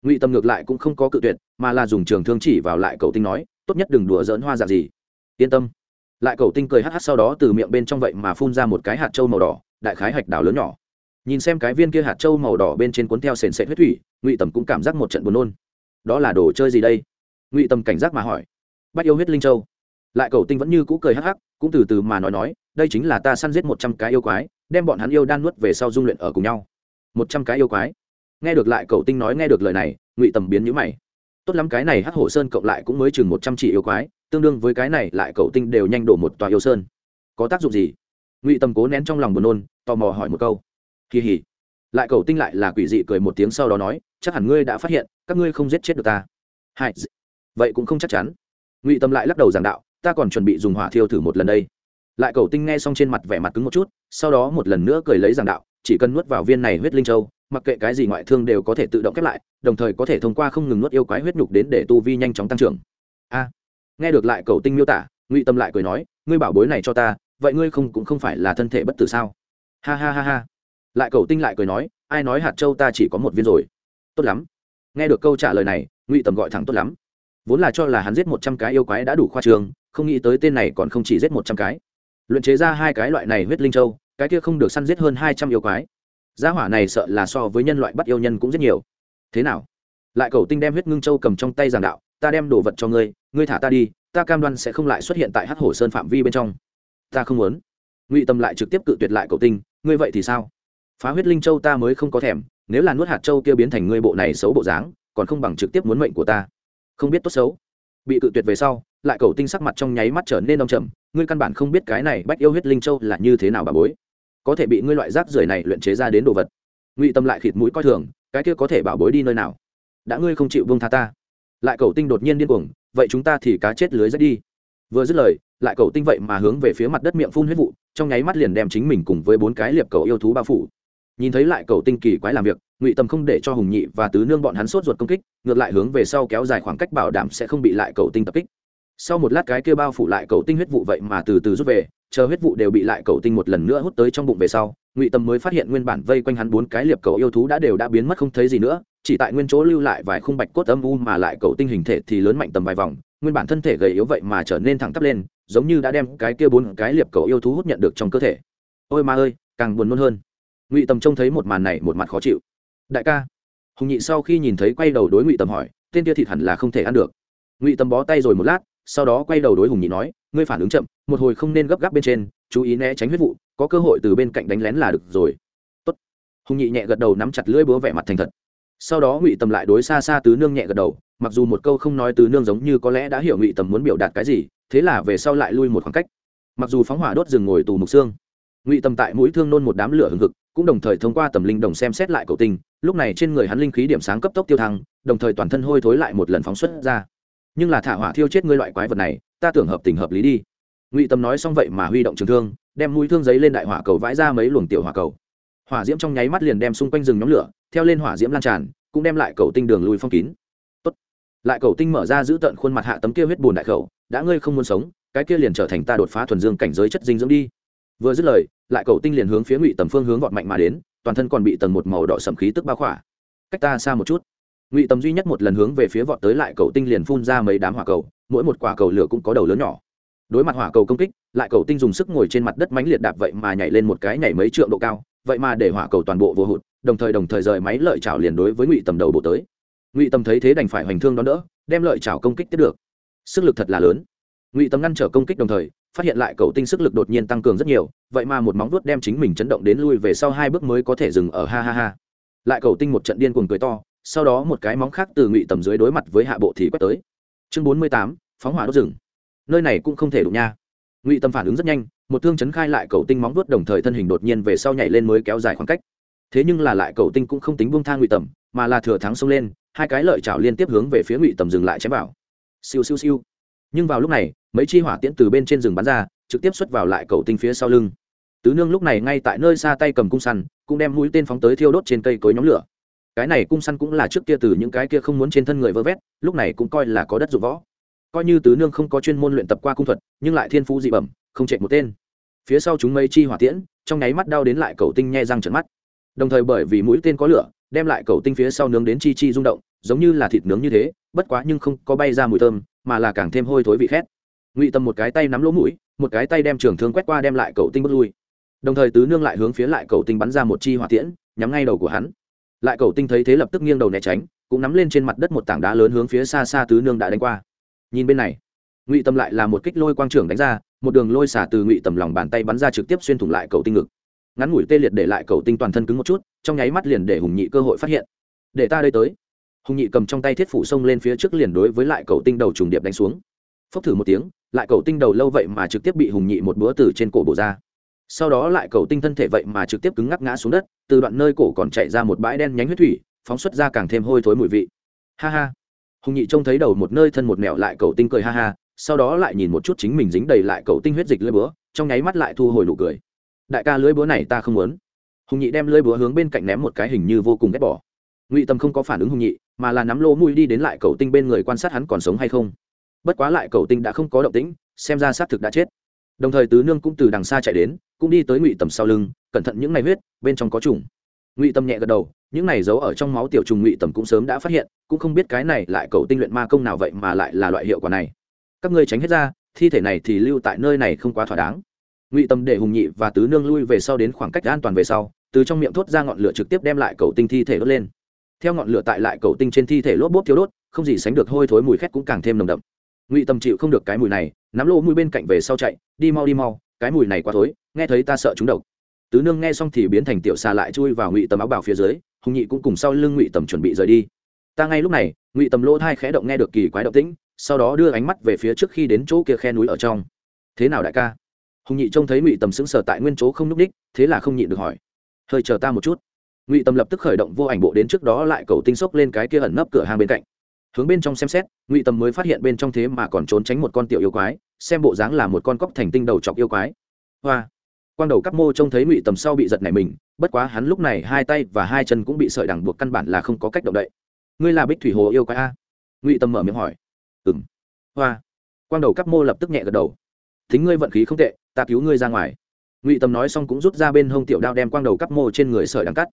Ngụy tầm ngược lại cũng không có cự tuyệt, mà là dùng trường thương chỉ vào lại cầu tinh nói, tốt nhất đừng đùa dỡn hoa dạng gì. Yên tâm. Lại cầu tinh cười hắc hắc sau đó từ miệng bên trong vậy mà phun ra một cái hạt trâu màu đỏ, đại khái hạch đào lớn nhỏ. Nhìn xem cái viên kia hạt trâu màu đỏ bên trên cuốn theo sền sệt huyết thủy, ngụy tầm cũng cảm giác một trận buồn nôn. Đó là đồ chơi gì đây? Ngụy tầm cảnh giác mà hỏi. Bắt yêu huyết linh châu lại cầu tinh vẫn như cũ cười hắc hắc, cũng từ từ mà nói nói, đây chính là ta săn giết một trăm cái yêu quái, đem bọn hắn yêu đan nuốt về sau dung luyện ở cùng nhau. Một trăm cái yêu quái. Nghe được lại cầu tinh nói nghe được lời này, ngụy tầm biến nhữ mày. Tốt lắm, cái này hắc hổ sơn cộng lại cũng mới chừng một trăm chỉ yêu quái, tương đương với cái này lại cầu tinh đều nhanh đổ một tòa yêu sơn. Có tác dụng gì? Ngụy tầm cố nén trong lòng buồn nôn, tò mò hỏi một câu. Kỳ hỉ. Lại cầu tinh lại là quỷ dị cười một tiếng sau đó nói, chắc hẳn ngươi đã phát hiện, các ngươi không giết chết được ta. Hai vậy cũng không chắc chắn. Ngụy tâm lại lắc đầu giảng đạo ta còn chuẩn bị dùng hỏa thiêu thử một lần đây. Lại cầu tinh nghe xong trên mặt vẻ mặt cứng một chút, sau đó một lần nữa cười lấy giảng đạo, chỉ cần nuốt vào viên này huyết linh châu, mặc kệ cái gì ngoại thương đều có thể tự động khép lại, đồng thời có thể thông qua không ngừng nuốt yêu quái huyết nhục đến để tu vi nhanh chóng tăng trưởng. A. Nghe được lại cầu tinh miêu tả, ngụy tâm lại cười nói, ngươi bảo bối này cho ta, vậy ngươi không cũng không phải là thân thể bất tử sao? Ha ha ha ha. Lại cầu tinh lại cười nói, ai nói hạt châu ta chỉ có một viên rồi. Tốt lắm. Nghe được câu trả lời này, ngụy tầm gọi thẳng tốt lắm vốn là cho là hắn giết một trăm cái yêu quái đã đủ khoa trường, không nghĩ tới tên này còn không chỉ giết một trăm cái. Luyện chế ra hai cái loại này huyết linh châu, cái kia không được săn giết hơn hai trăm yêu quái. Gia hỏa này sợ là so với nhân loại bắt yêu nhân cũng rất nhiều. Thế nào? Lại cầu tinh đem huyết ngưng châu cầm trong tay giảng đạo, ta đem đồ vật cho ngươi ngươi thả ta đi, ta cam đoan sẽ không lại xuất hiện tại hắc hồ sơn phạm vi bên trong. Ta không muốn. Ngụy tâm lại trực tiếp cự tuyệt lại cầu tinh, ngươi vậy thì sao? Phá huyết linh châu ta mới không có thèm, nếu là nuốt hạt châu kia biến thành ngươi bộ này xấu bộ dáng, còn không bằng trực tiếp muốn mệnh của ta không biết tốt xấu. Bị cự tuyệt về sau, lại cầu tinh sắc mặt trong nháy mắt trở nên đông trầm, ngươi căn bản không biết cái này bách yêu huyết linh châu là như thế nào bà bối. Có thể bị ngươi loại rác rưởi này luyện chế ra đến đồ vật. Ngụy tâm lại khịt mũi coi thường, cái kia có thể bảo bối đi nơi nào? Đã ngươi không chịu vương tha ta. Lại cầu tinh đột nhiên điên cuồng, vậy chúng ta thì cá chết lưới rách đi. Vừa dứt lời, lại cầu tinh vậy mà hướng về phía mặt đất miệng phun huyết vụ, trong nháy mắt liền đem chính mình cùng với bốn cái liệp cầu yêu thú bao phủ. Nhìn thấy lại cầu tinh kỳ quái làm việc ngụy tầm không để cho hùng nhị và tứ nương bọn hắn sốt ruột công kích, ngược lại hướng về sau kéo dài khoảng cách bảo đảm sẽ không bị lại cầu tinh tập kích. Sau một lát cái kia bao phủ lại cầu tinh huyết vụ vậy mà từ từ rút về, chờ huyết vụ đều bị lại cầu tinh một lần nữa hút tới trong bụng về sau, ngụy Tầm mới phát hiện nguyên bản vây quanh hắn bốn cái liệp cầu yêu thú đã đều đã biến mất không thấy gì nữa, chỉ tại nguyên chỗ lưu lại vài khung bạch cốt âm u mà lại cầu tinh hình thể thì lớn mạnh tầm vài vòng, nguyên bản thân thể gầy yếu vậy mà trở nên thẳng tắp lên, giống như đã đem cái kia bốn cái liệp cầu yêu thú hút nhận được trong cơ thể. Ôi ma ơi, càng buồn nôn hơn. Ngụy tầm trông thấy một màn này một mặt khó chịu đại ca hùng nhị sau khi nhìn thấy quay đầu đối ngụy tầm hỏi, tên kia thịt hẳn là không thể ăn được ngụy tầm bó tay rồi một lát, sau đó quay đầu đối hùng nhị nói, ngươi phản ứng chậm, một hồi không nên gấp gáp bên trên, chú ý né tránh huyết vụ, có cơ hội từ bên cạnh đánh lén là được rồi Tốt. hùng nhị nhẹ gật đầu nắm chặt lưỡi búa vẻ mặt thành thật sau đó ngụy tầm lại đối xa xa tứ nương nhẹ gật đầu, mặc dù một câu không nói tứ nương giống như có lẽ đã hiểu ngụy tầm muốn biểu đạt cái gì, thế là về sau lại lui một khoảng cách mặc dù phóng hỏa đốt rừng ngồi tù mục xương, ngụy tầm tại mũi thương nôn một đám lửa hừng hực, cũng đồng thời thông qua tầm linh đồng xem xét lại cầu tình lúc này trên người hắn linh khí điểm sáng cấp tốc tiêu thăng, đồng thời toàn thân hôi thối lại một lần phóng xuất ra. Nhưng là thả hỏa thiêu chết ngươi loại quái vật này, ta tưởng hợp tình hợp lý đi. Ngụy tâm nói xong vậy mà huy động trường thương, đem mũi thương giấy lên đại hỏa cầu vãi ra mấy luồng tiểu hỏa cầu. Hỏa diễm trong nháy mắt liền đem xung quanh rừng nhóm lửa, theo lên hỏa diễm lan tràn, cũng đem lại cầu tinh đường lùi phong kín. Tốt. lại cầu tinh mở ra giữ tận khuôn mặt hạ tấm kia huyết bùn đại khẩu, đã ngươi không muốn sống, cái kia liền trở thành ta đột phá thuần dương cảnh giới chất dinh dưỡng đi. Vừa dứt lời, lại cầu tinh liền hướng phía ngụy tầm phương hướng vọt mạnh mà đến toàn thân còn bị tầng một màu đỏ sầm khí tức bao khỏa. Cách ta xa một chút. Ngụy tầm duy nhất một lần hướng về phía vọt tới lại cầu tinh liền phun ra mấy đám hỏa cầu, mỗi một quả cầu lửa cũng có đầu lớn nhỏ. Đối mặt hỏa cầu công kích, lại cầu tinh dùng sức ngồi trên mặt đất mánh liệt đạp vậy mà nhảy lên một cái nhảy mấy trượng độ cao, vậy mà để hỏa cầu toàn bộ vô hụt, đồng thời đồng thời rời máy lợi chảo liền đối với ngụy tầm đầu bộ tới. Ngụy tầm thấy thế đành phải hoành thương đón đỡ, đem lợi chảo công kích tiếp được. Sức lực thật là lớn. Ngụy tầm ngăn trở công kích đồng thời phát hiện lại cầu tinh sức lực đột nhiên tăng cường rất nhiều, vậy mà một móng vuốt đem chính mình chấn động đến lui về sau hai bước mới có thể dừng ở ha ha ha. Lại cầu tinh một trận điên cuồng cười to, sau đó một cái móng khác từ ngụy tầm dưới đối mặt với hạ bộ thì quét tới. Chương bốn mươi tám, phóng hỏa đốt rừng. Nơi này cũng không thể đụng nha. Ngụy tầm phản ứng rất nhanh, một thương chấn khai lại cầu tinh móng vuốt đồng thời thân hình đột nhiên về sau nhảy lên mới kéo dài khoảng cách. Thế nhưng là lại cầu tinh cũng không tính buông thang ngụy tầm, mà là thừa thắng xông lên, hai cái lợi chảo liên tiếp hướng về phía ngụy tầm dừng lại chém vào. Siêu siêu siêu nhưng vào lúc này, mấy chi hỏa tiễn từ bên trên rừng bắn ra, trực tiếp xuất vào lại cầu tinh phía sau lưng. Tứ nương lúc này ngay tại nơi xa tay cầm cung săn, cũng đem mũi tên phóng tới thiêu đốt trên cây cối nhóm lửa. Cái này cung săn cũng là trước kia từ những cái kia không muốn trên thân người vơ vét, lúc này cũng coi là có đất dụng võ. Coi như tứ nương không có chuyên môn luyện tập qua cung thuật, nhưng lại thiên phú dị bẩm, không chạy một tên. Phía sau chúng mây chi hỏa tiễn, trong nháy mắt đau đến lại cầu tinh nhe răng trận mắt. Đồng thời bởi vì mũi tên có lửa, đem lại cầu tinh phía sau nướng đến chi chi rung động, giống như là thịt nướng như thế, bất quá nhưng không có bay ra mùi thơm mà là càng thêm hôi thối vị khét. Ngụy tâm một cái tay nắm lỗ mũi, một cái tay đem trường thương quét qua đem lại cầu tinh bước lui. Đồng thời tứ nương lại hướng phía lại cầu tinh bắn ra một chi hỏa tiễn, nhắm ngay đầu của hắn. Lại cầu tinh thấy thế lập tức nghiêng đầu né tránh, cũng nắm lên trên mặt đất một tảng đá lớn hướng phía xa xa tứ nương đã đánh qua. Nhìn bên này, ngụy tâm lại là một kích lôi quang trưởng đánh ra, một đường lôi xả từ ngụy tầm lòng bàn tay bắn ra trực tiếp xuyên thủng lại cầu tinh ngực. Ngắn ngủi tê liệt để lại cầu tinh toàn thân cứng một chút, trong nháy mắt liền để hùng nhị cơ hội phát hiện. Để ta đây tới hùng nhị cầm trong tay thiết phủ xông lên phía trước liền đối với lại cầu tinh đầu trùng điệp đánh xuống. Phốc thử một tiếng, lại cầu tinh đầu lâu vậy mà trực tiếp bị hùng nhị một búa từ trên cổ bổ ra. Sau đó lại cầu tinh thân thể vậy mà trực tiếp cứng ngắc ngã xuống đất, từ đoạn nơi cổ còn chạy ra một bãi đen nhánh huyết thủy, phóng xuất ra càng thêm hôi thối mùi vị. Ha ha. Hùng nhị trông thấy đầu một nơi thân một mẹo lại cầu tinh cười ha ha, sau đó lại nhìn một chút chính mình dính đầy lại cầu tinh huyết dịch lưỡi búa, trong nháy mắt lại thu hồi nụ cười. Đại ca lưỡi búa này ta không muốn. Hùng nhị đem lưỡi búa hướng bên cạnh ném một cái hình như vô cùng ghét bỏ. Ngụy tâm không có phản ứng hùng nhị mà là nắm lỗ mũi đi đến lại cầu tinh bên người quan sát hắn còn sống hay không. Bất quá lại cầu tinh đã không có động tĩnh, xem ra xác thực đã chết. Đồng thời tứ nương cũng từ đằng xa chạy đến, cũng đi tới ngụy tầm sau lưng, cẩn thận những ngày huyết, bên trong có trùng. Ngụy tâm nhẹ gật đầu, những này giấu ở trong máu tiểu trùng ngụy tầm cũng sớm đã phát hiện, cũng không biết cái này lại cầu tinh luyện ma công nào vậy mà lại là loại hiệu quả này. Các ngươi tránh hết ra, thi thể này thì lưu tại nơi này không quá thỏa đáng. Ngụy tâm để hùng nhị và tứ nương lui về sau đến khoảng cách an toàn về sau, từ trong miệng thốt ra ngọn lửa trực tiếp đem lại cầu tinh thi thể đốt lên theo ngọn lửa tại lại cầu tinh trên thi thể lốp bốp thiếu đốt, không gì sánh được hôi thối mùi khét cũng càng thêm nồng đậm. Ngụy tâm chịu không được cái mùi này, nắm lỗ mũi bên cạnh về sau chạy, đi mau đi mau, cái mùi này quá thối, nghe thấy ta sợ chúng độc. Tứ nương nghe xong thì biến thành tiểu xà lại chui vào ngụy tầm áo bào phía dưới, hùng nhị cũng cùng sau lưng ngụy tầm chuẩn bị rời đi. Ta ngay lúc này, ngụy tầm lỗ thai khẽ động nghe được kỳ quái động tĩnh, sau đó đưa ánh mắt về phía trước khi đến chỗ kia khe núi ở trong. Thế nào đại ca? Hùng nhị trông thấy ngụy tầm sững sờ tại nguyên chỗ không n ú c đích thế là không nhịn được hỏi. Hơi chờ ta một chút ngụy tầm lập tức khởi động vô ảnh bộ đến trước đó lại cầu tinh sốc lên cái kia ẩn nấp cửa hàng bên cạnh hướng bên trong xem xét ngụy tầm mới phát hiện bên trong thế mà còn trốn tránh một con tiểu yêu quái xem bộ dáng là một con cóc thành tinh đầu chọc yêu quái hoa quang đầu cắp mô trông thấy ngụy tầm sau bị giật này mình bất quá hắn lúc này hai tay và hai chân cũng bị sợi đằng buộc căn bản là không có cách động đậy ngươi là bích thủy hồ yêu quái a ngụy tầm mở miệng hỏi ừng hoa quang đầu cắp mô lập tức nhẹ gật đầu thính ngươi vận khí không tệ ta cứu ngươi ra ngoài ngụy tầm nói xong cũng rút ra bên hông tiểu đao đem quang đầu cắp mô trên người sợi đằng cắt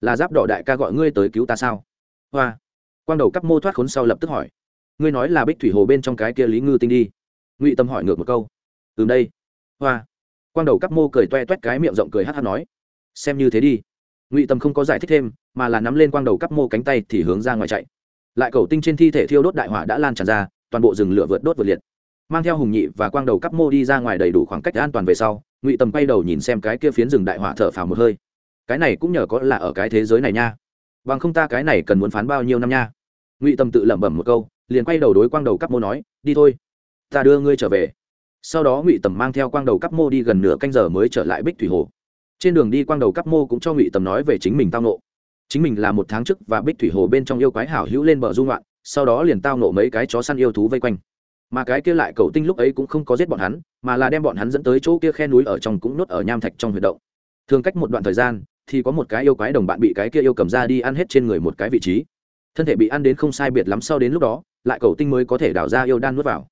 là giáp đỏ đại ca gọi ngươi tới cứu ta sao? Hoa. Quang đầu cắp mô thoát khốn sau lập tức hỏi. Ngươi nói là bích thủy hồ bên trong cái kia lý ngư tinh đi. Ngụy tâm hỏi ngược một câu. Từ đây. Hoa. Quang đầu cắp mô cười toe toét cái miệng rộng cười hát hát nói. Xem như thế đi. Ngụy tâm không có giải thích thêm, mà là nắm lên quang đầu cắp mô cánh tay thì hướng ra ngoài chạy. Lại cầu tinh trên thi thể thiêu đốt đại hỏa đã lan tràn ra, toàn bộ rừng lửa vượt đốt vượt liệt. Mang theo hùng nhị và quang đầu cắp mô đi ra ngoài đầy đủ khoảng cách an toàn về sau, ngụy tâm quay đầu nhìn xem cái kia phiến rừng đại hỏa thở phào một hơi cái này cũng nhờ có là ở cái thế giới này nha. Bằng không ta cái này cần muốn phán bao nhiêu năm nha. Ngụy tâm tự lẩm bẩm một câu, liền quay đầu đối quang đầu cắp mô nói, đi thôi, ta đưa ngươi trở về. Sau đó ngụy tầm mang theo quang đầu cắp mô đi gần nửa canh giờ mới trở lại bích thủy hồ. Trên đường đi quang đầu cắp mô cũng cho ngụy tầm nói về chính mình tao nộ chính mình là một tháng trước và bích thủy hồ bên trong yêu quái hảo hữu lên bờ dung loạn sau đó liền tao nộ mấy cái chó săn yêu thú vây quanh. Mà cái kia lại cầu tinh lúc ấy cũng không có giết bọn hắn, mà là đem bọn hắn dẫn tới chỗ kia khe núi ở trong cũng nốt ở nham thạch trong huyệt động. Thường cách một đoạn thời gian thì có một cái yêu quái đồng bạn bị cái kia yêu cầm ra đi ăn hết trên người một cái vị trí. Thân thể bị ăn đến không sai biệt lắm sau đến lúc đó, lại cầu tinh mới có thể đào ra yêu đan nuốt vào.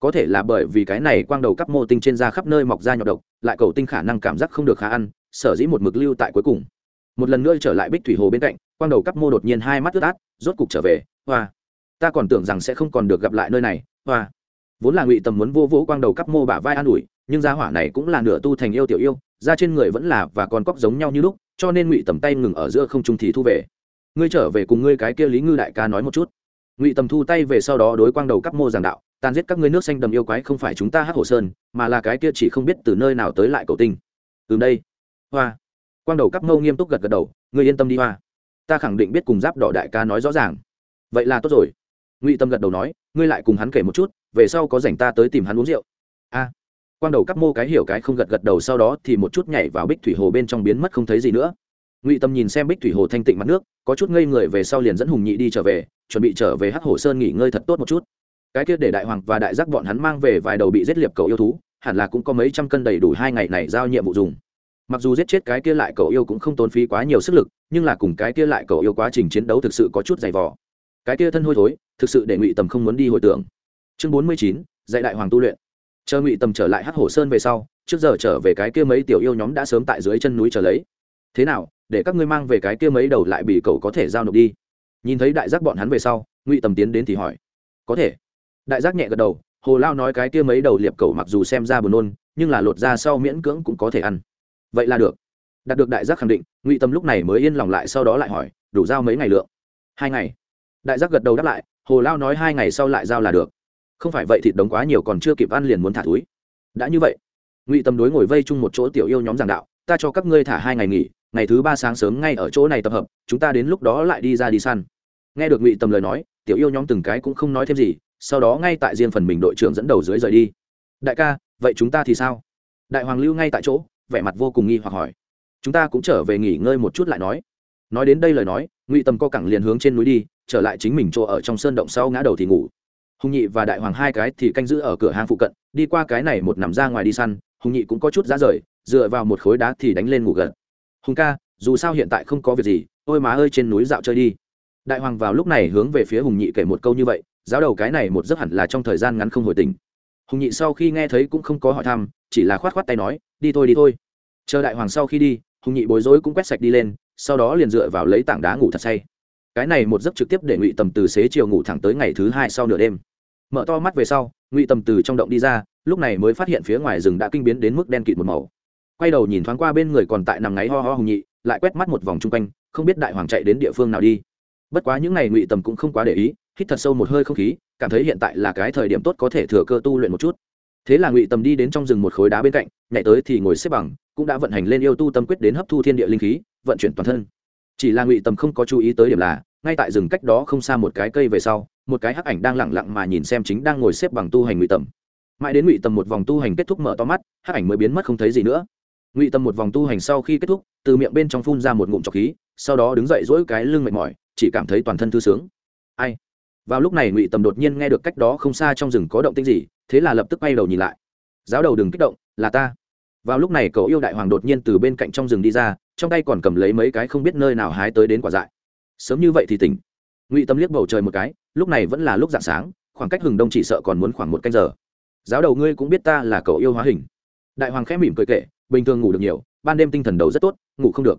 Có thể là bởi vì cái này quang đầu cắp mô tinh trên da khắp nơi mọc ra nhọc độc, lại cầu tinh khả năng cảm giác không được khá ăn, sở dĩ một mực lưu tại cuối cùng. Một lần nữa trở lại bích thủy hồ bên cạnh, quang đầu cắp mô đột nhiên hai mắt ướt át, rốt cục trở về, hoa, ta còn tưởng rằng sẽ không còn được gặp lại nơi này, hoa. Vốn là ngụy tầm muốn vô vỗ quang đầu cắp mô bả vai an ủi, nhưng gia hỏa này cũng là nửa tu thành yêu tiểu yêu, da trên người vẫn là và còn cóc giống nhau như lúc cho nên ngụy tầm tay ngừng ở giữa không trung thì thu về. Ngươi trở về cùng ngươi cái kia lý ngư đại ca nói một chút. Ngụy tầm thu tay về sau đó đối quang đầu cắp mô giảng đạo, tàn giết các ngươi nước xanh đầm yêu quái không phải chúng ta hát hồ sơn, mà là cái kia chỉ không biết từ nơi nào tới lại cầu tinh. Từ đây. Hoa. Quang đầu cắp mâu nghiêm túc gật gật đầu, ngươi yên tâm đi, hoa. Ta khẳng định biết cùng giáp đỏ đại ca nói rõ ràng. Vậy là tốt rồi. Ngụy tâm gật đầu nói, ngươi lại cùng hắn kể một chút, về sau có rảnh ta tới tìm hắn uống rượu. A quang đầu cắp mô cái hiểu cái không gật gật đầu sau đó thì một chút nhảy vào bích thủy hồ bên trong biến mất không thấy gì nữa. Ngụy tâm nhìn xem bích thủy hồ thanh tịnh mặt nước, có chút ngây người về sau liền dẫn hùng nhị đi trở về, chuẩn bị trở về hắc hồ sơn nghỉ ngơi thật tốt một chút. Cái kia để đại hoàng và đại giác bọn hắn mang về vài đầu bị giết liệp cầu yêu thú, hẳn là cũng có mấy trăm cân đầy đủ hai ngày này giao nhiệm vụ dùng. Mặc dù giết chết cái kia lại cậu yêu cũng không tốn phí quá nhiều sức lực, nhưng là cùng cái kia lại cậu yêu quá trình chiến đấu thực sự có chút dày vò. Cái kia thân hôi thối, thực sự để ngụy tầm không muốn đi hồi tưởng. Chương bốn mươi chín, dạy đại hoàng tu luyện chờ ngụy tầm trở lại hát hồ sơn về sau, trước giờ trở về cái kia mấy tiểu yêu nhóm đã sớm tại dưới chân núi trở lấy. Thế nào, để các ngươi mang về cái kia mấy đầu lại bị cậu có thể giao nộp đi. Nhìn thấy đại giác bọn hắn về sau, ngụy tầm tiến đến thì hỏi. Có thể. Đại giác nhẹ gật đầu, hồ lao nói cái kia mấy đầu liệp cầu mặc dù xem ra buồn nôn, nhưng là lột ra sau miễn cưỡng cũng có thể ăn. Vậy là được. Đạt được đại giác khẳng định, ngụy tâm lúc này mới yên lòng lại sau đó lại hỏi, đủ giao mấy ngày lượng? Hai ngày. Đại giác gật đầu đáp lại, hồ lao nói hai ngày sau lại giao là được không phải vậy thịt đống quá nhiều còn chưa kịp ăn liền muốn thả túi. Đã như vậy, ngụy tâm đối ngồi vây chung một chỗ tiểu yêu nhóm giảng đạo, ta cho các ngươi thả hai ngày nghỉ, ngày thứ ba sáng sớm ngay ở chỗ này tập hợp, chúng ta đến lúc đó lại đi ra đi săn. Nghe được ngụy tâm lời nói, tiểu yêu nhóm từng cái cũng không nói thêm gì, sau đó ngay tại riêng phần mình đội trưởng dẫn đầu dưới rời đi. Đại ca, vậy chúng ta thì sao? Đại hoàng lưu ngay tại chỗ, vẻ mặt vô cùng nghi hoặc hỏi. Chúng ta cũng trở về nghỉ ngơi một chút lại nói. Nói đến đây lời nói, ngụy tầm co cẳng liền hướng trên núi đi, trở lại chính mình chỗ ở trong sơn động sau ngã đầu thì ngủ hùng nhị và đại hoàng hai cái thì canh giữ ở cửa hang phụ cận, đi qua cái này một nằm ra ngoài đi săn, hùng nhị cũng có chút giá rời, dựa vào một khối đá thì đánh lên ngủ gật. Hùng ca, dù sao hiện tại không có việc gì, ôi má ơi, trên núi dạo chơi đi. Đại hoàng vào lúc này hướng về phía hùng nhị kể một câu như vậy, giáo đầu cái này một giấc hẳn là trong thời gian ngắn không hồi tình hùng nhị sau khi nghe thấy cũng không có hỏi thăm, chỉ là khoát khoát tay nói, đi thôi đi thôi. Chờ đại hoàng sau khi đi, hùng nhị bối rối cũng quét sạch đi lên, sau đó liền dựa vào lấy tảng đá ngủ thật say. Cái này một giấc trực tiếp để ngụy tầm từ xế chiều ngủ thẳng tới ngày thứ hai sau nửa đêm mở to mắt về sau, ngụy tầm từ trong động đi ra, lúc này mới phát hiện phía ngoài rừng đã kinh biến đến mức đen kịt một màu. Quay đầu nhìn thoáng qua bên người còn tại nằm ngáy ho ho hùng nhị, lại quét mắt một vòng chung quanh, không biết đại hoàng chạy đến địa phương nào đi. Bất quá những n à y ngụy tầm cũng không quá để ý, hít thật sâu một hơi không khí, cảm thấy hiện tại là cái thời điểm tốt có thể thừa cơ tu luyện một chút. Thế là ngụy tầm đi đến trong rừng một khối đá bên cạnh, nhảy tới thì ngồi xếp bằng, cũng đã vận hành lên yêu tu tâm quyết đến hấp thu thiên địa linh khí, vận chuyển toàn thân. Chỉ là ngụy tầm không có chú ý tới điểm là ngay tại rừng cách đó không xa một cái cây về sau, một cái hắc ảnh đang lẳng lặng mà nhìn xem chính đang ngồi xếp bằng tu hành ngụy tầm. Mãi đến ngụy tầm một vòng tu hành kết thúc mở to mắt, hắc ảnh mới biến mất không thấy gì nữa. Ngụy tầm một vòng tu hành sau khi kết thúc, từ miệng bên trong phun ra một ngụm trọc khí, sau đó đứng dậy dỗi cái lưng mệt mỏi, chỉ cảm thấy toàn thân thư sướng. Ai? Vào lúc này ngụy tầm đột nhiên nghe được cách đó không xa trong rừng có động tinh gì, thế là lập tức quay đầu nhìn lại. Giáo đầu đừng kích động, là ta. Vào lúc này cậu yêu đại hoàng đột nhiên từ bên cạnh trong rừng đi ra, trong tay còn cầm lấy mấy cái không biết nơi nào hái tới đến quả dại sớm như vậy thì tỉnh. Ngụy tâm liếc bầu trời một cái, lúc này vẫn là lúc dạng sáng, khoảng cách hừng đông chỉ sợ còn muốn khoảng một canh giờ. Giáo đầu ngươi cũng biết ta là cậu yêu hóa hình. Đại hoàng khẽ mỉm cười kệ, bình thường ngủ được nhiều, ban đêm tinh thần đầu rất tốt, ngủ không được.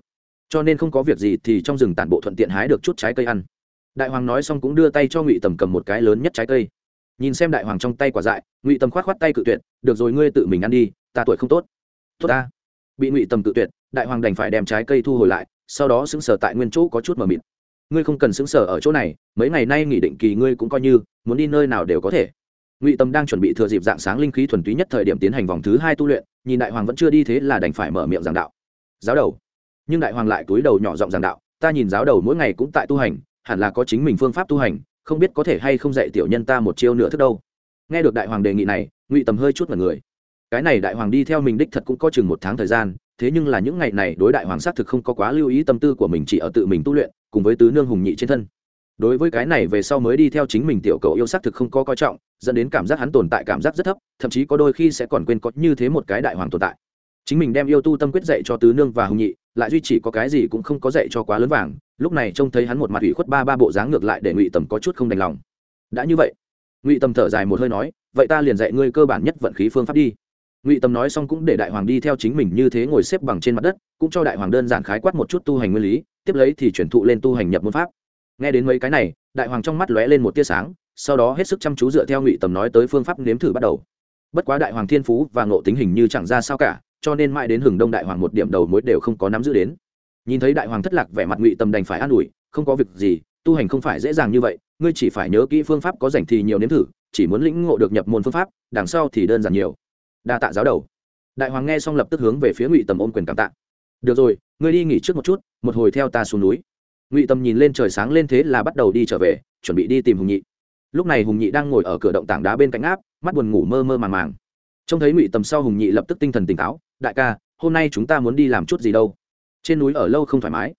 Cho nên không có việc gì thì trong rừng tản bộ thuận tiện hái được chút trái cây ăn. Đại hoàng nói xong cũng đưa tay cho ngụy tầm cầm một cái lớn nhất trái cây. Nhìn xem đại hoàng trong tay quả dại, ngụy tầm k h o á t khoát tay cự tuyệt, được rồi ngươi tự mình ăn đi, ta tuổi không tốt. Tốt ta. Bị ngụy tầm cự tuyệt, đại hoàng đành phải đem trái cây thu hồi lại, sau đó sững sở tại nguyên chỗ có chút mờ mịt ngươi không cần xứng sở ở chỗ này, mấy ngày nay nghỉ định kỳ ngươi cũng coi như, muốn đi nơi nào đều có thể. Ngụy tâm đang chuẩn bị thừa dịp dạng sáng linh khí thuần túy nhất thời điểm tiến hành vòng thứ hai tu luyện, nhìn đại hoàng vẫn chưa đi thế là đành phải mở miệng giảng đạo. Giáo đầu. Nhưng đại hoàng lại túi đầu nhỏ giọng giảng đạo, ta nhìn giáo đầu mỗi ngày cũng tại tu hành, hẳn là có chính mình phương pháp tu hành, không biết có thể hay không dạy tiểu nhân ta một chiêu nửa thức đâu. Nghe được đại hoàng đề nghị này, ngụy tầm hơi chút mật người. Cái này đại hoàng đi theo mình đích thật cũng có chừng một tháng thời gian, thế nhưng là những ngày này đối đại hoàng xác thực không có quá lưu ý tâm tư của mình chỉ ở tự mình tu luyện cùng với tứ nương hùng nhị trên thân. Đối với cái này về sau mới đi theo chính mình tiểu cậu yêu xác thực không có coi trọng, dẫn đến cảm giác hắn tồn tại cảm giác rất thấp, thậm chí có đôi khi sẽ còn quên có như thế một cái đại hoàng tồn tại. Chính mình đem yêu tu tâm quyết dạy cho tứ nương và hùng nhị, lại duy chỉ có cái gì cũng không có dạy cho quá lớn vàng, lúc này trông thấy hắn một mặt ủy khuất ba ba bộ dáng ngược lại để ngụy tầm có chút không đành lòng. Đã như vậy, ngụy tầm thở dài một hơi nói, vậy ta liền dạy ngươi cơ bản nhất vận khí phương pháp đi. Ngụy tầm nói xong cũng để đại hoàng đi theo chính mình như thế ngồi xếp bằng trên mặt đất, cũng cho đại hoàng đơn giản khái quát một chút tu hành nguyên lý tiếp lấy thì chuyển thụ lên tu hành nhập môn pháp. Nghe đến mấy cái này, đại hoàng trong mắt lóe lên một tia sáng, sau đó hết sức chăm chú dựa theo ngụy tầm nói tới phương pháp nếm thử bắt đầu. Bất quá đại hoàng thiên phú và ngộ tính hình như chẳng ra sao cả, cho nên mãi đến hừng đông đại hoàng một điểm đầu mối đều không có nắm giữ đến. Nhìn thấy đại hoàng thất lạc vẻ mặt ngụy tầm đành phải an ủi, không có việc gì, tu hành không phải dễ dàng như vậy, ngươi chỉ phải nhớ kỹ phương pháp có rảnh thì nhiều nếm thử, chỉ muốn lĩnh ngộ được nhập môn phương pháp, đằng sau thì đơn giản nhiều. Đa tạ giáo đầu. Đại hoàng nghe xong lập tức hướng về phía ngụy tầm ôm quyền cảm tạ được rồi, ngươi đi nghỉ trước một chút, một hồi theo ta xuống núi. Ngụy tầm nhìn lên trời sáng lên thế là bắt đầu đi trở về, chuẩn bị đi tìm hùng nhị. Lúc này hùng nhị đang ngồi ở cửa động tảng đá bên cạnh áp, mắt buồn ngủ mơ mơ màng màng. Trông thấy ngụy tầm sau hùng nhị lập tức tinh thần tỉnh táo, đại ca, hôm nay chúng ta muốn đi làm chút gì đâu? Trên núi ở lâu không thoải mái.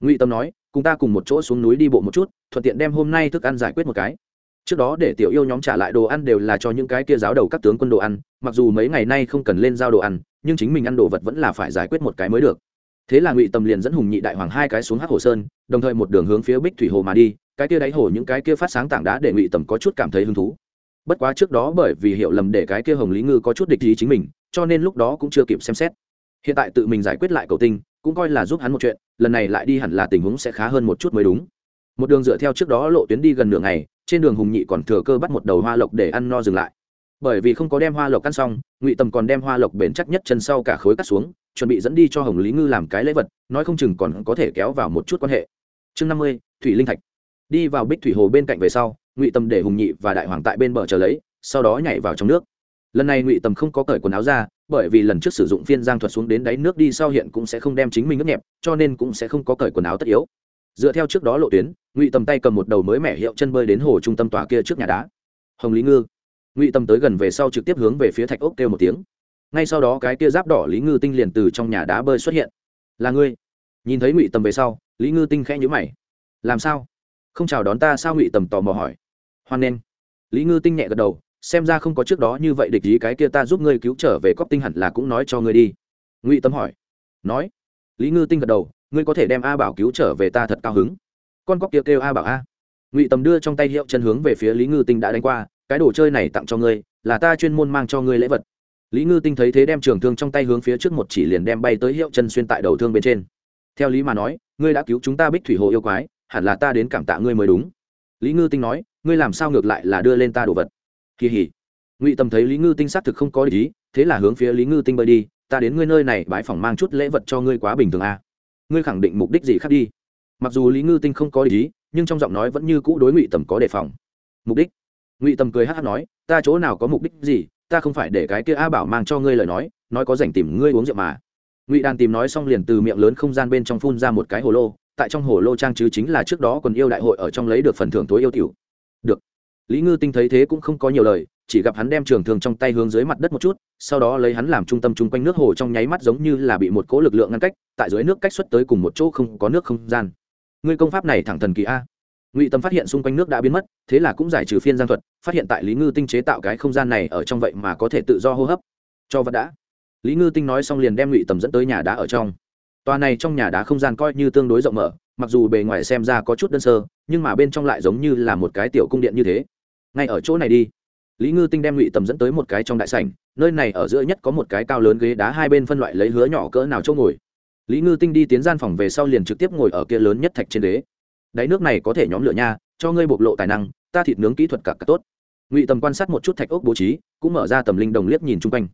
Ngụy tâm nói, cùng ta cùng một chỗ xuống núi đi bộ một chút, thuận tiện đem hôm nay thức ăn giải quyết một cái. Trước đó để tiểu yêu nhóm trả lại đồ ăn đều là cho những cái kia giáo đầu các tướng quân đồ ăn, mặc dù mấy ngày nay không cần lên giao đồ ăn, nhưng chính mình ăn đồ vật vẫn là phải giải quyết một cái mới được thế là ngụy tầm liền dẫn hùng nhị đại hoàng hai cái xuống hắc hồ sơn, đồng thời một đường hướng phía bích thủy hồ mà đi, cái kia đáy hồ những cái kia phát sáng tảng đá để ngụy tầm có chút cảm thấy hứng thú. Bất quá trước đó bởi vì hiểu lầm để cái kia hồng lý ngư có chút địch ý chính mình, cho nên lúc đó cũng chưa kịp xem xét. Hiện tại tự mình giải quyết lại cầu tinh, cũng coi là giúp hắn một chuyện, lần này lại đi hẳn là tình huống sẽ khá hơn một chút mới đúng. Một đường dựa theo trước đó lộ tuyến đi gần nửa ngày, trên đường hùng nhị còn thừa cơ bắt một đầu hoa lộc để ăn no dừng lại bởi vì không có đem hoa lộc căn xong, ngụy tầm còn đem hoa lộc bền chắc nhất chân sau cả khối cắt xuống, chuẩn bị dẫn đi cho hồng lý ngư làm cái lễ vật, nói không chừng còn có thể kéo vào một chút quan hệ. Chương năm mươi, thủy linh thạch. Đi vào bích thủy hồ bên cạnh về sau, ngụy tầm để hùng nhị và đại hoàng tại bên bờ chờ lấy, sau đó nhảy vào trong nước. Lần này ngụy tầm không có cởi quần áo ra, bởi vì lần trước sử dụng phiên giang thuật xuống đến đáy nước đi sau hiện cũng sẽ không đem chính mình ướt nhẹp, cho nên cũng sẽ không có cởi quần áo tất yếu. Dựa theo trước đó lộ tuyến, ngụy tầm tay cầm một đầu mới mẻ hiệu chân bơi đến hồ trung tâm tòa kia trước nhà đá. Hồng lý ngư ngụy Tâm tới gần về sau trực tiếp hướng về phía thạch ốc kêu một tiếng. Ngay sau đó cái kia giáp đỏ lý ngư tinh liền từ trong nhà đá bơi xuất hiện. Là ngươi? Nhìn thấy ngụy Tâm về sau, lý ngư tinh khẽ nhữ mày. Làm sao? Không chào đón ta sao? ngụy tầm tò mò hỏi. Hoan nghênh. Lý ngư tinh nhẹ gật đầu, xem ra không có trước đó như vậy địch ý cái kia ta giúp ngươi cứu trở về cóc tinh hẳn là cũng nói cho ngươi đi. Ngụy tâm hỏi. Nói. Lý ngư tinh gật đầu, ngươi có thể đem a bảo cứu trở về ta thật cao hứng. Con cóc kia kêu a bảo a. Ngụy tầm đưa trong tay hiệu chân hướng về phía lý ngư tinh đã đánh qua cái đồ chơi này tặng cho ngươi, là ta chuyên môn mang cho ngươi lễ vật. Lý ngư tinh thấy thế đem trường thương trong tay hướng phía trước một chỉ liền đem bay tới hiệu chân xuyên tại đầu thương bên trên. Theo lý mà nói, ngươi đã cứu chúng ta bích thủy hồ yêu quái, hẳn là ta đến cảm tạ ngươi mới đúng. Lý ngư tinh nói, ngươi làm sao ngược lại là đưa lên ta đồ vật? Kỳ hỉ. Ngụy tâm thấy lý ngư tinh xác thực không có ý, thế là hướng phía lý ngư tinh bơi đi, ta đến ngươi nơi này bãi phòng mang chút lễ vật cho ngươi quá bình thường à. ngươi khẳng định mục đích gì khác đi? Mặc dù lý ngư tinh không có ý, nhưng trong giọng nói vẫn như cũ đối ngụy tầm có đề phòng. Mục đích? Ngụy tầm cười hát hát nói, ta chỗ nào có mục đích gì, ta không phải để cái kia a bảo mang cho ngươi lời nói nói có dành tìm ngươi uống rượu mà. Ngụy đàn tìm nói xong liền từ miệng lớn không gian bên trong phun ra một cái hồ lô, tại trong hồ lô trang chứ chính là trước đó còn yêu đại hội ở trong lấy được phần thưởng tối yêu tiểu. Được. Lý ngư tinh thấy thế cũng không có nhiều lời, chỉ gặp hắn đem trường thương trong tay hướng dưới mặt đất một chút, sau đó lấy hắn làm trung tâm chung quanh nước hồ trong nháy mắt giống như là bị một cỗ lực lượng ngăn cách, tại dưới nước cách xuất tới cùng một chỗ không có nước không gian. Ngươi công pháp này thẳng thần kỳ a ngụy tâm phát hiện xung quanh nước đã biến mất, thế là cũng giải trừ phiên giang thuật, phát hiện tại lý ngư tinh chế tạo cái không gian này ở trong vậy mà có thể tự do hô hấp. Cho vật đã. Lý ngư tinh nói xong liền đem ngụy tầm dẫn tới nhà đá ở trong. Tòa này trong nhà đá không gian coi như tương đối rộng mở, mặc dù bề ngoài xem ra có chút đơn sơ, nhưng mà bên trong lại giống như là một cái tiểu cung điện như thế. Ngay ở chỗ này đi. Lý ngư tinh đem ngụy tầm dẫn tới một cái trong đại sảnh, nơi này ở giữa nhất có một cái cao lớn ghế đá hai bên phân loại lấy hứa nhỏ cỡ nào chỗ ngồi. Lý ngư tinh đi tiến gian phòng về sau liền trực tiếp ngồi ở kia lớn nhất thạch trên đế đáy nước này có thể nhóm lửa nha cho ngươi bộc lộ tài năng ta thịt nướng kỹ thuật cả, cả tốt. Ngụy tầm quan sát một chút thạch ốc bố trí cũng mở ra tầm linh đồng liếc nhìn chung quanh.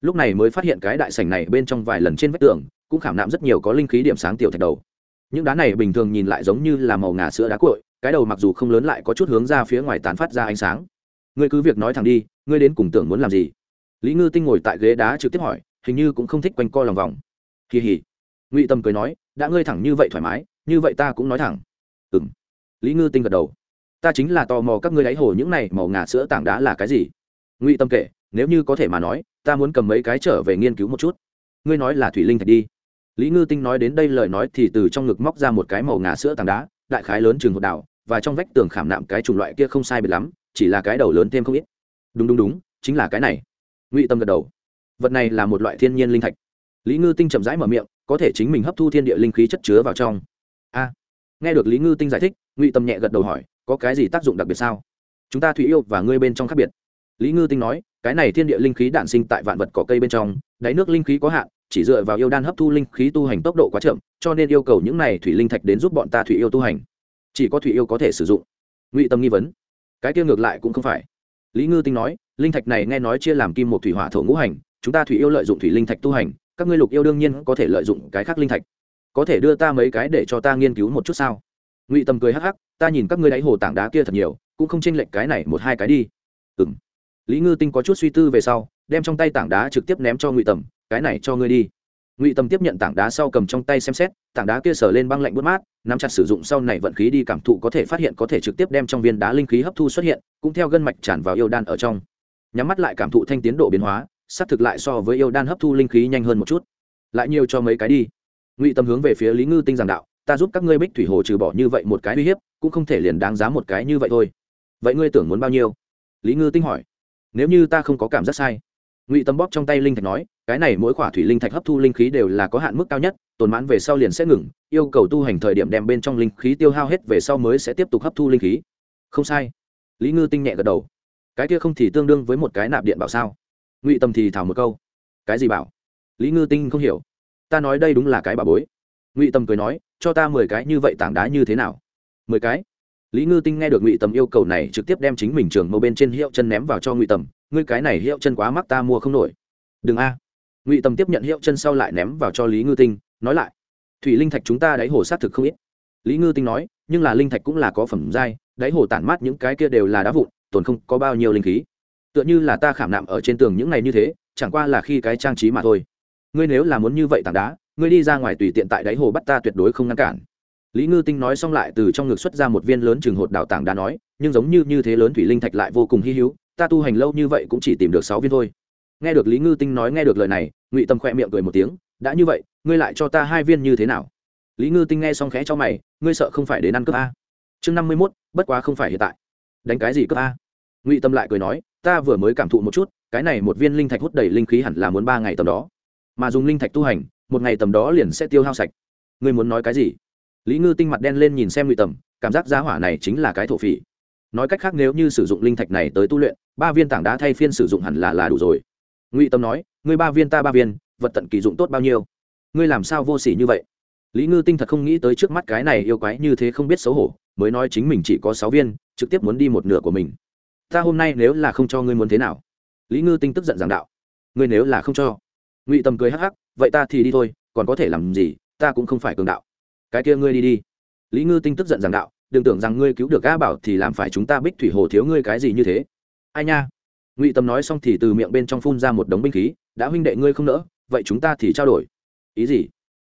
Lúc này mới phát hiện cái đại sảnh này bên trong vài lần trên vách tường cũng khảm nạm rất nhiều có linh khí điểm sáng tiểu thạch đầu. Những đá này bình thường nhìn lại giống như là màu ngà sữa đá cội cái đầu mặc dù không lớn lại có chút hướng ra phía ngoài tán phát ra ánh sáng. Ngươi cứ việc nói thẳng đi ngươi đến cùng tưởng muốn làm gì? Lý ngư tinh ngồi tại ghế đá trực tiếp hỏi hình như cũng không thích quanh co lòng vòng. Kỳ hỉ. Ngụy tâm cười nói đã ngươi thẳng như vậy thoải mái như vậy ta cũng nói thẳng ừ m lý ngư tinh gật đầu. Ta chính là tò mò các ngươi đáy hồ những này màu ngà sữa tảng đá là cái gì? Ngụy tâm kể, nếu như có thể mà nói, ta muốn cầm mấy cái trở về nghiên cứu một chút. Ngươi nói là thủy linh thạch đi. Lý ngư tinh nói đến đây lời nói thì từ trong ngực móc ra một cái màu ngà sữa tảng đá, đại khái lớn chừng hột đảo và trong vách tường khảm nạm cái chủng loại kia không sai biệt lắm, chỉ là cái đầu lớn thêm không ít. Đúng đúng đúng, chính là cái này. Ngụy tâm gật đầu. Vật này là một loại thiên nhiên linh thạch. Lý ngư tinh chậm rãi mở miệng, có thể chính mình hấp thu thiên địa linh khí chất chứa vào trong. A nghe được lý ngư tinh giải thích, ngụy tâm nhẹ gật đầu hỏi, có cái gì tác dụng đặc biệt sao? Chúng ta thủy yêu và ngươi bên trong khác biệt. Lý ngư tinh nói, cái này thiên địa linh khí đản sinh tại vạn vật cỏ cây bên trong, đáy nước linh khí có hạn, chỉ dựa vào yêu đan hấp thu linh khí tu hành tốc độ quá chậm, cho nên yêu cầu những này thủy linh thạch đến giúp bọn ta thủy yêu tu hành. Chỉ có thủy yêu có thể sử dụng. Ngụy tâm nghi vấn. Cái kia ngược lại cũng không phải. Lý ngư tinh nói, linh thạch này nghe nói chia làm kim một thủy hỏa thổ ngũ hành, chúng ta thủy yêu lợi dụng thủy linh thạch tu hành, các ngươi lục yêu đương nhiên có thể lợi dụng cái khác linh thạch có thể đưa ta mấy cái để cho ta nghiên cứu một chút sao? Ngụy Tầm cười hắc hắc, ta nhìn các ngươi đáy hồ tảng đá kia thật nhiều, cũng không chênh lệch cái này một hai cái đi. Ừng lý ngư tinh có chút suy tư về sau, đem trong tay tảng đá trực tiếp ném cho ngụy tầm, cái này cho ngươi đi. Ngụy tầm tiếp nhận tảng đá sau cầm trong tay xem xét, tảng đá kia sở lên băng lạnh bút mát, nắm chặt sử dụng sau này vận khí đi cảm thụ có thể phát hiện có thể trực tiếp đem trong viên đá linh khí hấp thu xuất hiện, cũng theo gân mạch tràn vào yêu đan ở trong. Nhắm mắt lại cảm thụ thanh tiến độ biến hóa, xác thực lại so với yêu đan hấp thu linh khí nhanh hơn một chút. Lại nhiều cho mấy cái đi ngụy tâm hướng về phía lý ngư tinh giảng đạo, ta giúp các ngươi bích thủy hồ trừ bỏ như vậy một cái uy hiếp, cũng không thể liền đáng giá một cái như vậy thôi. Vậy ngươi tưởng muốn bao nhiêu? Lý ngư tinh hỏi. Nếu như ta không có cảm giác sai. Ngụy tâm bóp trong tay linh thạch nói, cái này mỗi khỏa thủy linh thạch hấp thu linh khí đều là có hạn mức cao nhất, tồn mãn về sau liền sẽ ngừng, yêu cầu tu hành thời điểm đem bên trong linh khí tiêu hao hết về sau mới sẽ tiếp tục hấp thu linh khí. Không sai. Lý ngư tinh nhẹ gật đầu. Cái kia không thì tương đương với một cái nạp điện bảo sao? Ngụy tâm thì thảo một câu. Cái gì bảo? Lý ngư tinh không hiểu ta nói đây đúng là cái bà bối. Ngụy tâm cười nói, cho ta mười cái như vậy tảng đá như thế nào? Mười cái? Lý ngư tinh nghe được ngụy tầm yêu cầu này trực tiếp đem chính mình trường mâu bên trên hiệu chân ném vào cho ngụy tầm, ngươi cái này hiệu chân quá mắc ta mua không nổi. Đừng a. Ngụy tầm tiếp nhận hiệu chân sau lại ném vào cho lý ngư tinh, nói lại, thủy linh thạch chúng ta đáy hồ sát thực không ít. Lý ngư tinh nói, nhưng là linh thạch cũng là có phẩm giai, đáy hồ tản mát những cái kia đều là đá vụn, tồn không có bao nhiêu linh khí. Tựa như là ta khảm nạm ở trên tường những ngày như thế, chẳng qua là khi cái trang trí mà thôi ngươi nếu là muốn như vậy tảng đá, ngươi đi ra ngoài tùy tiện tại đáy hồ bắt ta tuyệt đối không ngăn cản. Lý ngư tinh nói xong lại từ trong ngực xuất ra một viên lớn chừng hột đào tảng đá nói, nhưng giống như như thế lớn thủy linh thạch lại vô cùng hy hữu, ta tu hành lâu như vậy cũng chỉ tìm được sáu viên thôi. Nghe được lý ngư tinh nói nghe được lời này, ngụy tâm khoe miệng cười một tiếng, đã như vậy, ngươi lại cho ta hai viên như thế nào? Lý ngư tinh nghe xong khẽ cho mày, ngươi sợ không phải đến ăn cướp a? Chương năm mươi mốt, bất quá không phải hiện tại. Đánh cái gì cướp a? Ngụy tâm lại cười nói, ta vừa mới cảm thụ một chút, cái này một viên linh thạch hút đầy linh khí hẳn là muốn ba ngày tầm đó mà dùng linh thạch tu hành, một ngày tầm đó liền sẽ tiêu hao sạch. Ngươi muốn nói cái gì? Lý ngư tinh mặt đen lên nhìn xem ngụy tầm, cảm giác giá hỏa này chính là cái thổ phỉ. Nói cách khác nếu như sử dụng linh thạch này tới tu luyện, ba viên tảng đá thay phiên sử dụng hẳn là là đủ rồi. Ngụy tâm nói, ngươi ba viên ta ba viên, vật tận kỳ dụng tốt bao nhiêu? Ngươi làm sao vô s ỉ như vậy? Lý ngư tinh thật không nghĩ tới trước mắt cái này yêu quái như thế không biết xấu hổ, mới nói chính mình chỉ có sáu viên, trực tiếp muốn đi một nửa của mình. Ta hôm nay nếu là không cho ngươi muốn thế nào? Lý ngư tinh tức giận giảng đạo. Ngươi nếu là không cho ngụy tâm cười hắc hắc, vậy ta thì đi thôi, còn có thể làm gì, ta cũng không phải cường đạo. Cái kia ngươi đi đi. Lý ngư tinh tức giận giảng đạo, đừng tưởng rằng ngươi cứu được a bảo thì làm phải chúng ta bích thủy hồ thiếu ngươi cái gì như thế. Ai nha? Ngụy tâm nói xong thì từ miệng bên trong phun ra một đống binh khí, đã huynh đệ ngươi không nỡ, vậy chúng ta thì trao đổi. Ý gì?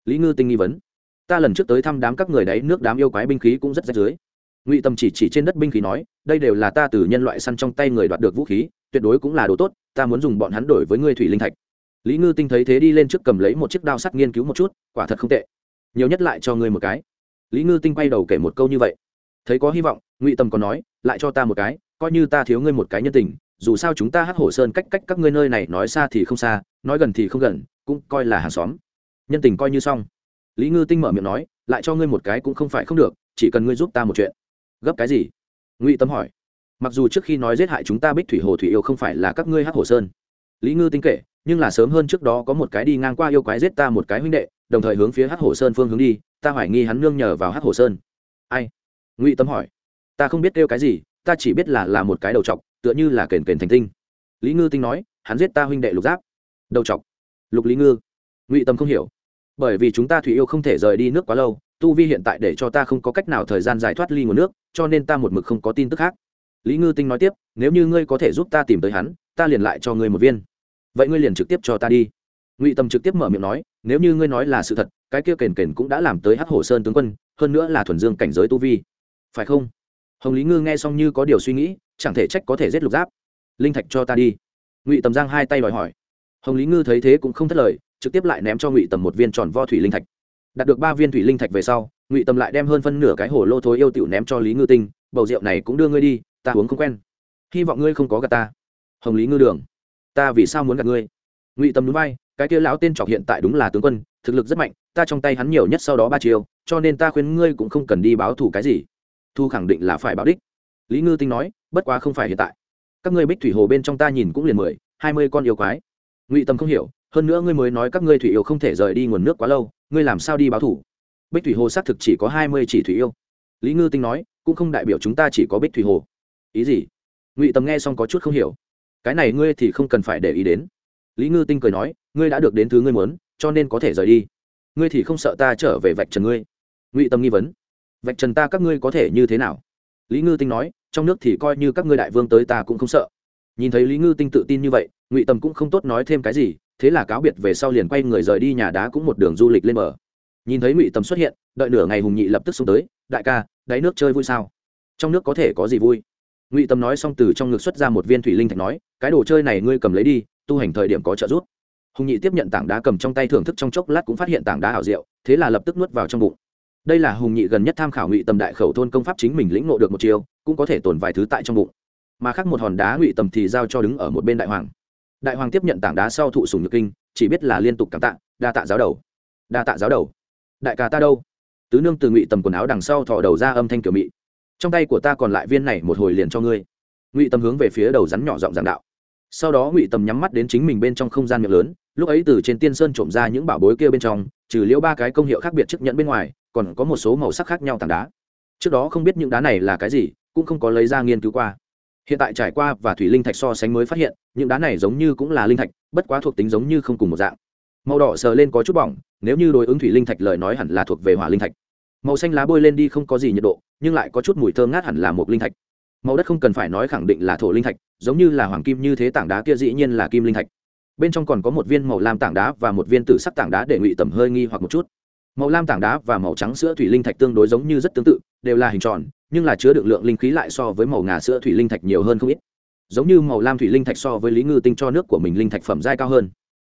Lý ngư tinh nghi vấn. Ta lần trước tới thăm đám các người đấy, nước đám yêu quái binh khí cũng rất rách dưới ngụy tâm chỉ chỉ trên đất binh khí nói, đây đều là ta từ nhân loại săn trong tay người đoạt được vũ khí, tuyệt đối cũng là đồ tốt, ta muốn dùng bọn hắn đổi với ngươi thủy linh thạch lý ngư tinh thấy thế đi lên trước cầm lấy một chiếc đao sắt nghiên cứu một chút, quả thật không tệ. Nhiều nhất lại cho ngươi một cái. Lý ngư tinh quay đầu kể một câu như vậy. Thấy có hy vọng, ngụy tâm còn nói, lại cho ta một cái, coi như ta thiếu ngươi một cái nhân tình, dù sao chúng ta hát hổ sơn cách cách các ngươi nơi này nói xa thì không xa, nói gần thì không gần, cũng coi là hàng xóm. Nhân tình coi như xong. Lý ngư tinh mở miệng nói, lại cho ngươi một cái cũng không phải không được, chỉ cần ngươi giúp ta một chuyện. Gấp cái gì? Ngụy tâm hỏi. Mặc dù trước khi nói giết hại chúng ta bích thủy hồ thủy yêu không phải là các ngươi hát hồ sơn. Lý ngư tinh kể nhưng là sớm hơn trước đó có một cái đi ngang qua yêu quái giết ta một cái huynh đệ, đồng thời hướng phía hát hồ sơn phương hướng đi, ta hoài nghi hắn nương nhờ vào hát hồ sơn. Ai? Ngụy tâm hỏi. Ta không biết kêu cái gì, ta chỉ biết là là một cái đầu t tựa như là kền kền thành tinh. Lý ngư tinh nói, hắn giết ta huynh đệ lục giáp. Đầu t lục lý ngư. Ngụy tâm không hiểu. Bởi vì chúng ta thủy yêu không thể rời đi nước quá lâu, tu vi hiện tại để cho ta không có cách nào thời gian giải thoát ly nguồn nước, cho nên ta một mực không có tin tức khác. Lý ngư tinh nói tiếp, nếu như ngươi có thể giúp ta tìm tới hắn, ta liền lại cho ngươi một viên vậy ngươi liền trực tiếp cho ta đi. Ngụy tâm trực tiếp mở miệng nói, nếu như ngươi nói là sự thật, cái kia kền kền cũng đã làm tới hắc hồ sơn tướng quân, hơn nữa là thuần dương cảnh giới tu vi. Phải không? Hồng lý ngư nghe xong như có điều suy nghĩ, chẳng thể trách có thể giết lục giáp. Linh thạch cho ta đi. Ngụy tầm giang hai tay đòi hỏi. Hồng lý ngư thấy thế cũng không thất lời, trực tiếp lại ném cho ngụy tầm một viên tròn vo thủy linh thạch. Đạt được ba viên thủy linh thạch về sau, ngụy tầm lại đem hơn phân nửa cái hồ lô thối yêu tiểu ném cho lý ngư tinh, bầu rượu này cũng đưa ngươi đi, ta uống không quen. Hy vọng ngươi không có gạt ta. Hồng lý ngư đường ta vì sao muốn gặp ngươi? Ngụy Tâm núi bay cái kia lão tên trọc hiện tại đúng là tướng quân, thực lực rất mạnh, ta trong tay hắn nhiều nhất sau đó ba chiều cho nên ta khuyên ngươi cũng không cần đi báo thù cái gì. Thu khẳng định là phải báo đích. Lý ngư tinh nói, bất quá không phải hiện tại. Các ngươi bích thủy hồ bên trong ta nhìn cũng liền mười, hai mươi con yêu quái. Ngụy tâm không hiểu, hơn nữa ngươi mới nói các ngươi thủy yêu không thể rời đi nguồn nước quá lâu, ngươi làm sao đi báo thủ bích thủy hồ xác thực chỉ có hai mươi chỉ thủy yêu. Lý ngư tinh nói, cũng không đại biểu chúng ta chỉ có bích thủy hồ. Ý gì? Ngụy tâm nghe xong có chút không hiểu cái này ngươi thì không cần phải để ý đến. Lý ngư tinh cười nói, ngươi đã được đến thứ ngươi muốn, cho nên có thể rời đi. Ngươi thì không sợ ta trở về vạch trần ngươi? Ngụy tâm nghi vấn. Vạch trần ta các ngươi có thể như thế nào? Lý ngư tinh nói, trong nước thì coi như các ngươi đại vương tới ta cũng không sợ. Nhìn thấy lý ngư tinh tự tin như vậy, ngụy tâm cũng không tốt nói thêm cái gì, thế là cáo biệt về sau liền quay người rời đi nhà đá cũng một đường du lịch lên bờ. Nhìn thấy ngụy tâm xuất hiện, đợi nửa ngày hùng nhị lập tức xuống tới, đại ca, đáy nước chơi vui sao? Trong nước có thể có gì vui? Ngụy tâm nói xong từ trong ngực xuất ra một viên thủy linh thạch nói, cái đồ chơi này ngươi cầm lấy đi, tu hành thời điểm có trợ giúp. Hùng nhị tiếp nhận tảng đá cầm trong tay thưởng thức trong chốc lát cũng phát hiện tảng đá hảo diệu, thế là lập tức nuốt vào trong bụng. Đây là hùng nhị gần nhất tham khảo ngụy tầm đại khẩu thôn công pháp chính mình lĩnh ngộ được một chiều cũng có thể tồn vài thứ tại trong bụng. Mà khác một hòn đá ngụy tầm thì giao cho đứng ở một bên đại hoàng. Đại hoàng tiếp nhận tảng đá sau thụ sùng nhược kinh, chỉ biết là liên tục cảm tạ, đa tạ giáo đầu. Đa tạ giáo đầu. Đại ca ta đâu? Tứ nương từ ngụy tầm quần áo đằng sau thò đầu ra âm thanh kiểu mị trong tay của ta còn lại viên này một hồi liền cho ngươi. Ngụy tâm hướng về phía đầu rắn nhỏ giọng giảng đạo. Sau đó ngụy tầm nhắm mắt đến chính mình bên trong không gian miệng lớn, lúc ấy từ trên tiên sơn trộm ra những bảo bối kia bên trong, trừ liễu ba cái công hiệu khác biệt chức nhận bên ngoài, còn có một số màu sắc khác nhau tảng đá. Trước đó không biết những đá này là cái gì, cũng không có lấy ra nghiên cứu qua. Hiện tại trải qua và thủy linh thạch so sánh mới phát hiện, những đá này giống như cũng là linh thạch, bất quá thuộc tính giống như không cùng một dạng. Màu đỏ sờ lên có chút bỏng, nếu như đối ứng thủy linh thạch lời nói hẳn là thuộc về hỏa linh thạch. Màu xanh lá bôi lên đi không có gì nhiệt độ nhưng lại có chút mùi thơm ngát hẳn là một linh thạch. Màu đất không cần phải nói khẳng định là thổ linh thạch, giống như là hoàng kim như thế tảng đá kia dĩ nhiên là kim linh thạch. Bên trong còn có một viên màu lam tảng đá và một viên tử sắc tảng đá để ngụy tầm hơi nghi hoặc một chút. Màu lam tảng đá và màu trắng sữa thủy linh thạch tương đối giống như rất tương tự, đều là hình tròn, nhưng là chứa được lượng linh khí lại so với màu ngà sữa thủy linh thạch nhiều hơn không ít. Giống như màu lam thủy linh thạch so với lý ngư tinh cho nước của mình linh thạch phẩm giai cao hơn.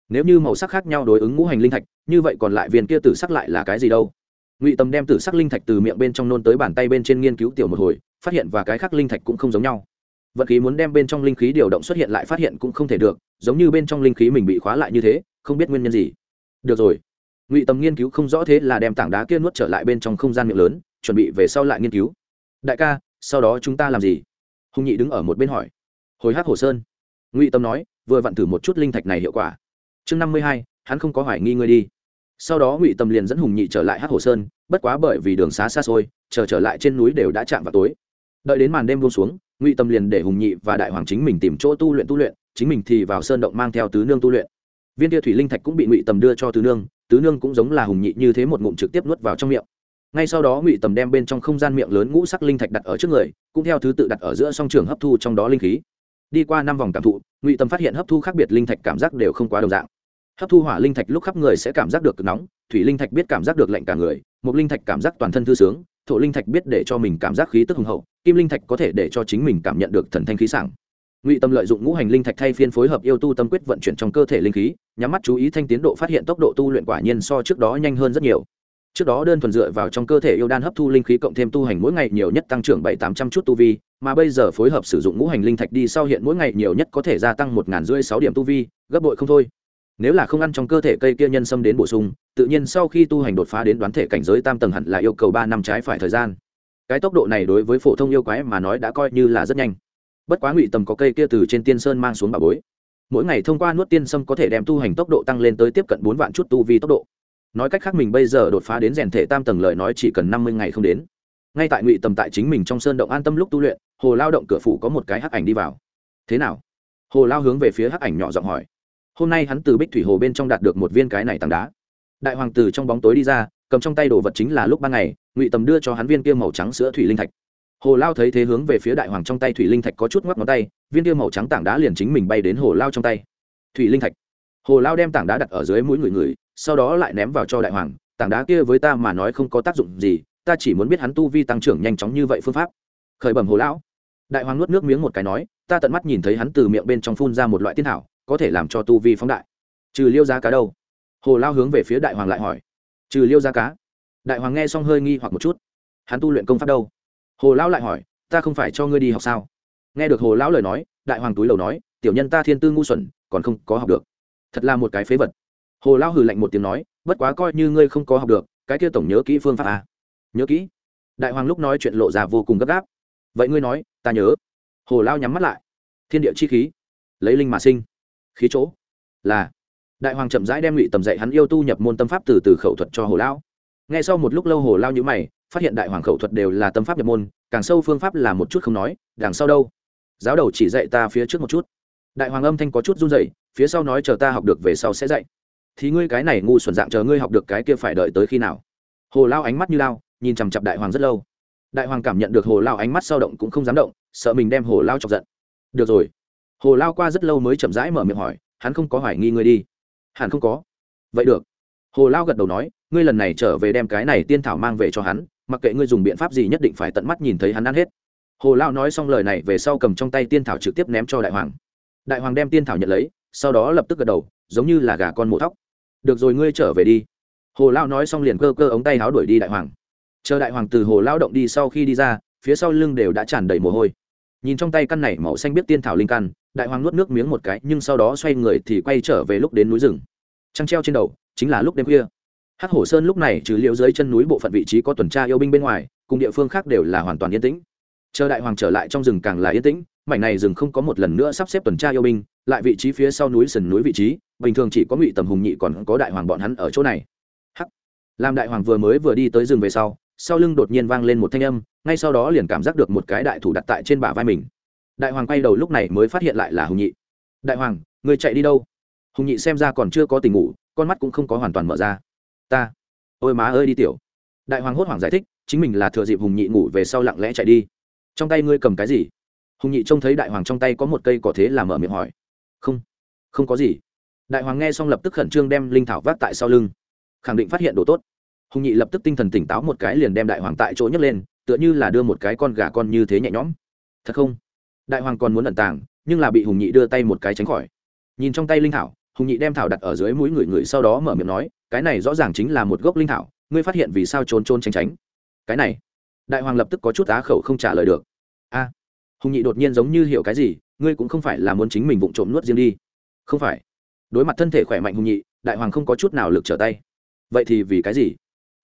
Nếu như màu sắc khác nhau đối ứng ngũ hành linh thạch, như vậy còn lại viên kia tử sắc lại là cái gì đâu? Ngụy tầm đem tử sắc linh thạch từ miệng bên trong nôn tới bàn tay bên trên nghiên cứu tiểu một hồi phát hiện và cái khác linh thạch cũng không giống nhau vật khí muốn đem bên trong linh khí điều động xuất hiện lại phát hiện cũng không thể được giống như bên trong linh khí mình bị khóa lại như thế không biết nguyên nhân gì được rồi ngụy tầm nghiên cứu không rõ thế là đem tảng đá kia nuốt trở lại bên trong không gian miệng lớn chuẩn bị về sau lại nghiên cứu đại ca sau đó chúng ta làm gì hùng nhị đứng ở một bên hỏi hồi hát hồ sơn ngụy tâm nói vừa vặn thử một chút linh thạch này hiệu quả chương năm mươi hai hắn không có hoài nghi ngươi đi sau đó ngụy tâm liền dẫn hùng nhị trở lại hát hồ sơn bất quá bởi vì đường xá xa xôi chờ trở lại trên núi đều đã chạm vào tối đợi đến màn đêm buông xuống ngụy tâm liền để hùng nhị và đại hoàng chính mình tìm chỗ tu luyện tu luyện chính mình thì vào sơn động mang theo tứ nương tu luyện viên tia thủy linh thạch cũng bị ngụy tầm đưa cho tứ nương tứ nương cũng giống là hùng nhị như thế một ngụm trực tiếp nuốt vào trong miệng ngay sau đó ngụy tầm đem bên trong không gian miệng lớn ngũ sắc linh thạch đặt ở trước người cũng theo thứ tự đặt ở giữa song trường hấp thu trong đó linh khí đi qua năm vòng cảm thụ ngụy tầm phát hiện hấp thu khác biệt linh thạch cảm giác đều không quá đồng dạng hấp thu hỏa linh thạch lúc khắp người sẽ cảm giác được cực nóng, thủy linh thạch biết cảm giác được lạnh cả người một linh thạch cảm giác toàn thân thư sướng, thổ linh thạch biết để cho mình cảm giác khí tức hùng hậu, kim linh thạch có thể để cho chính mình cảm nhận được thần thanh khí sảng. Ngụy tâm lợi dụng ngũ hành linh thạch thay phiên phối hợp yêu tu tâm quyết vận chuyển trong cơ thể linh khí, nhắm mắt chú ý thanh tiến độ phát hiện tốc độ tu luyện quả nhiên so trước đó nhanh hơn rất nhiều. Trước đó đơn thuần dựa vào trong cơ thể yêu đan hấp thu linh khí cộng thêm tu hành mỗi ngày nhiều nhất tăng trưởng bảy tám trăm chút tu vi, mà bây giờ phối hợp sử dụng ngũ hành linh thạch đi sau hiện mỗi ngày nhiều nhất có thể gia tăng một ngàn rưỡi sáu điểm tu vi, gấp bội không thôi nếu là không ăn trong cơ thể cây kia nhân xâm đến bổ sung, tự nhiên sau khi tu hành đột phá đến đoán thể cảnh giới tam tầng hẳn là yêu cầu ba năm trái phải thời gian. Cái tốc độ này đối với phổ thông yêu quái mà nói đã coi như là rất nhanh. Bất quá ngụy tầm có cây kia từ trên tiên sơn mang xuống bà bối. Mỗi ngày thông qua nuốt tiên sâm có thể đem tu hành tốc độ tăng lên tới tiếp cận bốn vạn chút tu vi tốc độ. Nói cách khác mình bây giờ đột phá đến rèn thể tam tầng lợi nói chỉ cần năm mươi ngày không đến. Ngay tại ngụy tầm tại chính mình trong sơn động an tâm lúc tu luyện, hồ lao động cửa phủ có một cái hắc ảnh đi vào. Thế nào? Hồ lao hướng về phía hắc ảnh nhỏ giọng hỏi hôm nay hắn từ bích thủy hồ bên trong đạt được một viên cái này tảng đá. Đại hoàng từ trong bóng tối đi ra, cầm trong tay đồ vật chính là lúc ban ngày, ngụy tầm đưa cho hắn viên kia màu trắng sữa thủy linh thạch. Hồ lao thấy thế hướng về phía đại hoàng trong tay thủy linh thạch có chút ngoắc ngón tay, viên kia màu trắng tảng đá liền chính mình bay đến hồ lao trong tay. Thủy linh thạch. Hồ lao đem tảng đá đặt ở dưới mũi người người, sau đó lại ném vào cho đại hoàng, tảng đá kia với ta mà nói không có tác dụng gì, ta chỉ muốn biết hắn tu vi tăng trưởng nhanh chóng như vậy phương pháp. Khởi bẩm hồ lão. Đại hoàng nuốt nước miếng một cái nói, ta tận mắt nhìn thấy hắn từ miệng bên trong phun ra một loại tiên thảo có thể làm cho tu vi phóng đại. Trừ liêu giá cá đâu? Hồ lao hướng về phía đại hoàng lại hỏi. Trừ liêu giá cá? Đại hoàng nghe xong hơi nghi hoặc một chút. Hắn tu luyện công pháp đâu? Hồ lão lại hỏi, ta không phải cho ngươi đi học sao? Nghe được hồ lão lời nói, đại hoàng túi lầu nói, tiểu nhân ta thiên tư ngu xuẩn, còn không có học được. Thật là một cái phế vật. Hồ lão hừ lạnh một tiếng nói, bất quá coi như ngươi không có học được, cái kia tổng nhớ kỹ phương pháp à. nhớ kỹ. Đại hoàng lúc nói chuyện lộ ra vô cùng gấp gáp. Vậy ngươi nói, ta nhớ. Hồ lao nhắm mắt lại. Thiên địa chi khí. Lấy linh mà sinh khí chỗ. Là, đại hoàng chậm rãi đem ngụy tầm dạy hắn yêu tu nhập môn tâm pháp từ từ khẩu thuật cho hồ lao nghe sau một lúc lâu hồ lao nhữ mày, phát hiện đại hoàng khẩu thuật đều là tâm pháp nhập môn, càng sâu phương pháp là một chút không nói, đằng sau đâu? Giáo đầu chỉ dạy ta phía trước một chút. Đại hoàng âm thanh có chút run rẩy, phía sau nói chờ ta học được về sau sẽ dạy. Thì ngươi cái này ngu xuẩn dạng chờ ngươi học được cái kia phải đợi tới khi nào? Hồ lao ánh mắt như lao, nhìn chằm chặp đại hoàng rất lâu. Đại hoàng cảm nhận được hồ lao ánh mắt sao động cũng không dám động, sợ mình đem hồ lao chọc giận. Được rồi hồ lao qua rất lâu mới chậm rãi mở miệng hỏi, hắn không có hoài nghi ngươi đi. Hẳn không có. Vậy được. Hồ lao gật đầu nói, ngươi lần này trở về đem cái này tiên thảo mang về cho hắn, mặc kệ ngươi dùng biện pháp gì nhất định phải tận mắt nhìn thấy hắn ăn hết. Hồ lao nói xong lời này về sau cầm trong tay tiên thảo trực tiếp ném cho đại hoàng. Đại hoàng đem tiên thảo nhận lấy, sau đó lập tức gật đầu, giống như là gà con mổ thóc. Được rồi, ngươi trở về đi. Hồ lao nói xong liền cơ cơ ống tay áo đuổi đi đại hoàng. Chờ đại hoàng từ hồ lao động đi sau khi đi ra, phía sau lưng đều đã tràn đầy mồ hôi nhìn trong tay căn này màu xanh biết tiên thảo linh căn, đại hoàng nuốt nước miếng một cái, nhưng sau đó xoay người thì quay trở về lúc đến núi rừng. Trăng treo trên đầu, chính là lúc đêm khuya. Hắc hổ sơn lúc này trừ liệu dưới chân núi bộ phận vị trí có tuần tra yêu binh bên ngoài, cùng địa phương khác đều là hoàn toàn yên tĩnh. Chờ đại hoàng trở lại trong rừng càng là yên tĩnh, mảnh này rừng không có một lần nữa sắp xếp tuần tra yêu binh, lại vị trí phía sau núi sườn núi vị trí, bình thường chỉ có ngụy tầm hùng nhị còn có đại hoàng bọn hắn ở chỗ này. Hắc. Làm đại hoàng vừa mới vừa đi tới rừng về sau sau lưng đột nhiên vang lên một thanh âm, ngay sau đó liền cảm giác được một cái đại thủ đặt tại trên bả vai mình. Đại hoàng quay đầu lúc này mới phát hiện lại là hùng nhị. Đại hoàng, người chạy đi đâu? Hùng nhị xem ra còn chưa có tình ngủ, con mắt cũng không có hoàn toàn mở ra. Ta. Ôi má ơi đi tiểu. Đại hoàng hốt hoảng giải thích, chính mình là thừa dịp hùng nhị ngủ về sau lặng lẽ chạy đi. Trong tay ngươi cầm cái gì? Hùng nhị trông thấy đại hoàng trong tay có một cây có thế làm mở miệng hỏi. Không không có gì. Đại hoàng nghe xong lập tức khẩn trương đem linh thảo vác tại sau lưng. Khẳng định phát hiện đồ tốt hùng nhị lập tức tinh thần tỉnh táo một cái liền đem đại hoàng tại chỗ nhấc lên, tựa như là đưa một cái con gà con như thế nhẹ nhõm. Thật không? Đại hoàng còn muốn ẩn tàng, nhưng là bị hùng nhị đưa tay một cái tránh khỏi. Nhìn trong tay linh thảo, hùng nhị đem thảo đặt ở dưới mũi người người sau đó mở miệng nói, cái này rõ ràng chính là một gốc linh thảo, ngươi phát hiện vì sao trốn trốn tránh tránh? Cái này? Đại hoàng lập tức có chút á khẩu không trả lời được. A, hùng nhị đột nhiên giống như hiểu cái gì, ngươi cũng không phải là muốn chính mình vụng trộm nuốt riêng đi. Không phải. Đối mặt thân thể khỏe mạnh hùng nhị, đại hoàng không có chút nào lực trở tay. Vậy thì vì cái gì?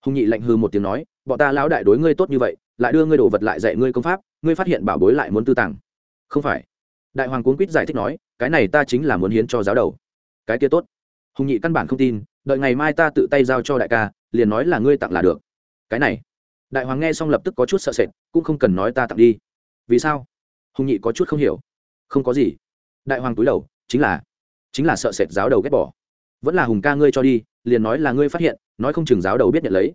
Hùng nhị lạnh hư một tiếng nói bọn ta lão đại đối ngươi tốt như vậy, lại đưa ngươi đồ vật lại dạy ngươi công pháp, ngươi phát hiện bảo bối lại muốn tư tàng. Không phải. Đại hoàng cuốn quýt giải thích nói, cái này ta chính là muốn hiến cho giáo đầu. Cái kia tốt. Hùng nhị căn bản không tin, đợi ngày mai ta tự tay giao cho đại ca, liền nói là ngươi tặng là được. Cái này. Đại hoàng nghe xong lập tức có chút sợ sệt, cũng không cần nói ta tặng đi. Vì sao? Hùng nhị có chút không hiểu. Không có gì. Đại hoàng túi đầu, chính là chính là sợ sệt giáo đầu ghét bỏ. Vẫn là hùng ca ngươi cho đi liền nói là ngươi phát hiện, nói không chừng giáo đầu biết nhận lấy.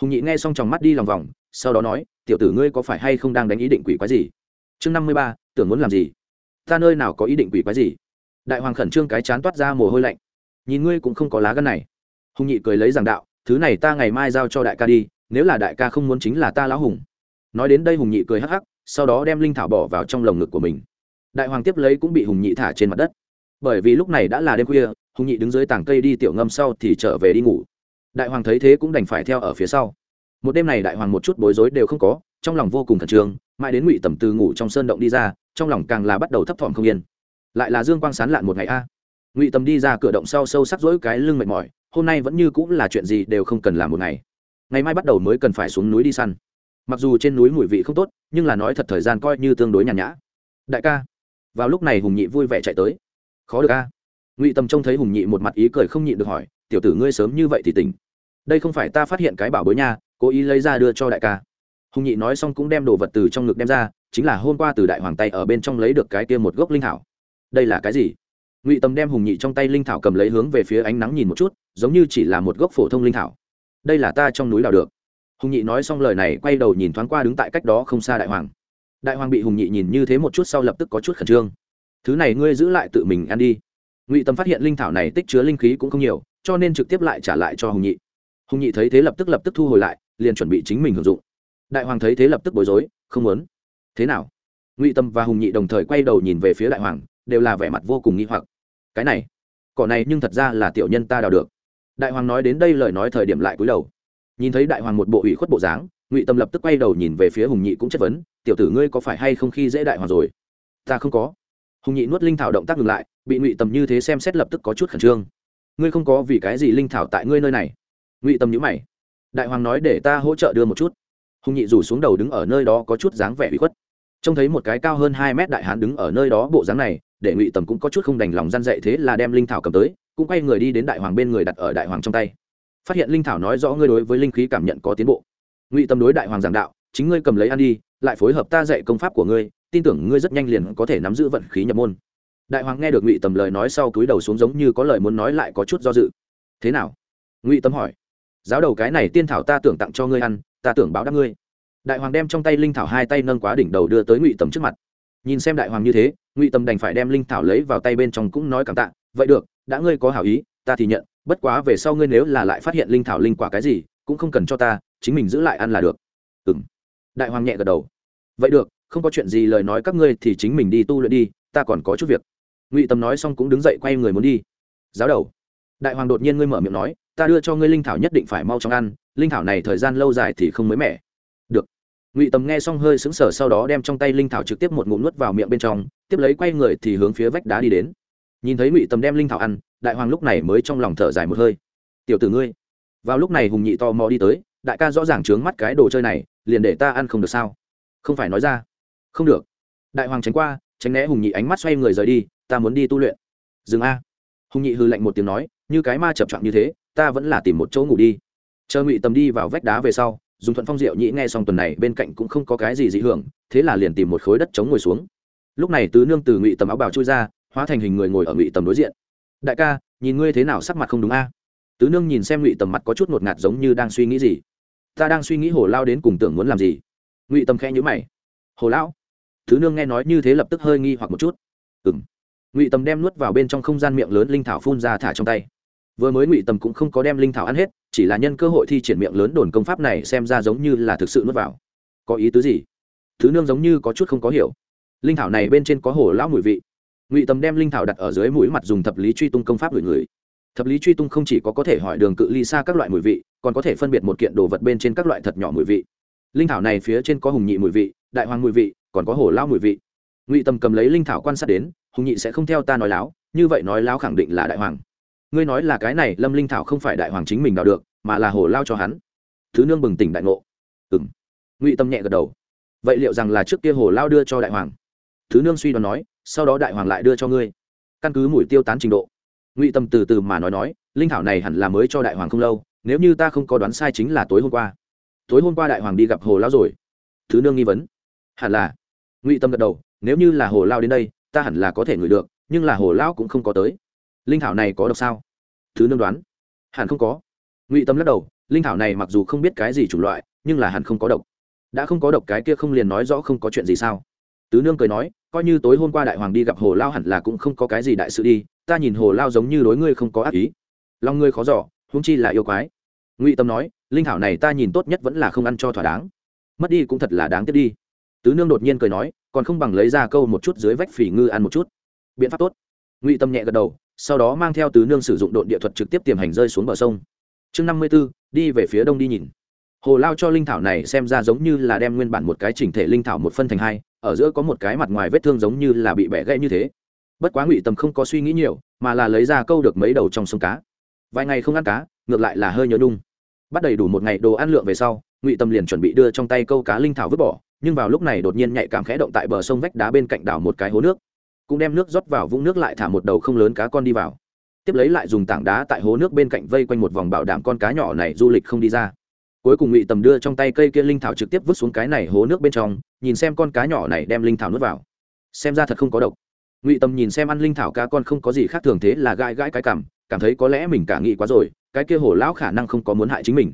Hùng nhị nghe xong tròng mắt đi lòng vòng, sau đó nói, tiểu tử ngươi có phải hay không đang đánh ý định quỷ quái gì? Chương năm mươi ba, tưởng muốn làm gì? Ta nơi nào có ý định quỷ quái gì? Đại hoàng khẩn trương cái chán toát ra mồ hôi lạnh. Nhìn ngươi cũng không có lá gân này. Hùng nhị cười lấy giảng đạo, thứ này ta ngày mai giao cho đại ca đi, nếu là đại ca không muốn chính là ta lão hùng. Nói đến đây hùng nhị cười hắc hắc, sau đó đem linh thảo bỏ vào trong lồng ngực của mình. Đại hoàng tiếp lấy cũng bị hùng nhị thả trên mặt đất. Bởi vì lúc này đã là đêm khuya hùng nhị đứng dưới tảng cây đi tiểu ngâm sau thì trở về đi ngủ. Đại hoàng thấy thế cũng đành phải theo ở phía sau. Một đêm này đại hoàng một chút bối rối đều không có, trong lòng vô cùng khẩn trương, mãi đến ngụy tầm từ ngủ trong sơn động đi ra, trong lòng càng là bắt đầu thấp thỏm không yên. Lại là dương quang sán lạn một ngày a. Ngụy tầm đi ra cửa động sau sâu sắc rỗi cái lưng mệt mỏi, hôm nay vẫn như cũng là chuyện gì đều không cần làm một ngày. Ngày mai bắt đầu mới cần phải xuống núi đi săn. Mặc dù trên núi mùi vị không tốt, nhưng là nói thật thời gian coi như tương đối nhàn nhã. Đại ca, vào lúc này hùng nhị vui vẻ chạy tới. Khó được a ngụy tầm trông thấy hùng nhị một mặt ý cười không nhịn được hỏi, tiểu tử ngươi sớm như vậy thì tỉnh. Đây không phải ta phát hiện cái bảo bối nha, cố ý lấy ra đưa cho đại ca. Hùng nhị nói xong cũng đem đồ vật từ trong ngực đem ra, chính là hôm qua từ đại hoàng tay ở bên trong lấy được cái kia một gốc linh thảo. Đây là cái gì? Ngụy tầm đem hùng nhị trong tay linh thảo cầm lấy hướng về phía ánh nắng nhìn một chút, giống như chỉ là một gốc phổ thông linh thảo. Đây là ta trong núi đào được. Hùng nhị nói xong lời này quay đầu nhìn thoáng qua đứng tại cách đó không xa đại hoàng. Đại hoàng bị hùng nhị nhìn như thế một chút sau lập tức có chút khẩn trương. Thứ này ngươi giữ lại tự mình ăn đi ngụy tâm phát hiện linh thảo này tích chứa linh khí cũng không nhiều, cho nên trực tiếp lại trả lại cho hùng nhị. Hùng nhị thấy thế lập tức lập tức thu hồi lại, liền chuẩn bị chính mình hưởng dụng. Đại hoàng thấy thế lập tức bối rối, không muốn. Thế nào? Ngụy tâm và hùng nhị đồng thời quay đầu nhìn về phía đại hoàng, đều là vẻ mặt vô cùng nghi hoặc. Cái này, cỏ này nhưng thật ra là tiểu nhân ta đào được. Đại hoàng nói đến đây lời nói thời điểm lại cúi đầu. Nhìn thấy đại hoàng một bộ ủy khuất bộ dáng, ngụy tâm lập tức quay đầu nhìn về phía hùng nhị cũng chất vấn, tiểu tử ngươi có phải hay không khi dễ đại hoàng rồi? Ta không có hùng nhị nuốt linh thảo động tác ngừng lại, bị ngụy tầm như thế xem xét lập tức có chút khẩn trương. Ngươi không có vì cái gì linh thảo tại ngươi nơi này. Ngụy tầm nhữ mày. Đại hoàng nói để ta hỗ trợ đưa một chút. Hùng nhị rủ xuống đầu đứng ở nơi đó có chút dáng vẻ bị khuất. Trông thấy một cái cao hơn hai mét đại hán đứng ở nơi đó bộ dáng này, để ngụy tầm cũng có chút không đành lòng gian dậy thế là đem linh thảo cầm tới, cũng quay người đi đến đại hoàng bên người đặt ở đại hoàng trong tay. Phát hiện linh thảo nói rõ ngươi đối với linh khí cảm nhận có tiến bộ. Ngụy tâm đối đại hoàng giảng đạo, chính ngươi cầm lấy ăn đi, lại phối hợp ta dạy công pháp của ngươi tin tưởng ngươi rất nhanh liền có thể nắm giữ vận khí nhập môn. Đại hoàng nghe được ngụy tầm lời nói sau cúi đầu xuống giống như có lời muốn nói lại có chút do dự. Thế nào? Ngụy tâm hỏi. Giáo đầu cái này tiên thảo ta tưởng tặng cho ngươi ăn, ta tưởng báo đáp ngươi. Đại hoàng đem trong tay linh thảo hai tay nâng quá đỉnh đầu đưa tới ngụy tầm trước mặt. Nhìn xem đại hoàng như thế, ngụy tầm đành phải đem linh thảo lấy vào tay bên trong cũng nói cảm tạ. Vậy được, đã ngươi có hảo ý, ta thì nhận, bất quá về sau ngươi nếu là lại phát hiện linh thảo linh quả cái gì, cũng không cần cho ta, chính mình giữ lại ăn là được. Ừ m đại hoàng nhẹ gật đầu. Vậy được không có chuyện gì lời nói các ngươi thì chính mình đi tu luyện đi, ta còn có chút việc. Ngụy tâm nói xong cũng đứng dậy quay người muốn đi. Giáo đầu. Đại hoàng đột nhiên ngươi mở miệng nói, ta đưa cho ngươi linh thảo nhất định phải mau chóng ăn, linh thảo này thời gian lâu dài thì không mới mẻ. Được. Ngụy tâm nghe xong hơi sững sờ sau đó đem trong tay linh thảo trực tiếp một ngụm nuốt vào miệng bên trong, tiếp lấy quay người thì hướng phía vách đá đi đến. Nhìn thấy ngụy tâm đem linh thảo ăn, đại hoàng lúc này mới trong lòng thở dài một hơi. Tiểu tử ngươi. Vào lúc này hùng nhị to mò đi tới, đại ca rõ ràng trướng mắt cái đồ chơi này, liền để ta ăn không được sao? Không phải nói ra không được. Đại hoàng tránh qua, tránh né hùng nhị ánh mắt xoay người rời đi, ta muốn đi tu luyện. Dừng a. Hùng nhị hư lạnh một tiếng nói, như cái ma chập chọn như thế, ta vẫn là tìm một chỗ ngủ đi. Chờ ngụy tầm đi vào vách đá về sau dùng thuận phong diệu nhĩ nghe xong tuần này, bên cạnh cũng không có cái gì dị hưởng, thế là liền tìm một khối đất chống ngồi xuống. Lúc này tứ nương từ ngụy tầm áo bào chui ra, hóa thành hình người ngồi ở ngụy tầm đối diện. Đại ca, nhìn ngươi thế nào sắc mặt không đúng a? Tứ nương nhìn xem ngụy tầm mặt có chút ngột ngạt giống như đang suy nghĩ gì. Ta đang suy nghĩ hồ lao đến cùng tưởng muốn làm gì? Ngụy tầm khẽ nhữ mày. Hồ lão thứ nương nghe nói như thế lập tức hơi nghi hoặc một chút. Ừ m ngụy tầm đem nuốt vào bên trong không gian miệng lớn linh thảo phun ra thả trong tay. Vừa mới ngụy tầm cũng không có đem linh thảo ăn hết, chỉ là nhân cơ hội thi triển miệng lớn đồn công pháp này xem ra giống như là thực sự nuốt vào. Có ý tứ gì? Thứ nương giống như có chút không có hiểu. Linh thảo này bên trên có hồ lão mùi vị. Ngụy tầm đem linh thảo đặt ở dưới mũi mặt dùng thập lý truy tung công pháp gửi người thập lý truy tung không chỉ có có thể hỏi đường cự ly xa các loại mùi vị, còn có thể phân biệt một kiện đồ vật bên trên các loại thật nhỏ mùi vị. Linh thảo này phía trên có hùng nhị mùi vị, đại hoàng mùi vị còn có hổ lao mùi vị. Ngụy tầm cầm lấy linh thảo quan sát đến, hùng nhị sẽ không theo ta nói láo, như vậy nói láo khẳng định là đại hoàng. Ngươi nói là cái này lâm linh thảo không phải đại hoàng chính mình đào được, mà là hổ lao cho hắn. Thứ nương bừng tỉnh đại ngộ. Ừng ngụy tâm nhẹ gật đầu. Vậy liệu rằng là trước kia hổ lao đưa cho đại hoàng? Thứ nương suy đoán nói, sau đó đại hoàng lại đưa cho ngươi. Căn cứ mùi tiêu tán trình độ. Ngụy tâm từ từ mà nói nói, linh thảo này hẳn là mới cho đại hoàng không lâu, nếu như ta không có đoán sai chính là tối hôm qua. Tối hôm qua đại hoàng đi gặp hồ lao rồi. Thứ nương nghi vấn. Hẳn là ngụy tâm gật đầu, nếu như là hồ lao đến đây, ta hẳn là có thể ngửi được, nhưng là hồ lao cũng không có tới. Linh thảo này có độc sao? Thứ nương đoán. Hẳn không có. Ngụy tâm lắc đầu, linh thảo này mặc dù không biết cái gì chủng loại, nhưng là hẳn không có độc. Đã không có độc cái kia không liền nói rõ không có chuyện gì sao? Tứ nương cười nói, coi như tối hôm qua đại hoàng đi gặp hồ lao hẳn là cũng không có cái gì đại sự đi, ta nhìn hồ lao giống như đối ngươi không có ác ý. Lòng ngươi khó giỏ húng chi là yêu quái. Ngụy tâm nói, linh thảo này ta nhìn tốt nhất vẫn là không ăn cho thỏa đáng. Mất đi cũng thật là đáng tiếc đi tứ nương đột nhiên cười nói, còn không bằng lấy ra câu một chút dưới vách phỉ ngư ăn một chút. Biện pháp tốt. Ngụy tâm nhẹ gật đầu, sau đó mang theo tứ nương sử dụng độn địa thuật trực tiếp tiềm hành rơi xuống bờ sông. Chương năm mươi b ố đi về phía đông đi nhìn. Hồ lao cho linh thảo này xem ra giống như là đem nguyên bản một cái chỉnh thể linh thảo một phân thành hai, ở giữa có một cái mặt ngoài vết thương giống như là bị bẻ gãy như thế. Bất quá ngụy Tâm không có suy nghĩ nhiều, mà là lấy ra câu được mấy đầu trong sông cá. Vài ngày không ăn cá, ngược lại là hơi nhớ nhung. Bắt đầy đủ một ngày đồ ăn lượng về sau, ngụy Tâm liền chuẩn bị đưa trong tay câu cá linh thảo vứt bỏ nhưng vào lúc này đột nhiên nhạy cảm khẽ động tại bờ sông vách đá bên cạnh đảo một cái hố nước, cũng đem nước rót vào vũng nước lại thả một đầu không lớn cá con đi vào. Tiếp lấy lại dùng tảng đá tại hố nước bên cạnh vây quanh một vòng bảo đảm con cá nhỏ này du lịch không đi ra. Cuối cùng ngụy tầm đưa trong tay cây kia linh thảo trực tiếp vứt xuống cái này hố nước bên trong, nhìn xem con cá nhỏ này đem linh thảo nuốt vào. Xem ra thật không có độc. Ngụy tầm nhìn xem ăn linh thảo cá con không có gì khác thường thế là gãi gãi cái cảm cảm thấy có lẽ mình cả nghĩ quá rồi, cái kia hổ lão khả năng không có muốn hại chính mình.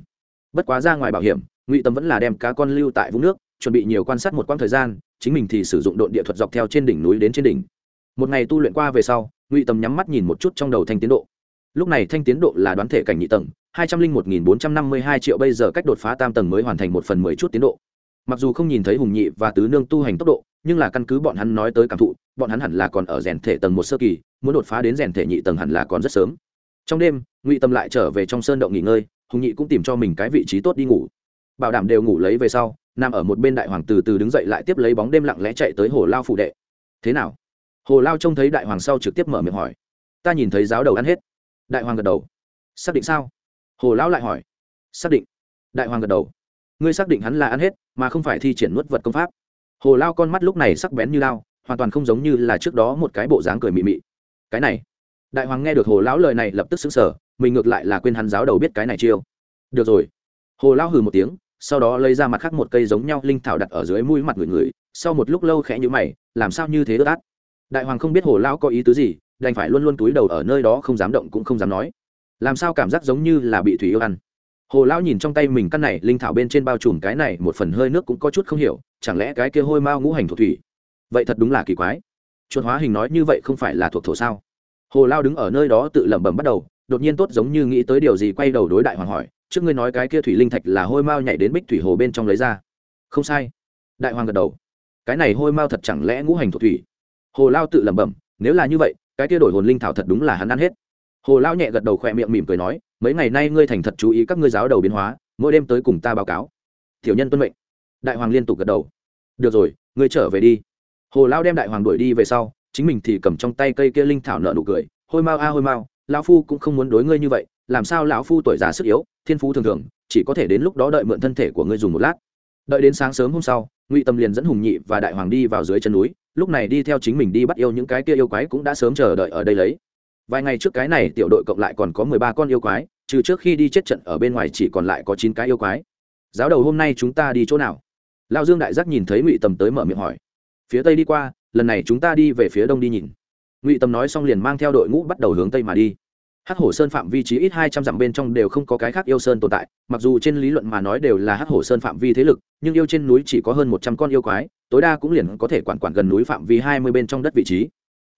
Bất quá ra ngoài bảo hiểm, ngụy tầm vẫn là đem cá con lưu tại vũng nước chuẩn bị nhiều quan sát một quãng thời gian, chính mình thì sử dụng đội địa thuật dọc theo trên đỉnh núi đến trên đỉnh. Một ngày tu luyện qua về sau, ngụy tầm nhắm mắt nhìn một chút trong đầu thanh tiến độ. Lúc này thanh tiến độ là đoán thể cảnh nhị tầng, hai trăm linh một nghìn bốn trăm năm mươi hai triệu bây giờ cách đột phá tam tầng mới hoàn thành một phần mười chút tiến độ. Mặc dù không nhìn thấy hùng nhị và tứ nương tu hành tốc độ, nhưng là căn cứ bọn hắn nói tới cảm thụ, bọn hắn hẳn là còn ở rèn thể tầng một sơ kỳ, muốn đột phá đến rèn thể nhị tầng hẳn là còn rất sớm. Trong đêm, ngụy tâm lại trở về trong sơn động nghỉ ngơi, hùng nhị cũng tìm cho mình cái vị trí tốt đi ngủ. Bảo đảm đều ngủ lấy về sau nằm ở một bên đại hoàng từ từ đứng dậy lại tiếp lấy bóng đêm lặng lẽ chạy tới hồ lao phụ đệ. Thế nào? Hồ lao trông thấy đại hoàng sau trực tiếp mở miệng hỏi. Ta nhìn thấy giáo đầu ăn hết. Đại hoàng gật đầu. Xác định sao? Hồ lão lại hỏi. Xác định. Đại hoàng gật đầu. Ngươi xác định hắn là ăn hết, mà không phải thi triển nuốt vật công pháp. Hồ lao con mắt lúc này sắc bén như lao, hoàn toàn không giống như là trước đó một cái bộ dáng cười mị mị. Cái này. Đại hoàng nghe được hồ lão lời này lập tức xứng sở mình ngược lại là quên hắn giáo đầu biết cái này chiêu. Được rồi. Hồ lão hừ một tiếng sau đó lấy ra mặt khác một cây giống nhau linh thảo đặt ở dưới mũi mặt người người, sau một lúc lâu khẽ nhữ mày, làm sao như thế ướt át? Đại hoàng không biết hồ lão có ý tứ gì, đành phải luôn luôn túi đầu ở nơi đó không dám động cũng không dám nói. Làm sao cảm giác giống như là bị thủy yêu ăn? Hồ lão nhìn trong tay mình căn này linh thảo bên trên bao trùm cái này một phần hơi nước cũng có chút không hiểu, chẳng lẽ cái kia hôi mao ngũ hành thuộc thủy? Vậy thật đúng là kỳ quái. Chuột hóa hình nói như vậy không phải là thuộc thổ sao? Hồ lao đứng ở nơi đó tự lẩm bẩm bắt đầu, đột nhiên tốt giống như nghĩ tới điều gì quay đầu đối đại hoàng hỏi trước ngươi nói cái kia thủy linh thạch là hôi mao nhảy đến bích thủy hồ bên trong lấy ra. Không sai. Đại hoàng gật đầu. Cái này hôi mao thật chẳng lẽ ngũ hành thuộc thủy? Hồ lao tự lẩm bẩm, nếu là như vậy, cái kia đổi hồn linh thảo thật đúng là hắn ăn hết. Hồ lao nhẹ gật đầu khỏe miệng mỉm cười nói, mấy ngày nay ngươi thành thật chú ý các ngươi giáo đầu biến hóa, mỗi đêm tới cùng ta báo cáo. Tiểu nhân tuân mệnh. Đại hoàng liên tục gật đầu. Được rồi, ngươi trở về đi. Hồ lao đem đại hoàng đuổi đi về sau, chính mình thì cầm trong tay cây kia linh thảo nợ nụ cười, hôi mau a hôi mau lão phu cũng không muốn đối ngươi như vậy, làm sao lão phu tuổi già sức yếu, thiên phú thường thường, chỉ có thể đến lúc đó đợi mượn thân thể của ngươi dùng một lát. Đợi đến sáng sớm hôm sau, ngụy tâm liền dẫn hùng nhị và đại hoàng đi vào dưới chân núi, lúc này đi theo chính mình đi bắt yêu những cái kia yêu quái cũng đã sớm chờ đợi ở đây lấy. Vài ngày trước cái này tiểu đội cộng lại còn có mười ba con yêu quái, trừ trước khi đi chết trận ở bên ngoài chỉ còn lại có chín cái yêu quái. Giáo đầu hôm nay chúng ta đi chỗ nào? Lao dương đại giác nhìn thấy ngụy tầm tới mở miệng hỏi. Phía tây đi qua, lần này chúng ta đi về phía đông đi nhìn ngụy tầm nói xong liền mang theo đội ngũ bắt đầu hướng tây mà đi hắc hổ sơn phạm vi trí ít hai trăm dặm bên trong đều không có cái khác yêu sơn tồn tại mặc dù trên lý luận mà nói đều là hắc hổ sơn phạm vi thế lực nhưng yêu trên núi chỉ có hơn một trăm con yêu quái tối đa cũng liền có thể quản quản gần núi phạm vi hai mươi bên trong đất vị trí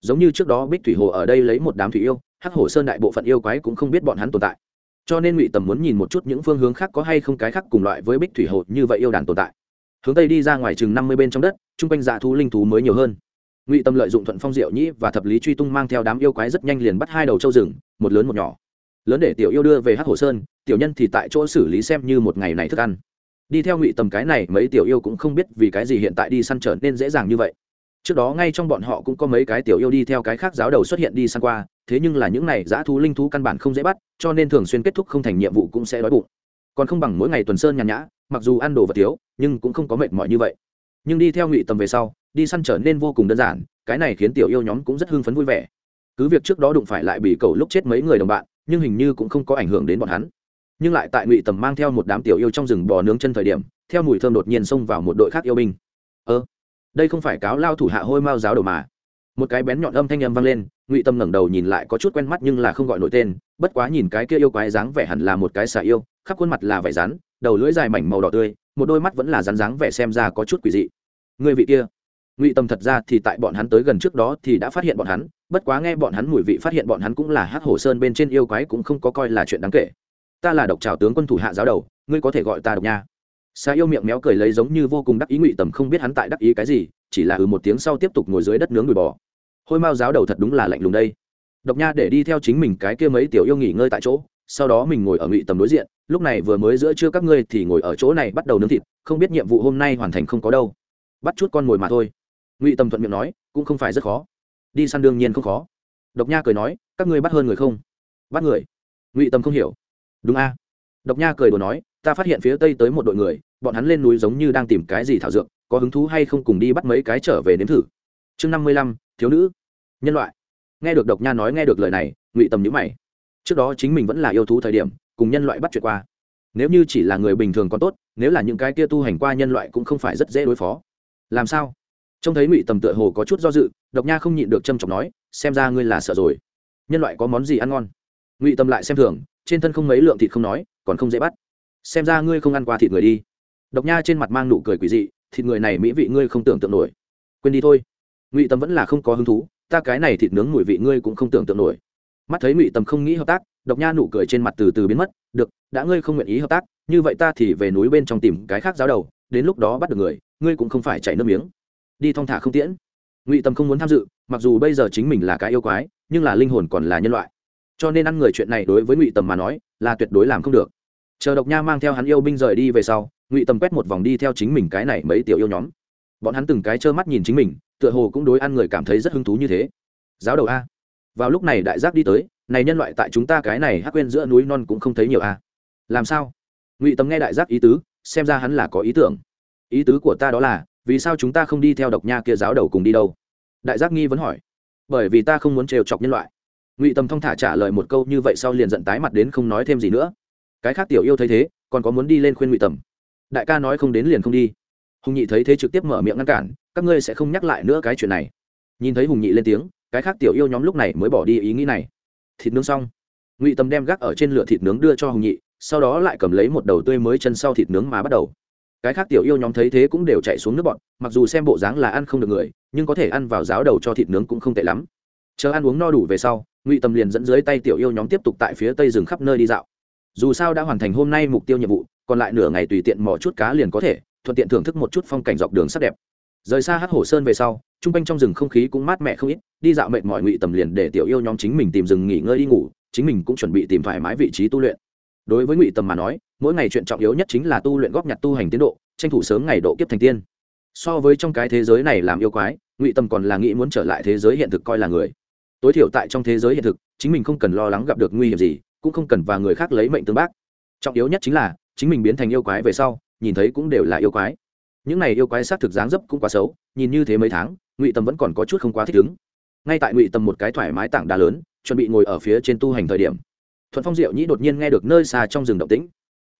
giống như trước đó bích thủy hồ ở đây lấy một đám thủy yêu hắc hổ sơn đại bộ phận yêu quái cũng không biết bọn hắn tồn tại cho nên ngụy tầm muốn nhìn một chút những phương hướng khác có hay không cái khác cùng loại với bích thủy hồ như vậy yêu đàn tồn tại hướng tây đi ra ngoài chừng năm mươi bên trong đất chung quanh dạ thú linh thú mới nhiều hơn ngụy tâm lợi dụng thuận phong diệu nhĩ và thập lý truy tung mang theo đám yêu quái rất nhanh liền bắt hai đầu trâu rừng, một lớn một nhỏ. Lớn để tiểu yêu đưa về hát hồ sơn, tiểu nhân thì tại chỗ xử lý xem như một ngày này thức ăn. Đi theo ngụy tầm cái này, mấy tiểu yêu cũng không biết vì cái gì hiện tại đi săn trở nên dễ dàng như vậy. Trước đó ngay trong bọn họ cũng có mấy cái tiểu yêu đi theo cái khác giáo đầu xuất hiện đi săn qua, thế nhưng là những này dã thú linh thú căn bản không dễ bắt, cho nên thường xuyên kết thúc không thành nhiệm vụ cũng sẽ đói bụng. Còn không bằng mỗi ngày tuần sơn nhàn nhã, mặc dù ăn đồ vật thiếu, nhưng cũng không có mệt mỏi như vậy. Nhưng đi theo ngụy tầm về sau đi săn trở nên vô cùng đơn giản, cái này khiến tiểu yêu nhóm cũng rất hưng phấn vui vẻ. Cứ việc trước đó đụng phải lại bị cầu lúc chết mấy người đồng bạn, nhưng hình như cũng không có ảnh hưởng đến bọn hắn. Nhưng lại tại ngụy tầm mang theo một đám tiểu yêu trong rừng bò nướng chân thời điểm, theo mùi thơm đột nhiên xông vào một đội khác yêu binh. Ơ, đây không phải cáo lao thủ hạ hôi mao giáo đầu mà. Một cái bén nhọn âm thanh âm vang lên, ngụy tâm ngẩng đầu nhìn lại có chút quen mắt nhưng là không gọi nổi tên, bất quá nhìn cái kia yêu quái dáng vẻ hẳn là một cái xà yêu, khắp khuôn mặt là vải rắn, đầu lưỡi dài mảnh màu đỏ tươi, một đôi mắt vẫn là rắn dáng vẻ xem ra có chút quỷ dị. Người vị kia ngụy tâm thật ra thì tại bọn hắn tới gần trước đó thì đã phát hiện bọn hắn, bất quá nghe bọn hắn mùi vị phát hiện bọn hắn cũng là hát hồ sơn bên trên yêu quái cũng không có coi là chuyện đáng kể. Ta là độc trào tướng quân thủ hạ giáo đầu, ngươi có thể gọi ta độc nha. Xa yêu miệng méo cười lấy giống như vô cùng đắc ý ngụy tầm không biết hắn tại đắc ý cái gì, chỉ là ừ một tiếng sau tiếp tục ngồi dưới đất nướng đùi bò. Hôi mao giáo đầu thật đúng là lạnh lùng đây. Độc nha để đi theo chính mình cái kia mấy tiểu yêu nghỉ ngơi tại chỗ, sau đó mình ngồi ở ngụy tầm đối diện, lúc này vừa mới giữa trưa các ngươi thì ngồi ở chỗ này bắt đầu nướng thịt, không biết nhiệm vụ hôm nay hoàn thành không có đâu. Bắt chút con mồi mà thôi ngụy tầm thuận miệng nói cũng không phải rất khó đi săn đương nhiên không khó độc nha cười nói các ngươi bắt hơn người không bắt người ngụy tầm không hiểu đúng a à? độc nha cười đùa nói ta phát hiện phía tây tới một đội người bọn hắn lên núi giống như đang tìm cái gì thảo dược có hứng thú hay không cùng đi bắt mấy cái trở về nếm thử chương năm mươi lăm thiếu nữ nhân loại nghe được độc nha nói nghe được lời này ngụy tầm nhữ mày trước đó chính mình vẫn là yêu thú thời điểm cùng nhân loại bắt chuyện qua nếu như chỉ là người bình thường còn tốt nếu là những cái kia tu hành qua nhân loại cũng không phải rất dễ đối phó làm sao trông thấy ngụy tầm tựa hồ có chút do dự, độc nha không nhịn được trâm trọng nói, xem ra ngươi là sợ rồi. Nhân loại có món gì ăn ngon? Ngụy tầm lại xem thường, trên thân không mấy lượng thịt không nói, còn không dễ bắt. Xem ra ngươi không ăn qua thịt người đi. Độc nha trên mặt mang nụ cười quỷ dị, thịt người này mỹ vị ngươi không tưởng tượng nổi. Quên đi thôi. Ngụy tầm vẫn là không có hứng thú, ta cái này thịt nướng mùi vị ngươi cũng không tưởng tượng nổi. Mắt thấy ngụy tầm không nghĩ hợp tác, độc nha nụ cười trên mặt từ từ biến mất, được, đã ngươi không nguyện ý hợp tác, như vậy ta thì về núi bên trong tìm cái khác giáo đầu, đến lúc đó bắt được người, ngươi cũng không phải chảy nước miếng đi thong thả không tiễn. Ngụy tâm không muốn tham dự, mặc dù bây giờ chính mình là cái yêu quái, nhưng là linh hồn còn là nhân loại. Cho nên ăn người chuyện này đối với ngụy tầm mà nói, là tuyệt đối làm không được. Chờ độc nha mang theo hắn yêu binh rời đi về sau, ngụy tầm quét một vòng đi theo chính mình cái này mấy tiểu yêu nhóm. Bọn hắn từng cái trơ mắt nhìn chính mình, tựa hồ cũng đối ăn người cảm thấy rất hứng thú như thế. Giáo đầu a. Vào lúc này đại giác đi tới, này nhân loại tại chúng ta cái này hắc quên giữa núi non cũng không thấy nhiều a. Làm sao? Ngụy tầm nghe đại giác ý tứ, xem ra hắn là có ý tưởng. Ý tứ của ta đó là vì sao chúng ta không đi theo độc nha kia giáo đầu cùng đi đâu? Đại giác nghi vẫn hỏi. Bởi vì ta không muốn trêu chọc nhân loại. Ngụy tầm thong thả trả lời một câu như vậy sau liền giận tái mặt đến không nói thêm gì nữa. Cái khác tiểu yêu thấy thế, còn có muốn đi lên khuyên ngụy tầm. Đại ca nói không đến liền không đi. Hùng nhị thấy thế trực tiếp mở miệng ngăn cản, các ngươi sẽ không nhắc lại nữa cái chuyện này. Nhìn thấy hùng nhị lên tiếng, cái khác tiểu yêu nhóm lúc này mới bỏ đi ý nghĩ này. Thịt nướng xong. Ngụy tầm đem gác ở trên lửa thịt nướng đưa cho hùng nhị, sau đó lại cầm lấy một đầu tươi mới chân sau thịt nướng mà bắt đầu cái khác tiểu yêu nhóm thấy thế cũng đều chạy xuống nước bọn, mặc dù xem bộ dáng là ăn không được người, nhưng có thể ăn vào giáo đầu cho thịt nướng cũng không tệ lắm. Chờ ăn uống no đủ về sau, ngụy tầm liền dẫn dưới tay tiểu yêu nhóm tiếp tục tại phía tây rừng khắp nơi đi dạo. Dù sao đã hoàn thành hôm nay mục tiêu nhiệm vụ, còn lại nửa ngày tùy tiện mò chút cá liền có thể, thuận tiện thưởng thức một chút phong cảnh dọc đường sắc đẹp. Rời xa hát hổ sơn về sau t r u n g quanh trong rừng không khí cũng mát mẻ không ít, đi dạo mệt mỏi ngụy tầm liền để tiểu yêu nhóm chính mình tìm rừng nghỉ ngơi đi ngủ, chính mình cũng chuẩn bị tìm thoải mái vị trí tu luyện đối với ngụy tầm mà nói, mỗi ngày chuyện trọng yếu nhất chính là tu luyện góp nhặt tu hành tiến độ, tranh thủ sớm ngày độ kiếp thành tiên. So với trong cái thế giới này làm yêu quái, ngụy tầm còn là nghĩ muốn trở lại thế giới hiện thực coi là người. Tối thiểu tại trong thế giới hiện thực, chính mình không cần lo lắng gặp được nguy hiểm gì, cũng không cần và người khác lấy mệnh tương bác. Trọng yếu nhất chính là, chính mình biến thành yêu quái về sau, nhìn thấy cũng đều là yêu quái. Những này yêu quái xác thực dáng dấp cũng quá xấu, nhìn như thế mấy tháng, ngụy Tầm vẫn còn có chút không quá thích ứng. Ngay tại ngụy Tầm một cái thoải mái tảng đá lớn, chuẩn bị ngồi ở phía trên tu hành thời điểm thuận phong diệu nhĩ đột nhiên nghe được nơi xa trong rừng động tĩnh.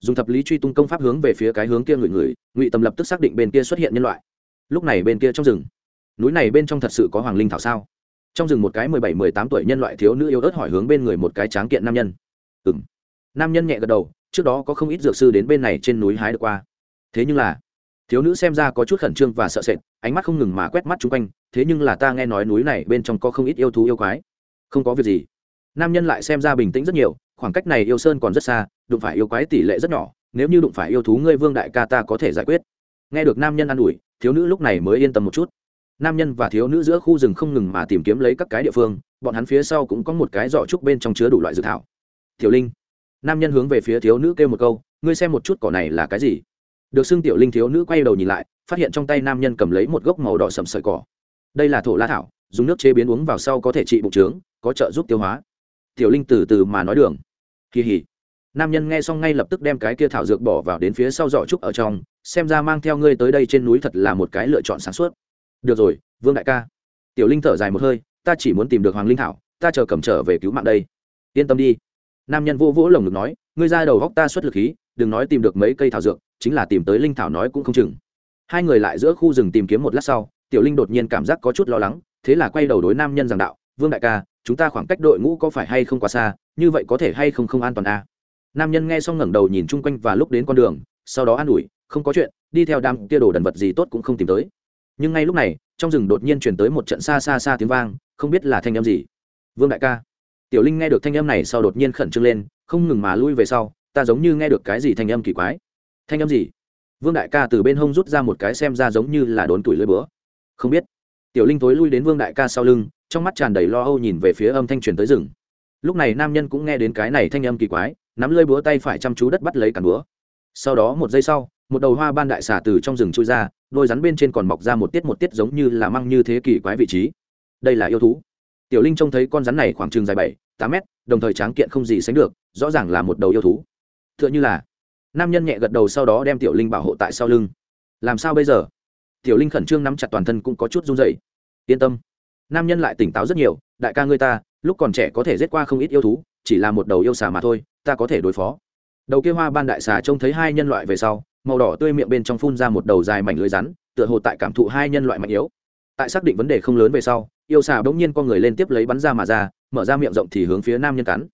Dùng thập lý truy tung công pháp hướng về phía cái hướng kia người người, ngụy tâm lập tức xác định bên kia xuất hiện nhân loại. Lúc này bên kia trong rừng, núi này bên trong thật sự có hoàng linh thảo sao? Trong rừng một cái mười bảy, mười tám tuổi nhân loại thiếu nữ yêu ớt hỏi hướng bên người một cái tráng kiện nam nhân. Ừ m nam nhân nhẹ gật đầu, trước đó có không ít dược sư đến bên này trên núi hái được qua. Thế nhưng là, thiếu nữ xem ra có chút khẩn trương và sợ sệt, ánh mắt không ngừng mà quét mắt chung quanh, thế nhưng là ta nghe nói núi này bên trong có không ít yêu thú yêu quái. Không có việc gì nam nhân lại xem ra bình tĩnh rất nhiều, khoảng cách này yêu sơn còn rất xa, đụng phải yêu quái tỷ lệ rất nhỏ, nếu như đụng phải yêu thú ngươi vương đại ca ta có thể giải quyết. Nghe được nam nhân an ủi, thiếu nữ lúc này mới yên tâm một chút. Nam nhân và thiếu nữ giữa khu rừng không ngừng mà tìm kiếm lấy các cái địa phương, bọn hắn phía sau cũng có một cái giỏ trúc bên trong chứa đủ loại dược thảo. Tiểu linh. Nam nhân hướng về phía thiếu nữ kêu một câu, ngươi xem một chút cỏ này là cái gì? Được xưng tiểu linh thiếu nữ quay đầu nhìn lại, phát hiện trong tay nam nhân cầm lấy một gốc màu đỏ sầm sợi cỏ. Đây là thổ la thảo, dùng nước chế biến uống vào sau có thể trị bụng trướng, có trợ giúp tiêu hóa tiểu linh từ từ mà nói đường. Kỳ hỉ. Nam nhân nghe xong ngay lập tức đem cái kia thảo dược bỏ vào đến phía sau giỏ trúc ở trong, xem ra mang theo ngươi tới đây trên núi thật là một cái lựa chọn sáng suốt. Được rồi, vương đại ca. Tiểu linh thở dài một hơi, ta chỉ muốn tìm được hoàng linh thảo, ta chờ cầm trở về cứu mạng đây. Yên tâm đi. Nam nhân vô vỗ lồng ngực nói, ngươi ra đầu góc ta xuất lực khí, đừng nói tìm được mấy cây thảo dược, chính là tìm tới linh thảo nói cũng không chừng. Hai người lại giữa khu rừng tìm kiếm một lát sau, tiểu linh đột nhiên cảm giác có chút lo lắng, thế là quay đầu đối nam nhân giảng đạo, vương đại ca chúng ta khoảng cách đội ngũ có phải hay không quá xa, như vậy có thể hay không không an toàn à? nam nhân nghe xong ngẩng đầu nhìn chung quanh và lúc đến con đường, sau đó an ủi, không có chuyện, đi theo đám kia đồ đần vật gì tốt cũng không tìm tới. Nhưng ngay lúc này, trong rừng đột nhiên chuyển tới một trận xa xa xa tiếng vang, không biết là thanh âm gì. Vương đại ca. Tiểu linh nghe được thanh âm này sau đột nhiên khẩn trương lên, không ngừng mà lui về sau, ta giống như nghe được cái gì thanh âm kỳ quái. Thanh âm gì? Vương đại ca từ bên hông rút ra một cái xem ra giống như là đốn tuổi lưỡi búa. Không biết. Tiểu linh tối lui đến vương đại ca sau lưng trong mắt tràn đầy lo âu nhìn về phía âm thanh truyền tới rừng. Lúc này nam nhân cũng nghe đến cái này thanh âm kỳ quái, nắm lơi búa tay phải chăm chú đất bắt lấy cản búa. Sau đó một giây sau, một đầu hoa ban đại xà từ trong rừng trôi ra, đôi rắn bên trên còn mọc ra một tiết một tiết giống như là măng như thế kỳ quái vị trí. Đây là yêu thú. Tiểu linh trông thấy con rắn này khoảng chừng dài bảy, tám mét, đồng thời tráng kiện không gì sánh được, rõ ràng là một đầu yêu thú. T h ư ợ n h ư là, nam nhân nhẹ gật đầu sau đó đem tiểu linh bảo hộ tại sau lưng. Làm sao bây giờ? Tiểu linh khẩn trương nắm chặt toàn thân cũng có chút run rẩy. Yên tâm nam nhân lại tỉnh táo rất nhiều, đại ca ngươi ta, lúc còn trẻ có thể giết qua không ít yêu thú, chỉ là một đầu yêu xà mà thôi, ta có thể đối phó. Đầu kia hoa ban đại xà trông thấy hai nhân loại về sau, màu đỏ tươi miệng bên trong phun ra một đầu dài mảnh lưới rắn, tựa hồ tại cảm thụ hai nhân loại mạnh yếu. Tại xác định vấn đề không lớn về sau, yêu xà bỗng nhiên con người lên tiếp lấy bắn ra mà ra, mở ra miệng rộng thì hướng phía nam nhân cắn.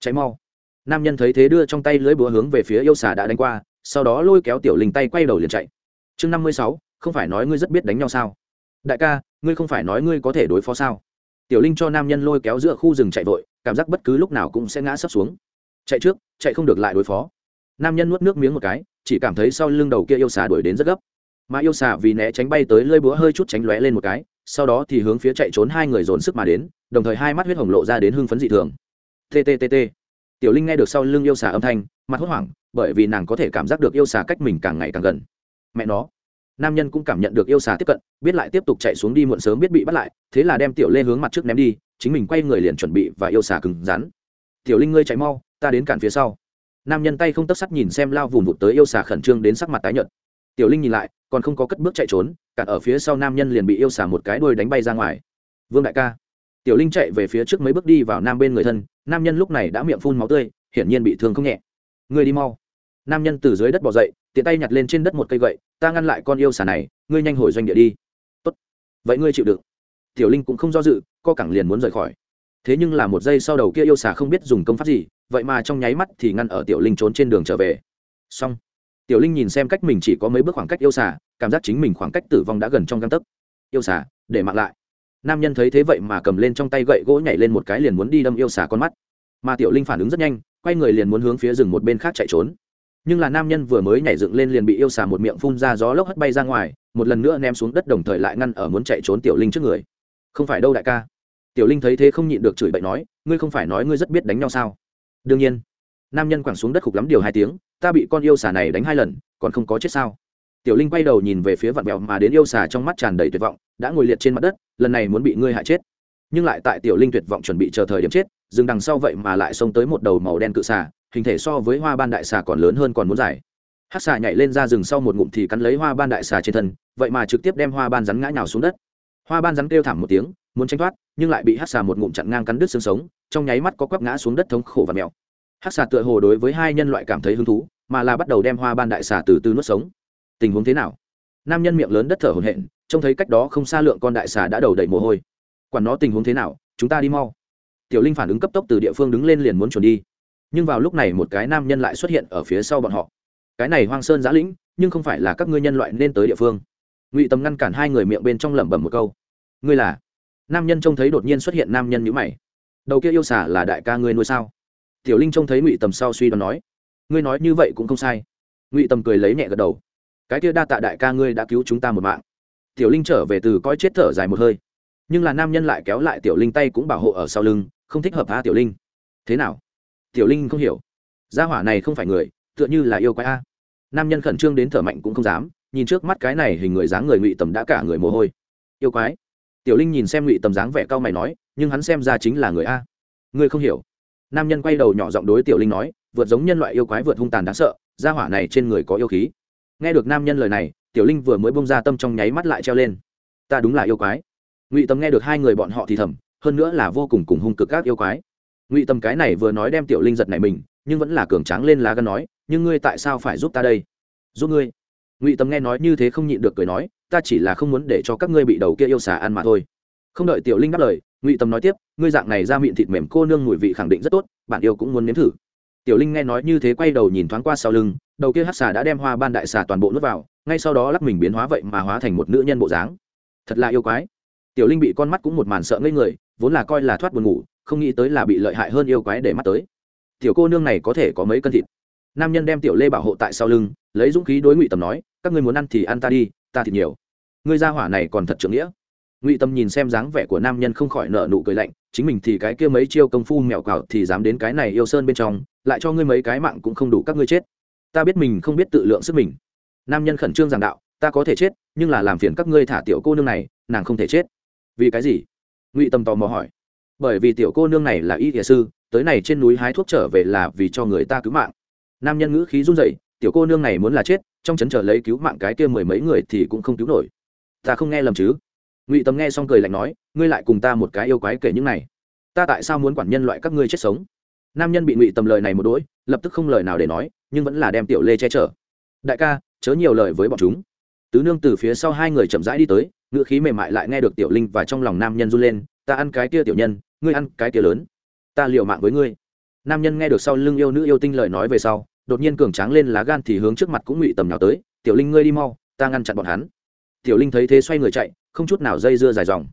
Cháy mau. Nam nhân thấy thế đưa trong tay lưới búa hướng về phía yêu xà đã đánh qua, sau đó lôi kéo tiểu linh tay quay đầu liền chạy. Chương năm mươi sáu, không phải nói ngươi rất biết đánh nhau sao? Đại ca ngươi không phải nói ngươi có thể đối phó sao? Tiểu linh cho nam nhân lôi kéo giữa khu rừng chạy vội, cảm giác bất cứ lúc nào cũng sẽ ngã sấp xuống. Chạy trước, chạy không được lại đối phó. Nam nhân nuốt nước miếng một cái, chỉ cảm thấy sau lưng đầu kia yêu xà đuổi đến rất gấp. Mà yêu xà vì né tránh bay tới lơi búa hơi chút tránh lóe lên một cái, sau đó thì hướng phía chạy trốn hai người dồn sức mà đến, đồng thời hai mắt huyết hồng lộ ra đến hưng phấn dị thường. Tttt tiểu linh nghe được sau lưng yêu xà âm thanh, mặt hốt hoảng, bởi vì nàng có thể cảm giác được yêu xà cách mình càng ngày càng gần. Mẹ nó nam nhân cũng cảm nhận được yêu xà tiếp cận, biết lại tiếp tục chạy xuống đi muộn sớm biết bị bắt lại, thế là đem tiểu lê hướng mặt trước ném đi, chính mình quay người liền chuẩn bị và yêu xà cứng rắn. Tiểu linh ngươi chạy mau, ta đến cản phía sau. Nam nhân tay không tấp sắt nhìn xem lao vùng vụt tới yêu xà khẩn trương đến sắc mặt tái nhợt. Tiểu linh nhìn lại, còn không có cất bước chạy trốn, cản ở phía sau nam nhân liền bị yêu xà một cái đuôi đánh bay ra ngoài. Vương đại ca. Tiểu linh chạy về phía trước mấy bước đi vào nam bên người thân, nam nhân lúc này đã miệng phun máu tươi, hiển nhiên bị thương không nhẹ. Người đi mau nam nhân từ dưới đất bỏ dậy, tiện tay nhặt lên trên đất một cây gậy, ta ngăn lại con yêu xà này, ngươi nhanh hồi doanh địa đi. Tốt. Vậy ngươi chịu đựng. Tiểu linh cũng không do dự, co cẳng liền muốn rời khỏi. Thế nhưng là một giây sau đầu kia yêu xà không biết dùng công pháp gì, vậy mà trong nháy mắt thì ngăn ở tiểu linh trốn trên đường trở về. Xong. Tiểu linh nhìn xem cách mình chỉ có mấy bước khoảng cách yêu xà, cảm giác chính mình khoảng cách tử vong đã gần trong găng tấc. Yêu xà, để mặc lại. Nam nhân thấy thế vậy mà cầm lên trong tay gậy gỗ nhảy lên một cái liền muốn đi đâm yêu xà con mắt. Mà tiểu linh phản ứng rất nhanh, quay người liền muốn hướng phía rừng một bên khác chạy trốn nhưng là nam nhân vừa mới nhảy dựng lên liền bị yêu xà một miệng phun ra gió lốc hất bay ra ngoài, một lần nữa ném xuống đất đồng thời lại ngăn ở muốn chạy trốn tiểu linh trước người. Không phải đâu đại ca. Tiểu linh thấy thế không nhịn được chửi bậy nói, ngươi không phải nói ngươi rất biết đánh nhau sao? Đương nhiên. Nam nhân quẳng xuống đất khục lắm điều hai tiếng, ta bị con yêu xà này đánh hai lần, còn không có chết sao? Tiểu linh quay đầu nhìn về phía vạn vẹo mà đến yêu xà trong mắt tràn đầy tuyệt vọng, đã ngồi liệt trên mặt đất, lần này muốn bị ngươi hại chết. Nhưng lại tại tiểu linh tuyệt vọng chuẩn bị chờ thời điểm chết, dừng đằng sau vậy mà lại xông tới một đầu màu đen cự xà hình thể so với hoa ban đại xà còn lớn hơn còn muốn dài. Hát xà nhảy lên ra rừng sau một ngụm thì cắn lấy hoa ban đại xà trên thân, vậy mà trực tiếp đem hoa ban rắn ngã nhào xuống đất. Hoa ban rắn kêu thảm một tiếng, muốn tranh thoát, nhưng lại bị hát xà một ngụm chặn ngang cắn đứt xương sống, trong nháy mắt có quắp ngã xuống đất thống khổ và mèo hát xà tựa hồ đối với hai nhân loại cảm thấy hứng thú, mà là bắt đầu đem hoa ban đại xà từ từ nuốt sống. Tình huống thế nào? Nam nhân miệng lớn đất thở hổn hển, trông thấy cách đó không xa lượng con đại xà đã đầu đầy mồ hôi. Quản nó tình huống thế nào, chúng ta đi mau. Tiểu linh phản ứng cấp tốc từ địa phương đứng lên liền muốn chuẩn đi nhưng vào lúc này một cái nam nhân lại xuất hiện ở phía sau bọn họ. Cái này hoang sơn giã lĩnh, nhưng không phải là các ngươi nhân loại nên tới địa phương. Ngụy tầm ngăn cản hai người miệng bên trong lẩm bẩm một câu. Ngươi là? Nam nhân trông thấy đột nhiên xuất hiện nam nhân nhữ mày. Đầu kia yêu xả là đại ca ngươi nuôi sao? Tiểu linh trông thấy ngụy tầm sau suy đoán nói. Ngươi nói như vậy cũng không sai. Ngụy tầm cười lấy nhẹ gật đầu. Cái kia đa tạ đại ca ngươi đã cứu chúng ta một mạng. Tiểu linh trở về từ coi chết thở dài một hơi. Nhưng là nam nhân lại kéo lại tiểu linh tay cũng bảo hộ ở sau lưng, không thích hợp tha tiểu linh. Thế nào? Tiểu linh không hiểu. Gia hỏa này không phải người, tựa như là yêu quái a. Nam nhân khẩn trương đến thở mạnh cũng không dám, nhìn trước mắt cái này hình người dáng người ngụy tầm đã cả người mồ hôi. Yêu quái. Tiểu linh nhìn xem ngụy tầm dáng vẻ cao mày nói, nhưng hắn xem ra chính là người a. Ngươi không hiểu. Nam nhân quay đầu nhỏ giọng đối tiểu linh nói, vượt giống nhân loại yêu quái vượt hung tàn đáng sợ, gia hỏa này trên người có yêu khí. Nghe được nam nhân lời này, tiểu linh vừa mới bông ra tâm trong nháy mắt lại treo lên. Ta đúng là yêu quái. Ngụy tầm nghe được hai người bọn họ thì thầm, hơn nữa là vô cùng cùng hung cực các yêu quái ngụy tâm cái này vừa nói đem tiểu linh giật này mình, nhưng vẫn là cường tráng lên lá gan nói, nhưng ngươi tại sao phải giúp ta đây? Giúp ngươi? Ngụy tâm nghe nói như thế không nhịn được cười nói, ta chỉ là không muốn để cho các ngươi bị đầu kia yêu xà ăn mà thôi. Không đợi tiểu linh đáp lời, ngụy tâm nói tiếp, ngươi dạng này ra miệng thịt mềm cô nương mùi vị khẳng định rất tốt, bạn yêu cũng muốn nếm thử. Tiểu linh nghe nói như thế quay đầu nhìn thoáng qua sau lưng, đầu kia hát xà đã đem hoa ban đại xà toàn bộ nuốt vào, ngay sau đó lắc mình biến hóa vậy mà hóa thành một nữ nhân bộ dáng. Thật là yêu quái. Tiểu linh bị con mắt cũng một màn sợ ngây người, vốn là coi là thoát buồn ngủ không nghĩ tới là bị lợi hại hơn yêu quái để mắt tới. Tiểu cô nương này có thể có mấy cân thịt? Nam nhân đem tiểu lê bảo hộ tại sau lưng, lấy dũng khí đối ngụy tầm nói, các ngươi muốn ăn thì ăn ta đi, ta thịt nhiều. Ngươi ra hỏa này còn thật trưởng nghĩa. Ngụy tâm nhìn xem dáng vẻ của nam nhân không khỏi nợ nụ cười lạnh, chính mình thì cái kia mấy chiêu công phu mẹo cào thì dám đến cái này yêu sơn bên trong, lại cho ngươi mấy cái mạng cũng không đủ các ngươi chết. Ta biết mình không biết tự lượng sức mình. Nam nhân khẩn trương giảng đạo, ta có thể chết, nhưng là làm phiền các ngươi thả tiểu cô nương này, nàng không thể chết. Vì cái gì? Ngụy tâm tò mò hỏi bởi vì tiểu cô nương này là y thiền sư, tới này trên núi hái thuốc trở về là vì cho người ta cứu mạng. Nam nhân ngữ khí run dậy tiểu cô nương này muốn là chết, trong chấn chờ lấy cứu mạng cái kia mười mấy người thì cũng không cứu nổi. Ta không nghe lầm chứ? Ngụy tâm nghe xong cười lạnh nói, ngươi lại cùng ta một cái yêu quái kể những này. Ta tại sao muốn quản nhân loại các ngươi chết sống? Nam nhân bị ngụy tầm lời này một đỗi, lập tức không lời nào để nói, nhưng vẫn là đem tiểu lê che chở. Đại ca, chớ nhiều lời với bọn chúng. Tứ nương từ phía sau hai người chậm rãi đi tới ngựa khí mềm mại lại nghe được tiểu linh và trong lòng nam nhân run lên, ta ăn cái kia tiểu nhân ngươi ăn cái kia lớn, ta liều mạng với ngươi. Nam nhân nghe được sau lưng yêu nữ yêu tinh lời nói về sau, đột nhiên cường tráng lên lá gan thì hướng trước mặt cũng ngụy tầm nhào tới, tiểu linh ngươi đi mau, ta ngăn chặn bọn hắn. Tiểu linh thấy thế xoay người chạy, không chút nào dây dưa dài dòng.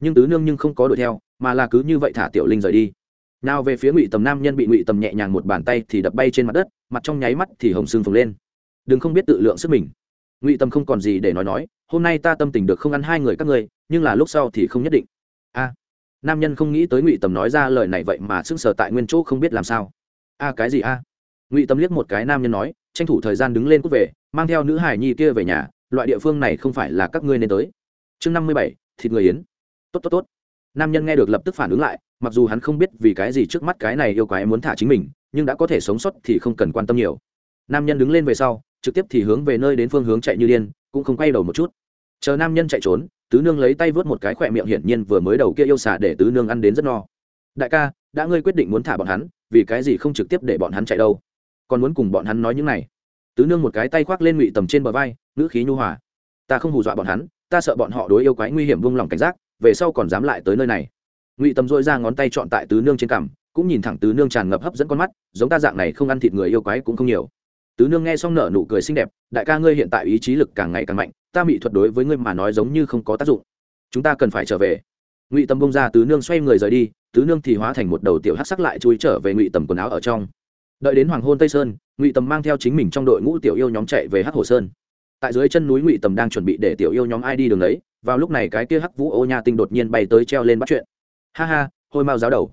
Nhưng tứ nương nhưng không có đuổi theo, mà là cứ như vậy thả tiểu linh rời đi. Nào về phía ngụy tầm nam nhân bị ngụy tầm nhẹ nhàng một bàn tay thì đập bay trên mặt đất, mặt trong nháy mắt thì hồng sưng phồng lên. Đừng không biết tự lượng sức mình. Ngụy tầm không còn gì để nói nói, hôm nay ta tâm tình được không ăn hai người các ngươi, nhưng là lúc sau thì không nhất định nam nhân không nghĩ tới ngụy tầm nói ra lời này vậy mà sững sờ tại nguyên chỗ không biết làm sao. A, cái gì a? Ngụy tầm liếc một cái nam nhân nói, tranh thủ thời gian đứng lên cút về, mang theo nữ hải nhi kia về nhà, loại địa phương này không phải là các ngươi nên tới. Chương năm mươi bảy, thịt người yến. Tốt tốt tốt. Nam nhân nghe được lập tức phản ứng lại, mặc dù hắn không biết vì cái gì trước mắt cái này yêu quái muốn thả chính mình, nhưng đã có thể sống sót thì không cần quan tâm nhiều. Nam nhân đứng lên về sau, trực tiếp thì hướng về nơi đến phương hướng chạy như điên, cũng không quay đầu một chút. Chờ nam nhân chạy trốn tứ nương lấy tay vớt một cái khỏe miệng hiển nhiên vừa mới đầu kia yêu xả để tứ nương ăn đến rất no. Đại ca, đã ngươi quyết định muốn thả bọn hắn, vì cái gì không trực tiếp để bọn hắn chạy đâu? Còn muốn cùng bọn hắn nói những này. Tứ nương một cái tay khoác lên ngụy tầm trên bờ vai, ngữ khí nhu hòa. Ta không hù dọa bọn hắn, ta sợ bọn họ đối yêu quái nguy hiểm vung lòng cảnh giác, về sau còn dám lại tới nơi này. Ngụy tầm dội ra ngón tay chọn tại tứ nương trên cằm, cũng nhìn thẳng tứ nương tràn ngập hấp dẫn con mắt, giống ta dạng này không ăn thịt người yêu quái cũng không nhiều. Tứ nương nghe xong nở nụ cười xinh đẹp, đại ca ngươi hiện tại ý chí lực càng ngày càng mạnh ta mỹ thuật đối với ngươi mà nói giống như không có tác dụng. Chúng ta cần phải trở về. Ngụy tầm bông ra tứ nương xoay người rời đi, tứ nương thì hóa thành một đầu tiểu hát sắc lại chui trở về ngụy tầm quần áo ở trong. Đợi đến hoàng hôn tây sơn, ngụy tầm mang theo chính mình trong đội ngũ tiểu yêu nhóm chạy về hát hồ sơn. Tại dưới chân núi ngụy tầm đang chuẩn bị để tiểu yêu nhóm ai đi đường ấy, vào lúc này cái kia hắc vũ ô nha tinh đột nhiên bay tới treo lên bắt chuyện. Ha ha, hôi mau giáo đầu.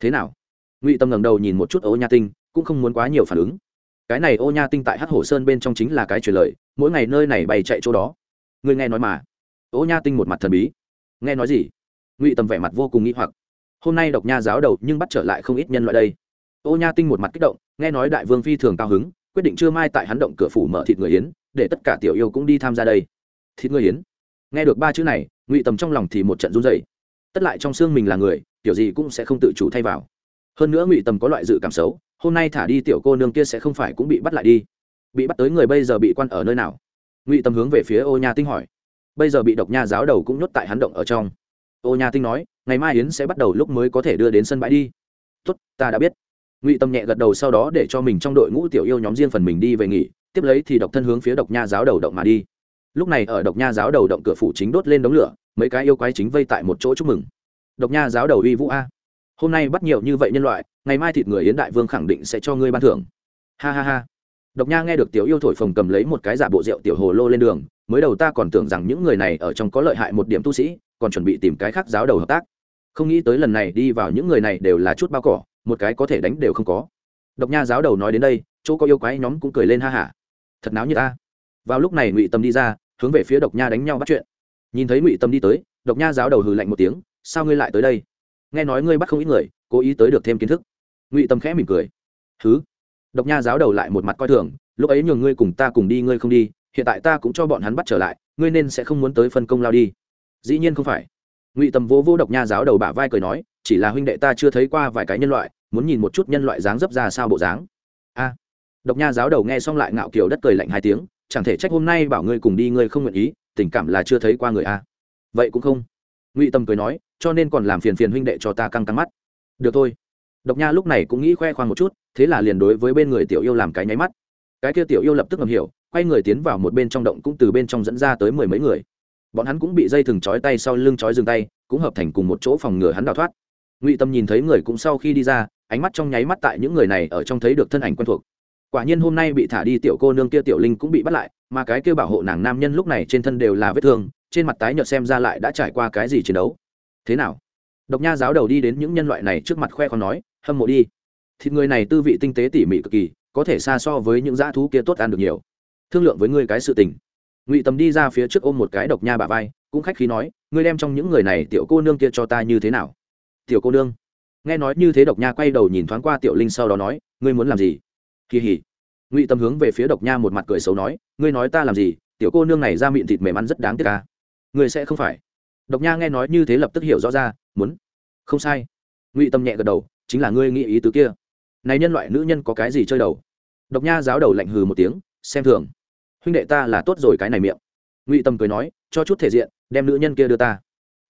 Thế nào? Ngụy tầm ngẩng đầu nhìn một chút ô nha tinh, cũng không muốn quá nhiều phản ứng cái này ô nha tinh tại hát hồ sơn bên trong chính là cái truyền lời, mỗi ngày nơi này bày chạy chỗ đó. Người nghe nói mà. Ô nha tinh một mặt thần bí. Nghe nói gì? Ngụy tầm vẻ mặt vô cùng nghĩ hoặc. Hôm nay độc nha giáo đầu nhưng bắt trở lại không ít nhân loại đây. Ô nha tinh một mặt kích động, nghe nói đại vương phi thường cao hứng, quyết định trưa mai tại hắn động cửa phủ mở thịt người yến, để tất cả tiểu yêu cũng đi tham gia đây. Thịt người yến. Nghe được ba chữ này, ngụy tầm trong lòng thì một trận run dày tất lại trong xương mình là người, tiểu gì cũng sẽ không tự chủ thay vào. Hơn nữa ngụy tầm có loại dự cảm xấu hôm nay thả đi tiểu cô nương kia sẽ không phải cũng bị bắt lại đi. Bị bắt tới người bây giờ bị quan ở nơi nào? Ngụy Tâm hướng về phía ô nha tinh hỏi. Bây giờ bị độc nha giáo đầu cũng nhốt tại hắn động ở trong. Ô nha tinh nói, ngày mai yến sẽ bắt đầu lúc mới có thể đưa đến sân bãi đi. Tốt, ta đã biết. Ngụy tâm nhẹ gật đầu sau đó để cho mình trong đội ngũ tiểu yêu nhóm riêng phần mình đi về nghỉ, tiếp lấy thì độc thân hướng phía độc nha giáo đầu động mà đi. Lúc này ở độc nha giáo đầu động cửa phủ chính đốt lên đống lửa, mấy cái yêu quái chính vây tại một chỗ chúc mừng. Độc nha giáo đầu uy vũ a hôm nay bắt nhiều như vậy nhân loại, ngày mai thịt người yến đại vương khẳng định sẽ cho ngươi ban thưởng. Ha ha ha. Độc nha nghe được tiểu yêu thổi phồng cầm lấy một cái giả bộ rượu tiểu hồ lô lên đường, mới đầu ta còn tưởng rằng những người này ở trong có lợi hại một điểm tu sĩ, còn chuẩn bị tìm cái khác giáo đầu hợp tác. Không nghĩ tới lần này đi vào những người này đều là chút bao cỏ, một cái có thể đánh đều không có. Độc nha giáo đầu nói đến đây, chỗ có yêu quái nhóm cũng cười lên ha hả thật náo như ta. Vào lúc này ngụy tâm đi ra, hướng về phía độc nha đánh nhau bắt chuyện. Nhìn thấy ngụy tâm đi tới, độc nha giáo đầu hừ lạnh một tiếng, sao ngươi lại tới đây? Nghe nói ngươi bắt không ít người, cố ý tới được thêm kiến thức. Ngụy tâm khẽ mỉm cười. Thứ độc nha giáo đầu lại một mặt coi thường, lúc ấy nhường ngươi cùng ta cùng đi, ngươi không đi, hiện tại ta cũng cho bọn hắn bắt trở lại, ngươi nên sẽ không muốn tới phân công lao đi. Dĩ nhiên không phải. Ngụy tâm vô vô độc nha giáo đầu bả vai cười nói, chỉ là huynh đệ ta chưa thấy qua vài cái nhân loại, muốn nhìn một chút nhân loại dáng dấp ra sao bộ dáng. A. Độc nha giáo đầu nghe xong lại ngạo kiều đất cười lạnh hai tiếng, chẳng thể trách hôm nay bảo ngươi cùng đi, ngươi không nguyện ý, tình cảm là chưa thấy qua người a. Vậy cũng không ngụy tâm cười nói, cho nên còn làm phiền phiền huynh đệ cho ta căng căng mắt. Được thôi. Độc nha lúc này cũng nghĩ khoe khoang một chút, thế là liền đối với bên người tiểu yêu làm cái nháy mắt. Cái kia tiểu yêu lập tức ngầm hiểu, quay người tiến vào một bên trong động cũng từ bên trong dẫn ra tới mười mấy người. Bọn hắn cũng bị dây thừng trói tay sau lưng trói dừng tay, cũng hợp thành cùng một chỗ phòng ngừa hắn đào thoát. Ngụy tâm nhìn thấy người cũng sau khi đi ra, ánh mắt trong nháy mắt tại những người này ở trong thấy được thân ảnh quen thuộc. Quả nhiên hôm nay bị thả đi tiểu cô nương kia tiểu linh cũng bị bắt lại, mà cái kia bảo hộ nàng nam nhân lúc này trên thân đều là vết thương trên mặt tái nhợt xem ra lại đã trải qua cái gì chiến đấu. Thế nào? Độc nha giáo đầu đi đến những nhân loại này trước mặt khoe con nói, hâm mộ đi. Thịt người này tư vị tinh tế tỉ mỉ cực kỳ, có thể xa so với những dã thú kia tốt ăn được nhiều. Thương lượng với ngươi cái sự tình. Ngụy tầm đi ra phía trước ôm một cái độc nha bà vai, cũng khách khí nói, ngươi đem trong những người này tiểu cô nương kia cho ta như thế nào? Tiểu cô nương? Nghe nói như thế độc nha quay đầu nhìn thoáng qua tiểu linh sau đó nói, ngươi muốn làm gì? Kỳ hỉ ngụy tâm hướng về phía độc nha một mặt cười xấu nói, ngươi nói ta làm gì? Tiểu cô nương này ra miệng thịt mềm ăn rất đáng tiếc ca người sẽ không phải. Độc nha nghe nói như thế lập tức hiểu rõ ra, muốn. Không sai. Ngụy tâm nhẹ gật đầu, chính là ngươi nghĩ ý tứ kia. Này nhân loại nữ nhân có cái gì chơi đầu? Độc nha giáo đầu lạnh hừ một tiếng, xem thường. Huynh đệ ta là tốt rồi cái này miệng. Ngụy tâm cười nói, cho chút thể diện, đem nữ nhân kia đưa ta.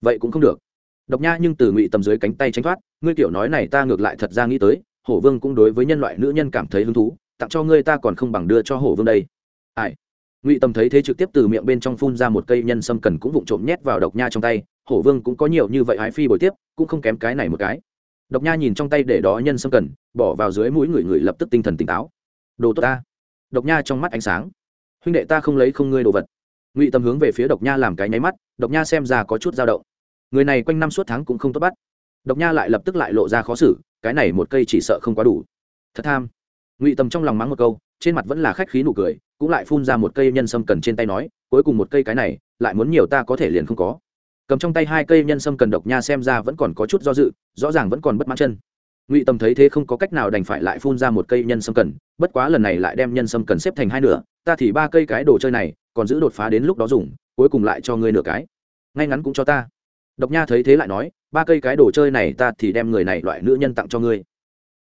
Vậy cũng không được. Độc nha nhưng từ ngụy Tâm dưới cánh tay tránh thoát, ngươi tiểu nói này ta ngược lại thật ra nghĩ tới, hổ vương cũng đối với nhân loại nữ nhân cảm thấy hứng thú, tặng cho ngươi ta còn không bằng đưa cho hổ vương đây. Ai? Ngụy tầm thấy thế trực tiếp từ miệng bên trong phun ra một cây nhân sâm cần cũng vụng trộm nhét vào độc nha trong tay, hổ vương cũng có nhiều như vậy ái phi bồi tiếp, cũng không kém cái này một cái. Độc nha nhìn trong tay để đó nhân sâm cần, bỏ vào dưới mũi người người lập tức tinh thần tỉnh táo. Đồ tốt ta. Độc nha trong mắt ánh sáng. Huynh đệ ta không lấy không ngươi đồ vật. Ngụy tâm hướng về phía độc nha làm cái nháy mắt, độc nha xem ra có chút dao động. Người này quanh năm suốt tháng cũng không tốt bắt. Độc nha lại lập tức lại lộ ra khó xử, cái này một cây chỉ sợ không quá đủ. Thật tham. Ngụy tâm trong lòng mắng một câu trên mặt vẫn là khách khí nụ cười, cũng lại phun ra một cây nhân sâm cần trên tay nói, cuối cùng một cây cái này, lại muốn nhiều ta có thể liền không có. Cầm trong tay hai cây nhân sâm cần độc nha xem ra vẫn còn có chút do dự, rõ ràng vẫn còn bất mãn chân. Ngụy tâm thấy thế không có cách nào đành phải lại phun ra một cây nhân sâm cần, bất quá lần này lại đem nhân sâm cần xếp thành hai nửa, ta thì ba cây cái đồ chơi này, còn giữ đột phá đến lúc đó dùng, cuối cùng lại cho ngươi nửa cái. Ngay ngắn cũng cho ta. Độc nha thấy thế lại nói, ba cây cái đồ chơi này ta thì đem người này loại nữ nhân tặng cho ngươi.